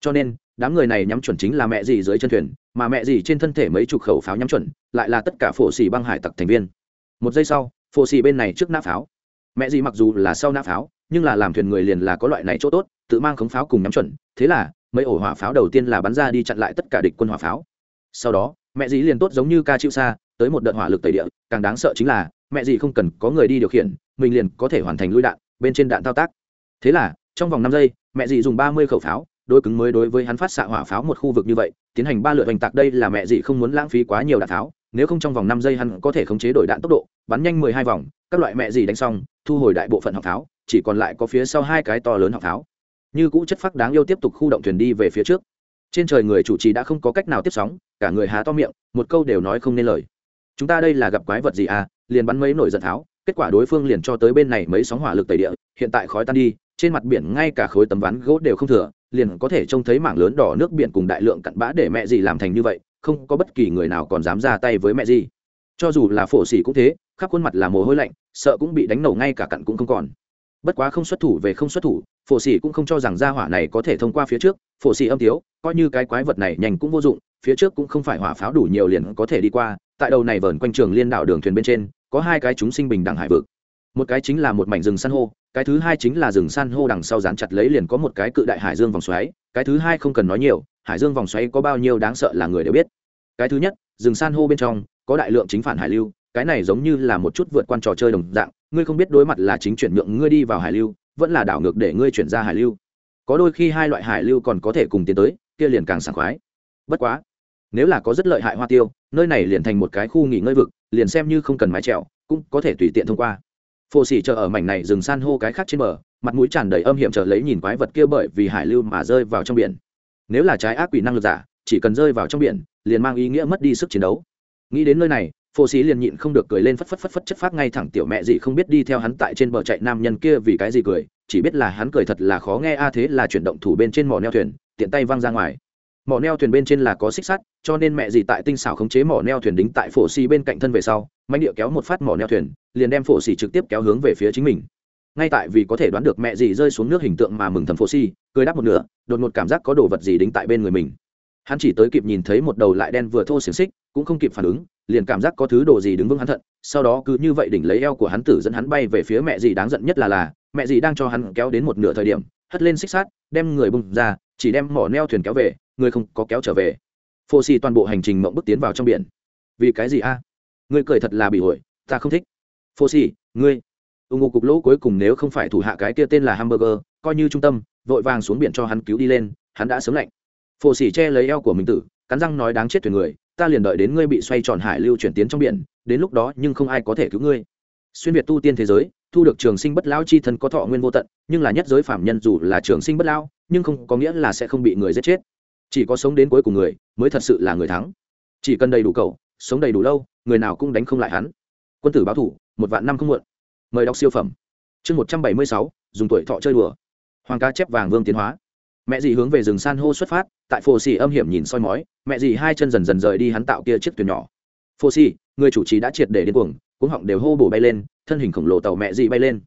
Cho nên, đám người này nhắm chuẩn chính là mẹ gì dưới chân thuyền, mà mẹ gì trên thân thể mấy chục khẩu pháo nhắm chuẩn, lại là tất cả phổ xì băng hải tặc thành viên. Một giây sau, phổ xì bên này trước nã pháo. Mẹ gì mặc dù là sau nã pháo, nhưng là làm thuyền người liền là có loại này chỗ tốt tự mang khống pháo cùng nhắm chuẩn, thế là, mấy ổ hỏa pháo đầu tiên là bắn ra đi chặn lại tất cả địch quân hỏa pháo. Sau đó, mẹ dì liền tốt giống như ca chịu xa, tới một đợt hỏa lực tẩy địa, càng đáng sợ chính là, mẹ dì không cần có người đi điều khiển, mình liền có thể hoàn thành lui đạn, bên trên đạn thao tác. Thế là, trong vòng năm giây, mẹ dì dùng ba mươi khẩu pháo đôi cứng mới đối với hắn phát xạ hỏa pháo một khu vực như vậy, tiến hành ba lượt oanh tạc đây là mẹ dì không muốn lãng phí quá nhiều đạn pháo, nếu không trong vòng năm giây hắn có thể khống chế đổi đạn tốc độ, bắn nhanh mười hai vòng, các loại mẹ dì đánh xong, thu hồi đại bộ phận học pháo, chỉ còn lại có phía sau hai cái to lớn học pháo như cũ chất phác đáng yêu tiếp tục khu động thuyền đi về phía trước. Trên trời người chủ trì đã không có cách nào tiếp sóng, cả người há to miệng, một câu đều nói không nên lời. Chúng ta đây là gặp quái vật gì à? Liền bắn mấy nổi giận tháo, kết quả đối phương liền cho tới bên này mấy sóng hỏa lực tẩy địa, hiện tại khói tan đi, trên mặt biển ngay cả khối tấm ván gỗ đều không thừa, liền có thể trông thấy mảng lớn đỏ nước biển cùng đại lượng cặn bã để mẹ gì làm thành như vậy, không có bất kỳ người nào còn dám ra tay với mẹ gì. Cho dù là phổ xỉ cũng thế, khắp khuôn mặt là mồ hôi lạnh, sợ cũng bị đánh nổ ngay cả cặn cũng không còn bất quá không xuất thủ về không xuất thủ, phổ xỉ cũng không cho rằng gia hỏa này có thể thông qua phía trước. Phổ xỉ âm tiếu coi như cái quái vật này nhanh cũng vô dụng, phía trước cũng không phải hỏa pháo đủ nhiều liền có thể đi qua. Tại đầu này vờn quanh trường liên đảo đường thuyền bên trên, có hai cái chúng sinh bình đẳng hải vực. Một cái chính là một mảnh rừng san hô, cái thứ hai chính là rừng san hô đằng sau dán chặt lấy liền có một cái cự đại hải dương vòng xoáy, cái thứ hai không cần nói nhiều, hải dương vòng xoáy có bao nhiêu đáng sợ là người đều biết. Cái thứ nhất, rừng san hô bên trong, có đại lượng chính phản hải lưu, cái này giống như là một chút vượt quan trò chơi đồng dạng ngươi không biết đối mặt là chính chuyển nhượng ngươi đi vào hải lưu, vẫn là đảo ngược để ngươi chuyển ra hải lưu. Có đôi khi hai loại hải lưu còn có thể cùng tiến tới, kia liền càng sảng khoái. Bất quá, nếu là có rất lợi hại hoa tiêu, nơi này liền thành một cái khu nghỉ ngơi vực, liền xem như không cần mái trèo cũng có thể tùy tiện thông qua. Phô xỉ chờ ở mảnh này dừng san hô cái khác trên bờ, mặt mũi tràn đầy âm hiểm chờ lấy nhìn quái vật kia bởi vì hải lưu mà rơi vào trong biển. Nếu là trái ác quỷ năng lực giả, chỉ cần rơi vào trong biển, liền mang ý nghĩa mất đi sức chiến đấu. Nghĩ đến nơi này phô sĩ liền nhịn không được cười lên phất phất phất phất chất phát ngay thẳng tiểu mẹ gì không biết đi theo hắn tại trên bờ chạy nam nhân kia vì cái gì cười, chỉ biết là hắn cười thật là khó nghe, a thế là chuyển động thủ bên trên mỏ neo thuyền, tiện tay văng ra ngoài. Mỏ neo thuyền bên trên là có xích sắt, cho nên mẹ gì tại tinh xảo khống chế mỏ neo thuyền đính tại phổ xì bên cạnh thân về sau mạnh địa kéo một phát mỏ neo thuyền, liền đem phổ xì trực tiếp kéo hướng về phía chính mình. Ngay tại vì có thể đoán được mẹ gì rơi xuống nước hình tượng mà mừng thầm phổ xì cười đáp một nửa, đột một cảm giác có đồ vật gì đính tại bên người mình. Hắn chỉ tới kịp nhìn thấy một đầu lại đen vừa thô xiềng xích, cũng không kịp phản ứng liền cảm giác có thứ đồ gì đứng vững hắn thận, sau đó cứ như vậy đỉnh lấy eo của hắn tử dẫn hắn bay về phía mẹ gì đáng giận nhất là là, mẹ gì đang cho hắn kéo đến một nửa thời điểm, hất lên xích sát đem người bung ra, chỉ đem mỏ neo thuyền kéo về, người không có kéo trở về. Phô xì toàn bộ hành trình mộng bước tiến vào trong biển. Vì cái gì a? À? ngươi cười thật là bị ổi ta không thích. Phô xì ngươi. Ưng ngô cục lỗ cuối cùng nếu không phải thủ hạ cái kia tên là hamburger, coi như trung tâm, vội vàng xuống biển cho hắn cứu đi lên, hắn đã sớm lạnh. Phô xì che lấy eo của mình tử, cắn răng nói đáng chết thuyền người ta liền đợi đến ngươi bị xoay tròn hải lưu chuyển tiến trong biển, đến lúc đó nhưng không ai có thể cứu ngươi. Xuyên việt tu tiên thế giới, thu được trường sinh bất lao chi thân có thọ nguyên vô tận, nhưng là nhất giới phạm nhân dù là trường sinh bất lao nhưng không có nghĩa là sẽ không bị người giết chết. Chỉ có sống đến cuối cùng người mới thật sự là người thắng. Chỉ cần đầy đủ cầu, sống đầy đủ lâu, người nào cũng đánh không lại hắn. Quân tử báo thủ, một vạn năm không muộn. Mời đọc siêu phẩm. Chương một trăm bảy mươi sáu, dùng tuổi thọ chơi đùa. Hoàng ca chép vàng vương tiến hóa mẹ dì hướng về rừng san hô xuất phát, tại phô xì âm hiểm nhìn soi mói, mẹ dì hai chân dần dần rời đi hắn tạo kia chiếc thuyền nhỏ. Phô xì người chủ trì đã triệt để điên cuồng, cuống họng đều hô bổ bay lên, thân hình khổng lồ tàu mẹ dì bay lên.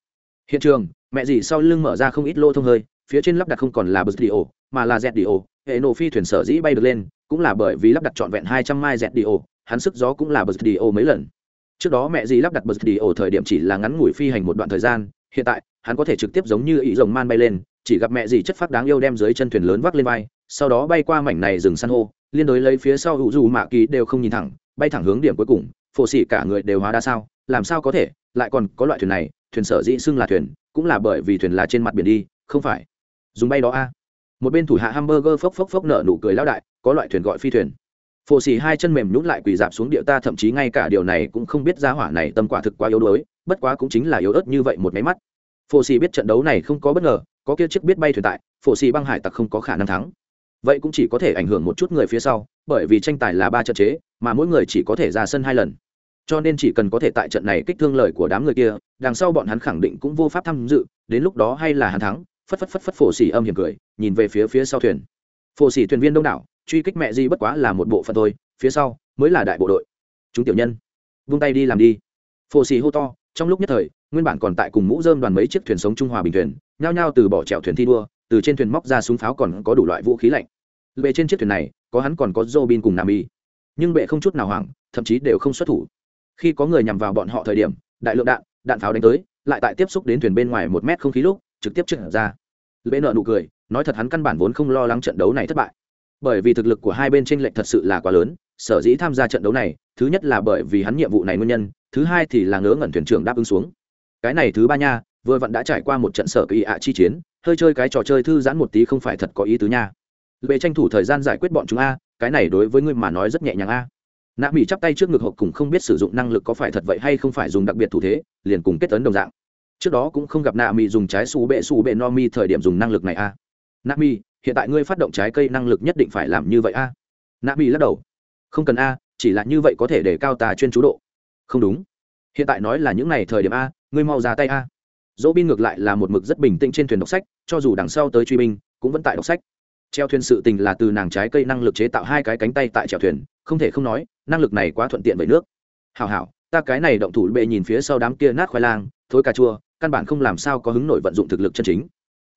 Hiện trường, mẹ dì sau lưng mở ra không ít lô thông hơi, phía trên lắp đặt không còn là bờ đi ổ mà là dẹt đi ổ hệ nổ phi thuyền sở dĩ bay được lên, cũng là bởi vì lắp đặt trọn vẹn hai trăm mai dẹt đi ổ hắn sức gió cũng là bờ đi ổ mấy lần. Trước đó mẹ dì lắp đặt bờ đi ổ thời điểm chỉ là ngắn ngủi phi hành một đoạn thời gian, hiện tại, hắn có thể trực tiếp giống như ý rồng man bay lên chỉ gặp mẹ dì chất phát đáng yêu đem dưới chân thuyền lớn vác lên vai, sau đó bay qua mảnh này rừng san hô, liên đối lấy phía sau hữu dù mạ kỳ đều không nhìn thẳng, bay thẳng hướng điểm cuối cùng, phổ xỉ cả người đều hóa đa sao, làm sao có thể, lại còn có loại thuyền này, thuyền sở dĩ xưng là thuyền, cũng là bởi vì thuyền là trên mặt biển đi, không phải. Dùng bay đó a. Một bên thủ hạ hamburger phốc phốc phốc nở nụ cười lao đại, có loại thuyền gọi phi thuyền. Phổ xỉ hai chân mềm nhún lại quỳ dạp xuống địa ta thậm chí ngay cả điều này cũng không biết giá hỏa này tâm quả thực quá yếu đuối, bất quá cũng chính là yếu ớt như vậy một máy mắt. Phổ xỉ biết trận đấu này không có bất ngờ có kia chiếc biết bay thuyền tại, phổ xì băng hải tặc không có khả năng thắng. Vậy cũng chỉ có thể ảnh hưởng một chút người phía sau, bởi vì tranh tài là ba trận chế, mà mỗi người chỉ có thể ra sân hai lần. Cho nên chỉ cần có thể tại trận này kích thương lời của đám người kia, đằng sau bọn hắn khẳng định cũng vô pháp tham dự, đến lúc đó hay là hắn thắng, phất phất phất phất phổ xỉ âm hiểm cười, nhìn về phía phía sau thuyền. Phổ xỉ thuyền viên đông đảo, truy kích mẹ di bất quá là một bộ phận thôi, phía sau mới là đại bộ đội. Chúng tiểu nhân, vung tay đi làm đi. Phổ xỉ hô to, trong lúc nhất thời, nguyên bản còn tại cùng mũ dơm đoàn mấy chiếc thuyền sống trung hòa bình thuyền nhao nhao từ bỏ chèo thuyền thi đua từ trên thuyền móc ra súng pháo còn có đủ loại vũ khí lạnh bệ trên chiếc thuyền này có hắn còn có Robin cùng Nam Y. Nhưng bệ không chút nào hoảng, thậm chí đều không xuất thủ. Khi có người nhằm vào bọn họ thời điểm, đại lượng đạn, đạn pháo đánh tới, lại tại tiếp xúc đến thuyền bên ngoài một mét không khí lúc, trực tiếp trượt ra. Bệ nợ nụ cười, nói thật hắn căn bản vốn không lo lắng trận đấu này thất bại. Bởi vì thực lực của hai bên chênh lệch thật sự là quá lớn, sở dĩ tham gia trận đấu này, thứ nhất là bởi vì hắn nhiệm vụ này nguyên nhân, thứ hai thì là ngớ ngẩn thuyền trưởng đáp ứng xuống. Cái này thứ ba nha, vừa vặn đã trải qua một trận sở kỳ ạ chi chiến, hơi chơi cái trò chơi thư giãn một tí không phải thật có ý tứ nha. Về tranh thủ thời gian giải quyết bọn chúng a cái này đối với ngươi mà nói rất nhẹ nhàng a. Nạ mỹ chắp tay trước ngực hộp cùng không biết sử dụng năng lực có phải thật vậy hay không phải dùng đặc biệt thủ thế liền cùng kết tấn đồng dạng. Trước đó cũng không gặp nạ mỹ dùng trái xù bệ xù bệ no mi thời điểm dùng năng lực này a. Nạ mỹ hiện tại ngươi phát động trái cây năng lực nhất định phải làm như vậy a. Nạ mỹ lắc đầu. Không cần a chỉ là như vậy có thể để cao tà chuyên chú độ. Không đúng. Hiện tại nói là những n à y thời điểm a ngươi mau ra tay a dỗ bin ngược lại là một mực rất bình tĩnh trên thuyền đọc sách, cho dù đằng sau tới truy binh, cũng vẫn tại đọc sách. Treo thuyền sự tình là từ nàng trái cây năng lực chế tạo hai cái cánh tay tại trèo thuyền, không thể không nói, năng lực này quá thuận tiện với nước. Hào hảo, ta cái này động thủ bệ nhìn phía sau đám kia nát khoai lang, thối cà chua, căn bản không làm sao có hứng nổi vận dụng thực lực chân chính.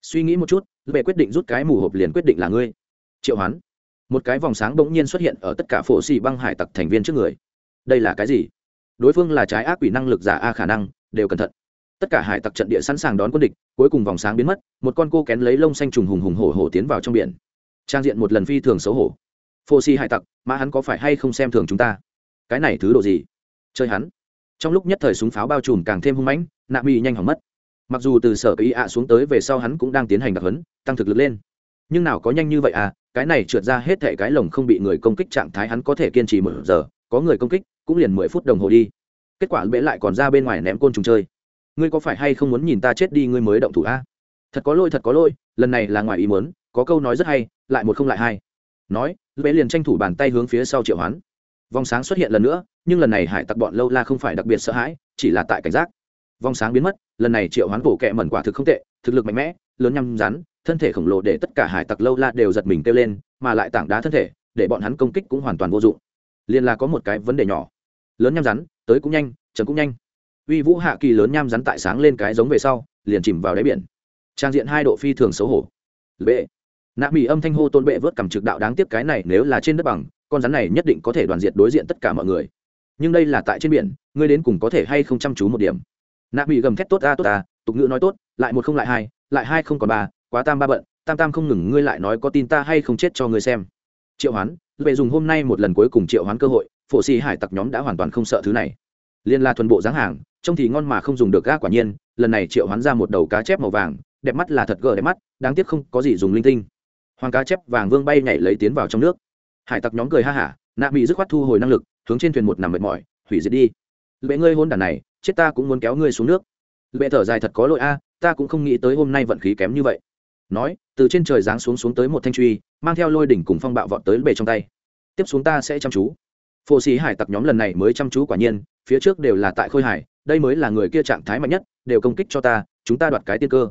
Suy nghĩ một chút, bệ quyết định rút cái mù hộp liền quyết định là ngươi. Triệu hoán. Một cái vòng sáng bỗng nhiên xuất hiện ở tất cả phổ xì băng hải tặc thành viên trước người. Đây là cái gì? Đối phương là trái ác quỷ năng lực giả a khả năng, đều cẩn thận tất cả hải tặc trận địa sẵn sàng đón quân địch, cuối cùng vòng sáng biến mất, một con cô kén lấy lông xanh trùng hùng hùng hổ hổ tiến vào trong biển. Trang diện một lần phi thường xấu hổ. Phô si hải tặc, mà hắn có phải hay không xem thường chúng ta? Cái này thứ độ gì? Chơi hắn. Trong lúc nhất thời súng pháo bao trùm càng thêm hung mãnh, nạ mỹ nhanh hỏng mất. Mặc dù từ sở ý ạ xuống tới về sau hắn cũng đang tiến hành đặc hấn tăng thực lực lên. Nhưng nào có nhanh như vậy à cái này trượt ra hết thệ cái lồng không bị người công kích trạng thái hắn có thể kiên trì một giờ, có người công kích, cũng liền mười phút đồng hồ đi. Kết quả bệ lại còn ra bên ngoài ném côn trùng chơi ngươi có phải hay không muốn nhìn ta chết đi ngươi mới động thủ a? Thật có lỗi, thật có lỗi, lần này là ngoài ý muốn, có câu nói rất hay, lại một không lại hai. Nói lệ liền tranh thủ bàn tay hướng phía sau triệu hoán. Vòng sáng xuất hiện lần nữa, nhưng lần này hải tặc bọn lâu la không phải đặc biệt sợ hãi, chỉ là tại cảnh giác. Vòng sáng biến mất, lần này triệu hoán bổ kẹ mẩn quả thực không tệ, thực lực mạnh mẽ, lớn nhăm rắn, thân thể khổng lồ để tất cả hải tặc lâu la đều giật mình kêu lên, mà lại tảng đá thân thể, để bọn hắn công kích cũng hoàn toàn vô dụng. Liền là có một cái vấn đề nhỏ. Lớn nhăm rắn, tới cũng nhanh chấm cũng nhanh uy vũ hạ kỳ lớn nham rắn tại sáng lên cái giống về sau, liền chìm vào đáy biển. Trang diện hai độ phi thường xấu hổ. Bệ. Nạ mỹ âm thanh hô tôn bệ vớt cầm trực đạo đáng tiếc cái này nếu là trên đất bằng, con rắn này nhất định có thể đoàn diệt đối diện tất cả mọi người. Nhưng đây là tại trên biển, ngươi đến cùng có thể hay không chăm chú một điểm? Nạ mỹ gầm thét tốt ta tốt ta, tục ngữ nói tốt, lại một không lại hai lại hai không còn ba, quá tam ba bận, tam tam không ngừng, ngươi lại nói có tin ta hay không chết cho ngươi xem. Triệu hoán về dùng hôm nay một lần cuối cùng triệu hoán cơ hội, phổ xì hải tặc nhóm đã hoàn toàn không sợ thứ này. Liên la thuần bộ dáng hàng trông thì ngon mà không dùng được ga quả nhiên, lần này triệu hoán ra một đầu cá chép màu vàng, đẹp mắt là thật gờ đẹp mắt, đáng tiếc không có gì dùng linh tinh. Hoàng cá chép vàng vương bay nhảy lấy tiến vào trong nước. Hải tặc nhóm cười ha hả, nạ bị dứt khoát thu hồi năng lực, hướng trên thuyền một nằm mệt mỏi, hủy diệt đi. Lệ ngươi hôn đàn này, chết ta cũng muốn kéo ngươi xuống nước. Lệ thở dài thật có lỗi a, ta cũng không nghĩ tới hôm nay vận khí kém như vậy. Nói, từ trên trời giáng xuống xuống tới một thanh truy, mang theo lôi đỉnh cùng phong bạo vọt tới bề trong tay. Tiếp xuống ta sẽ chăm chú. Phô sĩ hải tặc nhóm lần này mới chăm chú quả nhiên, phía trước đều là tại khôi hải đây mới là người kia trạng thái mạnh nhất, đều công kích cho ta, chúng ta đoạt cái tiên cơ.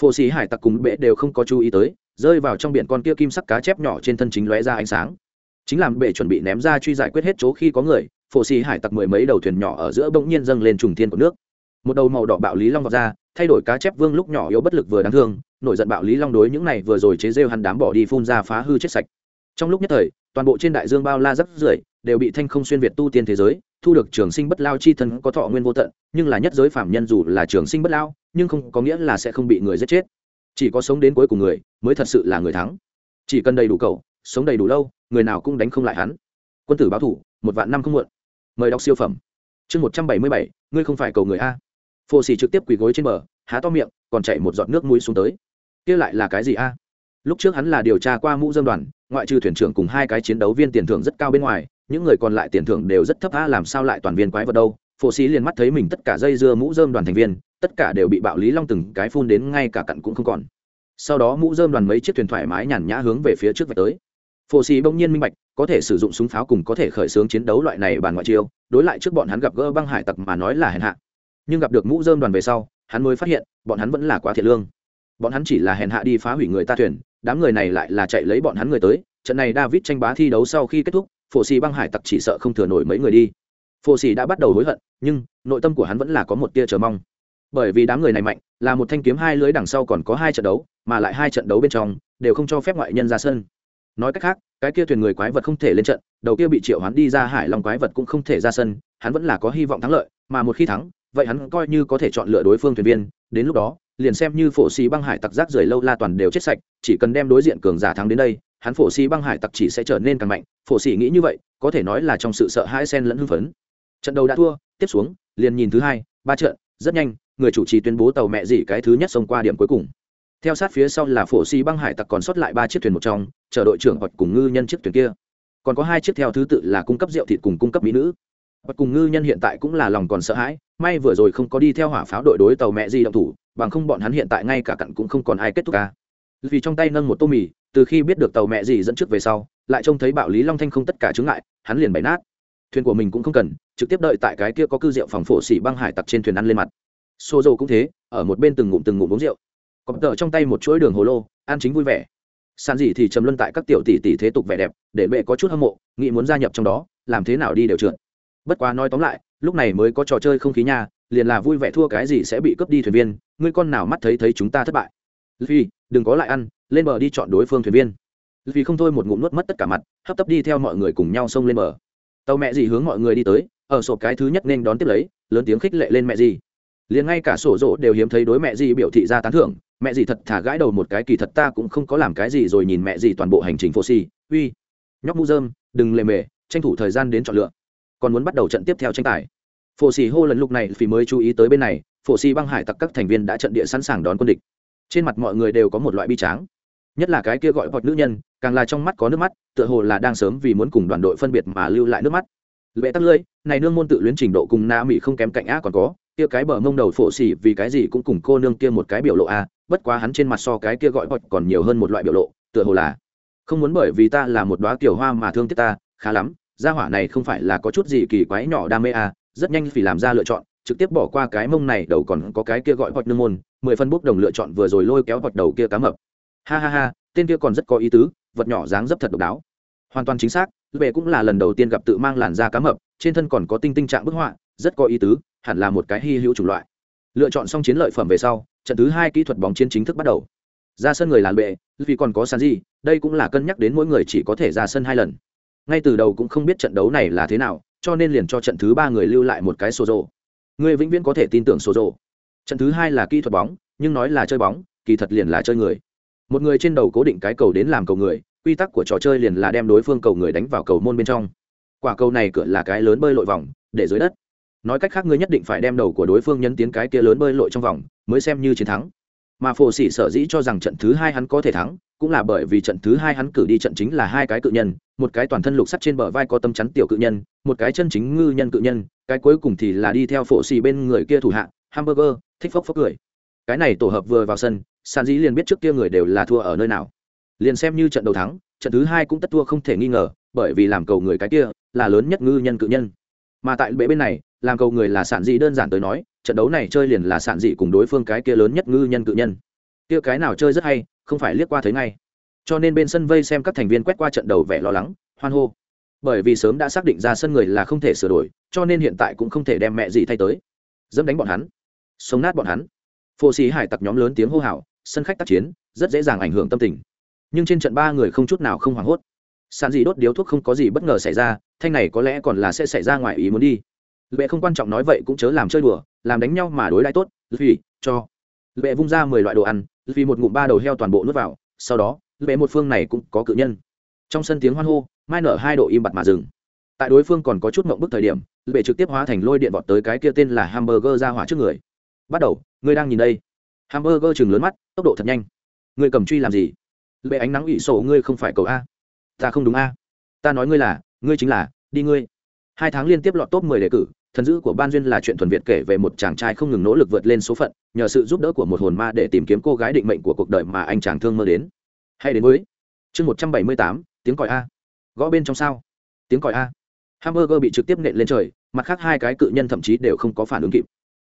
Phổ sĩ hải tặc cùng bệ đều không có chú ý tới, rơi vào trong biển con kia kim sắc cá chép nhỏ trên thân chính lóe ra ánh sáng. Chính làm bệ chuẩn bị ném ra truy giải quyết hết chỗ khi có người, Phổ sĩ hải tặc mười mấy đầu thuyền nhỏ ở giữa bỗng nhiên dâng lên trùng thiên của nước. Một đầu màu đỏ bạo lý long vọt ra, thay đổi cá chép vương lúc nhỏ yếu bất lực vừa đáng thương, nổi giận bạo lý long đối những này vừa rồi chế rêu hắn đám bỏ đi phun ra phá hư chết sạch. Trong lúc nhất thời, toàn bộ trên đại dương bao la rắc rưởi, đều bị thanh không xuyên việt tu tiên thế giới thu được trường sinh bất lao chi thân có thọ nguyên vô tận, nhưng là nhất giới phạm nhân dù là trường sinh bất lao, nhưng không có nghĩa là sẽ không bị người giết chết. Chỉ có sống đến cuối cùng người mới thật sự là người thắng. Chỉ cần đầy đủ cầu, sống đầy đủ lâu, người nào cũng đánh không lại hắn. Quân tử báo thủ, một vạn năm không muộn. Mời đọc siêu phẩm. Chương một trăm bảy mươi bảy, ngươi không phải cầu người a. Phô xì trực tiếp quỳ gối trên bờ, há to miệng, còn chạy một giọt nước mũi xuống tới. Kia lại là cái gì a? Lúc trước hắn là điều tra qua mũ dân đoàn, ngoại trừ thuyền trưởng cùng hai cái chiến đấu viên tiền thưởng rất cao bên ngoài những người còn lại tiền thưởng đều rất thấp, a, làm sao lại toàn viên quái vật đâu? Phổ sĩ liền mắt thấy mình tất cả dây dưa mũ dơm đoàn thành viên, tất cả đều bị bạo lý long từng cái phun đến ngay cả cặn cũng không còn. Sau đó mũ dơm đoàn mấy chiếc thuyền thoải mái nhàn nhã hướng về phía trước về tới. Phổ sĩ bỗng nhiên minh bạch, có thể sử dụng súng pháo cùng có thể khởi xướng chiến đấu loại này bàn ngoại chiêu, đối lại trước bọn hắn gặp gỡ băng hải tặc mà nói là hèn hạ. Nhưng gặp được mũ dơm đoàn về sau, hắn mới phát hiện, bọn hắn vẫn là quá thiệt lương. Bọn hắn chỉ là hèn hạ đi phá hủy người ta thuyền, đám người này lại là chạy lấy bọn hắn người tới, trận này david tranh bá thi đấu sau khi kết thúc phổ xì băng hải tặc chỉ sợ không thừa nổi mấy người đi. Phổ xì đã bắt đầu hối hận, nhưng nội tâm của hắn vẫn là có một tia chờ mong. Bởi vì đám người này mạnh, là một thanh kiếm hai lưới đằng sau còn có hai trận đấu, mà lại hai trận đấu bên trong đều không cho phép ngoại nhân ra sân. Nói cách khác, cái kia thuyền người quái vật không thể lên trận, đầu kia bị triệu hắn đi ra hải long quái vật cũng không thể ra sân, hắn vẫn là có hy vọng thắng lợi, mà một khi thắng, vậy hắn coi như có thể chọn lựa đối phương thuyền viên, đến lúc đó, liền xem như phổ xì băng hải tặc rác rưởi lâu la toàn đều chết sạch, chỉ cần đem đối diện cường giả thắng đến đây hắn phổ xì băng hải tặc chỉ sẽ trở nên càng mạnh, phổ xì nghĩ như vậy, có thể nói là trong sự sợ hãi sen lẫn hưng phấn. Trận đầu đã thua, tiếp xuống, liền nhìn thứ hai, ba trận, rất nhanh, người chủ trì tuyên bố tàu mẹ gì cái thứ nhất xông qua điểm cuối cùng. Theo sát phía sau là phổ xì băng hải tặc còn sót lại ba chiếc thuyền một trong, chờ đội trưởng hoặc cùng ngư nhân chiếc thuyền kia. Còn có hai chiếc theo thứ tự là cung cấp rượu thịt cùng cung cấp mỹ nữ. Hoặc cùng ngư nhân hiện tại cũng là lòng còn sợ hãi, may vừa rồi không có đi theo hỏa pháo đội đối tàu mẹ gì động thủ, bằng không bọn hắn hiện tại ngay cả cặn cũng không còn ai kết thúc ca vì trong tay nâng một tô mì từ khi biết được tàu mẹ gì dẫn trước về sau lại trông thấy bạo lý long thanh không tất cả chứng ngại hắn liền bày nát. Thuyền của mình cũng không cần trực tiếp đợi tại cái kia có cư rượu phòng phổ xỉ băng hải tặc trên thuyền ăn lên mặt. Xô dầu cũng thế ở một bên từng ngụm từng ngụm uống rượu. Cọp tợ trong tay một chuỗi đường hồ lô ăn chính vui vẻ. Sàn gì thì trầm luân tại các tiểu tỷ tỷ thế tục vẻ đẹp để bệ có chút hâm mộ nghĩ muốn gia nhập trong đó làm thế nào đi đều trượt. Bất quá nói tóm lại lúc này mới có trò chơi không khí nha liền là vui vẻ thua cái gì sẽ bị cướp đi thuyền viên ngươi con nào mắt thấy thấy chúng ta thất bại. Phi, đừng có lại ăn lên bờ đi chọn đối phương thuyền viên. Vì không thôi một ngụm nuốt mất tất cả mặt, hấp tấp đi theo mọi người cùng nhau xông lên bờ. Tàu mẹ gì hướng mọi người đi tới, ở sổ cái thứ nhất nên đón tiếp lấy, lớn tiếng khích lệ lên mẹ gì liền ngay cả sổ rỗ đều hiếm thấy đối mẹ gì biểu thị ra tán thưởng, mẹ gì thật thả gãi đầu một cái kỳ thật ta cũng không có làm cái gì rồi nhìn mẹ gì toàn bộ hành trình phô xì uy. Nhóc mu dơm đừng lề mề, tranh thủ thời gian đến chọn lựa. Còn muốn bắt đầu trận tiếp theo tranh tài. Phổ xì hô lần lúc này vì mới chú ý tới bên này phổ xì băng hải tặc các thành viên đã trận địa sẵn sàng đón quân địch. Trên mặt mọi người đều có một loại bi tráng nhất là cái kia gọi bọt nữ nhân càng là trong mắt có nước mắt tựa hồ là đang sớm vì muốn cùng đoàn đội phân biệt mà lưu lại nước mắt. Lệ tắt lưỡi này nương môn tự luyến trình độ cùng na mỹ không kém cạnh á còn có kia cái bờ mông đầu phổ xỉ vì cái gì cũng cùng cô nương kia một cái biểu lộ a bất quá hắn trên mặt so cái kia gọi bọt còn nhiều hơn một loại biểu lộ tựa hồ là không muốn bởi vì ta là một đoá tiểu hoa mà thương tiếc ta khá lắm gia hỏa này không phải là có chút gì kỳ quái nhỏ đam mê a, rất nhanh vì làm ra lựa chọn trực tiếp bỏ qua cái mông này đầu còn có cái kia gọi bọt nương môn mười phân bút đồng lựa chọn vừa rồi lôi kéo bọt đầu kia cá mập ha ha ha, tên kia còn rất có ý tứ, vật nhỏ dáng dấp thật độc đáo. Hoàn toàn chính xác Bệ cũng là lần đầu tiên gặp tự mang làn da cá mập, trên thân còn có tinh tinh trạng bức họa, rất có ý tứ, hẳn là một cái hy hữu chủng loại. Lựa chọn xong chiến lợi phẩm về sau, trận thứ hai kỹ thuật bóng chiến chính thức bắt đầu. Ra sân người làn bệ vì còn có sàn gì đây cũng là cân nhắc đến mỗi người chỉ có thể ra sân hai lần. Ngay từ đầu cũng không biết trận đấu này là thế nào, cho nên liền cho trận thứ ba người lưu lại một cái sổ rộ người vĩnh viễn có thể tin tưởng sổ rộ trận thứ hai là kỹ thuật bóng, nhưng nói là chơi bóng, kỳ thật liền là chơi người một người trên đầu cố định cái cầu đến làm cầu người, quy tắc của trò chơi liền là đem đối phương cầu người đánh vào cầu môn bên trong. Quả cầu này cửa là cái lớn bơi lội vòng, để dưới đất. Nói cách khác, ngươi nhất định phải đem đầu của đối phương nhấn tiến cái kia lớn bơi lội trong vòng, mới xem như chiến thắng. Mà phổ sĩ sở dĩ cho rằng trận thứ hai hắn có thể thắng, cũng là bởi vì trận thứ hai hắn cử đi trận chính là hai cái cự nhân, một cái toàn thân lục sắt trên bờ vai có tâm chắn tiểu cự nhân, một cái chân chính ngư nhân cự nhân, cái cuối cùng thì là đi theo phổ xì bên người kia thủ hạ, hamburger, thích phốc phốc cười. Cái này tổ hợp vừa vào sân sàn dĩ liền biết trước kia người đều là thua ở nơi nào. Liền xem như trận đầu thắng, trận thứ hai cũng tất thua không thể nghi ngờ, bởi vì làm cầu người cái kia là lớn nhất ngư nhân cự nhân. Mà tại bệ bên này, làm cầu người là sản dị đơn giản tới nói, trận đấu này chơi liền là sản dị cùng đối phương cái kia lớn nhất ngư nhân cự nhân. Kia cái nào chơi rất hay, không phải liếc qua thấy ngay. Cho nên bên sân vây xem các thành viên quét qua trận đầu vẻ lo lắng, hoan hô. Bởi vì sớm đã xác định ra sân người là không thể sửa đổi, cho nên hiện tại cũng không thể đem mẹ gì thay tới. Dẫm đánh bọn hắn. Sống nát bọn hắn. Phô xì hải tặc nhóm lớn tiếng hô hào sân khách tác chiến, rất dễ dàng ảnh hưởng tâm tình. Nhưng trên trận ba người không chút nào không hoảng hốt. Sàn gì đốt điếu thuốc không có gì bất ngờ xảy ra, thanh này có lẽ còn là sẽ xảy ra ngoài ý muốn đi. Lệ không quan trọng nói vậy cũng chớ làm chơi đùa, làm đánh nhau mà đối đãi tốt, vì cho. Lệ vung ra mười loại đồ ăn, vì một ngụm ba đầu heo toàn bộ nuốt vào, sau đó, lệ một phương này cũng có cự nhân. Trong sân tiếng hoan hô, mai nở hai độ im bặt mà dừng. Tại đối phương còn có chút mộng bức thời điểm, lệ trực tiếp hóa thành lôi điện vọt tới cái kia tên là hamburger ra hỏa trước người. Bắt đầu, ngươi đang nhìn đây hamburger chừng lớn mắt, tốc độ thật nhanh. Ngươi cầm truy làm gì? Lệ ánh nắng ủy sổ ngươi không phải cầu a. Ta không đúng a. Ta nói ngươi là, ngươi chính là, đi ngươi. Hai tháng liên tiếp lọt top mười đề cử, thần dữ của ban duyên là chuyện thuần việt kể về một chàng trai không ngừng nỗ lực vượt lên số phận, nhờ sự giúp đỡ của một hồn ma để tìm kiếm cô gái định mệnh của cuộc đời mà anh chàng thương mơ đến. Hay đến với chương một trăm bảy mươi tám, tiếng còi a. Gõ bên trong sao. Tiếng còi a. Hamburger bị trực tiếp nện lên trời, mặt khác hai cái cự nhân thậm chí đều không có phản ứng kịp.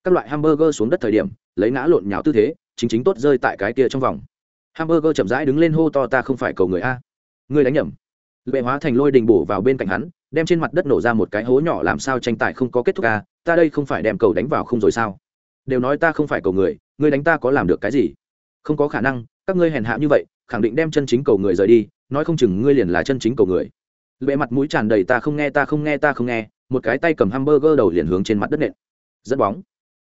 Các loại hamburger xuống đất thời điểm lấy ngã lộn nhào tư thế, chính chính tốt rơi tại cái kia trong vòng. Hamburger chậm rãi đứng lên hô to, ta không phải cầu người a. Người đánh nhầm. Lệ hóa thành lôi đình bổ vào bên cạnh hắn, đem trên mặt đất nổ ra một cái hố nhỏ làm sao tranh tài không có kết thúc a, ta đây không phải đem cầu đánh vào không rồi sao? Đều nói ta không phải cầu người, ngươi đánh ta có làm được cái gì? Không có khả năng, các ngươi hèn hạ như vậy, khẳng định đem chân chính cầu người rời đi, nói không chừng ngươi liền là chân chính cầu người. Lệ mặt mũi tràn đầy, ta không nghe, ta không nghe, ta không nghe. Một cái tay cầm hamburger đầu liền hướng trên mặt đất nện. Dẫn bóng.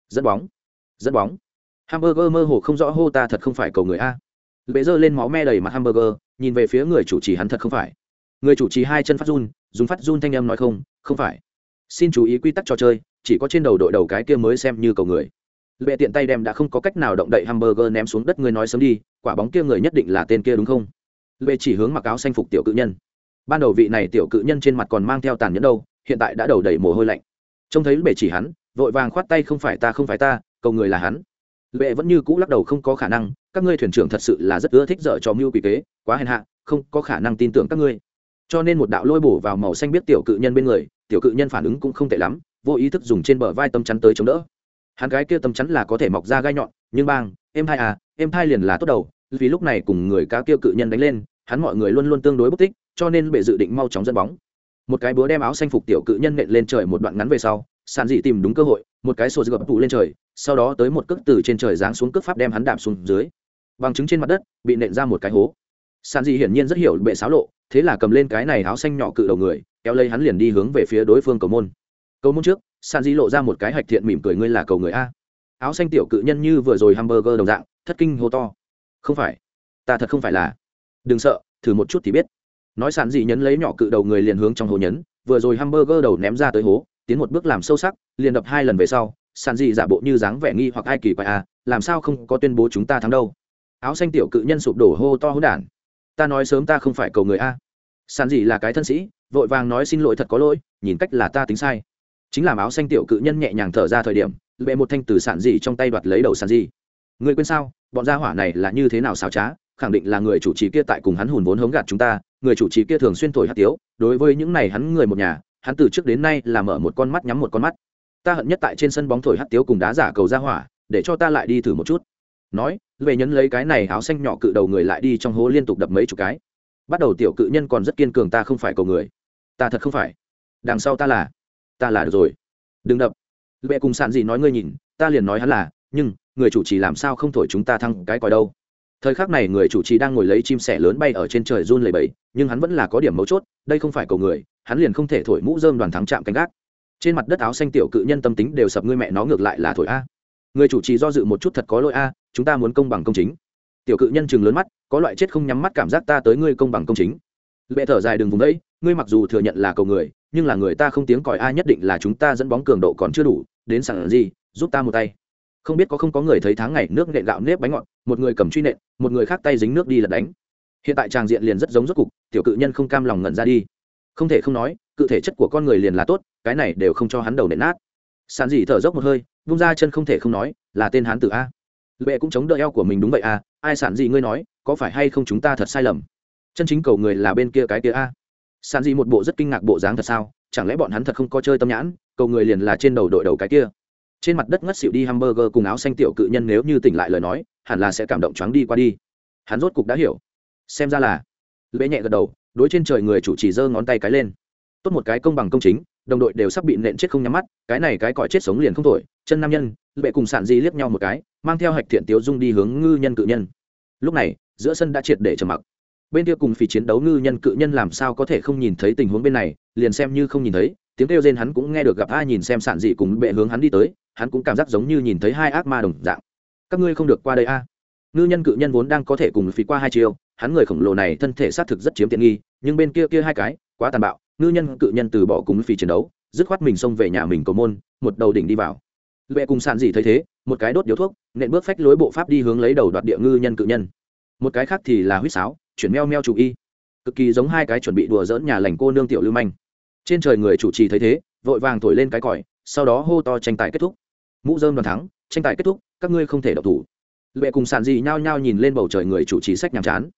Dẫn bóng dẫn bóng. Hamburger mơ hồ không rõ hô ta thật không phải cầu người a. Bệ giơ lên máu me đầy mặt hamburger, nhìn về phía người chủ trì hắn thật không phải. Người chủ trì hai chân phát run, dùng phát run thanh âm nói không không phải. Xin chú ý quy tắc trò chơi, chỉ có trên đầu đội đầu cái kia mới xem như cầu người. Bệ tiện tay đem đã không có cách nào động đậy hamburger ném xuống đất, người nói sớm đi, quả bóng kia người nhất định là tên kia đúng không? Bệ chỉ hướng mặc áo xanh phục tiểu cự nhân. Ban đầu vị này tiểu cự nhân trên mặt còn mang theo tàn nhẫn đâu, hiện tại đã đầu đầy mồ hôi lạnh. Trông thấy bệ chỉ hắn, vội vàng khoát tay không phải ta, không phải ta cầu người là hắn. Lệ vẫn như cũ lắc đầu không có khả năng, các ngươi thuyền trưởng thật sự là rất ưa thích dở cho mưu quỷ kế, quá hèn hạ, không có khả năng tin tưởng các ngươi. Cho nên một đạo lôi bổ vào màu xanh biết tiểu cự nhân bên người, tiểu cự nhân phản ứng cũng không tệ lắm, vô ý thức dùng trên bờ vai tâm chắn tới chống đỡ. Hắn cái kia tâm chắn là có thể mọc ra gai nhọn, nhưng bang, em hai à em hai liền là tốt đầu, vì lúc này cùng người cá kia cự nhân đánh lên, hắn mọi người luôn luôn tương đối bất tích, cho nên bệ dự định mau chóng dẫn bóng. Một cái búa đem áo xanh phục tiểu cự nhân nện lên trời một đoạn ngắn về sau sàn dị tìm đúng cơ hội, một cái sổ gập tụ lên trời, sau đó tới một cước từ trên trời giáng xuống cước pháp đem hắn đạp xuống dưới. Bằng chứng trên mặt đất, bị nện ra một cái hố. Sàn dị hiển nhiên rất hiểu bệ xáo lộ, thế là cầm lên cái này áo xanh nhỏ cự đầu người, kéo lấy hắn liền đi hướng về phía đối phương cầu môn. Cầu môn trước, sàn dị lộ ra một cái hạch thiện mỉm cười, ngươi là cầu người a. Áo xanh tiểu cự nhân như vừa rồi hamburger đồng dạng, thất kinh hô to. Không phải, ta thật không phải là. Đừng sợ, thử một chút thì biết. Nói sàn dị nhấn lấy nhỏ cự đầu người liền hướng trong hố nhấn, vừa rồi hamburger đầu ném ra tới hố tiến một bước làm sâu sắc, liền đập hai lần về sau, sàn dị giả bộ như dáng vẻ nghi hoặc ai kỳ quái à làm sao không có tuyên bố chúng ta thắng đâu? Áo xanh tiểu cự nhân sụp đổ hô to hỗn đản. Ta nói sớm ta không phải cầu người a. Sàn dị là cái thân sĩ, vội vàng nói xin lỗi thật có lỗi, nhìn cách là ta tính sai. Chính làm áo xanh tiểu cự nhân nhẹ nhàng thở ra thời điểm lệ một thanh từ sản dị trong tay đoạt lấy đầu sản dị. Người quên sao, bọn gia hỏa này là như thế nào xảo trá, khẳng định là người chủ trì kia tại cùng hắn hùn vốn hống gạt chúng ta, người chủ trì kia thường xuyên thổi hát tiếu, đối với những này hắn người một nhà hắn từ trước đến nay là mở một con mắt nhắm một con mắt. Ta hận nhất tại trên sân bóng thổi hắt tiếu cùng đá giả cầu ra hỏa, để cho ta lại đi thử một chút. Nói, về nhấn lấy cái này áo xanh nhỏ cự đầu người lại đi trong hố liên tục đập mấy chục cái. Bắt đầu tiểu cự nhân còn rất kiên cường ta không phải cầu người. Ta thật không phải. Đằng sau ta là ta là được rồi. Đừng đập. Lệ cùng sạn gì nói ngươi nhìn, ta liền nói hắn là, nhưng, người chủ trì làm sao không thổi chúng ta thăng cái còi đâu? Thời khắc này người chủ trì đang ngồi lấy chim sẻ lớn bay ở trên trời run lầy bẫy nhưng hắn vẫn là có điểm mấu chốt, đây không phải cầu người, hắn liền không thể thổi mũ dơm đoàn thắng chạm canh gác. Trên mặt đất áo xanh tiểu cự nhân tâm tính đều sập ngươi mẹ nó ngược lại là thổi a. Người chủ trì do dự một chút thật có lỗi a, chúng ta muốn công bằng công chính. Tiểu cự nhân chừng lớn mắt, có loại chết không nhắm mắt cảm giác ta tới ngươi công bằng công chính. Lệ thở dài đừng vùng đấy, ngươi mặc dù thừa nhận là cầu người, nhưng là người ta không tiếng còi a nhất định là chúng ta dẫn bóng cường độ còn chưa đủ, đến sẵn gì, giúp ta một tay không biết có không có người thấy tháng ngày nước nện gạo nếp bánh ngọt, một người cầm truy nện, một người khác tay dính nước đi lật đánh. Hiện tại tràng diện liền rất giống rốt cục, tiểu cự nhân không cam lòng ngẩn ra đi. Không thể không nói, cự thể chất của con người liền là tốt, cái này đều không cho hắn đầu nện nát. Sàn dì thở dốc một hơi, vung ra chân không thể không nói, là tên hán tử a. Lệ cũng chống đỡ eo của mình đúng vậy a, ai sản gì ngươi nói, có phải hay không chúng ta thật sai lầm? Chân chính cầu người là bên kia cái kia a. Sản gì một bộ rất kinh ngạc bộ dáng thật sao, chẳng lẽ bọn hắn thật không có chơi tâm nhãn, cầu người liền là trên đầu đội đầu cái kia? Trên mặt đất ngất xỉu đi hamburger cùng áo xanh tiểu cự nhân nếu như tỉnh lại lời nói, hẳn là sẽ cảm động choáng đi qua đi. Hắn rốt cục đã hiểu. Xem ra là lễ nhẹ gật đầu, đối trên trời người chủ chỉ giơ ngón tay cái lên. Tốt một cái công bằng công chính, đồng đội đều sắp bị nện chết không nhắm mắt, cái này cái còi chết sống liền không thổi. Chân nam nhân lệ cùng sản di liếc nhau một cái, mang theo hạch thiện tiếu dung đi hướng ngư nhân cự nhân. Lúc này, giữa sân đã triệt để trầm mặc. Bên kia cùng phì chiến đấu ngư nhân cự nhân làm sao có thể không nhìn thấy tình huống bên này, liền xem như không nhìn thấy, tiếng kêu rên hắn cũng nghe được gặp ai nhìn xem sản dị cùng bệ hướng hắn đi tới hắn cũng cảm giác giống như nhìn thấy hai ác ma đồng dạng. Các ngươi không được qua đây a. Ngư nhân cự nhân vốn đang có thể cùng phí qua hai chiều hắn người khổng lồ này thân thể xác thực rất chiếm tiện nghi, nhưng bên kia kia hai cái, quá tàn bạo, ngư nhân cự nhân từ bỏ cùng phí chiến đấu, dứt khoát mình xông về nhà mình cầu môn, một đầu đỉnh đi vào. Lệ cùng sàn gì thấy thế, một cái đốt điếu thuốc, nện bước phách lối bộ pháp đi hướng lấy đầu đoạt địa ngư nhân cự nhân. Một cái khác thì là huýt sáo, chuyển meo meo chủ y. Cực kỳ giống hai cái chuẩn bị đùa dỡn nhà lành cô nương tiểu lưu manh. Trên trời người chủ trì thấy thế, vội vàng thổi lên cái còi, sau đó hô to tranh tài kết thúc mũ dơm đoàn thắng tranh tài kết thúc các ngươi không thể đọc thủ. Lệ cùng sàn dị nhao nhao nhìn lên bầu trời người chủ trì sách nhàm chán.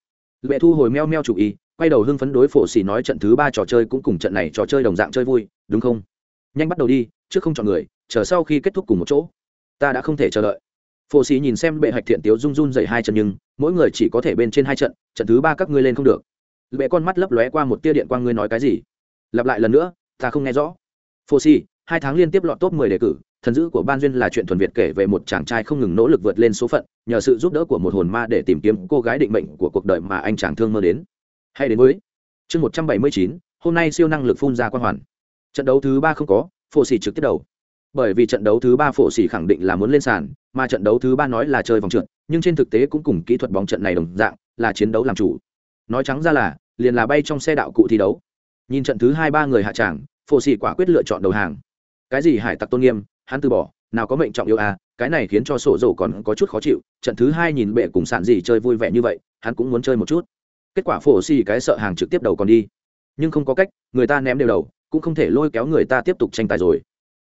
Lệ thu hồi meo meo chủ ý, quay đầu hưng phấn đối phổ xỉ nói trận thứ ba trò chơi cũng cùng trận này trò chơi đồng dạng chơi vui đúng không? Nhanh bắt đầu đi trước không chọn người chờ sau khi kết thúc cùng một chỗ. Ta đã không thể chờ đợi. Phổ xỉ nhìn xem bệ hạch thiện tiếu run run dậy hai trận nhưng mỗi người chỉ có thể bên trên hai trận trận thứ ba các ngươi lên không được. Bệ con mắt lấp lóe qua một tia điện quang ngươi nói cái gì? Lặp lại lần nữa ta không nghe rõ. Phổ xỉ hai tháng liên tiếp lọt top 10 đề cử, thần dữ của ban duyên là chuyện thuần việt kể về một chàng trai không ngừng nỗ lực vượt lên số phận, nhờ sự giúp đỡ của một hồn ma để tìm kiếm cô gái định mệnh của cuộc đời mà anh chàng thương mơ đến. Hay đến với chương một trăm bảy mươi chín, hôm nay siêu năng lực phun ra quan hoàn. Trận đấu thứ ba không có, phổ sĩ trực tiếp đầu. Bởi vì trận đấu thứ ba phổ sĩ khẳng định là muốn lên sàn, mà trận đấu thứ ba nói là chơi vòng trượt, nhưng trên thực tế cũng cùng kỹ thuật bóng trận này đồng dạng, là chiến đấu làm chủ. Nói trắng ra là, liền là bay trong xe đạo cụ thi đấu. Nhìn trận thứ hai ba người hạ tràng, phổ sĩ quả quyết lựa chọn đầu hàng cái gì hải tặc tôn nghiêm, hắn từ bỏ, nào có mệnh trọng yêu à cái này khiến cho sổ dầu còn có chút khó chịu, trận thứ hai nhìn bệ cùng sản gì chơi vui vẻ như vậy, hắn cũng muốn chơi một chút. Kết quả phổ xì cái sợ hàng trực tiếp đầu còn đi. Nhưng không có cách, người ta ném đều đầu, cũng không thể lôi kéo người ta tiếp tục tranh tài rồi.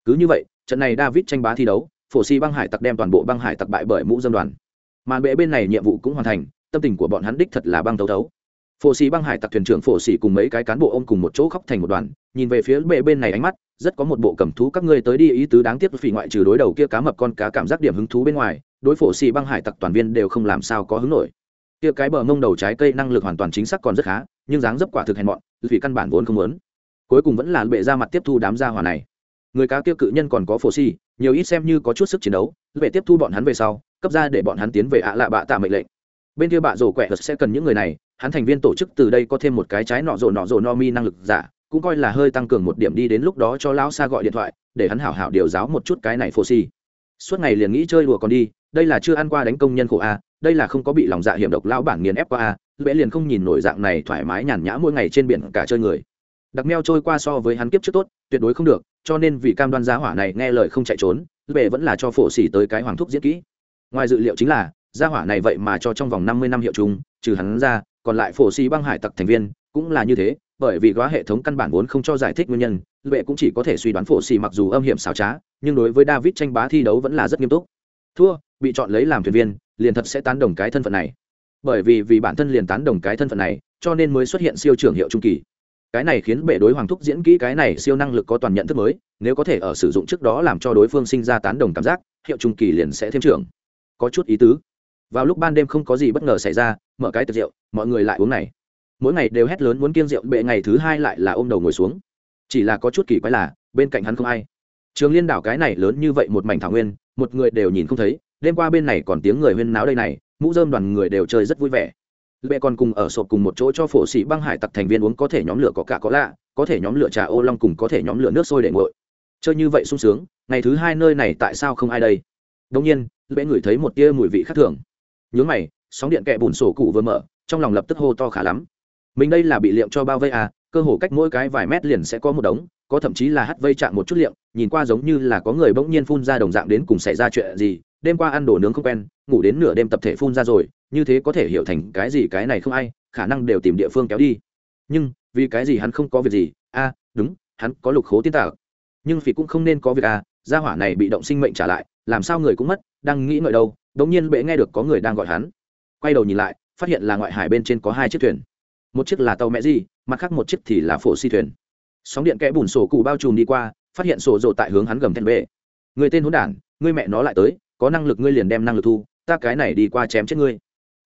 Cứ như vậy, trận này david tranh bá thi đấu, phổ xì băng hải tặc đem toàn bộ băng hải tặc bại bởi mũ dân đoàn. Mà bệ bên này nhiệm vụ cũng hoàn thành, tâm tình của bọn hắn đích thật là băng thấu thấu phổ xì băng hải tặc thuyền trưởng phổ xì cùng mấy cái cán bộ ôm cùng một chỗ khóc thành một đoàn, nhìn về phía bệ bên này ánh mắt, rất có một bộ cầm thú các ngươi tới đi ý tứ đáng tiếc phỉ ngoại trừ đối đầu kia cá mập con cá cảm giác điểm hứng thú bên ngoài, đối phổ xì băng hải tặc toàn viên đều không làm sao có hứng nổi. Kia cái bờ mông đầu trái cây năng lực hoàn toàn chính xác còn rất khá, nhưng dáng dấp quả thực hèn mọn, vì căn bản vốn không muốn. Cuối cùng vẫn là bệ ra mặt tiếp thu đám gia hỏa này. Người cá kia cự nhân còn có phổ xì nhiều ít xem như có chút sức chiến đấu về tiếp thu bọn hắn về sau, cấp ra để bọn hắn tiến về ạ lạ bạ tạ mệnh lệnh. Bên kia bạ rổ quẹt sẽ cần những người này hắn thành viên tổ chức từ đây có thêm một cái trái nọ rộ nọ rộ no mi năng lực giả, cũng coi là hơi tăng cường một điểm đi đến lúc đó cho lão xa gọi điện thoại, để hắn hảo hảo điều giáo một chút cái này phô si. Suốt ngày liền nghĩ chơi đùa còn đi, đây là chưa ăn qua đánh công nhân khổ a, đây là không có bị lòng dạ hiểm độc lão bản nghiền ép qua a, lẽ liền không nhìn nổi dạng này thoải mái nhàn nhã mỗi ngày trên biển cả chơi người. Đặc meo trôi qua so với hắn kiếp trước tốt, tuyệt đối không được, cho nên vì cam đoan giá hỏa này nghe lời không chạy trốn lệ vẫn là cho phổ xỉ tới cái hoàng thúc diễn kỹ. Ngoài dự liệu chính là gia hỏa này vậy mà cho trong vòng năm mươi năm hiệu chung, trừ hắn ra còn lại phổ xì băng hải tặc thành viên, cũng là như thế, bởi vì góa hệ thống căn bản vốn không cho giải thích nguyên nhân, lệ cũng chỉ có thể suy đoán phổ xì mặc dù âm hiểm xảo trá, nhưng đối với david tranh bá thi đấu vẫn là rất nghiêm túc. Thua, bị chọn lấy làm thuyền viên, liền thật sẽ tán đồng cái thân phận này. Bởi vì vì bản thân liền tán đồng cái thân phận này, cho nên mới xuất hiện siêu trưởng hiệu trung kỳ. Cái này khiến bệ đối hoàng thúc diễn kỹ cái này siêu năng lực có toàn nhận thức mới, nếu có thể ở sử dụng trước đó làm cho đối phương sinh ra tán đồng cảm giác, hiệu trung kỳ liền sẽ thêm trưởng. Có chút ý tứ vào lúc ban đêm không có gì bất ngờ xảy ra, mở cái tiệc rượu, mọi người lại uống này. Mỗi ngày đều hét lớn muốn kiêng rượu, bệ ngày thứ hai lại là ôm đầu ngồi xuống. Chỉ là có chút kỳ quái là, bên cạnh hắn không ai. Trường liên đảo cái này lớn như vậy một mảnh thảo nguyên, một người đều nhìn không thấy. Đêm qua bên này còn tiếng người huyên náo đây này, mũ dơm đoàn người đều chơi rất vui vẻ. Bệ còn cùng ở sộp cùng một chỗ cho phổ sĩ băng hải tặc thành viên uống có thể nhóm lửa có cả có lạ, có thể nhóm lửa trà ô long cùng có thể nhóm lửa nước sôi để nguội. Chơi như vậy sung sướng, ngày thứ hai nơi này tại sao không ai đây? Đông nhiên, bệ ngửi thấy một tia mùi vị khác thường nhướng mày sóng điện kẹ bùn sổ cụ vừa mở trong lòng lập tức hô to khá lắm. Mình đây là bị liệm cho bao vây à cơ hồ cách mỗi cái vài mét liền sẽ có một đống có thậm chí là hắt vây chạm một chút liệm nhìn qua giống như là có người bỗng nhiên phun ra đồng dạng đến cùng xảy ra chuyện gì đêm qua ăn đồ nướng không quen ngủ đến nửa đêm tập thể phun ra rồi như thế có thể hiểu thành cái gì cái này không ai khả năng đều tìm địa phương kéo đi. Nhưng vì cái gì hắn không có việc gì? A à, đúng hắn có lục khố tiên tạc. Nhưng vì cũng không nên có việc à gia hỏa này bị động sinh mệnh trả lại làm sao người cũng mất đang nghĩ ngợi đâu đống nhiên bệ nghe được có người đang gọi hắn. Quay đầu nhìn lại phát hiện là ngoại hải bên trên có hai chiếc thuyền. Một chiếc là tàu mẹ gì mặt khác một chiếc thì là phổ si thuyền. Sóng điện kẽ bùn sổ cụ bao trùm đi qua phát hiện sổ rộ tại hướng hắn gầm thẹn bệ. Người tên hỗn đản ngươi mẹ nó lại tới có năng lực ngươi liền đem năng lực thu ta cái này đi qua chém chết ngươi.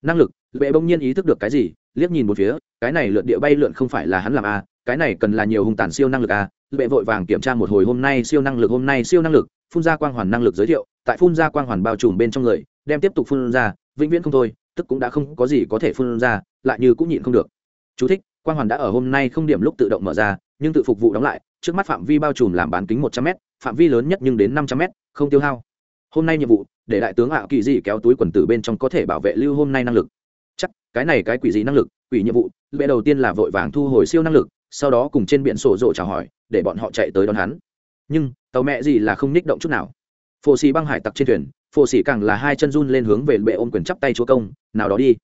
Năng lực bệ bỗng nhiên ý thức được cái gì liếc nhìn một phía cái này lượn địa bay lượn không phải là hắn làm a à, cái này cần là nhiều hung tàn siêu năng lực a à. bệ vội vàng kiểm tra một hồi hôm nay siêu năng lực hôm nay siêu năng lực phun ra quang hoàn năng lực giới thiệu tại phun ra quang hoàn bao trùm bên trong người đem tiếp tục phun ra vĩnh viễn không thôi tức cũng đã không có gì có thể phun ra lại như cũng nhịn không được. Chú thích, quang hoàn đã ở hôm nay không điểm lúc tự động mở ra nhưng tự phục vụ đóng lại trước mắt phạm vi bao trùm làm bán kính một trăm m phạm vi lớn nhất nhưng đến năm trăm m không tiêu hao. Hôm nay nhiệm vụ để đại tướng ạ kỳ dị kéo túi quần tử bên trong có thể bảo vệ lưu hôm nay năng lực. Chắc cái này cái quỷ gì năng lực quỷ nhiệm vụ lệ đầu tiên là vội vàng thu hồi siêu năng lực sau đó cùng trên biển sổ rộ chào hỏi để bọn họ chạy tới đón hắn. Nhưng tàu mẹ gì là không ních động chút nào. Phổ xì băng hải tặc trên thuyền phổ sĩ càng là hai chân run lên hướng về bệ ôm quyền chắp tay chúa công, nào đó đi.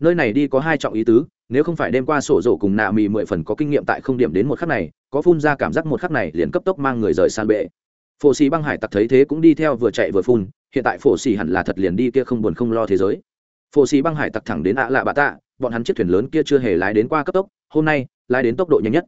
Nơi này đi có hai trọng ý tứ, nếu không phải đêm qua sổ rổ cùng nạ mì mười phần có kinh nghiệm tại không điểm đến một khắc này, có phun ra cảm giác một khắc này liền cấp tốc mang người rời san bệ. Phổ xì băng hải tặc thấy thế cũng đi theo vừa chạy vừa phun, hiện tại phổ xì hẳn là thật liền đi kia không buồn không lo thế giới. Phổ xì băng hải tặc thẳng đến ạ lạ bà tạ, bọn hắn chiếc thuyền lớn kia chưa hề lái đến qua cấp tốc, hôm nay lái đến tốc độ nhanh nhất.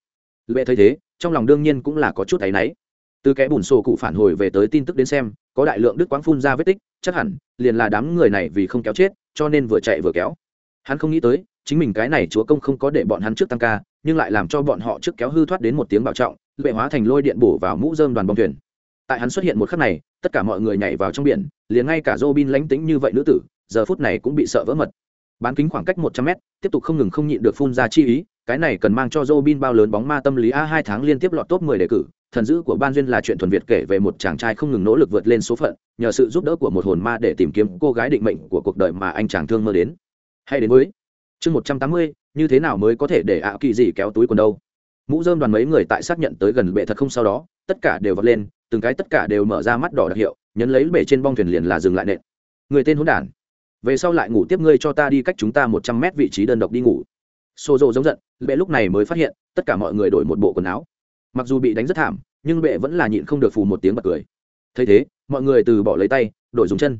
Lệ thấy thế, trong lòng đương nhiên cũng là có chút áy náy. Từ kẽ bùn sổ cụ phản hồi về tới tin tức đến xem có đại lượng đứt quáng phun ra vết tích, chắc hẳn liền là đám người này vì không kéo chết, cho nên vừa chạy vừa kéo. Hắn không nghĩ tới, chính mình cái này chúa công không có để bọn hắn trước tăng ca, nhưng lại làm cho bọn họ trước kéo hư thoát đến một tiếng bảo trọng, lệ hóa thành lôi điện bổ vào mũ dơm đoàn bong thuyền. Tại hắn xuất hiện một khắc này, tất cả mọi người nhảy vào trong biển, liền ngay cả dô bin lánh tính như vậy nữ tử, giờ phút này cũng bị sợ vỡ mật. Bán kính khoảng cách một trăm mét, tiếp tục không ngừng không nhịn được phun ra chi ý, cái này cần mang cho dô bin bao lớn bóng ma tâm lý a hai tháng liên tiếp lọt top mười đề cử thần dữ của ban duyên là chuyện thuần việt kể về một chàng trai không ngừng nỗ lực vượt lên số phận, nhờ sự giúp đỡ của một hồn ma để tìm kiếm cô gái định mệnh của cuộc đời mà anh chàng thương mơ đến. Hay đến với chương một trăm tám mươi, như thế nào mới có thể để ạ kỳ gì kéo túi quần đâu? Mũ dơm đoàn mấy người tại xác nhận tới gần bệ thật không sau đó, tất cả đều vọt lên, từng cái tất cả đều mở ra mắt đỏ đặc hiệu, nhấn lấy bể trên bong thuyền liền là dừng lại nện. Người tên hỗn đản, về sau lại ngủ tiếp ngươi cho ta đi cách chúng ta một trăm mét vị trí đơn độc đi ngủ. Xô rộ giống giận, bệ lúc này mới phát hiện, tất cả mọi người đổi một bộ quần áo mặc dù bị đánh rất thảm, nhưng bệ vẫn là nhịn không được phù một tiếng bật cười. Thấy thế, mọi người từ bỏ lấy tay, đổi dùng chân.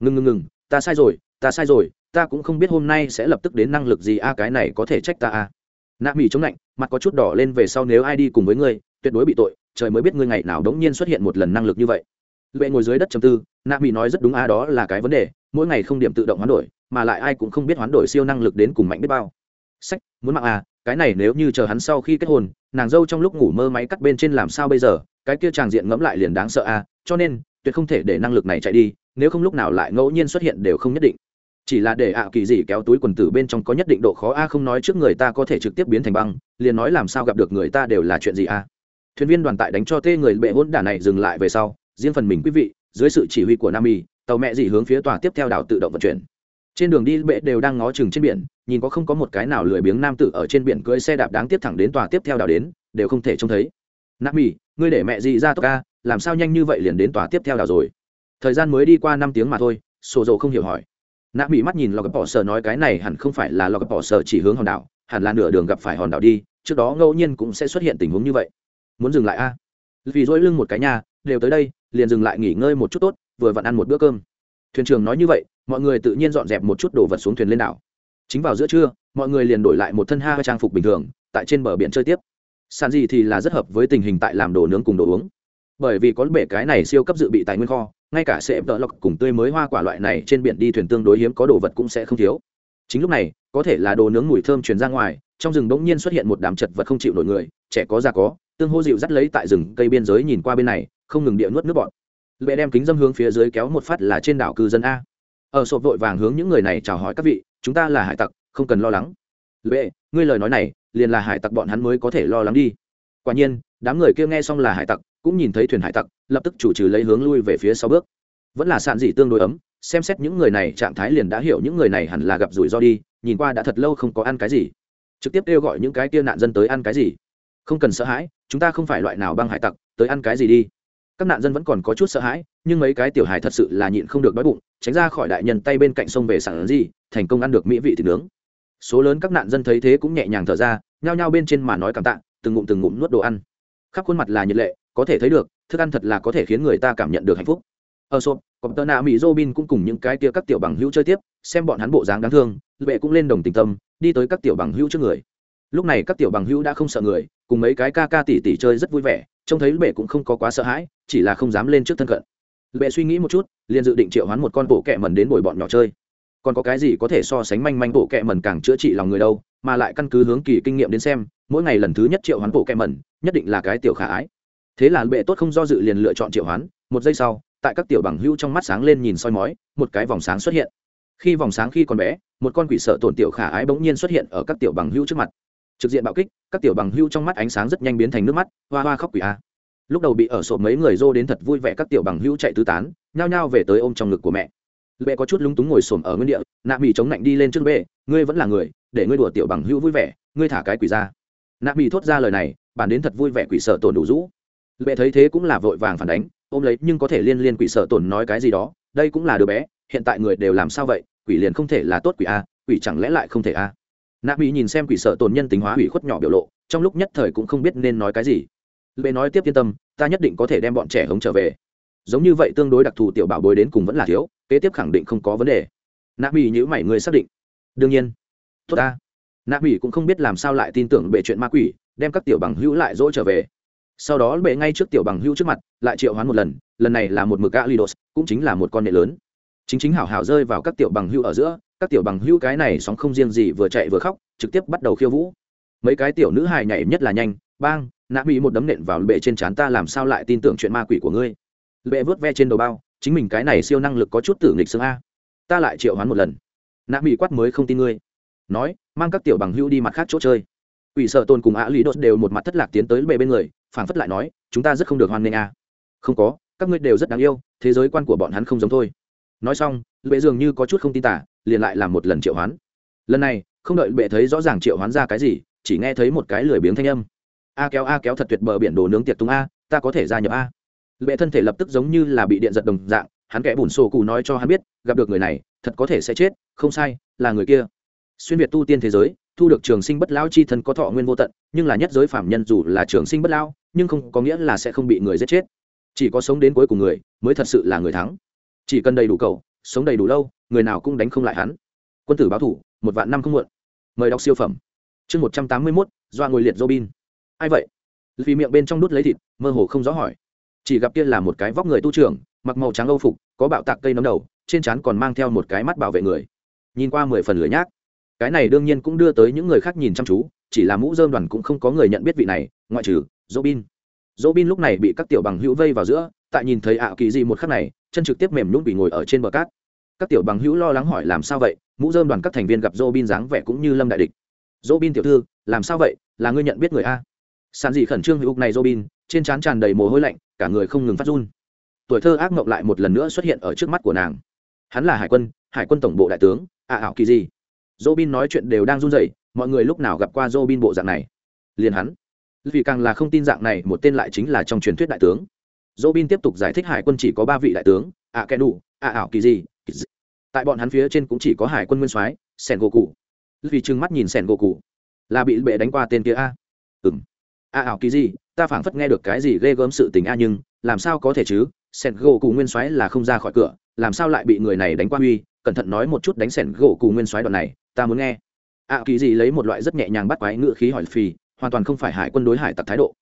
Ngừng ngừng ngừng, ta sai rồi, ta sai rồi, ta cũng không biết hôm nay sẽ lập tức đến năng lực gì a, cái này có thể trách ta a. À. nạ mỹ chống lạnh, mặt có chút đỏ lên về sau nếu ai đi cùng với ngươi, tuyệt đối bị tội, trời mới biết ngươi ngày nào đống nhiên xuất hiện một lần năng lực như vậy. Lệ ngồi dưới đất chầm tư, nạ mỹ nói rất đúng a, đó là cái vấn đề, mỗi ngày không điểm tự động hoán đổi, mà lại ai cũng không biết hoán đổi siêu năng lực đến cùng mạnh biết bao. Sách, muốn mạng à cái này nếu như chờ hắn sau khi kết hôn, nàng dâu trong lúc ngủ mơ máy cắt bên trên làm sao bây giờ, cái kia tràng diện ngẫm lại liền đáng sợ à cho nên, tuyệt không thể để năng lực này chạy đi, nếu không lúc nào lại ngẫu nhiên xuất hiện đều không nhất định. Chỉ là để ạ kỳ gì kéo túi quần tử bên trong có nhất định độ khó a, không nói trước người ta có thể trực tiếp biến thành băng, liền nói làm sao gặp được người ta đều là chuyện gì a. Thuyền viên đoàn tại đánh cho tê người bệ hôn đả này dừng lại về sau, riêng phần mình quý vị, dưới sự chỉ huy của nam y tàu mẹ gì hướng phía tòa tiếp theo đảo tự động vận chuyển trên đường đi, bệ đều đang ngó chừng trên biển, nhìn có không có một cái nào lười biếng nam tử ở trên biển cưỡi xe đạp đáng tiếp thẳng đến tòa tiếp theo đảo đến, đều không thể trông thấy. Nạp mỹ ngươi để mẹ gì ra tốc ca, làm sao nhanh như vậy liền đến tòa tiếp theo đảo rồi? Thời gian mới đi qua năm tiếng mà thôi, sổ dầu không hiểu hỏi. Nạp mỹ mắt nhìn lò gặp bỏ sở nói cái này hẳn không phải là lò gặp bỏ sở chỉ hướng hòn đảo, hẳn là nửa đường gặp phải hòn đảo đi, trước đó ngẫu nhiên cũng sẽ xuất hiện tình huống như vậy. Muốn dừng lại a vì dỗi lưng một cái nhà đều tới đây, liền dừng lại nghỉ ngơi một chút tốt, vừa vặn ăn một bữa cơm. Thuyền trưởng nói như vậy mọi người tự nhiên dọn dẹp một chút đồ vật xuống thuyền lên đảo. Chính vào giữa trưa, mọi người liền đổi lại một thân ha trang phục bình thường, tại trên bờ biển chơi tiếp. Sàn gì thì là rất hợp với tình hình tại làm đồ nướng cùng đồ uống. Bởi vì có bể cái này siêu cấp dự bị tài nguyên kho, ngay cả sẽ đỡ lọc cùng tươi mới hoa quả loại này trên biển đi thuyền tương đối hiếm có đồ vật cũng sẽ không thiếu. Chính lúc này, có thể là đồ nướng mùi thơm truyền ra ngoài, trong rừng bỗng nhiên xuất hiện một đám chật vật không chịu nổi người, trẻ có già có, tương hô dịu dắt lấy tại rừng cây biên giới nhìn qua bên này, không ngừng địa nuốt nước bọn lệ đem kính dâm hướng phía dưới kéo một phát là trên đảo cư dân a ở sộp vội vàng hướng những người này chào hỏi các vị, chúng ta là hải tặc, không cần lo lắng. Lệ, ngươi lời nói này, liền là hải tặc bọn hắn mới có thể lo lắng đi. Quả nhiên, đám người kia nghe xong là hải tặc, cũng nhìn thấy thuyền hải tặc, lập tức chủ trừ lấy hướng lui về phía sau bước. Vẫn là sạn dị tương đối ấm, xem xét những người này trạng thái liền đã hiểu những người này hẳn là gặp rủi ro đi, nhìn qua đã thật lâu không có ăn cái gì. Trực tiếp kêu gọi những cái kia nạn dân tới ăn cái gì. Không cần sợ hãi, chúng ta không phải loại nào băng hải tặc, tới ăn cái gì đi các nạn dân vẫn còn có chút sợ hãi, nhưng mấy cái tiểu hài thật sự là nhịn không được đói bụng, tránh ra khỏi đại nhân tay bên cạnh sông về sẵn gì thành công ăn được mỹ vị thịt nướng. Số lớn các nạn dân thấy thế cũng nhẹ nhàng thở ra, nhao nhao bên trên mà nói cảm tạ, từng ngụm từng ngụm nuốt đồ ăn. Khắp khuôn mặt là nhiệt lệ, có thể thấy được, thức ăn thật là có thể khiến người ta cảm nhận được hạnh phúc. Ờ, Ở sộp còn tờ nạ mỹ robin cũng cùng những cái kia các tiểu bằng hữu chơi tiếp, xem bọn hắn bộ dáng đáng thương, lệ cũng lên đồng tình tâm, đi tới các tiểu bằng hữu trước người. Lúc này các tiểu bằng hữu đã không sợ người, cùng mấy cái ca ca tỉ tỉ chơi rất vui vẻ trông thấy bệ cũng không có quá sợ hãi, chỉ là không dám lên trước thân cận. Bệ suy nghĩ một chút, liền dự định triệu hoán một con bộ kẹ mần đến bồi bọn nhỏ chơi. Còn có cái gì có thể so sánh manh manh bộ kẹ mần càng chữa trị lòng người đâu, mà lại căn cứ hướng kỳ kinh nghiệm đến xem, mỗi ngày lần thứ nhất triệu hoán bộ kẹ mần nhất định là cái tiểu khả ái. Thế là bệ tốt không do dự liền lựa chọn triệu hoán, một giây sau, tại các tiểu bằng hữu trong mắt sáng lên nhìn soi mói, một cái vòng sáng xuất hiện. Khi vòng sáng khi còn bé, một con quỷ sợ tổn tiểu khả ái bỗng nhiên xuất hiện ở các tiểu bằng hữu trước mặt trực diện bạo kích, các tiểu bằng hữu trong mắt ánh sáng rất nhanh biến thành nước mắt, hoa hoa khóc quỷ a. Lúc đầu bị ở sộp mấy người dô đến thật vui vẻ các tiểu bằng hữu chạy tứ tán, nhao nhao về tới ôm trong ngực của mẹ. Bệ có chút lúng túng ngồi xổm ở nguyên địa, nạ mỹ chống lạnh đi lên trước bệ, ngươi vẫn là người, để ngươi đùa tiểu bằng hữu vui vẻ, ngươi thả cái quỷ ra. Nạ mỹ thốt ra lời này, bản đến thật vui vẻ quỷ sợ tổn đủ rũ. Bệ thấy thế cũng là vội vàng phản đánh, ôm lấy, nhưng có thể liên liên quỷ sợ tổn nói cái gì đó, đây cũng là đứa bé, hiện tại người đều làm sao vậy, quỷ liền không thể là tốt quỷ a, quỷ chẳng lẽ lại không thể a? Nạ mỹ nhìn xem quỷ sợ tồn nhân tính hóa hủy khuất nhỏ biểu lộ, trong lúc nhất thời cũng không biết nên nói cái gì. Bệ nói tiếp yên tâm, ta nhất định có thể đem bọn trẻ hống trở về. Giống như vậy tương đối đặc thù tiểu bảo bối đến cùng vẫn là thiếu, kế tiếp khẳng định không có vấn đề. Nạ mỹ nhữ mảy người xác định. Đương nhiên. Tốt ta. Nạ mỹ cũng không biết làm sao lại tin tưởng bệ chuyện ma quỷ, đem các tiểu bằng hữu lại dỗ trở về. Sau đó bệ ngay trước tiểu bằng hữu trước mặt, lại triệu hoán một lần lần này là một mực gã lidos cũng chính là một con nệ lớn. Chính chính hảo hảo rơi vào các tiểu bằng hữu ở giữa các tiểu bằng hữu cái này sóng không riêng gì vừa chạy vừa khóc, trực tiếp bắt đầu khiêu vũ. Mấy cái tiểu nữ hài nhảy nhất là nhanh, bang, nạ mỹ một đấm nện vào bệ trên trán ta làm sao lại tin tưởng chuyện ma quỷ của ngươi? Bệ vớt ve trên đầu bao, chính mình cái này siêu năng lực có chút tử nghịch xương a. Ta lại triệu hoán một lần. Nạ mỹ quát mới không tin ngươi. Nói, mang các tiểu bằng hữu đi mặt khác chỗ chơi. Ủy sợ tôn cùng ạ lý đốt đều một mặt thất lạc tiến tới bệ bên người, phảng phất lại nói, chúng ta rất không được hoan nghênh a. Không có, các ngươi đều rất đáng yêu, thế giới quan của bọn hắn không giống thôi. Nói xong, bệ dường như có chút không tin tả liền lại làm một lần triệu hoán. Lần này, không đợi bệ thấy rõ ràng triệu hoán ra cái gì, chỉ nghe thấy một cái lười biếng thanh âm. A kéo a kéo thật tuyệt bờ biển đồ nướng tiệc tung a, ta có thể gia nhập a. Bệ thân thể lập tức giống như là bị điện giật đồng dạng, hắn kẻ bùn sổ cụ nói cho hắn biết, gặp được người này, thật có thể sẽ chết, không sai, là người kia. Xuyên việt tu tiên thế giới, thu được trường sinh bất lão chi thân có thọ nguyên vô tận, nhưng là nhất giới phạm nhân dù là trường sinh bất lão, nhưng không có nghĩa là sẽ không bị người giết chết. Chỉ có sống đến cuối cùng người, mới thật sự là người thắng. Chỉ cần đầy đủ cầu, sống đầy đủ lâu người nào cũng đánh không lại hắn. Quân tử báo thủ, một vạn năm không muộn. Mời đọc siêu phẩm. Chương một trăm tám mươi mốt, doa ngồi liệt robin. Ai vậy? Vì miệng bên trong đút lấy thịt, mơ hồ không rõ hỏi. Chỉ gặp kia là một cái vóc người tu trưởng, mặc màu trắng âu phục, có bạo tạc cây nấm đầu, trên trán còn mang theo một cái mắt bảo vệ người. Nhìn qua mười phần lửa nhác. Cái này đương nhiên cũng đưa tới những người khác nhìn chăm chú, chỉ là mũ dơm đoàn cũng không có người nhận biết vị này, ngoại trừ robin. Robin lúc này bị các tiểu bằng hữu vây vào giữa, tại nhìn thấy ảo kỳ gì một khắc này, chân trực tiếp mềm nhũng bị ngồi ở trên bờ cát các tiểu bằng hữu lo lắng hỏi làm sao vậy, mũ dơm đoàn các thành viên gặp robin dáng vẻ cũng như lâm đại địch. Robin tiểu thư, làm sao vậy, là ngươi nhận biết người a? Sàn dị khẩn trương hữu này robin, trên trán tràn đầy mồ hôi lạnh, cả người không ngừng phát run. Tuổi thơ ác mộng lại một lần nữa xuất hiện ở trước mắt của nàng. Hắn là hải quân hải quân tổng bộ đại tướng ạ ảo kỳ gì robin nói chuyện đều đang run rẩy, mọi người lúc nào gặp qua robin bộ dạng này? Liền hắn. Vì càng là không tin dạng này, một tên lại chính là trong truyền thuyết đại tướng. Robin tiếp tục giải thích hải quân chỉ có ba vị đại tướng ạ kẻ đủ ạ ảo kỳ gì tại bọn hắn phía trên cũng chỉ có hải quân nguyên soái, sẻn gỗ cụ. Vì trừng mắt nhìn sẻn gỗ cụ. Là bị bệ đánh qua tên kia a. Ừng a ảo kỳ gì ta phảng phất nghe được cái gì ghê gớm sự tình a nhưng, làm sao có thể chứ? Sẻn gỗ cụ nguyên soái là không ra khỏi cửa, làm sao lại bị người này đánh qua huy cẩn thận nói một chút đánh sẻn gỗ cụ nguyên soái đoạn này, ta muốn nghe. A kỳ gì lấy một loại rất nhẹ nhàng bắt quái ngựa khí hỏi phì, hoàn toàn không phải hải quân đối hải tặc thái độ.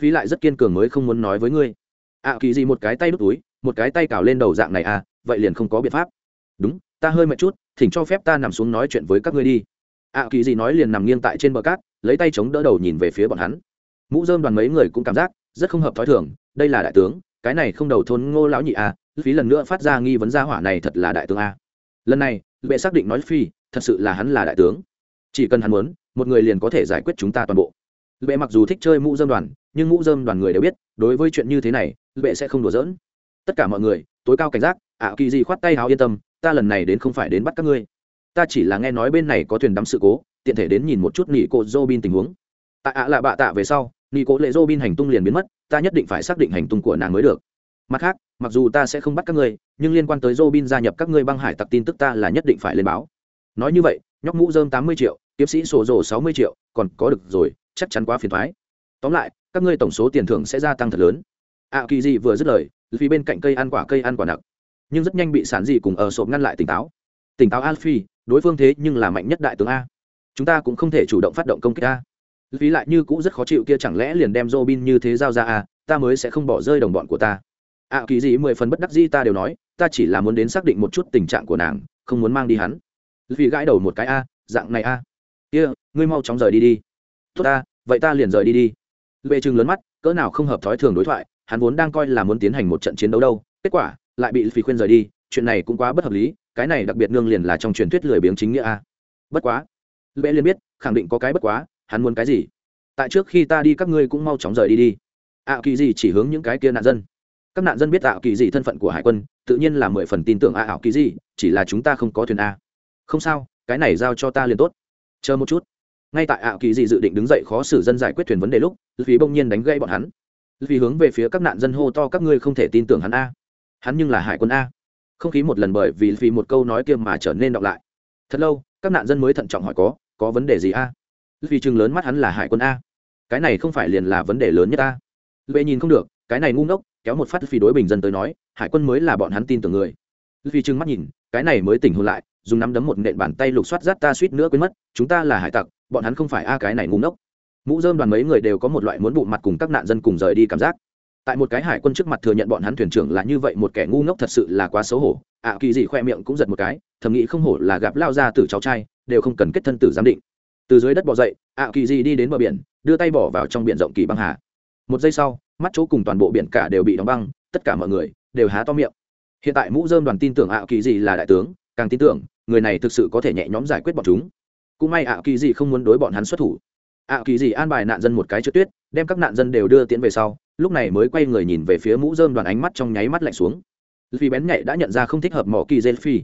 Phí lại rất kiên cường mới không muốn nói với ngươi. A kỳ gì một cái tay đút túi, một cái tay cào lên đầu dạng này à vậy liền không có biện pháp. Đúng, ta hơi mệt chút, thỉnh cho phép ta nằm xuống nói chuyện với các ngươi đi. Ạ kỳ gì nói liền nằm nghiêng tại trên bờ cát, lấy tay chống đỡ đầu nhìn về phía bọn hắn. Mũ dơm đoàn mấy người cũng cảm giác rất không hợp thói thường, đây là đại tướng, cái này không đầu thôn ngô lão nhị à phí lần nữa phát ra nghi vấn gia hỏa này thật là đại tướng a lần này, bệ xác định nói phi, thật sự là hắn là đại tướng. Chỉ cần hắn muốn, một người liền có thể giải quyết chúng ta toàn bộ. Bệ mặc dù thích chơi mũ dơm đoàn, nhưng mũ dơm đoàn người đều biết, đối với chuyện như thế này, bệ sẽ không đùa giỡn. Tất cả mọi người, tối cao cảnh giác ạ kỳ gì khoát tay háo yên tâm, ta lần này đến không phải đến bắt các ngươi. Ta chỉ là nghe nói bên này có thuyền đắm sự cố, tiện thể đến nhìn một chút nghỉ cô dô bin tình huống. Tại ạ là bạ tạ về sau nghỉ cô lệ dô bin hành tung liền biến mất, ta nhất định phải xác định hành tung của nàng mới được. Mặt khác, mặc dù ta sẽ không bắt các ngươi, nhưng liên quan tới dô bin gia nhập các ngươi băng hải tặc tin tức ta là nhất định phải lên báo. Nói như vậy, nhóc mũ dơm tám mươi triệu, kiếm sĩ sổ rồ sáu mươi triệu, còn có được rồi, chắc chắn quá phiền thoái. Tóm lại, các ngươi tổng số tiền thưởng sẽ gia tăng thật lớn. Ạ kỳ dị vừa dứt lời vì bên cạnh cây ăn quả, cây ăn quả nặng nhưng rất nhanh bị sản dị cùng ở sộp ngăn lại tỉnh táo. Tỉnh táo alphi đối phương thế nhưng là mạnh nhất đại tướng a. Chúng ta cũng không thể chủ động phát động công kích a. Phí lại như cũng rất khó chịu kia chẳng lẽ liền đem Robin như thế giao ra a ta mới sẽ không bỏ rơi đồng bọn của ta. Ạ kỳ dị mười phần bất đắc dĩ ta đều nói ta chỉ là muốn đến xác định một chút tình trạng của nàng không muốn mang đi hắn. Vì gãi đầu một cái a dạng này a. Kia、yeah, ngươi mau chóng rời đi đi. Tốt ta vậy ta liền rời đi đi. Vệ trừng lớn mắt cỡ nào không hợp thói thường đối thoại hắn vốn đang coi là muốn tiến hành một trận chiến đấu đâu kết quả lại bị phí khuyên rời đi, chuyện này cũng quá bất hợp lý, cái này đặc biệt nương liền là trong truyền thuyết lười biếng chính nghĩa a. Bất quá lễ liền biết, khẳng định có cái bất quá, hắn muốn cái gì? Tại trước khi ta đi các ngươi cũng mau chóng rời đi đi. Ạ kỳ gì chỉ hướng những cái kia nạn dân. Các nạn dân biết ạ kỳ gì thân phận của hải quân, tự nhiên là mười phần tin tưởng ạ ảo kỳ gì chỉ là chúng ta không có thuyền a. Không sao, cái này giao cho ta liền tốt. Chờ một chút. Ngay tại ạ kỳ gì dự định đứng dậy khó xử dân giải quyết thuyền vấn đề lúc vì bỗng nhiên đánh gây bọn hắn. Vì hướng về phía các nạn dân hô to, các ngươi không thể tin tưởng hắn a hắn nhưng là hải quân a. Không khí một lần bởi vì vì một câu nói kia mà trở nên đọc lại. Thật lâu, các nạn dân mới thận trọng hỏi có có vấn đề gì a? Vì chừng lớn mắt hắn là hải quân a. Cái này không phải liền là vấn đề lớn nhất a. Lệ nhìn không được, cái này ngu ngốc, kéo một phát vì đối bình dân tới nói, hải quân mới là bọn hắn tin tưởng người. Vì chừng mắt nhìn, cái này mới tỉnh hôn lại, dùng nắm đấm một nện bàn tay lục soát rát ta suýt nữa quên mất, chúng ta là hải tặc, bọn hắn không phải a cái này ngu ngốc. Mũ dơm đoàn mấy người đều có một loại muốn bụng mặt cùng các nạn dân cùng rời đi cảm giác tại một cái hải quân trước mặt thừa nhận bọn hắn thuyền trưởng là như vậy một kẻ ngu ngốc thật sự là quá xấu hổ. ạ kỳ gì khoe miệng cũng giật một cái, thầm nghĩ không hổ là gặp lao ra từ cháu trai, đều không cần kết thân tử giám định. từ dưới đất bỏ dậy, ạ kỳ gì đi đến bờ biển, đưa tay bỏ vào trong biển rộng kỳ băng hà. một giây sau, mắt chỗ cùng toàn bộ biển cả đều bị đóng băng, tất cả mọi người đều há to miệng. hiện tại mũ dơm đoàn tin tưởng ạ kỳ gì là đại tướng, càng tin tưởng, người này thực sự có thể nhẹ nhõm giải quyết bọn chúng. cũng may ạ kỳ gì không muốn đối bọn hắn xuất thủ. ạ kỳ gì an bài nạn dân một cái trượt tuyết, đem các nạn dân đều đưa tiễn về sau lúc này mới quay người nhìn về phía mũ dơm đoàn ánh mắt trong nháy mắt lạnh xuống. Vì bén nhạy đã nhận ra không thích hợp mỏ kỳ dê phi.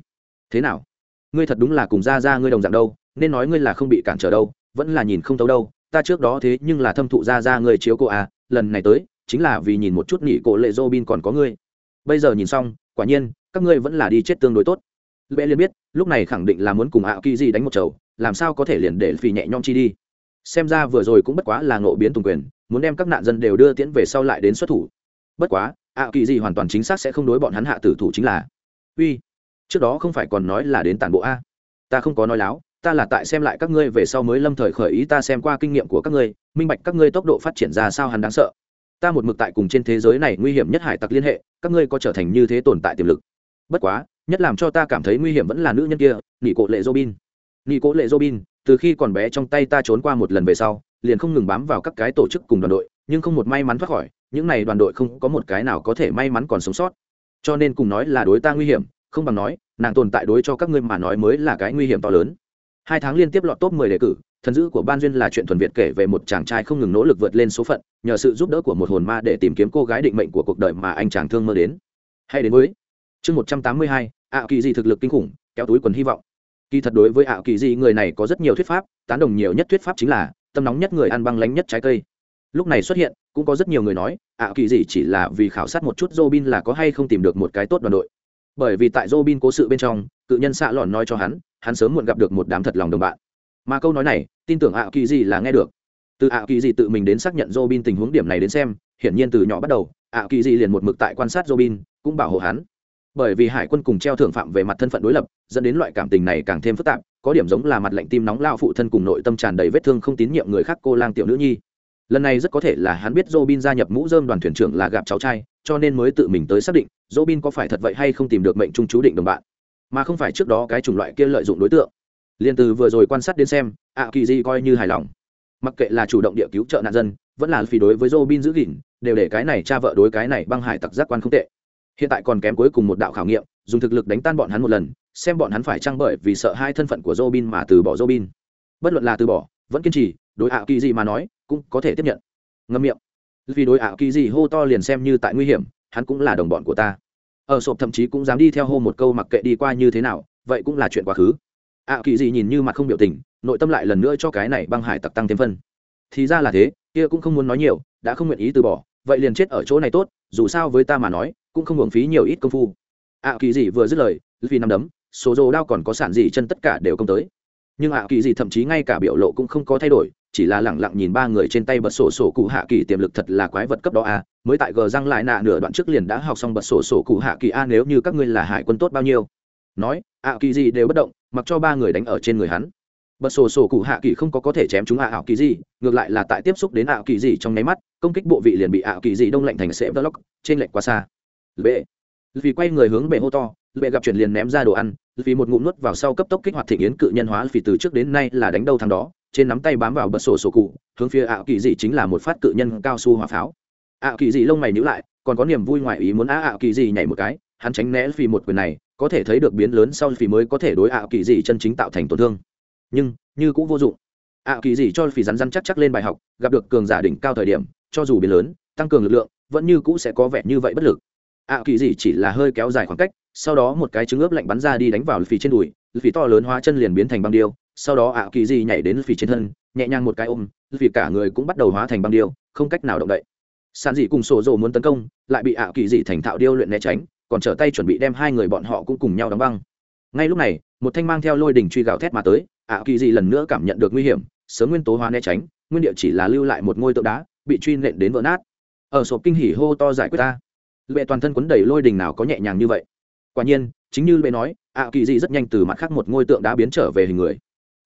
Thế nào? Ngươi thật đúng là cùng ra ra ngươi đồng dạng đâu, nên nói ngươi là không bị cản trở đâu, vẫn là nhìn không thấu đâu. Ta trước đó thế nhưng là thâm thụ ra ra ngươi chiếu cô à lần này tới, chính là vì nhìn một chút nghỉ cổ lệ dô bin còn có ngươi. Bây giờ nhìn xong, quả nhiên, các ngươi vẫn là đi chết tương đối tốt. Lệ liền biết, lúc này khẳng định là muốn cùng ạ kỳ gì đánh một chầu, làm sao có thể liền để phi nhẹ nhõm chi đi. Xem ra vừa rồi cũng bất quá là ngộ biến tùng quyền muốn đem các nạn dân đều đưa tiễn về sau lại đến xuất thủ. Bất quá, ạ kỳ gì hoàn toàn chính xác sẽ không đối bọn hắn hạ tử thủ chính là. Uy, trước đó không phải còn nói là đến tản bộ a. Ta không có nói láo, ta là tại xem lại các ngươi về sau mới lâm thời khởi ý ta xem qua kinh nghiệm của các ngươi, minh bạch các ngươi tốc độ phát triển ra sao hắn đáng sợ. Ta một mực tại cùng trên thế giới này nguy hiểm nhất hải tặc liên hệ, các ngươi có trở thành như thế tồn tại tiềm lực. Bất quá, nhất làm cho ta cảm thấy nguy hiểm vẫn là nữ nhân kia nị cộ lệ robin nị cộ lệ robin từ khi còn bé trong tay ta trốn qua một lần về sau liền không ngừng bám vào các cái tổ chức cùng đoàn đội nhưng không một may mắn thoát khỏi những này đoàn đội không có một cái nào có thể may mắn còn sống sót. Cho nên cùng nói là đối ta nguy hiểm không bằng nói nàng tồn tại đối cho các ngươi mà nói mới là cái nguy hiểm to lớn. Hai tháng liên tiếp lọt top 10 đề cử thần dữ của ban duyên là chuyện thuần việt kể về một chàng trai không ngừng nỗ lực vượt lên số phận nhờ sự giúp đỡ của một hồn ma để tìm kiếm cô gái định mệnh của cuộc đời mà anh chàng thương mơ đến. Hay đến với chương 182, ạ kỳ gì thực lực kinh khủng kéo túi quần hy vọng kỳ thật đối với ảo kỳ gì người này có rất nhiều thuyết pháp, tán đồng nhiều nhất thuyết pháp chính là, tâm nóng nhất người ăn băng lánh nhất trái cây. Lúc này xuất hiện, cũng có rất nhiều người nói ảo kỳ gì chỉ là vì khảo sát một chút Robin là có hay không tìm được một cái tốt đoàn đội. Bởi vì tại Robin cố sự bên trong, cự nhân xạ lòn nói cho hắn hắn sớm muộn gặp được một đám thật lòng đồng bạn. Mà câu nói này, tin tưởng ảo kỳ gì là nghe được. Từ ảo kỳ gì tự mình đến xác nhận Robin tình huống điểm này đến xem, hiển nhiên từ nhỏ bắt đầu ảo kỳ gì liền một mực tại quan sát Robin cũng bảo hộ hắn bởi vì hải quân cùng treo thưởng phạm về mặt thân phận đối lập, dẫn đến loại cảm tình này càng thêm phức tạp, có điểm giống là mặt lạnh tim nóng lao phụ thân cùng nội tâm tràn đầy vết thương không tín nhiệm người khác cô lang tiểu nữ nhi. Lần này rất có thể là hắn biết Robin gia nhập mũ dơm đoàn thuyền trưởng là gặp cháu trai, cho nên mới tự mình tới xác định Robin có phải thật vậy hay không tìm được mệnh trung chú định đồng bạn, mà không phải trước đó cái chủng loại kia lợi dụng đối tượng. Liên từ vừa rồi quan sát đến xem, ạ kỳ di coi như hài lòng. Mặc kệ là chủ động địa cứu trợ nạn dân, vẫn là phì đối với Robin giữ gìn, đều để cái này cha vợ đối cái này băng hải tặc giác quan không tệ hiện tại còn kém cuối cùng một đạo khảo nghiệm, dùng thực lực đánh tan bọn hắn một lần, xem bọn hắn phải trăng bởi vì sợ hai thân phận của Robin mà từ bỏ Robin. Bất luận là từ bỏ, vẫn kiên trì, đối ạ kỳ gì mà nói, cũng có thể tiếp nhận. Ngâm miệng. Vì đối ạ kỳ gì hô to liền xem như tại nguy hiểm, hắn cũng là đồng bọn của ta. Ở sộp thậm chí cũng dám đi theo hô một câu mặc kệ đi qua như thế nào, vậy cũng là chuyện quá khứ. ạ kỳ gì nhìn như mặt không biểu tình, nội tâm lại lần nữa cho cái này băng hải tặc tăng thêm phân. Thì ra là thế, kia cũng không muốn nói nhiều, đã không nguyện ý từ bỏ, vậy liền chết ở chỗ này tốt, dù sao với ta mà nói cũng không hưởng phí nhiều ít công phu. Ạ kỳ gì vừa dứt lời, vì nằm đấm, số dồ đao còn có sản gì chân tất cả đều công tới. Nhưng ạ kỳ gì thậm chí ngay cả biểu lộ cũng không có thay đổi, chỉ là lẳng lặng nhìn ba người trên tay bật sổ sổ cụ hạ kỳ tiềm lực thật là quái vật cấp đó a, mới tại gờ răng lại nạ nửa đoạn trước liền đã học xong bật sổ sổ cụ hạ kỳ a, nếu như các ngươi là hải quân tốt bao nhiêu? Nói, ạ kỳ gì đều bất động, mặc cho ba người đánh ở trên người hắn. Bật sổ sổ cụ hạ kỳ không có có thể chém chúng ạ ảo kỳ gì ngược lại là tại tiếp xúc đến ảo kỳ gì trong nháy mắt, công kích bộ vị liền bị ảo kỳ gì đông lạnh thành sệ vlog trên lệnh quá xa bệ. Vì quay người hướng bệ hô to, bệ gặp chuyển liền ném ra đồ ăn, vì một ngụm nuốt vào sau cấp tốc kích hoạt thị yến cự nhân hóa, vì từ trước đến nay là đánh đâu thằng đó, trên nắm tay bám vào bật sổ sổ cụ, hướng phía ảo kỳ dị chính là một phát cự nhân cao su hỏa pháo. ảo kỳ dị lông mày nhíu lại, còn có niềm vui ngoài ý muốn á ảo kỳ dị nhảy một cái, hắn tránh né vì một quyền này, có thể thấy được biến lớn sau vì mới có thể đối ảo kỳ dị chân chính tạo thành tổn thương. Nhưng, như cũng vô dụng. ảo kỳ dị cho vì rắn rắn chắc chắc lên bài học, gặp được cường giả đỉnh cao thời điểm, cho dù biến lớn, tăng cường lực lượng, vẫn như cũ sẽ có vẻ như vậy bất lực ảo kỳ dị chỉ là hơi kéo dài khoảng cách, sau đó một cái trứng ướp lạnh bắn ra đi đánh vào phì trên đùi phì to lớn hóa chân liền biến thành băng điêu, sau đó ảo kỳ dị nhảy đến phì trên thân, nhẹ nhàng một cái ôm vì cả người cũng bắt đầu hóa thành băng điêu, không cách nào động đậy. Sàn dị cùng sổ dồ muốn tấn công, lại bị ảo kỳ dị thành thạo điêu luyện né tránh, còn trở tay chuẩn bị đem hai người bọn họ cũng cùng nhau đóng băng. Ngay lúc này, một thanh mang theo lôi đỉnh truy gào thét mà tới, ạ kỳ dị lần nữa cảm nhận được nguy hiểm, sớm nguyên tố hóa né tránh, nguyên địa chỉ là lưu lại một ngôi tượng đá, bị truy nện đến vỡ nát. Ở sộp kinh hỉ hô to giải quyết ta lệ toàn thân quấn đầy lôi đình nào có nhẹ nhàng như vậy. Quả nhiên, chính như bệ nói, ạ kỳ dị rất nhanh từ mặt khác một ngôi tượng đã biến trở về hình người.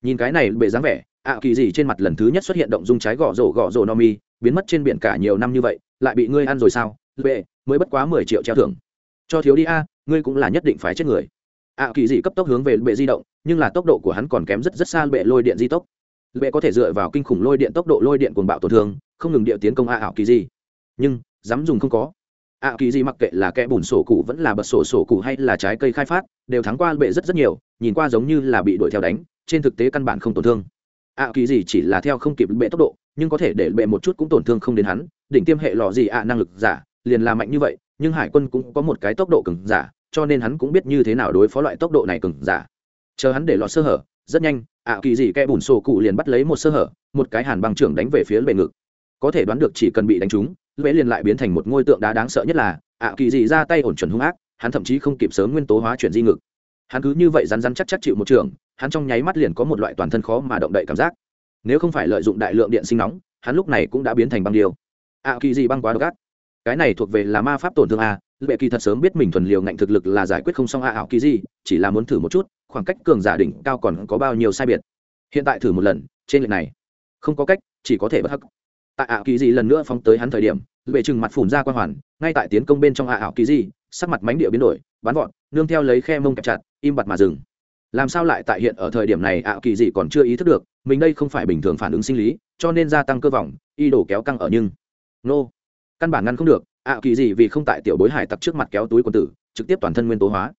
Nhìn cái này bệ dáng vẻ, ạ kỳ dị trên mặt lần thứ nhất xuất hiện động dung trái gõ rổ gõ rổ no mi, biến mất trên biển cả nhiều năm như vậy, lại bị ngươi ăn rồi sao? Bệ mới bất quá mười triệu treo thưởng. Cho thiếu đi a, ngươi cũng là nhất định phải chết người. Ạ kỳ dị cấp tốc hướng về bệ di động, nhưng là tốc độ của hắn còn kém rất rất xa bệ lôi điện di tốc. Bệ có thể dựa vào kinh khủng lôi điện tốc độ lôi điện cuồng bạo tổn thương, không ngừng địa tiến công a ảo kỳ dị. Nhưng, dám dùng không có ạ kỳ gì mặc kệ là kẽ bùn sổ cụ vẫn là bật sổ sổ cụ hay là trái cây khai phát, đều thắng qua bệ rất rất nhiều, nhìn qua giống như là bị đuổi theo đánh, trên thực tế căn bản không tổn thương. ạ kỳ gì chỉ là theo không kịp bệ tốc độ, nhưng có thể để bệ một chút cũng tổn thương không đến hắn, đỉnh tiêm hệ lò gì ạ, năng lực giả, liền là mạnh như vậy, nhưng hải quân cũng có một cái tốc độ cứng giả, cho nên hắn cũng biết như thế nào đối phó loại tốc độ này cứng giả. Chờ hắn để lọt sơ hở, rất nhanh, ạ kỳ gì kẽ bùn sổ cụ liền bắt lấy một sơ hở, một cái hàn băng trưởng đánh về phía bệ ngực. Có thể đoán được chỉ cần bị đánh trúng lưỡi liền lại biến thành một ngôi tượng đá đáng sợ nhất là, ạ kỳ dị ra tay ổn chuẩn hung ác, hắn thậm chí không kịp sớm nguyên tố hóa chuyển di ngực. Hắn cứ như vậy rắn rắn chắc chắc chịu một trường, hắn trong nháy mắt liền có một loại toàn thân khó mà động đậy cảm giác. Nếu không phải lợi dụng đại lượng điện sinh nóng, hắn lúc này cũng đã biến thành băng điều ạ kỳ dị băng quá độc ác. Cái này thuộc về là ma pháp tổn thương a, lệ kỳ thật sớm biết mình thuần liều ngạnh thực lực là giải quyết không xong a ảo kỳ dị, chỉ là muốn thử một chút, khoảng cách cường giả đỉnh cao còn có bao nhiêu sai biệt. Hiện tại thử một lần, trên lệnh này, không có cách, chỉ có thể bất hắc tại ảo kỳ dị lần nữa phóng tới hắn thời điểm bệ chừng mặt phủn ra quan hoàn, ngay tại tiến công bên trong ảo kỳ dị sắc mặt mánh địa biến đổi, bắn vọt, nương theo lấy khe mông kẹp chặt, im bặt mà dừng. Làm sao lại tại hiện ở thời điểm này ảo kỳ dị còn chưa ý thức được, mình đây không phải bình thường phản ứng sinh lý, cho nên gia tăng cơ vòng y đổ kéo căng ở nhưng nô, căn bản ngăn không được, ảo kỳ dị vì không tại tiểu bối hải tặc trước mặt kéo túi quân tử, trực tiếp toàn thân nguyên tố hóa.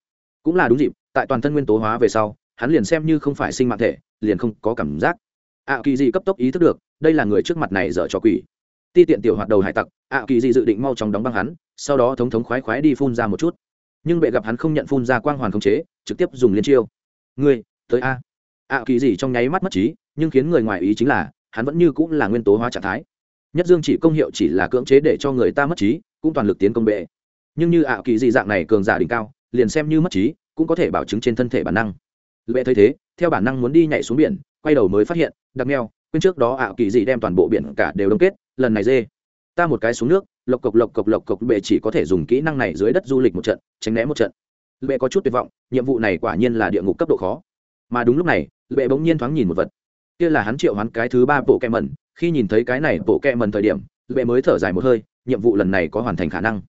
Cũng là đúng dịp, tại toàn thân nguyên tố hóa về sau, hắn liền xem như không phải sinh mạng thể, liền không có cảm giác. Ảo kỳ dị cấp tốc ý thức được đây là người trước mặt này dở cho quỷ. Ti tiện tiểu hoạt đầu hải tặc, ạ kỳ dị dự định mau chóng đóng băng hắn, sau đó thống thống khoái khoái đi phun ra một chút. Nhưng bệ gặp hắn không nhận phun ra quang hoàn khống chế, trực tiếp dùng liên chiêu. Ngươi, tới a. Ạ kỳ dị trong nháy mắt mất trí, nhưng khiến người ngoài ý chính là, hắn vẫn như cũng là nguyên tố hóa trạng thái. Nhất dương chỉ công hiệu chỉ là cưỡng chế để cho người ta mất trí, cũng toàn lực tiến công bệ. Nhưng như ạ kỳ dị dạng này cường giả đỉnh cao, liền xem như mất trí, cũng có thể bảo chứng trên thân thể bản năng. Bệ thấy thế, theo bản năng muốn đi nhảy xuống biển, quay đầu mới phát hiện đặc neo quên trước đó ảo kỳ dị đem toàn bộ biển cả đều đông kết, lần này dê. Ta một cái xuống nước, lộc cộc lộc cộc lộc cộc, bệ chỉ có thể dùng kỹ năng này dưới đất du lịch một trận, tránh né một trận. Bệ có chút tuyệt vọng, nhiệm vụ này quả nhiên là địa ngục cấp độ khó. Mà đúng lúc này lệ bỗng nhiên thoáng nhìn một vật. Kia là hắn triệu hắn cái thứ ba bộ kẹ mẩn. Khi nhìn thấy cái này bộ kẹ mẩn thời điểm lệ mới thở dài một hơi, nhiệm vụ lần này có hoàn thành khả năng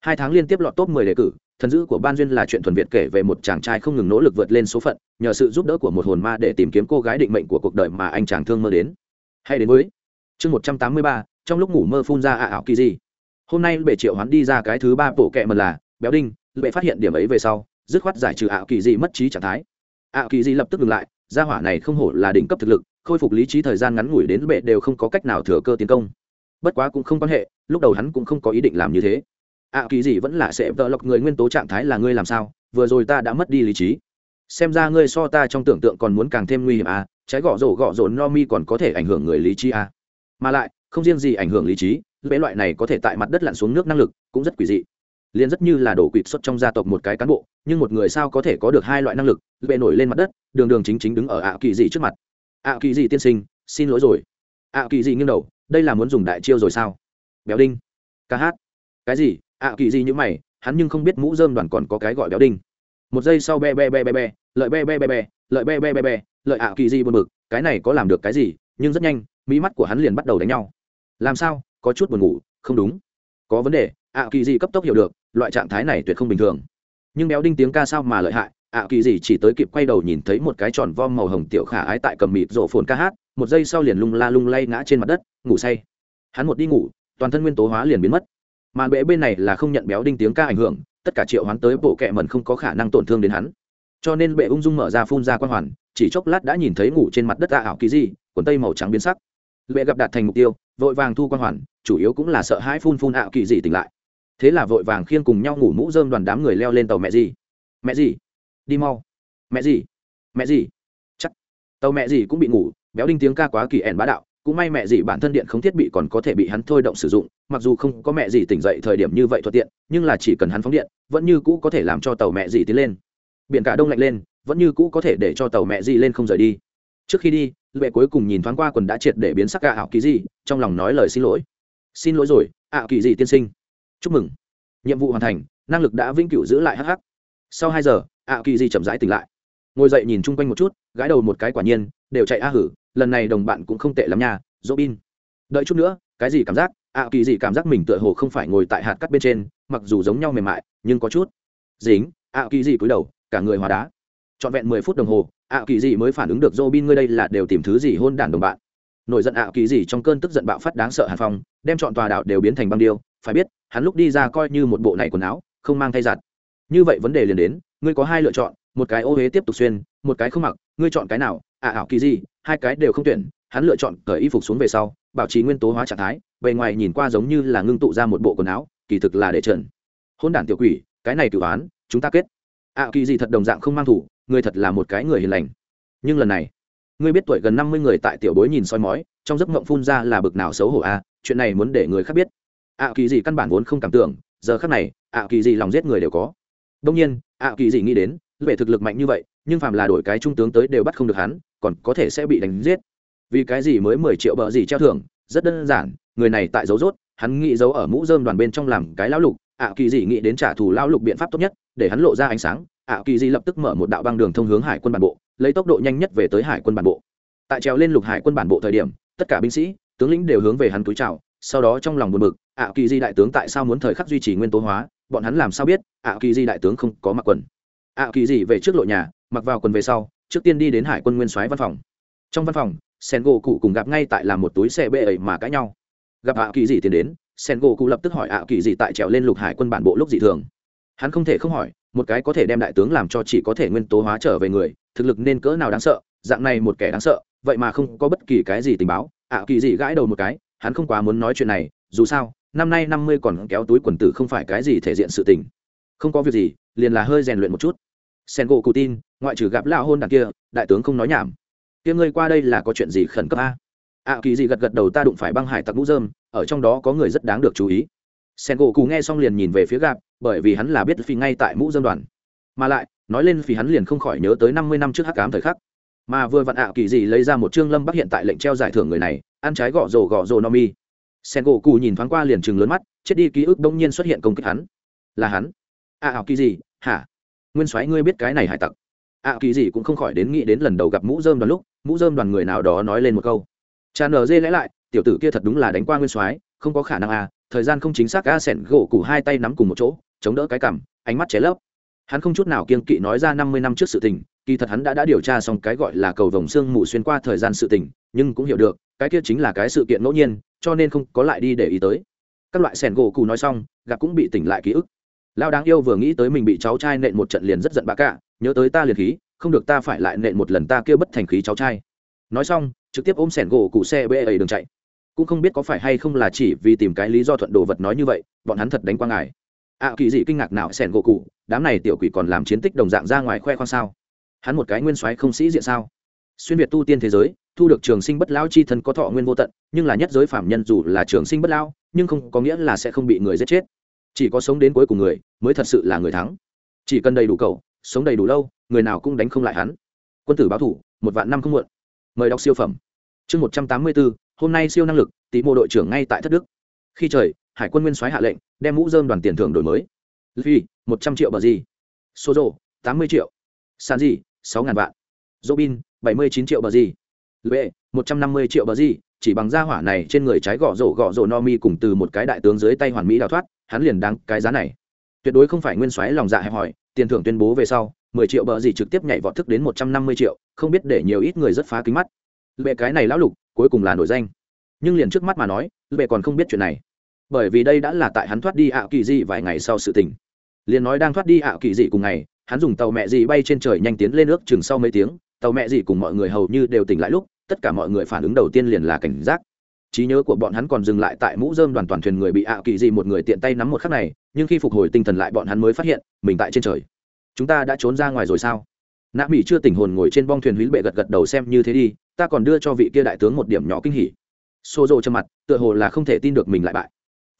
hai tháng liên tiếp lọt top 10 đề cử, thần dữ của ban duyên là chuyện thuần việt kể về một chàng trai không ngừng nỗ lực vượt lên số phận, nhờ sự giúp đỡ của một hồn ma để tìm kiếm cô gái định mệnh của cuộc đời mà anh chàng thương mơ đến. Hay đến với chương một trăm tám mươi ba, trong lúc ngủ mơ phun ra ạ ảo kỳ gì hôm nay bệ triệu hoán đi ra cái thứ ba bộ kẹ mần là, béo đinh bệ phát hiện điểm ấy về sau, dứt khoát giải trừ ảo kỳ gì mất trí trạng thái. Ảo kỳ gì lập tức ngừng lại, gia hỏa này không hổ là đỉnh cấp thực lực, khôi phục lý trí thời gian ngắn ngủi đến bệ đều không có cách nào thừa cơ tiến công. Bất quá cũng không quan hệ, lúc đầu hắn cũng không có ý định làm như thế ạ, kỳ gì vẫn là sẽ vợ lọc người nguyên tố trạng thái là ngươi làm sao? Vừa rồi ta đã mất đi lý trí. Xem ra ngươi so ta trong tưởng tượng còn muốn càng thêm nguy hiểm à? Trái gõ rổ gõ rổ no mi còn có thể ảnh hưởng người lý trí à? Mà lại, không riêng gì ảnh hưởng lý trí lễ loại này có thể tại mặt đất lặn xuống nước năng lực cũng rất quỷ dị. Liền rất như là đổ quỵt xuất trong gia tộc một cái cán bộ, nhưng một người sao có thể có được hai loại năng lực? Bé nổi lên mặt đất, đường đường chính chính đứng ở ạ, kỳ dị trước mặt. Ạ, kỳ dị tiên sinh, xin lỗi rồi. Ạ, kỳ dị nghiêng đầu, đây là muốn dùng đại chiêu rồi sao? Béo đinh. Ca hát. Cái gì? Ạ kỳ gì như mày, hắn nhưng không biết mũ dơm đoàn còn có cái gọi béo đinh. Một giây sau be be be be be, lợi be be be be, lợi be be be be, lợi ạ kỳ gì buồn bực, cái này có làm được cái gì, nhưng rất nhanh mỹ mắt của hắn liền bắt đầu đánh nhau. Làm sao? Có chút buồn ngủ, không đúng. Có vấn đề, ạ kỳ gì cấp tốc hiểu được, loại trạng thái này tuyệt không bình thường. Nhưng béo đinh tiếng ca sao mà lợi hại, ạ kỳ gì chỉ tới kịp quay đầu nhìn thấy một cái tròn vo màu hồng tiểu khả ái tại cầm mịt rổ phồn ca hát, một giây sau liền lung la lung lay ngã trên mặt đất, ngủ say. Hắn một đi ngủ, toàn thân nguyên tố hóa liền biến mất màn bệ bên này là không nhận béo đinh tiếng ca ảnh hưởng, tất cả triệu hoán tới bộ kệ mần không có khả năng tổn thương đến hắn. Cho nên bệ ung dung mở ra phun ra quan hoàn, chỉ chốc lát đã nhìn thấy ngủ trên mặt đất tạ ảo kỳ dị, quần tây màu trắng biến sắc. Bệ gặp đạt thành mục tiêu, vội vàng thu quan hoàn, chủ yếu cũng là sợ hãi phun phun ảo kỳ dị tỉnh lại. Thế là vội vàng khiêng cùng nhau ngủ mũ dơm đoàn đám người leo lên tàu mẹ gì mẹ gì đi mau. Mẹ gì mẹ gì chắc. Tàu mẹ gì cũng bị ngủ, béo đinh tiếng ca quá kỳ ẻn bá đạo cũng may mẹ gì bản thân điện không thiết bị còn có thể bị hắn thôi động sử dụng, mặc dù không có mẹ gì tỉnh dậy thời điểm như vậy thuận tiện, nhưng là chỉ cần hắn phóng điện, vẫn như cũ có thể làm cho tàu mẹ gì tiến lên. Biển cả đông lạnh lên, vẫn như cũ có thể để cho tàu mẹ gì lên không rời đi. Trước khi đi, lệ cuối cùng nhìn thoáng qua quần đã triệt để biến sắc cả ảo kỳ gì trong lòng nói lời xin lỗi. Xin lỗi rồi ảo kỳ gì tiên sinh. Chúc mừng. Nhiệm vụ hoàn thành, năng lực đã vĩnh cửu giữ lại hh sau hai giờ ảo kỳ gì chậm rãi tỉnh lại. Ngồi dậy nhìn chung quanh một chút, gãi đầu một cái quả nhiên, đều chạy a hử lần này đồng bạn cũng không tệ lắm nha dỗ bin đợi chút nữa, cái gì cảm giác? Ạ kỳ gì cảm giác mình tựa hồ không phải ngồi tại hạt cắt bên trên, mặc dù giống nhau mềm mại, nhưng có chút. Dính ạ kỳ gì cúi đầu, cả người hóa đá. Trọn vẹn mười phút đồng hồ ạ kỳ gì mới phản ứng được dỗ bin ngươi đây là đều tìm thứ gì hôn đản đồng bạn. Nổi giận ạ kỳ gì trong cơn tức giận bạo phát đáng sợ hàn phong, đem chọn tòa đảo đều biến thành băng điêu. Phải biết, hắn lúc đi ra coi như một bộ này quần áo, không mang thay giặt. Như vậy vấn đề liền đến, ngươi có hai lựa chọn, một cái ô huế tiếp tục xuyên, một cái không mặc, ngươi chọn cái nào? Ạ ảo kỳ gì hai cái đều không tuyển, hắn lựa chọn cởi y phục xuống về sau, bảo trì nguyên tố hóa trạng thái, bề ngoài nhìn qua giống như là ngưng tụ ra một bộ quần áo, kỳ thực là để trần. Hôn đản tiểu quỷ, cái này cử án, chúng ta kết. Ạ, kỳ gì thật đồng dạng không mang thủ, người thật là một cái người hiền lành. Nhưng lần này, ngươi biết tuổi gần năm mươi người tại tiểu bối nhìn soi mói, trong giấc mộng phun ra là bực nào xấu hổ a, chuyện này muốn để người khác biết. Ạ, kỳ gì căn bản vốn không cảm tưởng, giờ khác này, ạ, kỳ gì lòng giết người đều có. Đông nhiên, ạ, kỳ gì nghĩ đến, về thực lực mạnh như vậy, nhưng phàm là đổi cái trung tướng tới đều bắt không được hắn còn có thể sẽ bị đánh giết. Vì cái gì mới mười triệu bờ gì treo thưởng? Rất đơn giản, người này tại dấu rốt, hắn nghĩ giấu ở mũ dơm đoàn bên trong làm cái lão lục, ạ kỳ gì nghĩ đến trả thù lão lục biện pháp tốt nhất, để hắn lộ ra ánh sáng, ạ kỳ gì lập tức mở một đạo băng đường thông hướng hải quân bản bộ, lấy tốc độ nhanh nhất về tới hải quân bản bộ. Tại trèo lên lục hải quân bản bộ thời điểm, tất cả binh sĩ, tướng lĩnh đều hướng về hắn túi chào, sau đó trong lòng buồn bực, ạ kỳ di đại tướng tại sao muốn thời khắc duy trì nguyên tố hóa, bọn hắn làm sao biết, ạ kỳ di đại tướng không có mặc quần. Ạ kỳ di về trước lộ nhà, mặc vào quần về sau trước tiên đi đến hải quân nguyên soái văn phòng. Trong văn phòng sen gỗ cụ cùng gặp ngay tại là một túi xe bê ấy mà cãi nhau. Gặp ạ kỳ gì tiến đến sen gỗ cụ lập tức hỏi ạ kỳ gì tại trèo lên lục hải quân bản bộ lúc dị thường. Hắn không thể không hỏi, một cái có thể đem đại tướng làm cho chỉ có thể nguyên tố hóa trở về người, thực lực nên cỡ nào đáng sợ, dạng này một kẻ đáng sợ, vậy mà không có bất kỳ cái gì tình báo. Ạ kỳ gì gãi đầu một cái, hắn không quá muốn nói chuyện này, dù sao, năm nay năm mươi còn kéo túi quần tử không phải cái gì thể diện sự tình. Không có việc gì, liền là hơi rèn luyện một chút. Sen gỗ cụ tin ngoại trừ gặp lão hôn đàn kia đại tướng không nói nhảm. Kia ngươi qua đây là có chuyện gì khẩn cấp a? Ạ kỳ gì gật gật đầu ta đụng phải băng hải tặc mũ dơm ở trong đó có người rất đáng được chú ý. Sen gỗ cù nghe xong liền nhìn về phía gạp bởi vì hắn là biết phi ngay tại mũ dơm đoàn. Mà lại nói lên vì hắn liền không khỏi nhớ tới năm mươi năm trước hắc ám thời khắc. Mà vừa vặn ạ kỳ gì lấy ra một trương lâm bắc hiện tại lệnh treo giải thưởng người này ăn trái gõ rồ gõ rồ no mi. Sen gỗ cù nhìn thoáng qua liền chừng lớn mắt chết đi ký ức đông nhiên xuất hiện công kích hắn. Là hắn. Ạ à, kỳ gì hả? Nguyên soái ngươi biết cái này hải tặc ạ kỳ gì cũng không khỏi đến nghĩ đến lần đầu gặp mũ dơm đoàn lúc, mũ dơm đoàn người nào đó nói lên một câu. Cha nở dê lẽ lại, tiểu tử kia thật đúng là đánh qua nguyên soái, không có khả năng à thời gian không chính xác, a sẹn gỗ củ hai tay nắm cùng một chỗ, chống đỡ cái cằm, ánh mắt ché lấp. Hắn không chút nào kiên kỵ nói ra năm mươi năm trước sự tình, kỳ thật hắn đã đã điều tra xong cái gọi là cầu vồng xương mù xuyên qua thời gian sự tình, nhưng cũng hiểu được, cái kia chính là cái sự kiện ngẫu nhiên, cho nên không có lại đi để ý tới. Các loại sẻn gỗ củ nói xong, gặp cũng bị tỉnh lại ký ức. Lao đáng yêu vừa nghĩ tới mình bị cháu trai nện một trận liền rất giận bạ cả nhớ tới ta liền khí không được ta phải lại nện một lần ta kia bất thành khí cháu trai. Nói xong trực tiếp ôm sẻn gỗ cụ xe bê ấy đường chạy. Cũng không biết có phải hay không là chỉ vì tìm cái lý do thuận đồ vật nói như vậy bọn hắn thật đánh qua ngài. Ạ à, kỳ dị kinh ngạc nào sẻn gỗ cụ đám này tiểu quỷ còn làm chiến tích đồng dạng ra ngoài khoe khoang sao? Hắn một cái nguyên soái không sĩ diện sao? Xuyên việt tu tiên thế giới thu được trường sinh bất lão chi thân có thọ nguyên vô tận nhưng là nhất giới phạm nhân dù là trường sinh bất lão nhưng không có nghĩa là sẽ không bị người giết chết. Chỉ có sống đến cuối cùng người mới thật sự là người thắng. Chỉ cần đầy đủ cầu sống đầy đủ lâu người nào cũng đánh không lại hắn. Quân tử báo thủ một vạn năm không muộn. Mời đọc siêu phẩm. Chương một trăm tám mươi bốn hôm nay siêu năng lực tỷ mô đội trưởng ngay tại thất đức. Khi trời hải quân nguyên soái hạ lệnh đem mũ dơm đoàn tiền thưởng đổi mới. Luffy, một trăm triệu bờ gì? Số rộ tám mươi triệu. Sanji, gì sáu ngàn vạn. Robin bảy mươi chín triệu bờ gì? Lệ một trăm năm mươi triệu bờ gì? Chỉ bằng gia hỏa này trên người trái gõ rổ gõ rổ no mi cùng từ một cái đại tướng dưới tay hoàn mỹ đào thoát hắn liền đáng cái giá này tuyệt đối không phải nguyên soái lòng dạ hẹp hòi, tiền thưởng tuyên bố về sau, mười triệu bờ gì trực tiếp nhảy vọt thức đến một trăm năm mươi triệu, không biết để nhiều ít người rất phá kính mắt. Lệ cái này lão lục, cuối cùng là nổi danh. Nhưng liền trước mắt mà nói, lệ còn không biết chuyện này. Bởi vì đây đã là tại hắn thoát đi ảo kỳ dị vài ngày sau sự tình. Liền nói đang thoát đi ảo kỳ dị cùng ngày, hắn dùng tàu mẹ dị bay trên trời nhanh tiến lên nước chừng sau mấy tiếng, tàu mẹ dị cùng mọi người hầu như đều tỉnh lại lúc, tất cả mọi người phản ứng đầu tiên liền là cảnh giác trí nhớ của bọn hắn còn dừng lại tại mũ dơm đoàn toàn thuyền người bị ảo kỳ gì một người tiện tay nắm một khắc này, nhưng khi phục hồi tinh thần lại bọn hắn mới phát hiện, mình tại trên trời. Chúng ta đã trốn ra ngoài rồi sao? Nạ mỹ chưa tỉnh hồn ngồi trên bong thuyền húy bệ gật gật đầu xem như thế đi, ta còn đưa cho vị kia đại tướng một điểm nhỏ kinh hỉ. Xô rộ trầm mặt, tựa hồ là không thể tin được mình lại bại.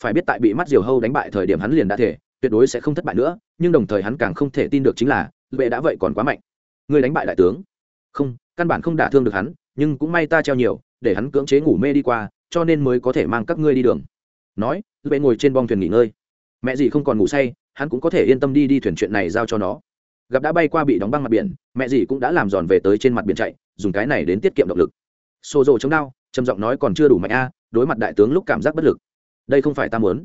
Phải biết tại bị mắt diều hâu đánh bại thời điểm hắn liền đã thể, tuyệt đối sẽ không thất bại nữa, nhưng đồng thời hắn càng không thể tin được chính là vệ đã vậy còn quá mạnh. Người đánh bại đại tướng. Không, căn bản không đả thương được hắn, nhưng cũng may ta treo nhiều, để hắn cưỡng chế ngủ mê đi qua cho nên mới có thể mang các ngươi đi đường. Nói lệ ngồi trên bong thuyền nghỉ ngơi. Mẹ gì không còn ngủ say, hắn cũng có thể yên tâm đi đi thuyền chuyện này giao cho nó. Gặp đã bay qua bị đóng băng mặt biển, mẹ gì cũng đã làm giòn về tới trên mặt biển chạy, dùng cái này đến tiết kiệm động lực. Xô rộ chống đau trầm giọng nói còn chưa đủ mạnh a, đối mặt đại tướng lúc cảm giác bất lực. Đây không phải ta muốn.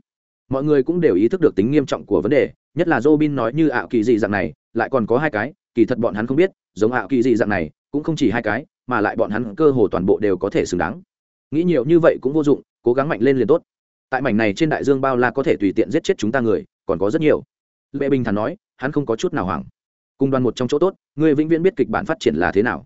Mọi người cũng đều ý thức được tính nghiêm trọng của vấn đề, nhất là Robin nói như ảo kỳ dị dạng này, lại còn có hai cái, kỳ thật bọn hắn không biết, giống ảo kỳ dị dạng này, cũng không chỉ hai cái, mà lại bọn hắn cơ hồ toàn bộ đều có thể xứng đáng nghĩ nhiều như vậy cũng vô dụng, cố gắng mạnh lên liền tốt. Tại mảnh này trên đại dương bao la có thể tùy tiện giết chết chúng ta người, còn có rất nhiều. Lệ bình thản nói, hắn không có chút nào hoảng. Cùng đoàn một trong chỗ tốt người vĩnh viễn biết kịch bản phát triển là thế nào.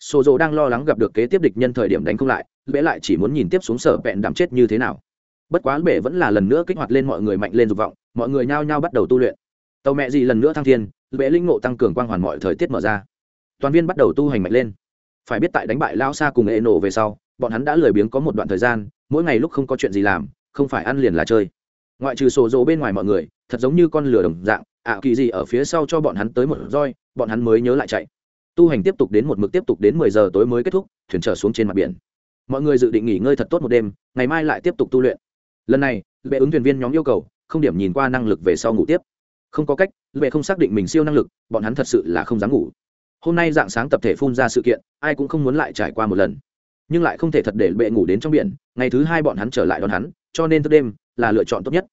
Sổ dồ đang lo lắng gặp được kế tiếp địch nhân thời điểm đánh không lại, lệ lại chỉ muốn nhìn tiếp xuống sở vẹn đảm chết như thế nào. Bất quá bể vẫn là lần nữa kích hoạt lên mọi người mạnh lên dục vọng, mọi người nhao nhao bắt đầu tu luyện. Tàu mẹ gì lần nữa thăng thiên bệ linh ngộ tăng cường quang hoàn mọi thời tiết mở ra. Toàn viên bắt đầu tu hành mạnh lên. Phải biết tại đánh bại lao xa cùng hệ nổ về sau bọn hắn đã lười biếng có một đoạn thời gian, mỗi ngày lúc không có chuyện gì làm, không phải ăn liền là chơi. Ngoại trừ sổ dỗ bên ngoài mọi người, thật giống như con lửa đồng dạng, ạ kỳ gì ở phía sau cho bọn hắn tới một roi, bọn hắn mới nhớ lại chạy. Tu hành tiếp tục đến một mực tiếp tục đến mười giờ tối mới kết thúc, thuyền trở xuống trên mặt biển. Mọi người dự định nghỉ ngơi thật tốt một đêm, ngày mai lại tiếp tục tu luyện. Lần này, lệ ứng thuyền viên nhóm yêu cầu, không điểm nhìn qua năng lực về sau ngủ tiếp. Không có cách, lệ không xác định mình siêu năng lực, bọn hắn thật sự là không dám ngủ. Hôm nay dạng sáng tập thể phun ra sự kiện, ai cũng không muốn lại trải qua một lần nhưng lại không thể thật để bệ ngủ đến trong biển, ngày thứ hai bọn hắn trở lại đón hắn, cho nên thức đêm là lựa chọn tốt nhất.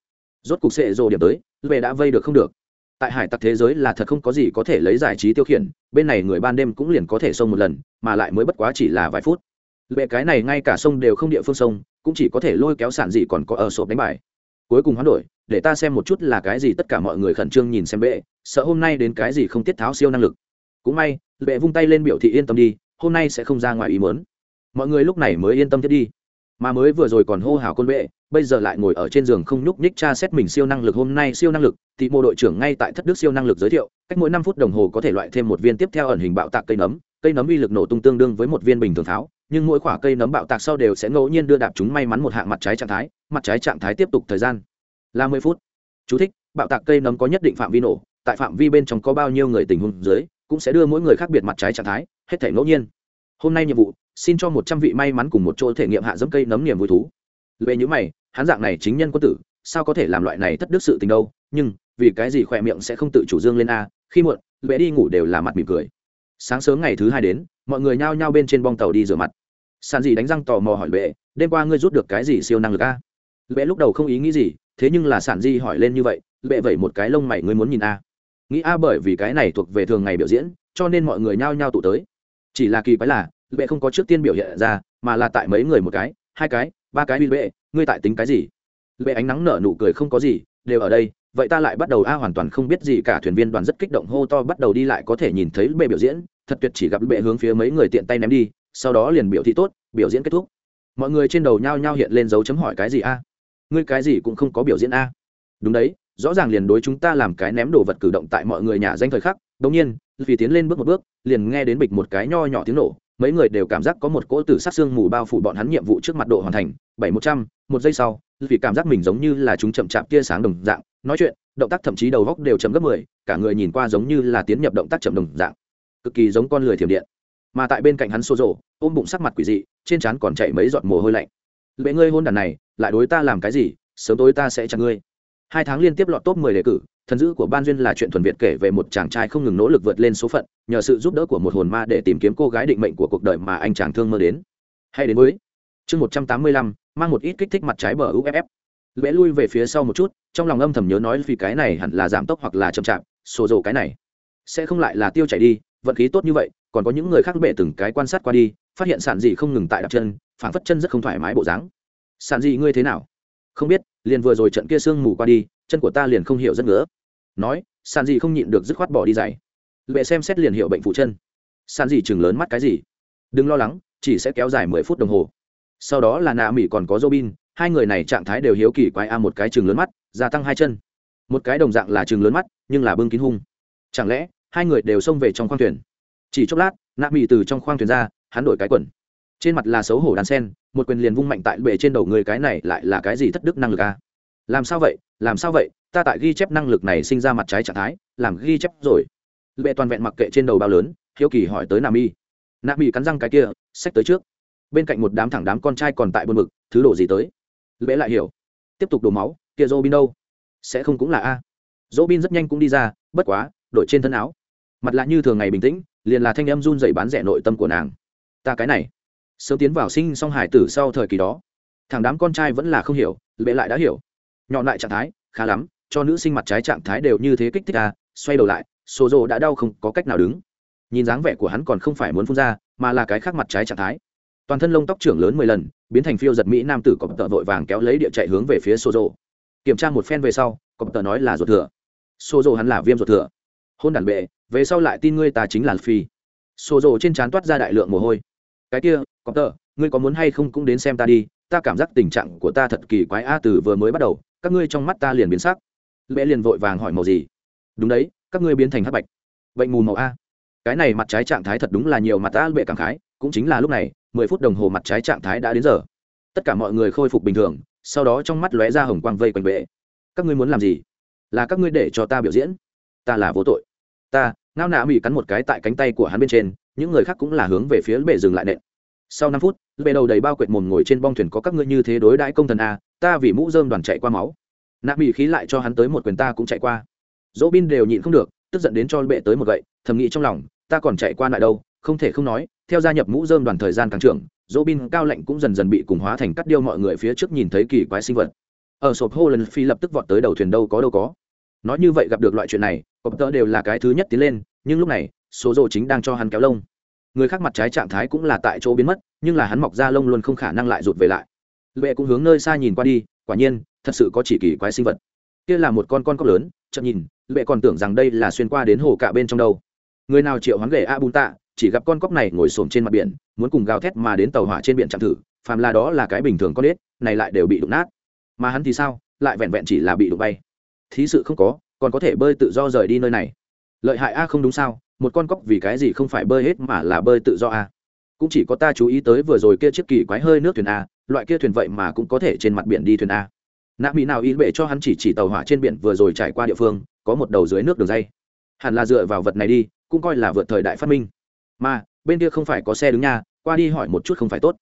Rốt cục sệ rồ điểm tới bệ đã vây được không được. Tại hải tặc thế giới là thật không có gì có thể lấy giải trí tiêu khiển, bên này người ban đêm cũng liền có thể xông một lần, mà lại mới bất quá chỉ là vài phút. Bệ cái này ngay cả sông đều không địa phương sông, cũng chỉ có thể lôi kéo sản gì còn có ở sộp đánh bài. Cuối cùng hoán đổi, để ta xem một chút là cái gì tất cả mọi người khẩn trương nhìn xem bệ, sợ hôm nay đến cái gì không tiết tháo siêu năng lực. Cũng may bệ vung tay lên biểu thị yên tâm đi, hôm nay sẽ không ra ngoài ý mớn mọi người lúc này mới yên tâm thiết đi. Mà mới vừa rồi còn hô hào côn bệ bây giờ lại ngồi ở trên giường không nhúc nhích tra xét mình siêu năng lực hôm nay siêu năng lực thì mô đội trưởng ngay tại thất đức siêu năng lực giới thiệu cách mỗi năm phút đồng hồ có thể loại thêm một viên tiếp theo ẩn hình bạo tạc cây nấm cây nấm uy lực nổ tung tương đương với một viên bình thường pháo nhưng mỗi quả cây nấm bạo tạc sau đều sẽ ngẫu nhiên đưa đạp chúng may mắn một hạng mặt trái trạng thái mặt trái trạng thái tiếp tục thời gian là mười phút. Chú thích, bạo tạc cây nấm có nhất định phạm vi nổ tại phạm vi bên trong có bao nhiêu người tình huống dưới cũng sẽ đưa mỗi người khác biệt mặt trái trạng thái hết thể ngẫu nhiên. Hôm nay nhiệm vụ xin cho một trăm vị may mắn cùng một chỗ thể nghiệm hạ dẫm cây nấm niềm vui thú. Lệ nhữ mày, hắn dạng này chính nhân quân tử, sao có thể làm loại này thất đức sự tình đâu? Nhưng, vì cái gì khỏe miệng sẽ không tự chủ dương lên a? Khi muộn, lệ đi ngủ đều là mặt mỉm cười. Sáng sớm ngày thứ hai đến, mọi người nhao nhao bên trên bong tàu đi rửa mặt. Sàn gì đánh răng tò mò hỏi bệ đêm qua ngươi rút được cái gì siêu năng lực a? Bệ lúc đầu không ý nghĩ gì, thế nhưng là sản di hỏi lên như vậy bệ vẩy một cái lông mày, ngươi muốn nhìn a? Nghĩ a bởi vì cái này thuộc về thường ngày biểu diễn, cho nên mọi người nhao nhao tụ tới. Chỉ là kỳ quái là bệ không có trước tiên biểu hiện ra, mà là tại mấy người một cái, hai cái, ba cái uy bệ, ngươi tại tính cái gì? Bệ ánh nắng nở nụ cười không có gì, đều ở đây, vậy ta lại bắt đầu a hoàn toàn không biết gì cả, thuyền viên đoàn rất kích động hô to bắt đầu đi lại có thể nhìn thấy bệ biểu diễn, thật tuyệt chỉ gặp bệ hướng phía mấy người tiện tay ném đi, sau đó liền biểu thị tốt, biểu diễn kết thúc. Mọi người trên đầu nhao nhao hiện lên dấu chấm hỏi cái gì a? Ngươi cái gì cũng không có biểu diễn a? Đúng đấy, rõ ràng liền đối chúng ta làm cái ném đồ vật cử động tại mọi người nhà danh thời khắc đống nhiên vì tiến lên bước một bước, liền nghe đến bịch một cái nho nhỏ tiếng nổ mấy người đều cảm giác có một cỗ tử sát xương mù bao phủ bọn hắn nhiệm vụ trước mặt độ hoàn thành. Bảy một trăm, một giây sau, vì cảm giác mình giống như là chúng chậm chạp tia sáng đồng dạng, nói chuyện, động tác thậm chí đầu góc đều chậm gấp mười, cả người nhìn qua giống như là tiến nhập động tác chậm đồng dạng. Cực kỳ giống con lười thiểm điện. Mà tại bên cạnh hắn xô rộ ôm bụng sắc mặt quỷ dị, trên trán còn chảy mấy giọt mồ hôi lạnh. Lệ ngươi hôn đàn này, lại đối ta làm cái gì? Sớm tối ta sẽ chặt ngươi hai tháng liên tiếp lọt top mười đề cử, thần dữ của ban duyên là chuyện thuần việt kể về một chàng trai không ngừng nỗ lực vượt lên số phận, nhờ sự giúp đỡ của một hồn ma để tìm kiếm cô gái định mệnh của cuộc đời mà anh chàng thương mơ đến. Hay đến với chương một trăm tám mươi lăm, mang một ít kích thích mặt trái bờ uff lẽ lui về phía sau một chút, trong lòng âm thầm nhớ nói vì cái này hẳn là giảm tốc hoặc là chậm chạp, sổ rồ cái này. Sẽ không lại là tiêu chảy đi, vận khí tốt như vậy, còn có những người khác bệ từng cái quan sát qua đi, phát hiện sản dị không ngừng tại đặt chân phản phất chân rất không thoải mái bộ dáng. Sản dị ngươi thế nào? Không biết liền vừa rồi trận kia sương mù qua đi, chân của ta liền không hiểu rất ngứa. Nói, sàn gì không nhịn được dứt khoát bỏ đi giày. Lệ xem xét liền hiểu bệnh phụ chân. Sàn gì chừng lớn mắt cái gì? Đừng lo lắng, chỉ sẽ kéo dài mười phút đồng hồ. Sau đó là nạ mỹ còn có robin, hai người này trạng thái đều hiếu kỳ quái a, một cái chừng lớn mắt, gia tăng hai chân. Một cái đồng dạng là chừng lớn mắt, nhưng là bưng kín hung. Chẳng lẽ, hai người đều xông về trong khoang thuyền? Chỉ chốc lát, nạ mỹ từ trong khoang thuyền ra, hắn đổi cái quần. Trên mặt là xấu hổ đàn sen một quyền liền vung mạnh tại bể trên đầu người cái này lại là cái gì thất đức năng lực a làm sao vậy? Làm sao vậy? Ta tại ghi chép năng lực này sinh ra mặt trái trạng thái, làm ghi chép rồi. Bệ toàn vẹn mặc kệ trên đầu bao lớn, hiếu kỳ hỏi tới nam y nam y cắn răng cái kia, xách tới trước. Bên cạnh một đám thẳng đám con trai còn tại buồn mực thứ đồ gì tới? Bệ lại hiểu. Tiếp tục đổ máu, kia dô bin đâu? Sẽ không cũng là a. Dô bin rất nhanh cũng đi ra, bất quá, đổi trên thân áo. Mặt lại như thường ngày bình tĩnh, liền là thanh em run dày bán rẻ nội tâm của nàng. Ta cái này sớm tiến vào sinh song hải tử sau thời kỳ đó. Thằng đám con trai vẫn là không hiểu, bệ lại đã hiểu. Nhọn lại trạng thái, khá lắm, cho nữ sinh mặt trái trạng thái đều như thế kích thích à xoay đầu lại xô rồ đã đau không có cách nào đứng. Nhìn dáng vẻ của hắn còn không phải muốn phun ra, mà là cái khác mặt trái trạng thái. Toàn thân lông tóc trưởng lớn mười lần, biến thành phiêu giật mỹ nam tử cọp tợ vội vàng kéo lấy địa chạy hướng về phía xô rồ kiểm tra một phen về sau, cọp tợ nói là ruột thừa. Xô rồ hắn là viêm ruột thừa. Hôn đàn bệ, về sau lại tin ngươi ta chính là phi xô rồ trên trán toát ra đại lượng mồ hôi cái kia có tờ. ngươi có muốn hay không cũng đến xem ta đi, ta cảm giác tình trạng của ta thật kỳ quái a, từ vừa mới bắt đầu, các ngươi trong mắt ta liền biến sắc. Lệ liền vội vàng hỏi màu gì? Đúng đấy, các ngươi biến thành hắc bạch. Bệnh mù màu a. Cái này mặt trái trạng thái thật đúng là nhiều mặt ta bệ cảm khái, cũng chính là lúc này, mười phút đồng hồ mặt trái trạng thái đã đến giờ. Tất cả mọi người khôi phục bình thường, sau đó trong mắt lóe ra hồng quang vây quanh bệ các ngươi muốn làm gì? Là các ngươi để cho ta biểu diễn. Ta là vô tội. Ta, ngao nạ mỹ cắn một cái tại cánh tay của hắn bên trên, những người khác cũng là hướng về phía bệ dừng lại nện sau năm phút, bệ đầu đầy bao quệt mồm ngồi trên bong thuyền có các ngươi như thế đối đãi công thần a ta vì mũ dơm đoàn chạy qua máu. Nạ mỹ khí lại cho hắn tới một quyền ta cũng chạy qua. Dỗ bin đều nhịn không được, tức giận đến cho bệ tới một gậy, thầm nghĩ trong lòng, ta còn chạy qua lại đâu, không thể không nói, theo gia nhập mũ dơm đoàn thời gian càng trưởng, dỗ bin cao lạnh cũng dần dần bị cùng hóa thành cắt điêu mọi người phía trước nhìn thấy kỳ quái sinh vật. Ở sộp hô lần phi lập tức vọt tới đầu thuyền đâu có đâu có. Nói như vậy gặp được loại chuyện này, cọp tơ đều là cái thứ nhất tiến lên, nhưng lúc này, số dỗ chính đang cho hắn kéo lông người khác mặt trái trạng thái cũng là tại chỗ biến mất, nhưng là hắn mọc ra lông luôn không khả năng lại rụt về lại. Lệ cũng hướng nơi xa nhìn qua đi, quả nhiên, thật sự có chỉ kỳ quái sinh vật. Kia là một con con cóc lớn chậm nhìn, lệ còn tưởng rằng đây là xuyên qua đến hồ cả bên trong đâu. Người nào triệu hắn ghệ a bun tạ, chỉ gặp con cóc này ngồi xổm trên mặt biển, muốn cùng gào thét mà đến tàu hỏa trên biển chạm thử, phàm là đó là cái bình thường con ếch, này lại đều bị đụng nát. Mà hắn thì sao, lại vẹn vẹn chỉ là bị đụng bay. Thí sự không có, còn có thể bơi tự do rời đi nơi này. Lợi hại a không đúng sao một con cóc vì cái gì không phải bơi hết mà là bơi tự do a cũng chỉ có ta chú ý tới vừa rồi kia chiếc kỳ quái hơi nước thuyền a loại kia thuyền vậy mà cũng có thể trên mặt biển đi thuyền a nạ mỹ nào ý bệ cho hắn chỉ chỉ tàu hỏa trên biển vừa rồi trải qua địa phương, có một đầu dưới nước đường dây. Hẳn là dựa vào vật này đi, cũng coi là vượt thời đại phát minh. Mà, bên kia không phải có xe đứng nha, qua đi hỏi một chút không phải tốt.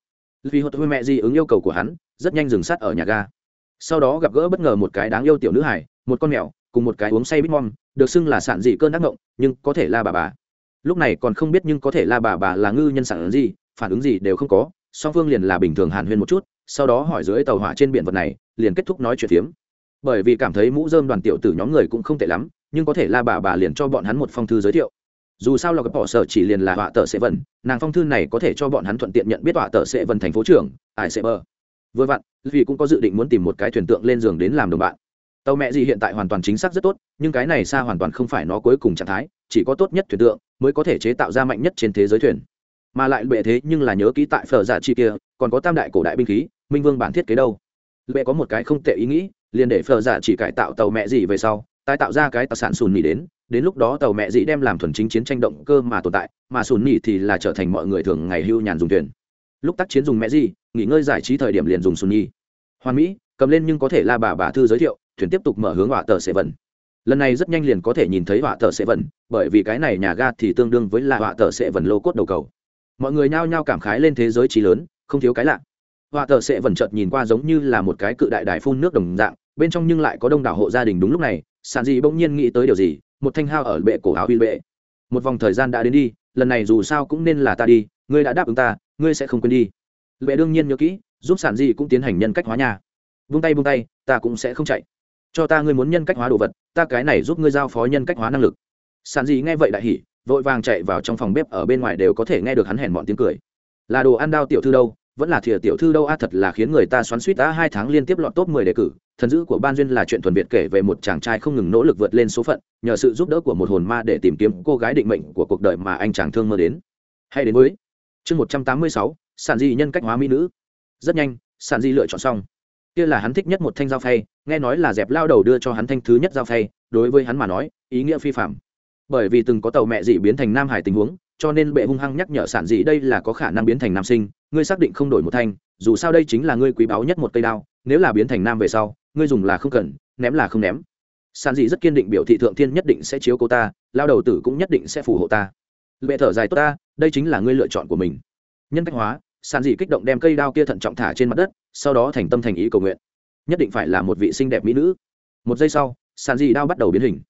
Vì hốt hơi mẹ gì ứng yêu cầu của hắn, rất nhanh dừng sát ở nhà ga. Sau đó gặp gỡ bất ngờ một cái đáng yêu tiểu nữ hải một con mèo cùng một cái uống say bít mom, được xưng là sản dị cơn ác ngộng, nhưng có thể la bà bà. Lúc này còn không biết nhưng có thể la bà bà là ngư nhân sản ứng gì phản ứng gì đều không có, song phương liền là bình thường hàn huyên một chút, sau đó hỏi dưới tàu hỏa trên biển vật này, liền kết thúc nói chuyện phiếm. Bởi vì cảm thấy mũ dơm đoàn tiểu tử nhóm người cũng không tệ lắm, nhưng có thể la bà bà liền cho bọn hắn một phong thư giới thiệu. Dù sao là cái bỏ sở chỉ liền là họa tờ sẽ vần, nàng phong thư này có thể cho bọn hắn thuận tiện nhận biết họa tờ sẽ vần thành phố trưởng ải sẽ bờ. Vừa vặn, vì cũng có dự định muốn tìm một cái thuyền tượng lên giường đến làm đồng bạn tàu mẹ gì hiện tại hoàn toàn chính xác rất tốt nhưng cái này xa hoàn toàn không phải nó cuối cùng trạng thái chỉ có tốt nhất thuyền tượng mới có thể chế tạo ra mạnh nhất trên thế giới thuyền. Mà lại bệ thế nhưng là nhớ kỹ tại phở giả chi kia còn có tam đại cổ đại binh khí minh vương bản thiết kế đâu? Bệ có một cái không tệ ý nghĩ liền để phở giả chỉ cải tạo tàu mẹ gì về sau tái tạo ra cái tài sản sùn nhỉ đến đến lúc đó tàu mẹ dị đem làm thuần chính chiến tranh động cơ mà tồn tại mà sùn nhỉ thì là trở thành mọi người thường ngày hưu nhàn dùng thuyền. Lúc tác chiến dùng mẹ gì nghỉ ngơi giải trí thời điểm liền dùng sùn nhỉ, hoàn mỹ cầm lên nhưng có thể la bà bà thư giới thiệu thuyền tiếp tục mở hướng họa tờ sẽ vần. Lần này rất nhanh liền có thể nhìn thấy họa tờ sẽ vần, bởi vì cái này nhà ga thì tương đương với là họa tờ sẽ vần lô cốt đầu cầu. Mọi người nhao nhao cảm khái lên thế giới trí lớn, không thiếu cái lạ. Họa tờ sẽ vần chợt nhìn qua giống như là một cái cự đại đài phun nước đồng dạng, bên trong nhưng lại có đông đảo hộ gia đình đúng lúc này sản dị bỗng nhiên nghĩ tới điều gì, một thanh hao ở bệ cổ áo huy bệ. Một vòng thời gian đã đến đi, lần này dù sao cũng nên là ta đi, ngươi đã đáp ứng ta, ngươi sẽ không quên đi. Bệ đương nhiên nhớ kỹ, giúp sản dị cũng tiến hành nhân cách hóa nhà. Vung tay vung tay, ta cũng sẽ không chạy cho ta ngươi muốn nhân cách hóa đồ vật, ta cái này giúp ngươi giao phó nhân cách hóa năng lực. Sản dị nghe vậy đại hỉ, vội vàng chạy vào trong phòng bếp ở bên ngoài đều có thể nghe được hắn hèn bọn tiếng cười. Là đồ ăn đao tiểu thư đâu, vẫn là thìa tiểu thư đâu a, thật là khiến người ta xoắn suýt đã hai tháng liên tiếp lọt top mười đề cử, thần dữ của ban duyên là chuyện thuần việt kể về một chàng trai không ngừng nỗ lực vượt lên số phận, nhờ sự giúp đỡ của một hồn ma để tìm kiếm cô gái định mệnh của cuộc đời mà anh chàng thương mơ đến. Hay đến với chương một trăm tám mươi sáu sản di nhân cách hóa mỹ nữ. Rất nhanh sản di lựa chọn xong kia là hắn thích nhất một thanh dao phay, nghe nói là dẹp lao đầu đưa cho hắn thanh thứ nhất dao phay, đối với hắn mà nói, ý nghĩa phi phạm bởi vì từng có tàu mẹ dị biến thành nam hải tình huống, cho nên bệ hung hăng nhắc nhở sản dị đây là có khả năng biến thành nam sinh, ngươi xác định không đổi một thanh, dù sao đây chính là ngươi quý báu nhất một cây đao, nếu là biến thành nam về sau, ngươi dùng là không cần, ném là không ném. Sản dị rất kiên định biểu thị thượng thiên nhất định sẽ chiếu cô ta, lao đầu tử cũng nhất định sẽ phù hộ ta. Bệ thở dài, tốt ta, đây chính là ngươi lựa chọn của mình. Nhân cách hóa Sàn dị kích động đem cây đao kia thận trọng thả trên mặt đất, sau đó thành tâm thành ý cầu nguyện. Nhất định phải là một vị xinh đẹp mỹ nữ. Một giây sau, Sàn dị đao bắt đầu biến hình.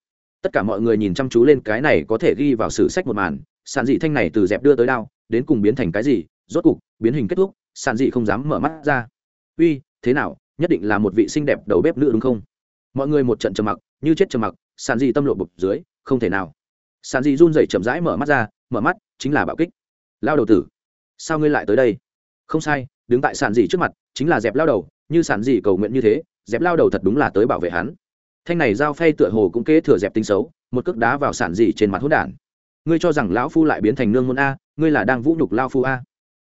Tất cả mọi người nhìn chăm chú lên cái này có thể ghi vào sử sách một màn. Sàn dị thanh này từ dẹp đưa tới đao, đến cùng biến thành cái gì? Rốt cục, biến hình kết thúc, Sàn dị không dám mở mắt ra. Uy, thế nào? Nhất định là một vị xinh đẹp đầu bếp nữ đúng không? Mọi người một trận trầm mặc, như chết trầm mặc, Sàn dị tâm lộ bục dưới, không thể nào. Sàn dị run rẩy chậm rãi mở mắt ra, mở mắt, chính là bạo kích. Lao đầu tử, sao ngươi lại tới đây? Không sai, đứng tại sản dị trước mặt, chính là dẹp lao đầu, như sản dị cầu nguyện như thế, dẹp lao đầu thật đúng là tới bảo vệ hắn. Thanh này giao phay tựa hồ cũng kế thừa dẹp tính xấu, một cước đá vào sản dị trên mặt hốt đản. Ngươi cho rằng lão phu lại biến thành nương môn a, ngươi là đang vũ nhục lao phu a.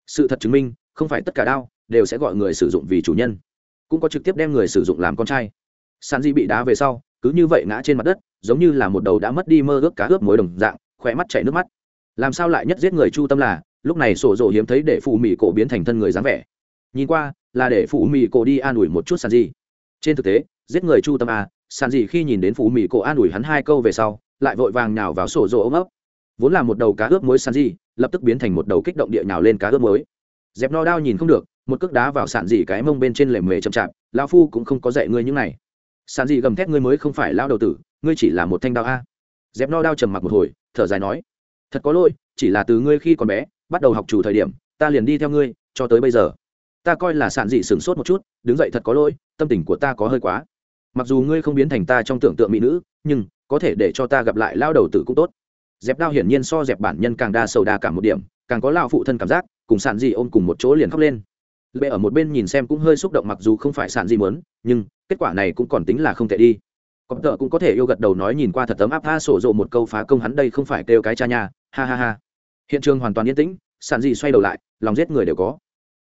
Sự thật chứng minh, không phải tất cả đao đều sẽ gọi người sử dụng vì chủ nhân, cũng có trực tiếp đem người sử dụng làm con trai. Sản dị bị đá về sau, cứ như vậy ngã trên mặt đất, giống như là một đầu đã mất đi mơ ước cá ướp mối đồng dạng khỏe mắt chảy nước mắt. Làm sao lại nhất giết người chu tâm là lúc này sổ rộ hiếm thấy để phụ mỹ cổ biến thành thân người dáng vẻ. Nhìn qua, là để phụ mỹ cổ đi an ủi một chút sàn gì trên thực tế, giết người chu tâm à sàn gì khi nhìn đến phụ mỹ cổ an ủi hắn hai câu về sau, lại vội vàng nhào vào sổ rộ ôm ấp. Vốn là một đầu cá ướp muối sàn gì lập tức biến thành một đầu kích động địa nhào lên cá ướp muối. Dẹp no đao nhìn không được, một cước đá vào sàn gì cái mông bên trên lề mề chậm chạp lao phu cũng không có dạy ngươi những này. Sàn gì gầm thét, ngươi mới không phải lao đầu tử, ngươi chỉ là một thanh đao a. Dẹp no đao trầm mặc một hồi, thở dài nói, thật có lỗi, chỉ là từ ngươi khi còn bé bắt đầu học chủ thời điểm, ta liền đi theo ngươi, cho tới bây giờ. Ta coi là sản dị sửng sốt một chút, đứng dậy thật có lỗi, tâm tình của ta có hơi quá. Mặc dù ngươi không biến thành ta trong tưởng tượng mỹ nữ, nhưng có thể để cho ta gặp lại lao đầu tử cũng tốt. Dẹp đao hiển nhiên so dẹp bản nhân càng đa sầu đa cả một điểm, càng có lao phụ thân cảm giác, cùng sản dị ôm cùng một chỗ liền khóc lên. Lệ ở một bên nhìn xem cũng hơi xúc động mặc dù không phải sản dị muốn, nhưng kết quả này cũng còn tính là không tệ đi. Cọp tợ cũng có thể yêu gật đầu nói nhìn qua thật tấm áp tha sổ rộ một câu phá công hắn đây không phải kêu cái cha nhà ha ha ha hiện trường hoàn toàn yên tĩnh sản dị xoay đầu lại, lòng giết người đều có.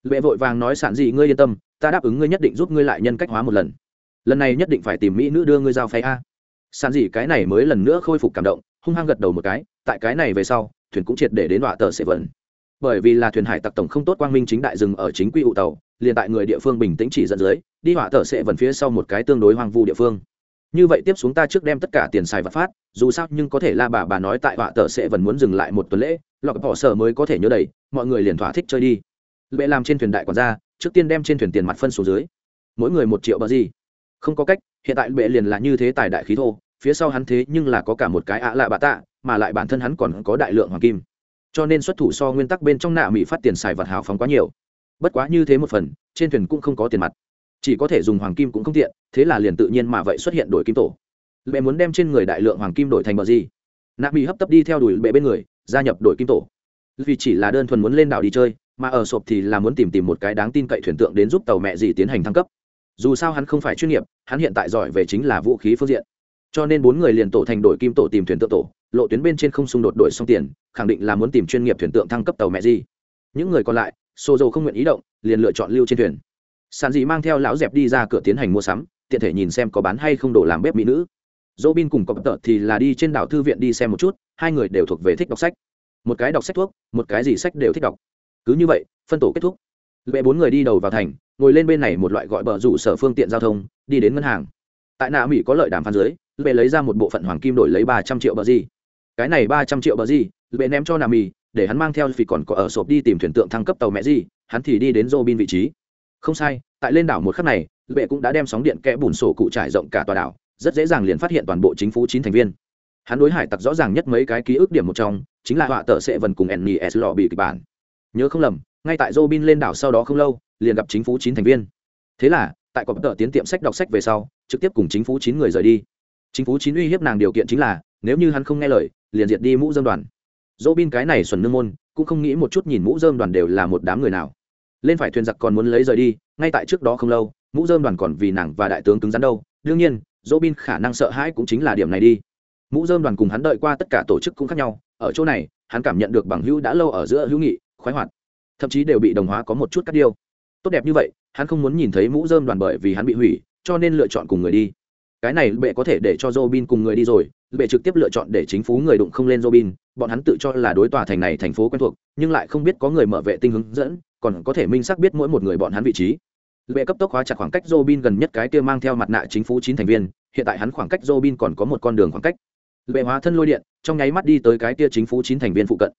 Lệ vội vàng nói sản dị ngươi yên tâm, ta đáp ứng ngươi nhất định giúp ngươi lại nhân cách hóa một lần. Lần này nhất định phải tìm mỹ nữ đưa ngươi giao phay a. Sản dị cái này mới lần nữa khôi phục cảm động, hung hăng gật đầu một cái, tại cái này về sau, thuyền cũng triệt để đến đọa tờ sệ vần bởi vì là thuyền hải tặc tổng không tốt quang minh chính đại dừng ở chính quy ụ tàu, liền tại người địa phương bình tĩnh chỉ dẫn dưới, đi họa tờ sệ vần phía sau một cái tương đối hoang vu địa phương. Như vậy tiếp xuống ta trước đem tất cả tiền xài vật phát dù sao nhưng có thể la bà bà nói tại họa tờ sẽ vẫn muốn dừng lại một tuần lễ, lọc bỏ sở mới có thể nhớ đầy, mọi người liền thỏa thích chơi đi. Lệ làm trên thuyền đại quản gia, trước tiên đem trên thuyền tiền mặt phân số dưới. Mỗi người một triệu bờ gì? Không có cách, hiện tại bệ liền là như thế tài đại khí thô, phía sau hắn thế nhưng là có cả một cái ạ lạ bà tạ, mà lại bản thân hắn còn có đại lượng hoàng kim. Cho nên xuất thủ so nguyên tắc bên trong nạ mỹ phát tiền xài vật hào phóng quá nhiều. Bất quá như thế một phần, trên thuyền cũng không có tiền mặt. Chỉ có thể dùng hoàng kim cũng không tiện, thế là liền tự nhiên mà vậy xuất hiện đổi kim tổ lệ muốn đem trên người đại lượng hoàng kim đổi thành bờ gì? Nạ mỹ hấp tấp đi theo đuổi bệ bên người, gia nhập đội kim tổ. Vì chỉ là đơn thuần muốn lên đảo đi chơi, mà ở sộp thì là muốn tìm tìm một cái đáng tin cậy thuyền tượng đến giúp tàu mẹ gì tiến hành thăng cấp. Dù sao hắn không phải chuyên nghiệp, hắn hiện tại giỏi về chính là vũ khí phương diện. Cho nên bốn người liền tổ thành đội kim tổ tìm thuyền tượng tổ, lộ tuyến bên trên không xung đột đổi xong tiền, khẳng định là muốn tìm chuyên nghiệp thuyền tượng thăng cấp tàu mẹ gì. Những người còn lại xô dầu không nguyện ý động, liền lựa chọn lưu trên thuyền. Sàn dị mang theo lão dẹp đi ra cửa tiến hành mua sắm, tiện thể nhìn xem có bán hay không đồ làm bếp mỹ nữ dỗ bin cùng cọp tợ thì là đi trên đảo thư viện đi xem một chút, hai người đều thuộc về thích đọc sách. Một cái đọc sách thuốc, một cái gì sách đều thích đọc. Cứ như vậy, phân tổ kết thúc. Lệ bốn người đi đầu vào thành, ngồi lên bên này một loại gọi bờ rủ sở phương tiện giao thông, đi đến ngân hàng. Tại nạ mỹ có lợi đàm phán dưới, lệ lấy ra một bộ phận hoàng kim đổi lấy ba trăm triệu bờ gì. Cái này ba trăm triệu bờ gì, lệ ném cho nạ mỹ, để hắn mang theo vì còn có ở sộp đi tìm thuyền tượng thăng cấp tàu mẹ gì, hắn thì đi đến robin vị trí. Không sai, tại lên đảo một khắc này, lệ cũng đã đem sóng điện kẽ bùn sổ cụ trải rộng cả tòa đảo rất dễ dàng liền phát hiện toàn bộ chính phủ chín thành viên. Hắn đối hải tặc rõ ràng nhất mấy cái ký ức điểm một trong, chính là họa tờ sệ vần cùng nes lò bị kịch bản. Nhớ không lầm, ngay tại robin lên đảo sau đó không lâu, liền gặp chính phủ chín thành viên. Thế là, tại cọp tờ tiến tiệm sách đọc sách về sau, trực tiếp cùng chính phủ chín người rời đi. Chính phủ chín uy hiếp nàng điều kiện chính là, nếu như hắn không nghe lời, liền diệt đi mũ dơm đoàn. Robin cái này xuẩn nương môn, cũng không nghĩ một chút nhìn mũ dơm đoàn đều là một đám người nào. Lên phải thuyền giặc còn muốn lấy rời đi, ngay tại trước đó không lâu, mũ dơm đoàn còn vì nàng và đại tướng cứng rắn đâu. Đương nhiên robin khả năng sợ hãi cũng chính là điểm này đi. Mũ dơm đoàn cùng hắn đợi qua tất cả tổ chức cũng khác nhau ở chỗ này hắn cảm nhận được bằng hữu đã lâu ở giữa hữu nghị khoái hoạt thậm chí đều bị đồng hóa có một chút cắt điêu. Tốt đẹp như vậy hắn không muốn nhìn thấy mũ dơm đoàn bởi vì hắn bị hủy cho nên lựa chọn cùng người đi. Cái này bệ có thể để cho Robin cùng người đi rồi, bệ trực tiếp lựa chọn để chính phủ người đụng không lên Robin, bọn hắn tự cho là đối tòa thành này thành phố quen thuộc, nhưng lại không biết có người mở vệ tinh hướng dẫn, còn có thể minh xác biết mỗi một người bọn hắn vị trí. Lệ cấp tốc hóa chặt khoảng cách Robin gần nhất cái kia mang theo mặt nạ chính phủ chín thành viên, hiện tại hắn khoảng cách Robin còn có một con đường khoảng cách. Lệ hóa thân lôi điện, trong nháy mắt đi tới cái kia chính phủ chín thành viên phụ cận.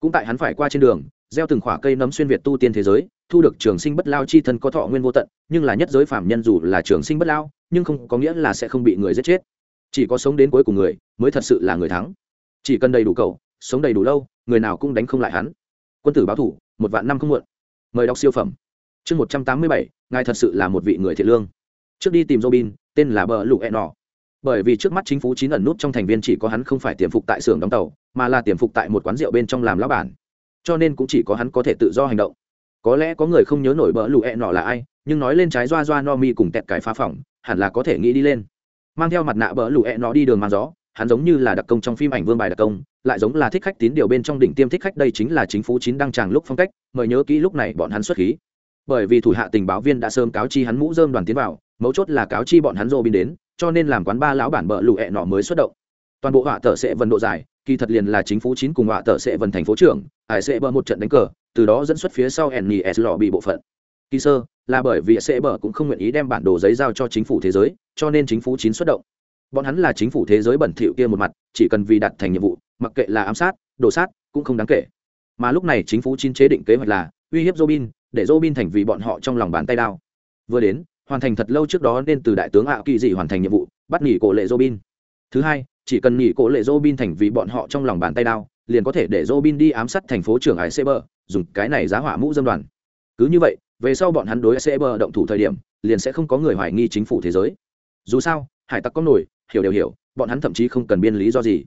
Cũng tại hắn phải qua trên đường, gieo từng khỏa cây nấm xuyên việt tu tiên thế giới, thu được trường sinh bất lao chi thân có thọ nguyên vô tận, nhưng là nhất giới phạm nhân dù là trường sinh bất lao, nhưng không có nghĩa là sẽ không bị người giết chết. Chỉ có sống đến cuối cùng người mới thật sự là người thắng. Chỉ cần đầy đủ cầu sống đầy đủ lâu người nào cũng đánh không lại hắn. Quân tử báo thủ một vạn năm không muộn. Mời đọc siêu phẩm chương một trăm tám mươi bảy, ngài thật sự là một vị người thiện lương. Trước đi tìm robin, tên là bờ lụ e nọ bởi vì trước mắt chính phủ chín ẩn nút trong thành viên chỉ có hắn không phải tiềm phục tại xưởng đóng tàu, mà là tiềm phục tại một quán rượu bên trong làm lão bản. Cho nên cũng chỉ có hắn có thể tự do hành động. Có lẽ có người không nhớ nổi bờ lụ e nọ là ai, nhưng nói lên trái doa doa no mi cùng tẹt cải phá phỏng hẳn là có thể nghĩ đi lên. Mang theo mặt nạ bỡ lụ ẹ đi đường mang gió, hắn giống như là đặc công trong phim ảnh vương bài đặc công, lại giống là thích khách tín điều bên trong đỉnh tiêm thích khách, đây chính là chính phủ chín đăng tràng lúc phong cách, mời nhớ kỹ lúc này bọn hắn xuất khí bởi vì thủ hạ tình báo viên đã sớm cáo chi hắn mũ dơm đoàn tiến vào, mấu chốt là cáo chi bọn hắn dô bin đến, cho nên làm quán ba lão bản bợ lụ hẹ nọ mới xuất động. Toàn bộ họa tờ sẽ vần độ dài, kỳ thật liền là chính phủ chín cùng họa tờ sẽ vần thành phố trưởng, ải sẽ bờ một trận đánh cờ, từ đó dẫn xuất phía sau nes lò bị bộ phận. Kỳ sơ, là bởi vì sẽ bờ cũng không nguyện ý đem bản đồ giấy giao cho chính phủ thế giới, cho nên chính phủ chín xuất động. Bọn hắn là chính phủ thế giới bẩn thỉu kia một mặt, chỉ cần vì đạt thành nhiệm vụ, mặc kệ là ám sát, đồ sát, cũng không đáng kể. Mà lúc này chính phủ chín chế định kế hoạch là uy hiếp robin, để robin thành vì bọn họ trong lòng bàn tay đao. Vừa đến, hoàn thành thật lâu trước đó nên từ đại tướng ạ kỳ dị hoàn thành nhiệm vụ, bắt nghỉ cổ lệ robin. Thứ hai, chỉ cần nghỉ cổ lệ robin thành vì bọn họ trong lòng bàn tay đao, liền có thể để robin đi ám sát thành phố trưởng Iceber. dùng cái này giá hỏa mũ dân đoàn. Cứ như vậy, về sau bọn hắn đối Iceber động thủ thời điểm, liền sẽ không có người hoài nghi chính phủ thế giới. Dù sao, hải tặc có nổi, hiểu đều hiểu, bọn hắn thậm chí không cần biên lý do gì.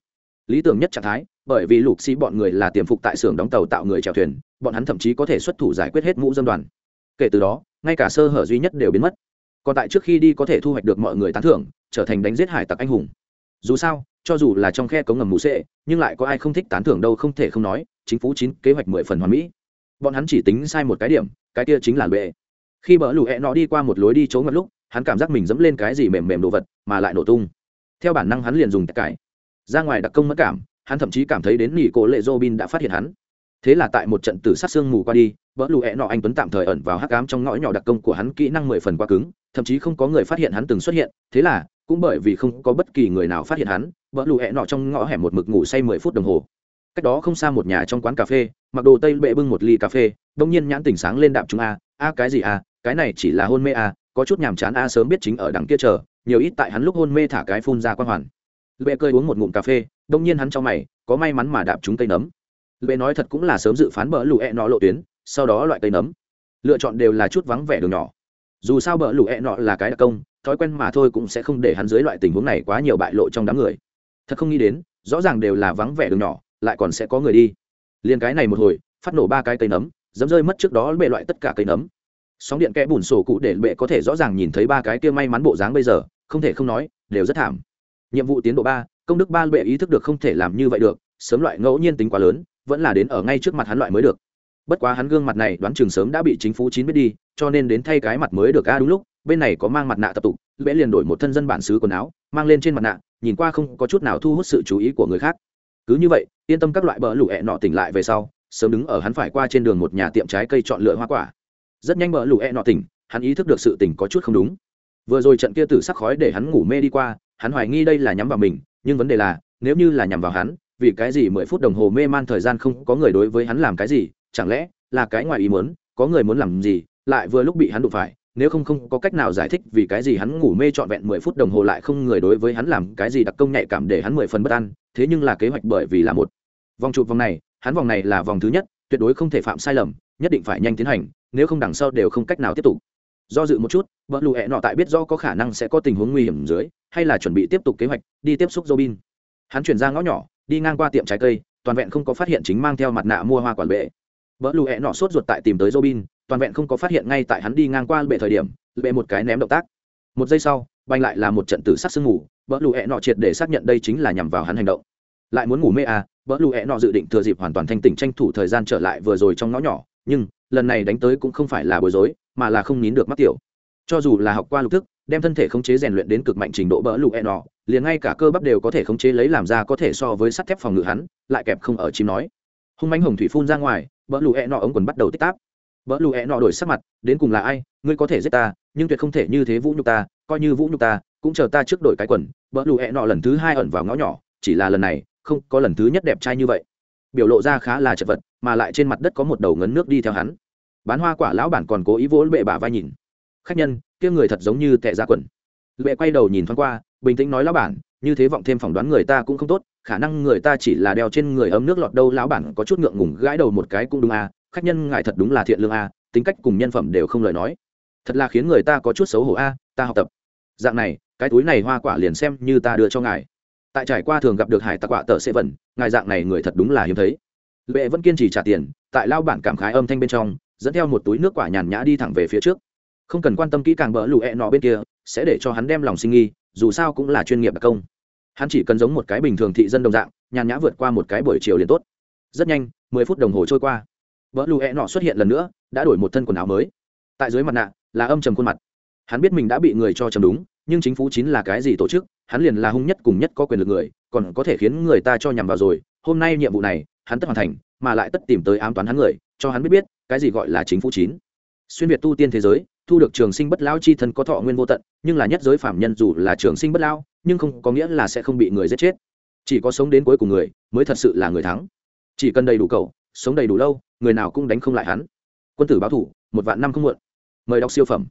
Lý tưởng nhất trạng thái bởi vì lục sĩ bọn người là tiềm phục tại xưởng đóng tàu tạo người chèo thuyền, bọn hắn thậm chí có thể xuất thủ giải quyết hết mũ dân đoàn. Kể từ đó, ngay cả sơ hở duy nhất đều biến mất. Còn tại trước khi đi có thể thu hoạch được mọi người tán thưởng, trở thành đánh giết hải tặc anh hùng. Dù sao, cho dù là trong khe cống ngầm mù sệ, nhưng lại có ai không thích tán thưởng đâu không thể không nói, chính phủ chín kế hoạch mười phần hoàn mỹ. Bọn hắn chỉ tính sai một cái điểm, cái kia chính là lệ khi bờ lụ hẹ nó đi qua một lối đi chỗ ngập lúc, hắn cảm giác mình dẫm lên cái gì mềm mềm đồ vật, mà lại nổ tung. Theo bản năng hắn liền dùng tất cải ra ngoài đặc công mất cảm hắn thậm chí cảm thấy đến nỉ cổ lệ robin đã phát hiện hắn. Thế là tại một trận tử sát xương mù qua đi bỡ lụ hẹ nọ anh tuấn tạm thời ẩn vào hắc ám trong ngõ nhỏ đặc công của hắn, kỹ năng mười phần quá cứng, thậm chí không có người phát hiện hắn từng xuất hiện. Thế là, cũng bởi vì không có bất kỳ người nào phát hiện hắn bỡ lụ hẹ nọ trong ngõ hẻm một mực ngủ say mười phút đồng hồ. Cách đó không xa một nhà trong quán cà phê, mặc đồ tây bệ bưng một ly cà phê, đông nhiên nhãn tỉnh sáng lên đạm chúng a a cái gì a, cái này chỉ là hôn mê a, có chút nhàm chán a sớm biết chính ở đằng kia chờ, nhiều ít tại hắn lúc hôn mê thả cái phun ra quan hoàn. Lệ cơi uống một ngụm cà phê đông nhiên hắn cho mày, có may mắn mà đạp trúng cây nấm. Lệ nói thật cũng là sớm dự phán bờ lụ e nọ lộ tuyến, sau đó loại cây nấm. Lựa chọn đều là chút vắng vẻ đường nhỏ. Dù sao bờ lụ e nọ là cái đặc công, thói quen mà thôi cũng sẽ không để hắn dưới loại tình huống này quá nhiều bại lộ trong đám người. Thật không nghĩ đến, rõ ràng đều là vắng vẻ đường nhỏ, lại còn sẽ có người đi. Liền cái này một hồi, phát nổ ba cái cây nấm dấm rơi mất trước đó bệ loại tất cả cây nấm. Sóng điện kẽ bùn sổ cụ để bệ có thể rõ ràng nhìn thấy ba cái kia may mắn bộ dáng bây giờ, không thể không nói, đều rất thảm. Nhiệm vụ tiến độ ba công đức ba bệ ý thức được không thể làm như vậy được, sớm loại ngẫu nhiên tính quá lớn, vẫn là đến ở ngay trước mặt hắn loại mới được. Bất quá hắn gương mặt này đoán chừng sớm đã bị chính phủ chín biết đi, cho nên đến thay cái mặt mới được a, đúng lúc, bên này có mang mặt nạ tập tục lễ liền đổi một thân dân bản xứ quần áo, mang lên trên mặt nạ, nhìn qua không có chút nào thu hút sự chú ý của người khác. Cứ như vậy, yên tâm các loại bờ lũ hẹ nọ tỉnh lại về sau, sớm đứng ở hắn phải qua trên đường một nhà tiệm trái cây chọn lựa hoa quả. Rất nhanh bờ lũ hẹ nọ tỉnh, hắn ý thức được sự tỉnh có chút không đúng. Vừa rồi trận kia tử sắc khói để hắn ngủ mê đi qua, hắn hoài nghi đây là nhắm vào mình nhưng vấn đề là, nếu như là nhằm vào hắn, vì cái gì mười phút đồng hồ mê man thời gian không có người đối với hắn làm cái gì? Chẳng lẽ là cái ngoài ý muốn, có người muốn làm gì, lại vừa lúc bị hắn đụng phải, nếu không không có cách nào giải thích vì cái gì hắn ngủ mê trọn vẹn mười phút đồng hồ lại không người đối với hắn làm cái gì đặc công nhạy cảm để hắn mười phần bất an, thế nhưng là kế hoạch bởi vì là một vòng chụp vòng này, hắn vòng này là vòng thứ nhất, tuyệt đối không thể phạm sai lầm, nhất định phải nhanh tiến hành, nếu không đằng sau đều không cách nào tiếp tục. Do dự một chút vợ lụ hẹ nọ tại biết do có khả năng sẽ có tình huống nguy hiểm dưới hay là chuẩn bị tiếp tục kế hoạch, đi tiếp xúc robin. Hắn chuyển ra ngõ nhỏ, đi ngang qua tiệm trái cây, toàn vẹn không có phát hiện chính mang theo mặt nạ mua hoa quản bệ vợ lụ hẹ nọ sốt ruột tại tìm tới robin, toàn vẹn không có phát hiện ngay tại hắn đi ngang qua bệ thời điểm bệ một cái ném động tác. Một giây sau banh lại là một trận tử sát sương ngủ vợ lụ hẹ nọ triệt để xác nhận đây chính là nhằm vào hắn hành động. Lại muốn ngủ mê à vợ lụ hẹ nọ dự định thừa dịp hoàn toàn thanh tỉnh tranh thủ thời gian trở lại vừa rồi trong ngõ nhỏ, nhưng lần này đánh tới cũng không phải là bối rối, mà là không nín được mắt tiểu. Cho dù là học qua lục thức đem thân thể khống chế rèn luyện đến cực mạnh trình độ bỡ lụ e nọ liền ngay cả cơ bắp đều có thể khống chế lấy làm ra có thể so với sắt thép phòng ngự hắn, lại kẹp không ở chim nói. Hung mánh hồng thủy phun ra ngoài, bỡ lụ e nọ ống quần bắt đầu tích táp. Bỡ lụ e nọ đổi sắc mặt, đến cùng là ai, ngươi có thể giết ta, nhưng tuyệt không thể như thế vũ nhục ta, coi như vũ nhục ta, cũng chờ ta trước đổi cái quần. Bỡ lụ e nọ lần thứ hai ẩn vào ngõ nhỏ, chỉ là lần này, không có lần thứ nhất đẹp trai như vậy. Biểu lộ ra khá là chật vật, mà lại trên mặt đất có một đầu ngấn nước đi theo hắn. Bán hoa quả lão bản còn cố ý vỗ bệ bả vai nhìn khách nhân kia người thật giống như tệ ra quần. Lệ quay đầu nhìn thoáng qua bình tĩnh nói lão bản như thế vọng thêm phỏng đoán người ta cũng không tốt khả năng người ta chỉ là đeo trên người ấm nước lọt đâu lão bản có chút ngượng ngùng gãi đầu một cái cũng đúng à khách nhân ngài thật đúng là thiện lương à tính cách cùng nhân phẩm đều không lời nói. Thật là khiến người ta có chút xấu hổ a à, ta học tập. Dạng này cái túi này hoa quả liền xem như ta đưa cho ngài. Tại trải qua thường gặp được hải tặc quả tờ sẽ vẩn ngài dạng này người thật đúng là hiếm thấy. Lệ vẫn kiên trì trả tiền tại lao bản cảm khái âm thanh bên trong dẫn theo một túi nước quả nhàn nhã đi thẳng về phía trước không cần quan tâm kỹ càng bỡ lụ e nọ bên kia, sẽ để cho hắn đem lòng sinh nghi, dù sao cũng là chuyên nghiệp đặc công. Hắn chỉ cần giống một cái bình thường thị dân đồng dạng, nhàn nhã vượt qua một cái buổi chiều liền tốt. Rất nhanh, mười phút đồng hồ trôi qua. Vỡ lụ e nọ xuất hiện lần nữa, đã đổi một thân quần áo mới. Tại dưới mặt nạ, là âm trầm khuôn mặt. Hắn biết mình đã bị người cho chầm đúng, nhưng chính phủ chính là cái gì tổ chức, hắn liền là hung nhất cùng nhất có quyền lực người, còn có thể khiến người ta cho nhằm vào rồi. Hôm nay nhiệm vụ này, hắn tất hoàn thành, mà lại tất tìm tới ám toán hắn người, cho hắn biết biết, cái gì gọi là chính phủ chín. Xuyên việt tu tiên thế giới thu được trường sinh bất lao chi thân có thọ nguyên vô tận, nhưng là nhất giới phạm nhân dù là trường sinh bất lao nhưng không có nghĩa là sẽ không bị người giết chết. Chỉ có sống đến cuối cùng người mới thật sự là người thắng. Chỉ cần đầy đủ cầu, sống đầy đủ lâu, người nào cũng đánh không lại hắn. Quân tử báo thủ, một vạn năm không muộn. Mời đọc siêu phẩm.